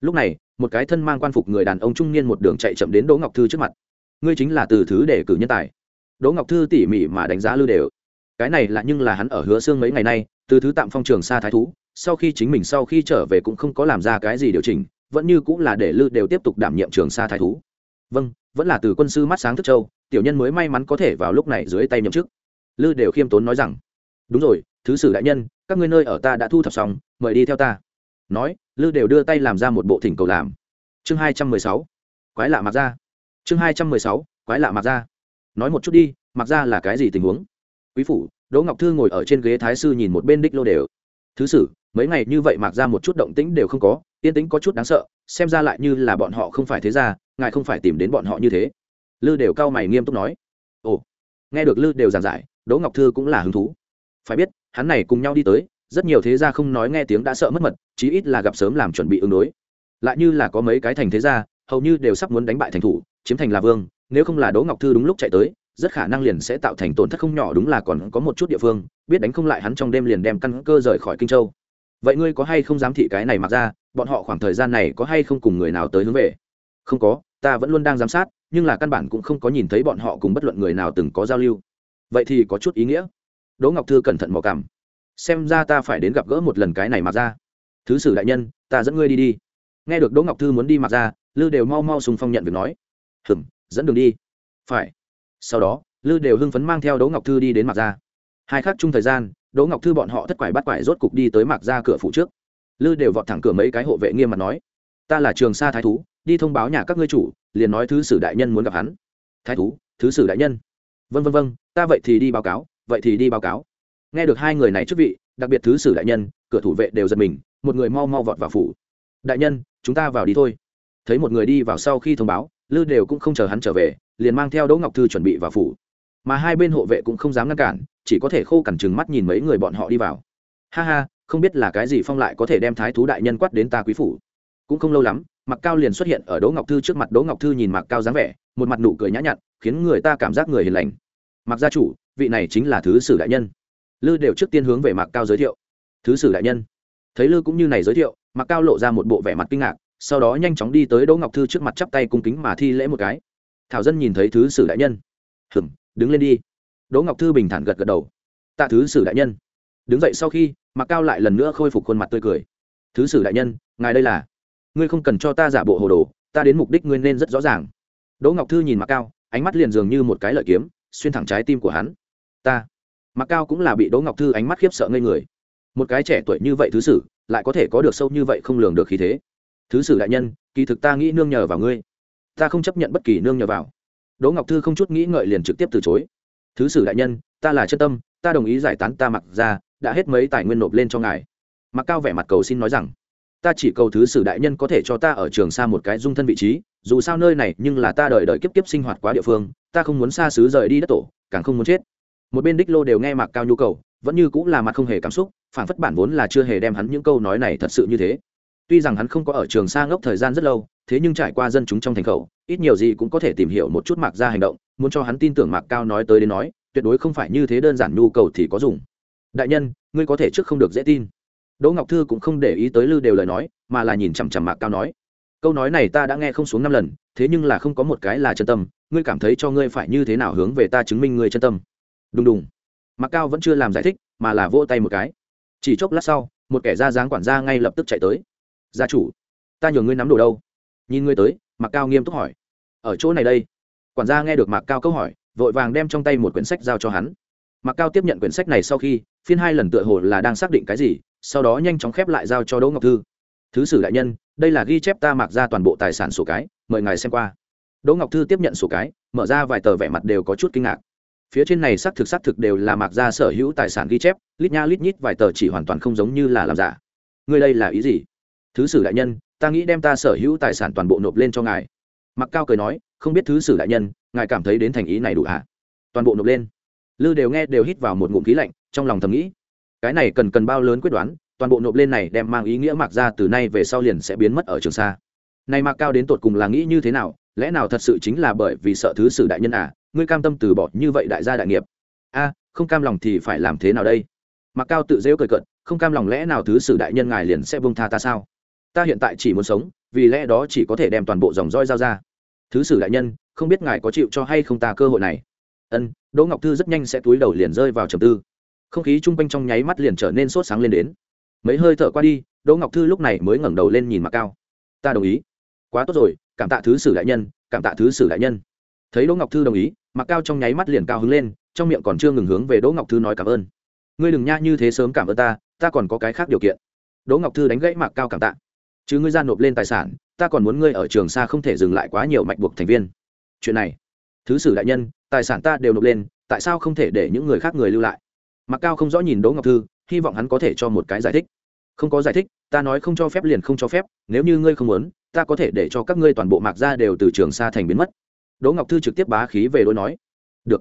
Lúc này một cái thân mang quan phục người đàn ông trung niên một đường chạy chậm đến đỗ ngọc thư trước mặt. Ngươi chính là từ thứ để cử nhân tài. Đỗ ngọc thư tỉ mỉ mà đánh giá lưu đều. Cái này là nhưng là hắn ở hứa xương mấy ngày nay, từ thứ tạm phong trường sa thái thú, sau khi chính mình sau khi trở về cũng không có làm ra cái gì điều chỉnh, vẫn như cũng là để lư đều tiếp tục đảm nhiệm trường sa thái thú. Vâng vẫn là từ quân sư mắt sáng thức châu, tiểu nhân mới may mắn có thể vào lúc này dưới tay nhậm chức. Lư đều khiêm tốn nói rằng, đúng rồi, thứ sử đại nhân, các ngươi nơi ở ta đã thu thập xong, mời đi theo ta. Nói lư đều đưa tay làm ra một bộ thỉnh cầu làm. Chương hai trăm mười sáu, quái lạ mặc ra chương hai trăm mười sáu, quái lạ mặc ra nói một chút đi, mặc ra là cái gì tình huống? Quý phủ, đỗ ngọc thư ngồi ở trên ghế thái sư nhìn một bên đích lô đều. Thứ sử, mấy ngày như vậy mặc ra một chút động tĩnh đều không có, yên tĩnh có chút đáng sợ, xem ra lại như là bọn họ không phải thế ra ngài không phải tìm đến bọn họ như thế. Lư đều cao mày nghiêm túc nói. Ồ, nghe được lư đều giảng giải, đỗ ngọc thư cũng là hứng thú. Phải biết, hắn này cùng nhau đi tới rất nhiều thế gia không nói nghe tiếng đã sợ mất mật, chí ít là gặp sớm làm chuẩn bị ứng đối. Lại như là có mấy cái thành thế gia, hầu như đều sắp muốn đánh bại thành thủ, chiếm thành là vương, nếu không là đỗ ngọc thư đúng lúc chạy tới, rất khả năng liền sẽ tạo thành tổn thất không nhỏ đúng là còn có một chút địa phương, biết đánh không lại hắn trong đêm liền đem căn cơ rời khỏi kinh châu. Vậy ngươi có hay không dám thị cái này mặc ra, bọn họ khoảng thời gian này có hay không cùng người nào tới hướng về? Không có, ta vẫn luôn đang giám sát, nhưng là căn bản cũng không có nhìn thấy bọn họ cùng bất luận người nào từng có giao lưu. Vậy thì có chút ý nghĩa. Đỗ ngọc thư cẩn thận mò cảm xem ra ta phải đến gặp gỡ một lần cái này mặc ra. Thứ sử đại nhân, ta dẫn ngươi đi đi. Nghe được đỗ ngọc thư muốn đi mặc ra, lư đều mau mau sùng phong nhận việc nói. Hừm dẫn đường đi. Phải. Sau đó, lư đều hưng phấn mang theo đỗ ngọc thư đi đến mặc ra. Hai khắc chung thời gian, đỗ ngọc thư bọn họ thất quải bắt quải rốt cục đi tới mặc ra cửa phủ trước. Lư đều vọt thẳng cửa mấy cái hộ vệ nghiêm mặt nói. Ta là trường sa thái thú, đi thông báo nhà các ngươi chủ, liền nói thứ sử đại nhân muốn gặp hắn. Thái thú, thứ sử đại nhân. Vân vân vân ta vậy thì đi báo cáo, vậy thì đi báo cáo nghe được hai người này chức vị, đặc biệt thứ sử đại nhân, cửa thủ vệ đều giật mình, một người mau mau vọt vào phủ. Đại nhân, chúng ta vào đi thôi. Thấy một người đi vào sau khi thông báo, lư đều cũng không chờ hắn trở về, liền mang theo đỗ ngọc thư chuẩn bị vào phủ. Mà hai bên hộ vệ cũng không dám ngăn cản, chỉ có thể khô cằn chừng mắt nhìn mấy người bọn họ đi vào. Ha ha, không biết là cái gì phong lại có thể đem thái thú đại nhân quát đến ta quý phủ. Cũng không lâu lắm mặc cao liền xuất hiện ở đỗ ngọc thư trước mặt. Đỗ ngọc thư nhìn mặc cao dáng vẻ, một mặt nụ cười nhã nhặn, khiến người ta cảm giác người hiền lành. Mặc gia chủ, vị này chính là thứ sử đại nhân lư đều trước tiên hướng về mặc cao giới thiệu. Thứ sử đại nhân. Thấy lư cũng như này giới thiệu mặc cao lộ ra một bộ vẻ mặt kinh ngạc, sau đó nhanh chóng đi tới đỗ ngọc thư trước mặt chắp tay cung kính mà thi lễ một cái. Thảo dân nhìn thấy thứ sử đại nhân. Hừm, đứng lên đi. Đỗ ngọc thư bình thản gật gật đầu. Tạ thứ sử đại nhân. Đứng dậy sau khi mặc cao lại lần nữa khôi phục khuôn mặt tươi cười. Thứ sử đại nhân, ngài đây là? Ngươi không cần cho ta giả bộ hồ đồ, ta đến mục đích ngươi nên rất rõ ràng. Đỗ ngọc thư nhìn mặc cao, ánh mắt liền dường như một cái lợi kiếm, xuyên thẳng trái tim của hắn. Ta mặc cao cũng là bị đỗ ngọc thư ánh mắt khiếp sợ ngây người một cái trẻ tuổi như vậy thứ sử lại có thể có được sâu như vậy không lường được khí thế thứ sử đại nhân kỳ thực ta nghĩ nương nhờ vào ngươi ta không chấp nhận bất kỳ nương nhờ vào đỗ ngọc thư không chút nghĩ ngợi liền trực tiếp từ chối thứ sử đại nhân ta là chân tâm ta đồng ý giải tán ta mặc ra đã hết mấy tài nguyên nộp lên cho ngài mặc cao vẻ mặt cầu xin nói rằng ta chỉ cầu thứ sử đại nhân có thể cho ta ở trường xa một cái dung thân vị trí dù sao nơi này nhưng là ta đợi đợi kiếp kiếp sinh hoạt quá địa phương ta không muốn xa xứ rời đi đất tổ càng không muốn chết một bên đích lô đều nghe mạc cao nhu cầu, vẫn như cũng là mặt không hề cảm xúc phản phất bản vốn là chưa hề đem hắn những câu nói này thật sự như thế. Tuy rằng hắn không có ở trường xa ngốc thời gian rất lâu, thế nhưng trải qua dân chúng trong thành khẩu, ít nhiều gì cũng có thể tìm hiểu một chút mạc ra hành động, muốn cho hắn tin tưởng mạc cao nói tới đến nói, tuyệt đối không phải như thế đơn giản nhu cầu thì có dùng. Đại nhân, ngươi có thể trước không được dễ tin. Đỗ ngọc thư cũng không để ý tới lư đều lời nói, mà là nhìn chằm chằm mạc cao nói. Câu nói này ta đã nghe không xuống năm lần, thế nhưng là không có một cái là chân tâm, ngươi cảm thấy cho ngươi phải như thế nào hướng về ta chứng minh ngươi chân tâm đùng đùng. Mặc cao vẫn chưa làm giải thích, mà là vỗ tay một cái. Chỉ chốc lát sau, một kẻ ra dáng quản gia ngay lập tức chạy tới. Gia chủ, ta nhường ngươi nắm đồ đâu? Nhìn ngươi tới Mặc cao nghiêm túc hỏi. Ở chỗ này đây. Quản gia nghe được mạc cao câu hỏi, vội vàng đem trong tay một quyển sách giao cho hắn. Mặc cao tiếp nhận quyển sách này sau khi, phiên hai lần tựa hồ là đang xác định cái gì, sau đó nhanh chóng khép lại giao cho đỗ ngọc thư. Thứ sử đại nhân, đây là ghi chép ta mặc ra toàn bộ tài sản sổ cái, mời ngài xem qua. Đỗ ngọc thư tiếp nhận sổ cái, mở ra vài tờ vẻ mặt đều có chút kinh ngạc phía trên này xác thực xác thực đều là mạc gia sở hữu tài sản ghi chép, lít nha lít nhít vài tờ chỉ hoàn toàn không giống như là làm giả. Ngươi đây là ý gì? Thứ sử đại nhân, ta nghĩ đem ta sở hữu tài sản toàn bộ nộp lên cho ngài. Mặc cao cười nói, không biết thứ sử đại nhân, ngài cảm thấy đến thành ý này đủ hả? Toàn bộ nộp lên. Lư đều nghe đều hít vào một ngụm khí lạnh, trong lòng thầm nghĩ. Cái này cần cần bao lớn quyết đoán, toàn bộ nộp lên này đem mang ý nghĩa mạc ra từ nay về sau liền sẽ biến mất ở trường xa này mặc cao đến tột cùng là nghĩ như thế nào, lẽ nào thật sự chính là bởi vì sợ thứ sử đại nhân à? Ngươi cam tâm từ bỏ như vậy đại gia đại nghiệp. A, không cam lòng thì phải làm thế nào đây? Mặc cao tự dễu cười cận không cam lòng lẽ nào thứ sử đại nhân ngài liền sẽ bông tha ta sao? Ta hiện tại chỉ muốn sống, vì lẽ đó chỉ có thể đem toàn bộ dòng roi giao ra. Thứ sử đại nhân, không biết ngài có chịu cho hay không ta cơ hội này? Ân, đỗ ngọc thư rất nhanh sẽ túi đầu liền rơi vào trầm tư. Không khí chung quanh trong nháy mắt liền trở nên sốt sáng lên đến. Mấy hơi thở qua đi, đỗ ngọc thư lúc này mới ngẩng đầu lên nhìn mặc cao. Ta đồng ý. Quá tốt rồi, cảm tạ thứ sử đại nhân, cảm tạ thứ sử đại nhân. Thấy đỗ ngọc thư đồng ý mặc cao trong nháy mắt liền cao hứng lên, trong miệng còn chưa ngừng hướng về đỗ ngọc thư nói cảm ơn. Ngươi đừng nha, như thế sớm cảm ơn ta ta còn có cái khác điều kiện. Đỗ ngọc thư đánh gãy mặc cao cảm tạ. Chứ ngươi ra nộp lên tài sản, ta còn muốn ngươi ở trường xa không thể dừng lại quá nhiều mạch buộc thành viên. Chuyện này, thứ sử đại nhân, tài sản ta đều nộp lên, tại sao không thể để những người khác người lưu lại? Mặc cao không rõ nhìn đỗ ngọc thư, hy vọng hắn có thể cho một cái giải thích. Không có giải thích, ta nói không cho phép liền không cho phép, nếu như ngươi không muốn, ta có thể để cho các ngươi toàn bộ mạc ra đều từ trường xa thành biến mất đỗ ngọc thư trực tiếp bá khí về đối nói. Được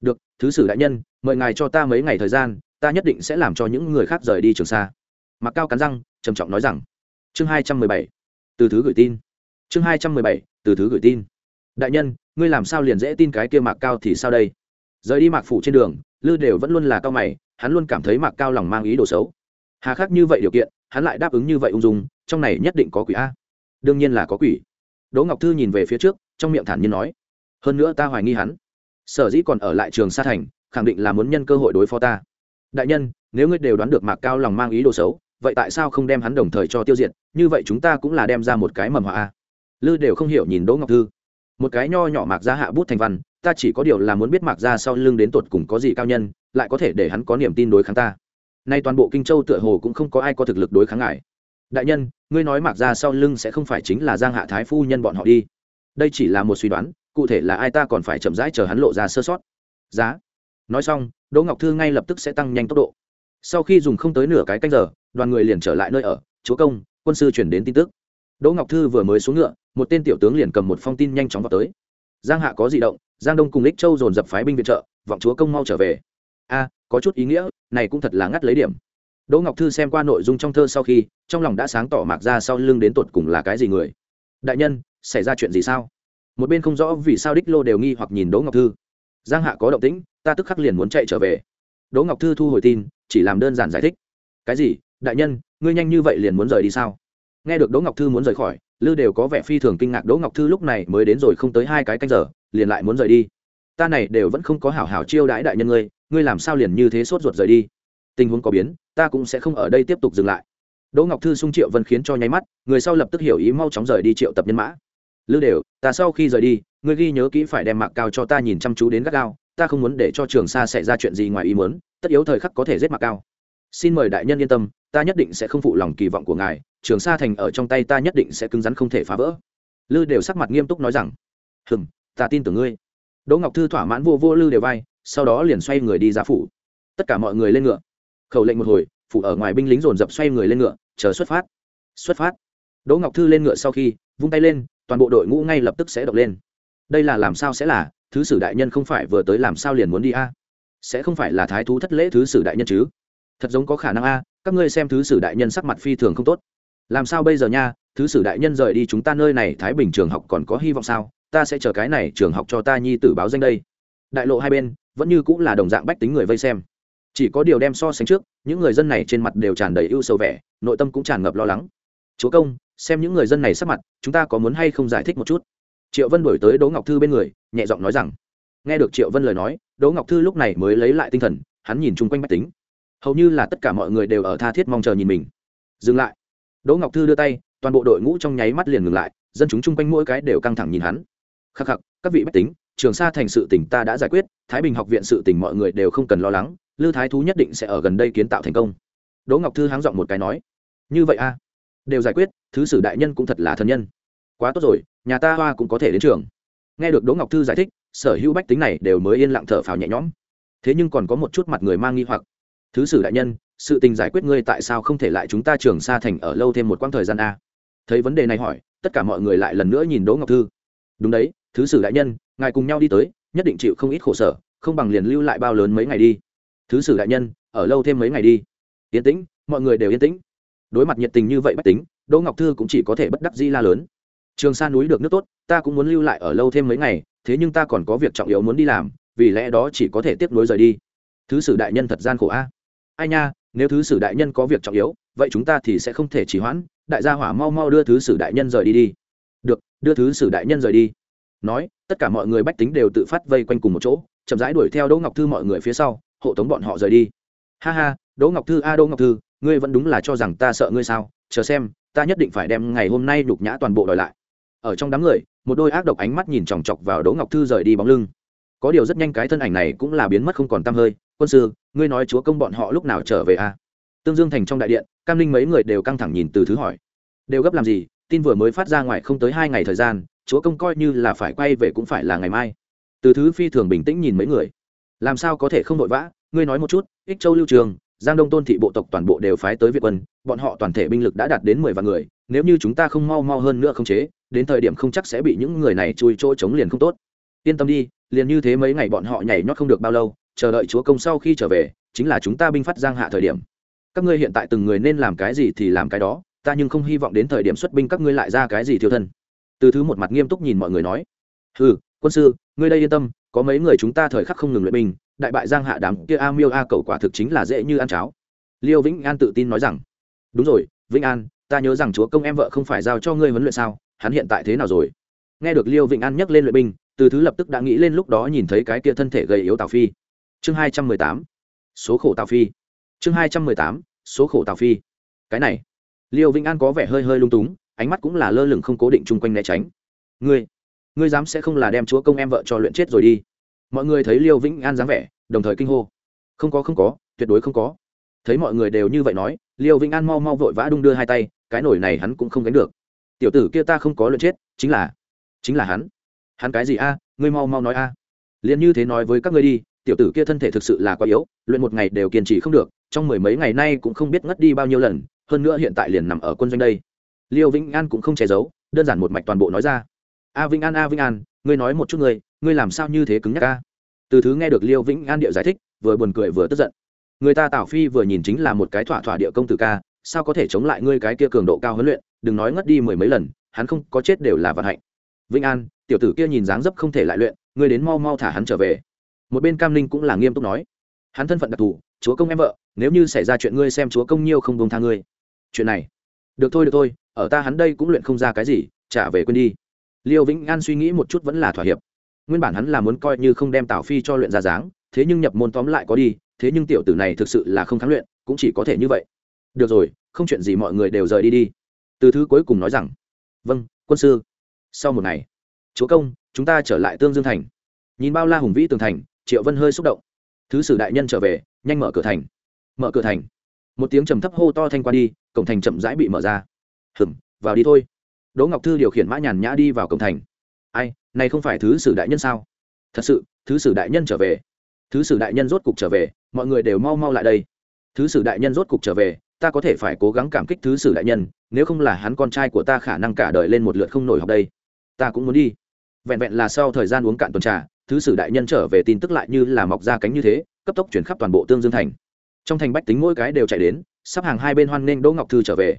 được, thứ sử đại nhân, mời ngài cho ta mấy ngày thời gian, ta nhất định sẽ làm cho những người khác rời đi trường xa mặc cao cắn răng, trầm trọng nói rằng, chương hai trăm mười bảy, từ thứ gửi tin. Chương hai trăm mười bảy, từ thứ gửi tin. Đại nhân, ngươi làm sao liền dễ tin cái kia mạc cao thì sao đây? Rời đi mạc phủ trên đường, lư đều vẫn luôn là cao mày, hắn luôn cảm thấy mạc cao lòng mang ý đồ xấu. Hà khắc như vậy điều kiện, hắn lại đáp ứng như vậy ung dung, trong này nhất định có quỷ a. Đương nhiên là có quỷ. Đỗ ngọc thư nhìn về phía trước, trong miệng thản nhiên nói hơn nữa ta hoài nghi hắn. Sở dĩ còn ở lại trường sa thành, khẳng định là muốn nhân cơ hội đối phó ta. Đại nhân, nếu ngươi đều đoán được mạc cao lòng mang ý đồ xấu, vậy tại sao không đem hắn đồng thời cho tiêu diệt? Như vậy chúng ta cũng là đem ra một cái mầm họa a. Lư đều không hiểu nhìn đỗ ngọc thư. Một cái nho nhỏ mạc ra hạ bút thành văn, ta chỉ có điều là muốn biết mạc ra sau lưng đến tột cùng có gì cao nhân, lại có thể để hắn có niềm tin đối kháng ta. Nay toàn bộ kinh châu tựa hồ cũng không có ai có thực lực đối kháng ngài. Đại nhân, ngươi nói mạc ra sau lưng sẽ không phải chính là giang hạ thái phu nhân bọn họ đi. Đây chỉ là một suy đoán cụ thể là ai ta còn phải chậm rãi chờ hắn lộ ra sơ sót. Giá. Nói xong, đỗ ngọc thư ngay lập tức sẽ tăng nhanh tốc độ. Sau khi dùng không tới nửa cái canh giờ, đoàn người liền trở lại nơi ở, chúa công, quân sư chuyển đến tin tức. Đỗ ngọc thư vừa mới xuống ngựa, một tên tiểu tướng liền cầm một phong tin nhanh chóng vào tới. Giang hạ có di động, giang đông cùng lích châu dồn dập phái binh viện trợ, vọng chúa công mau trở về. A, có chút ý nghĩa, này cũng thật là ngắt lấy điểm. Đỗ ngọc thư xem qua nội dung trong thơ sau khi, trong lòng đã sáng tỏ mạc ra sau lưng đến tột cùng là cái gì người. Đại nhân, xảy ra chuyện gì sao? Một bên không rõ vì sao đích lô đều nghi hoặc nhìn đỗ ngọc thư giang hạ có động tĩnh ta tức khắc liền muốn chạy trở về đỗ ngọc thư thu hồi tin chỉ làm đơn giản giải thích cái gì đại nhân ngươi nhanh như vậy liền muốn rời đi sao nghe được đỗ ngọc thư muốn rời khỏi lư đều có vẻ phi thường kinh ngạc đỗ ngọc thư lúc này mới đến rồi không tới hai cái canh giờ liền lại muốn rời đi ta này đều vẫn không có hảo hảo chiêu đãi đại nhân ngươi ngươi làm sao liền như thế sốt ruột rời đi tình huống có biến ta cũng sẽ không ở đây tiếp tục dừng lại đỗ ngọc thư sung triệu vân khiến cho nháy mắt người sau lập tức hiểu ý mau chóng rời đi triệu tập nhân mã lư đều, ta sau khi rời đi, ngươi ghi nhớ kỹ phải đem mạc cao cho ta nhìn chăm chú đến gắt gao, ta không muốn để cho trường sa xảy ra chuyện gì ngoài ý muốn, tất yếu thời khắc có thể giết mạc cao. Xin mời đại nhân yên tâm, ta nhất định sẽ không phụ lòng kỳ vọng của ngài, trường sa thành ở trong tay ta nhất định sẽ cứng rắn không thể phá vỡ. Lư đều sắc mặt nghiêm túc nói rằng, hừm, ta tin tưởng ngươi. Đỗ ngọc thư thỏa mãn vô vô lư đều vai, sau đó liền xoay người đi ra phủ. Tất cả mọi người lên ngựa. Khẩu lệnh một hồi, phủ ở ngoài binh lính dồn dập xoay người lên ngựa, chờ xuất phát. Xuất phát. Đỗ ngọc thư lên ngựa sau khi, vung tay lên toàn bộ đội ngũ ngay lập tức sẽ động lên. Đây là làm sao sẽ là, thứ sử đại nhân không phải vừa tới làm sao liền muốn đi a? Sẽ không phải là thái thú thất lễ thứ sử đại nhân chứ? Thật giống có khả năng a, các ngươi xem thứ sử đại nhân sắc mặt phi thường không tốt. Làm sao bây giờ nha, thứ sử đại nhân rời đi chúng ta nơi này, thái bình trường học còn có hy vọng sao? Ta sẽ chờ cái này trường học cho ta nhi tử báo danh đây. Đại lộ hai bên, vẫn như cũng là đồng dạng bách tính người vây xem. Chỉ có điều đem so sánh trước, những người dân này trên mặt đều tràn đầy ưu sầu vẻ, nội tâm cũng tràn ngập lo lắng. Chúa công xem những người dân này sắp mặt, chúng ta có muốn hay không giải thích một chút? Triệu vân đổi tới đỗ ngọc thư bên người, nhẹ giọng nói rằng, nghe được triệu vân lời nói, đỗ ngọc thư lúc này mới lấy lại tinh thần, hắn nhìn chung quanh bách tính. Hầu như là tất cả mọi người đều ở tha thiết mong chờ nhìn mình. Dừng lại. Đỗ ngọc thư đưa tay, toàn bộ đội ngũ trong nháy mắt liền ngừng lại, dân chúng chung quanh mỗi cái đều căng thẳng nhìn hắn. Khắc khắc, các vị bách tính, trường sa thành sự tỉnh ta đã giải quyết, thái bình học viện sự tỉnh mọi người đều không cần lo lắng lư thái thú nhất định sẽ ở gần đây kiến tạo thành công. Đỗ ngọc thư háng giọng một cái nói, như vậy a đều giải quyết, thứ sử đại nhân cũng thật là thân nhân. Quá tốt rồi, nhà ta hoa cũng có thể đến trường. Nghe được đỗ ngọc thư giải thích, sở hữu bách tính này đều mới yên lặng thở phào nhẹ nhõm. Thế nhưng còn có một chút mặt người mang nghi hoặc. Thứ sử đại nhân, sự tình giải quyết ngươi tại sao không thể lại chúng ta trường sa thành ở lâu thêm một quãng thời gian a? Thấy vấn đề này hỏi, tất cả mọi người lại lần nữa nhìn đỗ ngọc thư. Đúng đấy, thứ sử đại nhân, ngài cùng nhau đi tới, nhất định chịu không ít khổ sở, không bằng liền lưu lại bao lớn mấy ngày đi. Thứ sử đại nhân, ở lâu thêm mấy ngày đi. Yên tĩnh, mọi người đều yên tĩnh đối mặt nhiệt tình như vậy bách tính, đỗ ngọc thư cũng chỉ có thể bất đắc di la lớn. Trường sa núi được nước tốt, ta cũng muốn lưu lại ở lâu thêm mấy ngày, thế nhưng ta còn có việc trọng yếu muốn đi làm, vì lẽ đó chỉ có thể tiếp nối rời đi. Thứ sử đại nhân thật gian khổ a. À. Ai nha, nếu thứ sử đại nhân có việc trọng yếu, vậy chúng ta thì sẽ không thể trì hoãn, đại gia hỏa mau mau đưa thứ sử đại nhân rời đi đi. Được, đưa thứ sử đại nhân rời đi. Nói, tất cả mọi người bách tính đều tự phát vây quanh cùng một chỗ, chậm rãi đuổi theo đỗ ngọc thư mọi người phía sau, hộ tống bọn họ rời đi. Ha ha, đỗ ngọc thư a, đỗ ngọc thư ngươi vẫn đúng là cho rằng ta sợ ngươi sao? Chờ xem, ta nhất định phải đem ngày hôm nay nhục nhã toàn bộ đòi lại. Ở trong đám người, một đôi ác độc ánh mắt nhìn chòng chọc vào đỗ ngọc thư rời đi bóng lưng. Có điều rất nhanh cái thân ảnh này cũng là biến mất không còn t hơi. Quân sư, ngươi nói chúa công bọn họ lúc nào trở về a à? tương dương thành trong đại điện, cam linh mấy người đều căng thẳng nhìn từ thứ hỏi. Đều gấp làm gì? Tin vừa mới phát ra ngoài không tới hai ngày thời gian, chúa công coi như là phải quay về cũng phải là ngày mai. Từ thứ phi thường bình tĩnh nhìn mấy người. Làm sao có thể không vội vã? Ngươi nói một chút, ích châu lưu trường giang đông tôn thị bộ tộc toàn bộ đều phái tới việt quân, bọn họ toàn thể binh lực đã đạt đến mười vạn người, nếu như chúng ta không mau mau hơn nữa không chế, đến thời điểm không chắc sẽ bị những người này chui chỗ chống liền không tốt. Yên tâm đi, liền như thế mấy ngày bọn họ nhảy nhót không được bao lâu, chờ đợi chúa công sau khi trở về, chính là chúng ta binh phát giang hạ thời điểm. Các ngươi hiện tại từng người nên làm cái gì thì làm cái đó, ta nhưng không hy vọng đến thời điểm xuất binh các ngươi lại ra cái gì thiêu thân. Từ thứ một mặt nghiêm túc nhìn mọi người nói ừ quân sư, ngươi đây yên tâm, có mấy người chúng ta thời khắc không ngừng luyện binh đại bại giang hạ đám kia a miêu a cầu quả thực chính là dễ như ăn cháo. Liêu vĩnh an tự tin nói rằng, đúng rồi, vĩnh an, ta nhớ rằng chúa công em vợ không phải giao cho ngươi huấn luyện sao? Hắn hiện tại thế nào rồi? Nghe được liêu vĩnh an nhắc lên luyện binh, từ thứ lập tức đã nghĩ lên lúc đó nhìn thấy cái kia thân thể gầy yếu tào phi. Chương hai trăm mười tám, số khổ tào phi. Chương hai trăm mười tám, số khổ tào phi. Cái này, liêu vĩnh an có vẻ hơi hơi lung túng, ánh mắt cũng là lơ lửng không cố định chung quanh né tránh. Ngươi ngươi dám sẽ không là đem chúa công em vợ cho luyện chết rồi đi? Mọi người thấy liêu vĩnh an dáng vẻ, đồng thời kinh hô. Không có không có, tuyệt đối không có. Thấy mọi người đều như vậy nói, liêu vĩnh an mau mau vội vã đung đưa hai tay, cái nổi này hắn cũng không gánh được. Tiểu tử kia ta không có luyện chết, chính là chính là hắn. Hắn cái gì a? Ngươi mau mau nói a. Liền như thế nói với các ngươi đi, tiểu tử kia thân thể thực sự là quá yếu, luyện một ngày đều kiên trì không được, trong mười mấy ngày nay cũng không biết ngất đi bao nhiêu lần, hơn nữa hiện tại liền nằm ở quân doanh đây. Liêu vĩnh an cũng không che giấu, đơn giản một mạch toàn bộ nói ra. A vĩnh an, a vĩnh an ngươi nói một chút ngươi ngươi làm sao như thế cứng nhắc ca từ thứ nghe được liêu vĩnh an điệu giải thích, vừa buồn cười vừa tức giận. Người ta tào phi vừa nhìn chính là một cái thỏa thỏa địa công tử ca, sao có thể chống lại ngươi cái kia cường độ cao huấn luyện, đừng nói ngất đi mười mấy lần, hắn không có chết đều là vận hạnh. Vĩnh an, tiểu tử kia nhìn dáng dấp không thể lại luyện, ngươi đến mau mau thả hắn trở về. Một bên cam ninh cũng là nghiêm túc nói, hắn thân phận đặc thù, chúa công em vợ, nếu như xảy ra chuyện ngươi xem chúa công nhiêu không buông tha ngươi. Chuyện này, được thôi được thôi, ở ta hắn đây cũng luyện không ra cái gì, trả về quên đi liêu vĩnh an suy nghĩ một chút vẫn là thỏa hiệp. Nguyên bản hắn là muốn coi như không đem tào phi cho luyện ra dáng, thế nhưng nhập môn tóm lại có đi, thế nhưng tiểu tử này thực sự là không kháng luyện, cũng chỉ có thể như vậy. Được rồi, không chuyện gì mọi người đều rời đi đi. Từ thứ cuối cùng nói rằng vâng quân sư. Sau một ngày, chúa công, chúng ta trở lại tương dương thành. Nhìn bao la hùng vĩ tường thành, triệu vân hơi xúc động. Thứ sử đại nhân trở về, nhanh mở cửa thành. Mở cửa thành. Một tiếng trầm thấp hô to thanh qua đi, cổng thành chậm rãi bị mở ra. Hừm vào đi thôi đỗ ngọc thư điều khiển mã nhàn nhã đi vào cổng thành. Ai, này không phải thứ sử đại nhân sao? Thật sự, thứ sử đại nhân trở về. Thứ sử đại nhân rốt cục trở về, mọi người đều mau mau lại đây. Thứ sử đại nhân rốt cục trở về, ta có thể phải cố gắng cảm kích thứ sử đại nhân, nếu không là hắn con trai của ta khả năng cả đời lên một lượt không nổi học đây. Ta cũng muốn đi. Vẹn vẹn là sau thời gian uống cạn tuần trà, thứ sử đại nhân trở về tin tức lại như là mọc ra cánh như thế, cấp tốc chuyển khắp toàn bộ tương dương thành. Trong thành bách tính mỗi cái đều chạy đến, sắp hàng hai bên hoan nghênh đỗ ngọc thư trở về.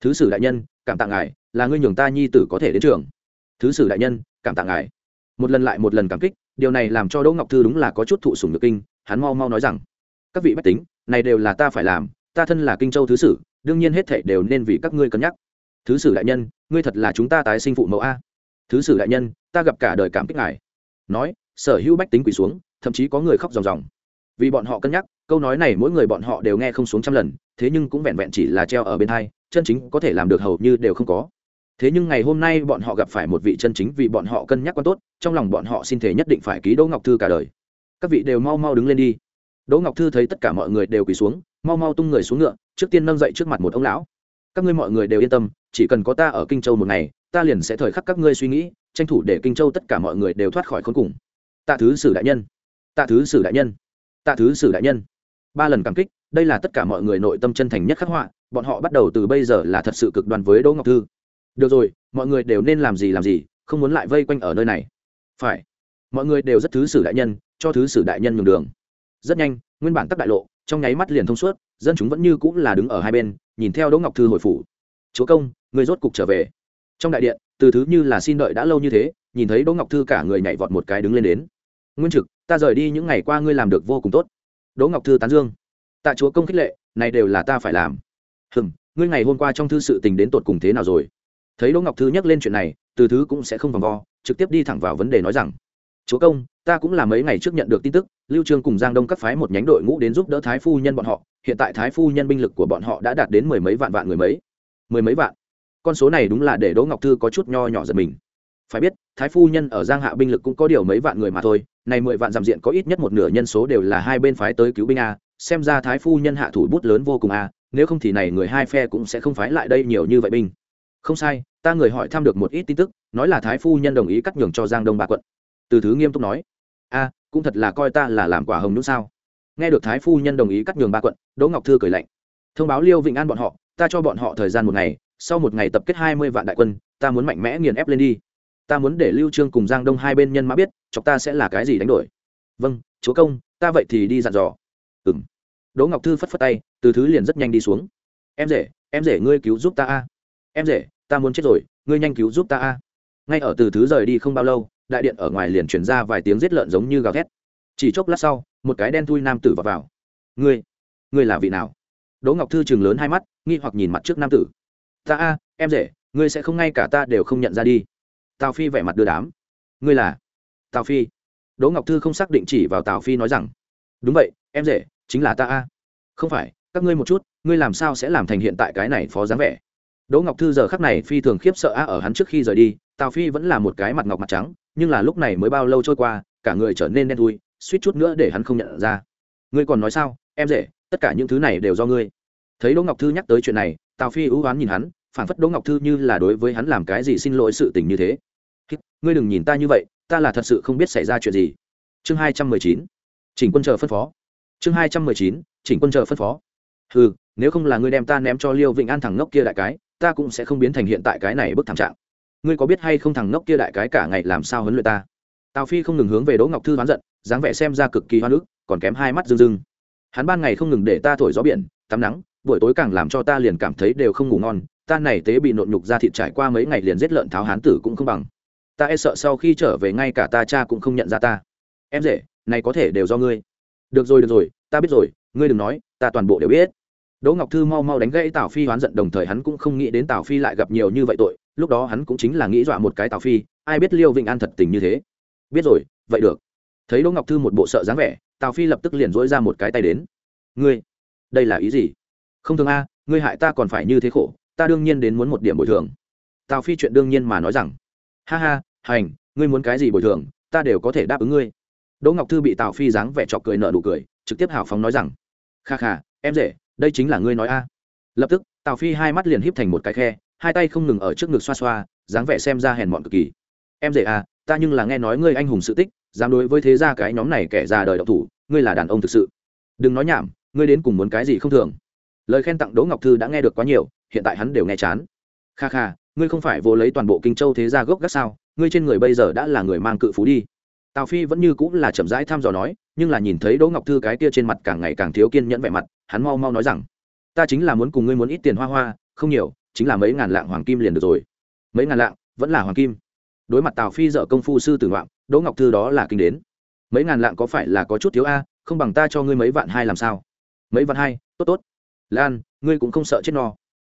Thứ sử đại nhân, cảm tạ ngài là ngươi nhường ta nhi tử có thể đến trường. Thứ sử đại nhân, cảm tạ ngài. Một lần lại một lần cảm kích, điều này làm cho đỗ ngọc thư đúng là có chút thụ sùng nhược kinh, hắn mau mau nói rằng, các vị bách tính, này đều là ta phải làm, ta thân là kinh châu thứ sử, đương nhiên hết thảy đều nên vì các ngươi cân nhắc. Thứ sử đại nhân, ngươi thật là chúng ta tái sinh phụ mẫu a. Thứ sử đại nhân, ta gặp cả đời cảm kích ngài. Nói, sở hữu bách tính quỳ xuống, thậm chí có người khóc ròng ròng. Vì bọn họ cân nhắc, câu nói này mỗi người bọn họ đều nghe không xuống trăm lần, thế nhưng cũng vẹn vẹn chỉ là treo ở bên hai, chân chính có thể làm được hầu như đều không có thế nhưng ngày hôm nay bọn họ gặp phải một vị chân chính vì bọn họ cân nhắc quan tốt, trong lòng bọn họ xin thể nhất định phải ký đỗ ngọc thư cả đời. Các vị đều mau mau đứng lên đi. Đỗ ngọc thư thấy tất cả mọi người đều quỳ xuống, mau mau tung người xuống ngựa, trước tiên nâng dậy trước mặt một ông lão. Các ngươi mọi người đều yên tâm, chỉ cần có ta ở kinh châu một ngày, ta liền sẽ thời khắc các ngươi suy nghĩ, tranh thủ để kinh châu tất cả mọi người đều thoát khỏi khốn cùng. Tạ thứ sử đại nhân. Tạ thứ sử đại nhân. Tạ thứ sử đại nhân. Ba lần cảm kích, đây là tất cả mọi người nội tâm chân thành nhất khắc họa, bọn họ bắt đầu từ bây giờ là thật sự cực đoan với đỗ ngọc thư được rồi, mọi người đều nên làm gì làm gì, không muốn lại vây quanh ở nơi này. Phải. Mọi người đều rất thứ sử đại nhân, cho thứ sử đại nhân nhường đường. Rất nhanh, nguyên bản tắc đại lộ, trong nháy mắt liền thông suốt, dân chúng vẫn như cũng là đứng ở hai bên, nhìn theo đỗ ngọc thư hồi phủ. Chúa công, người rốt cục trở về. Trong đại điện, từ thứ như là xin đợi đã lâu như thế, nhìn thấy đỗ ngọc thư cả người nhảy vọt một cái đứng lên đến. Nguyên trực, ta rời đi những ngày qua ngươi làm được vô cùng tốt. Đỗ ngọc thư tán dương. Tạ chúa công khích lệ, này đều là ta phải làm. Hừm, ngươi ngày hôm qua trong thư sự tình đến tột cùng thế nào rồi? Thấy đỗ ngọc thư nhắc lên chuyện này, từ thứ cũng sẽ không vòng vo, trực tiếp đi thẳng vào vấn đề nói rằng, chúa công, ta cũng là mấy ngày trước nhận được tin tức, lưu trương cùng giang đông các phái một nhánh đội ngũ đến giúp đỡ thái phu nhân bọn họ, hiện tại thái phu nhân binh lực của bọn họ đã đạt đến mười mấy vạn vạn người mấy, mười mấy vạn. Con số này đúng là để đỗ ngọc thư có chút nho nhỏ giật mình. Phải biết, thái phu nhân ở giang hạ binh lực cũng có điều mấy vạn người mà thôi, này mười vạn giảm diện có ít nhất một nửa nhân số đều là hai bên phái tới cứu binh a, xem ra thái phu nhân hạ thủ bút lớn vô cùng a, nếu không thì này người hai phe cũng sẽ không phái lại đây nhiều như vậy binh không sai, ta người hỏi thăm được một ít tin tức, nói là thái phu nhân đồng ý cắt nhường cho giang đông ba quận. Từ thứ nghiêm túc nói. A cũng thật là coi ta là làm quả hồng nhũ sao. Nghe được thái phu nhân đồng ý cắt nhường ba quận, đỗ ngọc thư cười lạnh. Thông báo liêu vịnh an bọn họ, ta cho bọn họ thời gian một ngày, sau một ngày tập kết hai mươi vạn đại quân, ta muốn mạnh mẽ nghiền ép lên đi. Ta muốn để lưu trương cùng giang đông hai bên nhân mã biết, chọc ta sẽ là cái gì đánh đổi. Vâng chúa công, ta vậy thì đi dặn dò. Ừm. Đỗ ngọc thư phất phất tay, từ thứ liền rất nhanh đi xuống. Em rể em rể ngươi cứu giúp ta a em rể, ta muốn chết rồi, ngươi nhanh cứu giúp ta a. Ngay ở từ thứ rời đi không bao lâu, đại điện ở ngoài liền truyền ra vài tiếng giết lợn giống như gào thét. Chỉ chốc lát sau, một cái đen thui nam tử vào vào. Ngươi ngươi là vị nào? Đỗ ngọc thư chừng lớn hai mắt, nghi hoặc nhìn mặt trước nam tử. Ta a, em rể, ngươi sẽ không ngay cả ta đều không nhận ra đi. Tào phi vẻ mặt đưa đám. Ngươi là? Tào phi. Đỗ ngọc thư không xác định chỉ vào tào phi nói rằng. Đúng vậy, em rể, chính là ta a. Không phải, các ngươi một chút, ngươi làm sao sẽ làm thành hiện tại cái này phó dáng vẻ? Đỗ ngọc thư giờ khắc này phi thường khiếp sợ a ở hắn trước khi rời đi tào phi vẫn là một cái mặt ngọc mặt trắng nhưng là lúc này mới bao lâu trôi qua cả người trở nên đen thui suýt chút nữa để hắn không nhận ra. Ngươi còn nói sao em rể tất cả những thứ này đều do ngươi. Thấy đỗ ngọc thư nhắc tới chuyện này tào phi ưu oán nhìn hắn phản phất đỗ ngọc thư như là đối với hắn làm cái gì xin lỗi sự tình như thế. Ngươi đừng nhìn ta như vậy ta là thật sự không biết xảy ra chuyện gì. Chương hai trăm mười chín chỉnh quân chờ phân phó. Chương hai trăm mười chín chỉnh quân chờ phân phó. Hừ, nếu không là ngươi đem ta ném cho liêu vịnh an thẳng ngốc kia đại cái ta cũng sẽ không biến thành hiện tại cái này bức thảm trạng. Ngươi có biết hay không thằng ngốc kia đại cái cả ngày làm sao huấn luyện ta? Tào phi không ngừng hướng về đỗ ngọc thư hoán giận, dáng vẻ xem ra cực kỳ hoa nước còn kém hai mắt rưng rưng. Hắn ban ngày không ngừng để ta thổi gió biển, tắm nắng, buổi tối càng làm cho ta liền cảm thấy đều không ngủ ngon, ta này tế bị nộn nhục ra thịt trải qua mấy ngày liền giết lợn tháo hán tử cũng không bằng. Ta e sợ sau khi trở về ngay cả ta cha cũng không nhận ra ta. Em rể, này có thể đều do ngươi. Được rồi được rồi, ta biết rồi, ngươi đừng nói, ta toàn bộ đều biết đỗ ngọc thư mau mau đánh gãy tào phi hoán giận, đồng thời hắn cũng không nghĩ đến tào phi lại gặp nhiều như vậy tội. Lúc đó hắn cũng chính là nghĩ dọa một cái tào phi, ai biết liêu vịnh an thật tình như thế. Biết rồi, vậy được. Thấy đỗ ngọc thư một bộ sợ dáng vẻ, tào phi lập tức liền dỗi ra một cái tay đến. Ngươi, đây là ý gì? Không thường a, ngươi hại ta còn phải như thế khổ, ta đương nhiên đến muốn một điểm bồi thường. Tào phi chuyện đương nhiên mà nói rằng, ha ha, hành, ngươi muốn cái gì bồi thường, ta đều có thể đáp ứng ngươi. Đỗ ngọc thư bị tào phi dáng vẻ chọc cười nợ nụ cười, trực tiếp hào phóng nói rằng, kha kha, em rể đây chính là ngươi nói a. Lập tức, tào phi hai mắt liền híp thành một cái khe, hai tay không ngừng ở trước ngực xoa xoa, dáng vẻ xem ra hèn mọn cực kỳ. Em dễ à ta nhưng là nghe nói ngươi anh hùng sự tích, dám đối với thế gia cái nhóm này kẻ già đời độc thủ, ngươi là đàn ông thực sự. Đừng nói nhảm, ngươi đến cùng muốn cái gì không thường. Lời khen tặng đỗ ngọc thư đã nghe được quá nhiều, hiện tại hắn đều nghe chán. Kha kha, ngươi không phải vô lấy toàn bộ kinh châu thế gia gốc gác sao, ngươi trên người bây giờ đã là người mang cự phú đi. Tào phi vẫn như cũng là chậm rãi thăm dò nói, nhưng là nhìn thấy đỗ ngọc thư cái kia trên mặt càng ngày càng thiếu kiên nhẫn vẻ mặt hắn mau mau nói rằng, ta chính là muốn cùng ngươi muốn ít tiền hoa hoa, không nhiều, chính là mấy ngàn lạng hoàng kim liền được rồi. Mấy ngàn lạng, vẫn là hoàng kim. Đối mặt tào phi dợ công phu sư tử ngoạm đỗ ngọc thư đó là kinh đến. Mấy ngàn lạng có phải là có chút thiếu a, không bằng ta cho ngươi mấy vạn hai làm sao? Mấy vạn hai, tốt tốt. Lan, ngươi cũng không sợ chết no.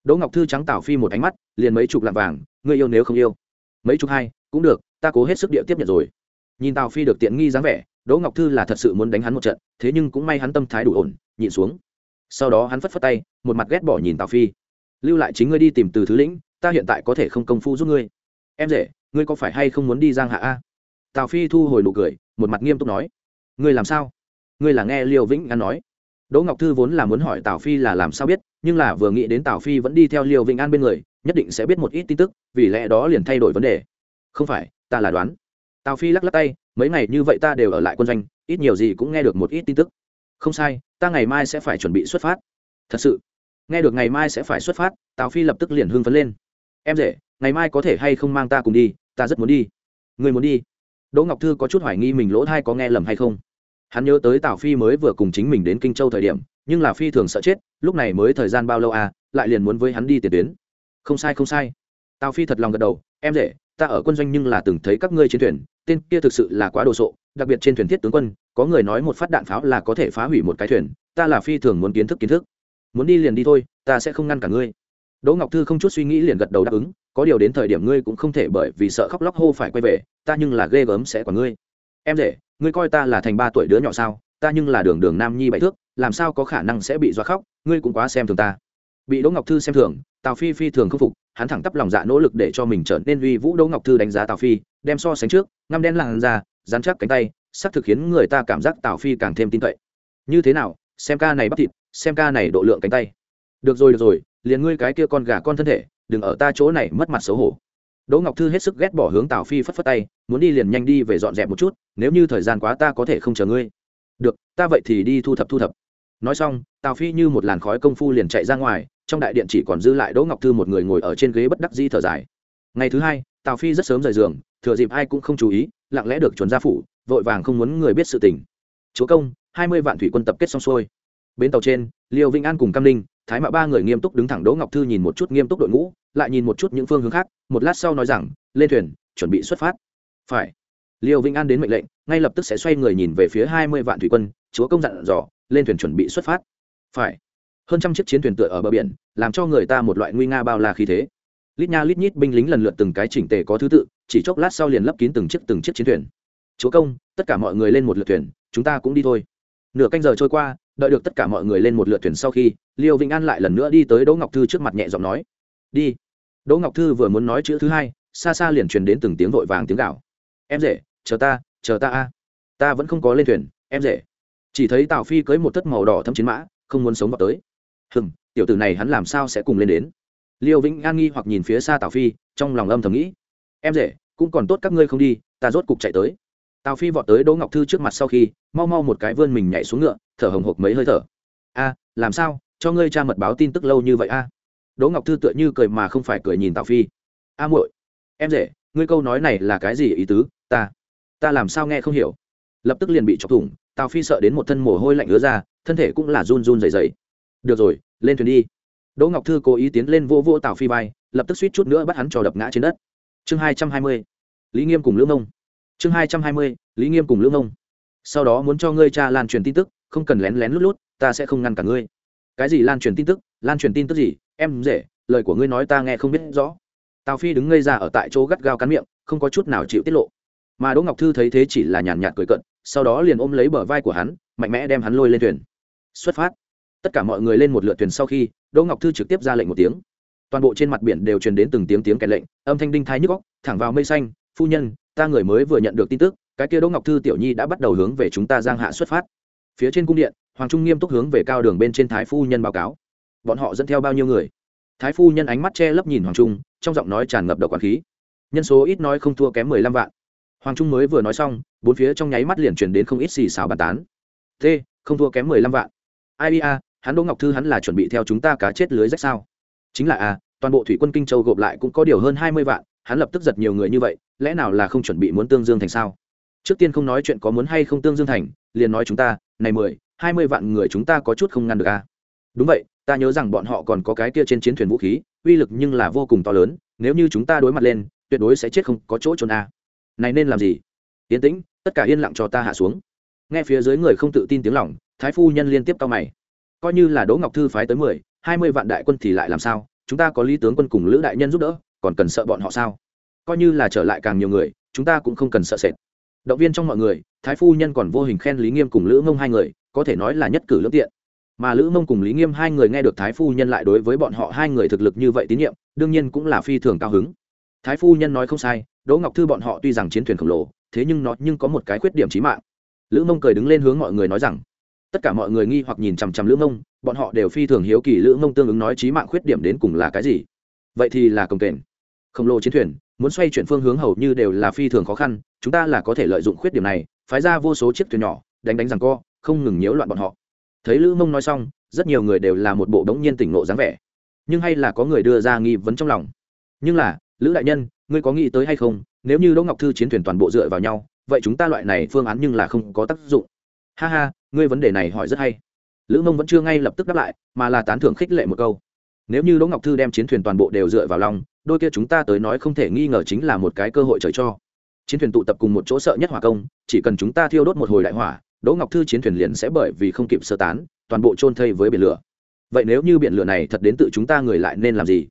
Đỗ ngọc thư trắng tào phi một ánh mắt, liền mấy chục lạng vàng, ngươi yêu nếu không yêu. Mấy chục hai, cũng được, ta cố hết sức địa tiếp nhận rồi. Nhìn tào phi được tiện nghi dáng vẻ, đỗ ngọc thư là thật sự muốn đánh hắn một trận, thế nhưng cũng may hắn tâm thái đủ ổn, nhịn xuống sau đó hắn phất phất tay, một mặt ghét bỏ nhìn tào phi. Lưu lại chính ngươi đi tìm từ thứ lĩnh, ta hiện tại có thể không công phu giúp ngươi. Em rể, ngươi có phải hay không muốn đi giang hạ a? Tào phi thu hồi nụ cười, một mặt nghiêm túc nói. Ngươi làm sao? Ngươi là nghe liêu vĩnh an nói. Đỗ ngọc thư vốn là muốn hỏi tào phi là làm sao biết, nhưng là vừa nghĩ đến tào phi vẫn đi theo liêu vĩnh an bên người, nhất định sẽ biết một ít tin tức, vì lẽ đó liền thay đổi vấn đề. Không phải, ta là đoán. Tào phi lắc lắc tay, mấy ngày như vậy ta đều ở lại quân doanh, ít nhiều gì cũng nghe được một ít tin tức không sai, ta ngày mai sẽ phải chuẩn bị xuất phát. Thật sự, nghe được ngày mai sẽ phải xuất phát, tào phi lập tức liền hưng phấn lên. Em rể, ngày mai có thể hay không mang ta cùng đi, ta rất muốn đi. Người muốn đi. Đỗ ngọc thư có chút hoài nghi mình lỗ thai có nghe lầm hay không. Hắn nhớ tới tào phi mới vừa cùng chính mình đến kinh châu thời điểm, nhưng là phi thường sợ chết, lúc này mới thời gian bao lâu à lại liền muốn với hắn đi tiền tuyến. Không sai không sai. Tào phi thật lòng gật đầu, em rể, ta ở quân doanh nhưng là từng thấy các ngươi chiến thuyền, tên kia thực sự là quá đồ sộ đặc biệt trên thuyền thiết tướng quân, có người nói một phát đạn pháo là có thể phá hủy một cái thuyền, ta là phi thường muốn kiến thức kiến thức. Muốn đi liền đi thôi, ta sẽ không ngăn cả ngươi. Đỗ ngọc thư không chút suy nghĩ liền gật đầu đáp ứng, có điều đến thời điểm ngươi cũng không thể bởi vì sợ khóc lóc hô phải quay về, ta nhưng là ghê gớm sẽ quả ngươi. Em rể, ngươi coi ta là thành ba tuổi đứa nhỏ sao, ta nhưng là đường đường nam nhi bảy thước, làm sao có khả năng sẽ bị doa khóc, ngươi cũng quá xem thường ta. Bị đỗ ngọc thư xem thường, tào phi phi thường không phục, hắn thẳng tắp lòng dạ nỗ lực để cho mình trở nên uy vũ đỗ ngọc thư đánh giá tào phi, đem so sánh trước, ngăm đen làn ra dán chắc cánh tay sắc thực khiến người ta cảm giác tào phi càng thêm tin cậy. Như thế nào? Xem ca này bắp thịt, xem ca này độ lượng cánh tay. Được rồi được rồi, liền ngươi cái kia con gà con thân thể, đừng ở ta chỗ này mất mặt xấu hổ. Đỗ ngọc thư hết sức ghét bỏ hướng tào phi phất phất tay, muốn đi liền nhanh đi về dọn dẹp một chút, nếu như thời gian quá ta có thể không chờ ngươi. Được, ta vậy thì đi thu thập thu thập. Nói xong, tào phi như một làn khói công phu liền chạy ra ngoài, trong đại điện chỉ còn dư lại đỗ ngọc thư một người ngồi ở trên ghế bất đắc di thở dài ngày thứ hai, tào phi rất sớm rời giường, thừa dịp ai cũng không chú ý, lặng lẽ được chuẩn gia phủ, vội vàng không muốn người biết sự tình. Chúa công, hai mươi vạn thủy quân tập kết xong xuôi. Bến tàu trên, liêu vĩnh an cùng cam ninh, thái mạo ba người nghiêm túc đứng thẳng đỗ ngọc thư nhìn một chút nghiêm túc đội ngũ, lại nhìn một chút những phương hướng khác, một lát sau nói rằng, lên thuyền, chuẩn bị xuất phát. Phải. Liêu vĩnh an đến mệnh lệnh, ngay lập tức sẽ xoay người nhìn về phía hai mươi vạn thủy quân, chúa công dặn dò, lên thuyền chuẩn bị xuất phát. Phải. Hơn trăm chiếc chiến thuyền tựa ở bờ biển, làm cho người ta một loại nguy nga bao la khí thế lít nha lít nhít binh lính lần lượt từng cái chỉnh tề có thứ tự, chỉ chốc lát sau liền lấp kín từng chiếc từng chiếc chiến thuyền. Chúa công, tất cả mọi người lên một lượt thuyền, chúng ta cũng đi thôi. Nửa canh giờ trôi qua, đợi được tất cả mọi người lên một lượt thuyền sau khi, liêu vĩnh an lại lần nữa đi tới đỗ ngọc thư trước mặt nhẹ giọng nói, đi. Đỗ ngọc thư vừa muốn nói chữ thứ hai, xa xa liền truyền đến từng tiếng vội vàng tiếng gạo em rể, chờ ta chờ ta a. Ta vẫn không có lên thuyền, em rể. Chỉ thấy tào phi cưới một tất màu đỏ thâm chiến mã, không muốn sống vào tới. Hừm, tiểu tử này hắn làm sao sẽ cùng lên đến? Liêu vĩnh an nghi hoặc nhìn phía xa tào phi, trong lòng âm thầm nghĩ, em rể, cũng còn tốt các ngươi không đi, ta rốt cục chạy tới. Tào phi vọt tới đỗ ngọc thư trước mặt sau khi, mau mau một cái vươn mình nhảy xuống ngựa, thở hồng hộc mấy hơi thở. A, làm sao? Cho ngươi cha mật báo tin tức lâu như vậy a? Đỗ ngọc thư tựa như cười mà không phải cười nhìn tào phi. A muội, em rể, ngươi câu nói này là cái gì ý tứ? Ta ta làm sao nghe không hiểu? Lập tức liền bị chọc thủng, tào phi sợ đến một thân mồ hôi lạnh ứa ra, thân thể cũng là run run dày dày được rồi, lên thuyền đi đỗ ngọc thư cố ý tiến lên vô vô tào phi vai, lập tức suýt chút nữa bắt hắn trò đập ngã trên đất. Chương hai trăm hai mươi, lý nghiêm cùng lưỡng mông chương hai trăm hai mươi, lý nghiêm cùng lưỡng mông sau đó muốn cho ngươi cha lan truyền tin tức, không cần lén lén lút lút, ta sẽ không ngăn cả ngươi. Cái gì lan truyền tin tức? Lan truyền tin tức gì? Em dễ, lời của ngươi nói ta nghe không biết rõ. Tào phi đứng ngây ra ở tại chỗ gắt gao cắn miệng, không có chút nào chịu tiết lộ. Mà đỗ ngọc thư thấy thế chỉ là nhàn nhạt cười cận sau đó liền ôm lấy bờ vai của hắn, mạnh mẽ đem hắn lôi lên thuyền. Xuất phát. Tất cả mọi người lên một lượt thuyền sau khi đỗ ngọc thư trực tiếp ra lệnh một tiếng. Toàn bộ trên mặt biển đều truyền đến từng tiếng tiếng cái lệnh, âm thanh đinh thái nhức góc thẳng vào mây xanh. Phu nhân, ta người mới vừa nhận được tin tức, cái kia đỗ ngọc thư tiểu nhi đã bắt đầu hướng về chúng ta giang hạ xuất phát. Phía trên cung điện, hoàng trung nghiêm túc hướng về cao đường bên trên thái phu nhân báo cáo. Bọn họ dẫn theo bao nhiêu người? Thái phu nhân ánh mắt che lấp nhìn hoàng trung, trong giọng nói tràn ngập độc quản khí. Nhân số ít nói không thua kém mười lăm vạn. Hoàng trung mới vừa nói xong, bốn phía trong nháy mắt liền truyền đến không ít xì xào bàn tán. T không thua kém mười lăm vạn. Ai a hắn đỗ ngọc thư hắn là chuẩn bị theo chúng ta cá chết lưới rách sao? Chính là a toàn bộ thủy quân kinh châu gộp lại cũng có điều hơn hai mươi vạn, hắn lập tức giật nhiều người như vậy, lẽ nào là không chuẩn bị muốn tương dương thành sao? Trước tiên không nói chuyện có muốn hay không tương dương thành, liền nói chúng ta, này mười, hai mươi vạn người chúng ta có chút không ngăn được a đúng vậy, ta nhớ rằng bọn họ còn có cái kia trên chiến thuyền vũ khí, uy lực nhưng là vô cùng to lớn, nếu như chúng ta đối mặt lên, tuyệt đối sẽ chết không có chỗ trốn a này nên làm gì? Yên tĩnh, tất cả yên lặng cho ta hạ xuống. Nghe phía dưới người không tự tin tiếng lòng, thái phu nhân liên tiếp cao mày coi như là đỗ ngọc thư phái tới mười, hai mươi vạn đại quân thì lại làm sao? Chúng ta có lý tướng quân cùng lữ đại nhân giúp đỡ, còn cần sợ bọn họ sao? Coi như là trở lại càng nhiều người, chúng ta cũng không cần sợ sệt. Động viên trong mọi người, thái phu nhân còn vô hình khen lý nghiêm cùng lữ ngông hai người, có thể nói là nhất cử lương tiện. Mà lữ mông cùng lý nghiêm hai người nghe được thái phu nhân lại đối với bọn họ hai người thực lực như vậy tín nhiệm, đương nhiên cũng là phi thường cao hứng. Thái phu nhân nói không sai, đỗ ngọc thư bọn họ tuy rằng chiến thuyền khổng lồ, thế nhưng nó nhưng có một cái khuyết điểm trí mạng. Lữ mông cười đứng lên hướng mọi người nói rằng tất cả mọi người nghi hoặc nhìn chằm chằm lữ mông bọn họ đều phi thường hiếu kỳ lữ mông tương ứng nói trí mạng khuyết điểm đến cùng là cái gì. Vậy thì là công kềnh khổng lồ chiến thuyền, muốn xoay chuyển phương hướng hầu như đều là phi thường khó khăn, chúng ta là có thể lợi dụng khuyết điểm này, phái ra vô số chiếc thuyền nhỏ, đánh đánh rằng co, không ngừng nhiễu loạn bọn họ. Thấy lữ mông nói xong, rất nhiều người đều là một bộ đống nhiên tỉnh nộ dáng vẻ. Nhưng hay là có người đưa ra nghi vấn trong lòng. Nhưng là, lữ đại nhân, ngươi có nghĩ tới hay không, nếu như đỗ ngọc thư chiến thuyền toàn bộ dựa vào nhau, vậy chúng ta loại này phương án nhưng là không có tác dụng ha ha, ngươi vấn đề này hỏi rất hay. Lữ mông vẫn chưa ngay lập tức đáp lại, mà là tán thưởng khích lệ một câu. Nếu như đỗ ngọc thư đem chiến thuyền toàn bộ đều dựa vào lòng, đôi kia chúng ta tới nói không thể nghi ngờ chính là một cái cơ hội trời cho. Chiến thuyền tụ tập cùng một chỗ sợ nhất hỏa công, chỉ cần chúng ta thiêu đốt một hồi đại hỏa, đỗ ngọc thư chiến thuyền liền sẽ bởi vì không kịp sơ tán, toàn bộ trôn thây với biển lửa. Vậy nếu như biển lửa này thật đến tự chúng ta người lại nên làm gì?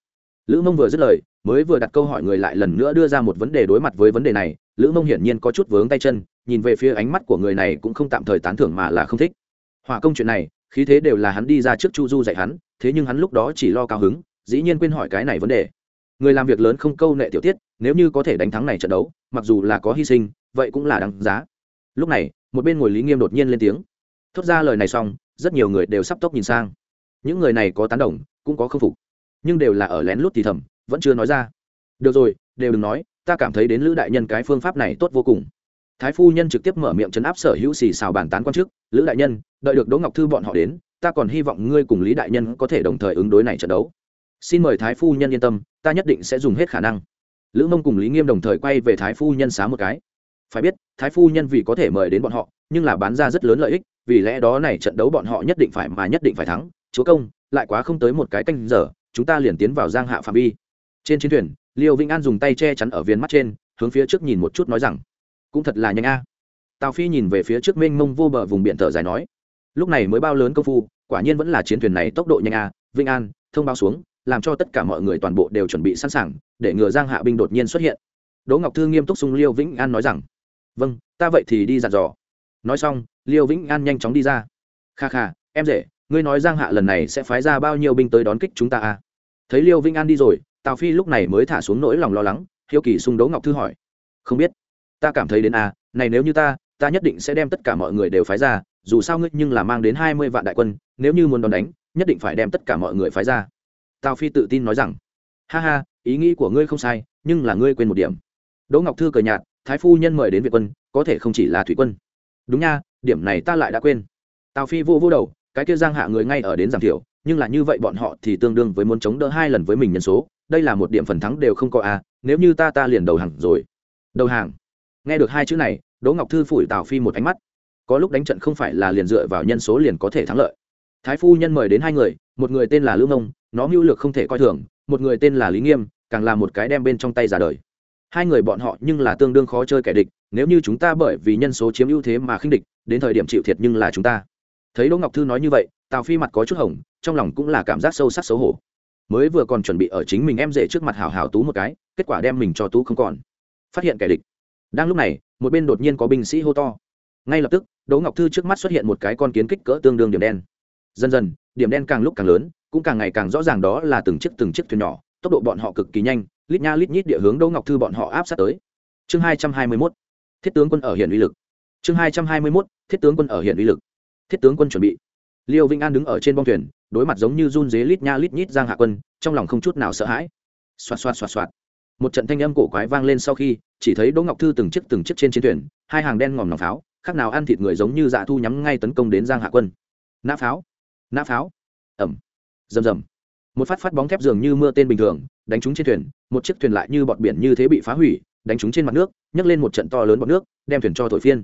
Lữ mông vừa dứt lời, mới vừa đặt câu hỏi người lại lần nữa đưa ra một vấn đề đối mặt với vấn đề này, lữ mông hiển nhiên có chút vướng tay chân nhìn về phía ánh mắt của người này cũng không tạm thời tán thưởng mà là không thích. Hỏa công chuyện này, khí thế đều là hắn đi ra trước chu du dạy hắn, thế nhưng hắn lúc đó chỉ lo cao hứng, dĩ nhiên quên hỏi cái này vấn đề. Người làm việc lớn không câu nệ tiểu tiết, nếu như có thể đánh thắng này trận đấu, mặc dù là có hy sinh, vậy cũng là đáng giá. Lúc này, một bên ngồi lý nghiêm đột nhiên lên tiếng. Thốt ra lời này xong, rất nhiều người đều sắp tốc nhìn sang. Những người này có tán đồng, cũng có khâm phục, nhưng đều là ở lén lút thì thầm, vẫn chưa nói ra. Được rồi, đều đừng nói, ta cảm thấy đến lữ đại nhân cái phương pháp này tốt vô cùng thái phu nhân trực tiếp mở miệng chấn áp sở hữu xì xào bàn tán quan chức, lữ đại nhân, đợi được đỗ ngọc thư bọn họ đến, ta còn hy vọng ngươi cùng lý đại nhân có thể đồng thời ứng đối này trận đấu. Xin mời thái phu nhân yên tâm, ta nhất định sẽ dùng hết khả năng. Lữ mông cùng lý nghiêm đồng thời quay về thái phu nhân xá một cái. Phải biết, thái phu nhân vì có thể mời đến bọn họ, nhưng là bán ra rất lớn lợi ích, vì lẽ đó này trận đấu bọn họ nhất định phải mà nhất định phải thắng. Chúa công, lại quá không tới một cái canh giờ, chúng ta liền tiến vào giang hạ phạm vi. Trên chiến thuyền, liêu vĩnh an dùng tay che chắn ở viên mắt trên, hướng phía trước nhìn một chút nói rằng cũng thật là nhanh a. Tào phi nhìn về phía trước mênh mông vô bờ vùng biển thở dài nói, lúc này mới bao lớn công phu, quả nhiên vẫn là chiến thuyền này tốc độ nhanh a vĩnh an, thông báo xuống, làm cho tất cả mọi người toàn bộ đều chuẩn bị sẵn sàng, để ngừa giang hạ binh đột nhiên xuất hiện. Đỗ ngọc thư nghiêm túc sung liêu vĩnh an nói rằng vâng ta vậy thì đi dặn dò. Nói xong, liêu vĩnh an nhanh chóng đi ra. Kha kha, em rể, ngươi nói giang hạ lần này sẽ phái ra bao nhiêu binh tới đón kích chúng ta à thấy liêu vĩnh an đi rồi, tào phi lúc này mới thả xuống nỗi lòng lo lắng, hiếu kỳ sung đỗ ngọc thư hỏi, không biết ta cảm thấy đến à này nếu như ta ta nhất định sẽ đem tất cả mọi người đều phái ra dù sao ngươi nhưng là mang đến hai mươi vạn đại quân nếu như muốn đón đánh nhất định phải đem tất cả mọi người phái ra. Tào phi tự tin nói rằng. Ha ha ý nghĩ của ngươi không sai nhưng là ngươi quên một điểm. Đỗ ngọc thư cười nhạt thái phu nhân mời đến việt quân có thể không chỉ là thủy quân. Đúng nha điểm này ta lại đã quên. Tào phi vô vô đầu cái kia giang hạ người ngay ở đến giảm thiểu nhưng là như vậy bọn họ thì tương đương với muốn chống đỡ hai lần với mình nhân số đây là một điểm phần thắng đều không có a à, nếu như ta ta liền đầu hàng rồi. Đầu hàng nghe được hai chữ này, đỗ ngọc thư phủi tào phi một ánh mắt. Có lúc đánh trận không phải là liền dựa vào nhân số liền có thể thắng lợi. Thái phu nhân mời đến hai người, một người tên là lữ mông nó mưu lược không thể coi thường, một người tên là lý nghiêm, càng là một cái đem bên trong tay giả đời. Hai người bọn họ nhưng là tương đương khó chơi kẻ địch, nếu như chúng ta bởi vì nhân số chiếm ưu thế mà khinh địch, đến thời điểm chịu thiệt nhưng là chúng ta. Thấy đỗ ngọc thư nói như vậy, tào phi mặt có chút hồng, trong lòng cũng là cảm giác sâu sắc xấu hổ. Mới vừa còn chuẩn bị ở chính mình em rể trước mặt hào hào tú một cái, kết quả đem mình cho tú không còn. Phát hiện kẻ địch đang lúc này, một bên đột nhiên có binh sĩ hô to. Ngay lập tức, đỗ ngọc thư trước mắt xuất hiện một cái con kiến kích cỡ tương đương điểm đen. Dần dần, điểm đen càng lúc càng lớn, cũng càng ngày càng rõ ràng đó là từng chiếc từng chiếc thuyền nhỏ, tốc độ bọn họ cực kỳ nhanh, lít nha lít nhít địa hướng đỗ ngọc thư bọn họ áp sát tới. Chương hai trăm hai mươi mốt, thiết tướng quân ở hiện uy lực. Chương hai trăm hai mươi mốt, thiết tướng quân ở hiện uy lực. Thiết tướng quân chuẩn bị. Liêu vĩnh an đứng ở trên bong thuyền, đối mặt giống như run dế lít nha lít nhít giang hạ quân, trong lòng không chút nào sợ hãi. Xoạt xoạt xoạt xoạt một trận thanh âm cổ quái vang lên sau khi, chỉ thấy đỗ ngọc thư từng chiếc từng chiếc trên chiến thuyền, hai hàng đen ngòm nòng pháo, khác nào ăn thịt người giống như dạ thu nhắm ngay tấn công đến giang hạ quân. Nã pháo nã pháo. Ẩm rầm rầm. Một phát phát bóng thép dường như mưa tên bình thường, đánh trúng trên thuyền, một chiếc thuyền lại như bọt biển như thế bị phá hủy, đánh trúng trên mặt nước, nhấc lên một trận to lớn bọt nước, đem thuyền cho thổi phiên.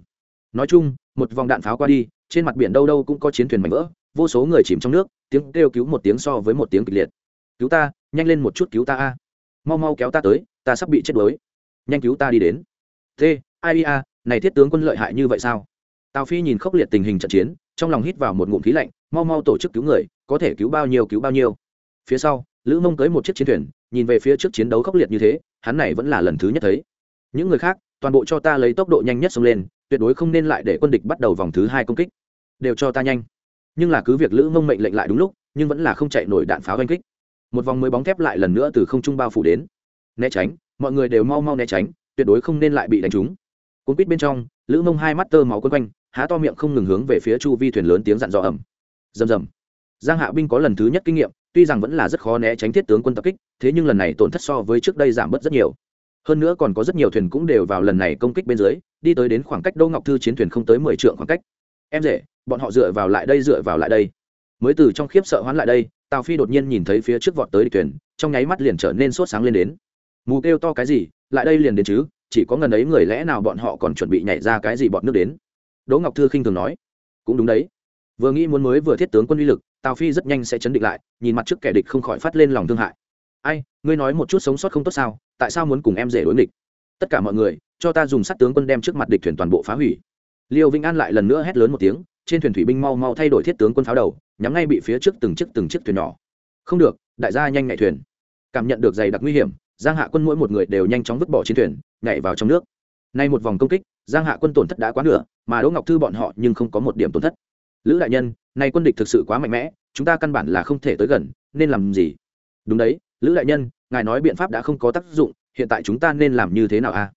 Nói chung, một vòng đạn pháo qua đi, trên mặt biển đâu đâu cũng có chiến thuyền mảnh vỡ, vô số người chìm trong nước, tiếng kêu cứu một tiếng so với một tiếng kịch liệt. Cứu ta, nhanh lên một chút cứu ta a! Mau mau kéo ta tới, ta sắp bị chết đuối. Nhanh cứu ta đi đến. T, ai a à, này thiết tướng quân lợi hại như vậy sao? Tào phi nhìn khốc liệt tình hình trận chiến, trong lòng hít vào một ngụm khí lạnh, mau mau tổ chức cứu người, có thể cứu bao nhiêu cứu bao nhiêu. Phía sau, lữ mông tới một chiếc chiến thuyền, nhìn về phía trước chiến đấu khốc liệt như thế, hắn này vẫn là lần thứ nhất thấy. Những người khác, toàn bộ cho ta lấy tốc độ nhanh nhất xông lên, tuyệt đối không nên lại để quân địch bắt đầu vòng thứ hai công kích. Đều cho ta nhanh. Nhưng là cứ việc lữ mông mệnh lệnh lại đúng lúc, nhưng vẫn là không chạy nổi đạn pháo oanh kích một vòng mới bóng thép lại lần nữa từ không trung bao phủ đến. Né tránh, mọi người đều mau mau né tránh, tuyệt đối không nên lại bị đánh trúng. Cuốn quýt bên trong, lữ mông hai mắt tơ máu quấn quanh, há to miệng không ngừng hướng về phía chu vi thuyền lớn tiếng dặn dò ẩm rầm rầm. Giang hạ binh có lần thứ nhất kinh nghiệm, tuy rằng vẫn là rất khó né tránh thiết tướng quân tập kích, thế nhưng lần này tổn thất so với trước đây giảm bớt rất nhiều. Hơn nữa còn có rất nhiều thuyền cũng đều vào lần này công kích bên dưới, đi tới đến khoảng cách đô ngọc thư chiến thuyền không tới mười trượng khoảng cách. Em rể, bọn họ dựa vào lại đây, dựa vào lại đây. Mới từ trong khiếp sợ hoán lại đây tào phi đột nhiên nhìn thấy phía trước vọt tới địch thuyền, trong nháy mắt liền trở nên sốt sáng lên đến. Mù kêu to cái gì, lại đây liền đến chứ, chỉ có ngần ấy người lẽ nào bọn họ còn chuẩn bị nhảy ra cái gì bọn nước đến. Đỗ ngọc thư khinh thường nói. Cũng đúng đấy. Vừa nghĩ muốn mới vừa thiết tướng quân uy lực, tào phi rất nhanh sẽ chấn định lại, nhìn mặt trước kẻ địch không khỏi phát lên lòng thương hại. Ai, ngươi nói một chút sống sót không tốt sao, tại sao muốn cùng em rể đối địch tất cả mọi người, cho ta dùng sát tướng quân đem trước mặt địch thuyền toàn bộ phá hủy. Liêu vĩnh an lại lần nữa hét lớn một tiếng trên thuyền thủy binh mau mau thay đổi thiết tướng quân pháo đầu, nhắm ngay bị phía trước từng chiếc từng chiếc thuyền nhỏ. Không được, đại gia nhanh nhạy thuyền. Cảm nhận được dày đặc nguy hiểm, giang hạ quân mỗi một người đều nhanh chóng vứt bỏ chiến thuyền, nhảy vào trong nước. Nay một vòng công kích, giang hạ quân tổn thất đã quá nửa, mà đỗ ngọc thư bọn họ nhưng không có một điểm tổn thất. Lữ đại nhân, nay quân địch thực sự quá mạnh mẽ, chúng ta căn bản là không thể tới gần, nên làm gì? Đúng đấy, lữ đại nhân, ngài nói biện pháp đã không có tác dụng, hiện tại chúng ta nên làm như thế nào a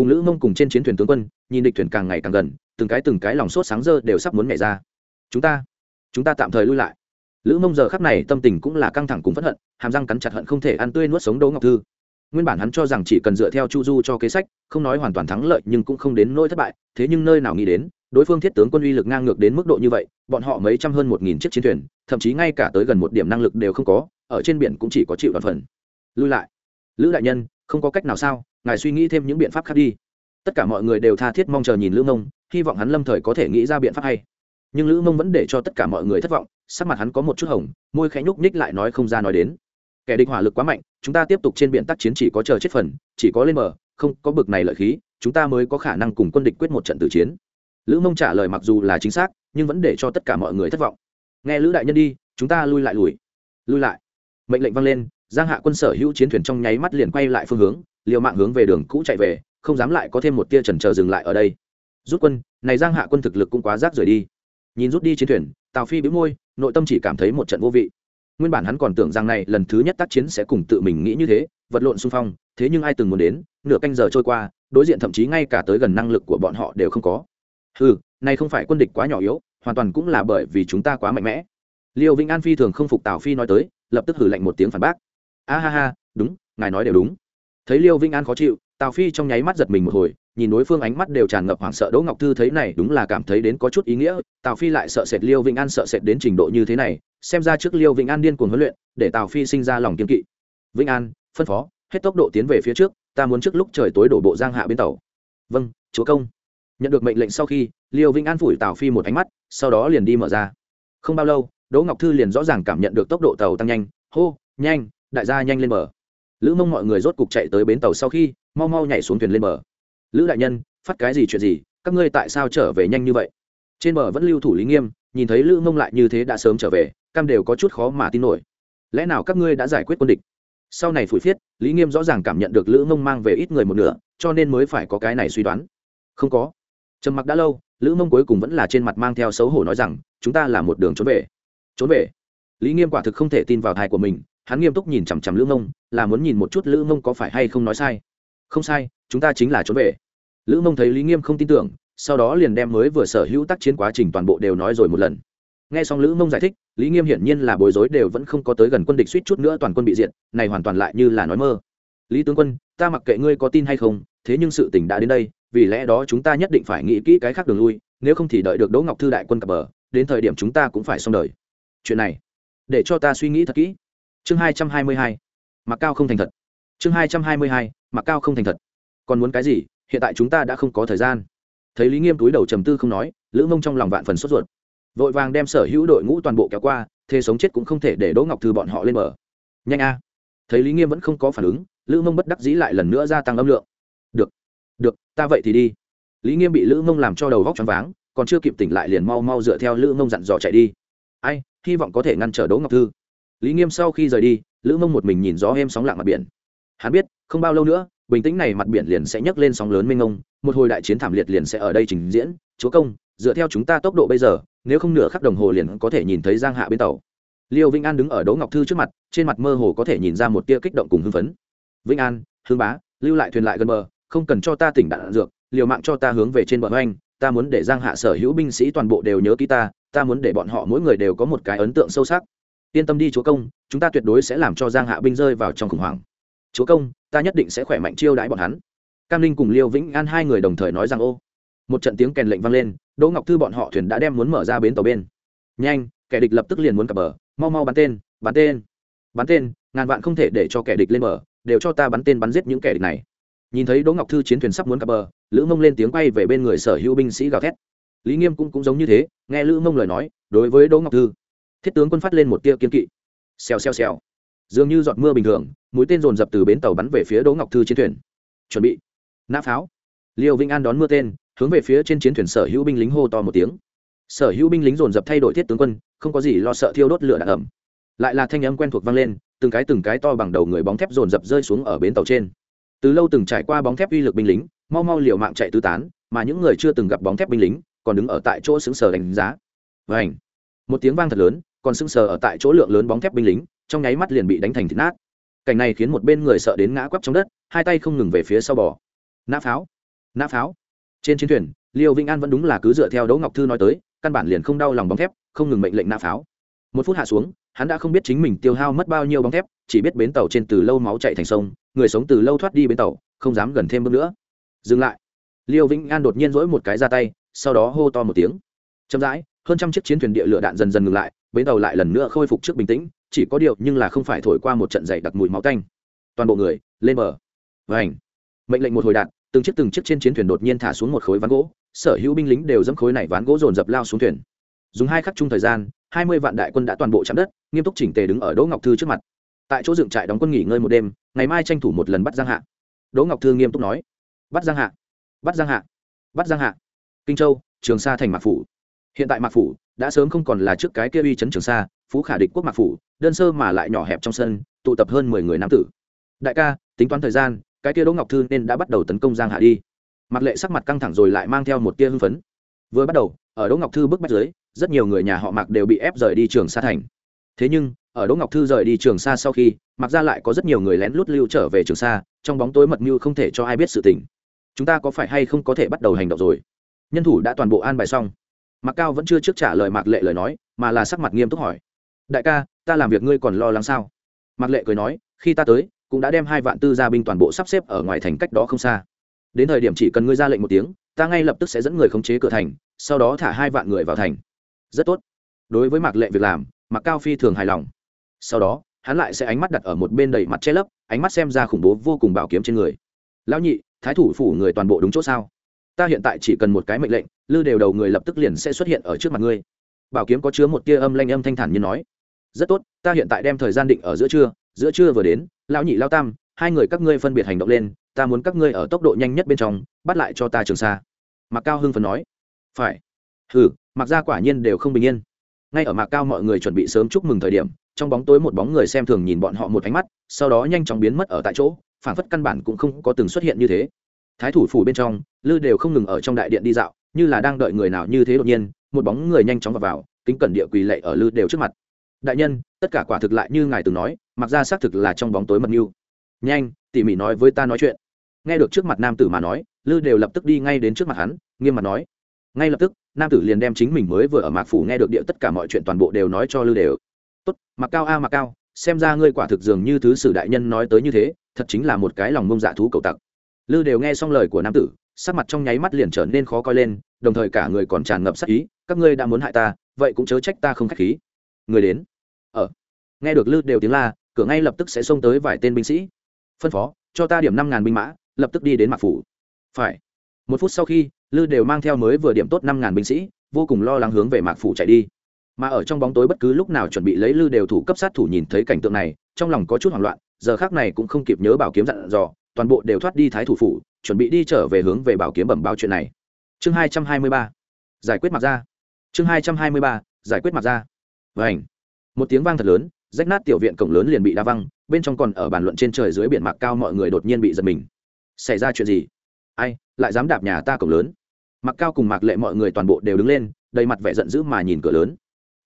cùng lữ mông cùng trên chiến thuyền tướng quân, nhìn địch thuyền càng ngày càng gần, từng cái từng cái lòng sốt sáng dơ đều sắp muốn nhảy ra. Chúng ta chúng ta tạm thời lui lại. Lữ mông giờ khắc này tâm tình cũng là căng thẳng cùng phẫn hận, hàm răng cắn chặt hận không thể ăn tươi nuốt sống đỗ ngọc thư. Nguyên bản hắn cho rằng chỉ cần dựa theo chu du cho kế sách, không nói hoàn toàn thắng lợi nhưng cũng không đến nỗi thất bại, thế nhưng nơi nào nghĩ đến, đối phương thiết tướng quân uy lực ngang ngược đến mức độ như vậy, bọn họ mấy trăm hơn một nghìn chiếc chiến thuyền, thậm chí ngay cả tới gần một điểm năng lực đều không có, ở trên biển cũng chỉ có chịu đoàn phần. Lui lại. Lữ đại nhân, không có cách nào sao? Ngài suy nghĩ thêm những biện pháp khác đi. Tất cả mọi người đều tha thiết mong chờ nhìn lữ mông hy vọng hắn lâm thời có thể nghĩ ra biện pháp hay. Nhưng lữ mông vẫn để cho tất cả mọi người thất vọng sắc mặt hắn có một chút hồng môi khẽ nhúc nhích lại nói không ra nói đến. Kẻ địch hỏa lực quá mạnh chúng ta tiếp tục trên biển tác chiến chỉ có chờ chết phần chỉ có lên mở, không có bực này lợi khí chúng ta mới có khả năng cùng quân địch quyết một trận tử chiến. Lữ mông trả lời mặc dù là chính xác nhưng vẫn để cho tất cả mọi người thất vọng. Nghe lữ đại nhân đi chúng ta lui lại lùi. Lui lại. Mệnh lệnh vang lên giang hạ quân sở hữu chiến thuyền trong nháy mắt liền quay lại phương hướng liều mạng hướng về đường cũ chạy về, không dám lại có thêm một tia chần chờ dừng lại ở đây. Rút quân, này giang hạ quân thực lực cũng quá rác rời đi. Nhìn rút đi chiến thuyền, tào phi bĩu môi, nội tâm chỉ cảm thấy một trận vô vị. Nguyên bản hắn còn tưởng rằng này lần thứ nhất tác chiến sẽ cùng tự mình nghĩ như thế, vật lộn xung phong, thế nhưng ai từng muốn đến, nửa canh giờ trôi qua, đối diện thậm chí ngay cả tới gần năng lực của bọn họ đều không có. Ừ này không phải quân địch quá nhỏ yếu, hoàn toàn cũng là bởi vì chúng ta quá mạnh mẽ. Liêu vĩnh an phi thường không phục tào phi nói tới, lập tức hử lạnh một tiếng phản bác. A ha ha, đúng, ngài nói đều đúng thấy liêu vĩnh an khó chịu, tào phi trong nháy mắt giật mình một hồi, nhìn đối phương ánh mắt đều tràn ngập hoảng sợ. Đỗ ngọc thư thấy này, đúng là cảm thấy đến có chút ý nghĩa. Tào phi lại sợ sệt liêu vĩnh an, sợ sệt đến trình độ như thế này. Xem ra trước liêu vĩnh an điên cuồng huấn luyện, để tào phi sinh ra lòng kiên kỵ. Vĩnh an, phân phó, hết tốc độ tiến về phía trước, ta muốn trước lúc trời tối đổ bộ giang hạ bên tàu. Vâng chúa công. Nhận được mệnh lệnh sau khi, liêu vĩnh an phủi tào phi một ánh mắt, sau đó liền đi mở ra. Không bao lâu, đỗ ngọc thư liền rõ ràng cảm nhận được tốc độ tàu tăng nhanh. Hô, nhanh, đại gia nhanh lên mở lữ mông mọi người rốt cục chạy tới bến tàu sau khi, mau mau nhảy xuống thuyền lên bờ. Lữ đại nhân, phát cái gì chuyện gì? Các ngươi tại sao trở về nhanh như vậy? Trên bờ vẫn lưu thủ lý nghiêm, nhìn thấy lữ mông lại như thế đã sớm trở về, cam đều có chút khó mà tin nổi. Lẽ nào các ngươi đã giải quyết quân địch? Sau này phủi phiết, lý nghiêm rõ ràng cảm nhận được lữ mông mang về ít người một nửa, cho nên mới phải có cái này suy đoán. Không có. Trầm mặc đã lâu, lữ mông cuối cùng vẫn là trên mặt mang theo xấu hổ nói rằng, chúng ta là một đường trốn về. Trốn về? Lý nghiêm quả thực không thể tin vào thai của mình hắn nghiêm túc nhìn chằm chằm lữ mông, là muốn nhìn một chút lữ mông có phải hay không nói sai. Không sai, chúng ta chính là trốn về. Lữ mông thấy lý nghiêm không tin tưởng, sau đó liền đem mới vừa sở hữu tác chiến quá trình toàn bộ đều nói rồi một lần. Nghe xong lữ mông giải thích, lý nghiêm hiển nhiên là bối rối đều vẫn không có tới gần quân địch suýt chút nữa toàn quân bị diệt, này hoàn toàn lại như là nói mơ. Lý tướng quân, ta mặc kệ ngươi có tin hay không, thế nhưng sự tình đã đến đây, vì lẽ đó chúng ta nhất định phải nghĩ kỹ cái khác đường lui, nếu không thì đợi được đỗ ngọc thư đại quân cập bờ, đến thời điểm chúng ta cũng phải xong đời. Chuyện này, để cho ta suy nghĩ thật kỹ chương hai trăm hai mươi hai, mặc cao không thành thật. Chương hai trăm hai mươi hai, mặc cao không thành thật. Còn muốn cái gì? Hiện tại chúng ta đã không có thời gian. Thấy lý nghiêm túi đầu trầm tư không nói, lữ mông trong lòng vạn phần sốt ruột. Vội vàng đem sở hữu đội ngũ toàn bộ kéo qua thế sống chết cũng không thể để đỗ ngọc thư bọn họ lên mở nhanh a. Thấy lý nghiêm vẫn không có phản ứng, lữ mông bất đắc dĩ lại lần nữa gia tăng âm lượng. Được được, ta vậy thì đi. Lý nghiêm bị lữ mông làm cho đầu vóc choáng váng, còn chưa kịp tỉnh lại liền mau mau dựa theo lữ mông dặn dò chạy đi. Ai, hy vọng có thể ngăn trở đỗ ngọc thư lý nghiêm sau khi rời đi, lữ mông một mình nhìn gió êm sóng lặng mặt biển. Hắn biết, không bao lâu nữa, bình tĩnh này mặt biển liền sẽ nhấc lên sóng lớn mênh mông, một hồi đại chiến thảm liệt liền sẽ ở đây trình diễn. Chúa công, dựa theo chúng ta tốc độ bây giờ, nếu không nửa khắc đồng hồ liền có thể nhìn thấy giang hạ bên tàu. Liêu vĩnh an đứng ở đỗ ngọc thư trước mặt, trên mặt mơ hồ có thể nhìn ra một tia kích động cùng hưng phấn. Vĩnh an, hương bá, lưu lại thuyền lại gần bờ, không cần cho ta tỉnh đạn dược, liều mạng cho ta hướng về trên bờ oanh ta muốn để giang hạ sở hữu binh sĩ toàn bộ đều nhớ ký ta ta muốn để bọn họ mỗi người đều có một cái ấn tượng sâu sắc yên tâm đi chúa công, chúng ta tuyệt đối sẽ làm cho giang hạ binh rơi vào trong khủng hoảng. Chúa công, ta nhất định sẽ khỏe mạnh chiêu đãi bọn hắn. Cam linh cùng liêu vĩnh an hai người đồng thời nói rằng, ô. Một trận tiếng kèn lệnh vang lên, đỗ ngọc thư bọn họ thuyền đã đem muốn mở ra bến tàu bên. Nhanh, kẻ địch lập tức liền muốn cập bờ, mau mau bắn tên bắn tên bắn tên, ngàn vạn không thể để cho kẻ địch lên bờ, đều cho ta bắn tên bắn giết những kẻ địch này. Nhìn thấy đỗ ngọc thư chiến thuyền sắp muốn cập bờ, lữ mông lên tiếng quay về bên người sở hữu binh sĩ gào thét. Lý nghiêm cũng cũng giống như thế, nghe lữ mông lời nói, đối với đỗ ngọc thư thiết tướng quân phát lên một tia kiên kỵ. Xèo xèo xèo. Dường như giọt mưa bình thường, mũi tên dồn dập từ bến tàu bắn về phía đỗ ngọc thư chiến thuyền. Chuẩn bị. Nã pháo. Liêu vĩnh an đón mưa tên, hướng về phía trên chiến thuyền sở hữu binh lính hô to một tiếng. Sở hữu binh lính dồn dập thay đổi thiết tướng quân, không có gì lo sợ thiêu đốt lửa đạn ẩm. Lại là thanh âm quen thuộc vang lên, từng cái từng cái to bằng đầu người bóng thép dồn dập rơi xuống ở bến tàu trên. Từ lâu từng trải qua bóng thép uy lực binh lính, mau mau liều mạng chạy tứ tán, mà những người chưa từng gặp bóng thép binh lính, còn đứng ở tại chỗ xứng sờ đánh giá. Vảnh một tiếng vang thật lớn còn sững sờ ở tại chỗ lượng lớn bóng thép binh lính, trong nháy mắt liền bị đánh thành thịt nát. Cảnh này khiến một bên người sợ đến ngã quắp trong đất, hai tay không ngừng về phía sau bò. Nã pháo! Nã pháo! Trên chiến thuyền, liêu vĩnh an vẫn đúng là cứ dựa theo đỗ ngọc thư nói tới, căn bản liền không đau lòng bóng thép, không ngừng mệnh lệnh nã pháo. Một phút hạ xuống, hắn đã không biết chính mình tiêu hao mất bao nhiêu bóng thép, chỉ biết bến tàu trên từ lâu máu chạy thành sông, người sống từ lâu thoát đi bến tàu, không dám gần thêm bước nữa. Dừng lại. Liêu vĩnh an đột nhiên dỗi một cái ra tay, sau đó hô to một tiếng. Chậm rãi, hơn trăm chiếc chiến thuyền địa lửa đạn dần dần ngừng lại bến tàu lại lần nữa khôi phục trước bình tĩnh, chỉ có điều nhưng là không phải thổi qua một trận dày đặc mùi máu tanh. Toàn bộ người, lên bờ. Vảnh mệnh lệnh một hồi đạn, từng chiếc từng chiếc trên chiến thuyền đột nhiên thả xuống một khối ván gỗ, sở hữu binh lính đều dẫm khối này ván gỗ dồn dập lao xuống thuyền. Dùng hai khắc chung thời gian, hai mươi vạn đại quân đã toàn bộ chạm đất, nghiêm túc chỉnh tề đứng ở đỗ ngọc thư trước mặt. Tại chỗ dựng trại đóng quân nghỉ ngơi một đêm, ngày mai tranh thủ một lần bắt giang hạ. Đỗ ngọc thư nghiêm túc nói, bắt giang hạ, bắt giang hạ, bắt giang hạ. Kinh châu, trường sa thành mạc phủ. Hiện tại mạc phủ đã sớm không còn là trước cái kia uy chấn trường sa, phú khả địch quốc mạc phủ, đơn sơ mà lại nhỏ hẹp trong sân, tụ tập hơn mười người nam tử. Đại ca, tính toán thời gian, cái kia đỗ ngọc thư nên đã bắt đầu tấn công giang hạ đi. Mặc lệ sắc mặt căng thẳng rồi lại mang theo một tia hưng phấn. Vừa bắt đầu, ở đỗ ngọc thư bước bách dưới, rất nhiều người nhà họ mạc đều bị ép rời đi trường sa thành. Thế nhưng, ở đỗ ngọc thư rời đi trường sa sau khi mặc ra lại có rất nhiều người lén lút lưu trở về trường sa, trong bóng tối mật mưu không thể cho ai biết sự tình. Chúng ta có phải hay không có thể bắt đầu hành động rồi? Nhân thủ đã toàn bộ an bài xong mạc cao vẫn chưa trước trả lời mạc lệ lời nói, mà là sắc mặt nghiêm túc hỏi. Đại ca, ta làm việc ngươi còn lo lắng sao? Mạc lệ cười nói, khi ta tới, cũng đã đem hai vạn tư gia binh toàn bộ sắp xếp ở ngoài thành cách đó không xa. Đến thời điểm chỉ cần ngươi ra lệnh một tiếng, ta ngay lập tức sẽ dẫn người khống chế cửa thành, sau đó thả hai vạn người vào thành. Rất tốt. Đối với mạc lệ việc làm, mạc cao phi thường hài lòng. Sau đó, hắn lại sẽ ánh mắt đặt ở một bên đầy mặt che lấp, ánh mắt xem ra khủng bố vô cùng bảo kiếm trên người. Lão nhị, thái thủ phủ người toàn bộ đúng chỗ sao? Ta hiện tại chỉ cần một cái mệnh lệnh, lư đều đầu người lập tức liền sẽ xuất hiện ở trước mặt ngươi. Bảo kiếm có chứa một tia âm lanh âm thanh thản như nói. Rất tốt, ta hiện tại đem thời gian định ở giữa trưa giữa trưa vừa đến, lão nhị lao tam, hai người các ngươi phân biệt hành động lên, ta muốn các ngươi ở tốc độ nhanh nhất bên trong, bắt lại cho ta trường xa mạc cao hưng phần nói. Phải. Hừ mặc ra quả nhiên đều không bình yên. Ngay ở mạc cao mọi người chuẩn bị sớm chúc mừng thời điểm, trong bóng tối một bóng người xem thường nhìn bọn họ một ánh mắt, sau đó nhanh chóng biến mất ở tại chỗ phản phất căn bản cũng không có từng xuất hiện như thế thái thủ phủ bên trong lư đều không ngừng ở trong đại điện đi dạo như là đang đợi người nào như thế đột nhiên một bóng người nhanh chóng vào, vào kính cẩn địa quỳ lệ ở lư đều trước mặt. Đại nhân tất cả quả thực lại như ngài từng nói mặc ra xác thực là trong bóng tối mật mưu. Nhanh tỉ mỉ nói với ta nói chuyện. Nghe được trước mặt nam tử mà nói lư đều lập tức đi ngay đến trước mặt hắn nghiêm mặt nói. Ngay lập tức nam tử liền đem chính mình mới vừa ở mạc phủ nghe được địa tất cả mọi chuyện toàn bộ đều nói cho lư đều. Tốt mặc cao a mặc cao xem ra ngươi quả thực dường như thứ sử đại nhân nói tới như thế thật chính là một cái lòng mông dạ thú cầu tặc lư đều nghe xong lời của nam tử, sắc mặt trong nháy mắt liền trở nên khó coi lên, đồng thời cả người còn tràn ngập sắc ý, các ngươi đã muốn hại ta, vậy cũng chớ trách ta không k h á c h khí. Người đến. Ở nghe được lư đều tiếng la, cửa ngay lập tức sẽ xông tới vài tên binh sĩ. Phân phó, cho ta điểm năm ngàn binh mã, lập tức đi đến mạc phủ. Phải. Một phút sau khi, lư đều mang theo mới vừa điểm tốt năm ngàn binh sĩ, vô cùng lo lắng hướng về mạc phủ chạy đi. Mà ở trong bóng tối bất cứ lúc nào chuẩn bị lấy lư đều thủ cấp sát thủ nhìn thấy cảnh tượng này, trong lòng có chút hoảng loạn, giờ khác này cũng không kịp nhớ bảo kiếm dặn dò toàn bộ đều thoát đi thái thủ phủ, chuẩn bị đi trở về hướng về bảo kiếm bẩm báo chuyện này. Chương hai trăm hai mươi ba, giải quyết mặt ra. Chương hai trăm hai mươi ba, giải quyết mặt ra. Vảnh một tiếng vang thật lớn, rách nát tiểu viện cổng lớn liền bị đa văng, bên trong còn ở bàn luận trên trời dưới biển mạc cao mọi người đột nhiên bị giật mình. Xảy ra chuyện gì? Ai, lại dám đạp nhà ta cổng lớn? Mặc cao cùng mặc lệ mọi người toàn bộ đều đứng lên, đầy mặt vẻ giận dữ mà nhìn cửa lớn.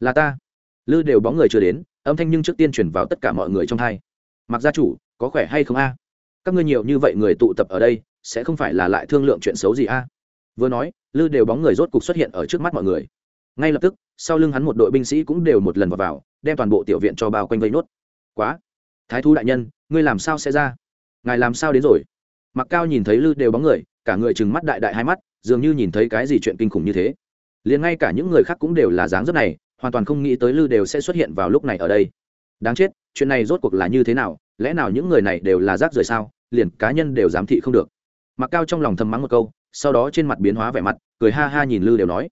Là ta. Lư đều bóng người chưa đến, âm thanh nhưng trước tiên chuyển vào tất cả mọi người trong hai. Mặc gia chủ, có khỏe hay không a? Các ngươi nhiều như vậy người tụ tập ở đây sẽ không phải là lại thương lượng chuyện xấu gì a? Vừa nói lư đều bóng người rốt cục xuất hiện ở trước mắt mọi người. Ngay lập tức sau lưng hắn một đội binh sĩ cũng đều một lần vào, vào đem toàn bộ tiểu viện cho bao quanh vây nốt. Quá! Thái thú đại nhân ngươi làm sao sẽ ra? Ngài làm sao đến rồi? Mặc cao nhìn thấy lư đều bóng người cả người chừng mắt đại đại hai mắt dường như nhìn thấy cái gì chuyện kinh khủng như thế. Liền ngay cả những người khác cũng đều là dáng dấp này hoàn toàn không nghĩ tới lư đều sẽ xuất hiện vào lúc này ở đây đáng chết, chuyện này rốt cuộc là như thế nào? Lẽ nào những người này đều là rác rưởi sao? Liền cá nhân đều giám thị không được. Mặc cao trong lòng thầm mắng một câu, sau đó trên mặt biến hóa vẻ mặt, cười ha ha nhìn lư đều nói,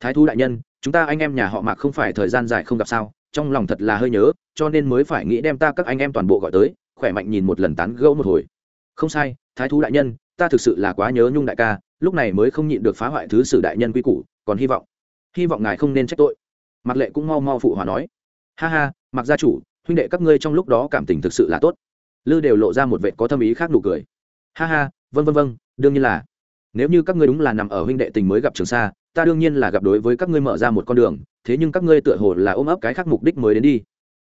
thái thú đại nhân, chúng ta anh em nhà họ mạc không phải thời gian dài không gặp sao? Trong lòng thật là hơi nhớ, cho nên mới phải nghĩ đem ta các anh em toàn bộ gọi tới, khỏe mạnh nhìn một lần tán gẫu một hồi. Không sai, thái thú đại nhân, ta thực sự là quá nhớ nhung đại ca, lúc này mới không nhịn được phá hoại thứ sử đại nhân quy củ, còn hy vọng hy vọng ngài không nên trách tội. Mặc lệ cũng mau mau phụ hòa nói, ha ha mặc gia chủ huynh đệ các ngươi trong lúc đó cảm tình thực sự là tốt. Lư đều lộ ra một vệ có tâm ý khác nụ cười. Ha ha vân vân vân đương nhiên là. Nếu như các ngươi đúng là nằm ở huynh đệ tình mới gặp trường sa, ta đương nhiên là gặp đối với các ngươi mở ra một con đường, thế nhưng các ngươi tựa hồ là ôm ấp cái khác mục đích mới đến đi.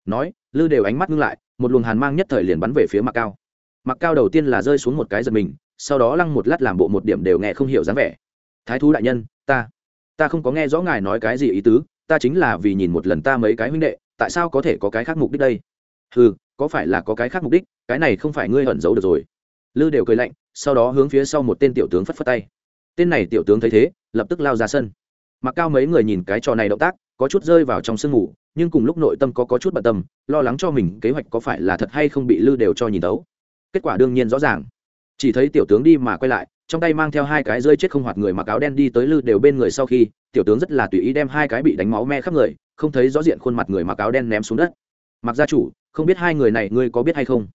Nói, lư đều ánh mắt ngưng lại, một luồng hàn mang nhất thời liền bắn về phía mặc cao. Mặc cao đầu tiên là rơi xuống một cái giật mình, sau đó lăng một lát làm bộ một điểm đều nghe không hiểu dáng vẻ. Thái thú đại nhân, ta ta không có nghe rõ ngài nói cái gì ý tứ, ta chính là vì nhìn một lần ta mấy cái huynh đệ tại sao có thể có cái khác mục đích đây? Ừ có phải là có cái khác mục đích? Cái này không phải ngươi ẩn giấu được rồi. Lư đều cười lạnh sau đó hướng phía sau một tên tiểu tướng phất phất tay. Tên này tiểu tướng thấy thế lập tức lao ra sân. Mặc cao mấy người nhìn cái trò này động tác có chút rơi vào trong sương ngủ nhưng cùng lúc nội tâm có, có chút bận tâm lo lắng cho mình kế hoạch có phải là thật hay không bị lư đều cho nhìn tấu. Kết quả đương nhiên rõ ràng. Chỉ thấy tiểu tướng đi mà quay lại trong tay mang theo hai cái rơi chết không hoạt người mặc áo đen đi tới lư đều bên người sau khi, tiểu tướng rất là tùy ý đem hai cái bị đánh máu me khắp người, không thấy rõ diện khuôn mặt người mặc áo đen ném xuống đất. Mặc gia chủ, không biết hai người này ngươi có biết hay không?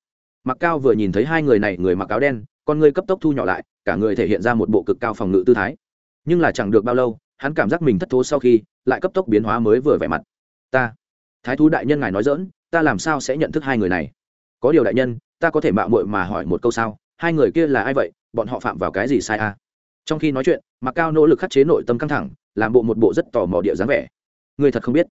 Mặc cao vừa nhìn thấy hai người này, người mặc áo đen, con ngươi cấp tốc thu nhỏ lại, cả người thể hiện ra một bộ cực cao phòng ngự tư thái. Nhưng là chẳng được bao lâu, hắn cảm giác mình thất thố sau khi, lại cấp tốc biến hóa mới vừa vẻ mặt. Ta, thái thú đại nhân ngài nói dỡn ta làm sao sẽ nhận thức hai người này? Có điều đại nhân, ta có thể mạo muội mà hỏi một câu sao? Hai người kia là ai vậy? Bọn họ phạm vào cái gì sai à? Trong khi nói chuyện, mạc cao nỗ lực khắc chế nội tâm căng thẳng, làm bộ một bộ rất tò mò địa dáng vẻ. Người thật không biết.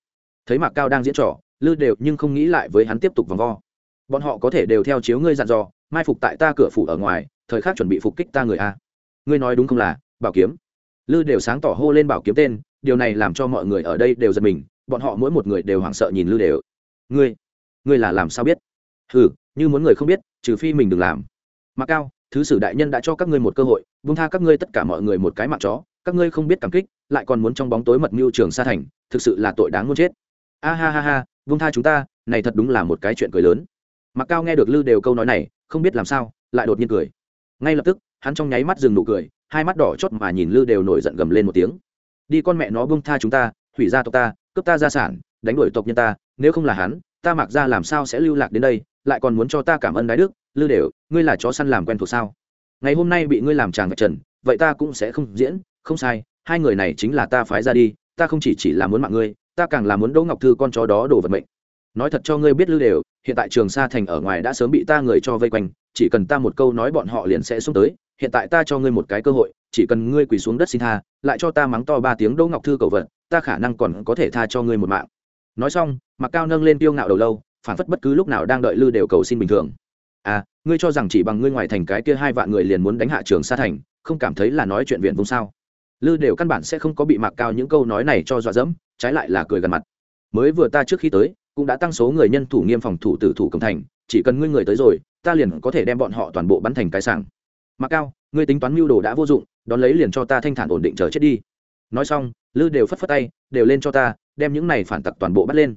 Thấy mạc cao đang diễn trò, lư đều nhưng không nghĩ lại với hắn tiếp tục vòng vo. Bọn họ có thể đều theo chiếu ngươi dặn dò, mai phục tại ta cửa phủ ở ngoài, thời khắc chuẩn bị phục kích ta người a. Ngươi nói đúng không là? Bảo kiếm. Lư đều sáng tỏ hô lên bảo kiếm tên, điều này làm cho mọi người ở đây đều giật mình, bọn họ mỗi một người đều hoảng sợ nhìn lư đều. Ngươi ngươi là làm sao biết? Ừ như muốn người không biết, trừ phi mình đừng làm mà cao, thứ sử đại nhân đã cho các ngươi một cơ hội, vung tha các ngươi tất cả mọi người một cái mạng chó, các ngươi không biết cảm kích, lại còn muốn trong bóng tối mật mưu trường sa thành, thực sự là tội đáng muốn chết. A ha ha ha, vung tha chúng ta, này thật đúng là một cái chuyện cười lớn. Mặc cao nghe được lư đều câu nói này, không biết làm sao, lại đột nhiên cười. Ngay lập tức, hắn trong nháy mắt dừng nụ cười, hai mắt đỏ chót mà nhìn lư đều nổi giận gầm lên một tiếng. Đi con mẹ nó bông tha chúng ta, hủy gia tộc ta, cướp ta gia sản, đánh đuổi tộc nhân ta, nếu không là hắn, ta mặc ra làm sao sẽ lưu lạc đến đây, lại còn muốn cho ta cảm ơn đái đức lư đều, ngươi là chó săn làm quen thuộc sao? Ngày hôm nay bị ngươi làm chàng vạch trần, vậy ta cũng sẽ không diễn, không sai, hai người này chính là ta phái ra đi, ta không chỉ chỉ là muốn mạng ngươi, ta càng là muốn đỗ ngọc thư con chó đó đổ vật mệnh. Nói thật cho ngươi biết lư đều, hiện tại trường sa thành ở ngoài đã sớm bị ta người cho vây quanh, chỉ cần ta một câu nói bọn họ liền sẽ xuống tới, hiện tại ta cho ngươi một cái cơ hội, chỉ cần ngươi quỳ xuống đất xin tha, lại cho ta mắng to ba tiếng đỗ ngọc thư cầu vật, ta khả năng còn có thể tha cho ngươi một mạng. Nói xong mặc cao nâng lên tiêu ngạo đầu lâu, phản phất bất cứ lúc nào đang đợi lư đều cầu xin bình thường à ngươi cho rằng chỉ bằng ngươi ngoài thành cái kia hai vạn người liền muốn đánh hạ trường sa thành, không cảm thấy là nói chuyện viện vùng sao? Lư đều căn bản sẽ không có bị mặc cao những câu nói này cho dọa dẫm, trái lại là cười gần mặt. Mới vừa ta trước khi tới, cũng đã tăng số người nhân thủ nghiêm phòng thủ tử thủ cầm thành, chỉ cần ngươi người tới rồi, ta liền có thể đem bọn họ toàn bộ bắn thành cái sảng. Mặc cao, ngươi tính toán mưu đồ đã vô dụng, đón lấy liền cho ta thanh thản ổn định chờ chết đi. Nói xong, lư đều phất phất tay, đều lên cho ta, đem những này phản tặc toàn bộ bắt lên.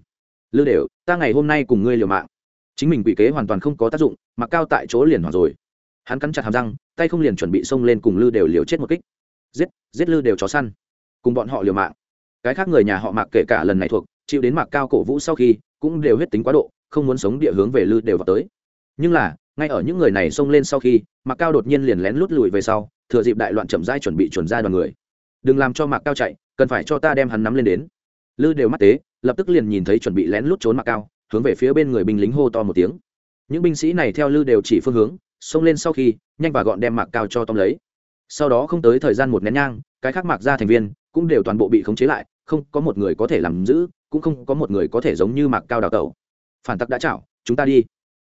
Lư đều, ta ngày hôm nay cùng ngươi liều mạng chính mình quỷ kế hoàn toàn không có tác dụng mặc cao tại chỗ liền hoảng rồi. Hắn cắn chặt hàm răng, tay không liền chuẩn bị xông lên cùng lư đều liều chết một kích. Giết giết lư đều chó săn. Cùng bọn họ liều mạng. Cái khác người nhà họ mạc kể cả lần này thuộc, chịu đến mạc cao cổ vũ sau khi, cũng đều huyết tính quá độ, không muốn sống địa hướng về lư đều vào tới. Nhưng là, ngay ở những người này xông lên sau khi, mạc cao đột nhiên liền lén lút lùi về sau, thừa dịp đại loạn chậm rãi chuẩn bị chuẩn ra đoàn người. Đừng làm cho mạc cao chạy, cần phải cho ta đem hắn nắm lên đến. Lư đều mắt tế, lập tức liền nhìn thấy chuẩn bị lén lút trốn mạc cao hướng về phía bên người binh lính hô to một tiếng. Những binh sĩ này theo lư đều chỉ phương hướng, xông lên sau khi, nhanh và gọn đem mạc cao cho tóm lấy. Sau đó không tới thời gian một nén nhang, cái khác mạc ra thành viên cũng đều toàn bộ bị khống chế lại, không có một người có thể làm giữ, cũng không có một người có thể giống như mạc cao đào tẩu. Phản tắc đã chảo, chúng ta đi.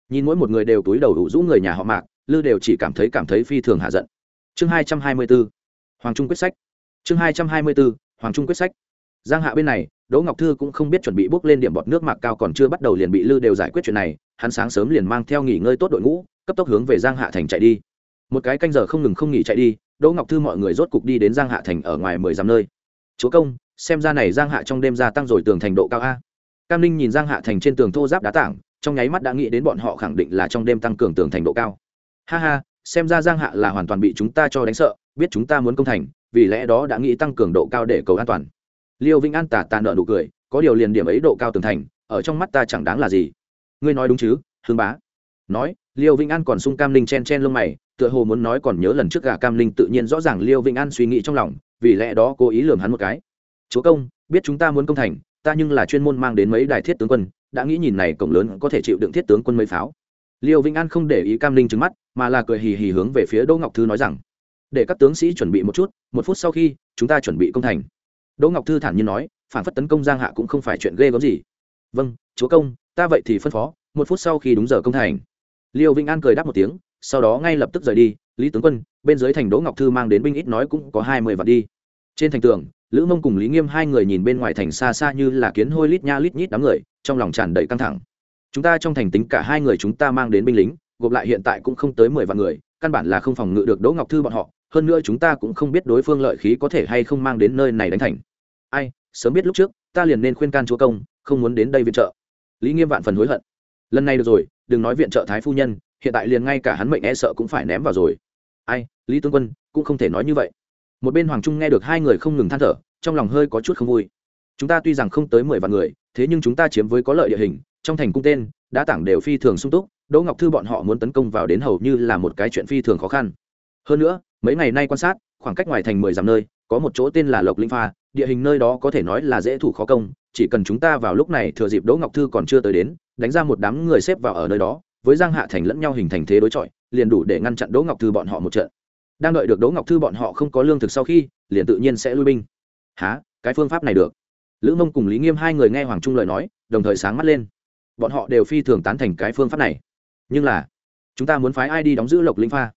Nhìn mỗi một người đều túi đầu đủ rũ người nhà họ mạc, lư đều chỉ cảm thấy cảm thấy phi thường hạ giận. Chương hai trăm hai mươi b ố hoàng trung quyết sách. Chương hai trăm hai mươi b ố hoàng trung quyết sách. Giang hạ bên này đỗ ngọc thư cũng không biết chuẩn bị bước lên điểm bọt nước mạc cao còn chưa bắt đầu liền bị lư đều giải quyết chuyện này, hắn sáng sớm liền mang theo nghỉ ngơi tốt đội ngũ, cấp tốc hướng về giang hạ thành chạy đi. Một cái canh giờ không ngừng không nghỉ chạy đi, đỗ ngọc thư mọi người rốt cục đi đến giang hạ thành ở ngoài mười dặm nơi. Chúa công, xem ra này giang hạ trong đêm gia tăng rồi tường thành độ cao a. Cam ninh nhìn giang hạ thành trên tường thô giáp đá tảng, trong nháy mắt đã nghĩ đến bọn họ khẳng định là trong đêm tăng cường tường thành độ cao. Ha ha, xem ra giang hạ là hoàn toàn bị chúng ta cho đánh sợ, biết chúng ta muốn công thành, vì lẽ đó đã nghĩ tăng cường độ cao để cầu an toàn liêu vĩnh an tà tà nợ nụ cười, có điều liền điểm ấy độ cao tường thành, ở trong mắt ta chẳng đáng là gì. Ngươi nói đúng chứ, hương bá. Nói, liêu vĩnh an còn sung cam linh chen chen lông mày, tựa hồ muốn nói còn nhớ lần trước gà cam linh tự nhiên rõ ràng liêu vĩnh an suy nghĩ trong lòng, vì lẽ đó cố ý lường hắn một cái. Chúa công, biết chúng ta muốn công thành, ta nhưng là chuyên môn mang đến mấy đài thiết tướng quân, đã nghĩ nhìn này cổng lớn có thể chịu đựng thiết tướng quân mấy pháo. Liêu vĩnh an không để ý cam linh trứng mắt, mà là cười hì hì hướng về phía đỗ ngọc thư nói rằng, để các tướng sĩ chuẩn bị một chút, một phút sau khi, chúng ta chuẩn bị công thành đỗ ngọc thư thản nhiên nói, phản phất tấn công giang hạ cũng không phải chuyện ghê gớm gì. Vâng chúa công, ta vậy thì phân phó, một phút sau khi đúng giờ công thành. Liêu vĩnh an cười đáp một tiếng, sau đó ngay lập tức rời đi. Lý tướng quân, bên dưới thành đỗ ngọc thư mang đến binh ít nói cũng có hai mươi vạn đi. Trên thành tường, lữ mông cùng lý nghiêm hai người nhìn bên ngoài thành xa xa như là kiến hôi lít nha lít nhít đám người, trong lòng tràn đầy căng thẳng. Chúng ta trong thành tính cả hai người chúng ta mang đến binh lính, gộp lại hiện tại cũng không tới mười vạn người, căn bản là không phòng ngự được đỗ ngọc thư bọn họ, hơn nữa chúng ta cũng không biết đối phương lợi khí có thể hay không mang đến nơi này đánh thành ai, sớm biết lúc trước, ta liền nên khuyên can chúa công, không muốn đến đây viện trợ. Lý nghiêm vạn phần hối hận. Lần này được rồi, đừng nói viện trợ thái phu nhân, hiện tại liền ngay cả hắn mệnh e sợ cũng phải ném vào rồi. Ai, lý tướng quân, cũng không thể nói như vậy. Một bên hoàng trung nghe được hai người không ngừng than thở, trong lòng hơi có chút không vui. Chúng ta tuy rằng không tới mười vạn người, thế nhưng chúng ta chiếm với có lợi địa hình, trong thành cung tên đã tảng đều phi thường sung túc, đỗ ngọc thư bọn họ muốn tấn công vào đến hầu như là một cái chuyện phi thường khó khăn. Hơn nữa, mấy ngày nay quan sát, khoảng cách ngoài thành mười dặm nơi, có một chỗ tên là lộc linh pha địa hình nơi đó có thể nói là dễ thủ khó công, chỉ cần chúng ta vào lúc này thừa dịp đỗ ngọc thư còn chưa tới đến, đánh ra một đám người xếp vào ở nơi đó, với giang hạ thành lẫn nhau hình thành thế đối chọi, liền đủ để ngăn chặn đỗ ngọc thư bọn họ một trận. Đang đợi được đỗ ngọc thư bọn họ không có lương thực sau khi, liền tự nhiên sẽ lui binh. Há cái phương pháp này được. Lữ mông cùng lý nghiêm hai người nghe hoàng trung lời nói, đồng thời sáng mắt lên. Bọn họ đều phi thường tán thành cái phương pháp này. Nhưng là, chúng ta muốn phái ai đi đóng giữ lộc linh pha?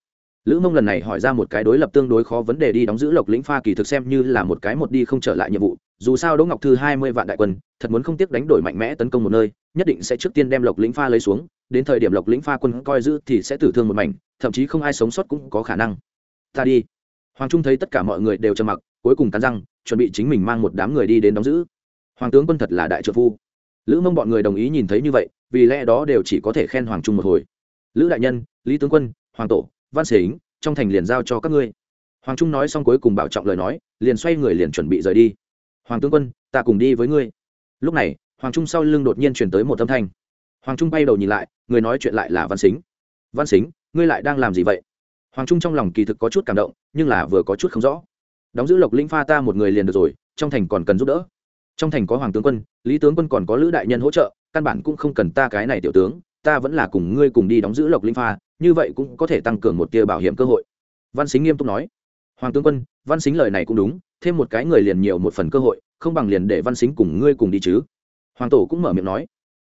Lữ mông lần này hỏi ra một cái đối lập tương đối khó vấn đề đi, đóng giữ lộc lĩnh pha kỳ thực xem như là một cái một đi không trở lại nhiệm vụ. Dù sao đỗ ngọc thư hai mươi vạn đại quân, thật muốn không tiếc đánh đổi mạnh mẽ tấn công một nơi, nhất định sẽ trước tiên đem lộc lĩnh pha lấy xuống, đến thời điểm lộc lĩnh pha quân coi giữ thì sẽ tử thương một mảnh, thậm chí không ai sống sót cũng có khả năng. Ta đi. Hoàng trung thấy tất cả mọi người đều trầm mặc, cuối cùng cắn răng, chuẩn bị chính mình mang một đám người đi đến đóng giữ. Hoàng tướng quân thật là đại trợ phu. Lữ mông bọn người đồng ý nhìn thấy như vậy, vì lẽ đó đều chỉ có thể khen hoàng trung một hồi. Lữ đại nhân, lý tướng quân, hoàng tổ văn xính trong thành liền giao cho các ngươi. Hoàng trung nói xong cuối cùng bảo trọng lời nói, liền xoay người liền chuẩn bị rời đi. Hoàng tướng quân, ta cùng đi với ngươi. Lúc này, hoàng trung sau lưng đột nhiên chuyển tới một âm thanh. Hoàng trung bay đầu nhìn lại, người nói chuyện lại là văn xính văn xính ngươi lại đang làm gì vậy? Hoàng trung trong lòng kỳ thực có chút cảm động, nhưng là vừa có chút không rõ. Đóng giữ lộc linh pha ta một người liền được rồi, trong thành còn cần giúp đỡ. Trong thành có hoàng tướng quân, lý tướng quân còn có lữ đại nhân hỗ trợ, căn bản cũng không cần ta cái này tiểu tướng, ta vẫn là cùng ngươi cùng đi đóng giữ lộc linh pha như vậy cũng có thể tăng cường một tia bảo hiểm cơ hội. Văn xính nghiêm túc nói. Hoàng tướng quân, văn xính lời này cũng đúng, thêm một cái người liền nhiều một phần cơ hội, không bằng liền để văn xính cùng ngươi cùng đi chứ. Hoàng tổ cũng mở miệng nói.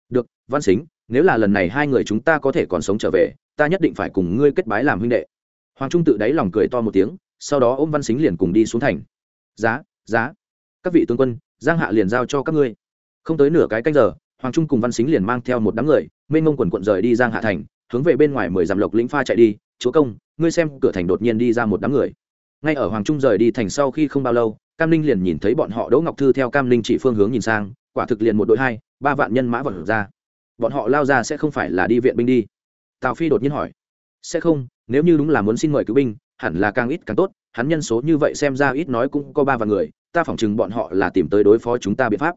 Được, văn xính, nếu là lần này hai người chúng ta có thể còn sống trở về, ta nhất định phải cùng ngươi kết bái làm huynh đệ. Hoàng trung tự đáy lòng cười to một tiếng, sau đó ôm văn xính liền cùng đi xuống thành. Giá giá. Các vị tướng quân, giang hạ liền giao cho các ngươi. Không tới nửa cái canh giờ, hoàng trung cùng văn xính liền mang theo một đám người, mênh mông quần quận rời đi giang hạ thành hướng về bên ngoài mười dặm lộc lĩnh pha chạy đi, chúa công, ngươi xem, cửa thành đột nhiên đi ra một đám người. Ngay ở hoàng trung rời đi thành sau khi không bao lâu, cam ninh liền nhìn thấy bọn họ đỗ ngọc thư theo cam ninh chỉ phương hướng nhìn sang, quả thực liền một đội hai, ba vạn nhân mã vật ra. Bọn họ lao ra sẽ không phải là đi viện binh đi. Tào phi đột nhiên hỏi, sẽ không, nếu như đúng là muốn xin mời cứu binh, hẳn là càng ít càng tốt, hắn nhân số như vậy xem ra ít nói cũng có ba vạn người, ta phỏng chừng bọn họ là tìm tới đối phó chúng ta biện pháp.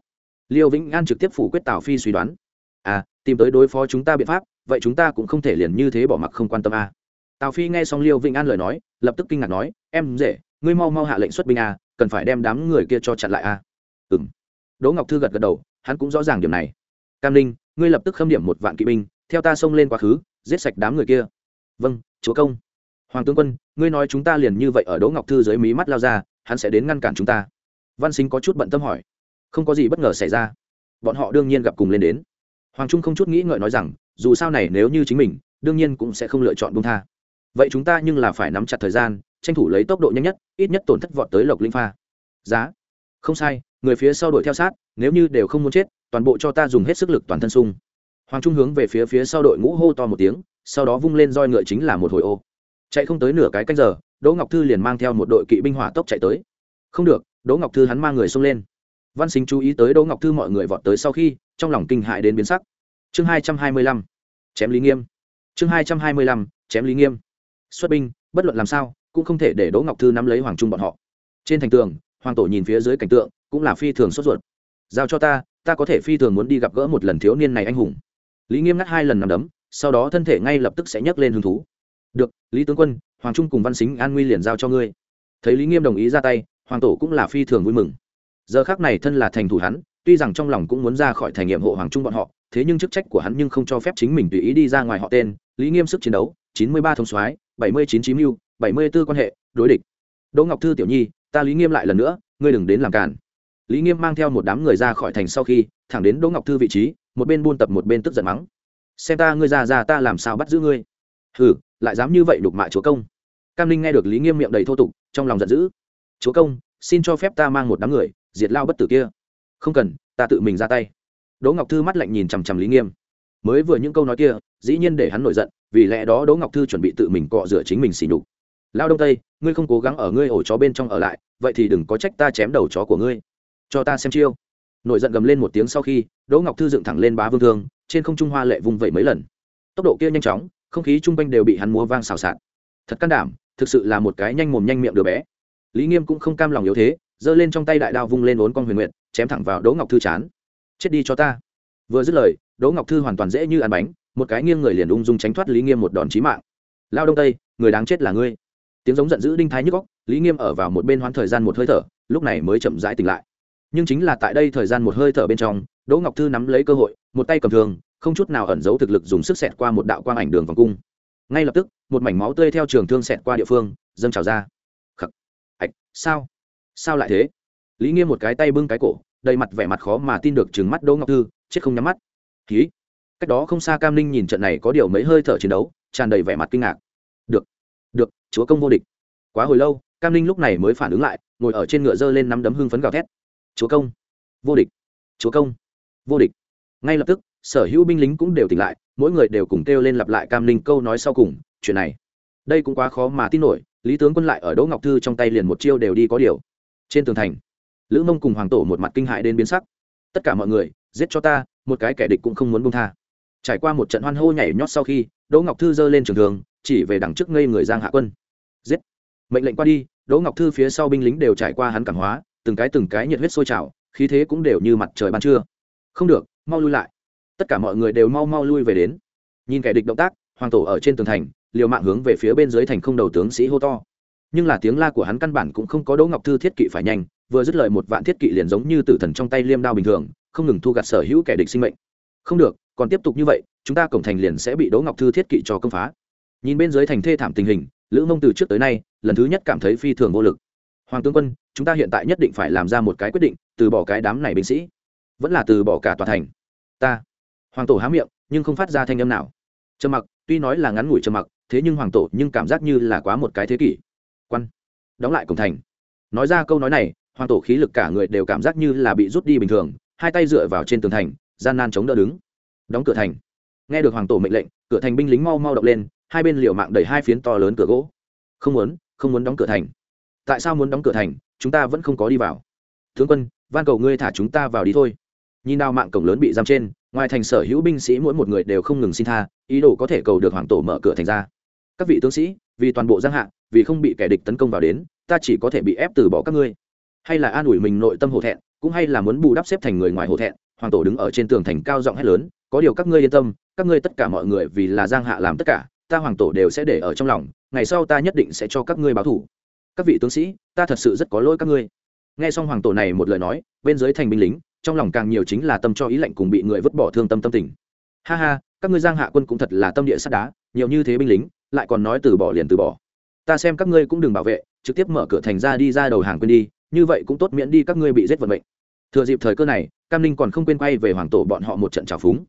Liêu vĩnh an trực tiếp phủ quyết tào phi suy đoán à tìm tới đối phó chúng ta biện pháp vậy chúng ta cũng không thể liền như thế bỏ mặc không quan tâm a. À. tào phi nghe xong liêu vĩnh an lời nói lập tức kinh ngạc nói em dễ ngươi mau mau hạ lệnh xuất binh a à, cần phải đem đám người kia cho chặn lại a. À. ừ m đỗ ngọc thư gật gật đầu hắn cũng rõ ràng điểm này. Cam linh ngươi lập tức khâm điểm một vạn kỵ binh theo ta xông lên quá khứ giết sạch đám người kia. Vâng chúa công. Hoàng tướng quân ngươi nói chúng ta liền như vậy ở đỗ ngọc thư dưới mí mắt lao ra hắn sẽ đến ngăn cản chúng ta. Văn sinh có chút bận tâm hỏi. Không có gì bất ngờ xảy ra. Bọn họ đương nhiên gặp cùng lên đến. Hoàng trung không chút nghĩ ngợi nói rằng dù sao này nếu như chính mình, đương nhiên cũng sẽ không lựa chọn bung tha. Vậy chúng ta nhưng là phải nắm chặt thời gian, tranh thủ lấy tốc độ nhanh nhất, ít nhất tổn thất vọt tới lộc linh pha. Giá. Không sai, người phía sau đội theo sát, nếu như đều không muốn chết, toàn bộ cho ta dùng hết sức lực toàn thân sung. Hoàng trung hướng về phía phía sau đội ngũ hô to một tiếng, sau đó vung lên roi ngựa chính là một hồi ô. Chạy không tới nửa cái canh giờ, đỗ ngọc thư liền mang theo một đội kỵ binh hỏa tốc chạy tới. Không được, đỗ ngọc thư hắn mang người xông lên. Văn xính chú ý tới đỗ ngọc thư mọi người vọt tới sau khi, trong lòng kinh hại đến biến sắc chương hai trăm hai mươi lăm, chém lý nghiêm. Chương hai trăm hai mươi lăm, chém lý nghiêm. Xuất binh, bất luận làm sao, cũng không thể để đỗ ngọc thư nắm lấy hoàng trung bọn họ. Trên thành tường, hoàng tổ nhìn phía dưới cảnh tượng, cũng là phi thường sốt ruột. Giao cho ta ta có thể phi thường muốn đi gặp gỡ một lần thiếu niên này anh hùng. Lý nghiêm ngắt hai lần nằm đấm, sau đó thân thể ngay lập tức sẽ nhấc lên hứng thú. Được, lý tướng quân, hoàng trung cùng văn xính an nguy liền giao cho ngươi. Thấy lý nghiêm đồng ý ra tay, hoàng tổ cũng là phi thường vui mừng. Giờ khác này thân là thành thủ hắn, tuy rằng trong lòng cũng muốn ra khỏi thành nhiệm hộ hoàng trung bọn họ thế nhưng chức trách của hắn nhưng không cho phép chính mình tùy ý đi ra ngoài họ tên, lý nghiêm sức chiến đấu, chín mươi ba thông soái, bảy mươi chín chín mưu, bảy mươi b ố quan hệ, đối địch. Đỗ ngọc thư tiểu nhi, ta lý nghiêm lại lần nữa, ngươi đừng đến làm cản lý nghiêm mang theo một đám người ra khỏi thành sau khi, thẳng đến đỗ ngọc thư vị trí, một bên buôn tập một bên tức giận mắng. Xem ta, ngươi ra ra ta làm sao bắt giữ ngươi? Hừ, lại dám như vậy đục mạ chúa công. Cam linh nghe được lý nghiêm miệng đầy thô tục, trong lòng giận dữ. Chúa công, xin cho phép ta mang một đám người, diệt lao bất tử kia. Không cần, ta tự mình ra tay đỗ ngọc thư mắt lạnh nhìn chằm chằm lý nghiêm. Mới vừa những câu nói kia, dĩ nhiên để hắn nổi giận, vì lẽ đó đỗ ngọc thư chuẩn bị tự mình cọ rửa chính mình xỉ nhục. Lao đông tây, ngươi không cố gắng ở ngươi ổ chó bên trong ở lại, vậy thì đừng có trách ta chém đầu chó của ngươi. Cho ta xem chiêu. Nổi giận gầm lên một tiếng sau khi, đỗ ngọc thư dựng thẳng lên bá vương thương, trên không trung hoa lệ vùng vẩy mấy lần. Tốc độ kia nhanh chóng, không khí chung quanh đều bị hắn múa vang xào xạc. Thật can đảm, thực sự là một cái nhanh mồm nhanh miệng đứa bé. Lý nghiêm cũng không cam lòng yếu thế, giơ lên trong tay đại đao vung lên ốn con huyền nguyện chém thẳng vào đỗ ngọc thư chán chết đi cho ta. Vừa dứt lời, đỗ ngọc thư hoàn toàn dễ như ăn bánh, một cái nghiêng người liền ung dung tránh thoát lý nghiêm một đòn chí mạng. Lao đông tây, người đáng chết là ngươi. Tiếng giống giận dữ đinh thái nhức góc lý nghiêm ở vào một bên hoãn thời gian một hơi thở, lúc này mới chậm rãi tỉnh lại. Nhưng chính là tại đây thời gian một hơi thở bên trong, đỗ ngọc thư nắm lấy cơ hội, một tay cầm thường không chút nào ẩn giấu thực lực dùng sức xẹt qua một đạo quang ảnh đường vòng cung. Ngay lập tức, một mảnh máu tươi theo trường thương xẹt qua địa phương, dâng trào ra. Khắc. Ạch, sao? Sao lại thế? Lý nghiêm một cái tay bưng cái cổ đầy mặt vẻ mặt khó mà tin được chừng mắt đỗ ngọc thư, chết không nhắm mắt. Ký. Cách đó không xa cam ninh nhìn trận này có điều mấy hơi thở chiến đấu, tràn đầy vẻ mặt kinh ngạc. Được. Được, chúa công vô địch. Quá hồi lâu, cam ninh lúc này mới phản ứng lại, ngồi ở trên ngựa dơ lên nắm đấm hưng phấn gào thét. Chúa công. Vô địch. Chúa công. Vô địch. Ngay lập tức, sở hữu binh lính cũng đều tỉnh lại, mỗi người đều cùng kêu lên lặp lại cam ninh câu nói sau cùng, chuyện này. Đây cũng quá khó mà tin nổi, lý tướng quân lại ở đỗ ngọc thư trong tay liền một chiêu đều đi có điều. Trên tường thành lữ mông cùng hoàng tổ một mặt kinh hại đến biến sắc. Tất cả mọi người, giết cho ta, một cái kẻ địch cũng không muốn bông tha. Trải qua một trận hoan hô nhảy nhót sau khi, đỗ ngọc thư giơ lên trường thường chỉ về đằng trước ngây người giang hạ quân. Giết! Mệnh lệnh qua đi, đỗ ngọc thư phía sau binh lính đều trải qua hắn cảm hóa, từng cái từng cái nhiệt huyết sôi trào, khí thế cũng đều như mặt trời ban trưa. Không được, mau lui lại. Tất cả mọi người đều mau mau lui về đến. Nhìn kẻ địch động tác, hoàng tổ ở trên tường thành, liều mạng hướng về phía bên dưới thành không đầu tướng sĩ hô to. Nhưng là tiếng la của hắn căn bản cũng không có đỗ ngọc thư thiết kỵ phải nhanh vừa dứt lời một vạn thiết kỵ liền giống như tử thần trong tay liêm đao bình thường, không ngừng thu gặt sở hữu kẻ địch sinh mệnh. Không được, còn tiếp tục như vậy, chúng ta cổng thành liền sẽ bị đỗ ngọc thư thiết kỵ cho công phá. Nhìn bên dưới thành thê thảm tình hình, lữ mông từ trước tới nay, lần thứ nhất cảm thấy phi thường vô lực. Hoàng tướng quân, chúng ta hiện tại nhất định phải làm ra một cái quyết định, từ bỏ cái đám này binh sĩ. Vẫn là từ bỏ cả tòa thành. Ta. Hoàng tổ há miệng, nhưng không phát ra thanh âm nào. Trầm mặc, tuy nói là ngắn ngủi trầm mặc, thế nhưng hoàng tổ nhưng cảm giác như là quá một cái thế kỷ. Quan. Đóng lại cổng thành. Nói ra câu nói này hoàng tổ khí lực cả người đều cảm giác như là bị rút đi bình thường, hai tay dựa vào trên tường thành, gian nan chống đỡ đứng. Đóng cửa thành. Nghe được hoàng tổ mệnh lệnh, cửa thành binh lính mau mau động lên, hai bên liều mạng đẩy hai phiến to lớn cửa gỗ. Không muốn không muốn đóng cửa thành. Tại sao muốn đóng cửa thành, chúng ta vẫn không có đi vào. Tướng quân, van cầu ngươi thả chúng ta vào đi thôi. Nhìn đào mạng cổng lớn bị giam trên, ngoài thành sở hữu binh sĩ mỗi một người đều không ngừng xin tha, ý đồ có thể cầu được hoàng tổ mở cửa thành ra. Các vị tướng sĩ, vì toàn bộ giang hạ, vì không bị kẻ địch tấn công vào đến, ta chỉ có thể bị ép từ bỏ các ngươi hay là an ủi mình nội tâm hổ thẹn, cũng hay là muốn bù đắp xếp thành người ngoài hổ thẹn, hoàng tổ đứng ở trên tường thành cao giọng hét lớn, có điều các ngươi yên tâm, các ngươi tất cả mọi người vì là giang hạ làm tất cả, ta hoàng tổ đều sẽ để ở trong lòng, ngày sau ta nhất định sẽ cho các ngươi báo thủ các vị tướng sĩ, ta thật sự rất có lỗi các ngươi. Nghe xong hoàng tổ này một lời nói, bên dưới thành binh lính, trong lòng càng nhiều chính là tâm cho ý lệnh cùng bị người vứt bỏ thương tâm tâm tình. Ha ha, các ngươi giang hạ quân cũng thật là tâm địa sắt đá, nhiều như thế binh lính, lại còn nói từ bỏ liền từ bỏ. Ta xem các ngươi cũng đừng bảo vệ, trực tiếp mở cửa thành ra đi ra đầu hàng quên đi như vậy cũng tốt miễn đi các ngươi bị giết vận mệnh. Thừa dịp thời cơ này, cam ninh còn không quên quay về hoàng tổ bọn họ một trận trào phúng.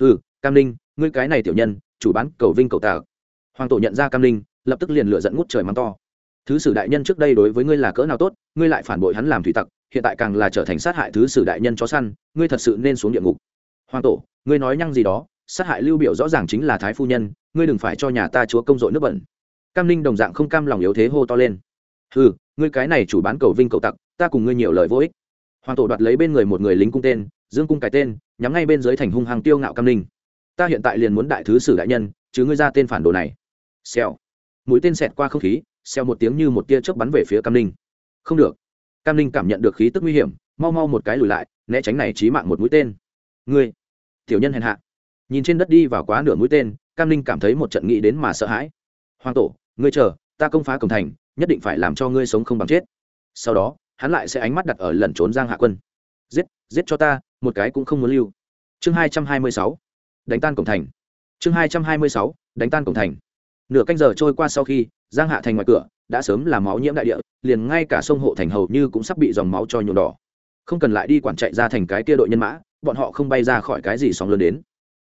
Ừ cam ninh, ngươi cái này tiểu nhân, chủ bán cầu vinh cầu tạc hoàng tổ nhận ra cam ninh, lập tức liền lựa dẫn ngút trời mắng to. Thứ sử đại nhân trước đây đối với ngươi là cỡ nào tốt, ngươi lại phản bội hắn làm thủy tặc, hiện tại càng là trở thành sát hại thứ sử đại nhân chó săn, ngươi thật sự nên xuống địa ngục. Hoàng tổ, ngươi nói nhăng gì đó, sát hại lưu biểu rõ ràng chính là thái phu nhân, ngươi đừng phải cho nhà ta chúa công dội nước bẩn. Cam ninh đồng dạng không cam lòng yếu thế hô to lên. Ừ ngươi cái này chủ bán cầu vinh cầu tặc, ta cùng ngươi nhiều lời vô ích. Hoàng tổ đoạt lấy bên người một người lính cung tên, dương cung cái tên, nhắm ngay bên dưới thành hung hàng tiêu ngạo cam ninh ta hiện tại liền muốn đại thứ sử đại nhân, chứ ngươi ra tên phản đồ này. Xèo. Mũi tên xẹt qua không khí, xèo một tiếng như một tia chớp bắn về phía cam ninh không được. Cam ninh cảm nhận được khí tức nguy hiểm, mau mau một cái lùi lại, né tránh này chí mạng một mũi tên. Ngươi. Tiểu nhân hèn hạ. Nhìn trên đất đi vào quá nửa mũi tên, cam ninh cảm thấy một trận nghĩ đến mà sợ hãi. Hoàng tổ, ngươi chờ, ta công phá cổng thành nhất định phải làm cho ngươi sống không bằng chết. Sau đó, hắn lại sẽ ánh mắt đặt ở lẩn trốn giang hạ quân. Giết giết cho ta, một cái cũng không muốn lưu. Chương hai trăm hai mươi sáu. Đánh tan cổng thành. Chương hai trăm hai mươi sáu. Đánh tan cổng thành. Nửa canh giờ trôi qua sau khi, giang hạ thành ngoài cửa, đã sớm làm máu nhiễm đại địa, liền ngay cả sông hộ thành hầu như cũng sắp bị dòng máu cho nhuộm đỏ. Không cần lại đi quản chạy ra thành cái kia đội nhân mã, bọn họ không bay ra khỏi cái gì sóng lớn đến.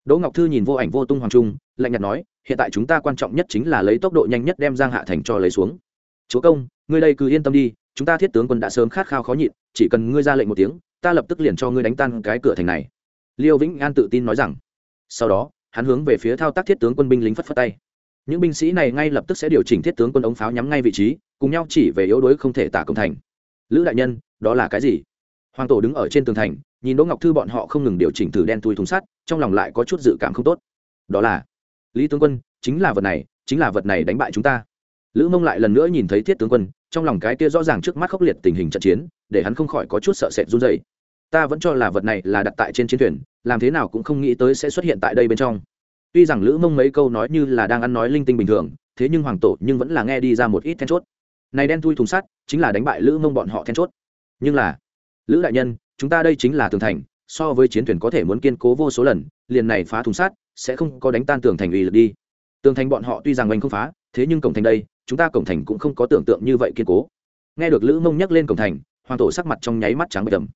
Đỗ ngọc thư nhìn vô ảnh vô tung hoàng trung, lạnh nhạt nói, hiện tại chúng ta quan trọng nhất chính là lấy tốc độ nhanh nhất đem giang hạ thành cho lấy xuống chúa công, ngươi đây cứ yên tâm đi, chúng ta thiết tướng quân đã sớm khát khao khó nhịn, chỉ cần ngươi ra lệnh một tiếng, ta lập tức liền cho ngươi đánh tan cái cửa thành này. Liêu vĩnh an tự tin nói rằng. Sau đó, hắn hướng về phía thao tác thiết tướng quân binh lính phất phất tay. Những binh sĩ này ngay lập tức sẽ điều chỉnh thiết tướng quân ống pháo nhắm ngay vị trí, cùng nhau chỉ về yếu đuối không thể tả công thành. Lữ đại nhân, đó là cái gì? Hoàng tổ đứng ở trên tường thành, nhìn đỗ ngọc thư bọn họ không ngừng điều chỉnh thử đen thui thùng sắt, trong lòng lại có chút dự cảm không tốt. Đó là, lý tướng quân, chính là vật này, chính là vật này đánh bại chúng ta lữ mông lại lần nữa nhìn thấy thiết tướng quân, trong lòng cái kia rõ ràng trước mắt khốc liệt tình hình trận chiến, để hắn không khỏi có chút sợ sệt run dày ta vẫn cho là vật này là đặt tại trên chiến thuyền, làm thế nào cũng không nghĩ tới sẽ xuất hiện tại đây bên trong. Tuy rằng lữ mông mấy câu nói như là đang ăn nói linh tinh bình thường, thế nhưng hoàng tổ nhưng vẫn là nghe đi ra một ít then chốt. Này đen thui thùng sắt, chính là đánh bại lữ mông bọn họ then chốt. Nhưng là, lữ đại nhân, chúng ta đây chính là tường thành, so với chiến thuyền có thể muốn kiên cố vô số lần, liền này phá thùng sắt, sẽ không có đánh tan tường thành uy lực đi. Tường thành bọn họ tuy rằng oanh không phá, thế nhưng cổng thành đây chúng ta cổng thành cũng không có tưởng tượng như vậy kiên cố. Nghe được lữ mông nhắc lên cổng thành, hoàng tổ sắc mặt trong nháy mắt trắng bệch tầm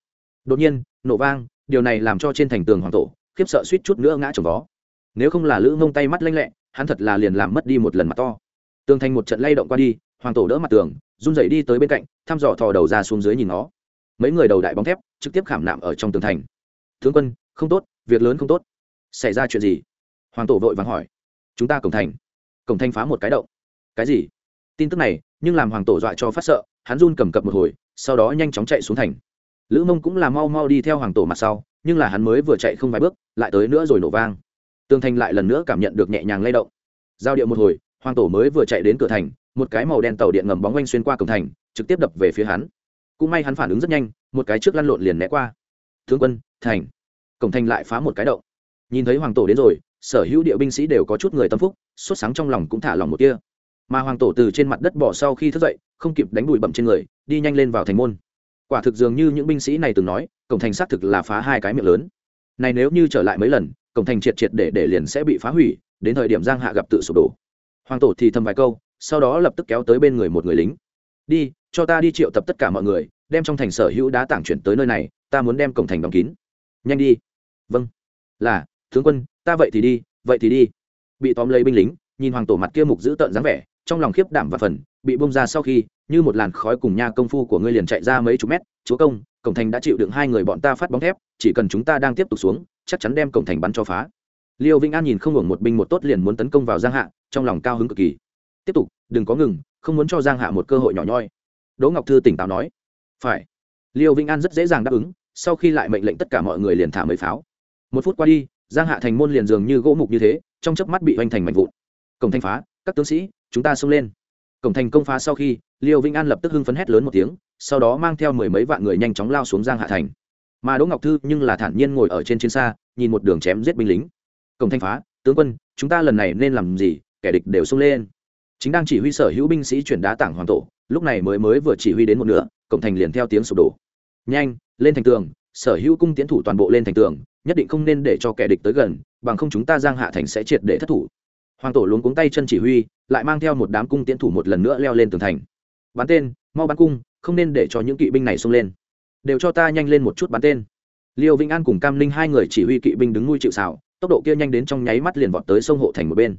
đột nhiên, nổ vang, điều này làm cho trên thành tường hoàng tổ khiếp sợ suýt chút nữa ngã trồng vó. Nếu không là lữ mông tay mắt lanh lẹ, hắn thật là liền làm mất đi một lần mặt to. Tường thành một trận lay động qua đi, hoàng tổ đỡ mặt tường, run rẩy đi tới bên cạnh, thăm dò thò đầu ra xuống dưới nhìn nó mấy người đầu đại bóng thép, trực tiếp khảm nạm ở trong tường thành. Tướng quân, không tốt, việc lớn không tốt. Xảy ra chuyện gì? Hoàng tổ vội vàng hỏi. Chúng ta cổng thành. Cổng thành phá một cái động. Cái gì? Tin tức này, nhưng làm hoàng tổ dọa cho phát sợ, hắn run cầm cập một hồi, sau đó nhanh chóng chạy xuống thành. Lữ mông cũng là mau mau đi theo hoàng tổ mặt sau, nhưng là hắn mới vừa chạy không vài bước, lại tới nữa rồi nổ vang. Tường thành lại lần nữa cảm nhận được nhẹ nhàng lay động. Giao điệu một hồi, hoàng tổ mới vừa chạy đến cửa thành, một cái màu đen tàu điện ngầm bóng quanh xuyên qua cổng thành, trực tiếp đập về phía hắn. Cũng may hắn phản ứng rất nhanh, một cái trước lăn lộn liền né qua. Thương quân, thành. Cổng thành lại phá một cái động. Nhìn thấy hoàng tổ đến rồi, sở hữu địa binh sĩ đều có chút người tâm phúc, sốt sáng trong lòng cũng thả lòng một kia mà hoàng tổ từ trên mặt đất bỏ sau khi thức dậy, không kịp đánh bụi bậm trên người, đi nhanh lên vào thành môn. Quả thực dường như những binh sĩ này từng nói, cổng thành xác thực là phá hai cái miệng lớn. Này nếu như trở lại mấy lần, cổng thành triệt triệt để để liền sẽ bị phá hủy, đến thời điểm giang hạ gặp tự sụp đổ. Hoàng tổ thì thầm vài câu, sau đó lập tức kéo tới bên người một người lính. Đi, cho ta đi triệu tập tất cả mọi người, đem trong thành sở hữu đá tảng chuyển tới nơi này, ta muốn đem cổng thành đóng kín. Nhanh đi. Vâng. Là, tướng quân, ta vậy thì đi, vậy thì đi. Bị tóm lấy binh lính, nhìn hoàng tổ mặt kia mục giữ tợn dáng vẻ trong lòng khiếp đảm và phần, bị bông ra sau khi, như một làn khói cùng nha công phu của ngươi liền chạy ra mấy chục mét. Chúa công, cổng thành đã chịu đựng hai người bọn ta phát bóng thép, chỉ cần chúng ta đang tiếp tục xuống, chắc chắn đem cổng thành bắn cho phá. Liêu vĩnh an nhìn không hưởng một binh một tốt liền muốn tấn công vào giang hạ, trong lòng cao hứng cực kỳ. Tiếp tục, đừng có ngừng, không muốn cho giang hạ một cơ hội nhỏ nhoi. Đỗ ngọc thư tỉnh táo nói. Phải. Liêu vĩnh an rất dễ dàng đáp ứng, sau khi lại mệnh lệnh tất cả mọi người liền thả mấy pháo. Một phút qua đi, giang hạ thành môn liền dường như gỗ mục như thế, trong chớp mắt bị hoành thành mạnh vụn. Cổng thành phá, các tướng sĩ chúng ta xông lên. Cổng thành công phá sau khi, liêu vĩnh an lập tức hưng phấn hét lớn một tiếng, sau đó mang theo mười mấy vạn người nhanh chóng lao xuống giang hạ thành. Mà đỗ ngọc thư nhưng là thản nhiên ngồi ở trên chiến xa, nhìn một đường chém giết binh lính. Cổng thanh phá, tướng quân, chúng ta lần này nên làm gì? Kẻ địch đều xông lên. Chính đang chỉ huy sở hữu binh sĩ chuyển đá tảng hoàng tổ, lúc này mới mới vừa chỉ huy đến một nửa, cổng thành liền theo tiếng sụp đổ. Nhanh, lên thành tường, sở hữu cung tiến thủ toàn bộ lên thành tường, nhất định không nên để cho kẻ địch tới gần, bằng không chúng ta giang hạ thành sẽ triệt để thất thủ. Hoàng tổ luống cuống tay chân chỉ huy lại mang theo một đám cung tiến thủ một lần nữa leo lên tường thành. Bắn tên, mau bắn cung, không nên để cho những kỵ binh này xông lên. Đều cho ta nhanh lên một chút bắn tên. Liêu vĩnh an cùng cam linh hai người chỉ huy kỵ binh đứng nuôi chịu xào, tốc độ kia nhanh đến trong nháy mắt liền vọt tới sông hộ thành một bên.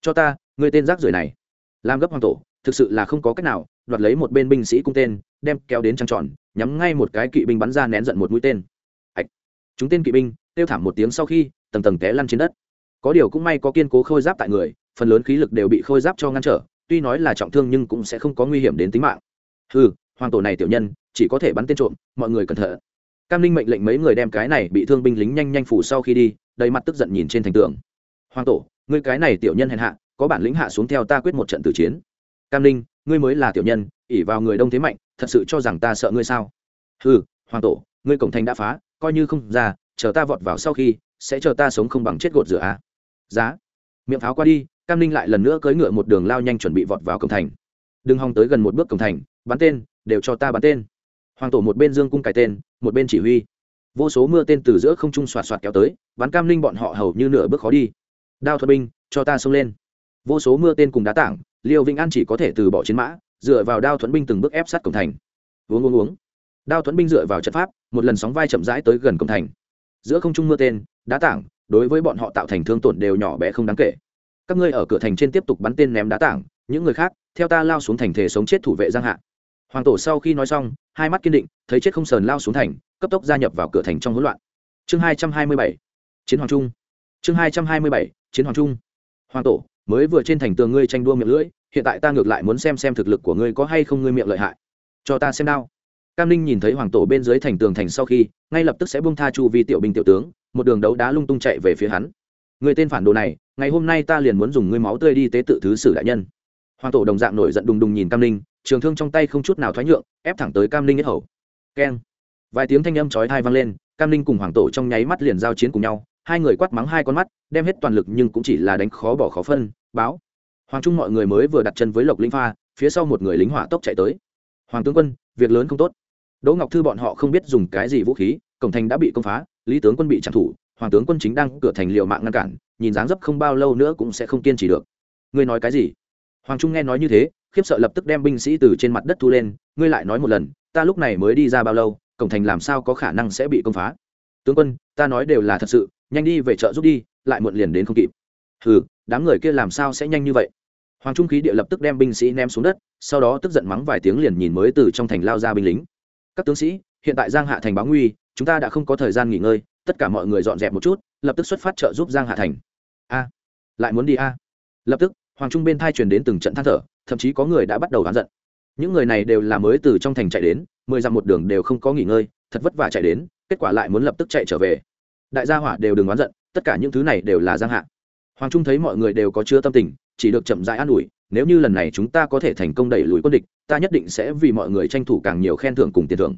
Cho ta, người tên rác rưởi này. Làm gấp hoàng tổ, thực sự là không có cách nào, đoạt lấy một bên binh sĩ cung tên, đem kéo đến trăng tròn, nhắm ngay một cái kỵ binh bắn ra nén giận một mũi tên. Ạch. Chúng tên kỵ binh, kêu thảm một tiếng sau khi, tầng tầng té lăn trên đất. Có điều cũng may có kiên cố khôi giáp tại người phần lớn khí lực đều bị khôi giáp cho ngăn trở, tuy nói là trọng thương nhưng cũng sẽ không có nguy hiểm đến tính mạng. Ừ hoàng tổ này tiểu nhân, chỉ có thể bắn tên trộm, mọi người cẩn thận. Cam linh mệnh lệnh mấy người đem cái này bị thương binh lính nhanh nhanh phủ sau khi đi, đầy mặt tức giận nhìn trên thành tường. Hoàng tổ, ngươi cái này tiểu nhân hèn hạ, có bản lĩnh hạ xuống theo ta quyết một trận tử chiến. Cam linh ngươi mới là tiểu nhân ỉ vào người đông thế mạnh, thật sự cho rằng ta sợ ngươi sao? Ừ hoàng tổ, ngươi cổng thành đã phá, coi như không ra, chờ ta vọt vào sau khi, sẽ chờ ta sống không bằng chết gột rửa a giá, miệng pháo qua đi cam linh lại lần nữa cưỡi ngựa một đường lao nhanh chuẩn bị vọt vào cổng thành. Đừng hòng tới gần một bước cổng thành, bắn tên, đều cho ta bắn tên. Hoàng tổ một bên dương cung cài tên, một bên chỉ huy. Vô số mưa tên từ giữa không trung xoạt xoạt kéo tới, bắn cam linh bọn họ hầu như nửa bước khó đi. Đao thuật binh, cho ta xông lên. Vô số mưa tên cùng đá tảng, liêu vĩnh an chỉ có thể từ bỏ chiến mã, dựa vào đao thuẫn binh từng bước ép sát cổng thành. Uống uống uống. Đao thuẫn binh dựa vào trận pháp, một lần sóng vai chậm rãi tới gần cổng thành. Giữa không trung mưa tên, đá tảng, đối với bọn họ tạo thành thương tổn đều nhỏ bé không đáng kể các ngươi ở cửa thành trên tiếp tục bắn tên ném đá tảng, những người khác, theo ta lao xuống thành thể sống chết thủ vệ giang hạ. Hoàng tổ sau khi nói xong, hai mắt kiên định, thấy chết không sờn lao xuống thành, cấp tốc gia nhập vào cửa thành trong hỗn loạn. Chương hai trăm hai mươi bảy, chiến hoàng trung. Chương hai trăm hai mươi bảy, chiến hoàng trung. Hoàng tổ, mới vừa trên thành tường ngươi tranh đua miệng lưỡi, hiện tại ta ngược lại muốn xem xem thực lực của ngươi có hay không ngươi miệng lợi hại. Cho ta xem đao. Cam ninh nhìn thấy hoàng tổ bên dưới thành tường thành sau khi, ngay lập tức sẽ bung tha chu vi tiểu binh tiểu tướng, một đường đấu đá lung tung chạy về phía hắn người tên phản đồ này, ngày hôm nay ta liền muốn dùng ngươi máu tươi đi tế tự thứ sử đại nhân. Hoàng tổ đồng dạng nổi giận đùng đùng nhìn cam ninh, trường thương trong tay không chút nào thoái nhượng, ép thẳng tới cam ninh nhất hầu. Keng. Vài tiếng thanh âm chói thai vang lên, cam ninh cùng hoàng tổ trong nháy mắt liền giao chiến cùng nhau, hai người quát mắng hai con mắt, đem hết toàn lực nhưng cũng chỉ là đánh khó bỏ khó phân, báo. Hoàng trung mọi người mới vừa đặt chân với lộc linh pha, phía sau một người lính hỏa tốc chạy tới. Hoàng tướng quân, việc lớn không tốt. Đỗ ngọc thư bọn họ không biết dùng cái gì vũ khí, cổng thành đã bị công phá, lý tướng quân bị trả thủ hoàng tướng quân chính đang cửa thành liệu mạng ngăn cản, nhìn dáng dấp không bao lâu nữa cũng sẽ không kiên trì được. Ngươi nói cái gì? Hoàng trung nghe nói như thế, khiếp sợ lập tức đem binh sĩ từ trên mặt đất thu lên, ngươi lại nói một lần, ta lúc này mới đi ra bao lâu, cổng thành làm sao có khả năng sẽ bị công phá? Tướng quân, ta nói đều là thật sự, nhanh đi về chợ giúp đi, lại muộn liền đến không kịp. Hừ, đám người kia làm sao sẽ nhanh như vậy? Hoàng trung khí địa lập tức đem binh sĩ ném xuống đất, sau đó tức giận mắng vài tiếng liền nhìn mới từ trong thành lao ra binh lính. Các tướng sĩ, hiện tại giang hạ thành báo nguy, chúng ta đã không có thời gian nghỉ ngơi tất cả mọi người dọn dẹp một chút, lập tức xuất phát trợ giúp giang hạ thành. A, lại muốn đi a? Lập tức, hoàng trung bên thai truyền đến từng trận than thở, thậm chí có người đã bắt đầu đoán giận. Những người này đều là mới từ trong thành chạy đến, mười dặm một đường đều không có nghỉ ngơi, thật vất vả chạy đến, kết quả lại muốn lập tức chạy trở về. Đại gia hỏa đều đừng oán giận, tất cả những thứ này đều là giang hạ. Hoàng trung thấy mọi người đều có chưa tâm tình, chỉ được chậm rãi an ủi, nếu như lần này chúng ta có thể thành công đẩy lùi quân địch, ta nhất định sẽ vì mọi người tranh thủ càng nhiều khen thưởng cùng tiền thưởng.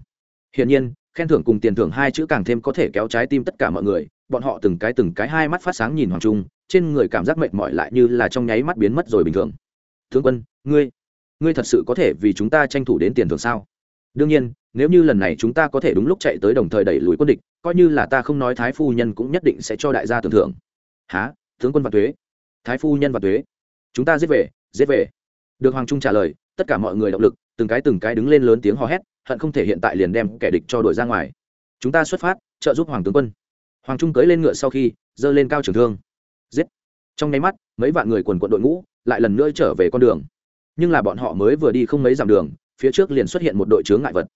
Hiển nhiên khen thưởng cùng tiền thưởng hai chữ càng thêm có thể kéo trái tim tất cả mọi người, bọn họ từng cái từng cái hai mắt phát sáng nhìn hoàng trung, trên người cảm giác mệt mỏi lại như là trong nháy mắt biến mất rồi bình thường. Tướng quân, ngươi ngươi thật sự có thể vì chúng ta tranh thủ đến tiền thưởng sao? Đương nhiên, nếu như lần này chúng ta có thể đúng lúc chạy tới đồng thời đẩy lùi quân địch, coi như là ta không nói thái phu nhân cũng nhất định sẽ cho đại gia tưởng thưởng. Há tướng quân và thuế? Thái phu nhân và thuế? Chúng ta giết về giết về. Được hoàng trung trả lời, tất cả mọi người động lực, từng cái từng cái đứng lên lớn tiếng hò hét hận không thể hiện tại liền đem kẻ địch cho đuổi ra ngoài. Chúng ta xuất phát, trợ giúp hoàng tướng quân. Hoàng trung cưới lên ngựa sau khi, dơ lên cao trường thương. Giết. Trong nháy mắt, mấy vạn người quần quận đội ngũ lại lần nữa trở về con đường. Nhưng là bọn họ mới vừa đi không mấy dặm đường, phía trước liền xuất hiện một đội chướng ngại vật.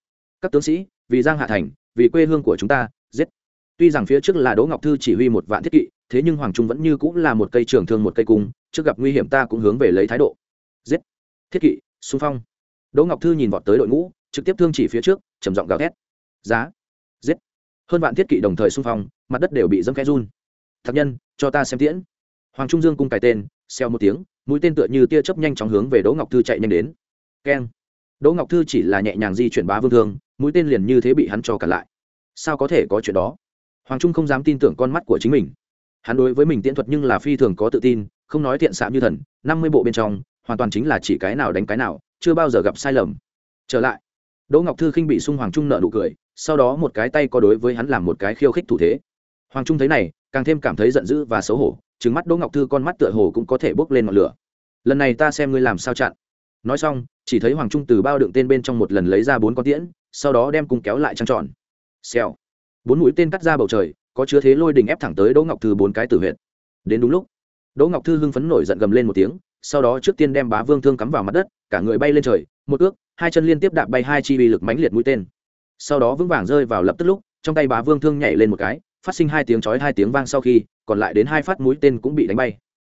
Các tướng sĩ, vì giang hạ thành, vì quê hương của chúng ta, giết. Tuy rằng phía trước là đỗ ngọc thư chỉ huy một vạn thiết kỵ, thế nhưng hoàng trung vẫn như cũng là một cây trường thương một cây cung, trước gặp nguy hiểm ta cũng hướng về lấy thái độ. Giết. Thiết kỵ, xung phong. Đỗ ngọc thư nhìn vọt tới đội ngũ trực tiếp thương chỉ phía trước, trầm giọng gào thét. Giá. Giết. Hơn vạn thiết kỵ đồng thời xung phong, mặt đất đều bị dâm khẽ run. Thạc nhân, cho ta xem tiễn. Hoàng trung dương cung cài tên xeo một tiếng, mũi tên tựa như tia chớp nhanh chóng hướng về đỗ ngọc thư chạy nhanh đến. Keng. Đỗ ngọc thư chỉ là nhẹ nhàng di chuyển bá vương thương, mũi tên liền như thế bị hắn cho cả lại. Sao có thể có chuyện đó? Hoàng trung không dám tin tưởng con mắt của chính mình. Hắn đối với mình tiễn thuật nhưng là phi thường có tự tin, không nói thiện xạ như thần, năm mươi bộ bên trong, hoàn toàn chính là chỉ cái nào đánh cái nào, chưa bao giờ gặp sai lầm. Trở lại đỗ ngọc thư khinh bị sung hoàng trung nợ nụ cười, sau đó một cái tay có đối với hắn làm một cái khiêu khích thủ thế. Hoàng trung thấy này, càng thêm cảm thấy giận dữ và xấu hổ trứng mắt đỗ ngọc thư con mắt tựa hồ cũng có thể bốc lên ngọn lửa. Lần này ta xem ngươi làm sao chặn. Nói xong, chỉ thấy hoàng trung từ bao đựng tên bên trong một lần lấy ra bốn con tiễn, sau đó đem cung kéo lại trăng tròn. Xèo. Bốn mũi tên cắt ra bầu trời, có chứa thế lôi đình ép thẳng tới đỗ ngọc thư bốn cái tử huyệt. đến đúng lúc, đỗ ngọc thư hưng phấn nổi giận gầm lên một tiếng, sau đó trước tiên đem bá vương thương cắm vào mặt đất, cả người bay lên trời, một ước hai chân liên tiếp đạp bay hai chi uy lực mãnh liệt mũi tên. Sau đó vững vàng rơi vào lập tức lúc, trong tay bá vương thương nhảy lên một cái, phát sinh hai tiếng chói hai tiếng vang sau khi, còn lại đến hai phát mũi tên cũng bị đánh bay.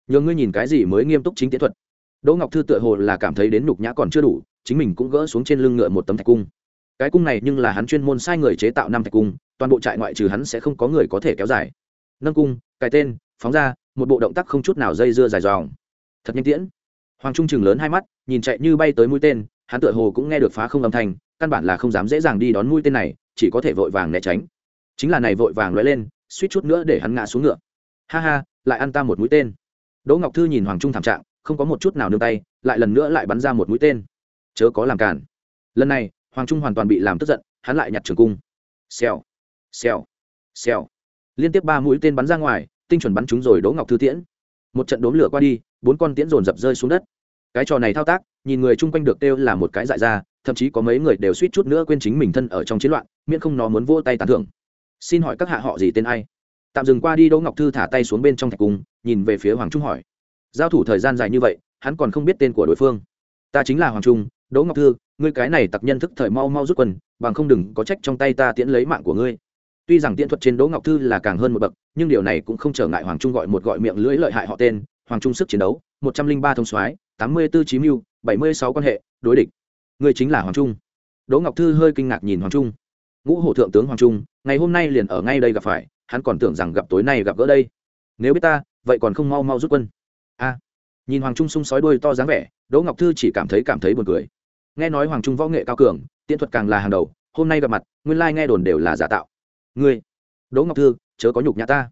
Nhờ ngươi nhìn cái gì mới nghiêm túc chính tiến thuật? Đỗ ngọc thư tựa hồ là cảm thấy đến nhục nhã còn chưa đủ, chính mình cũng gỡ xuống trên lưng ngựa một tấm thạch cung. Cái cung này nhưng là hắn chuyên môn sai người chế tạo năm thạch cung, toàn bộ trại ngoại trừ hắn sẽ không có người có thể kéo dài. Nâng cung, cài tên, phóng ra, một bộ động tác không chút nào dây dưa dài dòng. Thật nhanh tiễn. Hoàng trung chừng lớn hai mắt, nhìn chạy như bay tới mũi tên hắn tựa hồ cũng nghe được phá không âm thanh, căn bản là không dám dễ dàng đi đón mũi tên này, chỉ có thể vội vàng né tránh. Chính là này vội vàng lóe lên, suýt chút nữa để hắn ngã xuống ngựa. Ha ha, lại ăn ta một mũi tên. Đỗ ngọc thư nhìn hoàng trung thảm trạng, không có một chút nào nương tay, lại lần nữa lại bắn ra một mũi tên. Chớ có làm cản. Lần này, hoàng trung hoàn toàn bị làm tức giận, hắn lại nhặt trường cung. Xèo xèo xèo. Liên tiếp ba mũi tên bắn ra ngoài, tinh chuẩn bắn trúng rồi đỗ ngọc thư tiễn. Một trận đốm lửa qua đi, bốn con tiễn dồn dập rơi xuống đất cái trò này thao tác, nhìn người chung quanh được kêu là một cái dại ra, thậm chí có mấy người đều suýt chút nữa quên chính mình thân ở trong chiến loạn, miễn không nó muốn vỗ tay tàn thưởng. Xin hỏi các hạ họ gì tên ai? Tạm dừng qua đi, đỗ ngọc thư thả tay xuống bên trong thạch cung, nhìn về phía hoàng trung hỏi. Giao thủ thời gian dài như vậy, hắn còn không biết tên của đối phương. Ta chính là hoàng trung, đỗ ngọc thư, ngươi cái này tặc nhân thức thời mau mau rút quân, bằng không đừng có trách trong tay ta tiễn lấy mạng của ngươi. Tuy rằng tiễn thuật trên đỗ ngọc thư là càng hơn một bậc, nhưng điều này cũng không trở ngại hoàng trung gọi một gọi miệng lưỡi lợi hại họ tên, hoàng trung sức chiến đấu, một trăm linh ba thông soái tám mươi b ố chí mưu, bảy mươi sáu quan hệ, đối địch. Ngươi chính là hoàng trung. Đỗ ngọc thư hơi kinh ngạc nhìn hoàng trung. Ngũ hổ thượng tướng hoàng trung, ngày hôm nay liền ở ngay đây gặp phải, hắn còn tưởng rằng gặp tối nay gặp gỡ đây. Nếu biết ta, vậy còn không mau mau rút quân. A. Nhìn hoàng trung sung sói đuôi to dáng vẻ, đỗ ngọc thư chỉ cảm thấy cảm thấy buồn cười. Nghe nói hoàng trung võ nghệ cao cường, tiễn thuật càng là hàng đầu, hôm nay gặp mặt, nguyên lai nghe đồn đều là giả tạo. Ngươi, đỗ ngọc thư, chớ có nhục nhã ta.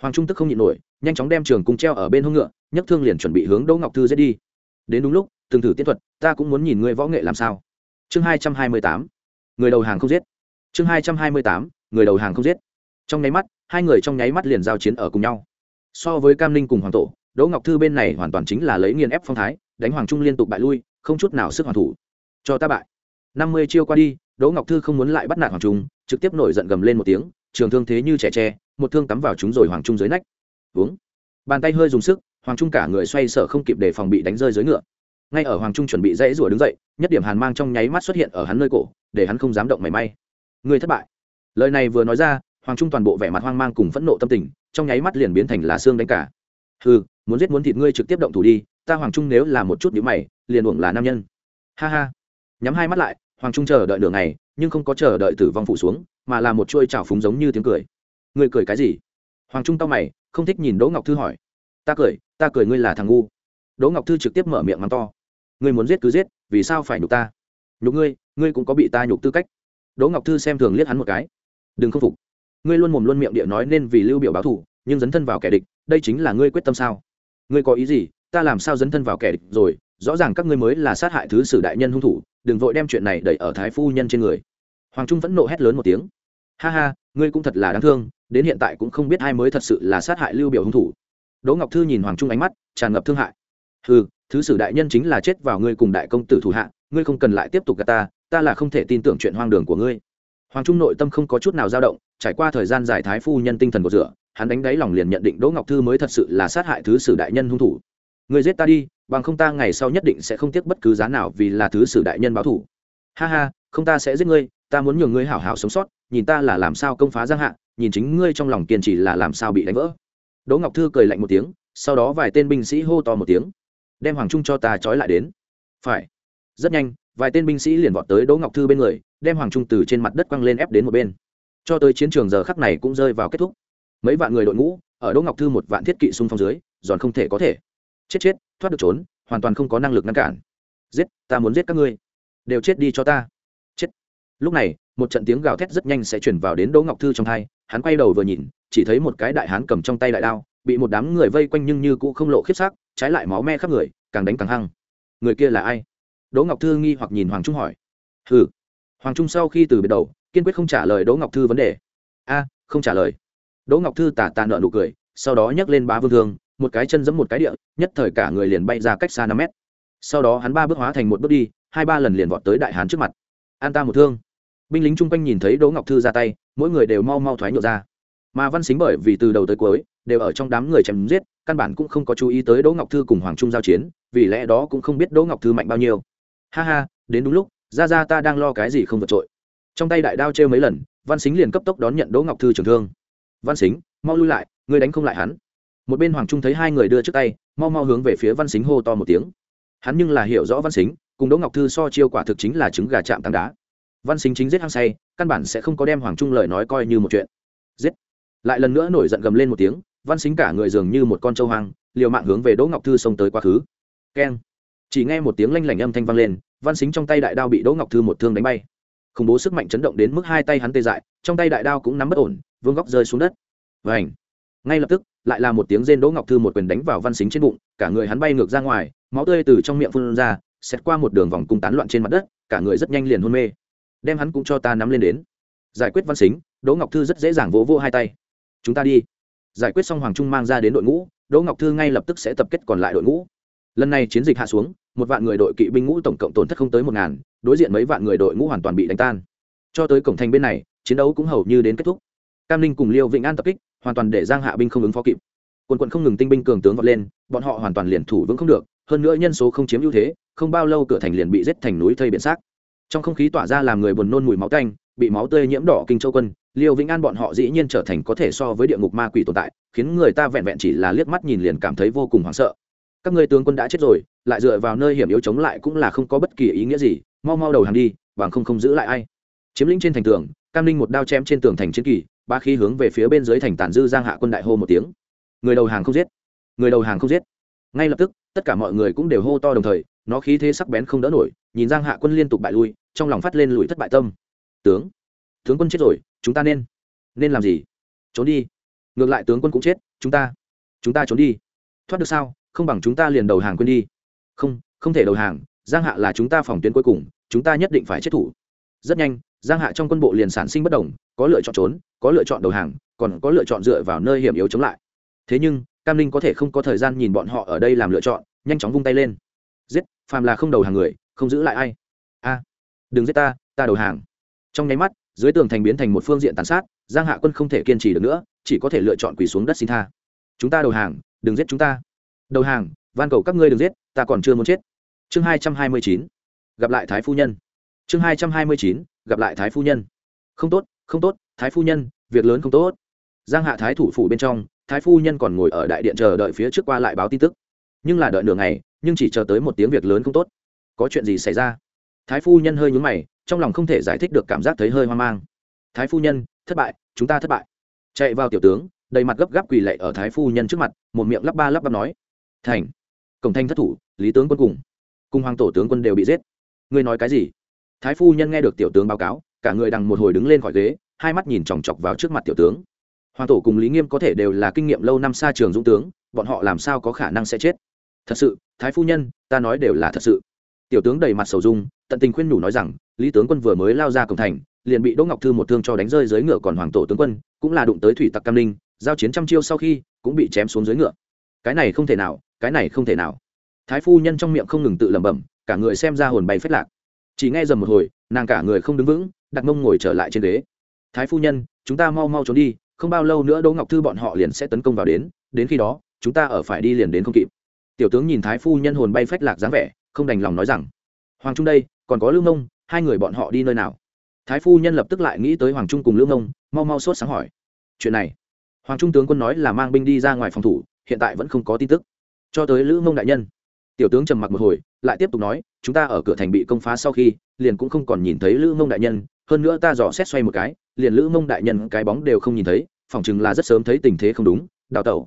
Hoàng trung tức không nhịn nổi, nhanh chóng đem trường cung treo ở bên hông ngựa, nhấc thương liền chuẩn bị hướng đỗ ngọc thư giết đi đến đúng lúc, từng thử tiễn thuật, ta cũng muốn nhìn ngươi võ nghệ làm sao. Chương hai trăm hai mươi tám, người đầu hàng không giết. Chương hai trăm hai mươi tám, người đầu hàng không giết. Trong nháy mắt, hai người trong nháy mắt liền giao chiến ở cùng nhau. So với cam ninh cùng hoàng tổ, đỗ ngọc thư bên này hoàn toàn chính là lấy nghiền ép phong thái, đánh hoàng trung liên tục bại lui, không chút nào sức hoàn thủ. Cho ta bại. năm mươi chiêu qua đi, đỗ ngọc thư không muốn lại bắt nạt hoàng trung, trực tiếp nổi giận gầm lên một tiếng, trường thương thế như trẻ tre, một thương cắm vào chúng rồi hoàng trung dưới nách. Uống. Bàn tay hơi dùng sức hoàng trung cả người xoay sở không kịp để phòng bị đánh rơi dưới ngựa. Ngay ở hoàng trung chuẩn bị dãy rủa đứng dậy, nhất điểm hàn mang trong nháy mắt xuất hiện ở hắn nơi cổ, để hắn không dám động mảy may. Người thất bại. Lời này vừa nói ra, hoàng trung toàn bộ vẻ mặt hoang mang cùng phẫn nộ tâm tình, trong nháy mắt liền biến thành lá xương đánh cả. Ừ muốn giết muốn thịt ngươi trực tiếp động thủ đi, ta hoàng trung nếu là một chút nhữ mày, liền uổng là nam nhân. Ha ha. Nhắm hai mắt lại, hoàng trung chờ đợi đường này nhưng không có chờ đợi tử vong phủ xuống, mà là một chuôi trào phúng giống như tiếng cười. Ngươi cười cái gì? Hoàng trung tao mày, không thích nhìn đỗ ngọc thư hỏi. Ta cười ta cười ngươi là thằng ngu. Đỗ ngọc thư trực tiếp mở miệng mắng to. Ngươi muốn giết cứ giết, vì sao phải nhục ta? Nhục ngươi ngươi cũng có bị ta nhục tư cách. Đỗ ngọc thư xem thường liếc hắn một cái. Đừng không phục. Ngươi luôn mồm luôn miệng địa nói nên vì lưu biểu báo thù, nhưng dấn thân vào kẻ địch, đây chính là ngươi quyết tâm sao? Ngươi có ý gì? Ta làm sao dấn thân vào kẻ địch rồi? Rõ ràng các ngươi mới là sát hại thứ sử đại nhân hung thủ, đừng vội đem chuyện này đẩy ở thái phu nhân trên người. Hoàng trung vẫn nộ hét lớn một tiếng. Ha ha, ngươi cũng thật là đáng thương, đến hiện tại cũng không biết ai mới thật sự là sát hại lưu biểu hung thủ đỗ ngọc thư nhìn hoàng trung ánh mắt, tràn ngập thương hại. Ừ thứ sử đại nhân chính là chết vào ngươi cùng đại công tử thủ hạ, ngươi không cần lại tiếp tục gạt ta ta là không thể tin tưởng chuyện hoang đường của ngươi. Hoàng trung nội tâm không có chút nào dao động, trải qua thời gian giải thái phu nhân tinh thần của rửa, hắn đánh đáy lòng liền nhận định đỗ ngọc thư mới thật sự là sát hại thứ sử đại nhân hung thủ. Người giết ta đi, bằng không ta ngày sau nhất định sẽ không tiếc bất cứ giá nào vì là thứ sử đại nhân báo thủ ha ha, không ta sẽ giết ngươi, ta muốn nhường ngươi hảo hảo sống sót, nhìn ta là làm sao công phá giang hạ, nhìn chính ngươi trong lòng kiên trì là làm sao bị đánh vỡ đỗ ngọc thư cười lạnh một tiếng, sau đó vài tên binh sĩ hô to một tiếng. Đem hoàng trung cho ta trói lại đến. Phải. Rất nhanh, vài tên binh sĩ liền vọt tới đỗ ngọc thư bên người, đem hoàng trung từ trên mặt đất quăng lên ép đến một bên. Cho tới chiến trường giờ khắc này cũng rơi vào kết thúc. Mấy vạn người đội ngũ, ở đỗ ngọc thư một vạn thiết kỵ xung phong dưới, giòn không thể có thể. Chết chết, thoát được trốn, hoàn toàn không có năng lực ngăn cản. Giết, ta muốn giết các ngươi. Đều chết đi cho ta. Chết. Lúc này, một trận tiếng gào thét rất nhanh sẽ chuyển vào đến đỗ ngọc thư trong thai hắn quay đầu vừa nhìn, chỉ thấy một cái đại hán cầm trong tay đại đao, bị một đám người vây quanh nhưng như cũ không lộ khiếp sắc, trái lại máu me khắp người, càng đánh càng hăng. Người kia là ai? Đỗ ngọc thư nghi hoặc nhìn hoàng trung hỏi. Hừ. Hoàng trung sau khi từ biệt đầu, kiên quyết không trả lời đỗ ngọc thư vấn đề. A, không trả lời. Đỗ ngọc thư tả tà nợ nụ cười, sau đó nhấc lên bá vương thương, một cái chân giẫm một cái địa, nhất thời cả người liền bay ra cách xa năm mét. Sau đó hắn ba bước hóa thành một bước đi, hai ba lần liền vọt tới đại hán trước mặt. An ta một thương binh lính chung quanh nhìn thấy đỗ ngọc thư ra tay, mỗi người đều mau mau thoái nhộn ra. Mà văn xính bởi vì từ đầu tới cuối đều ở trong đám người chém giết, căn bản cũng không có chú ý tới đỗ ngọc thư cùng hoàng trung giao chiến, vì lẽ đó cũng không biết đỗ ngọc thư mạnh bao nhiêu. Ha ha, đến đúng lúc, ra ra ta đang lo cái gì không vượt trội. Trong tay đại đao trêu mấy lần, văn xính liền cấp tốc đón nhận đỗ ngọc thư trường thương. Văn xính, mau lui lại, ngươi đánh không lại hắn. Một bên hoàng trung thấy hai người đưa trước tay, mau mau hướng về phía văn xính hô to một tiếng. Hắn nhưng là hiểu rõ văn xính, cùng đỗ ngọc thư so chiêu quả thực chính là trứng gà chạm tảng đá văn xính chính giết hăng say, căn bản sẽ không có đem hoàng trung lời nói coi như một chuyện. Giết. Lại lần nữa nổi giận gầm lên một tiếng, văn xính cả người dường như một con trâu hoang, liều mạng hướng về đỗ ngọc thư xông tới quá khứ. Keng. Chỉ nghe một tiếng lanh lảnh âm thanh vang lên, văn xính trong tay đại đao bị đỗ ngọc thư một thương đánh bay. Khủng bố sức mạnh chấn động đến mức hai tay hắn tê dại, trong tay đại đao cũng nắm bất ổn, vương góc rơi xuống đất. Và ảnh ngay lập tức, lại là một tiếng rên đỗ ngọc thư một quyền đánh vào văn xính trên bụng, cả người hắn bay ngược ra ngoài, máu tươi từ trong miệng phun ra xét qua một đường vòng cung tán loạn trên mặt đất, cả người rất nhanh liền hôn mê đem hắn cũng cho ta nắm lên đến. Giải quyết văn xính, đỗ ngọc thư rất dễ dàng vỗ vỗ hai tay. Chúng ta đi. Giải quyết xong hoàng trung mang ra đến đội ngũ, đỗ ngọc thư ngay lập tức sẽ tập kết còn lại đội ngũ. Lần này chiến dịch hạ xuống, một vạn người đội kỵ binh ngũ tổng cộng tổn thất không tới một ngàn, đối diện mấy vạn người đội ngũ hoàn toàn bị đánh tan. Cho tới cổng thành bên này, chiến đấu cũng hầu như đến kết thúc. Cam ninh cùng liêu vĩnh an tập kích, hoàn toàn để giang hạ binh không ứng phó kịp. Quân quận không ngừng tinh binh cường tướng vọt lên, bọn họ hoàn toàn liền thủ vững không được, hơn nữa nhân số không chiếm ưu thế, không bao lâu cửa thành liền bị giết thành núi thây biển xác trong không khí tỏa ra làm người buồn nôn mùi máu tanh, bị máu tươi nhiễm đỏ kinh châu quân liêu vĩnh an bọn họ dĩ nhiên trở thành có thể so với địa ngục ma quỷ tồn tại khiến người ta vẹn vẹn chỉ là liếc mắt nhìn liền cảm thấy vô cùng hoảng sợ. Các người tướng quân đã chết rồi lại dựa vào nơi hiểm yếu chống lại cũng là không có bất kỳ ý nghĩa gì mau mau đầu hàng đi bằng không không giữ lại ai. Chiếm lĩnh trên thành tường cam linh một đao chém trên tường thành chiến kỳ ba khí hướng về phía bên dưới thành tàn dư giang hạ quân đại hô một tiếng. Người đầu hàng không giết. Người đầu hàng không giết. Ngay lập tức tất cả mọi người cũng đều hô to đồng thời nó khí thế sắc bén không đỡ nổi nhìn giang hạ quân liên tục bại lui, trong lòng phát lên lùi thất bại tâm. Tướng tướng quân chết rồi, chúng ta nên nên làm gì? Trốn đi. Ngược lại tướng quân cũng chết, chúng ta chúng ta trốn đi. Thoát được sao? Không bằng chúng ta liền đầu hàng quên đi. Không không thể đầu hàng. Giang hạ là chúng ta phòng tuyến cuối cùng, chúng ta nhất định phải chết thủ. Rất nhanh, giang hạ trong quân bộ liền sản sinh bất đồng, có lựa chọn trốn, có lựa chọn đầu hàng, còn có lựa chọn dựa vào nơi hiểm yếu chống lại. Thế nhưng, cam linh có thể không có thời gian nhìn bọn họ ở đây làm lựa chọn, nhanh chóng vung tay lên. Giết, phàm là không đầu hàng người không giữ lại ai. A, đừng giết ta ta đầu hàng. Trong nháy mắt, dưới tường thành biến thành một phương diện tàn sát, giang hạ quân không thể kiên trì được nữa, chỉ có thể lựa chọn quỳ xuống đất xin tha. Chúng ta đầu hàng, đừng giết chúng ta. Đầu hàng, van cầu các ngươi đừng giết, ta còn chưa muốn chết. Chương hai trăm hai mươi chín, gặp lại thái phu nhân. Chương hai trăm hai mươi chín, gặp lại thái phu nhân. Không tốt không tốt, thái phu nhân, việc lớn không tốt. Giang hạ thái thủ phủ bên trong, thái phu nhân còn ngồi ở đại điện chờ đợi phía trước qua lại báo tin tức. Nhưng là đợi nửa ngày, nhưng chỉ chờ tới một tiếng việc lớn không tốt có chuyện gì xảy ra? Thái phu nhân hơi nhún mày, trong lòng không thể giải thích được cảm giác thấy hơi hoang mang. Thái phu nhân, thất bại, chúng ta thất bại. Chạy vào tiểu tướng, đầy mặt gấp gáp quỳ lệ ở thái phu nhân trước mặt, một miệng lắp ba lắp bắp nói. Thành, cổng thanh thất thủ, lý tướng quân cùng. Cùng hoàng tổ tướng quân đều bị giết. Ngươi nói cái gì? Thái phu nhân nghe được tiểu tướng báo cáo, cả người đằng một hồi đứng lên khỏi ghế, hai mắt nhìn chòng chọc vào trước mặt tiểu tướng. Hoàng tổ cùng lý nghiêm có thể đều là kinh nghiệm lâu năm xa trường dũng tướng, bọn họ làm sao có khả năng sẽ chết? Thật sự, thái phu nhân, ta nói đều là thật sự tiểu tướng đầy mặt sầu dung tận tình khuyên nhủ nói rằng lý tướng quân vừa mới lao ra cổng thành liền bị đỗ ngọc thư một thương cho đánh rơi dưới ngựa còn hoàng tổ tướng quân cũng là đụng tới thủy tặc cam Ninh, giao chiến trăm chiêu sau khi cũng bị chém xuống dưới ngựa. Cái này không thể nào cái này không thể nào. Thái phu nhân trong miệng không ngừng tự lẩm bẩm cả người xem ra hồn bay phết lạc. Chỉ nghe dầm một hồi nàng cả người không đứng vững đặt mông ngồi trở lại trên ghế. Thái phu nhân chúng ta mau mau trốn đi không bao lâu nữa đỗ ngọc thư bọn họ liền sẽ tấn công vào đến đến khi đó chúng ta ở phải đi liền đến không kịp. Tiểu tướng nhìn thái phu nhân hồn bay phách lạc dáng vẻ không đành lòng nói rằng, hoàng trung đây, còn có lương mông hai người bọn họ đi nơi nào? Thái phu nhân lập tức lại nghĩ tới hoàng trung cùng lương mông mau mau sốt sáng hỏi, chuyện này? Hoàng trung tướng quân nói là mang binh đi ra ngoài phòng thủ, hiện tại vẫn không có tin tức. Cho tới lữ mông đại nhân. Tiểu tướng trầm mặc một hồi, lại tiếp tục nói, chúng ta ở cửa thành bị công phá sau khi, liền cũng không còn nhìn thấy lữ mông đại nhân, hơn nữa ta dò xét xoay một cái, liền lữ mông đại nhân cái bóng đều không nhìn thấy phỏng chừng là rất sớm thấy tình thế không đúng, đào tẩu.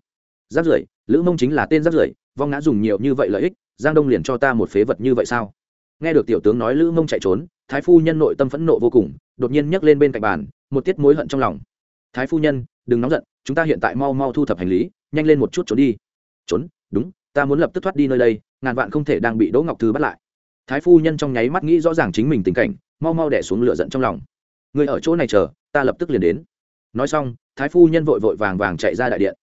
Giáp rưỡi lữ mông chính là tên giáp rưỡi, vong ngã dùng nhiều như vậy lợi ích giang đông liền cho ta một phế vật như vậy sao? Nghe được tiểu tướng nói lữ mông chạy trốn, thái phu nhân nội tâm phẫn nộ vô cùng, đột nhiên nhấc lên bên cạnh bàn, một tiết mối hận trong lòng. Thái phu nhân, đừng nóng giận, chúng ta hiện tại mau mau thu thập hành lý, nhanh lên một chút trốn đi. Trốn? Đúng, ta muốn lập tức thoát đi nơi đây, ngàn vạn không thể đang bị đỗ ngọc thư bắt lại. Thái phu nhân trong nháy mắt nghĩ rõ ràng chính mình tình cảnh, mau mau đẻ xuống lửa giận trong lòng. Người ở chỗ này chờ, ta lập tức liền đến. Nói xong, thái phu nhân vội vội vàng vàng chạy ra đại điện.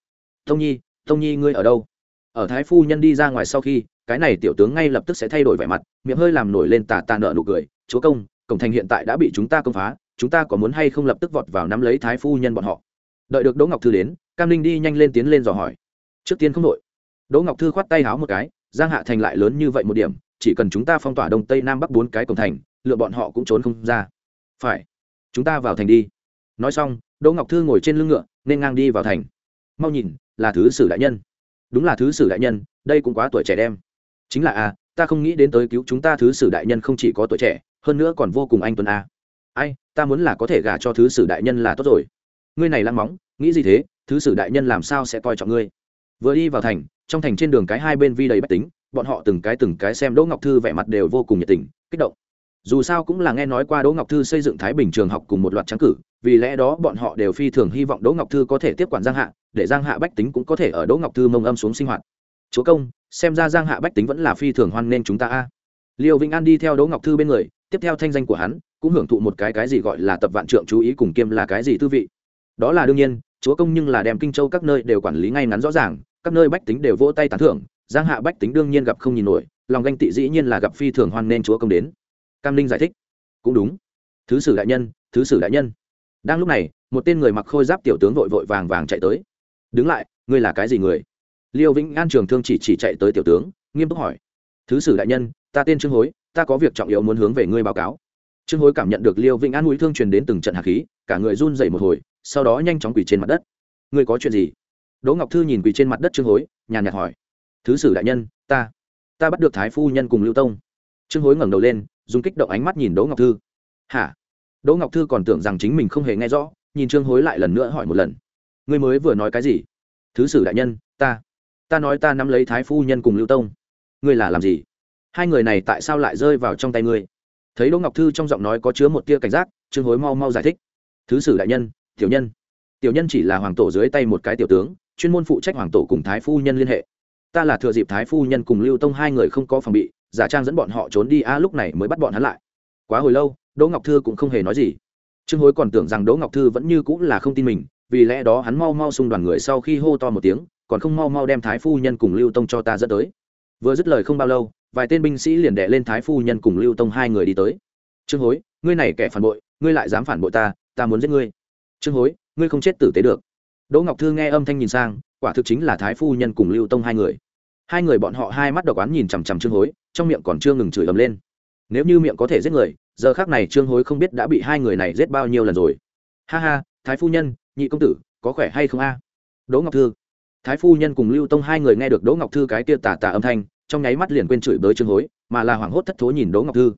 Tông nhi tông nhi ngươi ở đâu? Ở thái phu nhân đi ra ngoài sau khi cái này tiểu tướng ngay lập tức sẽ thay đổi vẻ mặt, miệng hơi làm nổi lên tà tà nợ nụ cười, chúa công, cổng thành hiện tại đã bị chúng ta công phá, chúng ta có muốn hay không lập tức vọt vào nắm lấy thái phu nhân bọn họ? Đợi được đỗ ngọc thư đến, cam linh đi nhanh lên tiến lên dò hỏi. Trước tiên không đội. Đỗ ngọc thư khoát tay háo một cái, giang hạ thành lại lớn như vậy một điểm, chỉ cần chúng ta phong tỏa đông tây nam bắc bốn cái cổng thành, lựa bọn họ cũng trốn không ra. Phải, chúng ta vào thành đi. Nói xong, đỗ ngọc thư ngồi trên lưng ngựa, nên ngang đi vào thành. Mau nhìn, là thứ sử đại nhân. Đúng là thứ sử đại nhân, đây cũng quá tuổi trẻ đem chính là a, ta không nghĩ đến tới cứu chúng ta thứ sử đại nhân không chỉ có tuổi trẻ, hơn nữa còn vô cùng anh tuấn a. Ai, ta muốn là có thể gả cho thứ sử đại nhân là tốt rồi. Ngươi này lăng móng, nghĩ gì thế? Thứ sử đại nhân làm sao sẽ coi trọng ngươi? Vừa đi vào thành, trong thành trên đường cái hai bên vi đầy bách tính, bọn họ từng cái từng cái xem đỗ ngọc thư vẻ mặt đều vô cùng nhiệt tình, kích động. Dù sao cũng là nghe nói qua đỗ ngọc thư xây dựng thái bình trường học cùng một loạt trắng cử, vì lẽ đó bọn họ đều phi thường hy vọng đỗ ngọc thư có thể tiếp quản giang hạ, để giang hạ bách tính cũng có thể ở đỗ ngọc thư mông âm xuống sinh hoạt. Chúa công xem ra giang hạ bách tính vẫn là phi thường hoan nên chúng ta a. Liêu vĩnh an đi theo đỗ ngọc thư bên người, tiếp theo thanh danh của hắn, cũng hưởng thụ một cái cái gì gọi là tập vạn trượng chú ý cùng kiêm là cái gì tư vị. Đó là đương nhiên, chúa công nhưng là đem kinh châu các nơi đều quản lý ngay ngắn rõ ràng, các nơi bách tính đều vỗ tay tán thưởng, giang hạ bách tính đương nhiên gặp không nhìn nổi, lòng ganh tị dĩ nhiên là gặp phi thường hoan nên chúa công đến. Cam linh giải thích. Cũng đúng. Thứ sử đại nhân, thứ sử đại nhân. Đang lúc này, một tên người mặc khôi giáp tiểu tướng vội vội vàng vàng chạy tới. Đứng lại, ngươi là cái gì người? Liêu vĩnh an trường thương chỉ chỉ chạy tới tiểu tướng, nghiêm túc hỏi. Thứ sử đại nhân, ta tên trương hối, ta có việc trọng yếu muốn hướng về ngươi báo cáo. Trương hối cảm nhận được liêu vĩnh an mũi thương truyền đến từng trận hạt khí, cả người run dậy một hồi, sau đó nhanh chóng quỳ trên mặt đất. Ngươi có chuyện gì? Đỗ ngọc thư nhìn quỳ trên mặt đất trương hối, nhàn nhạt hỏi. Thứ sử đại nhân, ta ta bắt được thái phu nhân cùng lưu tông. Trương hối ngẩng đầu lên, dùng kích động ánh mắt nhìn đỗ ngọc thư. Hả? Đỗ ngọc thư còn tưởng rằng chính mình không hề nghe rõ, nhìn trương hối lại lần nữa hỏi một lần. Ngươi mới vừa nói cái gì? Thứ sử đại nhân, ta ta nói ta nắm lấy thái phu nhân cùng lưu tông ngươi là làm gì hai người này tại sao lại rơi vào trong tay ngươi thấy đỗ ngọc thư trong giọng nói có chứa một tia cảnh giác trương hối mau mau giải thích thứ sử đại nhân tiểu nhân tiểu nhân chỉ là hoàng tổ dưới tay một cái tiểu tướng chuyên môn phụ trách hoàng tổ cùng thái phu nhân liên hệ ta là thừa dịp thái phu nhân cùng lưu tông hai người không có phòng bị giả trang dẫn bọn họ trốn đi a lúc này mới bắt bọn hắn lại quá hồi lâu đỗ ngọc thư cũng không hề nói gì trương hối còn tưởng rằng đỗ ngọc thư vẫn như cũng là không tin mình vì lẽ đó hắn mau mau xung đoàn người sau khi hô to một tiếng còn không mau mau đem thái phu nhân cùng lưu tông cho ta dẫn tới. Vừa dứt lời không bao lâu, vài tên binh sĩ liền đệ lên thái phu nhân cùng lưu tông hai người đi tới. Trương hối, ngươi này kẻ phản bội, ngươi lại dám phản bội ta ta muốn giết ngươi. Trương hối, ngươi không chết tử tế được. Đỗ ngọc thư nghe âm thanh nhìn sang, quả thực chính là thái phu nhân cùng lưu tông hai người. Hai người bọn họ hai mắt độc oán nhìn chằm chằm trương hối, trong miệng còn chưa ngừng chửi ầm lên. Nếu như miệng có thể giết người, giờ khác này trương hối không biết đã bị hai người này giết bao nhiêu lần rồi. Ha ha, thái phu nhân, nhị công tử, có khỏe hay không a? Đỗ ngọc thư thái phu nhân cùng lưu tông hai người nghe được đỗ ngọc thư cái kia tà tà âm thanh, trong nháy mắt liền quên chửi bới trương hối, mà là hoảng hốt thất thố nhìn đỗ ngọc thư.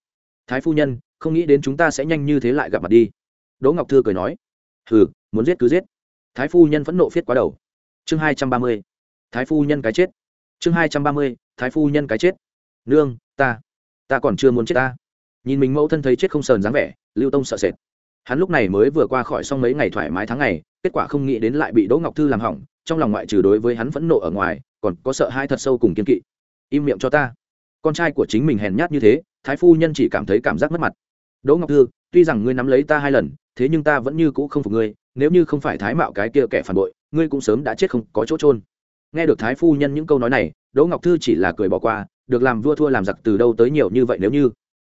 Thái phu nhân, không nghĩ đến chúng ta sẽ nhanh như thế lại gặp mặt đi. Đỗ ngọc thư cười nói. Hừ, muốn giết cứ giết. Thái phu nhân phẫn nộ phiết quá đầu. Chương hai trăm ba mươi. Thái phu nhân cái chết. Chương hai trăm ba mươi, thái phu nhân cái chết. Nương, ta ta còn chưa muốn chết ta. Nhìn mình mẫu thân thấy chết không sờn dáng vẻ, lưu tông sợ sệt. Hắn lúc này mới vừa qua khỏi xong mấy ngày thoải mái tháng ngày, kết quả không nghĩ đến lại bị đỗ ngọc thư làm hỏng trong lòng ngoại trừ đối với hắn phẫn nộ ở ngoài, còn có sợ hai thật sâu cùng kiên kỵ. Im miệng cho ta. Con trai của chính mình hèn nhát như thế, thái phu nhân chỉ cảm thấy cảm giác mất mặt. Đỗ ngọc thư, tuy rằng ngươi nắm lấy ta hai lần, thế nhưng ta vẫn như cũ không phục ngươi, nếu như không phải thái mạo cái kia kẻ phản bội, ngươi cũng sớm đã chết không có chỗ trôn nghe được thái phu nhân những câu nói này, đỗ ngọc thư chỉ là cười bỏ qua, được làm vua thua làm giặc từ đâu tới nhiều như vậy nếu như?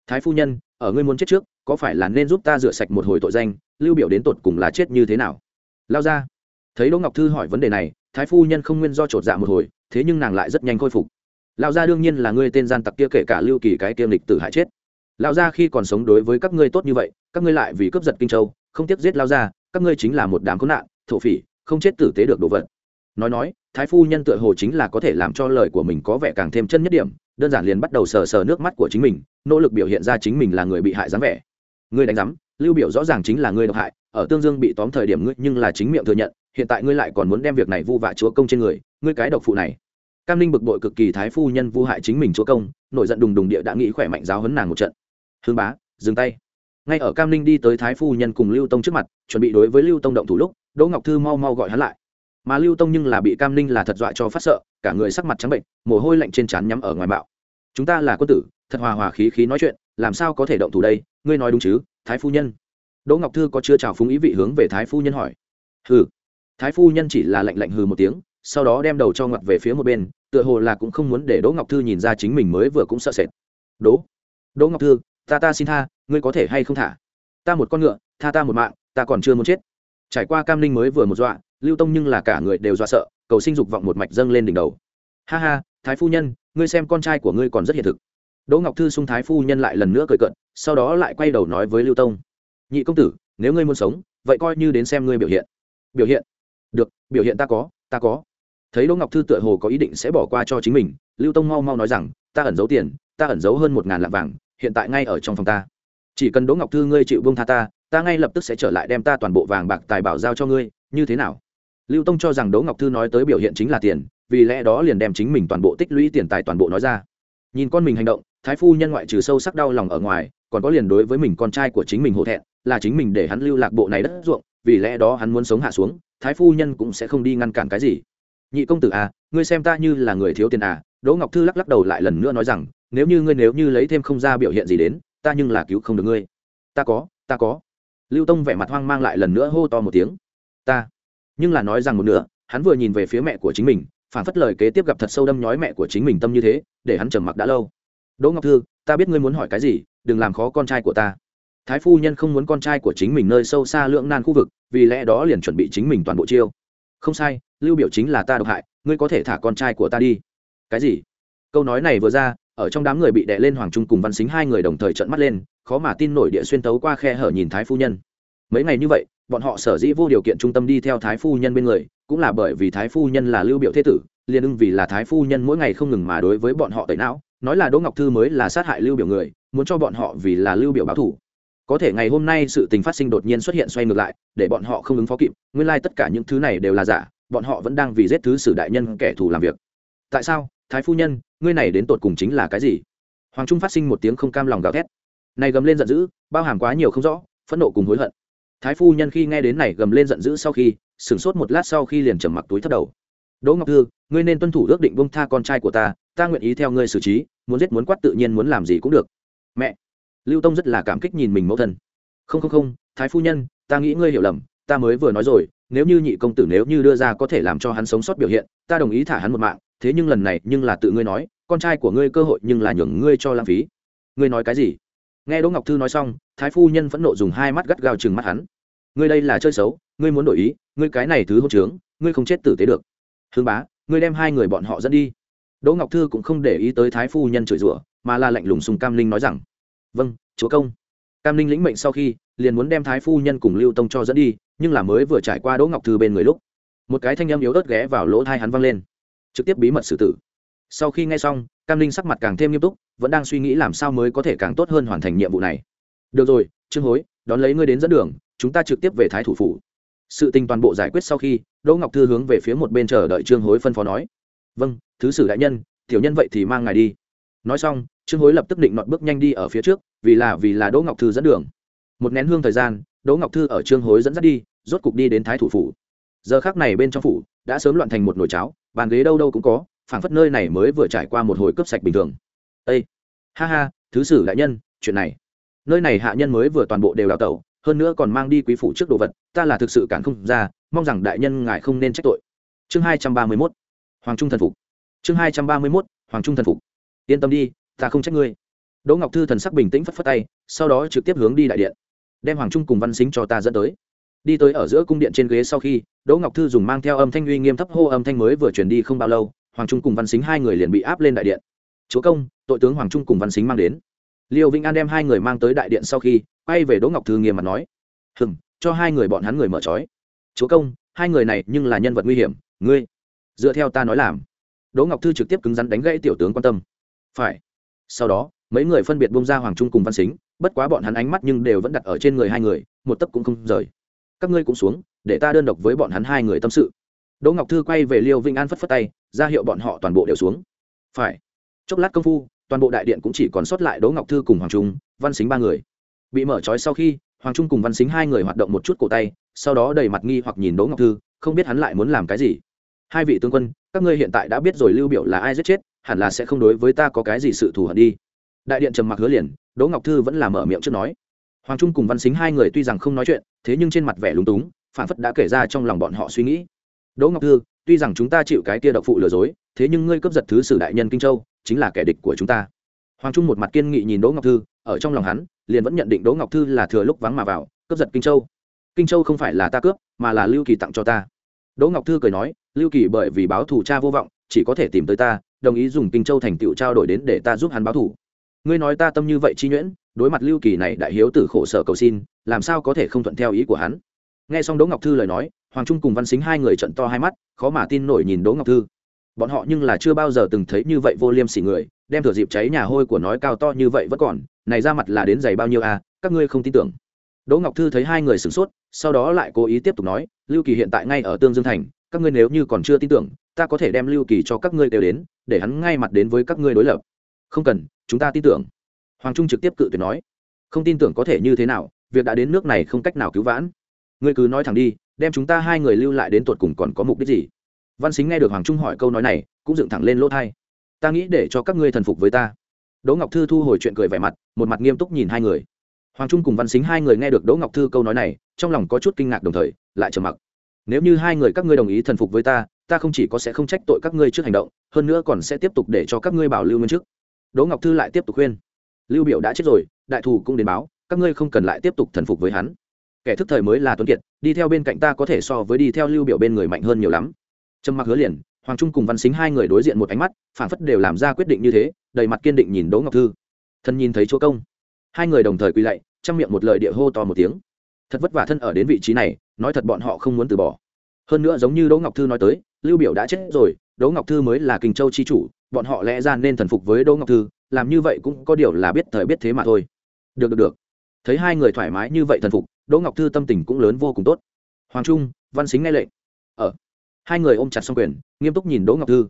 Thái phu nhân, ở ngươi muốn chết trước, có phải là nên giúp ta rửa sạch một hồi tội danh, lưu biểu đến tột cùng là chết như thế nào? Lao ra thấy đỗ ngọc thư hỏi vấn đề này thái phu nhân không nguyên do trột dạ một hồi thế nhưng nàng lại rất nhanh khôi phục. Lão gia đương nhiên là ngươi tên gian tặc kia kể cả lưu kỳ cái kia lịch tử hại chết. Lão gia khi còn sống đối với các ngươi tốt như vậy các ngươi lại vì cướp giật kinh châu không tiếc giết lao gia, các ngươi chính là một đám khốn nạn thổ phỉ không chết tử tế được đồ vật. Nói nói thái phu nhân tựa hồ chính là có thể làm cho lời của mình có vẻ càng thêm chân nhất điểm đơn giản liền bắt đầu sờ sờ nước mắt của chính mình nỗ lực biểu hiện ra chính mình là người bị hại dáng vẻ. Ngươi đánh giám lưu biểu rõ ràng chính là ngươi độc hại ở tương dương bị tóm thời điểm ngươi nhưng là chính miệng thừa nhận hiện tại ngươi lại còn muốn đem việc này vu vạ chúa công trên người, ngươi cái độc phụ này. Cam ninh bực bội cực kỳ thái phu nhân vu hại chính mình chúa công, nổi giận đùng đùng địa đã nghĩ khỏe mạnh giáo hấn nàng một trận. Hương bá, dừng tay. Ngay ở cam ninh đi tới thái phu nhân cùng lưu tông trước mặt, chuẩn bị đối với lưu tông động thủ lúc, đỗ ngọc thư mau mau gọi hắn lại. Mà lưu tông nhưng là bị cam ninh là thật dọa cho phát sợ, cả người sắc mặt trắng bệnh, mồ hôi lạnh trên trán nhắm ở ngoài bạo. Chúng ta là quân tử, thật hòa hòa khí khí nói chuyện, làm sao có thể động thủ đây, ngươi nói đúng chứ, thái phu nhân. Đỗ ngọc thư có chưa trào phúng ý vị hướng về thái phu nhân hỏi. Ừ thái phu nhân chỉ là lạnh lạnh hừ một tiếng, sau đó đem đầu cho ngặt về phía một bên, tựa hồ là cũng không muốn để đỗ ngọc thư nhìn ra chính mình mới vừa cũng sợ sệt. Đỗ đỗ ngọc thư, ta ta xin tha, ngươi có thể hay không thả? Ta một con ngựa, tha ta một mạng, ta còn chưa muốn chết. Trải qua cam linh mới vừa một dọa, lưu tông nhưng là cả người đều dọa sợ, cầu sinh dục vọng một mạch dâng lên đỉnh đầu. Ha ha, thái phu nhân, ngươi xem con trai của ngươi còn rất hiện thực. Đỗ ngọc thư sung thái phu nhân lại lần nữa cười cận sau đó lại quay đầu nói với lưu tông. Nhị công tử, nếu ngươi muốn sống, vậy coi như đến xem ngươi biểu hiện. Biểu hiện? Được, biểu hiện ta có ta có. Thấy đỗ ngọc thư tựa hồ có ý định sẽ bỏ qua cho chính mình, lưu tông mau mau nói rằng, ta ẩn giấu tiền, ta ẩn giấu hơn một ngàn lạng vàng, hiện tại ngay ở trong phòng ta. Chỉ cần đỗ ngọc thư ngươi chịu bông tha ta ta ngay lập tức sẽ trở lại đem ta toàn bộ vàng bạc tài bảo giao cho ngươi, như thế nào? Lưu tông cho rằng đỗ ngọc thư nói tới biểu hiện chính là tiền, vì lẽ đó liền đem chính mình toàn bộ tích lũy tiền tài toàn bộ nói ra. Nhìn con mình hành động, thái phu nhân ngoại trừ sâu sắc đau lòng ở ngoài, còn có liền đối với mình con trai của chính mình hổ thẹn, là chính mình để hắn lưu lạc bộ này đất ruộng, vì lẽ đó hắn muốn sống hạ xuống thái phu nhân cũng sẽ không đi ngăn cản cái gì. Nhị công tử à ngươi xem ta như là người thiếu tiền à đỗ ngọc thư lắc lắc đầu lại lần nữa nói rằng, nếu như ngươi nếu như lấy thêm không ra biểu hiện gì đến, ta nhưng là cứu không được ngươi. Ta có ta có. Lưu tông vẻ mặt hoang mang lại lần nữa hô to một tiếng. Ta. Nhưng là nói rằng một nửa, hắn vừa nhìn về phía mẹ của chính mình, phản phất lời kế tiếp gặp thật sâu đâm nhói mẹ của chính mình tâm như thế, để hắn trầm mặc đã lâu. Đỗ ngọc thư, ta biết ngươi muốn hỏi cái gì, đừng làm khó con trai của ta thái phu nhân không muốn con trai của chính mình nơi sâu xa lưỡng nan khu vực, vì lẽ đó liền chuẩn bị chính mình toàn bộ chiêu. Không sai, lưu biểu chính là ta độc hại, ngươi có thể thả con trai của ta đi. Cái gì? Câu nói này vừa ra, ở trong đám người bị đè lên hoàng trung cùng văn xính hai người đồng thời trợn mắt lên, khó mà tin nổi địa xuyên tấu qua khe hở nhìn thái phu nhân. Mấy ngày như vậy, bọn họ sở dĩ vô điều kiện trung tâm đi theo thái phu nhân bên người, cũng là bởi vì thái phu nhân là lưu biểu thế tử, liền ưng vì là thái phu nhân mỗi ngày không ngừng mà đối với bọn họ tẩy não, nói là đỗ ngọc thư mới là sát hại lưu biểu người, muốn cho bọn họ vì là lưu biểu báo thù có thể ngày hôm nay sự tình phát sinh đột nhiên xuất hiện xoay ngược lại, để bọn họ không ứng phó kịp, nguyên lai tất cả những thứ này đều là giả, bọn họ vẫn đang vì giết thứ sử đại nhân kẻ thù làm việc. Tại sao? Thái phu nhân, ngươi này đến tột cùng chính là cái gì? Hoàng trung phát sinh một tiếng không cam lòng gào thét. Này gầm lên giận dữ, bao hàm quá nhiều không rõ, phẫn nộ cùng hối hận. Thái phu nhân khi nghe đến này gầm lên giận dữ sau khi, sửng sốt một lát sau khi liền trầm mặc túi thất đầu. Đỗ ngọc thư, ngươi nên tuân thủ ước định bông tha con trai của ta ta nguyện ý theo ngươi xử trí, muốn giết muốn quát tự nhiên muốn làm gì cũng được. Mẹ lưu tông rất là cảm kích nhìn mình mẫu thân. Không không không, thái phu nhân, ta nghĩ ngươi hiểu lầm, ta mới vừa nói rồi, nếu như nhị công tử nếu như đưa ra có thể làm cho hắn sống sót biểu hiện, ta đồng ý thả hắn một mạng, thế nhưng lần này nhưng là tự ngươi nói, con trai của ngươi cơ hội nhưng là nhường ngươi cho lãng phí. Ngươi nói cái gì? Nghe đỗ ngọc thư nói xong, thái phu nhân phẫn nộ dùng hai mắt gắt gao chừng mắt hắn. Ngươi đây là chơi xấu, ngươi muốn đổi ý, ngươi cái này thứ hỗn trướng, ngươi không chết tử tế được. Hương bá, ngươi đem hai người bọn họ dẫn đi. Đỗ ngọc thư cũng không để ý tới thái phu nhân chửi rủa, mà là lạnh lùng sùng cam linh nói rằng vâng chúa công. Cam linh lĩnh mệnh sau khi, liền muốn đem thái phu nhân cùng lưu tông cho dẫn đi, nhưng là mới vừa trải qua đỗ ngọc thư bên người lúc, một cái thanh âm yếu ớt ghé vào lỗ thai hắn văng lên. Trực tiếp bí mật xử tử. Sau khi nghe xong, cam linh sắc mặt càng thêm nghiêm túc, vẫn đang suy nghĩ làm sao mới có thể càng tốt hơn hoàn thành nhiệm vụ này. Được rồi, trương hối, đón lấy ngươi đến dẫn đường, chúng ta trực tiếp về thái thủ phủ. Sự tình toàn bộ giải quyết sau khi, đỗ ngọc thư hướng về phía một bên chờ đợi trương hối phân phó nói. Vâng thứ sử đại nhân, tiểu nhân vậy thì mang ngài đi. Nói xong trương hối lập tức định nọt bước nhanh đi ở phía trước, vì là vì là đỗ ngọc thư dẫn đường. Một nén hương thời gian, đỗ ngọc thư ở trương hối dẫn dắt đi, rốt cục đi đến thái thủ phủ. Giờ khác này bên trong phủ đã sớm loạn thành một nồi cháo, bàn ghế đâu đâu cũng có, phảng phất nơi này mới vừa trải qua một hồi cướp sạch bình thường. Ây ha ha, thứ sử đại nhân, chuyện này. Nơi này hạ nhân mới vừa toàn bộ đều đào tẩu, hơn nữa còn mang đi quý phủ trước đồ vật, ta là thực sự cản không ra, mong rằng đại nhân ngài không nên trách tội. Chương hai trăm ba mươi mốt, hoàng trung thần phục. Chương hai trăm ba mươi mốt, hoàng trung thần phục. Yên tâm đi ta không trách ngươi. Đỗ ngọc thư thần sắc bình tĩnh phất phất tay, sau đó trực tiếp hướng đi đại điện. Đem hoàng trung cùng văn xính cho ta dẫn tới. Đi tới ở giữa cung điện trên ghế sau khi, đỗ ngọc thư dùng mang theo âm thanh uy nghiêm thấp hô âm thanh mới vừa chuyển đi không bao lâu, hoàng trung cùng văn xính hai người liền bị áp lên đại điện. Chúa công, tội tướng hoàng trung cùng văn xính mang đến. Liêu vĩnh an đem hai người mang tới đại điện sau khi, quay về đỗ ngọc thư nghiêm mặt nói hừng cho hai người bọn hắn người mở trói. Chúa công, hai người này nhưng là nhân vật nguy hiểm, ngươi, dựa theo ta nói làm. Đỗ ngọc thư trực tiếp cứng rắn đánh gãy tiểu tướng quan tâm. Phải sau đó, mấy người phân biệt bông ra hoàng trung cùng văn xính, bất quá bọn hắn ánh mắt nhưng đều vẫn đặt ở trên người hai người, một tấc cũng không rời. Các ngươi cũng xuống, để ta đơn độc với bọn hắn hai người tâm sự. Đỗ ngọc thư quay về liêu vĩnh an phất phất tay, ra hiệu bọn họ toàn bộ đều xuống. Phải. Chốc lát công phu, toàn bộ đại điện cũng chỉ còn sót lại đỗ ngọc thư cùng hoàng trung, văn xính ba người. Bị mở trói sau khi, hoàng trung cùng văn xính hai người hoạt động một chút cổ tay, sau đó đầy mặt nghi hoặc nhìn đỗ ngọc thư, không biết hắn lại muốn làm cái gì. Hai vị tướng quân, các ngươi hiện tại đã biết rồi lưu biểu là ai giết chết hẳn là sẽ không đối với ta có cái gì sự thù hận đi. Đại điện trầm mặc hứa liền, đỗ ngọc thư vẫn làm mở miệng trước nói. Hoàng trung cùng văn xính hai người tuy rằng không nói chuyện, thế nhưng trên mặt vẻ lúng túng, phản phất đã kể ra trong lòng bọn họ suy nghĩ. Đỗ ngọc thư, tuy rằng chúng ta chịu cái kia độc phụ lừa dối, thế nhưng ngươi cướp giật thứ sử đại nhân kinh châu, chính là kẻ địch của chúng ta. Hoàng trung một mặt kiên nghị nhìn đỗ ngọc thư, ở trong lòng hắn, liền vẫn nhận định đỗ ngọc thư là thừa lúc vắng mà vào, cướp giật kinh châu. Kinh châu không phải là ta cướp, mà là lưu kỳ tặng cho ta. Đỗ ngọc thư cười nói, lưu kỳ bởi vì báo thù cha vô vọng, chỉ có thể tìm tới ta đồng ý dùng kinh châu thành tựu trao đổi đến để ta giúp hắn báo thù ngươi nói ta tâm như vậy chi nhuyễn, đối mặt lưu kỳ này đại hiếu tử khổ sở cầu xin, làm sao có thể không thuận theo ý của hắn? Nghe xong đỗ ngọc thư lời nói, hoàng trung cùng văn xính hai người trận to hai mắt, khó mà tin nổi nhìn đỗ ngọc thư. Bọn họ nhưng là chưa bao giờ từng thấy như vậy vô liêm sỉ người, đem thừa dịp cháy nhà hôi của nói cao to như vậy vẫn còn, này ra mặt là đến giày bao nhiêu à các ngươi không tin tưởng. Đỗ ngọc thư thấy hai người sửng sốt, sau đó lại cố ý tiếp tục nói, lưu kỳ hiện tại ngay ở tương dương thành, các ngươi nếu như còn chưa tin tưởng, ta có thể đem lưu kỳ cho các ngươi đều đến để hắn ngay mặt đến với các ngươi đối lập. Không cần, chúng ta tin tưởng. Hoàng trung trực tiếp cự tuyệt nói. Không tin tưởng có thể như thế nào, việc đã đến nước này không cách nào cứu vãn. Ngươi cứ nói thẳng đi, đem chúng ta hai người lưu lại đến tột cùng còn có mục đích gì? Văn xính nghe được hoàng trung hỏi câu nói này, cũng dựng thẳng lên lỗ thai. Ta nghĩ để cho các ngươi thần phục với ta. Đỗ ngọc thư thu hồi chuyện cười vẻ mặt, một mặt nghiêm túc nhìn hai người. Hoàng trung cùng văn xính hai người nghe được đỗ ngọc thư câu nói này, trong lòng có chút kinh ngạc đồng thời, lại trầm mặc nếu như hai người các ngươi đồng ý thần phục với ta ta không chỉ có sẽ không trách tội các ngươi trước hành động, hơn nữa còn sẽ tiếp tục để cho các ngươi bảo lưu nguyên chức đỗ ngọc thư lại tiếp tục khuyên. Lưu biểu đã chết rồi, đại thù cũng đến báo, các ngươi không cần lại tiếp tục thần phục với hắn. Kẻ thức thời mới là tuấn kiệt, đi theo bên cạnh ta có thể so với đi theo lưu biểu bên người mạnh hơn nhiều lắm. Trầm mặc hứa liền, hoàng trung cùng văn xính hai người đối diện một ánh mắt phản phất đều làm ra quyết định như thế, đầy mặt kiên định nhìn đỗ ngọc thư. Thân nhìn thấy chỗ công. Hai người đồng thời quỳ lạy, trong miệng một lời địa hô to một tiếng. Thật vất vả thân ở đến vị trí này nói thật bọn họ không muốn từ bỏ. Hơn nữa giống như đỗ ngọc thư nói tới, lưu biểu đã chết rồi, đỗ ngọc thư mới là kinh châu chi chủ, bọn họ lẽ ra nên thần phục với đỗ ngọc thư, làm như vậy cũng có điều là biết thời biết thế mà thôi. Được được được. Thấy hai người thoải mái như vậy thần phục, đỗ ngọc thư tâm tình cũng lớn vô cùng tốt. Hoàng trung, văn xính nghe lệnh. Ở. Hai người ôm chặt xong quyền, nghiêm túc nhìn đỗ ngọc thư.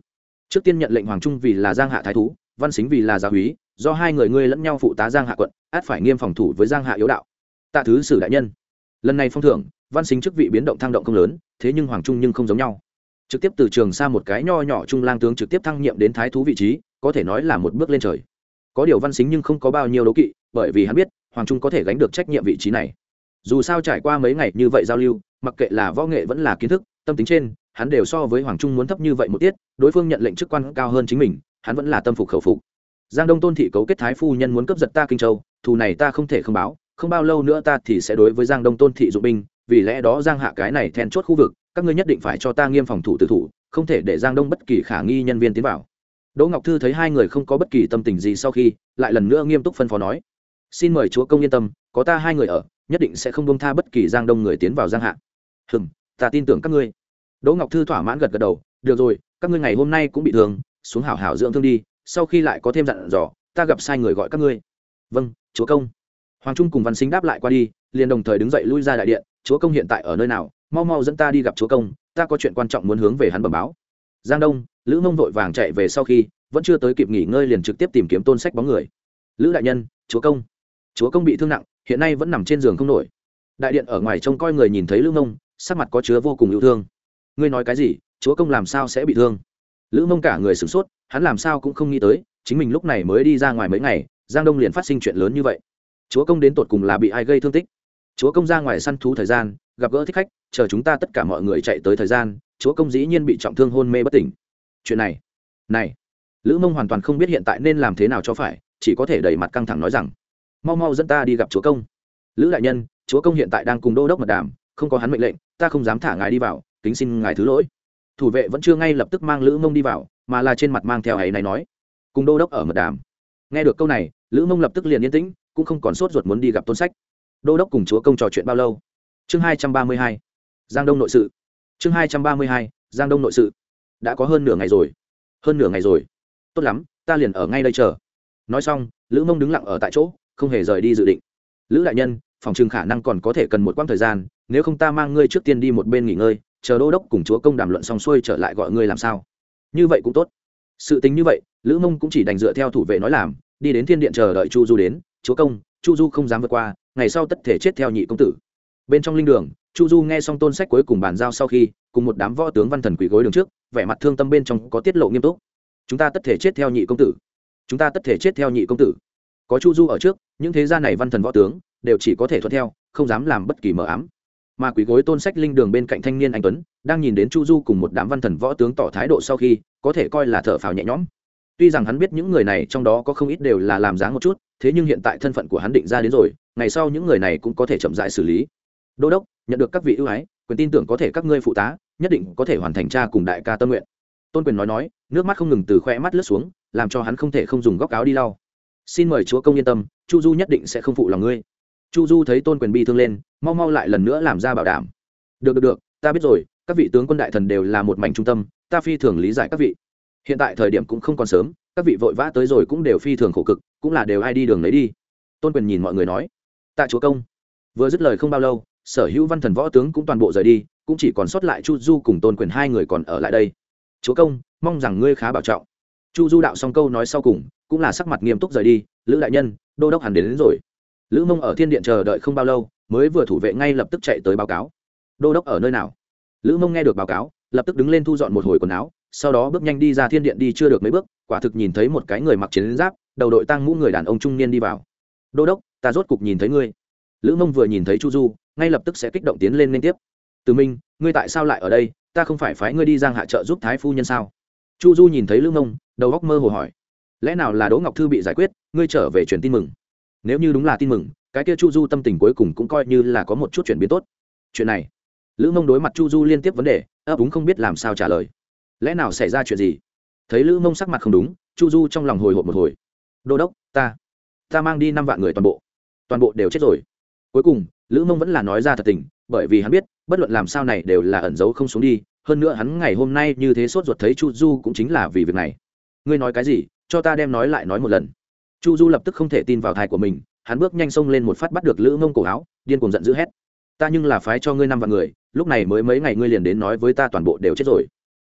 Trước tiên nhận lệnh hoàng trung vì là giang hạ thái thú, văn xính vì là gia húy, do hai người ngươi lẫn nhau phụ tá giang hạ quận, át phải nghiêm phòng thủ với giang hạ yếu đạo. Tạ thứ sử đại nhân. Lần này phong thưởng văn Sinh chức vị biến động thăng động không lớn, thế nhưng hoàng trung nhưng không giống nhau. Trực tiếp từ trường xa một cái nho nhỏ trung lang tướng trực tiếp thăng nhiệm đến thái thú vị trí, có thể nói là một bước lên trời. Có điều văn xính nhưng không có bao nhiêu đấu kỵ, bởi vì hắn biết, hoàng trung có thể gánh được trách nhiệm vị trí này. Dù sao trải qua mấy ngày như vậy giao lưu, mặc kệ là võ nghệ vẫn là kiến thức, tâm tính trên, hắn đều so với hoàng trung muốn thấp như vậy một tiết, đối phương nhận lệnh chức quan cao hơn chính mình, hắn vẫn là tâm phục khẩu phục. Giang đông tôn thị cấu kết thái phu nhân muốn cướp giật ta kinh châu, thù này ta không thể không báo, không bao lâu nữa ta thì sẽ đối với giang đông tôn thị dụng binh vì lẽ đó giang hạ cái này then chốt khu vực, các ngươi nhất định phải cho ta nghiêm phòng thủ tự thủ, không thể để giang đông bất kỳ khả nghi nhân viên tiến vào. Đỗ ngọc thư thấy hai người không có bất kỳ tâm tình gì sau khi, lại lần nữa nghiêm túc phân phó nói, xin mời chúa công yên tâm, có ta hai người ở, nhất định sẽ không bông tha bất kỳ giang đông người tiến vào giang hạ. Hừng ta tin tưởng các ngươi. Đỗ ngọc thư thỏa mãn gật gật đầu, được rồi, các ngươi ngày hôm nay cũng bị thương, xuống hảo hảo dưỡng thương đi, sau khi lại có thêm dặn dò, ta gặp sai người gọi các ngươi. Vâng chúa công. Hoàng trung cùng văn sinh đáp lại qua đi, liền đồng thời đứng dậy lui ra đại điện chúa công hiện tại ở nơi nào, mau mau dẫn ta đi gặp chúa công, ta có chuyện quan trọng muốn hướng về hắn bẩm báo. Giang đông, lữ mông vội vàng chạy về sau khi, vẫn chưa tới kịp nghỉ ngơi liền trực tiếp tìm kiếm tôn sách bóng người. Lữ đại nhân, chúa công. Chúa công bị thương nặng, hiện nay vẫn nằm trên giường không nổi. Đại điện ở ngoài trông coi người nhìn thấy lữ mông, sắc mặt có chứa vô cùng yêu thương. Ngươi nói cái gì, chúa công làm sao sẽ bị thương? Lữ mông cả người sửng sốt, hắn làm sao cũng không nghĩ tới, chính mình lúc này mới đi ra ngoài mấy ngày, giang đông liền phát sinh chuyện lớn như vậy. Chúa công đến tột cùng là bị ai gây thương tích? Chúa công ra ngoài săn thú thời gian, gặp gỡ thích khách, chờ chúng ta tất cả mọi người chạy tới thời gian, chúa công dĩ nhiên bị trọng thương hôn mê bất tỉnh. Chuyện này này, lữ mông hoàn toàn không biết hiện tại nên làm thế nào cho phải, chỉ có thể đẩy mặt căng thẳng nói rằng, mau mau dẫn ta đi gặp chúa công. Lữ đại nhân, chúa công hiện tại đang cùng đô đốc mật đàm, không có hắn mệnh lệnh, ta không dám thả ngài đi vào, kính xin ngài thứ lỗi. Thủ vệ vẫn chưa ngay lập tức mang lữ mông đi vào, mà là trên mặt mang theo ấy này nói, cùng đô đốc ở mật đàm. Nghe được câu này, lữ mông lập tức liền yên tĩnh, cũng không còn sốt ruột muốn đi gặp tôn sách đô đốc cùng chúa công trò chuyện bao lâu? Chương hai trăm ba mươi hai, giang đông nội sự. Chương hai trăm ba mươi hai, giang đông nội sự. Đã có hơn nửa ngày rồi. Hơn nửa ngày rồi. Tốt lắm, ta liền ở ngay đây chờ. Nói xong, lữ mông đứng lặng ở tại chỗ, không hề rời đi dự định. Lữ đại nhân, phòng trừng khả năng còn có thể cần một quãng thời gian, nếu không ta mang ngươi trước tiên đi một bên nghỉ ngơi, chờ đô đốc cùng chúa công đàm luận xong xuôi trở lại gọi ngươi làm sao. Như vậy cũng tốt. Sự tính như vậy, lữ mông cũng chỉ đành dựa theo thủ vệ nói làm, đi đến thiên điện chờ đợi chu du đến. Chúa công chu du không dám vượt qua, ngày sau tất thể chết theo nhị công tử. Bên trong linh đường, chu du nghe xong tôn sách cuối cùng bàn giao sau khi, cùng một đám võ tướng văn thần quỳ gối đường trước, vẻ mặt thương tâm bên trong có tiết lộ nghiêm túc. Chúng ta tất thể chết theo nhị công tử. Chúng ta tất thể chết theo nhị công tử. Có chu du ở trước, những thế gia này văn thần võ tướng, đều chỉ có thể thuận theo, không dám làm bất kỳ mờ ám. Mà quỷ gối tôn sách linh đường bên cạnh thanh niên anh tuấn, đang nhìn đến chu du cùng một đám văn thần võ tướng tỏ thái độ sau khi, có thể coi là thở phào nhẹ nhõm tuy rằng hắn biết những người này trong đó có không ít đều là làm dáng một chút, thế nhưng hiện tại thân phận của hắn định ra đến rồi, ngày sau những người này cũng có thể chậm dại xử lý. Đô đốc, nhận được các vị ưu ái, quyền tin tưởng có thể các ngươi phụ tá, nhất định có thể hoàn thành cha cùng đại ca tâm nguyện. Tôn quyền nói nói, nước mắt không ngừng từ khoe mắt lướt xuống, làm cho hắn không thể không dùng góc áo đi lau. Xin mời chúa công yên tâm, chu du nhất định sẽ không phụ lòng ngươi. Chu du thấy tôn quyền bi thương lên, mau mau lại lần nữa làm ra bảo đảm. Được được được, ta biết rồi, các vị tướng quân đại thần đều là một mảnh trung tâm, ta phi thường lý giải các vị hiện tại thời điểm cũng không còn sớm các vị vội vã tới rồi cũng đều phi thường khổ cực cũng là đều ai đi đường lấy đi. Tôn quyền nhìn mọi người nói tạ chúa công. Vừa dứt lời không bao lâu sở hữu văn thần võ tướng cũng toàn bộ rời đi cũng chỉ còn sót lại chu du cùng tôn quyền hai người còn ở lại đây. Chúa công mong rằng ngươi khá bảo trọng. Chu du đạo xong câu nói sau cùng cũng là sắc mặt nghiêm túc rời đi lữ đại nhân đô đốc hẳn đến, đến rồi. Lữ mông ở thiên điện chờ đợi không bao lâu mới vừa thủ vệ ngay lập tức chạy tới báo cáo. Đô đốc ở nơi nào? Lữ mông nghe được báo cáo lập tức đứng lên thu dọn một hồi quần áo sau đó bước nhanh đi ra thiên điện đi chưa được mấy bước, quả thực nhìn thấy một cái người mặc chiến giáp, đầu đội tăng mũ người đàn ông trung niên đi vào. Đô đốc, ta rốt cục nhìn thấy ngươi. Lữ mông vừa nhìn thấy chu du, ngay lập tức sẽ kích động tiến lên liên tiếp. Từ minh, ngươi tại sao lại ở đây? Ta không phải phái ngươi đi giang hạ trợ giúp thái phu nhân sao? Chu du nhìn thấy lữ mông, đầu góc mơ hồ hỏi. Lẽ nào là đỗ ngọc thư bị giải quyết, ngươi trở về truyền tin mừng? Nếu như đúng là tin mừng, cái kia chu du tâm tình cuối cùng cũng coi như là có một chút chuyển biến tốt. Chuyện này, lữ mông đối mặt chu du liên tiếp vấn đề, ấp úng không biết làm sao trả lời lẽ nào xảy ra chuyện gì? Thấy lữ mông sắc mặt không đúng, chu du trong lòng hồi hộp một hồi. Đô đốc, ta ta mang đi năm vạn người toàn bộ. Toàn bộ đều chết rồi. Cuối cùng, lữ mông vẫn là nói ra thật tình, bởi vì hắn biết, bất luận làm sao này đều là ẩn giấu không xuống đi. Hơn nữa hắn ngày hôm nay như thế sốt ruột thấy chu du cũng chính là vì việc này. Ngươi nói cái gì? Cho ta đem nói lại nói một lần. Chu du lập tức không thể tin vào thai của mình, hắn bước nhanh xông lên một phát bắt được lữ mông cổ áo, điên cuồng giận dữ hét. Ta nhưng là phái cho ngươi năm vạn người, lúc này mới mấy ngày ngươi liền đến nói với ta toàn bộ đều chết rồi.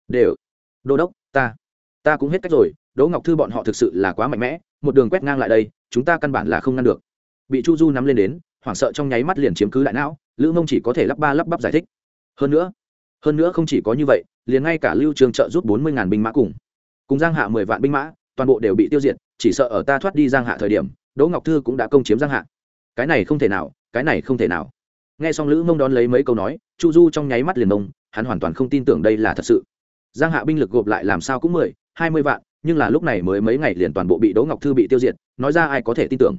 Đều đô đốc, ta ta cũng hết cách rồi, đỗ ngọc thư bọn họ thực sự là quá mạnh mẽ, một đường quét ngang lại đây, chúng ta căn bản là không ngăn được. Bị chu du nắm lên đến, hoảng sợ trong nháy mắt liền chiếm cứ đại não, lữ mông chỉ có thể lắp ba lắp bắp giải thích. Hơn nữa hơn nữa không chỉ có như vậy, liền ngay cả lưu trường trợ rút bốn mươi ngàn binh mã cùng cùng giang hạ mười vạn binh mã, toàn bộ đều bị tiêu diệt, chỉ sợ ở ta thoát đi giang hạ thời điểm, đỗ ngọc thư cũng đã công chiếm giang hạ. Cái này không thể nào, cái này không thể nào. Nghe xong lữ mông đón lấy mấy câu nói, chu du trong nháy mắt liền mông, hắn hoàn toàn không tin tưởng đây là thật sự giang hạ binh lực gộp lại làm sao cũng mười, hai mươi vạn, nhưng là lúc này mới mấy ngày liền toàn bộ bị đỗ ngọc thư bị tiêu diệt, nói ra ai có thể tin tưởng?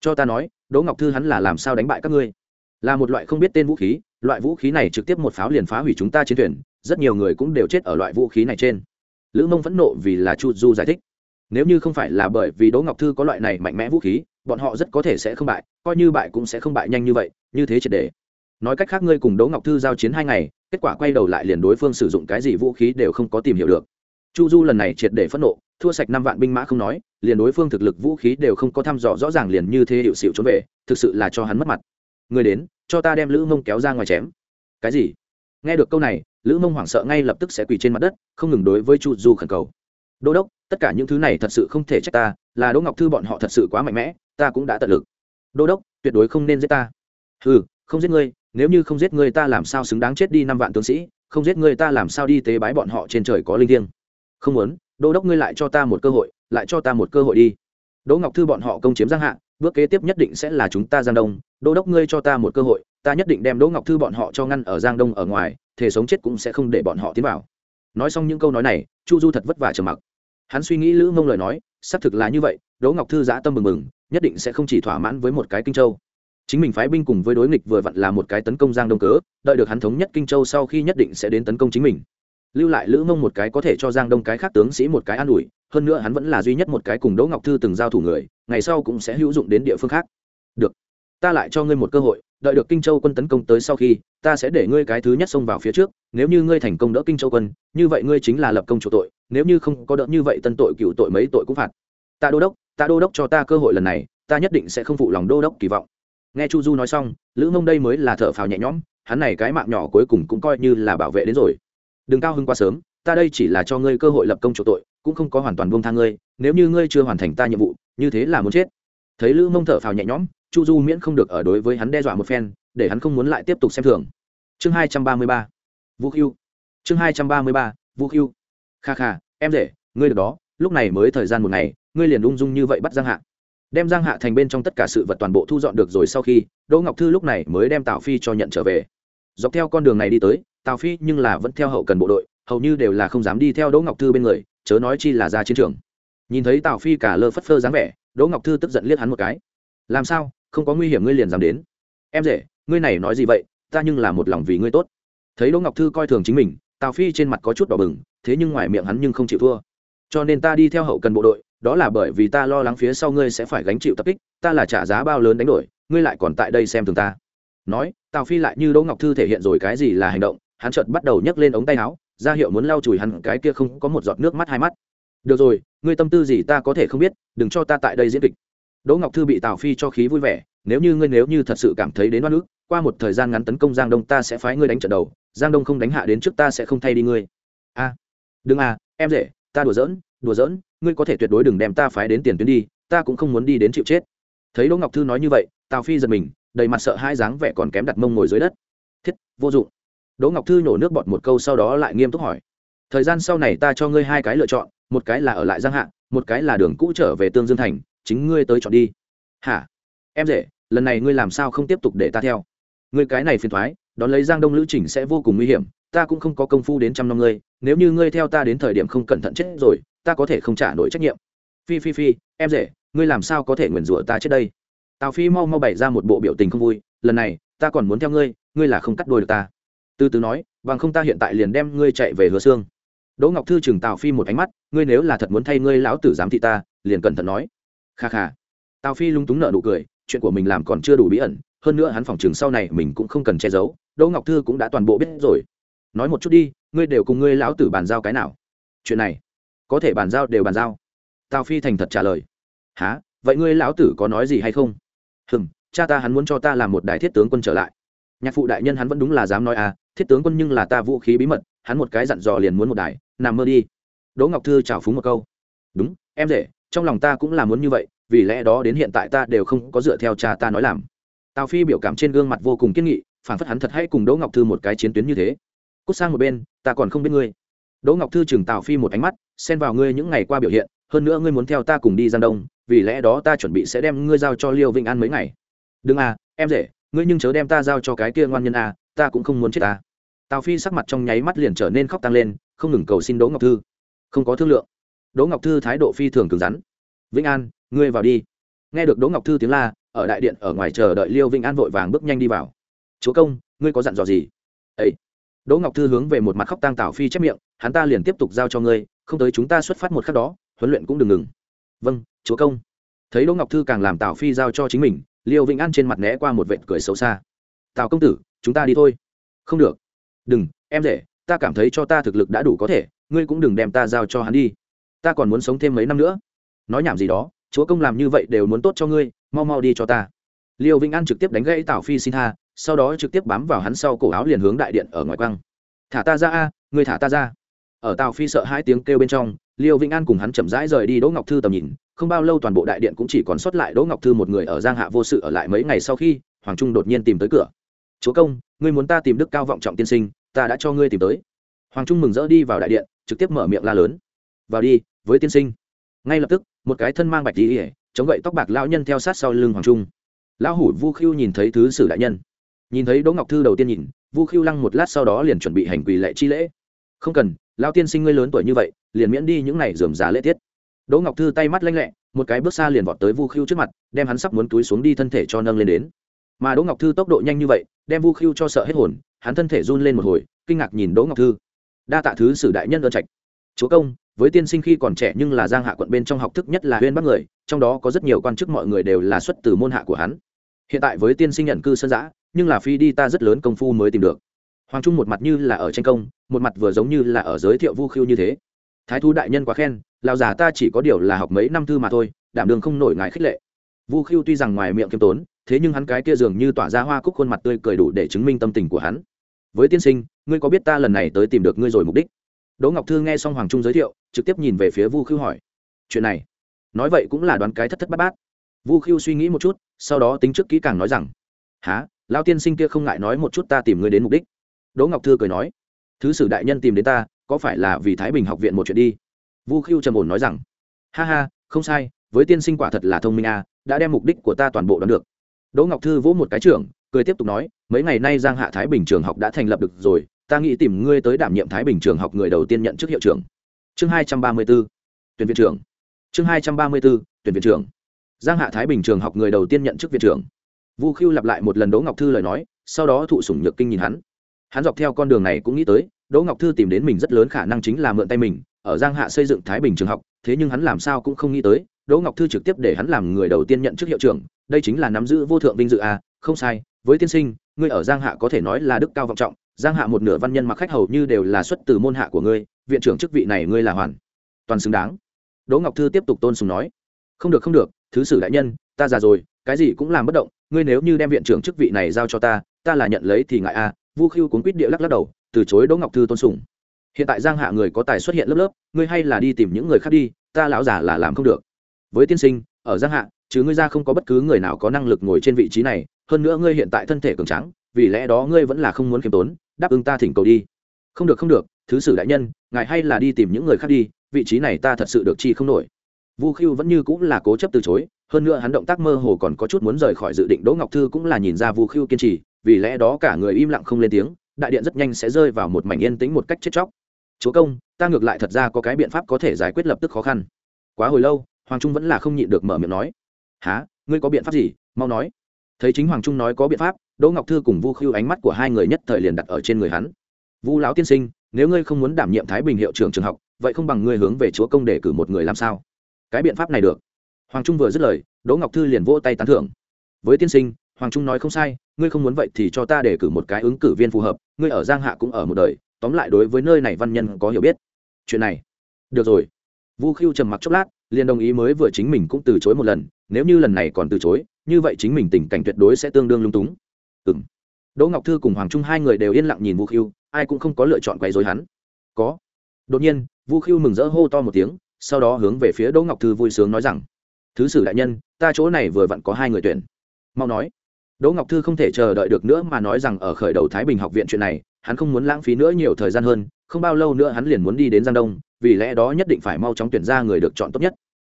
Cho ta nói, đỗ ngọc thư hắn là làm sao đánh bại các ngươi? Là một loại không biết tên vũ khí, loại vũ khí này trực tiếp một pháo liền phá hủy chúng ta chiến thuyền, rất nhiều người cũng đều chết ở loại vũ khí này trên. Lữ mông phẫn nộ vì là chu du giải thích. Nếu như không phải là bởi vì đỗ ngọc thư có loại này mạnh mẽ vũ khí, bọn họ rất có thể sẽ không bại, coi như bại cũng sẽ không bại nhanh như vậy, như thế triệt để nói cách khác ngươi cùng đỗ ngọc thư giao chiến hai ngày, kết quả quay đầu lại liền đối phương sử dụng cái gì vũ khí đều không có tìm hiểu được. Chu du lần này triệt để phẫn nộ, thua sạch năm vạn binh mã không nói, liền đối phương thực lực vũ khí đều không có thăm dò rõ ràng liền như thế hiệu xịu trốn về, thực sự là cho hắn mất mặt. Người đến, cho ta đem lữ mông kéo ra ngoài chém. Cái gì? Nghe được câu này, lữ mông hoảng sợ ngay lập tức sẽ quỳ trên mặt đất, không ngừng đối với chu du khẩn cầu. Đô đốc, tất cả những thứ này thật sự không thể trách ta, là đỗ ngọc thư bọn họ thật sự quá mạnh mẽ, ta cũng đã tận lực. Đô đốc, tuyệt đối không nên giết ta. Ừ không giết ngươi nếu như không giết ngươi ta làm sao xứng đáng chết đi năm vạn tướng sĩ, không giết ngươi ta làm sao đi tế bái bọn họ trên trời có linh thiêng? Không muốn đô đốc ngươi lại cho ta một cơ hội, lại cho ta một cơ hội đi. Đỗ ngọc thư bọn họ công chiếm giang hạ, bước kế tiếp nhất định sẽ là chúng ta giang đông. Đô đốc ngươi cho ta một cơ hội, ta nhất định đem đỗ ngọc thư bọn họ cho ngăn ở giang đông ở ngoài thể sống chết cũng sẽ không để bọn họ tiến vào. Nói xong những câu nói này, chu du thật vất vả trầm mặc. Hắn suy nghĩ lữ mông lời nói, xác thực là như vậy, đỗ ngọc thư giã tâm mừng mừng, nhất định sẽ không chỉ thỏa mãn với một cái kinh châu chính mình phái binh cùng với đối nghịch vừa vặn là một cái tấn công giang đông cớ, đợi được hắn thống nhất kinh châu sau khi nhất định sẽ đến tấn công chính mình. Lưu lại lữ mông một cái có thể cho giang đông cái khác tướng sĩ một cái an ủi, hơn nữa hắn vẫn là duy nhất một cái cùng đỗ ngọc thư từng giao thủ người, ngày sau cũng sẽ hữu dụng đến địa phương khác. Được, ta lại cho ngươi một cơ hội, đợi được kinh châu quân tấn công tới sau khi, ta sẽ để ngươi cái thứ nhất xông vào phía trước, nếu như ngươi thành công đỡ kinh châu quân, như vậy ngươi chính là lập công chủ tội, nếu như không có đỡ như vậy tân tội cựu tội mấy tội cũng phạt. Ta đô đốc, ta đô đốc cho ta cơ hội lần này, ta nhất định sẽ không phụ lòng đô đốc kỳ vọng nghe chu du nói xong, lữ mông đây mới là thở phào nhẹ nhõm, hắn này cái mạng nhỏ cuối cùng cũng coi như là bảo vệ đến rồi. Đừng cao hưng quá sớm, ta đây chỉ là cho ngươi cơ hội lập công chủ tội, cũng không có hoàn toàn buông tha ngươi, nếu như ngươi chưa hoàn thành ta nhiệm vụ, như thế là muốn chết. Thấy lữ mông thở phào nhẹ nhõm, chu du miễn không được ở đối với hắn đe dọa một phen, để hắn không muốn lại tiếp tục xem thường. Chương hai trăm ba mươi ba, vũ khiêu. Chương hai trăm ba mươi ba, vũ khiêu. Kha kha, em rể, ngươi được đó, lúc này mới thời gian một ngày, ngươi liền ung dung như vậy bắt giang hạ đem giang hạ thành bên trong tất cả sự vật toàn bộ thu dọn được rồi sau khi, đỗ ngọc thư lúc này mới đem tào phi cho nhận trở về. Dọc theo con đường này đi tới, tào phi nhưng là vẫn theo hậu cần bộ đội, hầu như đều là không dám đi theo đỗ ngọc thư bên người, chớ nói chi là ra chiến trường. Nhìn thấy tào phi cả lơ phất phơ dáng vẻ, đỗ ngọc thư tức giận liếc hắn một cái. Làm sao? Không có nguy hiểm ngươi liền dám đến? Em rể, ngươi này nói gì vậy? Ta nhưng là một lòng vì ngươi tốt. Thấy đỗ ngọc thư coi thường chính mình, tào phi trên mặt có chút đỏ bừng, thế nhưng ngoài miệng hắn nhưng không chịu thua. Cho nên ta đi theo hậu cần bộ đội đó là bởi vì ta lo lắng phía sau ngươi sẽ phải gánh chịu tập kích, ta là trả giá bao lớn đánh đổi, ngươi lại còn tại đây xem thường ta. Nói, tào phi lại như đỗ ngọc thư thể hiện rồi cái gì là hành động, hắn chợt bắt đầu nhấc lên ống tay áo, ra hiệu muốn lau chùi hắn, cái kia không có một giọt nước mắt hai mắt. Được rồi, ngươi tâm tư gì ta có thể không biết, đừng cho ta tại đây diễn kịch. Đỗ ngọc thư bị tào phi cho khí vui vẻ, nếu như ngươi nếu như thật sự cảm thấy đến oan ức, qua một thời gian ngắn tấn công giang đông ta sẽ phái ngươi đánh trận đầu, giang đông không đánh hạ đến trước ta sẽ không thay đi ngươi. A, đừng à em rể, ta đùa giỡn đùa giỡn, ngươi có thể tuyệt đối đừng đem ta phái đến tiền tuyến đi, ta cũng không muốn đi đến chịu chết. Thấy đỗ ngọc thư nói như vậy, tào phi giật mình, đầy mặt sợ hai dáng vẻ còn kém đặt mông ngồi dưới đất. Thiết, vô dụng. Đỗ ngọc thư nhổ nước bọt một câu sau đó lại nghiêm túc hỏi. Thời gian sau này ta cho ngươi hai cái lựa chọn, một cái là ở lại giang hạ, một cái là đường cũ trở về tương dương thành, chính ngươi tới chọn đi. Hả? Em rể, lần này ngươi làm sao không tiếp tục để ta theo? Ngươi cái này phiền thoái, đón lấy giang đông lữ trình sẽ vô cùng nguy hiểm, ta cũng không có công phu đến trăm năm ngươi, nếu như ngươi theo ta đến thời điểm không cẩn thận chết rồi ta có thể không trả nổi trách nhiệm. Phi phi phi, em rể, ngươi làm sao có thể nguyền rủa ta trước đây? Tào phi mau mau bày ra một bộ biểu tình không vui, lần này, ta còn muốn theo ngươi ngươi là không cắt đôi được ta. Từ từ nói, bằng không ta hiện tại liền đem ngươi chạy về hứa xương đỗ ngọc thư chừng tào phi một ánh mắt, ngươi nếu là thật muốn thay ngươi lão tử giám thị ta, liền cẩn thận nói. Kha kha. Tào phi lung túng nợ nụ cười, chuyện của mình làm còn chưa đủ bí ẩn, hơn nữa hắn phòng chừng sau này mình cũng không cần che giấu, đỗ ngọc thư cũng đã toàn bộ biết rồi. Nói một chút đi, ngươi đều cùng ngươi lão tử bàn giao cái nào? Chuyện này có thể bàn giao đều bàn giao. Tào phi thành thật trả lời. Há vậy ngươi lão tử có nói gì hay không? Hừm, cha ta hắn muốn cho ta làm một đại thiết tướng quân trở lại. Nhạc phụ đại nhân hắn vẫn đúng là dám nói à thiết tướng quân nhưng là ta vũ khí bí mật, hắn một cái dặn dò liền muốn một đài, nằm mơ đi. Đỗ ngọc thư chào phúng một câu. Đúng, em rể, trong lòng ta cũng là muốn như vậy, vì lẽ đó đến hiện tại ta đều không có dựa theo cha ta nói làm. Tào phi biểu cảm trên gương mặt vô cùng kiên nghị phản phất hắn thật hay cùng đỗ ngọc thư một cái chiến tuyến như thế. Cút sang một bên, ta còn không biết ngươi đỗ ngọc thư chừng tào phi một ánh mắt, xen vào ngươi những ngày qua biểu hiện, hơn nữa ngươi muốn theo ta cùng đi giang đông, vì lẽ đó ta chuẩn bị sẽ đem ngươi giao cho liêu vĩnh an mấy ngày. Đừng à em rể, ngươi nhưng chớ đem ta giao cho cái kia ngoan nhân à ta cũng không muốn chết ta. Tào phi sắc mặt trong nháy mắt liền trở nên khóc tăng lên, không ngừng cầu xin đỗ ngọc thư. Không có thương lượng. Đỗ ngọc thư thái độ phi thường cứng rắn. Vĩnh an, ngươi vào đi. Nghe được đỗ ngọc thư tiếng la, ở đại điện ở ngoài chờ đợi liêu vĩnh an vội vàng bước nhanh đi vào. Chúa công, ngươi có dặn dò gì? Ấy đỗ ngọc thư hướng về một mặt khóc tang tào phi chép miệng hắn ta liền tiếp tục giao cho ngươi, không tới chúng ta xuất phát một khắc đó, huấn luyện cũng đừng ngừng. Vâng chúa công. Thấy đỗ ngọc thư càng làm tào phi giao cho chính mình, liêu vĩnh an trên mặt né qua một vệt cười xấu xa. Tào công tử, chúng ta đi thôi. Không được. Đừng, em rể, ta cảm thấy cho ta thực lực đã đủ có thể, ngươi cũng đừng đem ta giao cho hắn đi. Ta còn muốn sống thêm mấy năm nữa. Nói nhảm gì đó, chúa công làm như vậy đều muốn tốt cho ngươi, mau mau đi cho ta. Liêu vĩnh an trực tiếp đánh gãy tào phi xin tha, sau đó trực tiếp bám vào hắn sau cổ áo liền hướng đại điện ở ngoài quăng. Thả ta ra a, ngươi thả ta ra ở tào phi sợ hai tiếng kêu bên trong, liêu vĩnh an cùng hắn chậm rãi rời đi đỗ ngọc thư tầm nhìn, không bao lâu toàn bộ đại điện cũng chỉ còn sót lại đỗ ngọc thư một người ở giang hạ vô sự ở lại mấy ngày sau khi, hoàng trung đột nhiên tìm tới cửa. Chúa công, ngươi muốn ta tìm đức cao vọng trọng tiên sinh, ta đã cho ngươi tìm tới. Hoàng trung mừng rỡ đi vào đại điện, trực tiếp mở miệng la lớn. Vào đi, với tiên sinh. Ngay lập tức, một cái thân mang bạch đi ỉa chống gậy tóc bạc lão nhân theo sát sau lưng hoàng trung. Lão hủ vu khiêu nhìn thấy thứ sử đại nhân. Nhìn thấy đỗ ngọc thư đầu tiên nhìn, vu khiêu lăng một lát sau đó liền chuẩn bị hành quỳ lệ chi lễ. Không cần lao tiên sinh ngươi lớn tuổi như vậy, liền miễn đi những này dườm già lễ tiết. Đỗ ngọc thư tay mắt lanh lẹ, một cái bước xa liền vọt tới vu khiêu trước mặt, đem hắn sắp muốn túi xuống đi thân thể cho nâng lên đến. Mà đỗ ngọc thư tốc độ nhanh như vậy, đem vu khiêu cho sợ hết hồn, hắn thân thể run lên một hồi, kinh ngạc nhìn đỗ ngọc thư. Đa tạ thứ sử đại nhân ơn trạch. Chúa công, với tiên sinh khi còn trẻ nhưng là giang hạ quận bên trong học thức nhất là huyên bắc người, trong đó có rất nhiều quan chức mọi người đều là xuất từ môn hạ của hắn. Hiện tại với tiên sinh nhận cư sơn giã, nhưng là phi đi ta rất lớn công phu mới tìm được hoàng trung một mặt như là ở tranh công, một mặt vừa giống như là ở giới thiệu vu khiêu như thế. Thái thú đại nhân quá khen, lão già ta chỉ có điều là học mấy năm thư mà thôi, đảm đường không nổi ngại khích lệ. Vu khiêu tuy rằng ngoài miệng kiêm tốn, thế nhưng hắn cái kia dường như tỏa ra hoa cúc khuôn mặt tươi cười đủ để chứng minh tâm tình của hắn. Với tiên sinh, ngươi có biết ta lần này tới tìm được ngươi rồi mục đích? Đỗ ngọc thư nghe xong hoàng trung giới thiệu, trực tiếp nhìn về phía vu khiêu hỏi. Chuyện này, nói vậy cũng là đoán cái thất thất bát bát. Vu khiêu suy nghĩ một chút, sau đó tính trước kỹ càng nói rằng há lao tiên sinh kia không ngại nói một chút ta tìm ngươi đến mục đích đỗ ngọc thư cười nói, thứ sử đại nhân tìm đến ta, có phải là vì thái bình học viện một chuyện đi? Vu khiêu trầm ổn nói rằng, ha ha, không sai, với tiên sinh quả thật là thông minh à đã đem mục đích của ta toàn bộ đoán được. Đỗ ngọc thư vỗ một cái trưởng, cười tiếp tục nói, mấy ngày nay giang hạ thái bình trường học đã thành lập được rồi, ta nghĩ tìm ngươi tới đảm nhiệm thái bình trường học người đầu tiên nhận chức hiệu trưởng. Chương hai trăm ba mươi b ố tuyển viện trưởng. Chương hai trăm ba mươi b ố tuyển viện trưởng. Giang hạ thái bình trường học người đầu tiên nhận chức viện trưởng. Vu khiêu lặp lại một lần đỗ ngọc thư lời nói, sau đó thụ sủng nhược kinh nhìn hắn hắn dọc theo con đường này cũng nghĩ tới, đỗ ngọc thư tìm đến mình rất lớn khả năng chính là mượn tay mình, ở giang hạ xây dựng thái bình trường học, thế nhưng hắn làm sao cũng không nghĩ tới, đỗ ngọc thư trực tiếp để hắn làm người đầu tiên nhận chức hiệu trưởng, đây chính là nắm giữ vô thượng vinh dự à không sai, với tiên sinh, ngươi ở giang hạ có thể nói là đức cao vọng trọng, giang hạ một nửa văn nhân mặc khách hầu như đều là xuất từ môn hạ của ngươi, viện trưởng chức vị này ngươi là hoàn toàn xứng đáng đỗ ngọc thư tiếp tục tôn sùng nói, không được không được, thứ sử đại nhân, ta già rồi, cái gì cũng làm bất động, ngươi nếu như đem viện trưởng chức vị này giao cho ta ta là nhận lấy thì ngại a à vu khiêu cuốn quýt địa lắc lắc đầu, từ chối đỗ ngọc thư tôn sùng. Hiện tại giang hạ người có tài xuất hiện lớp lớp, ngươi hay là đi tìm những người khác đi, ta lão già là làm không được. Với tiên sinh, ở giang hạ, chứ ngươi ra không có bất cứ người nào có năng lực ngồi trên vị trí này, hơn nữa ngươi hiện tại thân thể cường trắng vì lẽ đó ngươi vẫn là không muốn khiêm tốn, đáp ứng ta thỉnh cầu đi. Không được không được, thứ sử đại nhân, ngài hay là đi tìm những người khác đi, vị trí này ta thật sự được chi không nổi. Vu khiêu vẫn như cũng là cố chấp từ chối, hơn nữa hắn động tác mơ hồ còn có chút muốn rời khỏi dự định đỗ ngọc thư cũng là nhìn ra vu khiêu kiên trì vì lẽ đó cả người im lặng không lên tiếng, đại điện rất nhanh sẽ rơi vào một mảnh yên tĩnh một cách chết chóc. Chúa công, ta ngược lại thật ra có cái biện pháp có thể giải quyết lập tức khó khăn. Quá hồi lâu, hoàng trung vẫn là không nhịn được mở miệng nói. Há ngươi có biện pháp gì? Mau nói. Thấy chính hoàng trung nói có biện pháp, đỗ ngọc thư cùng vu khưu ánh mắt của hai người nhất thời liền đặt ở trên người hắn. Vu lão tiên sinh, nếu ngươi không muốn đảm nhiệm thái bình hiệu trưởng trường học, vậy không bằng ngươi hướng về chúa công để cử một người làm sao? Cái biện pháp này được. Hoàng trung vừa dứt lời, đỗ ngọc thư liền vỗ tay tán thưởng. Với tiên sinh, hoàng trung nói không sai ngươi không muốn vậy thì cho ta để cử một cái ứng cử viên phù hợp, ngươi ở giang hạ cũng ở một đời, tóm lại đối với nơi này văn nhân có hiểu biết. Chuyện này, được rồi. Vu khiêu trầm mặc chốc lát, liền đồng ý mới vừa chính mình cũng từ chối một lần, nếu như lần này còn từ chối, như vậy chính mình tình cảnh tuyệt đối sẽ tương đương lung túng. Ừng đỗ ngọc thư cùng hoàng trung hai người đều yên lặng nhìn vu khiêu, ai cũng không có lựa chọn quấy dối hắn. Có. Đột nhiên, vu khiêu mừng rỡ hô to một tiếng, sau đó hướng về phía đỗ ngọc thư vui sướng nói rằng, thứ sử đại nhân, ta chỗ này vừa vặn có hai người tuyển. Mau nói đỗ ngọc thư không thể chờ đợi được nữa mà nói rằng ở khởi đầu thái bình học viện chuyện này, hắn không muốn lãng phí nữa nhiều thời gian hơn, không bao lâu nữa hắn liền muốn đi đến giang đông, vì lẽ đó nhất định phải mau chóng tuyển ra người được chọn tốt nhất.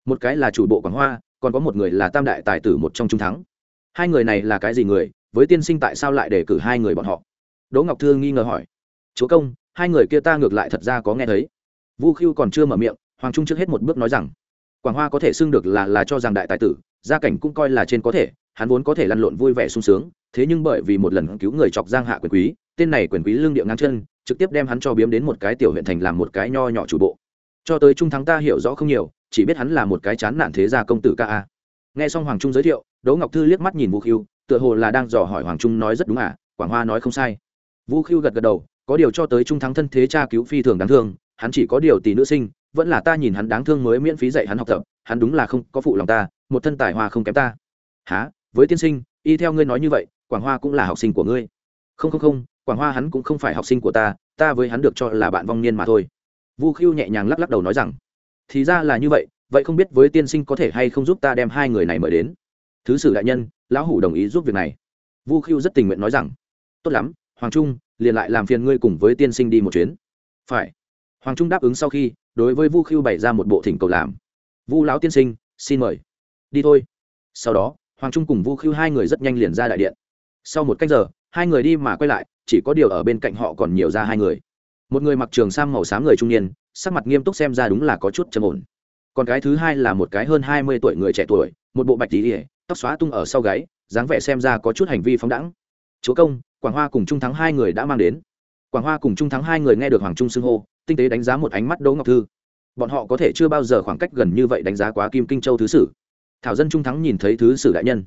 Một cái là chủ bộ quảng hoa, còn có một người là tam đại tài tử một trong trung thắng. Hai người này là cái gì người, với tiên sinh tại sao lại để cử hai người bọn họ? Đỗ ngọc thư nghi ngờ hỏi. Chúa công, hai người kia ta ngược lại thật ra có nghe thấy. Vu Khưu còn chưa mở miệng, hoàng trung trước hết một bước nói rằng, quảng hoa có thể xưng được là là cho rằng đại tài tử, gia cảnh cũng coi là trên có thể hắn vốn có thể lăn lộn vui vẻ sung sướng, thế nhưng bởi vì một lần cứu người chọc giang hạ quyền quý, tên này quyền quý lương địa ngang chân, trực tiếp đem hắn cho biếm đến một cái tiểu huyện thành làm một cái nho nhỏ chủ bộ. Cho tới trung thắng ta hiểu rõ không nhiều, chỉ biết hắn là một cái chán nản thế gia công tử ca a. Nghe xong hoàng trung giới thiệu, đỗ ngọc thư liếc mắt nhìn vũ khiêu, tựa hồ là đang dò hỏi hoàng trung nói rất đúng à quảng hoa nói không sai. Vũ khiêu gật gật đầu, có điều cho tới trung thắng thân thế cha cứu phi thường đáng thương, hắn chỉ có điều tỷ nữ sinh, vẫn là ta nhìn hắn đáng thương mới miễn phí dạy hắn học tập, hắn đúng là không có phụ lòng ta, một thân tài hoa không kém ta. Há với tiên sinh, y theo ngươi nói như vậy, quảng hoa cũng là học sinh của ngươi. Không không không, quảng hoa hắn cũng không phải học sinh của ta ta với hắn được cho là bạn vong niên mà thôi. Vu khiêu nhẹ nhàng lắc lắc đầu nói rằng, thì ra là như vậy vậy không biết với tiên sinh có thể hay không giúp ta đem hai người này mời đến? Thứ sử đại nhân, lão hủ đồng ý giúp việc này. Vu khiêu rất tình nguyện nói rằng, tốt lắm, hoàng trung, liền lại làm phiền ngươi cùng với tiên sinh đi một chuyến. Phải. Hoàng trung đáp ứng sau khi, đối với vu khiêu bày ra một bộ thỉnh cầu làm. Vu lão tiên sinh, xin mời. Đi thôi. Sau đó hoàng trung cùng vu khiêu hai người rất nhanh liền ra đại điện. Sau một cách giờ, hai người đi mà quay lại, chỉ có điều ở bên cạnh họ còn nhiều ra hai người. Một người mặc trường sam màu xám người trung niên, sắc mặt nghiêm túc xem ra đúng là có chút trầm ổn. Còn cái thứ hai là một cái hơn hai mươi tuổi người trẻ tuổi, một bộ bạch tí ỉa tóc xóa tung ở sau gáy, dáng vẻ xem ra có chút hành vi phóng đẳng chúa công, quảng hoa cùng trung thắng hai người đã mang đến. Quảng hoa cùng trung thắng hai người nghe được hoàng trung xưng hô, tinh tế đánh giá một ánh mắt đỗ ngọc thư. Bọn họ có thể chưa bao giờ khoảng cách gần như vậy đánh giá quá kim kinh châu thứ sử thảo dân trung thắng nhìn thấy thứ sử đại nhân.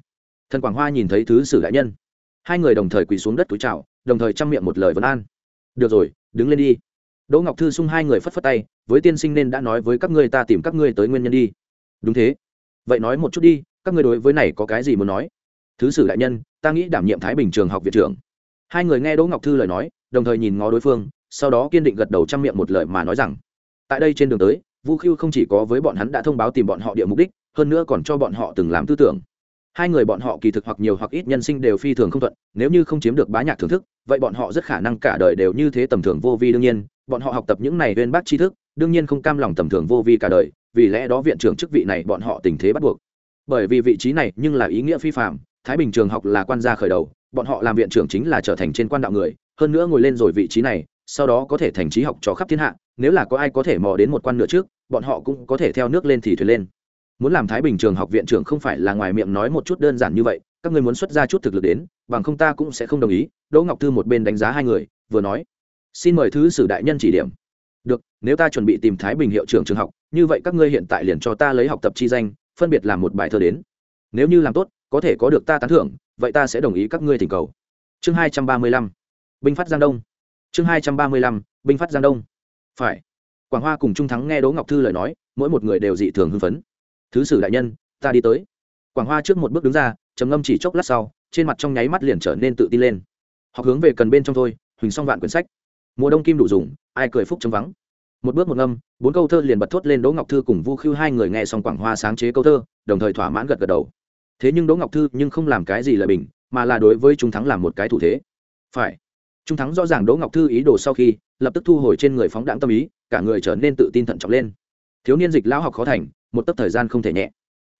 Thần quảng hoa nhìn thấy thứ sử đại nhân. Hai người đồng thời quỳ xuống đất túi chào, đồng thời chăm miệng một lời vấn an. Được rồi, đứng lên đi. Đỗ ngọc thư sung hai người phất phất tay, với tiên sinh nên đã nói với các ngươi ta tìm các ngươi tới nguyên nhân đi. Đúng thế. Vậy nói một chút đi, các ngươi đối với này có cái gì muốn nói? Thứ sử đại nhân, ta nghĩ đảm nhiệm thái bình trường học viện trưởng. Hai người nghe đỗ ngọc thư lời nói, đồng thời nhìn ngó đối phương, sau đó kiên định gật đầu chăm miệng một lời mà nói rằng, tại đây trên đường tới, vu khiêu không chỉ có với bọn hắn đã thông báo tìm bọn họ địa mục đích hơn nữa còn cho bọn họ từng làm tư tưởng. Hai người bọn họ kỳ thực hoặc nhiều hoặc ít nhân sinh đều phi thường không thuận, nếu như không chiếm được bá nhạc thưởng thức, vậy bọn họ rất khả năng cả đời đều như thế tầm thường vô vi đương nhiên, bọn họ học tập những này bên bác tri thức, đương nhiên không cam lòng tầm thường vô vi cả đời, vì lẽ đó viện trưởng chức vị này bọn họ tình thế bắt buộc. Bởi vì vị trí này nhưng là ý nghĩa phi phạm thái bình trường học là quan gia khởi đầu, bọn họ làm viện trưởng chính là trở thành trên quan đạo người, hơn nữa ngồi lên rồi vị trí này, sau đó có thể thành trí học cho khắp thiên hạ, nếu là có ai có thể mò đến một quan nữa trước, bọn họ cũng có thể theo nước lên thì thuyền lên muốn làm thái bình trường học viện trưởng không phải là ngoài miệng nói một chút đơn giản như vậy, các người muốn xuất ra chút thực lực đến, bằng không ta cũng sẽ không đồng ý, đỗ ngọc thư một bên đánh giá hai người, vừa nói. Xin mời thứ sử đại nhân chỉ điểm. Được, nếu ta chuẩn bị tìm thái bình hiệu trưởng trường học, như vậy các ngươi hiện tại liền cho ta lấy học tập chi danh, phân biệt làm một bài thơ đến. Nếu như làm tốt, có thể có được ta tán thưởng, vậy ta sẽ đồng ý các ngươi thỉnh cầu. Chương hai trăm ba mươi lăm. Binh phát giang đông. Chương hai trăm ba mươi lăm, binh phát giang đông. Phải. Quảng hoa cùng trung thắng nghe đỗ ngọc thư lời nói, mỗi một người đều dị thường hưng phấn thứ sử đại nhân, ta đi tới. Quảng hoa trước một bước đứng ra, trầm ngâm chỉ chốc lát sau, trên mặt trong nháy mắt liền trở nên tự tin lên. Học hướng về cần bên trong thôi, huỳnh xong vạn quyển sách. Mùa đông kim đủ dùng, ai cười phúc chấm vắng. Một bước một ngâm, bốn câu thơ liền bật thốt lên đỗ ngọc thư cùng vu khưu hai người nghe xong quảng hoa sáng chế câu thơ, đồng thời thỏa mãn gật gật đầu. Thế nhưng đỗ ngọc thư nhưng không làm cái gì lời bình, mà là đối với trung thắng làm một cái thủ thế. Phải. Trung thắng rõ ràng đỗ ngọc thư ý đồ sau khi, lập tức thu hồi trên người phóng đáng tâm ý, cả người trở nên tự tin thận trọng lên. Thiếu niên dịch lão học khó thành một tấc thời gian không thể nhẹ.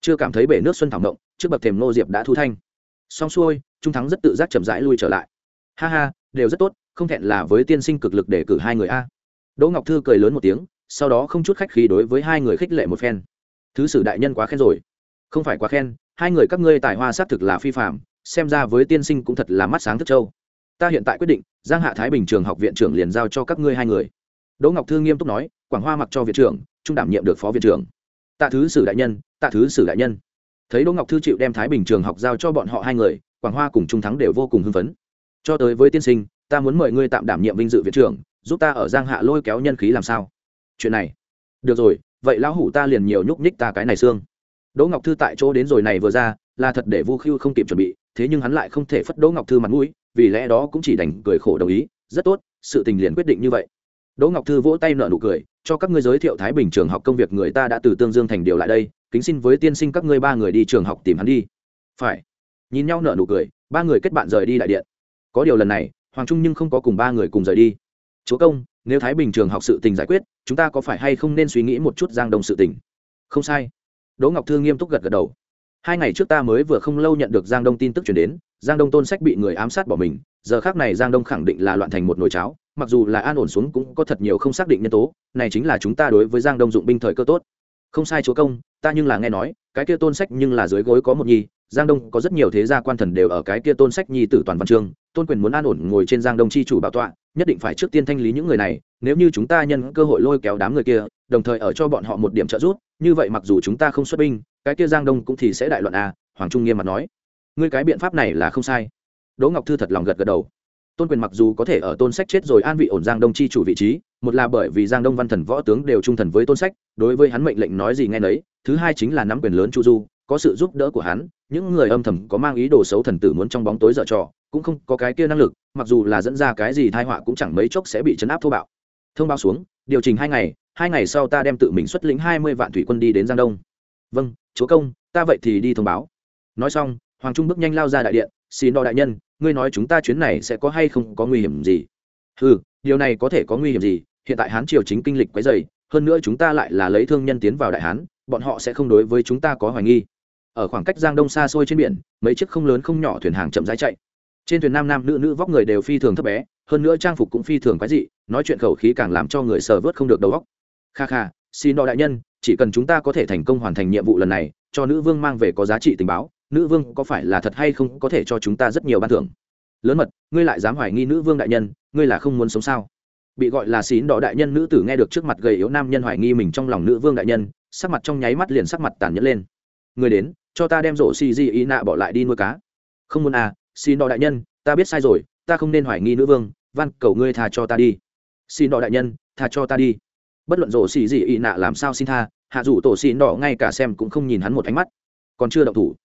Chưa cảm thấy bể nước xuân thảm động trước bậc thềm nô diệp đã thu thanh. Xong xuôi, trung thắng rất tự giác chậm rãi lui trở lại. Ha ha, đều rất tốt, không thẹn là với tiên sinh cực lực để cử hai người a. Đỗ ngọc thư cười lớn một tiếng, sau đó không chút khách khí đối với hai người khích lệ một phen. Thứ sử đại nhân quá khen rồi. Không phải quá khen, hai người các ngươi tài hoa xác thực là phi phạm xem ra với tiên sinh cũng thật là mắt sáng thức châu ta hiện tại quyết định, giang hạ thái bình trường học viện trưởng liền giao cho các ngươi hai người. Đỗ ngọc thư nghiêm túc nói, quảng hoa mặc cho viện trưởng, trung đảm nhiệm được phó viện trưởng tạ thứ sử đại nhân, tạ thứ sử đại nhân. Thấy đỗ ngọc thư chịu đem thái bình trường học giao cho bọn họ hai người, quảng hoa cùng trung thắng đều vô cùng hưng phấn. Cho tới với tiên sinh, ta muốn mời ngươi tạm đảm nhiệm vinh dự viện trưởng, giúp ta ở giang hạ lôi kéo nhân khí làm sao? Chuyện này. Được rồi, vậy lão hủ ta liền nhiều nhúc nhích ta cái này xương. Đỗ ngọc thư tại chỗ đến rồi này vừa ra, là thật để vu khiêu không kịp chuẩn bị, thế nhưng hắn lại không thể phất đỗ ngọc thư mặt mũi, vì lẽ đó cũng chỉ đành cười khổ đồng ý. Rất tốt, sự tình liền quyết định như vậy. Đỗ ngọc thư vỗ tay nợ nụ cười cho các ngươi giới thiệu thái bình trường học công việc người ta đã từ tương dương thành điều lại đây, kính xin với tiên sinh các ngươi ba người đi trường học tìm hắn đi. Phải. Nhìn nhau nở nụ cười, ba người kết bạn rời đi đại điện. Có điều lần này, hoàng trung nhưng không có cùng ba người cùng rời đi. Chúa công, nếu thái bình trường học sự tình giải quyết, chúng ta có phải hay không nên suy nghĩ một chút giang đông sự tình? Không sai. Đỗ ngọc thư nghiêm túc gật gật đầu. Hai ngày trước ta mới vừa không lâu nhận được giang đông tin tức chuyển đến, giang đông tôn sách bị người ám sát bỏ mình, giờ khác này giang đông khẳng định là loạn thành một nồi cháo mặc dù là an ổn xuống cũng có thật nhiều không xác định nhân tố, này chính là chúng ta đối với giang đông dụng binh thời cơ tốt. Không sai chúa công, ta nhưng là nghe nói, cái kia tôn sách nhưng là dưới gối có một nhi giang đông có rất nhiều thế gia quan thần đều ở cái kia tôn sách nhi tử toàn văn chương, tôn quyền muốn an ổn ngồi trên giang đông chi chủ bảo tọa, nhất định phải trước tiên thanh lý những người này, nếu như chúng ta nhân cơ hội lôi kéo đám người kia, đồng thời ở cho bọn họ một điểm trợ giúp, như vậy mặc dù chúng ta không xuất binh, cái kia giang đông cũng thì sẽ đại loạn à hoàng trung nghiêm mặt nói. Ngươi cái biện pháp này là không sai. Đỗ ngọc thư thật lòng gật gật đầu tôn quyền mặc dù có thể ở tôn sách chết rồi an vị ổn giang đông chi chủ vị trí, một là bởi vì giang đông văn thần võ tướng đều trung thần với tôn sách, đối với hắn mệnh lệnh nói gì nghe nấy, thứ hai chính là nắm quyền lớn chu du, có sự giúp đỡ của hắn, những người âm thầm có mang ý đồ xấu thần tử muốn trong bóng tối dở trò, cũng không có cái kia năng lực, mặc dù là dẫn ra cái gì thai họa cũng chẳng mấy chốc sẽ bị chấn áp thô bạo. Thông báo xuống, điều chỉnh hai ngày hai ngày sau ta đem tự mình xuất lĩnh hai mươi vạn thủy quân đi đến giang đông. Vâng chúa công, ta vậy thì đi thông báo. Nói xong, hoàng trung bước nhanh lao ra đại điện, xin đo đại nhân ngươi nói chúng ta chuyến này sẽ có hay không có nguy hiểm gì? Ừ điều này có thể có nguy hiểm gì? Hiện tại hán triều chính kinh lịch quấy dày hơn nữa chúng ta lại là lấy thương nhân tiến vào đại hán, bọn họ sẽ không đối với chúng ta có hoài nghi. Ở khoảng cách giang đông xa xôi trên biển, mấy chiếc không lớn không nhỏ thuyền hàng chậm rãi chạy. Trên thuyền nam nam nữ nữ vóc người đều phi thường thấp bé, hơn nữa trang phục cũng phi thường quái dị, nói chuyện khẩu khí càng làm cho người sờ vớt không được đầu óc. Kha kha, xin đo đại nhân, chỉ cần chúng ta có thể thành công hoàn thành nhiệm vụ lần này, cho nữ vương mang về có giá trị tình báo nữ vương có phải là thật hay không có thể cho chúng ta rất nhiều ban thưởng? Lớn mật, ngươi lại dám hoài nghi nữ vương đại nhân, ngươi là không muốn sống sao? Bị gọi là xín đỏ đại nhân nữ tử nghe được trước mặt gầy yếu nam nhân hoài nghi mình trong lòng nữ vương đại nhân, sắc mặt trong nháy mắt liền sắc mặt tàn nhẫn lên. Người đến, cho ta đem rổ xì di ý nạ bỏ lại đi nuôi cá. Không muốn à xin đỏ đại nhân, ta biết sai rồi, ta không nên hoài nghi nữ vương, van cầu ngươi tha cho ta đi. Xin đỏ đại nhân, tha cho ta đi. Bất luận rổ xì di ý nạ làm sao xin tha, hạ dù tổ xin đỏ ngay cả xem cũng không nhìn hắn một ánh mắt. Còn chưa động thủ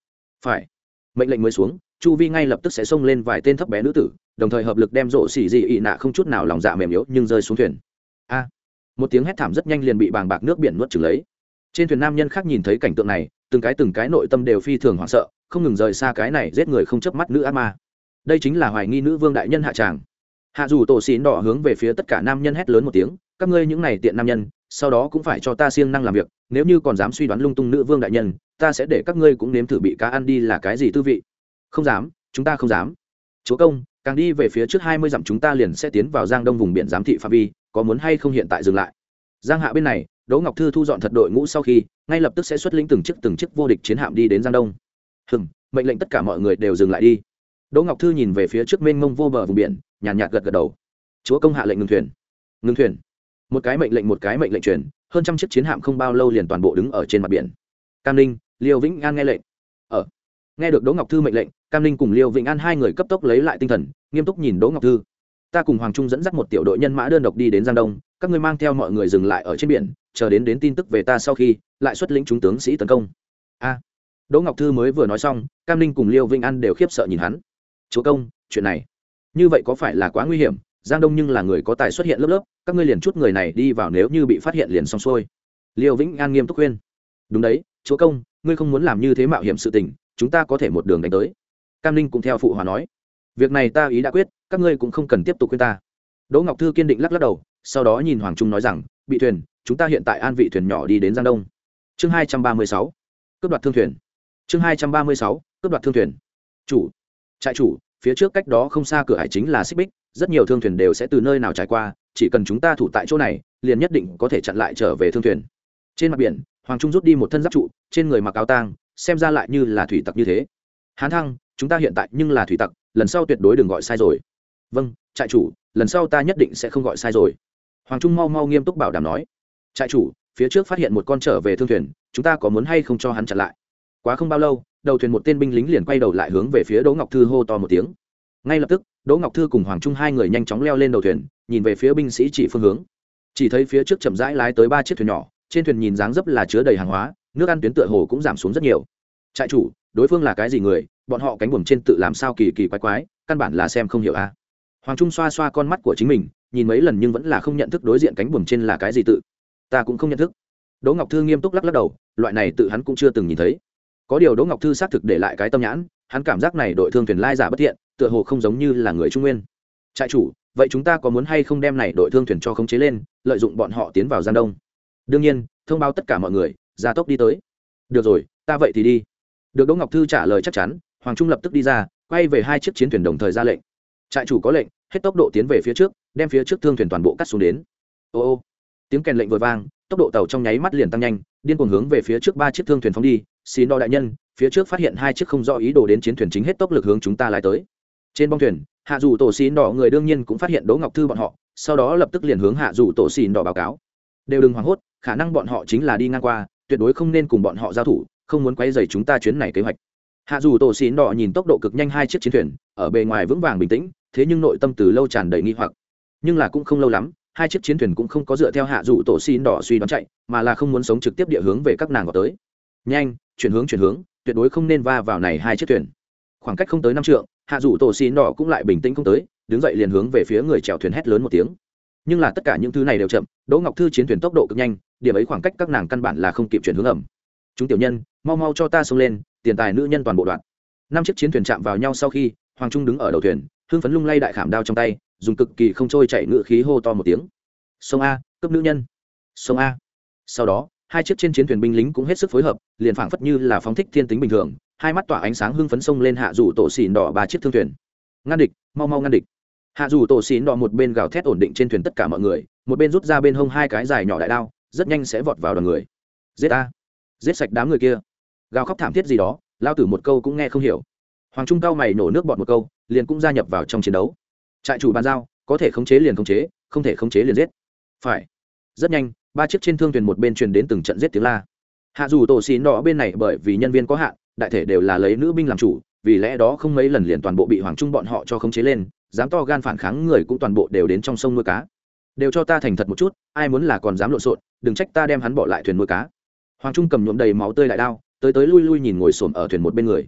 phải. Mệnh lệnh mới xuống, chu vi ngay lập tức sẽ xông lên vài tên thấp bé nữ tử, đồng thời hợp lực đem rộ xỉ dị ị nạ không chút nào lòng dạ mềm yếu nhưng rơi xuống thuyền. A. Một tiếng hét thảm rất nhanh liền bị bàng bạc nước biển nuốt trừng lấy. Trên thuyền nam nhân khác nhìn thấy cảnh tượng này, từng cái từng cái nội tâm đều phi thường hoảng sợ, không ngừng rời xa cái này giết người không chớp mắt nữ ác ma. Đây chính là hoài nghi nữ vương đại nhân hạ tràng hạ dù tổ xín đỏ hướng về phía tất cả nam nhân hét lớn một tiếng, các ngươi những này tiện nam nhân, sau đó cũng phải cho ta siêng năng làm việc, nếu như còn dám suy đoán lung tung nữ vương đại nhân, ta sẽ để các ngươi cũng nếm thử bị cá ăn đi là cái gì tư vị. Không dám, chúng ta không dám. Chúa công, càng đi về phía trước hai mươi dặm chúng ta liền sẽ tiến vào giang đông vùng biển giám thị phạm vi, có muốn hay không hiện tại dừng lại? Giang hạ bên này, đỗ ngọc thư thu dọn thật đội ngũ sau khi, ngay lập tức sẽ xuất lĩnh từng chiếc từng chiếc vô địch chiến hạm đi đến giang đông. Hừng mệnh lệnh tất cả mọi người đều dừng lại đi. Đỗ ngọc thư nhìn về phía trước mênh mông vô bờ vùng biển nhàn nhạt gật gật đầu. Chúa công hạ lệnh ngừng thuyền. Ngừng thuyền. Một cái mệnh lệnh, một cái mệnh lệnh truyền, hơn trăm chiếc chiến hạm không bao lâu liền toàn bộ đứng ở trên mặt biển. Cam ninh, liêu vĩnh an nghe lệnh. Ở nghe được đỗ ngọc thư mệnh lệnh, cam ninh cùng liêu vĩnh an hai người cấp tốc lấy lại tinh thần, nghiêm túc nhìn đỗ ngọc thư. Ta cùng hoàng trung dẫn dắt một tiểu đội nhân mã đơn độc đi đến giang đông, các ngươi mang theo mọi người dừng lại ở trên biển, chờ đến đến tin tức về ta sau khi, lại xuất lĩnh chúng tướng sĩ tấn công. A. Đỗ ngọc thư mới vừa nói xong, cam ninh cùng liêu vĩnh an đều khiếp sợ nhìn hắn. Chúa công, chuyện này như vậy có phải là quá nguy hiểm? Giang đông nhưng là người có tài xuất hiện lớp lớp, các ngươi liền chút người này đi vào nếu như bị phát hiện liền xong xuôi. Liêu vĩnh an nghiêm túc khuyên. Đúng đấy, chúa công, ngươi không muốn làm như thế mạo hiểm sự tình, chúng ta có thể một đường đánh tới. Cam ninh cũng theo phụ hòa nói. Việc này ta ý đã quyết, các ngươi cũng không cần tiếp tục khuyên ta. Đỗ ngọc thư kiên định lắc lắc đầu, sau đó nhìn hoàng trung nói rằng, bị thuyền, chúng ta hiện tại an vị thuyền nhỏ đi đến giang đông. Chương hai trăm ba mươi sáu, cướp đoạt thương thuyền. Chương hai trăm ba mươi sáu, cướp đoạt thương thuyền. Chủ. Trại chủ phía trước cách đó không xa cửa hải chính là xích bích, rất nhiều thương thuyền đều sẽ từ nơi nào trải qua, chỉ cần chúng ta thủ tại chỗ này, liền nhất định có thể chặn lại trở về thương thuyền. Trên mặt biển, hoàng trung rút đi một thân giáp trụ, trên người mặc áo tang, xem ra lại như là thủy tặc như thế. Hán thăng, chúng ta hiện tại nhưng là thủy tặc, lần sau tuyệt đối đừng gọi sai rồi. Vâng trại chủ, lần sau ta nhất định sẽ không gọi sai rồi. Hoàng trung mau mau nghiêm túc bảo đảm nói. Trại chủ, phía trước phát hiện một con trở về thương thuyền, chúng ta có muốn hay không cho hắn chặn lại? Quá không bao lâu đầu thuyền một tên binh lính liền quay đầu lại hướng về phía đỗ ngọc thư hô to một tiếng. Ngay lập tức, đỗ ngọc thư cùng hoàng trung hai người nhanh chóng leo lên đầu thuyền, nhìn về phía binh sĩ chỉ phương hướng. Chỉ thấy phía trước chậm rãi lái tới ba chiếc thuyền nhỏ, trên thuyền nhìn dáng dấp là chứa đầy hàng hóa, nước ăn tuyến tựa hồ cũng giảm xuống rất nhiều. Trại chủ, đối phương là cái gì người? Bọn họ cánh buồm trên tự làm sao kỳ kỳ quái quái, căn bản là xem không hiểu a. Hoàng trung xoa xoa con mắt của chính mình, nhìn mấy lần nhưng vẫn là không nhận thức đối diện cánh buồm trên là cái gì tự. Ta cũng không nhận thức. Đỗ ngọc thư nghiêm túc lắc lắc đầu, loại này tự hắn cũng chưa từng nhìn thấy có điều đỗ ngọc thư xác thực để lại cái tâm nhãn, hắn cảm giác này đội thương thuyền lai giả bất thiện, tựa hồ không giống như là người trung nguyên. Trại chủ, vậy chúng ta có muốn hay không đem này đội thương thuyền cho khống chế lên, lợi dụng bọn họ tiến vào Gian đông? Đương nhiên, thông báo tất cả mọi người ra tốc đi tới. Được rồi, ta vậy thì đi. Được đỗ ngọc thư trả lời chắc chắn, hoàng trung lập tức đi ra, quay về hai chiếc chiến thuyền đồng thời ra lệnh. Trại chủ có lệnh, hết tốc độ tiến về phía trước, đem phía trước thương thuyền toàn bộ cắt xuống đến. Ô ô tiếng kèn lệnh vừa vang, tốc độ tàu trong nháy mắt liền tăng nhanh, điên cuồng hướng về phía trước ba chiếc thương thuyền phóng đi. Xin đo đại nhân, phía trước phát hiện hai chiếc không rõ ý đồ đến chiến thuyền chính hết tốc lực hướng chúng ta lái tới. Trên bong thuyền, hạ dù tổ xin đỏ người đương nhiên cũng phát hiện đỗ ngọc thư bọn họ, sau đó lập tức liền hướng hạ dù tổ xin đỏ báo cáo. Đều đừng hoảng hốt, khả năng bọn họ chính là đi ngang qua, tuyệt đối không nên cùng bọn họ giao thủ, không muốn quay dày chúng ta chuyến này kế hoạch. Hạ dù tổ xin đỏ nhìn tốc độ cực nhanh hai chiếc chiến thuyền, ở bề ngoài vững vàng bình tĩnh, thế nhưng nội tâm từ lâu tràn đầy nghi hoặc. Nhưng là cũng không lâu lắm hai chiếc chiến thuyền cũng không có dựa theo hạ dụ tổ xin đỏ suy đoán chạy, mà là không muốn sống trực tiếp địa hướng về các nàng vào tới. Nhanh, chuyển hướng chuyển hướng, tuyệt đối không nên va vào này hai chiếc thuyền. Khoảng cách không tới năm trượng, hạ dụ tổ xin đỏ cũng lại bình tĩnh không tới, đứng dậy liền hướng về phía người chèo thuyền hét lớn một tiếng. Nhưng là tất cả những thứ này đều chậm, đỗ ngọc thư chiến thuyền tốc độ cực nhanh, điểm ấy khoảng cách các nàng căn bản là không kịp chuyển hướng ẩm chúng tiểu nhân, mau mau cho ta xông lên, tiền tài nữ nhân toàn bộ đoạn. Năm chiếc chiến thuyền chạm vào nhau sau khi, hoàng trung đứng ở đầu thuyền hương phấn lung lay đại khảm đao trong tay dùng cực kỳ không trôi chảy ngựa khí hô to một tiếng. Sông a cấp nữ nhân. Sông a. Sau đó, hai chiếc trên chiến thuyền binh lính cũng hết sức phối hợp, liền phảng phất như là phóng thích thiên tính bình thường, hai mắt tỏa ánh sáng hưng phấn sông lên hạ dù tổ xỉn đỏ ba chiếc thương thuyền. Ngăn địch, mau mau ngăn địch. Hạ dù tổ xỉn đỏ một bên gào thét ổn định trên thuyền tất cả mọi người, một bên rút ra bên hông hai cái dài nhỏ đại đao, rất nhanh sẽ vọt vào đoàn người. Giết a. Giết sạch đám người kia. Gào khóc thảm thiết gì đó, lao tử một câu cũng nghe không hiểu. Hoàng trung cao mày nổ nước bọt một câu, liền cũng gia nhập vào trong chiến đấu trại chủ bàn giao, có thể khống chế liền khống chế, không thể khống chế liền giết. Phải. Rất nhanh, ba chiếc trên thương thuyền một bên truyền đến từng trận giết tiếng la. Hạ dù tổ xì nọ bên này bởi vì nhân viên có hạn, đại thể đều là lấy nữ binh làm chủ, vì lẽ đó không mấy lần liền toàn bộ bị hoàng trung bọn họ cho khống chế lên, dám to gan phản kháng người cũng toàn bộ đều đến trong sông nuôi cá. Đều cho ta thành thật một chút, ai muốn là còn dám lộn xộn, đừng trách ta đem hắn bỏ lại thuyền nuôi cá. Hoàng trung cầm nhuộm đầy máu tươi lại đao, tới tới lui lui nhìn ngồi xổm ở thuyền một bên người.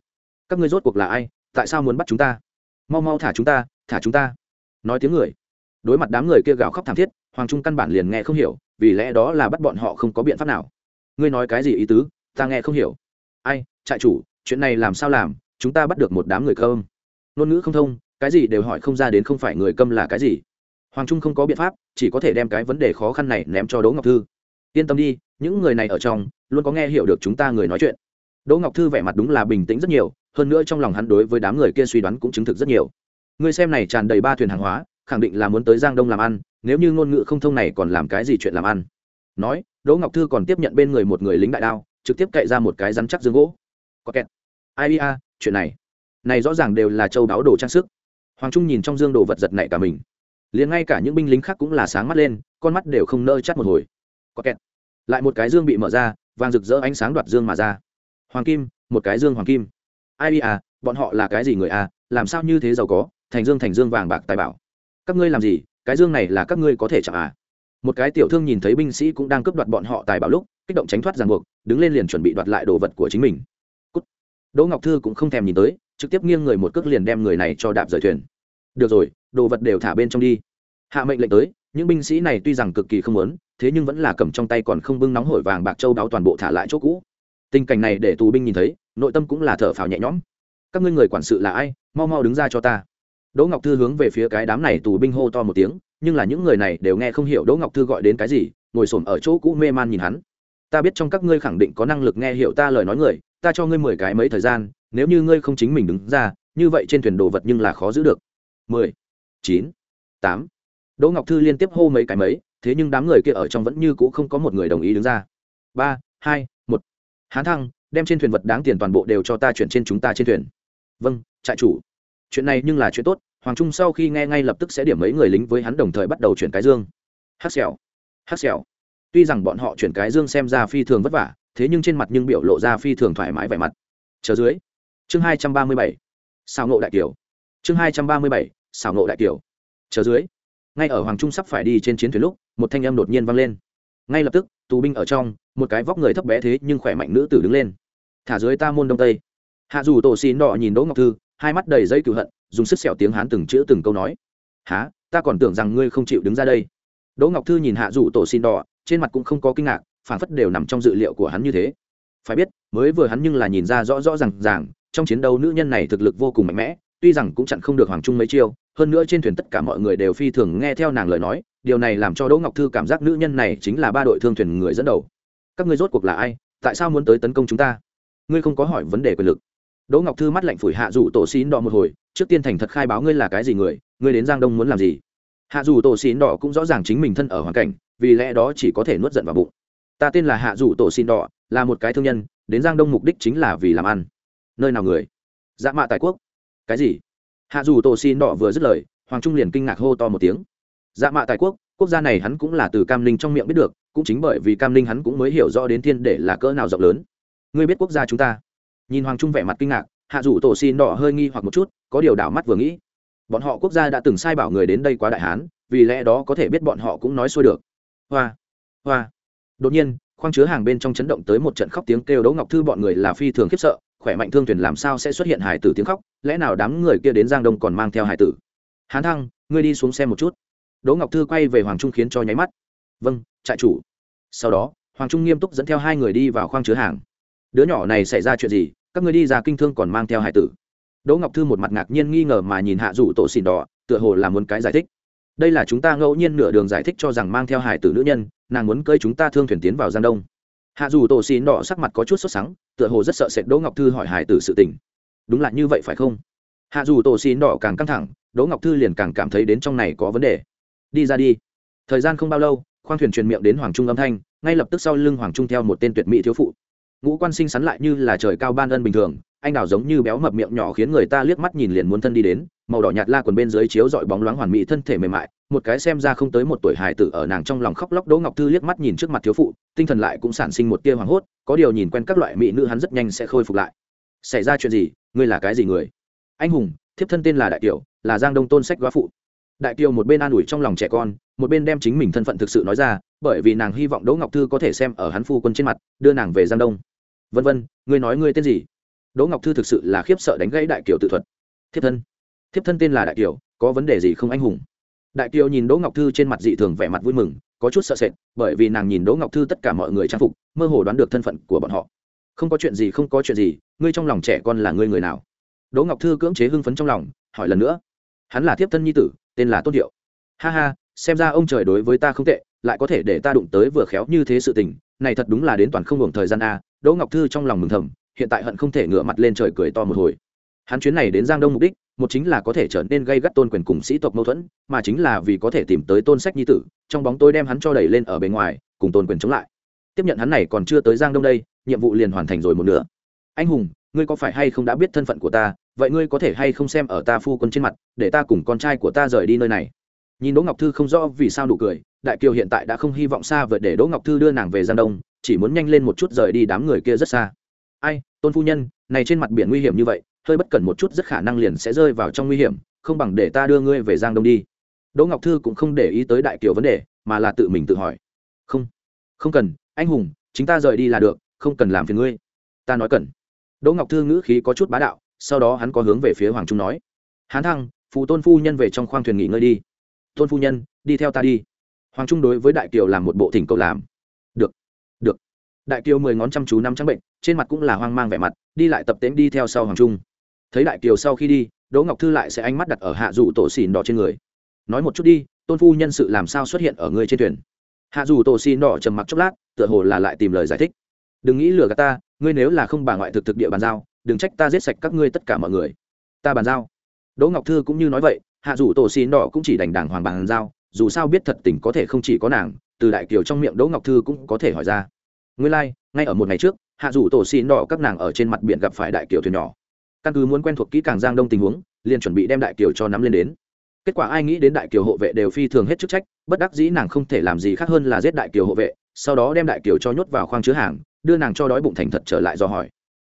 Các ngươi rốt cuộc là ai? Tại sao muốn bắt chúng ta? Mau mau thả chúng ta, thả chúng ta nói tiếng người. Đối mặt đám người kia gào khóc thảm thiết, hoàng trung căn bản liền nghe không hiểu, vì lẽ đó là bắt bọn họ không có biện pháp nào. Ngươi nói cái gì ý tứ? Ta nghe không hiểu. Ai, trại chủ, chuyện này làm sao làm? Chúng ta bắt được một đám người cơm. Ngôn ngữ không thông, cái gì đều hỏi không ra đến không phải người câm là cái gì. Hoàng trung không có biện pháp, chỉ có thể đem cái vấn đề khó khăn này ném cho đỗ ngọc thư. Yên tâm đi, những người này ở trong, luôn có nghe hiểu được chúng ta người nói chuyện. Đỗ ngọc thư vẻ mặt đúng là bình tĩnh rất nhiều, hơn nữa trong lòng hắn đối với đám người kia suy đoán cũng chứng thực rất nhiều ngươi xem này tràn đầy ba thuyền hàng hóa, khẳng định là muốn tới giang đông làm ăn, nếu như ngôn ngữ không thông này còn làm cái gì chuyện làm ăn? Nói, đỗ ngọc thư còn tiếp nhận bên người một người lính đại đao, trực tiếp cậy ra một cái rắn chắc dương gỗ. Có kẹt. Ai bia chuyện này. Này rõ ràng đều là châu đáo đồ trang sức. Hoàng trung nhìn trong dương đồ vật giật này cả mình. Liền ngay cả những binh lính khác cũng là sáng mắt lên, con mắt đều không nơ chắt một hồi. Có kẹt. Lại một cái dương bị mở ra, vàng rực rỡ ánh sáng đoạt dương mà ra. Hoàng kim, một cái dương hoàng kim. Ai bia bọn họ là cái gì người à làm sao như thế giàu có? Thành dương thành dương vàng bạc tài bảo. Các ngươi làm gì? Cái dương này là các ngươi có thể chạm à? Một cái tiểu thương nhìn thấy binh sĩ cũng đang cướp đoạt bọn họ tài bảo lúc, kích động tránh thoát ràng buộc, đứng lên liền chuẩn bị đoạt lại đồ vật của chính mình. Cút. đỗ ngọc thư cũng không thèm nhìn tới, trực tiếp nghiêng người một cước liền đem người này cho đạp rời thuyền. Được rồi, đồ vật đều thả bên trong đi. Hạ mệnh lệnh tới, những binh sĩ này tuy rằng cực kỳ không muốn, thế nhưng vẫn là cầm trong tay còn không bưng nóng hổi vàng bạc châu đáo toàn bộ thả lại chỗ cũ. Tình cảnh này để tù binh nhìn thấy, nội tâm cũng là thở phào nhẹ nhõm. Các ngươi người quản sự là ai? Mau mau đứng ra cho ta đỗ ngọc thư hướng về phía cái đám này tù binh hô to một tiếng, nhưng là những người này đều nghe không hiểu đỗ ngọc thư gọi đến cái gì, ngồi xổm ở chỗ cũ mê man nhìn hắn. Ta biết trong các ngươi khẳng định có năng lực nghe hiểu ta lời nói người, ta cho ngươi mười cái mấy thời gian, nếu như ngươi không chính mình đứng ra, như vậy trên thuyền đồ vật nhưng là khó giữ được. Mười, chín, tám. Đỗ ngọc thư liên tiếp hô mấy cái mấy, thế nhưng đám người kia ở trong vẫn như cũ không có một người đồng ý đứng ra. Ba, hai, một. Hán thăng, đem trên thuyền vật đáng tiền toàn bộ đều cho ta chuyển trên chúng ta trên thuyền. Vâng trại chủ chuyện này nhưng là chuyện tốt, hoàng trung sau khi nghe ngay lập tức sẽ điểm mấy người lính với hắn đồng thời bắt đầu chuyển cái dương. Hát xèo hát xèo tuy rằng bọn họ chuyển cái dương xem ra phi thường vất vả, thế nhưng trên mặt nhưng biểu lộ ra phi thường thoải mái vẻ mặt. Chờ dưới, chương hai trăm ba mươi bảy xào nộ đại kiều. Chương hai trăm ba mươi bảy xào nộ đại kiều. Chờ dưới, ngay ở hoàng trung sắp phải đi trên chiến thuyền lúc, một thanh âm đột nhiên vang lên. Ngay lập tức, tù binh ở trong, một cái vóc người thấp bé thế nhưng khỏe mạnh nữ tử đứng lên. Thả dưới ta môn đông tây. Hạ dù tổ xin đỏ nhìn đỗ ngọc thư hai mắt đầy dây cựu hận, dùng sức sẹo tiếng hán từng chữ từng câu nói. Há ta còn tưởng rằng ngươi không chịu đứng ra đây. Đỗ ngọc thư nhìn hạ rủ tổ xin đỏ, trên mặt cũng không có kinh ngạc phản phất đều nằm trong dự liệu của hắn như thế. Phải biết, mới vừa hắn nhưng là nhìn ra rõ rõ r à n g ràng, trong chiến đấu nữ nhân này thực lực vô cùng mạnh mẽ, tuy rằng cũng chặn không được hoàng trung mấy chiêu, hơn nữa trên thuyền tất cả mọi người đều phi thường nghe theo nàng lời nói, điều này làm cho đỗ ngọc thư cảm giác nữ nhân này chính là ba đội thương thuyền người dẫn đầu. Các ngươi rốt cuộc là ai? Tại sao muốn tới tấn công chúng ta? Ngươi không có hỏi vấn đề quyền lực đỗ ngọc thư mắt lạnh phủi hạ dù tổ xín đỏ một hồi, trước tiên thành thật khai báo ngươi là cái gì người, ngươi đến giang đông muốn làm gì? Hạ dù tổ xín đỏ cũng rõ ràng chính mình thân ở hoàn cảnh, vì lẽ đó chỉ có thể nuốt giận vào bụng. Ta tên là hạ dù tổ xín đỏ, là một cái thương nhân, đến giang đông mục đích chính là vì làm ăn. Nơi nào người? Dạ mạ Tài quốc. Cái gì? Hạ dù tổ xín đỏ vừa dứt lời, hoàng trung liền kinh ngạc hô to một tiếng. Dạ mạ Tài quốc quốc gia này hắn cũng là từ cam ninh trong miệng biết được, cũng chính bởi vì cam ninh hắn cũng mới hiểu rõ đến thiên để là cỡ nào rộng lớn. Ngươi biết quốc gia chúng ta? Nhìn hoàng trung vẻ mặt kinh ngạc, hạ rủ tổ xin đỏ hơi nghi hoặc một chút, có điều đảo mắt vừa nghĩ. Bọn họ quốc gia đã từng sai bảo người đến đây quá đại hán, vì lẽ đó có thể biết bọn họ cũng nói xuôi được. Hoa hoa. Đột nhiên, khoang chứa hàng bên trong chấn động tới một trận khóc tiếng kêu đỗ ngọc thư bọn người là phi thường khiếp sợ, khỏe mạnh thương thuyền làm sao sẽ xuất hiện hải tử tiếng khóc, lẽ nào đám người kia đến giang đông còn mang theo hải tử? Hán thăng, ngươi đi xuống xem một chút. Đỗ ngọc thư quay về hoàng trung khiến cho nháy mắt. Vâng trại chủ. Sau đó, hoàng trung nghiêm túc dẫn theo hai người đi vào khoang chứa hàng. Đứa nhỏ này xảy ra chuyện gì? Các người đi ra kinh thương còn mang theo hải tử. Đỗ ngọc thư một mặt ngạc nhiên nghi ngờ mà nhìn hạ rủ tổ xìn đỏ, tựa hồ là muốn cái giải thích. Đây là chúng ta ngẫu nhiên nửa đường giải thích cho rằng mang theo hải tử nữ nhân, nàng muốn cơi chúng ta thương thuyền tiến vào giang đông. Hạ dù tổ xìn đỏ sắc mặt có chút sốt sắng, tựa hồ rất sợ sệt đỗ ngọc thư hỏi hải tử sự tình. Đúng là như vậy phải không? Hạ dù tổ xìn đỏ càng căng thẳng, đỗ ngọc thư liền càng cảm thấy đến trong này có vấn đề. Đi ra đi. Thời gian không bao lâu, khoang thuyền truyền miệng đến hoàng trung âm thanh, ngay lập tức sau lưng hoàng trung theo một tên tuyệt mỹ thiếu phụ ngũ quan sinh sắn lại như là trời cao ban ân bình thường anh đào giống như béo mập miệng nhỏ khiến người ta liếc mắt nhìn liền muốn thân đi đến màu đỏ nhạt la quần bên dưới chiếu dọi bóng loáng hoàn mỹ thân thể mềm mại một cái xem ra không tới một tuổi hài tử ở nàng trong lòng khóc lóc đỗ ngọc thư liếc mắt nhìn trước mặt thiếu phụ tinh thần lại cũng sản sinh một tia hoảng hốt có điều nhìn quen các loại mỹ nữ hắn rất nhanh sẽ khôi phục lại. Xảy ra chuyện gì? Ngươi là cái gì người? Anh hùng thiếp thân tên là đại tiểu, là giang đông tôn sách góa phụ đại kiều một bên an ủi trong lòng trẻ con, một bên đem chính mình thân phận thực sự nói ra, bởi vì nàng hy vọng đỗ ngọc thư có thể xem ở hắn phu quân trên mặt, đưa nàng về giang đông. Vân vân, ngươi nói ngươi tên gì? Đỗ ngọc thư thực sự là khiếp sợ đánh gãy đại kiều tự thuật. Thiếp thân. Thiếp thân tên là đại kiều, có vấn đề gì không anh hùng? Đại kiều nhìn đỗ ngọc thư trên mặt dị thường vẻ mặt vui mừng, có chút sợ sệt, bởi vì nàng nhìn đỗ ngọc thư tất cả mọi người trang phục, mơ hồ đoán được thân phận của bọn họ. Không có chuyện gì, không có chuyện gì, ngươi trong lòng trẻ con là ngươi người nào? Đỗ ngọc thư cưỡng chế hưng phấn trong lòng, hỏi lần nữa. Hắn là thiếp thân nhi tử tên là tốt hiệu ha ha, xem ra ông trời đối với ta không tệ, lại có thể để ta đụng tới vừa khéo như thế sự tình, này thật đúng là đến toàn không hưởng thời gian a. Đỗ ngọc thư trong lòng mừng thầm, hiện tại hận không thể ngửa mặt lên trời cười to một hồi. Hắn chuyến này đến giang đông mục đích, một chính là có thể trở nên gây gắt tôn quyền cùng sĩ tộc mâu thuẫn, mà chính là vì có thể tìm tới tôn sách nhi tử, trong bóng tôi đem hắn cho đẩy lên ở bề ngoài, cùng tôn quyền chống lại. Tiếp nhận hắn này còn chưa tới giang đông đây, nhiệm vụ liền hoàn thành rồi một nửa. Anh hùng, ngươi có phải hay không đã biết thân phận của ta vậy ngươi có thể hay không xem ở ta phu quân trên mặt, để ta cùng con trai của ta rời đi nơi này. Nhìn đỗ ngọc thư không rõ vì sao nụ cười, đại kiều hiện tại đã không hy vọng xa vượt để đỗ ngọc thư đưa nàng về giang đông, chỉ muốn nhanh lên một chút rời đi đám người kia rất xa. Ai, tôn phu nhân, này trên mặt biển nguy hiểm như vậy, hơi bất cẩn một chút rất khả năng liền sẽ rơi vào trong nguy hiểm, không bằng để ta đưa ngươi về giang đông đi. Đỗ ngọc thư cũng không để ý tới đại kiều vấn đề, mà là tự mình tự hỏi. Không không cần, anh hùng, chính ta rời đi là được, không cần làm phiền ngươi. Ta nói cần. Đỗ ngọc thư ngữ khí có chút bá đạo sau đó hắn có hướng về phía hoàng trung nói, hán thăng, phụ tôn phu nhân về trong khoang thuyền nghỉ ngơi đi. Tôn phu nhân, đi theo ta đi. Hoàng trung đối với đại kiều làm một bộ thỉnh cầu làm, được được. Đại kiều mười ngón chăm chú năm trắng bệnh, trên mặt cũng là hoang mang vẻ mặt, đi lại tập tễnh đi theo sau hoàng trung. Thấy đại kiều sau khi đi, đỗ ngọc thư lại sẽ ánh mắt đặt ở hạ dù tổ xỉn đỏ trên người. Nói một chút đi, tôn phu nhân sự làm sao xuất hiện ở ngươi trên thuyền? Hạ dù tổ xỉn đỏ trầm mặc chốc lát, tựa hồ là lại tìm lời giải thích. Đừng nghĩ lừa gạt ta, ngươi nếu là không bà ngoại thực thực địa bàn giao đừng trách ta giết sạch các ngươi tất cả mọi người. Ta bàn giao. Đỗ ngọc thư cũng như nói vậy hạ dù tổ xin đỏ cũng chỉ đành đàng hoàng bàn giao dù sao biết thật tình có thể không chỉ có nàng từ đại kiều trong miệng đỗ ngọc thư cũng có thể hỏi ra. Ngươi lai、like, ngay ở một ngày trước hạ dù tổ xin đỏ các nàng ở trên mặt biển gặp phải đại kiều thuyền nhỏ. Căn cứ muốn quen thuộc kỹ càng giang đông tình huống liền chuẩn bị đem đại kiều cho nắm lên đến. Kết quả ai nghĩ đến đại kiều hộ vệ đều phi thường hết chức trách bất đắc dĩ nàng không thể làm gì khác hơn là giết đại kiều hộ vệ sau đó đem đại kiều cho nhốt vào khoang chứa hàng đưa nàng cho đói bụng thành thật trở lại do hỏi.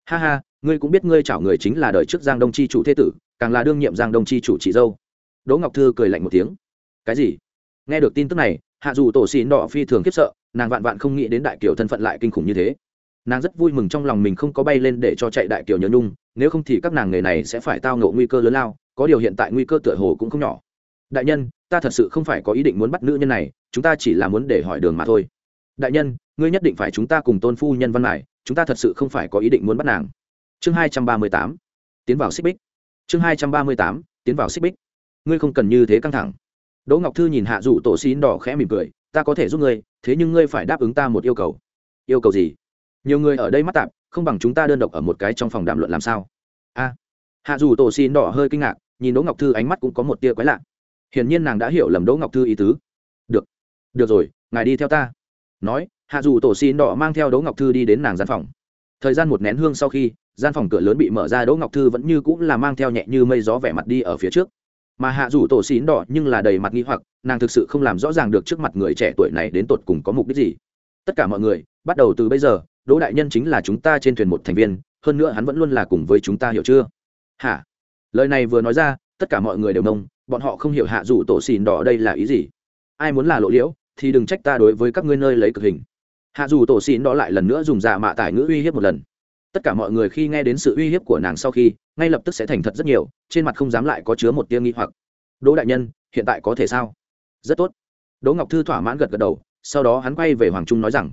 Ha ha ngươi cũng biết ngươi chảo người chính là đời trước giang đông chi chủ thế tử, càng là đương nhiệm giang đông chi chủ chị dâu. Đỗ ngọc thư cười lạnh một tiếng. Cái gì? Nghe được tin tức này, hạ dù tổ xì đỏ phi thường khiếp sợ, nàng vạn vạn không nghĩ đến đại kiều thân phận lại kinh khủng như thế. Nàng rất vui mừng trong lòng mình không có bay lên để cho chạy đại kiều nhớ nhung, nếu không thì các nàng nghề này sẽ phải tao ngộ nguy cơ lớn lao, có điều hiện tại nguy cơ tựa hồ cũng không nhỏ. Đại nhân, ta thật sự không phải có ý định muốn bắt nữ nhân này, chúng ta chỉ là muốn để hỏi đường mà thôi. Đại nhân, ngươi nhất định phải chúng ta cùng tôn phu nhân văn mải chúng ta thật sự không phải có ý định muốn bắt nàng chương hai trăm ba mươi tám, tiến vào xích bích. Chương hai trăm ba mươi tám, tiến vào xích bích. Ngươi không cần như thế căng thẳng. Đỗ ngọc thư nhìn hạ dụ tổ xín đỏ khẽ mỉm cười, ta có thể giúp ngươi, thế nhưng ngươi phải đáp ứng ta một yêu cầu. Yêu cầu gì? Nhiều người ở đây mắt tạp, không bằng chúng ta đơn độc ở một cái trong phòng đàm luận làm sao? A. Hạ dù tổ xin đỏ hơi kinh ngạc, nhìn đỗ ngọc thư ánh mắt cũng có một tia quái lạ. Hiển nhiên nàng đã hiểu lầm đỗ ngọc thư ý tứ. Được được rồi, ngài đi theo ta. Nói, hạ dù tổ xin đỏ mang theo đỗ ngọc thư đi đến nàng gian phòng. Thời gian một nén hương sau khi gian phòng cửa lớn bị mở ra đỗ ngọc thư vẫn như cũng là mang theo nhẹ như mây gió vẻ mặt đi ở phía trước. Mà hạ rủ tổ xín đỏ nhưng là đầy mặt nghi hoặc, nàng thực sự không làm rõ ràng được trước mặt người trẻ tuổi này đến tột cùng có mục đích gì. Tất cả mọi người, bắt đầu từ bây giờ, đỗ đại nhân chính là chúng ta trên thuyền một thành viên, hơn nữa hắn vẫn luôn là cùng với chúng ta hiểu chưa? Hả? Lời này vừa nói ra, tất cả mọi người đều nông bọn họ không hiểu hạ rủ tổ xìn đỏ đây là ý gì. Ai muốn là lộ liễu, thì đừng trách ta đối với các ngươi nơi lấy cực hình. Hạ dù tổ xìn đỏ lại lần nữa dùng dạ mạ tải ngữ uy hiếp một lần tất cả mọi người khi nghe đến sự uy hiếp của nàng sau khi, ngay lập tức sẽ thành thật rất nhiều, trên mặt không dám lại có chứa một tia nghi hoặc. Đỗ đại nhân, hiện tại có thể sao? Rất tốt. Đỗ ngọc thư thỏa mãn gật gật đầu, sau đó hắn quay về hoàng trung nói rằng,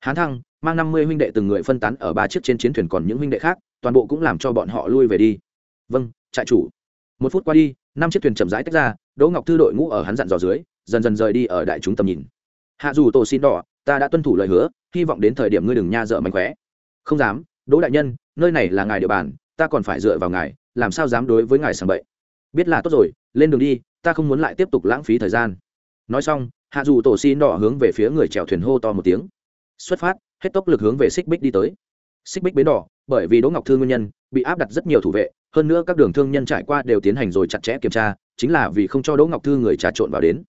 hán thăng, mang năm mươi huynh đệ từng người phân tán ở ba chiếc trên chiến thuyền còn những huynh đệ khác, toàn bộ cũng làm cho bọn họ lui về đi. Vâng trại chủ. Một phút qua đi, năm chiếc thuyền chậm rãi tách ra, đỗ ngọc thư đội ngũ ở hắn dặn dò dưới, dần dần rời đi ở đại chúng tầm nhìn. Hạ dù tổ xin đỏ, ta đã tuân thủ lời hứa, hy vọng đến thời điểm ngươi đừng nha dợ mánh khóe. Không dám đỗ đại nhân, nơi này là ngài địa bàn, ta còn phải dựa vào ngài, làm sao dám đối với ngài sàng bậy? Biết là tốt rồi, lên đường đi, ta không muốn lại tiếp tục lãng phí thời gian. Nói xong, hạ dù tổ xin đỏ hướng về phía người chèo thuyền hô to một tiếng. Xuất phát, hết tốc lực hướng về xích bích đi tới. Xích bích bến đỏ, bởi vì đỗ ngọc thư nguyên nhân, bị áp đặt rất nhiều thủ vệ, hơn nữa các đường thương nhân trải qua đều tiến hành rồi chặt chẽ kiểm tra, chính là vì không cho đỗ ngọc thư người trà trộn vào đến.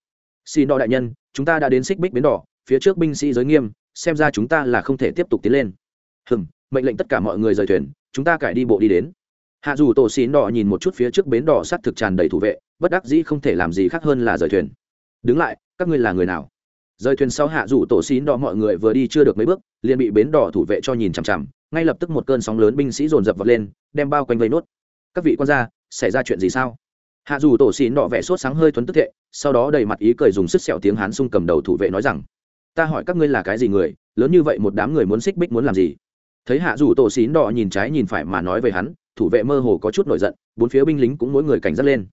Xin đỏ đại nhân, chúng ta đã đến xích bích bến đỏ, phía trước binh sĩ giới nghiêm, xem ra chúng ta là không thể tiếp tục tiến lên. Hừm mệnh lệnh tất cả mọi người rời thuyền, chúng ta cải đi bộ đi đến. Hạ dù tổ xín đỏ nhìn một chút phía trước bến đỏ sát thực tràn đầy thủ vệ, bất đắc dĩ không thể làm gì khác hơn là rời thuyền. Đứng lại, các ngươi là người nào? Rời thuyền sau hạ dù tổ xín đỏ mọi người vừa đi chưa được mấy bước, liền bị bến đỏ thủ vệ cho nhìn chằm chằm, ngay lập tức một cơn sóng lớn binh sĩ dồn dập vật lên, đem bao quanh vây nốt. Các vị quan gia, xảy ra chuyện gì sao? Hạ dù tổ xín đỏ vẻ sốt sáng hơi thuấn tức thệ, sau đó đầy mặt ý cười dùng sức sẹo tiếng hán xung cầm đầu thủ vệ nói rằng, ta hỏi các ngươi là cái gì người, lớn như vậy một đám người muốn xích bích muốn làm gì? Thấy hạ dù tổ xín đỏ nhìn trái nhìn phải mà nói về hắn, thủ vệ mơ hồ có chút nổi giận, bốn phía binh lính cũng mỗi người cảnh giác lên.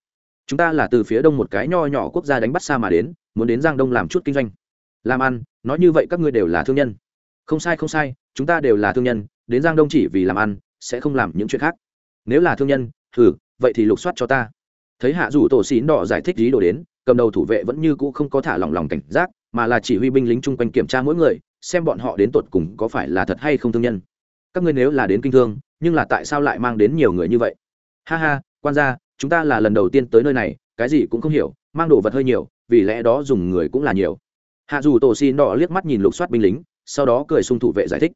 Chúng ta là từ phía đông một cái nho nhỏ quốc gia đánh bắt xa mà đến, muốn đến giang đông làm chút kinh doanh. Làm ăn, nói như vậy các ngươi đều là thương nhân. Không sai không sai, chúng ta đều là thương nhân, đến giang đông chỉ vì làm ăn, sẽ không làm những chuyện khác. Nếu là thương nhân thử vậy thì lục soát cho ta. Thấy hạ dù tổ xín đỏ giải thích lý đồ đến, cầm đầu thủ vệ vẫn như cũ không có thả lỏng lòng cảnh giác, mà là chỉ huy binh lính chung quanh kiểm tra mỗi người, xem bọn họ đến tột cùng có phải là thật hay không thương nhân các ngươi nếu là đến kinh thương, nhưng là tại sao lại mang đến nhiều người như vậy? Ha ha, quan gia, chúng ta là lần đầu tiên tới nơi này, cái gì cũng không hiểu, mang đồ vật hơi nhiều, vì lẽ đó dùng người cũng là nhiều. Hạ dù tổ xin đỏ liếc mắt nhìn lục soát binh lính, sau đó cười xung thủ vệ giải thích.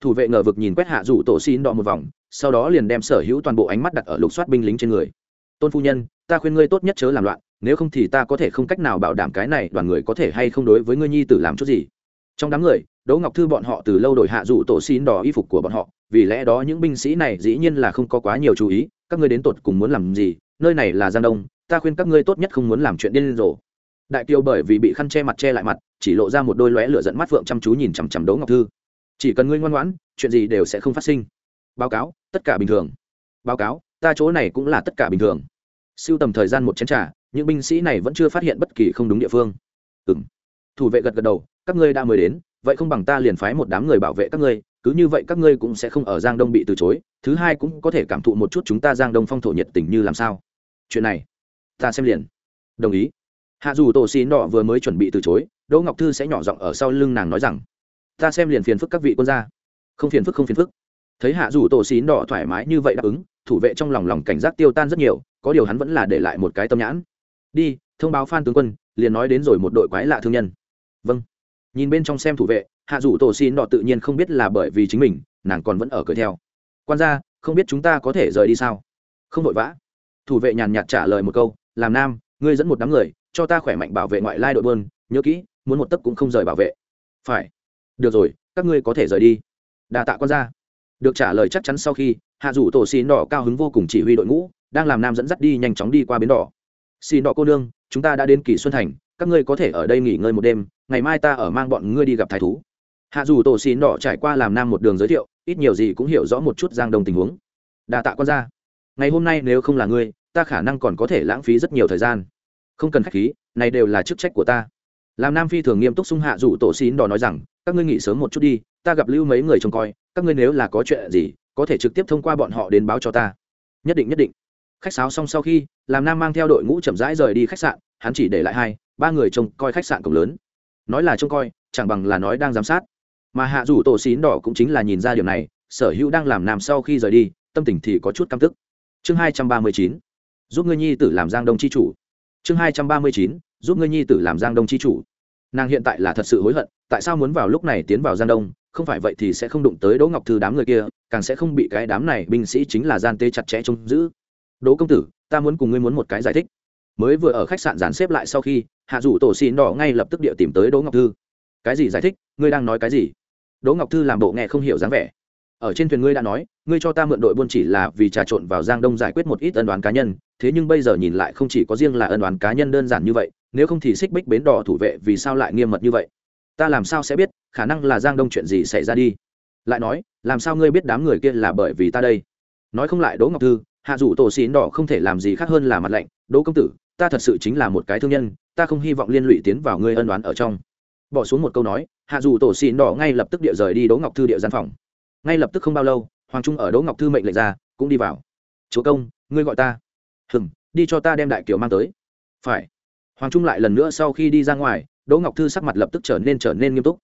Thủ vệ ngờ vực nhìn quét hạ dù tổ xin đỏ một vòng, sau đó liền đem sở hữu toàn bộ ánh mắt đặt ở lục soát binh lính trên người. Tôn phu nhân, ta khuyên ngươi tốt nhất chớ làm loạn, nếu không thì ta có thể không cách nào bảo đảm cái này đoàn người có thể hay không đối với ngươi nhi tử làm chút gì trong đám người, đỗ ngọc thư bọn họ từ lâu đổi hạ dụ tổ xin đỏ y phục của bọn họ, vì lẽ đó những binh sĩ này dĩ nhiên là không có quá nhiều chú ý, các ngươi đến tột cùng muốn làm gì, nơi này là giang đông, ta khuyên các ngươi tốt nhất không muốn làm chuyện điên rồ. Đại kiều bởi vì bị khăn che mặt che lại mặt, chỉ lộ ra một đôi lóe lửa dẫn mắt phượng chăm chú nhìn chằm chằm đỗ ngọc thư. Chỉ cần ngươi ngoan ngoãn, chuyện gì đều sẽ không phát sinh. Báo cáo, tất cả bình thường. Báo cáo, ta chỗ này cũng là tất cả bình thường. Siêu tầm thời gian một chén t r à những binh sĩ này vẫn chưa phát hiện bất kỳ không đúng địa phương. Ừ m thủ vệ gật gật đầu các ngươi đã mới đến, vậy không bằng ta liền phái một đám người bảo vệ các ngươi, cứ như vậy các ngươi cũng sẽ không ở giang đông bị từ chối, thứ hai cũng có thể cảm thụ một chút chúng ta giang đông phong thổ nhiệt tình như làm sao. Chuyện này, ta xem liền. Đồng ý. Hạ dù tổ xì đỏ vừa mới chuẩn bị từ chối, đỗ ngọc thư sẽ nhỏ giọng ở sau lưng nàng nói rằng, ta xem liền phiền phức các vị quân gia. Không phiền phức, không phiền phức. Thấy hạ dù tổ xín đỏ thoải mái như vậy đáp ứng, thủ vệ trong lòng lòng cảnh giác tiêu tan rất nhiều, có điều hắn vẫn là để lại một cái tâm nhãn. Đi, thông báo phan tướng quân, liền nói đến rồi một đội quái lạ thương nhân. Vâng nhìn bên trong xem thủ vệ, hạ rủ tổ xín đỏ tự nhiên không biết là bởi vì chính mình, nàng còn vẫn ở cười theo. Quan ra không biết chúng ta có thể rời đi sao? Không vội vã. Thủ vệ nhàn nhạt trả lời một câu, làm nam, ngươi dẫn một đám người, cho ta khỏe mạnh bảo vệ ngoại lai đội bơn nhớ kỹ, muốn một tấc cũng không rời bảo vệ. Phải. Được rồi, các ngươi có thể rời đi. Đà tạ quan ra được trả lời chắc chắn sau khi, hạ rủ tổ xin đỏ cao hứng vô cùng chỉ huy đội ngũ, đang làm nam dẫn dắt đi nhanh chóng đi qua bến đỏ. Xin đỏ cô nương, chúng ta đã đến kỳ xuân thành các ngươi có thể ở đây nghỉ ngơi một đêm, ngày mai ta ở mang bọn ngươi đi gặp thái thú. Hạ dù tổ xin đỏ trải qua làm nam một đường giới thiệu, ít nhiều gì cũng hiểu rõ một chút giang đông tình huống. Đà tạ con ra ngày hôm nay nếu không là ngươi, ta khả năng còn có thể lãng phí rất nhiều thời gian. Không cần k h á c h khí, này đều là chức trách của ta. Làm nam phi thường nghiêm túc sung hạ dù tổ xin đỏ nói rằng, các ngươi nghỉ sớm một chút đi, ta gặp lưu mấy người trông coi, các ngươi nếu là có chuyện gì, có thể trực tiếp thông qua bọn họ đến báo cho ta. Nhất định nhất định. Khách sáo xong sau khi, làm nam mang theo đội ngũ chậm rãi rời đi khách sạn, hắn chỉ để lại hai ba người trông coi khách sạn cổng lớn. Nói là trông coi, chẳng bằng là nói đang giám sát. Mà hạ rủ tổ xín đỏ cũng chính là nhìn ra điều này, sở hữu đang làm nam sau khi rời đi, tâm tình thì có chút căm tức. Chương hai trăm ba mươi chín, giúp ngươi nhi tử làm giang đông c h i chủ. Chương hai trăm ba mươi chín, giúp ngươi nhi tử làm giang đông c h i chủ. Nàng hiện tại là thật sự hối hận, tại sao muốn vào lúc này tiến vào giang đông? Không phải vậy thì sẽ không đụng tới đỗ ngọc thư đám người kia, càng sẽ không bị cái đám này binh sĩ chính là gian tê chặt chẽ trông giữ. Đỗ công tử, ta muốn cùng ngươi muốn một cái giải thích mới vừa ở khách sạn dàn xếp lại sau khi, hạ rủ tổ xin đỏ ngay lập tức địa tìm tới đỗ ngọc thư. Cái gì giải thích? Ngươi đang nói cái gì? Đỗ ngọc thư làm bộ nghe không hiểu dáng vẻ. Ở trên thuyền ngươi đã nói, ngươi cho ta mượn đội buôn chỉ là vì trà trộn vào giang đông giải quyết một ít ân đoán cá nhân, thế nhưng bây giờ nhìn lại không chỉ có riêng là ân đoán cá nhân đơn giản như vậy, nếu không thì xích bích bến đỏ thủ vệ vì sao lại nghiêm mật như vậy? Ta làm sao sẽ biết khả năng là giang đông chuyện gì xảy ra đi? Lại nói, làm sao ngươi biết đám người kia là bởi vì ta đây? Nói không lại đỗ ngọc thư, hạ dụ tổ xín đỏ không thể làm gì khác hơn là mặt lạnh. Đỗ công tử ta thật sự chính là một cái thương nhân, ta không hy vọng liên lụy tiến vào ngươi ân đoán ở trong. Bỏ xuống một câu nói, hạ dù tổ xin đỏ ngay lập tức địa rời đi đỗ ngọc thư địa gian phòng. Ngay lập tức không bao lâu, hoàng trung ở đỗ ngọc thư mệnh lệnh ra, cũng đi vào. Chúa công, ngươi gọi ta. Hừng đi cho ta đem đại kiều mang tới. Phải. Hoàng trung lại lần nữa sau khi đi ra ngoài, đỗ ngọc thư sắc mặt lập tức trở nên trở nên nghiêm túc.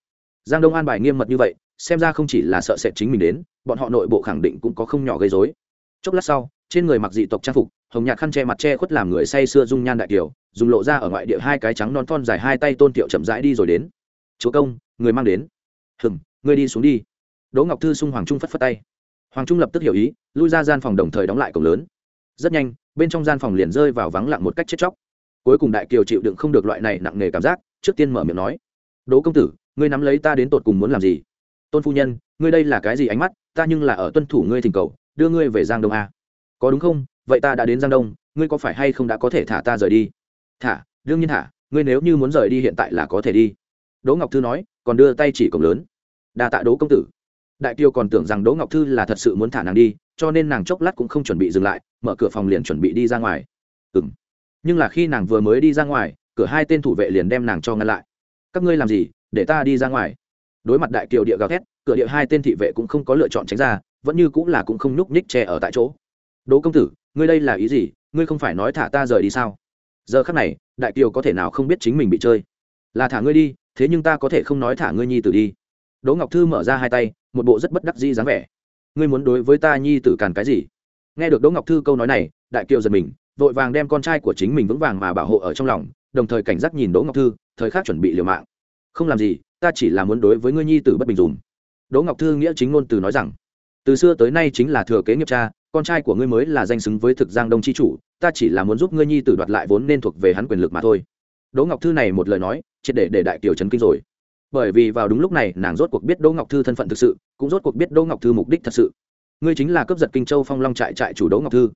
Giang đông an bài nghiêm mật như vậy, xem ra không chỉ là sợ sệt chính mình đến, bọn họ nội bộ khẳng định cũng có không nhỏ gây dối chốc lát sau, trên người mặc dị tộc trang phục hồng nhạt khăn che mặt che khuất làm người say sưa dung nhan đại kiều, dùng lộ ra ở ngoại địa hai cái trắng non thon dài hai tay tôn tiệu chậm rãi đi rồi đến. Chúa công, người mang đến. Hừng ngươi đi xuống đi. Đỗ ngọc thư xung hoàng trung phất phất tay. Hoàng trung lập tức hiểu ý, lui ra gian phòng đồng thời đóng lại cổng lớn. Rất nhanh, bên trong gian phòng liền rơi vào vắng lặng một cách chết chóc. Cuối cùng đại kiều chịu đựng không được loại này nặng nề cảm giác, trước tiên mở miệng nói, đỗ công tử, ngươi nắm lấy ta đến tột cùng muốn làm gì? Tôn phu nhân, ngươi đây là cái gì ánh mắt, ta nhưng là ở tuân thủ ngươi thỉnh cầu, đưa ngươi về giang đông a. Có đúng không? Vậy ta đã đến giang đông ngươi có phải hay không đã có thể thả ta rời đi thả đương nhiên thả ngươi nếu như muốn rời đi hiện tại là có thể đi đỗ ngọc thư nói còn đưa tay chỉ cổng lớn đa tạ đỗ công tử đại kiều còn tưởng rằng đỗ ngọc thư là thật sự muốn thả nàng đi cho nên nàng chốc lát cũng không chuẩn bị dừng lại mở cửa phòng liền chuẩn bị đi ra ngoài ừ m nhưng là khi nàng vừa mới đi ra ngoài cửa hai tên thủ vệ liền đem nàng cho ngăn lại các ngươi làm gì để ta đi ra ngoài đối mặt đại kiều địa gào thét cửa địa hai tên thị vệ cũng không có lựa chọn tránh ra vẫn như cũng là cũng không nhúc nhích che ở tại chỗ đỗ công tử ngươi đây là ý gì? Ngươi không phải nói thả ta rời đi sao? Giờ khắc này, đại kiều có thể nào không biết chính mình bị chơi? Là thả ngươi đi, thế nhưng ta có thể không nói thả ngươi nhi tử đi. Đỗ ngọc thư mở ra hai tay, một bộ rất bất đắc dĩ dáng vẻ. Ngươi muốn đối với ta nhi tử càn cái gì? Nghe được đỗ ngọc thư câu nói này, đại kiều giật mình, vội vàng đem con trai của chính mình vững vàng mà bảo hộ ở trong lòng, đồng thời cảnh giác nhìn đỗ ngọc thư, thời khắc chuẩn bị liều mạng. Không làm gì, ta chỉ là muốn đối với ngươi nhi tử bất bình dùm đỗ ngọc thư nghĩa chính ngôn từ nói rằng, từ xưa tới nay chính là thừa kế nghiệp cha con trai của ngươi mới là danh xứng với thực giang đông chi chủ, ta chỉ là muốn giúp ngươi nhi tử đoạt lại vốn nên thuộc về hắn quyền lực mà thôi. Đỗ ngọc thư này một lời nói, triệt để để đại kiều Trấn kinh rồi. Bởi vì vào đúng lúc này, nàng rốt cuộc biết đỗ ngọc thư thân phận thực sự, cũng rốt cuộc biết đỗ ngọc thư mục đích thật sự. Ngươi chính là cướp giật kinh châu phong long trại trại chủ đỗ ngọc thư.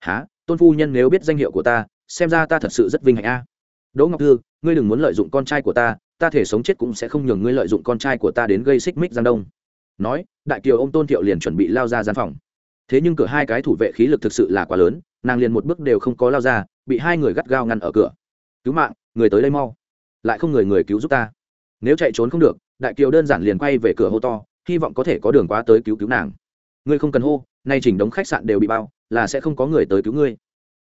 Há tôn phu nhân nếu biết danh hiệu của ta, xem ra ta thật sự rất vinh hạnh a. Đỗ ngọc thư, ngươi đừng muốn lợi dụng con trai của ta ta thể sống chết cũng sẽ không nhường ngươi lợi dụng con trai của ta đến gây xích mích giang đông. Nói, đại kiều ô m tôn thiệu liền chuẩn bị lao ra gian phòng thế nhưng cửa hai cái thủ vệ khí lực thực sự là quá lớn, nàng liền một bước đều không có lao ra, bị hai người gắt gao ngăn ở cửa. Cứu mạng, người tới đây mau. Lại không người người cứu giúp ta. Nếu chạy trốn không được, đại kiều đơn giản liền quay về cửa hô to, hy vọng có thể có đường qua tới cứu cứu nàng. Ngươi không cần hô, nay chỉnh đống khách sạn đều bị bao, là sẽ không có người tới cứu ngươi.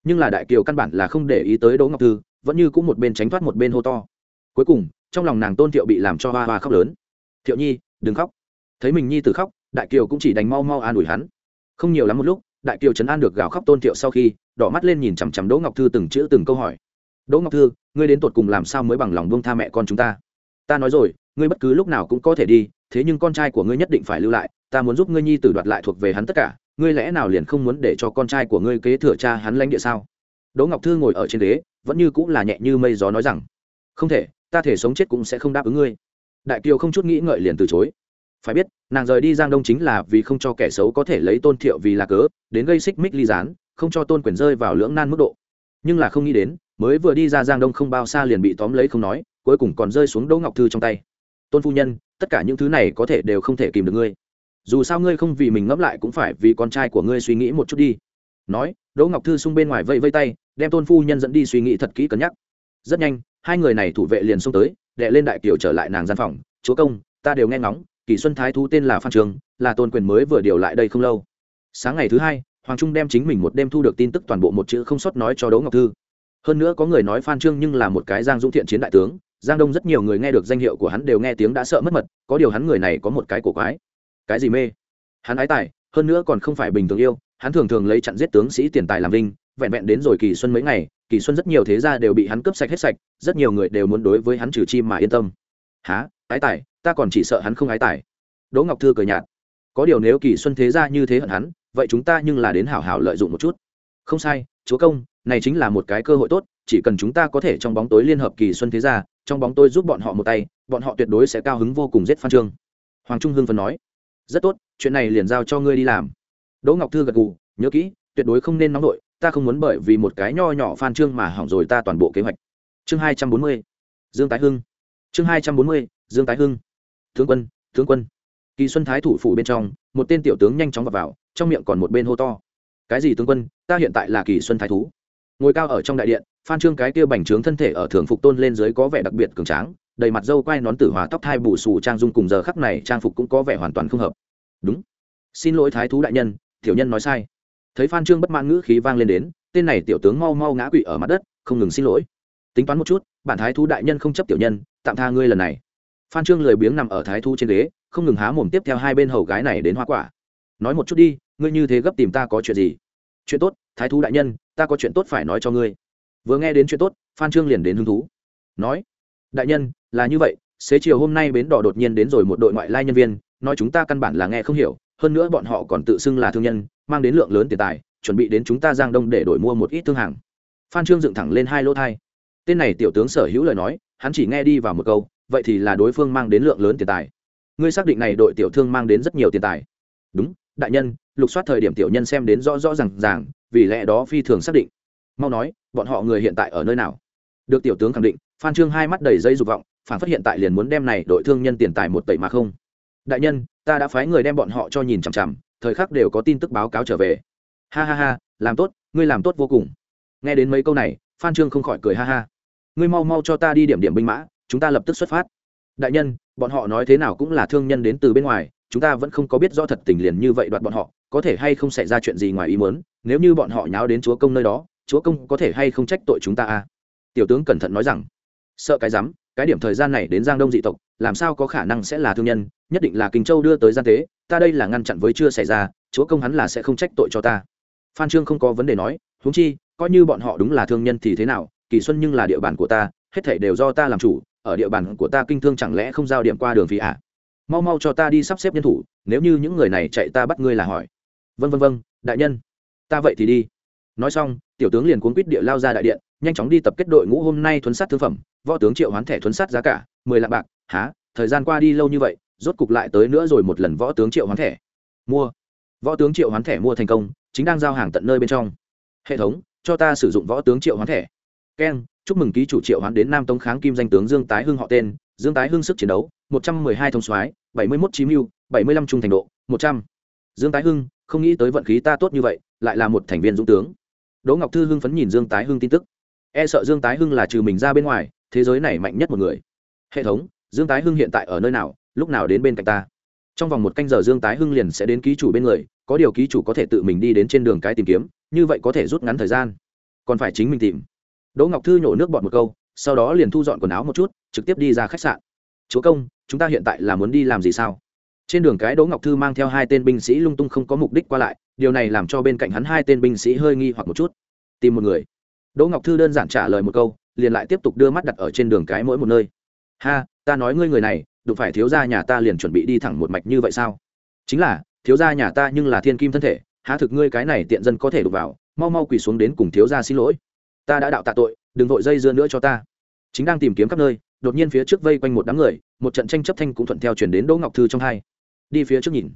Nhưng là đại kiều căn bản là không để ý tới đỗ ngọc thư, vẫn như cũng một bên tránh thoát một bên hô to. Cuối cùng, trong lòng nàng tôn thiệu bị làm cho hoa hoa khóc lớn. Thiệu nhi, đừng khóc. Thấy mình nhi từ khóc, đại kiều cũng chỉ đánh mau mau an ủi hắn không nhiều lắm một lúc, đại kiều trấn an được gào khóc tôn thiệu sau khi, đỏ mắt lên nhìn chằm chằm đỗ ngọc thư từng chữ từng câu hỏi. Đỗ ngọc thư, ngươi đến tột cùng làm sao mới bằng lòng buông tha mẹ con chúng ta? Ta nói rồi, ngươi bất cứ lúc nào cũng có thể đi, thế nhưng con trai của ngươi nhất định phải lưu lại, ta muốn giúp ngươi nhi tử đoạt lại thuộc về hắn tất cả, ngươi lẽ nào liền không muốn để cho con trai của ngươi kế thừa cha hắn lãnh địa sao? Đỗ ngọc thư ngồi ở trên ghế, vẫn như cũng là nhẹ như mây gió nói rằng, không thể, ta thể sống chết cũng sẽ không đáp ứng ngươi. Đại kiều không chút nghĩ ngợi liền từ chối phải biết, nàng rời đi giang đông chính là vì không cho kẻ xấu có thể lấy tôn thiệu vì là cớ, đến gây xích mích ly gián, không cho tôn quyền rơi vào lưỡng nan mức độ. Nhưng là không nghĩ đến, mới vừa đi ra giang đông không bao xa liền bị tóm lấy không nói, cuối cùng còn rơi xuống đỗ ngọc thư trong tay. Tôn phu nhân, tất cả những thứ này có thể đều không thể kìm được ngươi. Dù sao ngươi không vì mình ngẫm lại cũng phải vì con trai của ngươi suy nghĩ một chút đi. Nói, đỗ ngọc thư xung bên ngoài vây vây tay, đem tôn phu nhân dẫn đi suy nghĩ thật kỹ cân nhắc. Rất nhanh, hai người này thủ vệ liền xông tới, đệ lên đại kiều trở lại nàng gian phòng. Chúa công, ta đều nghe ngóng kỳ xuân thái thú tên là phan trường là tôn quyền mới vừa điều lại đây không lâu. Sáng ngày thứ hai hoàng trung đem chính mình một đêm thu được tin tức toàn bộ một chữ không sót nói cho đỗ ngọc thư. Hơn nữa có người nói phan trương nhưng là một cái giang dũng thiện chiến đại tướng giang đông rất nhiều người nghe được danh hiệu của hắn đều nghe tiếng đã sợ mất mật có điều hắn người này có một cái cổ quái. Cái gì mê? Hắn ái tài hơn nữa còn không phải bình thường yêu hắn thường thường lấy chặn giết tướng sĩ tiền tài làm linh, vẹn vẹn đến rồi kỳ xuân mấy ngày kỳ xuân rất nhiều thế gia đều bị hắn cướp sạch hết sạch rất nhiều người đều muốn đối với hắn trừ chi mà yên tâm há, ái tài, ta còn chỉ sợ hắn không ái tài. Đỗ ngọc thư cười nhạt. Có điều nếu kỳ xuân thế gia như thế hận hắn, vậy chúng ta nhưng là đến hảo hảo lợi dụng một chút. Không sai, chúa công, này chính là một cái cơ hội tốt, chỉ cần chúng ta có thể trong bóng tối liên hợp kỳ xuân thế gia, trong bóng tôi giúp bọn họ một tay, bọn họ tuyệt đối sẽ cao hứng vô cùng giết phan trương. Hoàng trung hưng phần nói. Rất tốt, chuyện này liền giao cho ngươi đi làm. Đỗ ngọc thư gật gù, nhớ kỹ, tuyệt đối không nên nóng đội ta không muốn bởi vì một cái nho nhỏ phan trương mà hỏng rồi ta toàn bộ kế hoạch. Chương hai trăm bốn mươi. Dương tái hưng chương hai trăm bốn mươi dương tái hưng. Tướng quân tướng quân. Kỳ xuân thái thủ phủ bên trong một tên tiểu tướng nhanh chóng vào, vào trong miệng còn một bên hô to. Cái gì tướng quân ta hiện tại là kỳ xuân thái thú. Ngồi cao ở trong đại điện phan trương cái kia bành trướng thân thể ở thường phục tôn lên dưới có vẻ đặc biệt cường tráng đầy mặt dâu quai nón tử hòa tóc thai bù xù trang dung cùng giờ khắc này trang phục cũng có vẻ hoàn toàn không hợp. Đúng. Xin lỗi thái thú đại nhân tiểu nhân nói sai. Thấy phan trương bất mãn ngữ khí vang lên đến tên này tiểu tướng mau mau ngã quỵ ở mặt đất không ngừng xin lỗi. Tính toán một chút bản thái thú đại nhân không chấp tiểu nhân tạm tha ngươi lần này. Phan trương lười biếng nằm ở thái Thu trên ghế, không ngừng há mồm tiếp theo hai bên hầu gái này đến hoa quả. Nói một chút đi, ngươi như thế gấp tìm ta có chuyện gì? Chuyện tốt, thái Thu đại nhân, ta có chuyện tốt phải nói cho ngươi. Vừa nghe đến chuyện tốt, phan trương liền đến hứng thú. Nói, đại nhân, là như vậy, xế chiều hôm nay bến đỏ đột nhiên đến rồi một đội ngoại lai nhân viên, nói chúng ta căn bản là nghe không hiểu, hơn nữa bọn họ còn tự xưng là thương nhân, mang đến lượng lớn tiền tài, chuẩn bị đến chúng ta giang đông để đổi mua một ít thương hàng. Phan trương dựng thẳng lên hai lỗ thai tên này tiểu tướng sở hữu lời nói, hắn chỉ nghe đi vào một câu, vậy thì là đối phương mang đến lượng lớn tiền tài. Ngươi xác định này đội tiểu thương mang đến rất nhiều tiền tài. Đúng, đại nhân, lục soát thời điểm tiểu nhân xem đến rõ rõ r à n g ràng, vì lẽ đó phi thường xác định. Mau nói, bọn họ người hiện tại ở nơi nào? Được tiểu tướng khẳng định, phan trương hai mắt đầy dây dục vọng, phản phát hiện tại liền muốn đem này đội thương nhân tiền tài một tẩy mà không. Đại nhân, ta đã phái người đem bọn họ cho nhìn chằm chằm, thời khắc đều có tin tức báo cáo trở về. Ha ha ha, làm tốt, ngươi làm tốt vô cùng. Nghe đến mấy câu này, phan trương không khỏi cười ha ha ngươi mau mau cho ta đi điểm điểm binh mã, chúng ta lập tức xuất phát. Đại nhân, bọn họ nói thế nào cũng là thương nhân đến từ bên ngoài, chúng ta vẫn không có biết rõ thật tình liền như vậy đoạt bọn họ, có thể hay không xảy ra chuyện gì ngoài ý muốn, nếu như bọn họ nháo đến chúa công nơi đó, chúa công có thể hay không trách tội chúng ta à? Tiểu tướng cẩn thận nói rằng, sợ cái rắm, cái điểm thời gian này đến giang đông dị tộc, làm sao có khả năng sẽ là thương nhân, nhất định là kinh châu đưa tới gian tế, ta đây là ngăn chặn với chưa xảy ra, chúa công hắn là sẽ không trách tội cho ta. Phan trương không có vấn đề nói, huống chi, coi như bọn họ đúng là thương nhân thì thế nào kỳ xuân nhưng là địa bàn của ta, hết thảy đều do ta làm chủ, ở địa bàn của ta kinh thương chẳng lẽ không giao điểm qua đường phí ạ à? mau mau cho ta đi sắp xếp nhân thủ, nếu như những người này chạy ta bắt ngươi là hỏi. Vân vân vân đại nhân. Ta vậy thì đi. Nói xong, tiểu tướng liền cuốn quýt địa lao ra đại điện, nhanh chóng đi tập kết đội ngũ hôm nay thuấn sát thương phẩm, võ tướng triệu hoán thẻ thuấn sát giá cả, mười lạng bạc. Há thời gian qua đi lâu như vậy, rốt cục lại tới nữa rồi một lần võ tướng triệu hoán thẻ. Mua. Võ tướng triệu hoán thẻ mua thành công, chính đang giao hàng tận nơi bên trong. Hệ thống, cho ta sử dụng võ tướng triệu hoán thẻ keng, chúc mừng ký chủ triệu hoán đến nam tống kháng kim danh tướng dương tái hưng họ tên. Dương tái hưng sức chiến đấu, một trăm mười hai thông soái, bảy mươi mốt chí mưu, bảy mươi lăm trung thành độ, một trăm. Dương tái hưng, không nghĩ tới vận khí ta tốt như vậy, lại là một thành viên dũng tướng. Đỗ ngọc thư hưng phấn nhìn dương tái hưng tin tức. E sợ dương tái hưng là trừ mình ra bên ngoài, thế giới này mạnh nhất một người. Hệ thống, dương tái hưng hiện tại ở nơi nào, lúc nào đến bên cạnh ta? Trong vòng một canh giờ dương tái hưng liền sẽ đến ký chủ bên người, có điều ký chủ có thể tự mình đi đến trên đường cái tìm kiếm, như vậy có thể rút ngắn thời gian. Còn phải chính mình tìm đỗ ngọc thư nhổ nước bọt một câu, sau đó liền thu dọn quần áo một chút, trực tiếp đi ra khách sạn. Chúa công, chúng ta hiện tại là muốn đi làm gì sao? Trên đường cái đỗ ngọc thư mang theo hai tên binh sĩ lung tung không có mục đích qua lại, điều này làm cho bên cạnh hắn hai tên binh sĩ hơi nghi hoặc một chút. Tìm một người. Đỗ ngọc thư đơn giản trả lời một câu, liền lại tiếp tục đưa mắt đặt ở trên đường cái mỗi một nơi. Ha, ta nói ngươi người này, đụng phải thiếu gia nhà ta liền chuẩn bị đi thẳng một mạch như vậy sao? Chính là, thiếu gia nhà ta nhưng là thiên kim thân thể, há thực ngươi cái này tiện dân có thể đụng vào, mau mau quỳ xuống đến cùng thiếu gia xin lỗi ta đã đạo tạ tội, đừng vội dây dưa nữa cho ta. Chính đang tìm kiếm khắp nơi, đột nhiên phía trước vây quanh một đám người, một trận tranh chấp thanh cũng thuận theo chuyển đến đỗ ngọc thư trong hai. Đi phía trước nhìn.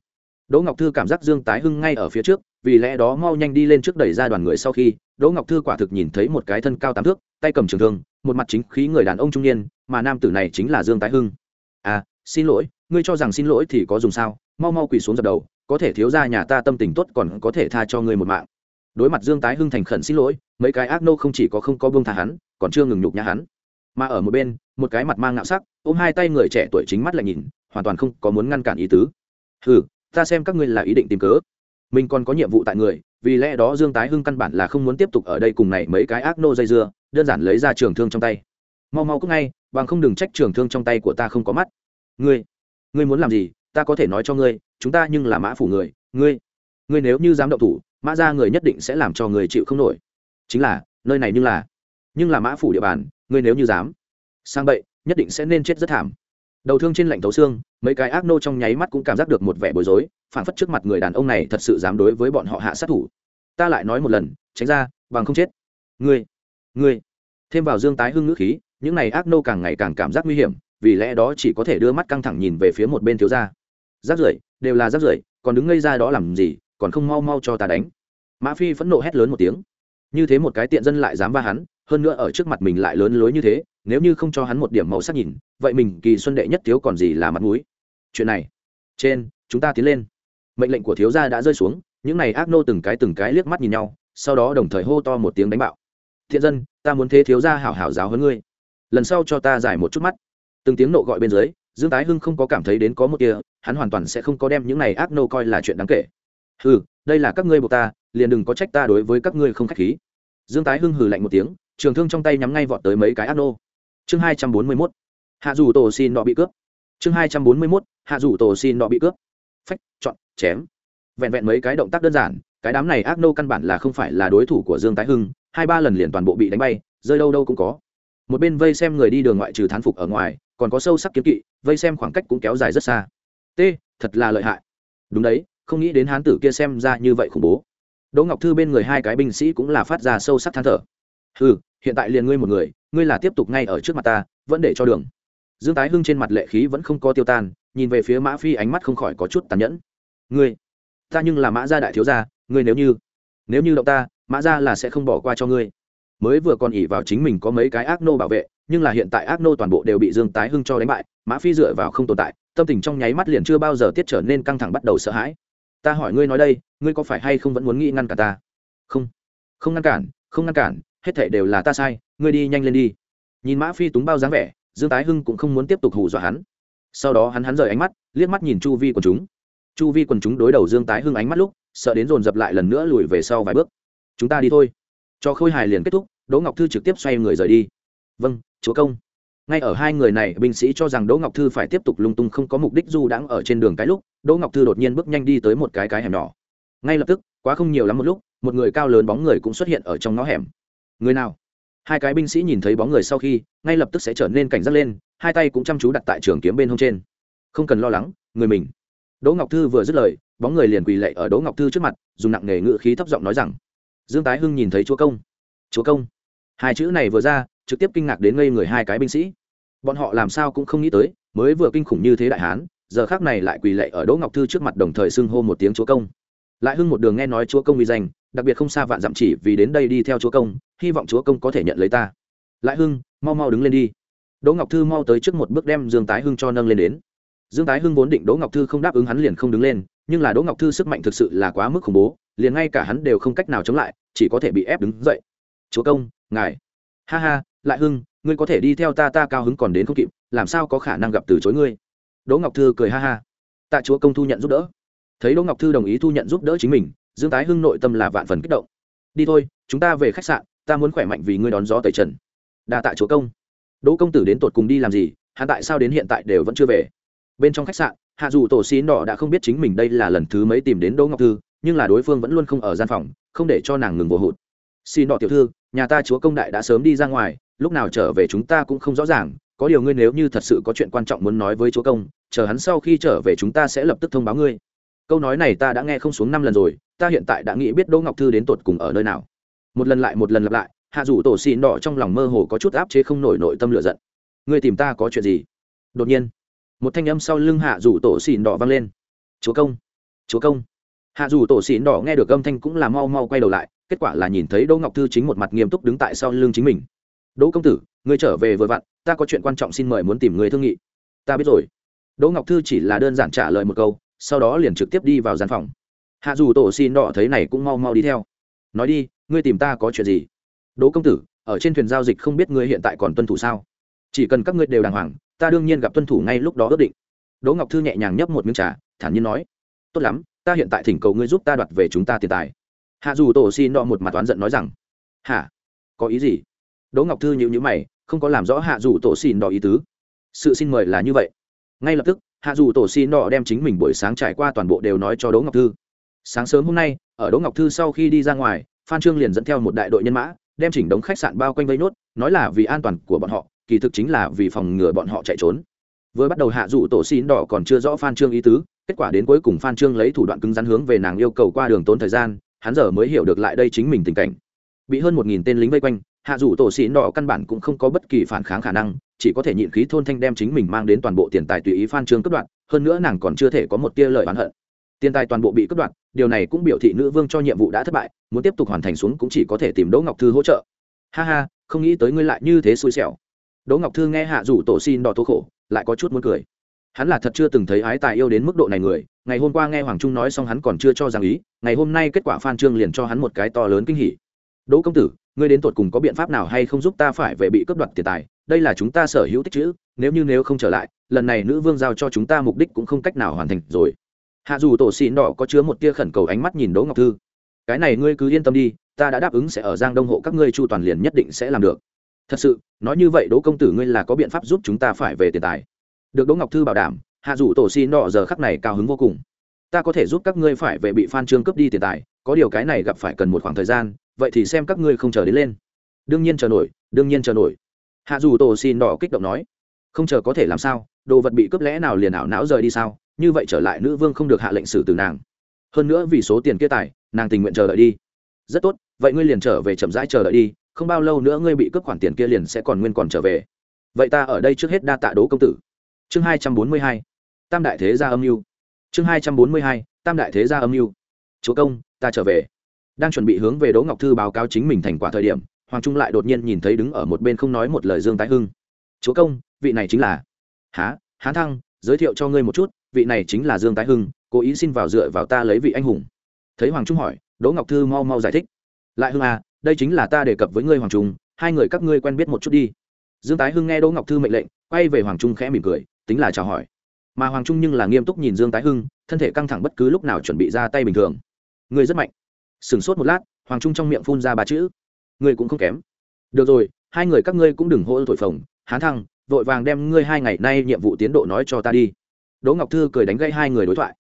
Đỗ ngọc thư cảm giác dương tái hưng ngay ở phía trước, vì lẽ đó mau nhanh đi lên trước đẩy ra đoàn người sau khi, đỗ ngọc thư quả thực nhìn thấy một cái thân cao tám thước, tay cầm trường thương, một mặt chính khí người đàn ông trung niên, mà nam tử này chính là dương tái hưng. À xin lỗi, ngươi cho rằng xin lỗi thì có dùng sao? Mau mau quỳ xuống dập đầu, có thể thiếu ra nhà ta tâm tình tốt còn có thể tha cho ngươi một mạng đối mặt dương tái hưng thành khẩn xin lỗi, mấy cái ác nô không chỉ có không có bông tha hắn, còn chưa ngừng nhục nhã hắn. Mà ở một bên, một cái mặt mang ngạo sắc, ôm hai tay người trẻ tuổi chính mắt lại nhìn, hoàn toàn không có muốn ngăn cản ý tứ. Ừ ta xem các ngươi là ý định tìm cớ. Mình còn có nhiệm vụ tại người, vì lẽ đó dương tái hưng căn bản là không muốn tiếp tục ở đây cùng này mấy cái ác nô dây dưa, đơn giản lấy ra trường thương trong tay. Mau mau cúc ngay, bằng không đừng trách trường thương trong tay của ta không có mắt. Ngươi ngươi muốn làm gì, ta có thể nói cho ngươi, chúng ta nhưng là mã phủ người, ngươi ngươi nếu như dám động thủ mã ra người nhất định sẽ làm cho người chịu không nổi. Chính là, nơi này nhưng là nhưng là mã phủ địa bàn, ngươi nếu như dám sang bậy, nhất định sẽ nên chết rất thảm. Đầu thương trên lạnh thấu xương, mấy cái ác nô trong nháy mắt cũng cảm giác được một vẻ bối rối phản phất trước mặt người đàn ông này thật sự dám đối với bọn họ hạ sát thủ. Ta lại nói một lần, tránh ra, bằng không chết. Ngươi ngươi, thêm vào dương tái hưng ngữ khí, những này ác nô càng ngày càng cảm giác nguy hiểm, vì lẽ đó chỉ có thể đưa mắt căng thẳng nhìn về phía một bên thiếu gia. Rác rưởi đều là rác rưởi còn đứng ngây ra đó làm gì còn không mau mau cho ta đánh. Mã phi phẫn nộ hét lớn một tiếng. Như thế một cái tiện dân lại dám va hắn, hơn nữa ở trước mặt mình lại lớn lối như thế, nếu như không cho hắn một điểm màu sắc nhìn, vậy mình kỳ xuân đệ nhất thiếu còn gì là mặt mũi. Chuyện này, trên, chúng ta tiến lên. Mệnh lệnh của thiếu gia đã rơi xuống, những này ác nô từng cái từng cái liếc mắt nhìn nhau, sau đó đồng thời hô to một tiếng đánh bạo. Thiện dân, ta muốn thế thiếu gia hảo hảo giáo hơn ngươi. Lần sau cho ta giải một chút mắt. Từng tiếng nộ gọi bên dưới, dương tái hưng không có cảm thấy đến có một kia hắn hoàn toàn sẽ không có đem những này ác nô coi là chuyện đáng kể hừ, đây là các ngươi buộc ta, liền đừng có trách ta đối với các ngươi không k h á c h khí. Dương tái hưng hừ lạnh một tiếng, trường thương trong tay nhắm ngay vọt tới mấy cái ác nô. Chương hai trăm bốn mươi mốt. Hạ dù tổ xin nọ bị cướp. Chương hai trăm bốn mươi mốt. Hạ dù tổ xin nọ bị cướp. Phách, chọn, chém. Vẹn vẹn mấy cái động tác đơn giản, cái đám này ác nô căn bản là không phải là đối thủ của dương tái hưng, hai ba lần liền toàn bộ bị đánh bay, rơi đâu đâu cũng có. Một bên vây xem người đi đường ngoại trừ thán phục ở ngoài, còn có sâu sắc kiếm kỵ, vây xem khoảng cách cũng kéo dài rất xa. T, thật là lợi hại. Đúng đấy không nghĩ đến hán tử kia xem ra như vậy khủng bố. Đỗ ngọc thư bên người hai cái binh sĩ cũng là phát ra sâu sắc than thở. Ừ hiện tại liền ngươi một người, ngươi là tiếp tục ngay ở trước mặt ta, vẫn để cho đường. Dương tái hưng trên mặt lệ khí vẫn không có tiêu tan, nhìn về phía mã phi ánh mắt không khỏi có chút tàn nhẫn. Ngươi, ta nhưng là mã gia đại thiếu gia, ngươi nếu như nếu như động ta, mã gia là sẽ không bỏ qua cho ngươi. Mới vừa còn ỉ vào chính mình có mấy cái ác nô bảo vệ, nhưng là hiện tại ác nô toàn bộ đều bị dương tái hưng cho đánh bại, mã phi dựa vào không tồn tại, tâm tình trong nháy mắt liền chưa bao giờ tiết trở nên căng thẳng bắt đầu sợ hãi ta hỏi ngươi nói đây, ngươi có phải hay không vẫn muốn nghĩ ngăn cả ta? Không. Không ngăn cản, không ngăn cản, hết thảy đều là ta sai, ngươi đi nhanh lên đi. Nhìn mã phi túng bao dáng vẻ, dương tái hưng cũng không muốn tiếp tục hù dọa hắn. Sau đó hắn hắn rời ánh mắt, liếc mắt nhìn chu vi quần chúng. Chu vi quần chúng đối đầu dương tái hưng ánh mắt lúc, sợ đến dồn dập lại lần nữa lùi về sau vài bước. Chúng ta đi thôi. Cho khôi hài liền kết thúc, đỗ ngọc thư trực tiếp xoay người rời đi. Vâng chúa công ngay ở hai người này, binh sĩ cho rằng đỗ ngọc thư phải tiếp tục lung tung không có mục đích du đãng ở trên đường cái lúc, đỗ ngọc thư đột nhiên bước nhanh đi tới một cái cái hẻm nhỏ. Ngay lập tức, quá không nhiều lắm một lúc, một người cao lớn bóng người cũng xuất hiện ở trong ngõ hẻm. Người nào? Hai cái binh sĩ nhìn thấy bóng người sau khi, ngay lập tức sẽ trở nên cảnh giác lên, hai tay cũng chăm chú đặt tại trường kiếm bên hông trên. Không cần lo lắng, người mình. Đỗ ngọc thư vừa dứt lời, bóng người liền quỳ lệ ở đỗ ngọc thư trước mặt, dùng nặng nề ngự khí thấp giọng nói rằng, dương tái hưng nhìn thấy chúa công. Chúa công? Hai chữ này vừa ra, trực tiếp kinh ngạc đến ngây người hai cái binh sĩ bọn họ làm sao cũng không nghĩ tới, mới vừa kinh khủng như thế đại hán, giờ khác này lại quỳ lệ ở đỗ ngọc thư trước mặt đồng thời xưng hô một tiếng chúa công. Lại hưng một đường nghe nói chúa công uy danh, đặc biệt không xa vạn dặm chỉ vì đến đây đi theo chúa công, hy vọng chúa công có thể nhận lấy ta. Lại hưng, mau mau đứng lên đi. Đỗ ngọc thư mau tới trước một bước đem dương tái hưng cho nâng lên đến. Dương tái hưng vốn định đỗ ngọc thư không đáp ứng hắn liền không đứng lên, nhưng là đỗ ngọc thư sức mạnh thực sự là quá mức khủng bố, liền ngay cả hắn đều không cách nào chống lại, chỉ có thể bị ép đứng dậy. Chúa công, ngài. Ha ha, lại hưng ngươi có thể đi theo ta ta cao hứng còn đến không kịp, làm sao có khả năng gặp từ chối ngươi? Đỗ ngọc thư cười ha ha. Tạ chúa công thu nhận giúp đỡ. Thấy đỗ ngọc thư đồng ý thu nhận giúp đỡ chính mình, dương tái hưng nội tâm là vạn phần kích động. Đi thôi, chúng ta về khách sạn, ta muốn khỏe mạnh vì ngươi đón gió tẩy trần. Đa tạ chúa công. Đỗ công tử đến tột cùng đi làm gì hạ tại sao đến hiện tại đều vẫn chưa về? Bên trong khách sạn, hạ dù tổ xí đỏ đã không biết chính mình đây là lần thứ mấy tìm đến đỗ ngọc thư, nhưng là đối phương vẫn luôn không ở gian phòng, không để cho nàng ngừng vô hụt. Xin đỏ tiểu thư, nhà ta chúa công đại đã sớm đi ra ngoài lúc nào trở về chúng ta cũng không rõ ràng, có điều ngươi nếu như thật sự có chuyện quan trọng muốn nói với chúa công, chờ hắn sau khi trở về chúng ta sẽ lập tức thông báo ngươi. Câu nói này ta đã nghe không xuống năm lần rồi, ta hiện tại đã nghĩ biết đỗ ngọc thư đến tột cùng ở nơi nào. Một lần lại một lần lặp lại, hạ rủ tổ xì đỏ trong lòng mơ hồ có chút áp chế không nổi nội tâm lựa giận. Ngươi tìm ta có chuyện gì? Đột nhiên, một thanh âm sau lưng hạ rủ tổ xì đỏ vang lên. Chúa công chúa công. Hạ dù tổ xì đỏ nghe được âm thanh cũng là mau mau quay đầu lại, kết quả là nhìn thấy đỗ ngọc thư chính một mặt nghiêm túc đứng tại sau lưng chính mình đỗ công tử, ngươi trở về vừa vặn, ta có chuyện quan trọng xin mời muốn tìm người thương nghị. Ta biết rồi. Đỗ ngọc thư chỉ là đơn giản trả lời một câu, sau đó liền trực tiếp đi vào gian phòng. Hạ dù tổ xin đỏ thấy này cũng mau mau đi theo. Nói đi, ngươi tìm ta có chuyện gì? Đỗ công tử, ở trên thuyền giao dịch không biết ngươi hiện tại còn tuân thủ sao? Chỉ cần các ngươi đều đàng hoàng, ta đương nhiên gặp tuân thủ ngay lúc đó ước định. Đỗ ngọc thư nhẹ nhàng nhấp một miếng trà, thản nhiên nói. Tốt lắm, ta hiện tại thỉnh cầu ngươi giúp ta đoạt về chúng ta tiền tài. Hạ dù tổ xin đỏ một mặt oán giận nói rằng. Hả? Có ý gì? Đỗ ngọc thư nhịu nhữ mày, không có làm rõ hạ dù tổ xin đỏ ý tứ. Sự xin mời là như vậy. Ngay lập tức, hạ dù tổ xin đỏ đem chính mình buổi sáng trải qua toàn bộ đều nói cho đỗ ngọc thư. Sáng sớm hôm nay, ở đỗ ngọc thư sau khi đi ra ngoài, phan trương liền dẫn theo một đại đội nhân mã, đem chỉnh đống khách sạn bao quanh vây nốt, nói là vì an toàn của bọn họ, kỳ thực chính là vì phòng ngừa bọn họ chạy trốn. Vừa bắt đầu hạ dụ tổ xin đỏ còn chưa rõ phan trương ý tứ, kết quả đến cuối cùng phan trương lấy thủ đoạn cứng rắn hướng về nàng yêu cầu qua đường tốn thời gian, hắn giờ mới hiểu được lại đây chính mình tình cảnh. Bị hơn một nghìn tên lính vây quanh hạ dụ tổ xin đỏ căn bản cũng không có bất kỳ phản kháng khả năng, chỉ có thể nhịn khí thôn thanh đem chính mình mang đến toàn bộ tiền tài tùy ý phan trương cất đoạn hơn nữa nàng còn chưa thể có một tia lời oán hận. Tiền tài toàn bộ bị cất đoạn điều này cũng biểu thị nữ vương cho nhiệm vụ đã thất bại, muốn tiếp tục hoàn thành xuống cũng chỉ có thể tìm đỗ ngọc thư hỗ trợ. Ha ha, không nghĩ tới ngươi lại như thế xui xẻo. Đỗ ngọc thư nghe hạ rủ tổ xin đỏ thô khổ, lại có chút muốn cười. Hắn là thật chưa từng thấy ái tài yêu đến mức độ này người, ngày hôm qua nghe hoàng trung nói xong hắn còn chưa cho rằng ý, ngày hôm nay kết quả phan trương liền cho hắn một cái to lớn kinh hỉ. Đỗ công tử ngươi đến tột cùng có biện pháp nào hay không giúp ta phải về bị cướp đoạt tiền tài? Đây là chúng ta sở hữu tích chữ, nếu như nếu không trở lại, lần này nữ vương giao cho chúng ta mục đích cũng không cách nào hoàn thành rồi. Hạ dù tổ xịn đỏ có chứa một tia khẩn cầu ánh mắt nhìn đỗ ngọc thư. Cái này ngươi cứ yên tâm đi, ta đã đáp ứng sẽ ở giang đông hộ các ngươi chu toàn liền nhất định sẽ làm được. Thật sự, nói như vậy đỗ công tử ngươi là có biện pháp giúp chúng ta phải về tiền tài. Được đỗ ngọc thư bảo đảm, hạ dù tổ xịn đỏ giờ khắc này cao hứng vô cùng ta có thể giúp các ngươi phải về bị phan trương cướp đi tiền tài, có điều cái này gặp phải cần một khoảng thời gian, vậy thì xem các ngươi không chờ đến lên. Đương nhiên chờ nổi, đương nhiên chờ nổi. Hạ dù tổ xin đỏ kích động nói. Không chờ có thể làm sao, đồ vật bị cướp lẽ nào liền ảo não rời đi sao, như vậy trở lại nữ vương không được hạ lệnh xử từ nàng. Hơn nữa vì số tiền kia tài, nàng tình nguyện chờ đợi đi. Rất tốt, vậy ngươi liền trở về chậm rãi chờ đợi đi, không bao lâu nữa ngươi bị cướp khoản tiền kia liền sẽ còn nguyên còn trở về. Vậy ta ở đây trước hết đa tạ đố công tử. Chương hai trăm bốn mươi hai. Tam đại thế gia âm mưu chương hai trăm bốn mươi hai, tam đại thế gia âm mưu. Chúa công, ta trở về. Đang chuẩn bị hướng về đỗ ngọc thư báo cáo chính mình thành quả thời điểm, hoàng trung lại đột nhiên nhìn thấy đứng ở một bên không nói một lời dương tái hưng. Chúa công, vị này chính là há, hán thăng, giới thiệu cho ngươi một chút, vị này chính là dương tái hưng, cố ý xin vào dựa vào ta lấy vị anh hùng. Thấy hoàng trung hỏi, đỗ ngọc thư mau mau giải thích. Lại hưng à đây chính là ta đề cập với ngươi hoàng trung, hai người các ngươi quen biết một chút đi. Dương tái hưng nghe đỗ ngọc thư mệnh lệnh, quay về hoàng trung khẽ mỉm cười, tính là chào hỏi mà hoàng trung nhưng là nghiêm túc nhìn dương tái hưng thân thể căng thẳng bất cứ lúc nào chuẩn bị ra tay bình thường người rất mạnh sửng sốt một lát hoàng trung trong miệng phun ra ba chữ người cũng không kém được rồi hai người các ngươi cũng đừng hô thổi phồng hán thăng vội vàng đem ngươi hai ngày nay nhiệm vụ tiến độ nói cho ta đi đỗ ngọc thư cười đánh gây hai người đối thoại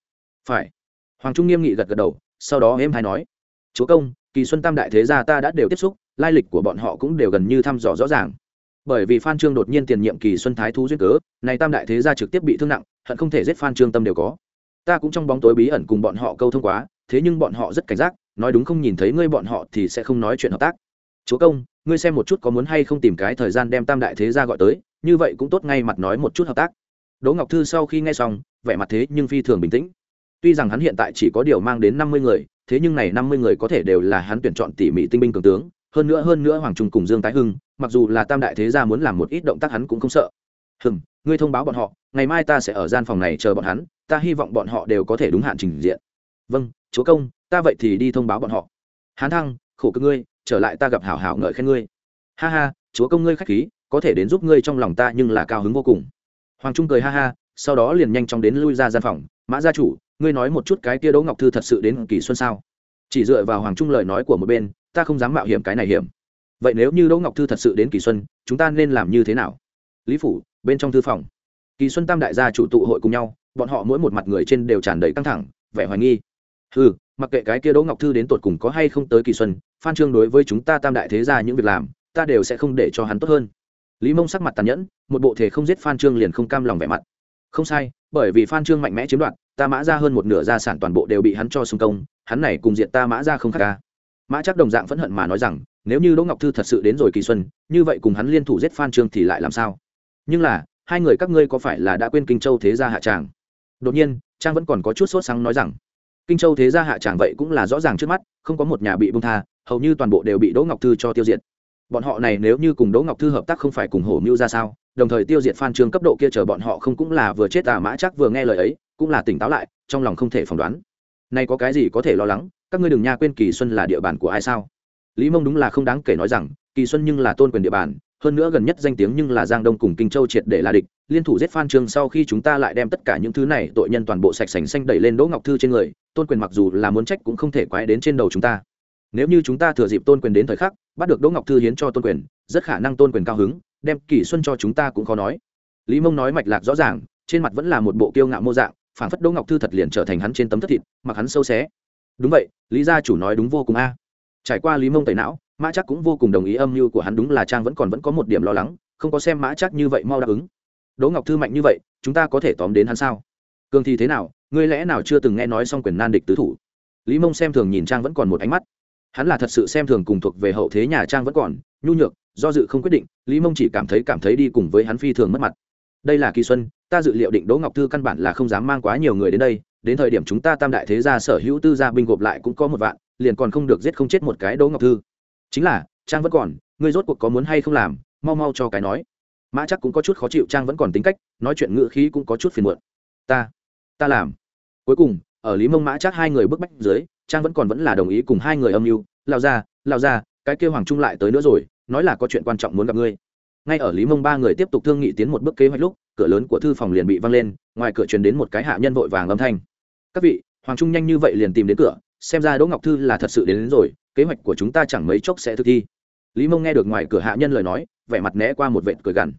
phải hoàng trung nghiêm nghị gật gật đầu sau đó em hay nói chúa công kỳ xuân tam đại thế gia ta đã đều tiếp xúc lai lịch của bọn họ cũng đều gần như thăm dò rõ ràng bởi vì phan trương đột nhiên tiền nhiệm kỳ xuân thái thú duyên cớ này tam đại thế gia trực tiếp bị thương nặng, hận không thể giết phan trương tâm đều có. Ta cũng trong bóng tối bí ẩn cùng bọn họ câu thông quá, thế nhưng bọn họ rất cảnh giác, nói đúng không nhìn thấy ngươi bọn họ thì sẽ không nói chuyện hợp tác. Chúa công, ngươi xem một chút có muốn hay không tìm cái thời gian đem tam đại thế gia gọi tới, như vậy cũng tốt ngay mặt nói một chút hợp tác. Đỗ ngọc thư sau khi nghe xong, vẻ mặt thế nhưng phi thường bình tĩnh. Tuy rằng hắn hiện tại chỉ có điều mang đến năm mươi người, thế nhưng này năm mươi người có thể đều là hắn tuyển chọn tỉ mỉ tinh binh cường tướng, hơn nữa hơn nữa hoàng trung cùng dương tái hưng, mặc dù là tam đại thế gia muốn làm một ít động tác hắn cũng không sợ hừm, ngươi thông báo bọn họ, ngày mai ta sẽ ở gian phòng này chờ bọn hắn, ta hy vọng bọn họ đều có thể đúng hạn trình diện. Vâng chúa công, ta vậy thì đi thông báo bọn họ. Hán thăng, khổ cực ngươi, trở lại ta gặp hảo hảo ngợi khen ngươi. Ha ha, chúa công ngươi khách khí, có thể đến giúp ngươi trong lòng ta nhưng là cao hứng vô cùng. Hoàng trung cười ha ha, sau đó liền nhanh chóng đến lui ra gian phòng. Mã gia chủ, ngươi nói một chút cái kia đỗ ngọc thư thật sự đến kỳ xuân sao? Chỉ dựa vào hoàng trung lời nói của một bên, ta không dám mạo hiểm cái này hiểm. Vậy nếu như đỗ ngọc thư thật sự đến kỳ xuân, chúng ta nên làm như thế nào? Lý phủ bên trong thư phòng. Kỳ xuân tam đại gia chủ tụ hội cùng nhau, bọn họ mỗi một mặt người trên đều tràn đầy căng thẳng, vẻ hoài nghi. Ừ mặc kệ cái kia đỗ ngọc thư đến tột cùng có hay không tới kỳ xuân, phan trương đối với chúng ta tam đại thế gia những việc làm, ta đều sẽ không để cho hắn tốt hơn. Lý mông sắc mặt tàn nhẫn, một bộ thể không giết phan trương liền không cam lòng vẻ mặt. Không sai, bởi vì phan trương mạnh mẽ chiếm đoạt, ta mã ra hơn một nửa gia sản toàn bộ đều bị hắn cho xung công, hắn này cùng diện ta mã ra không khác ca. Mã chắc đồng dạng phẫn hận mà nói rằng, nếu như đỗ ngọc thư thật sự đến rồi kỳ xuân, như vậy cùng hắn liên thủ giết phan trương thì lại làm sao? Nhưng là, hai người các ngươi có phải là đã quên kinh châu thế gia hạ tràng? Đột nhiên, trang vẫn còn có chút sốt sáng nói rằng, kinh châu thế gia hạ tràng vậy cũng là rõ ràng trước mắt, không có một nhà bị bung tha, hầu như toàn bộ đều bị đỗ ngọc thư cho tiêu diệt. Bọn họ này nếu như cùng đỗ ngọc thư hợp tác không phải cùng hổ mưu ra sao, đồng thời tiêu diệt phan trương cấp độ kia chờ bọn họ không cũng là vừa chết tà mã chắc vừa nghe lời ấy, cũng là tỉnh táo lại, trong lòng không thể phỏng đoán. Nay có cái gì có thể lo lắng, các ngươi đừng nha quên kỳ xuân là địa bàn của ai sao? Lý mông đúng là không đáng kể nói rằng, kỳ xuân nhưng là tôn quyền địa bàn hơn nữa gần nhất danh tiếng nhưng là giang đông cùng kinh châu triệt để là địch, liên thủ giết phan trương sau khi chúng ta lại đem tất cả những thứ này tội nhân toàn bộ sạch sành xanh đẩy lên đỗ ngọc thư trên người, tôn quyền mặc dù là muốn trách cũng không thể quái đến trên đầu chúng ta. Nếu như chúng ta thừa dịp tôn quyền đến thời khắc, bắt được đỗ ngọc thư hiến cho tôn quyền, rất khả năng tôn quyền cao hứng, đem kỷ xuân cho chúng ta cũng khó nói. Lý mông nói mạch lạc rõ ràng, trên mặt vẫn là một bộ kiêu ngạo mô dạng phản phất đỗ ngọc thư thật liền trở thành hắn trên tấm thất thịt, mặc hắn sâu xé. Đúng vậy, lý gia chủ nói đúng vô cùng a. Trải qua lý mông tẩy não mã chắc cũng vô cùng đồng ý âm mưu của hắn, đúng là trang vẫn còn vẫn có một điểm lo lắng, không có xem mã chắc như vậy mau đáp ứng. Đỗ ngọc thư mạnh như vậy, chúng ta có thể tóm đến hắn sao? Cường thì thế nào, ngươi lẽ nào chưa từng nghe nói xong quyền nan địch tứ thủ? Lý mông xem thường nhìn trang vẫn còn một ánh mắt. Hắn là thật sự xem thường cùng thuộc về hậu thế nhà trang vẫn còn, nhu nhược, do dự không quyết định, lý mông chỉ cảm thấy cảm thấy đi cùng với hắn phi thường mất mặt. Đây là kỳ xuân, ta dự liệu định đỗ ngọc thư căn bản là không dám mang quá nhiều người đến đây, đến thời điểm chúng ta tam đại thế gia sở hữu tư gia binh gộp lại cũng có một vạn, liền còn không được giết không chết một cái đỗ ngọc thư chính là trang vẫn còn ngươi rốt cuộc có muốn hay không làm mau mau cho cái nói. Mã chắc cũng có chút khó chịu trang vẫn còn tính cách nói chuyện ngựa khí cũng có chút phiền muộn. Ta ta làm. Cuối cùng ở lý mông mã chắc hai người bức bách dưới trang vẫn còn vẫn là đồng ý cùng hai người âm mưu. Lao ra lao ra cái kêu hoàng trung lại tới nữa rồi nói là có chuyện quan trọng muốn gặp ngươi. Ngay ở lý mông ba người tiếp tục thương nghị tiến một bước kế hoạch lúc cửa lớn của thư phòng liền bị văng lên ngoài cửa truyền đến một cái hạ nhân vội vàng âm thanh. Các vị hoàng trung nhanh như vậy liền tìm đến cửa xem ra đỗ ngọc thư là thật sự đến, đến rồi kế hoạch của chúng ta chẳng mấy chốc sẽ thực thi. Lý mông nghe được ngoài cửa hạ nhân lời nói, vẻ mặt né qua một vệt cười gằn.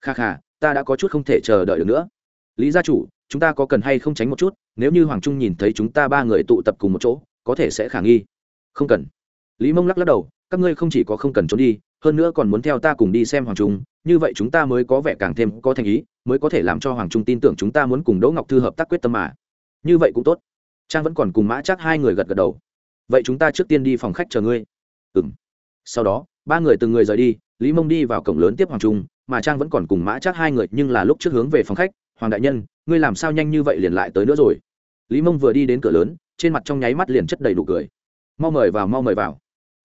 Kha kha, ta đã có chút không thể chờ đợi được nữa. Lý gia chủ, chúng ta có cần hay không tránh một chút? Nếu như hoàng trung nhìn thấy chúng ta ba người tụ tập cùng một chỗ, có thể sẽ khả nghi. Không cần. Lý mông lắc lắc đầu, các ngươi không chỉ có không cần trốn đi, hơn nữa còn muốn theo ta cùng đi xem hoàng trung, như vậy chúng ta mới có vẻ càng thêm có thành ý, mới có thể làm cho hoàng trung tin tưởng chúng ta muốn cùng đỗ ngọc thư hợp tác quyết tâm mà. Như vậy cũng tốt. Trang vẫn còn cùng mã chắc hai người gật gật đầu vậy chúng ta trước tiên đi phòng khách chờ ngươi. Ừ m sau đó, ba người từng người rời đi, lý mông đi vào cổng lớn tiếp hoàng trung, mà trang vẫn còn cùng mã chắc hai người, nhưng là lúc trước hướng về phòng khách, hoàng đại nhân, ngươi làm sao nhanh như vậy liền lại tới nữa rồi? Lý mông vừa đi đến cửa lớn, trên mặt trong nháy mắt liền chất đầy đủ cười. Mau mời vào, mau mời vào.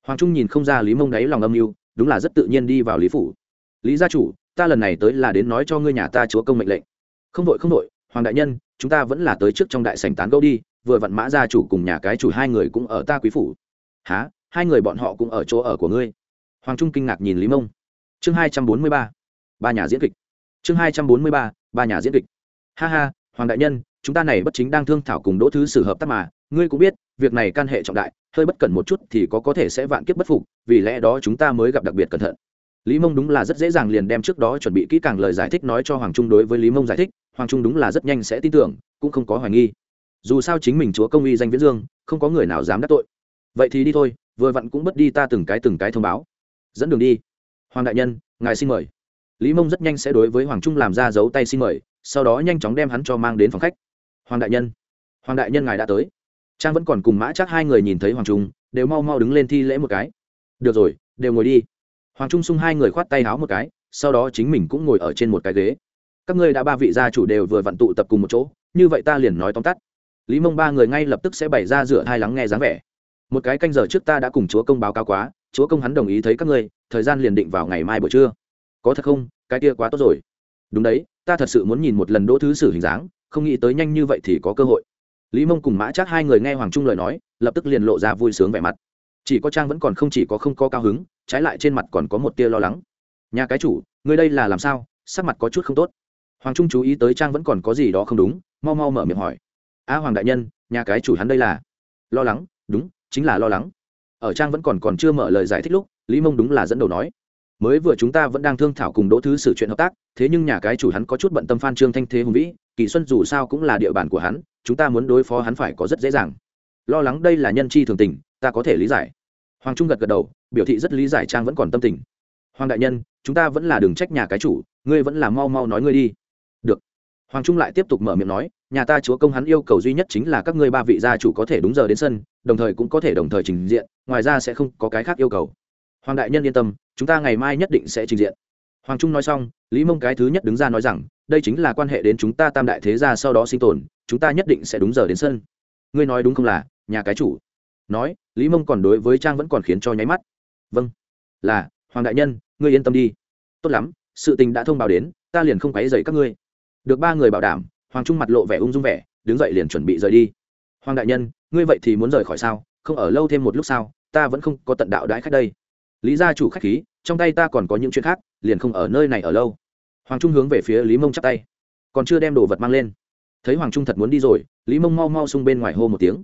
Hoàng trung nhìn không ra lý mông đáy lòng âm mưu, đúng là rất tự nhiên đi vào lý phủ. Lý gia chủ, ta lần này tới là đến nói cho ngươi nhà ta chúa công mệnh lệnh. Không đội không đội, hoàng đại nhân, chúng ta vẫn là tới trước trong đại sảnh tán gẫu đi vừa vặn mã gia chủ cùng nhà cái chủ hai người cũng ở ta quý phủ. Há hai người bọn họ cũng ở chỗ ở của ngươi? Hoàng trung kinh ngạc nhìn lý mông. Chương hai trăm bốn mươi ba ba nhà diễn kịch. Chương hai trăm bốn mươi ba ba nhà diễn kịch. Ha ha, hoàng đại nhân, chúng ta này bất chính đang thương thảo cùng đỗ thứ sử hợp tác mà. Ngươi cũng biết, việc này can hệ trọng đại, hơi bất cẩn một chút thì có có thể sẽ vạn kiếp bất phục, vì lẽ đó chúng ta mới gặp đặc biệt cẩn thận. Lý mông đúng là rất dễ dàng liền đem trước đó chuẩn bị kỹ càng lời giải thích nói cho hoàng trung đối với lý mông giải thích. Hoàng trung đúng là rất nhanh sẽ tin tưởng, cũng không có hoài nghi dù sao chính mình chúa công uy danh viễn dương, không có người nào dám đắc tội. Vậy thì đi thôi, vừa vặn cũng bất đi ta từng cái từng cái thông báo. Dẫn đường đi. Hoàng đại nhân, ngài xin mời. Lý mông rất nhanh sẽ đối với hoàng trung làm ra dấu tay xin mời, sau đó nhanh chóng đem hắn cho mang đến phòng khách. Hoàng đại nhân. Hoàng đại nhân ngài đã tới. Trang vẫn còn cùng mã chắc hai người nhìn thấy hoàng trung, đều mau mau đứng lên thi lễ một cái. Được rồi, đều ngồi đi. Hoàng trung sung hai người khoát tay háo một cái, sau đó chính mình cũng ngồi ở trên một cái ghế. Các ngươi đã ba vị gia chủ đều vừa vặn tụ tập cùng một chỗ, như vậy ta liền nói tóm tắt lý mông ba người ngay lập tức sẽ bày ra dựa hai lắng nghe dáng vẻ. Một cái canh giờ trước ta đã cùng chúa công báo cáo quá, chúa công hắn đồng ý thấy các ngươi, thời gian liền định vào ngày mai buổi trưa. Có thật không? Cái kia quá tốt rồi. Đúng đấy, ta thật sự muốn nhìn một lần đỗ thứ sử hình dáng, không nghĩ tới nhanh như vậy thì có cơ hội. Lý mông cùng mã chắc hai người nghe hoàng trung lời nói, lập tức liền lộ ra vui sướng vẻ mặt. Chỉ có trang vẫn còn không chỉ có không có cao hứng, trái lại trên mặt còn có một tia lo lắng. Nhà cái chủ, ngươi đây là làm sao? Sắc mặt có chút không tốt. Hoàng trung chú ý tới trang vẫn còn có gì đó không đúng, mau mau mở miệng hỏi a hoàng đại nhân, nhà cái chủ hắn đây là. Lo lắng, đúng, chính là lo lắng. Ở trang vẫn còn còn chưa mở lời giải thích lúc, lý mông đúng là dẫn đầu nói, mới vừa chúng ta vẫn đang thương thảo cùng đỗ thứ sử chuyện hợp tác, thế nhưng nhà cái chủ hắn có chút bận tâm phan trương thanh thế hùng vĩ, kỳ xuân dù sao cũng là địa bàn của hắn, chúng ta muốn đối phó hắn phải có rất dễ dàng. Lo lắng đây là nhân chi thường tình, ta có thể lý giải. Hoàng trung gật gật đầu, biểu thị rất lý giải trang vẫn còn tâm tình. Hoàng đại nhân, chúng ta vẫn là đường trách nhà cái chủ, ngươi vẫn là mau mau nói ngươi đi. Được. Hoàng trung lại tiếp tục mở miệng nói nhà ta chúa công hắn yêu cầu duy nhất chính là các ngươi ba vị gia chủ có thể đúng giờ đến sân, đồng thời cũng có thể đồng thời trình diện, ngoài ra sẽ không có cái khác yêu cầu. Hoàng đại nhân yên tâm, chúng ta ngày mai nhất định sẽ trình diện. Hoàng trung nói xong, lý mông cái thứ nhất đứng ra nói rằng, đây chính là quan hệ đến chúng ta tam đại thế gia sau đó sinh tồn, chúng ta nhất định sẽ đúng giờ đến sân. Ngươi nói đúng không là, nhà cái chủ. Nói, lý mông còn đối với trang vẫn còn khiến cho nháy mắt. Vâng. Là, hoàng đại nhân, ngươi yên tâm đi. Tốt lắm, sự tình đã thông báo đến, ta liền không quấy dày các ngươi. Được ba người bảo đảm hoàng trung mặt lộ vẻ ung dung vẻ, đứng dậy liền chuẩn bị rời đi. Hoàng đại nhân, ngươi vậy thì muốn rời khỏi sao? Không ở lâu thêm một lúc sao? Ta vẫn không có tận đạo đãi khách đây. Lý gia chủ khách khí, trong tay ta còn có những chuyện khác, liền không ở nơi này ở lâu. Hoàng trung hướng về phía lý mông chắp tay. Còn chưa đem đồ vật mang lên. Thấy hoàng trung thật muốn đi rồi, lý mông mau mau xung bên ngoài hô một tiếng.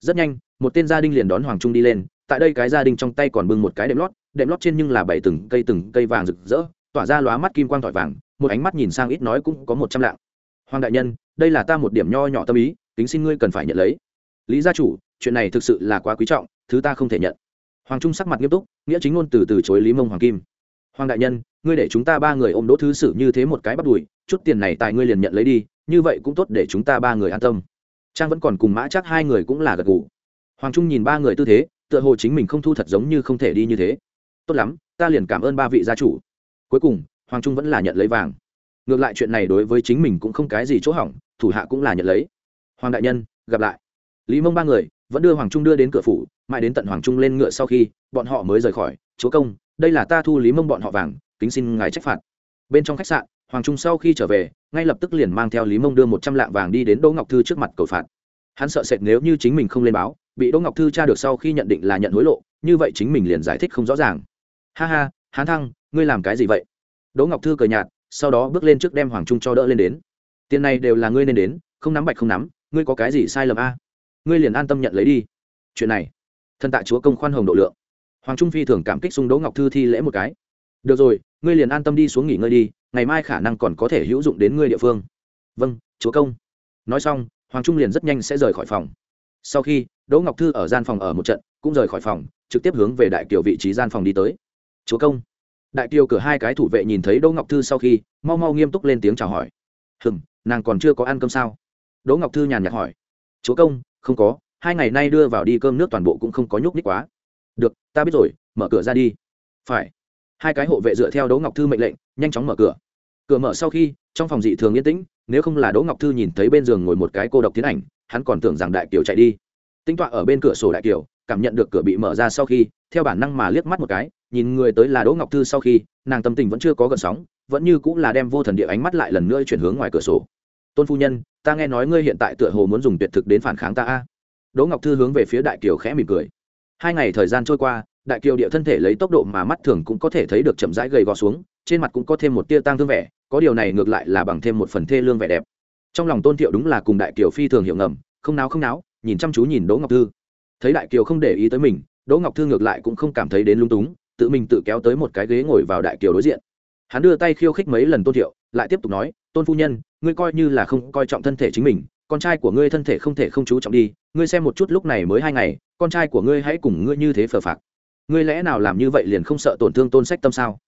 Rất nhanh, một tên gia đình liền đón hoàng trung đi lên, tại đây cái gia đình trong tay còn bưng một cái đệm lót đệm lót trên nhưng là bảy từng cây từng cây vàng rực rỡ, tỏa ra lóa mắt kim quang tỏi vàng, một ánh mắt nhìn sang ít nói cũng có một trăm lạng hoàng đại nhân, đây là ta một điểm nho nhỏ tâm ý, kính xin ngươi cần phải nhận lấy. Lý gia chủ, chuyện này thực sự là quá quý trọng, thứ ta không thể nhận. Hoàng trung sắc mặt nghiêm túc, nghĩa chính ngôn từ từ chối lý mông hoàng kim. Hoàng đại nhân, ngươi để chúng ta ba người ôm đỗ thứ sử như thế một cái bắt đùi chút tiền này tại ngươi liền nhận lấy đi, như vậy cũng tốt để chúng ta ba người an tâm. Trang vẫn còn cùng mã chắc hai người cũng là gật gù. Hoàng trung nhìn ba người tư thế, tựa hồ chính mình không thu thật giống như không thể đi như thế. Tốt lắm, ta liền cảm ơn ba vị gia chủ. Cuối cùng, hoàng trung vẫn là nhận lấy vàng ngược lại chuyện này đối với chính mình cũng không cái gì chỗ hỏng, thủ hạ cũng là nhận lấy. Hoàng đại nhân, gặp lại. Lý mông ba người vẫn đưa hoàng trung đưa đến cửa phủ, mãi đến tận hoàng trung lên ngựa sau khi, bọn họ mới rời khỏi. Chúa công, đây là ta thu lý mông bọn họ vàng, kính xin ngài trách phạt. Bên trong khách sạn, hoàng trung sau khi trở về, ngay lập tức liền mang theo lý mông đưa một trăm lạng vàng đi đến đỗ ngọc thư trước mặt cầu phạt. Hắn sợ sệt nếu như chính mình không lên báo, bị đỗ ngọc thư tra được sau khi nhận định là nhận hối lộ, như vậy chính mình liền giải thích không rõ ràng. Ha ha, hán thăng, ngươi làm cái gì vậy? Đỗ ngọc thư cười nhạt sau đó bước lên trước đem hoàng trung cho đỡ lên đến. Tiền này đều là ngươi nên đến, không nắm bạch không nắm, ngươi có cái gì sai lầm a? Ngươi liền an tâm nhận lấy đi. Chuyện này, thân tạ chúa công khoan hồng độ lượng. Hoàng trung phi thường cảm kích xung đỗ ngọc thư thi lễ một cái. Được rồi, ngươi liền an tâm đi xuống nghỉ ngơi đi, ngày mai khả năng còn có thể hữu dụng đến ngươi địa phương. Vâng chúa công. Nói xong, hoàng trung liền rất nhanh sẽ rời khỏi phòng. Sau khi, đỗ ngọc thư ở gian phòng ở một trận, cũng rời khỏi phòng, trực tiếp hướng về đại kiều vị trí gian phòng đi tới. Chúa công đại kiều cửa hai cái thủ vệ nhìn thấy đỗ ngọc thư sau khi, mau mau nghiêm túc lên tiếng chào hỏi. Hừng nàng còn chưa có ăn cơm sao? Đỗ ngọc thư nhàn nhạt hỏi. Chúa công, không có, hai ngày nay đưa vào đi cơm nước toàn bộ cũng không có nhúc nhích quá. Được, ta biết rồi, mở cửa ra đi. Phải. Hai cái hộ vệ dựa theo đỗ ngọc thư mệnh lệnh, nhanh chóng mở cửa. Cửa mở sau khi, trong phòng dị thường yên tĩnh, nếu không là đỗ ngọc thư nhìn thấy bên giường ngồi một cái cô độc tiến ảnh, hắn còn tưởng rằng đại kiều chạy đi. Tinh tọa ở bên cửa sổ đại kiều, cảm nhận được cửa bị mở ra sau khi, theo bản năng mà liếc mắt một cái nhìn người tới là đỗ ngọc thư sau khi, nàng tâm tình vẫn chưa có gợn sóng, vẫn như cũng là đem vô thần địa ánh mắt lại lần nữa chuyển hướng ngoài cửa sổ. Tôn phu nhân, ta nghe nói ngươi hiện tại tựa hồ muốn dùng tuyệt thực đến phản kháng ta a. Đỗ ngọc thư hướng về phía đại kiều khẽ mỉm cười. Hai ngày thời gian trôi qua, đại kiều địa thân thể lấy tốc độ mà mắt thường cũng có thể thấy được chậm rãi gầy gò xuống, trên mặt cũng có thêm một tia tang thương vẻ, có điều này ngược lại là bằng thêm một phần thê lương vẻ đẹp. Trong lòng tôn thiệu đúng là cùng đại kiều phi thường hiệu ngầm, không náo không náo, nhìn chăm chú nhìn đỗ ngọc thư. Thấy đại kiều không để ý tới mình, đỗ ngọc thư ngược lại cũng không cảm thấy đến lung túng tự mình tự kéo tới một cái ghế ngồi vào đại kiều đối diện. Hắn đưa tay khiêu khích mấy lần tôn thiệu, lại tiếp tục nói, tôn phu nhân, ngươi coi như là không coi trọng thân thể chính mình, con trai của ngươi thân thể không thể không chú trọng đi, ngươi xem một chút lúc này mới hai ngày, con trai của ngươi hãy cùng ngươi như thế phờ phạc. Ngươi lẽ nào làm như vậy liền không sợ tổn thương tôn sách tâm sao?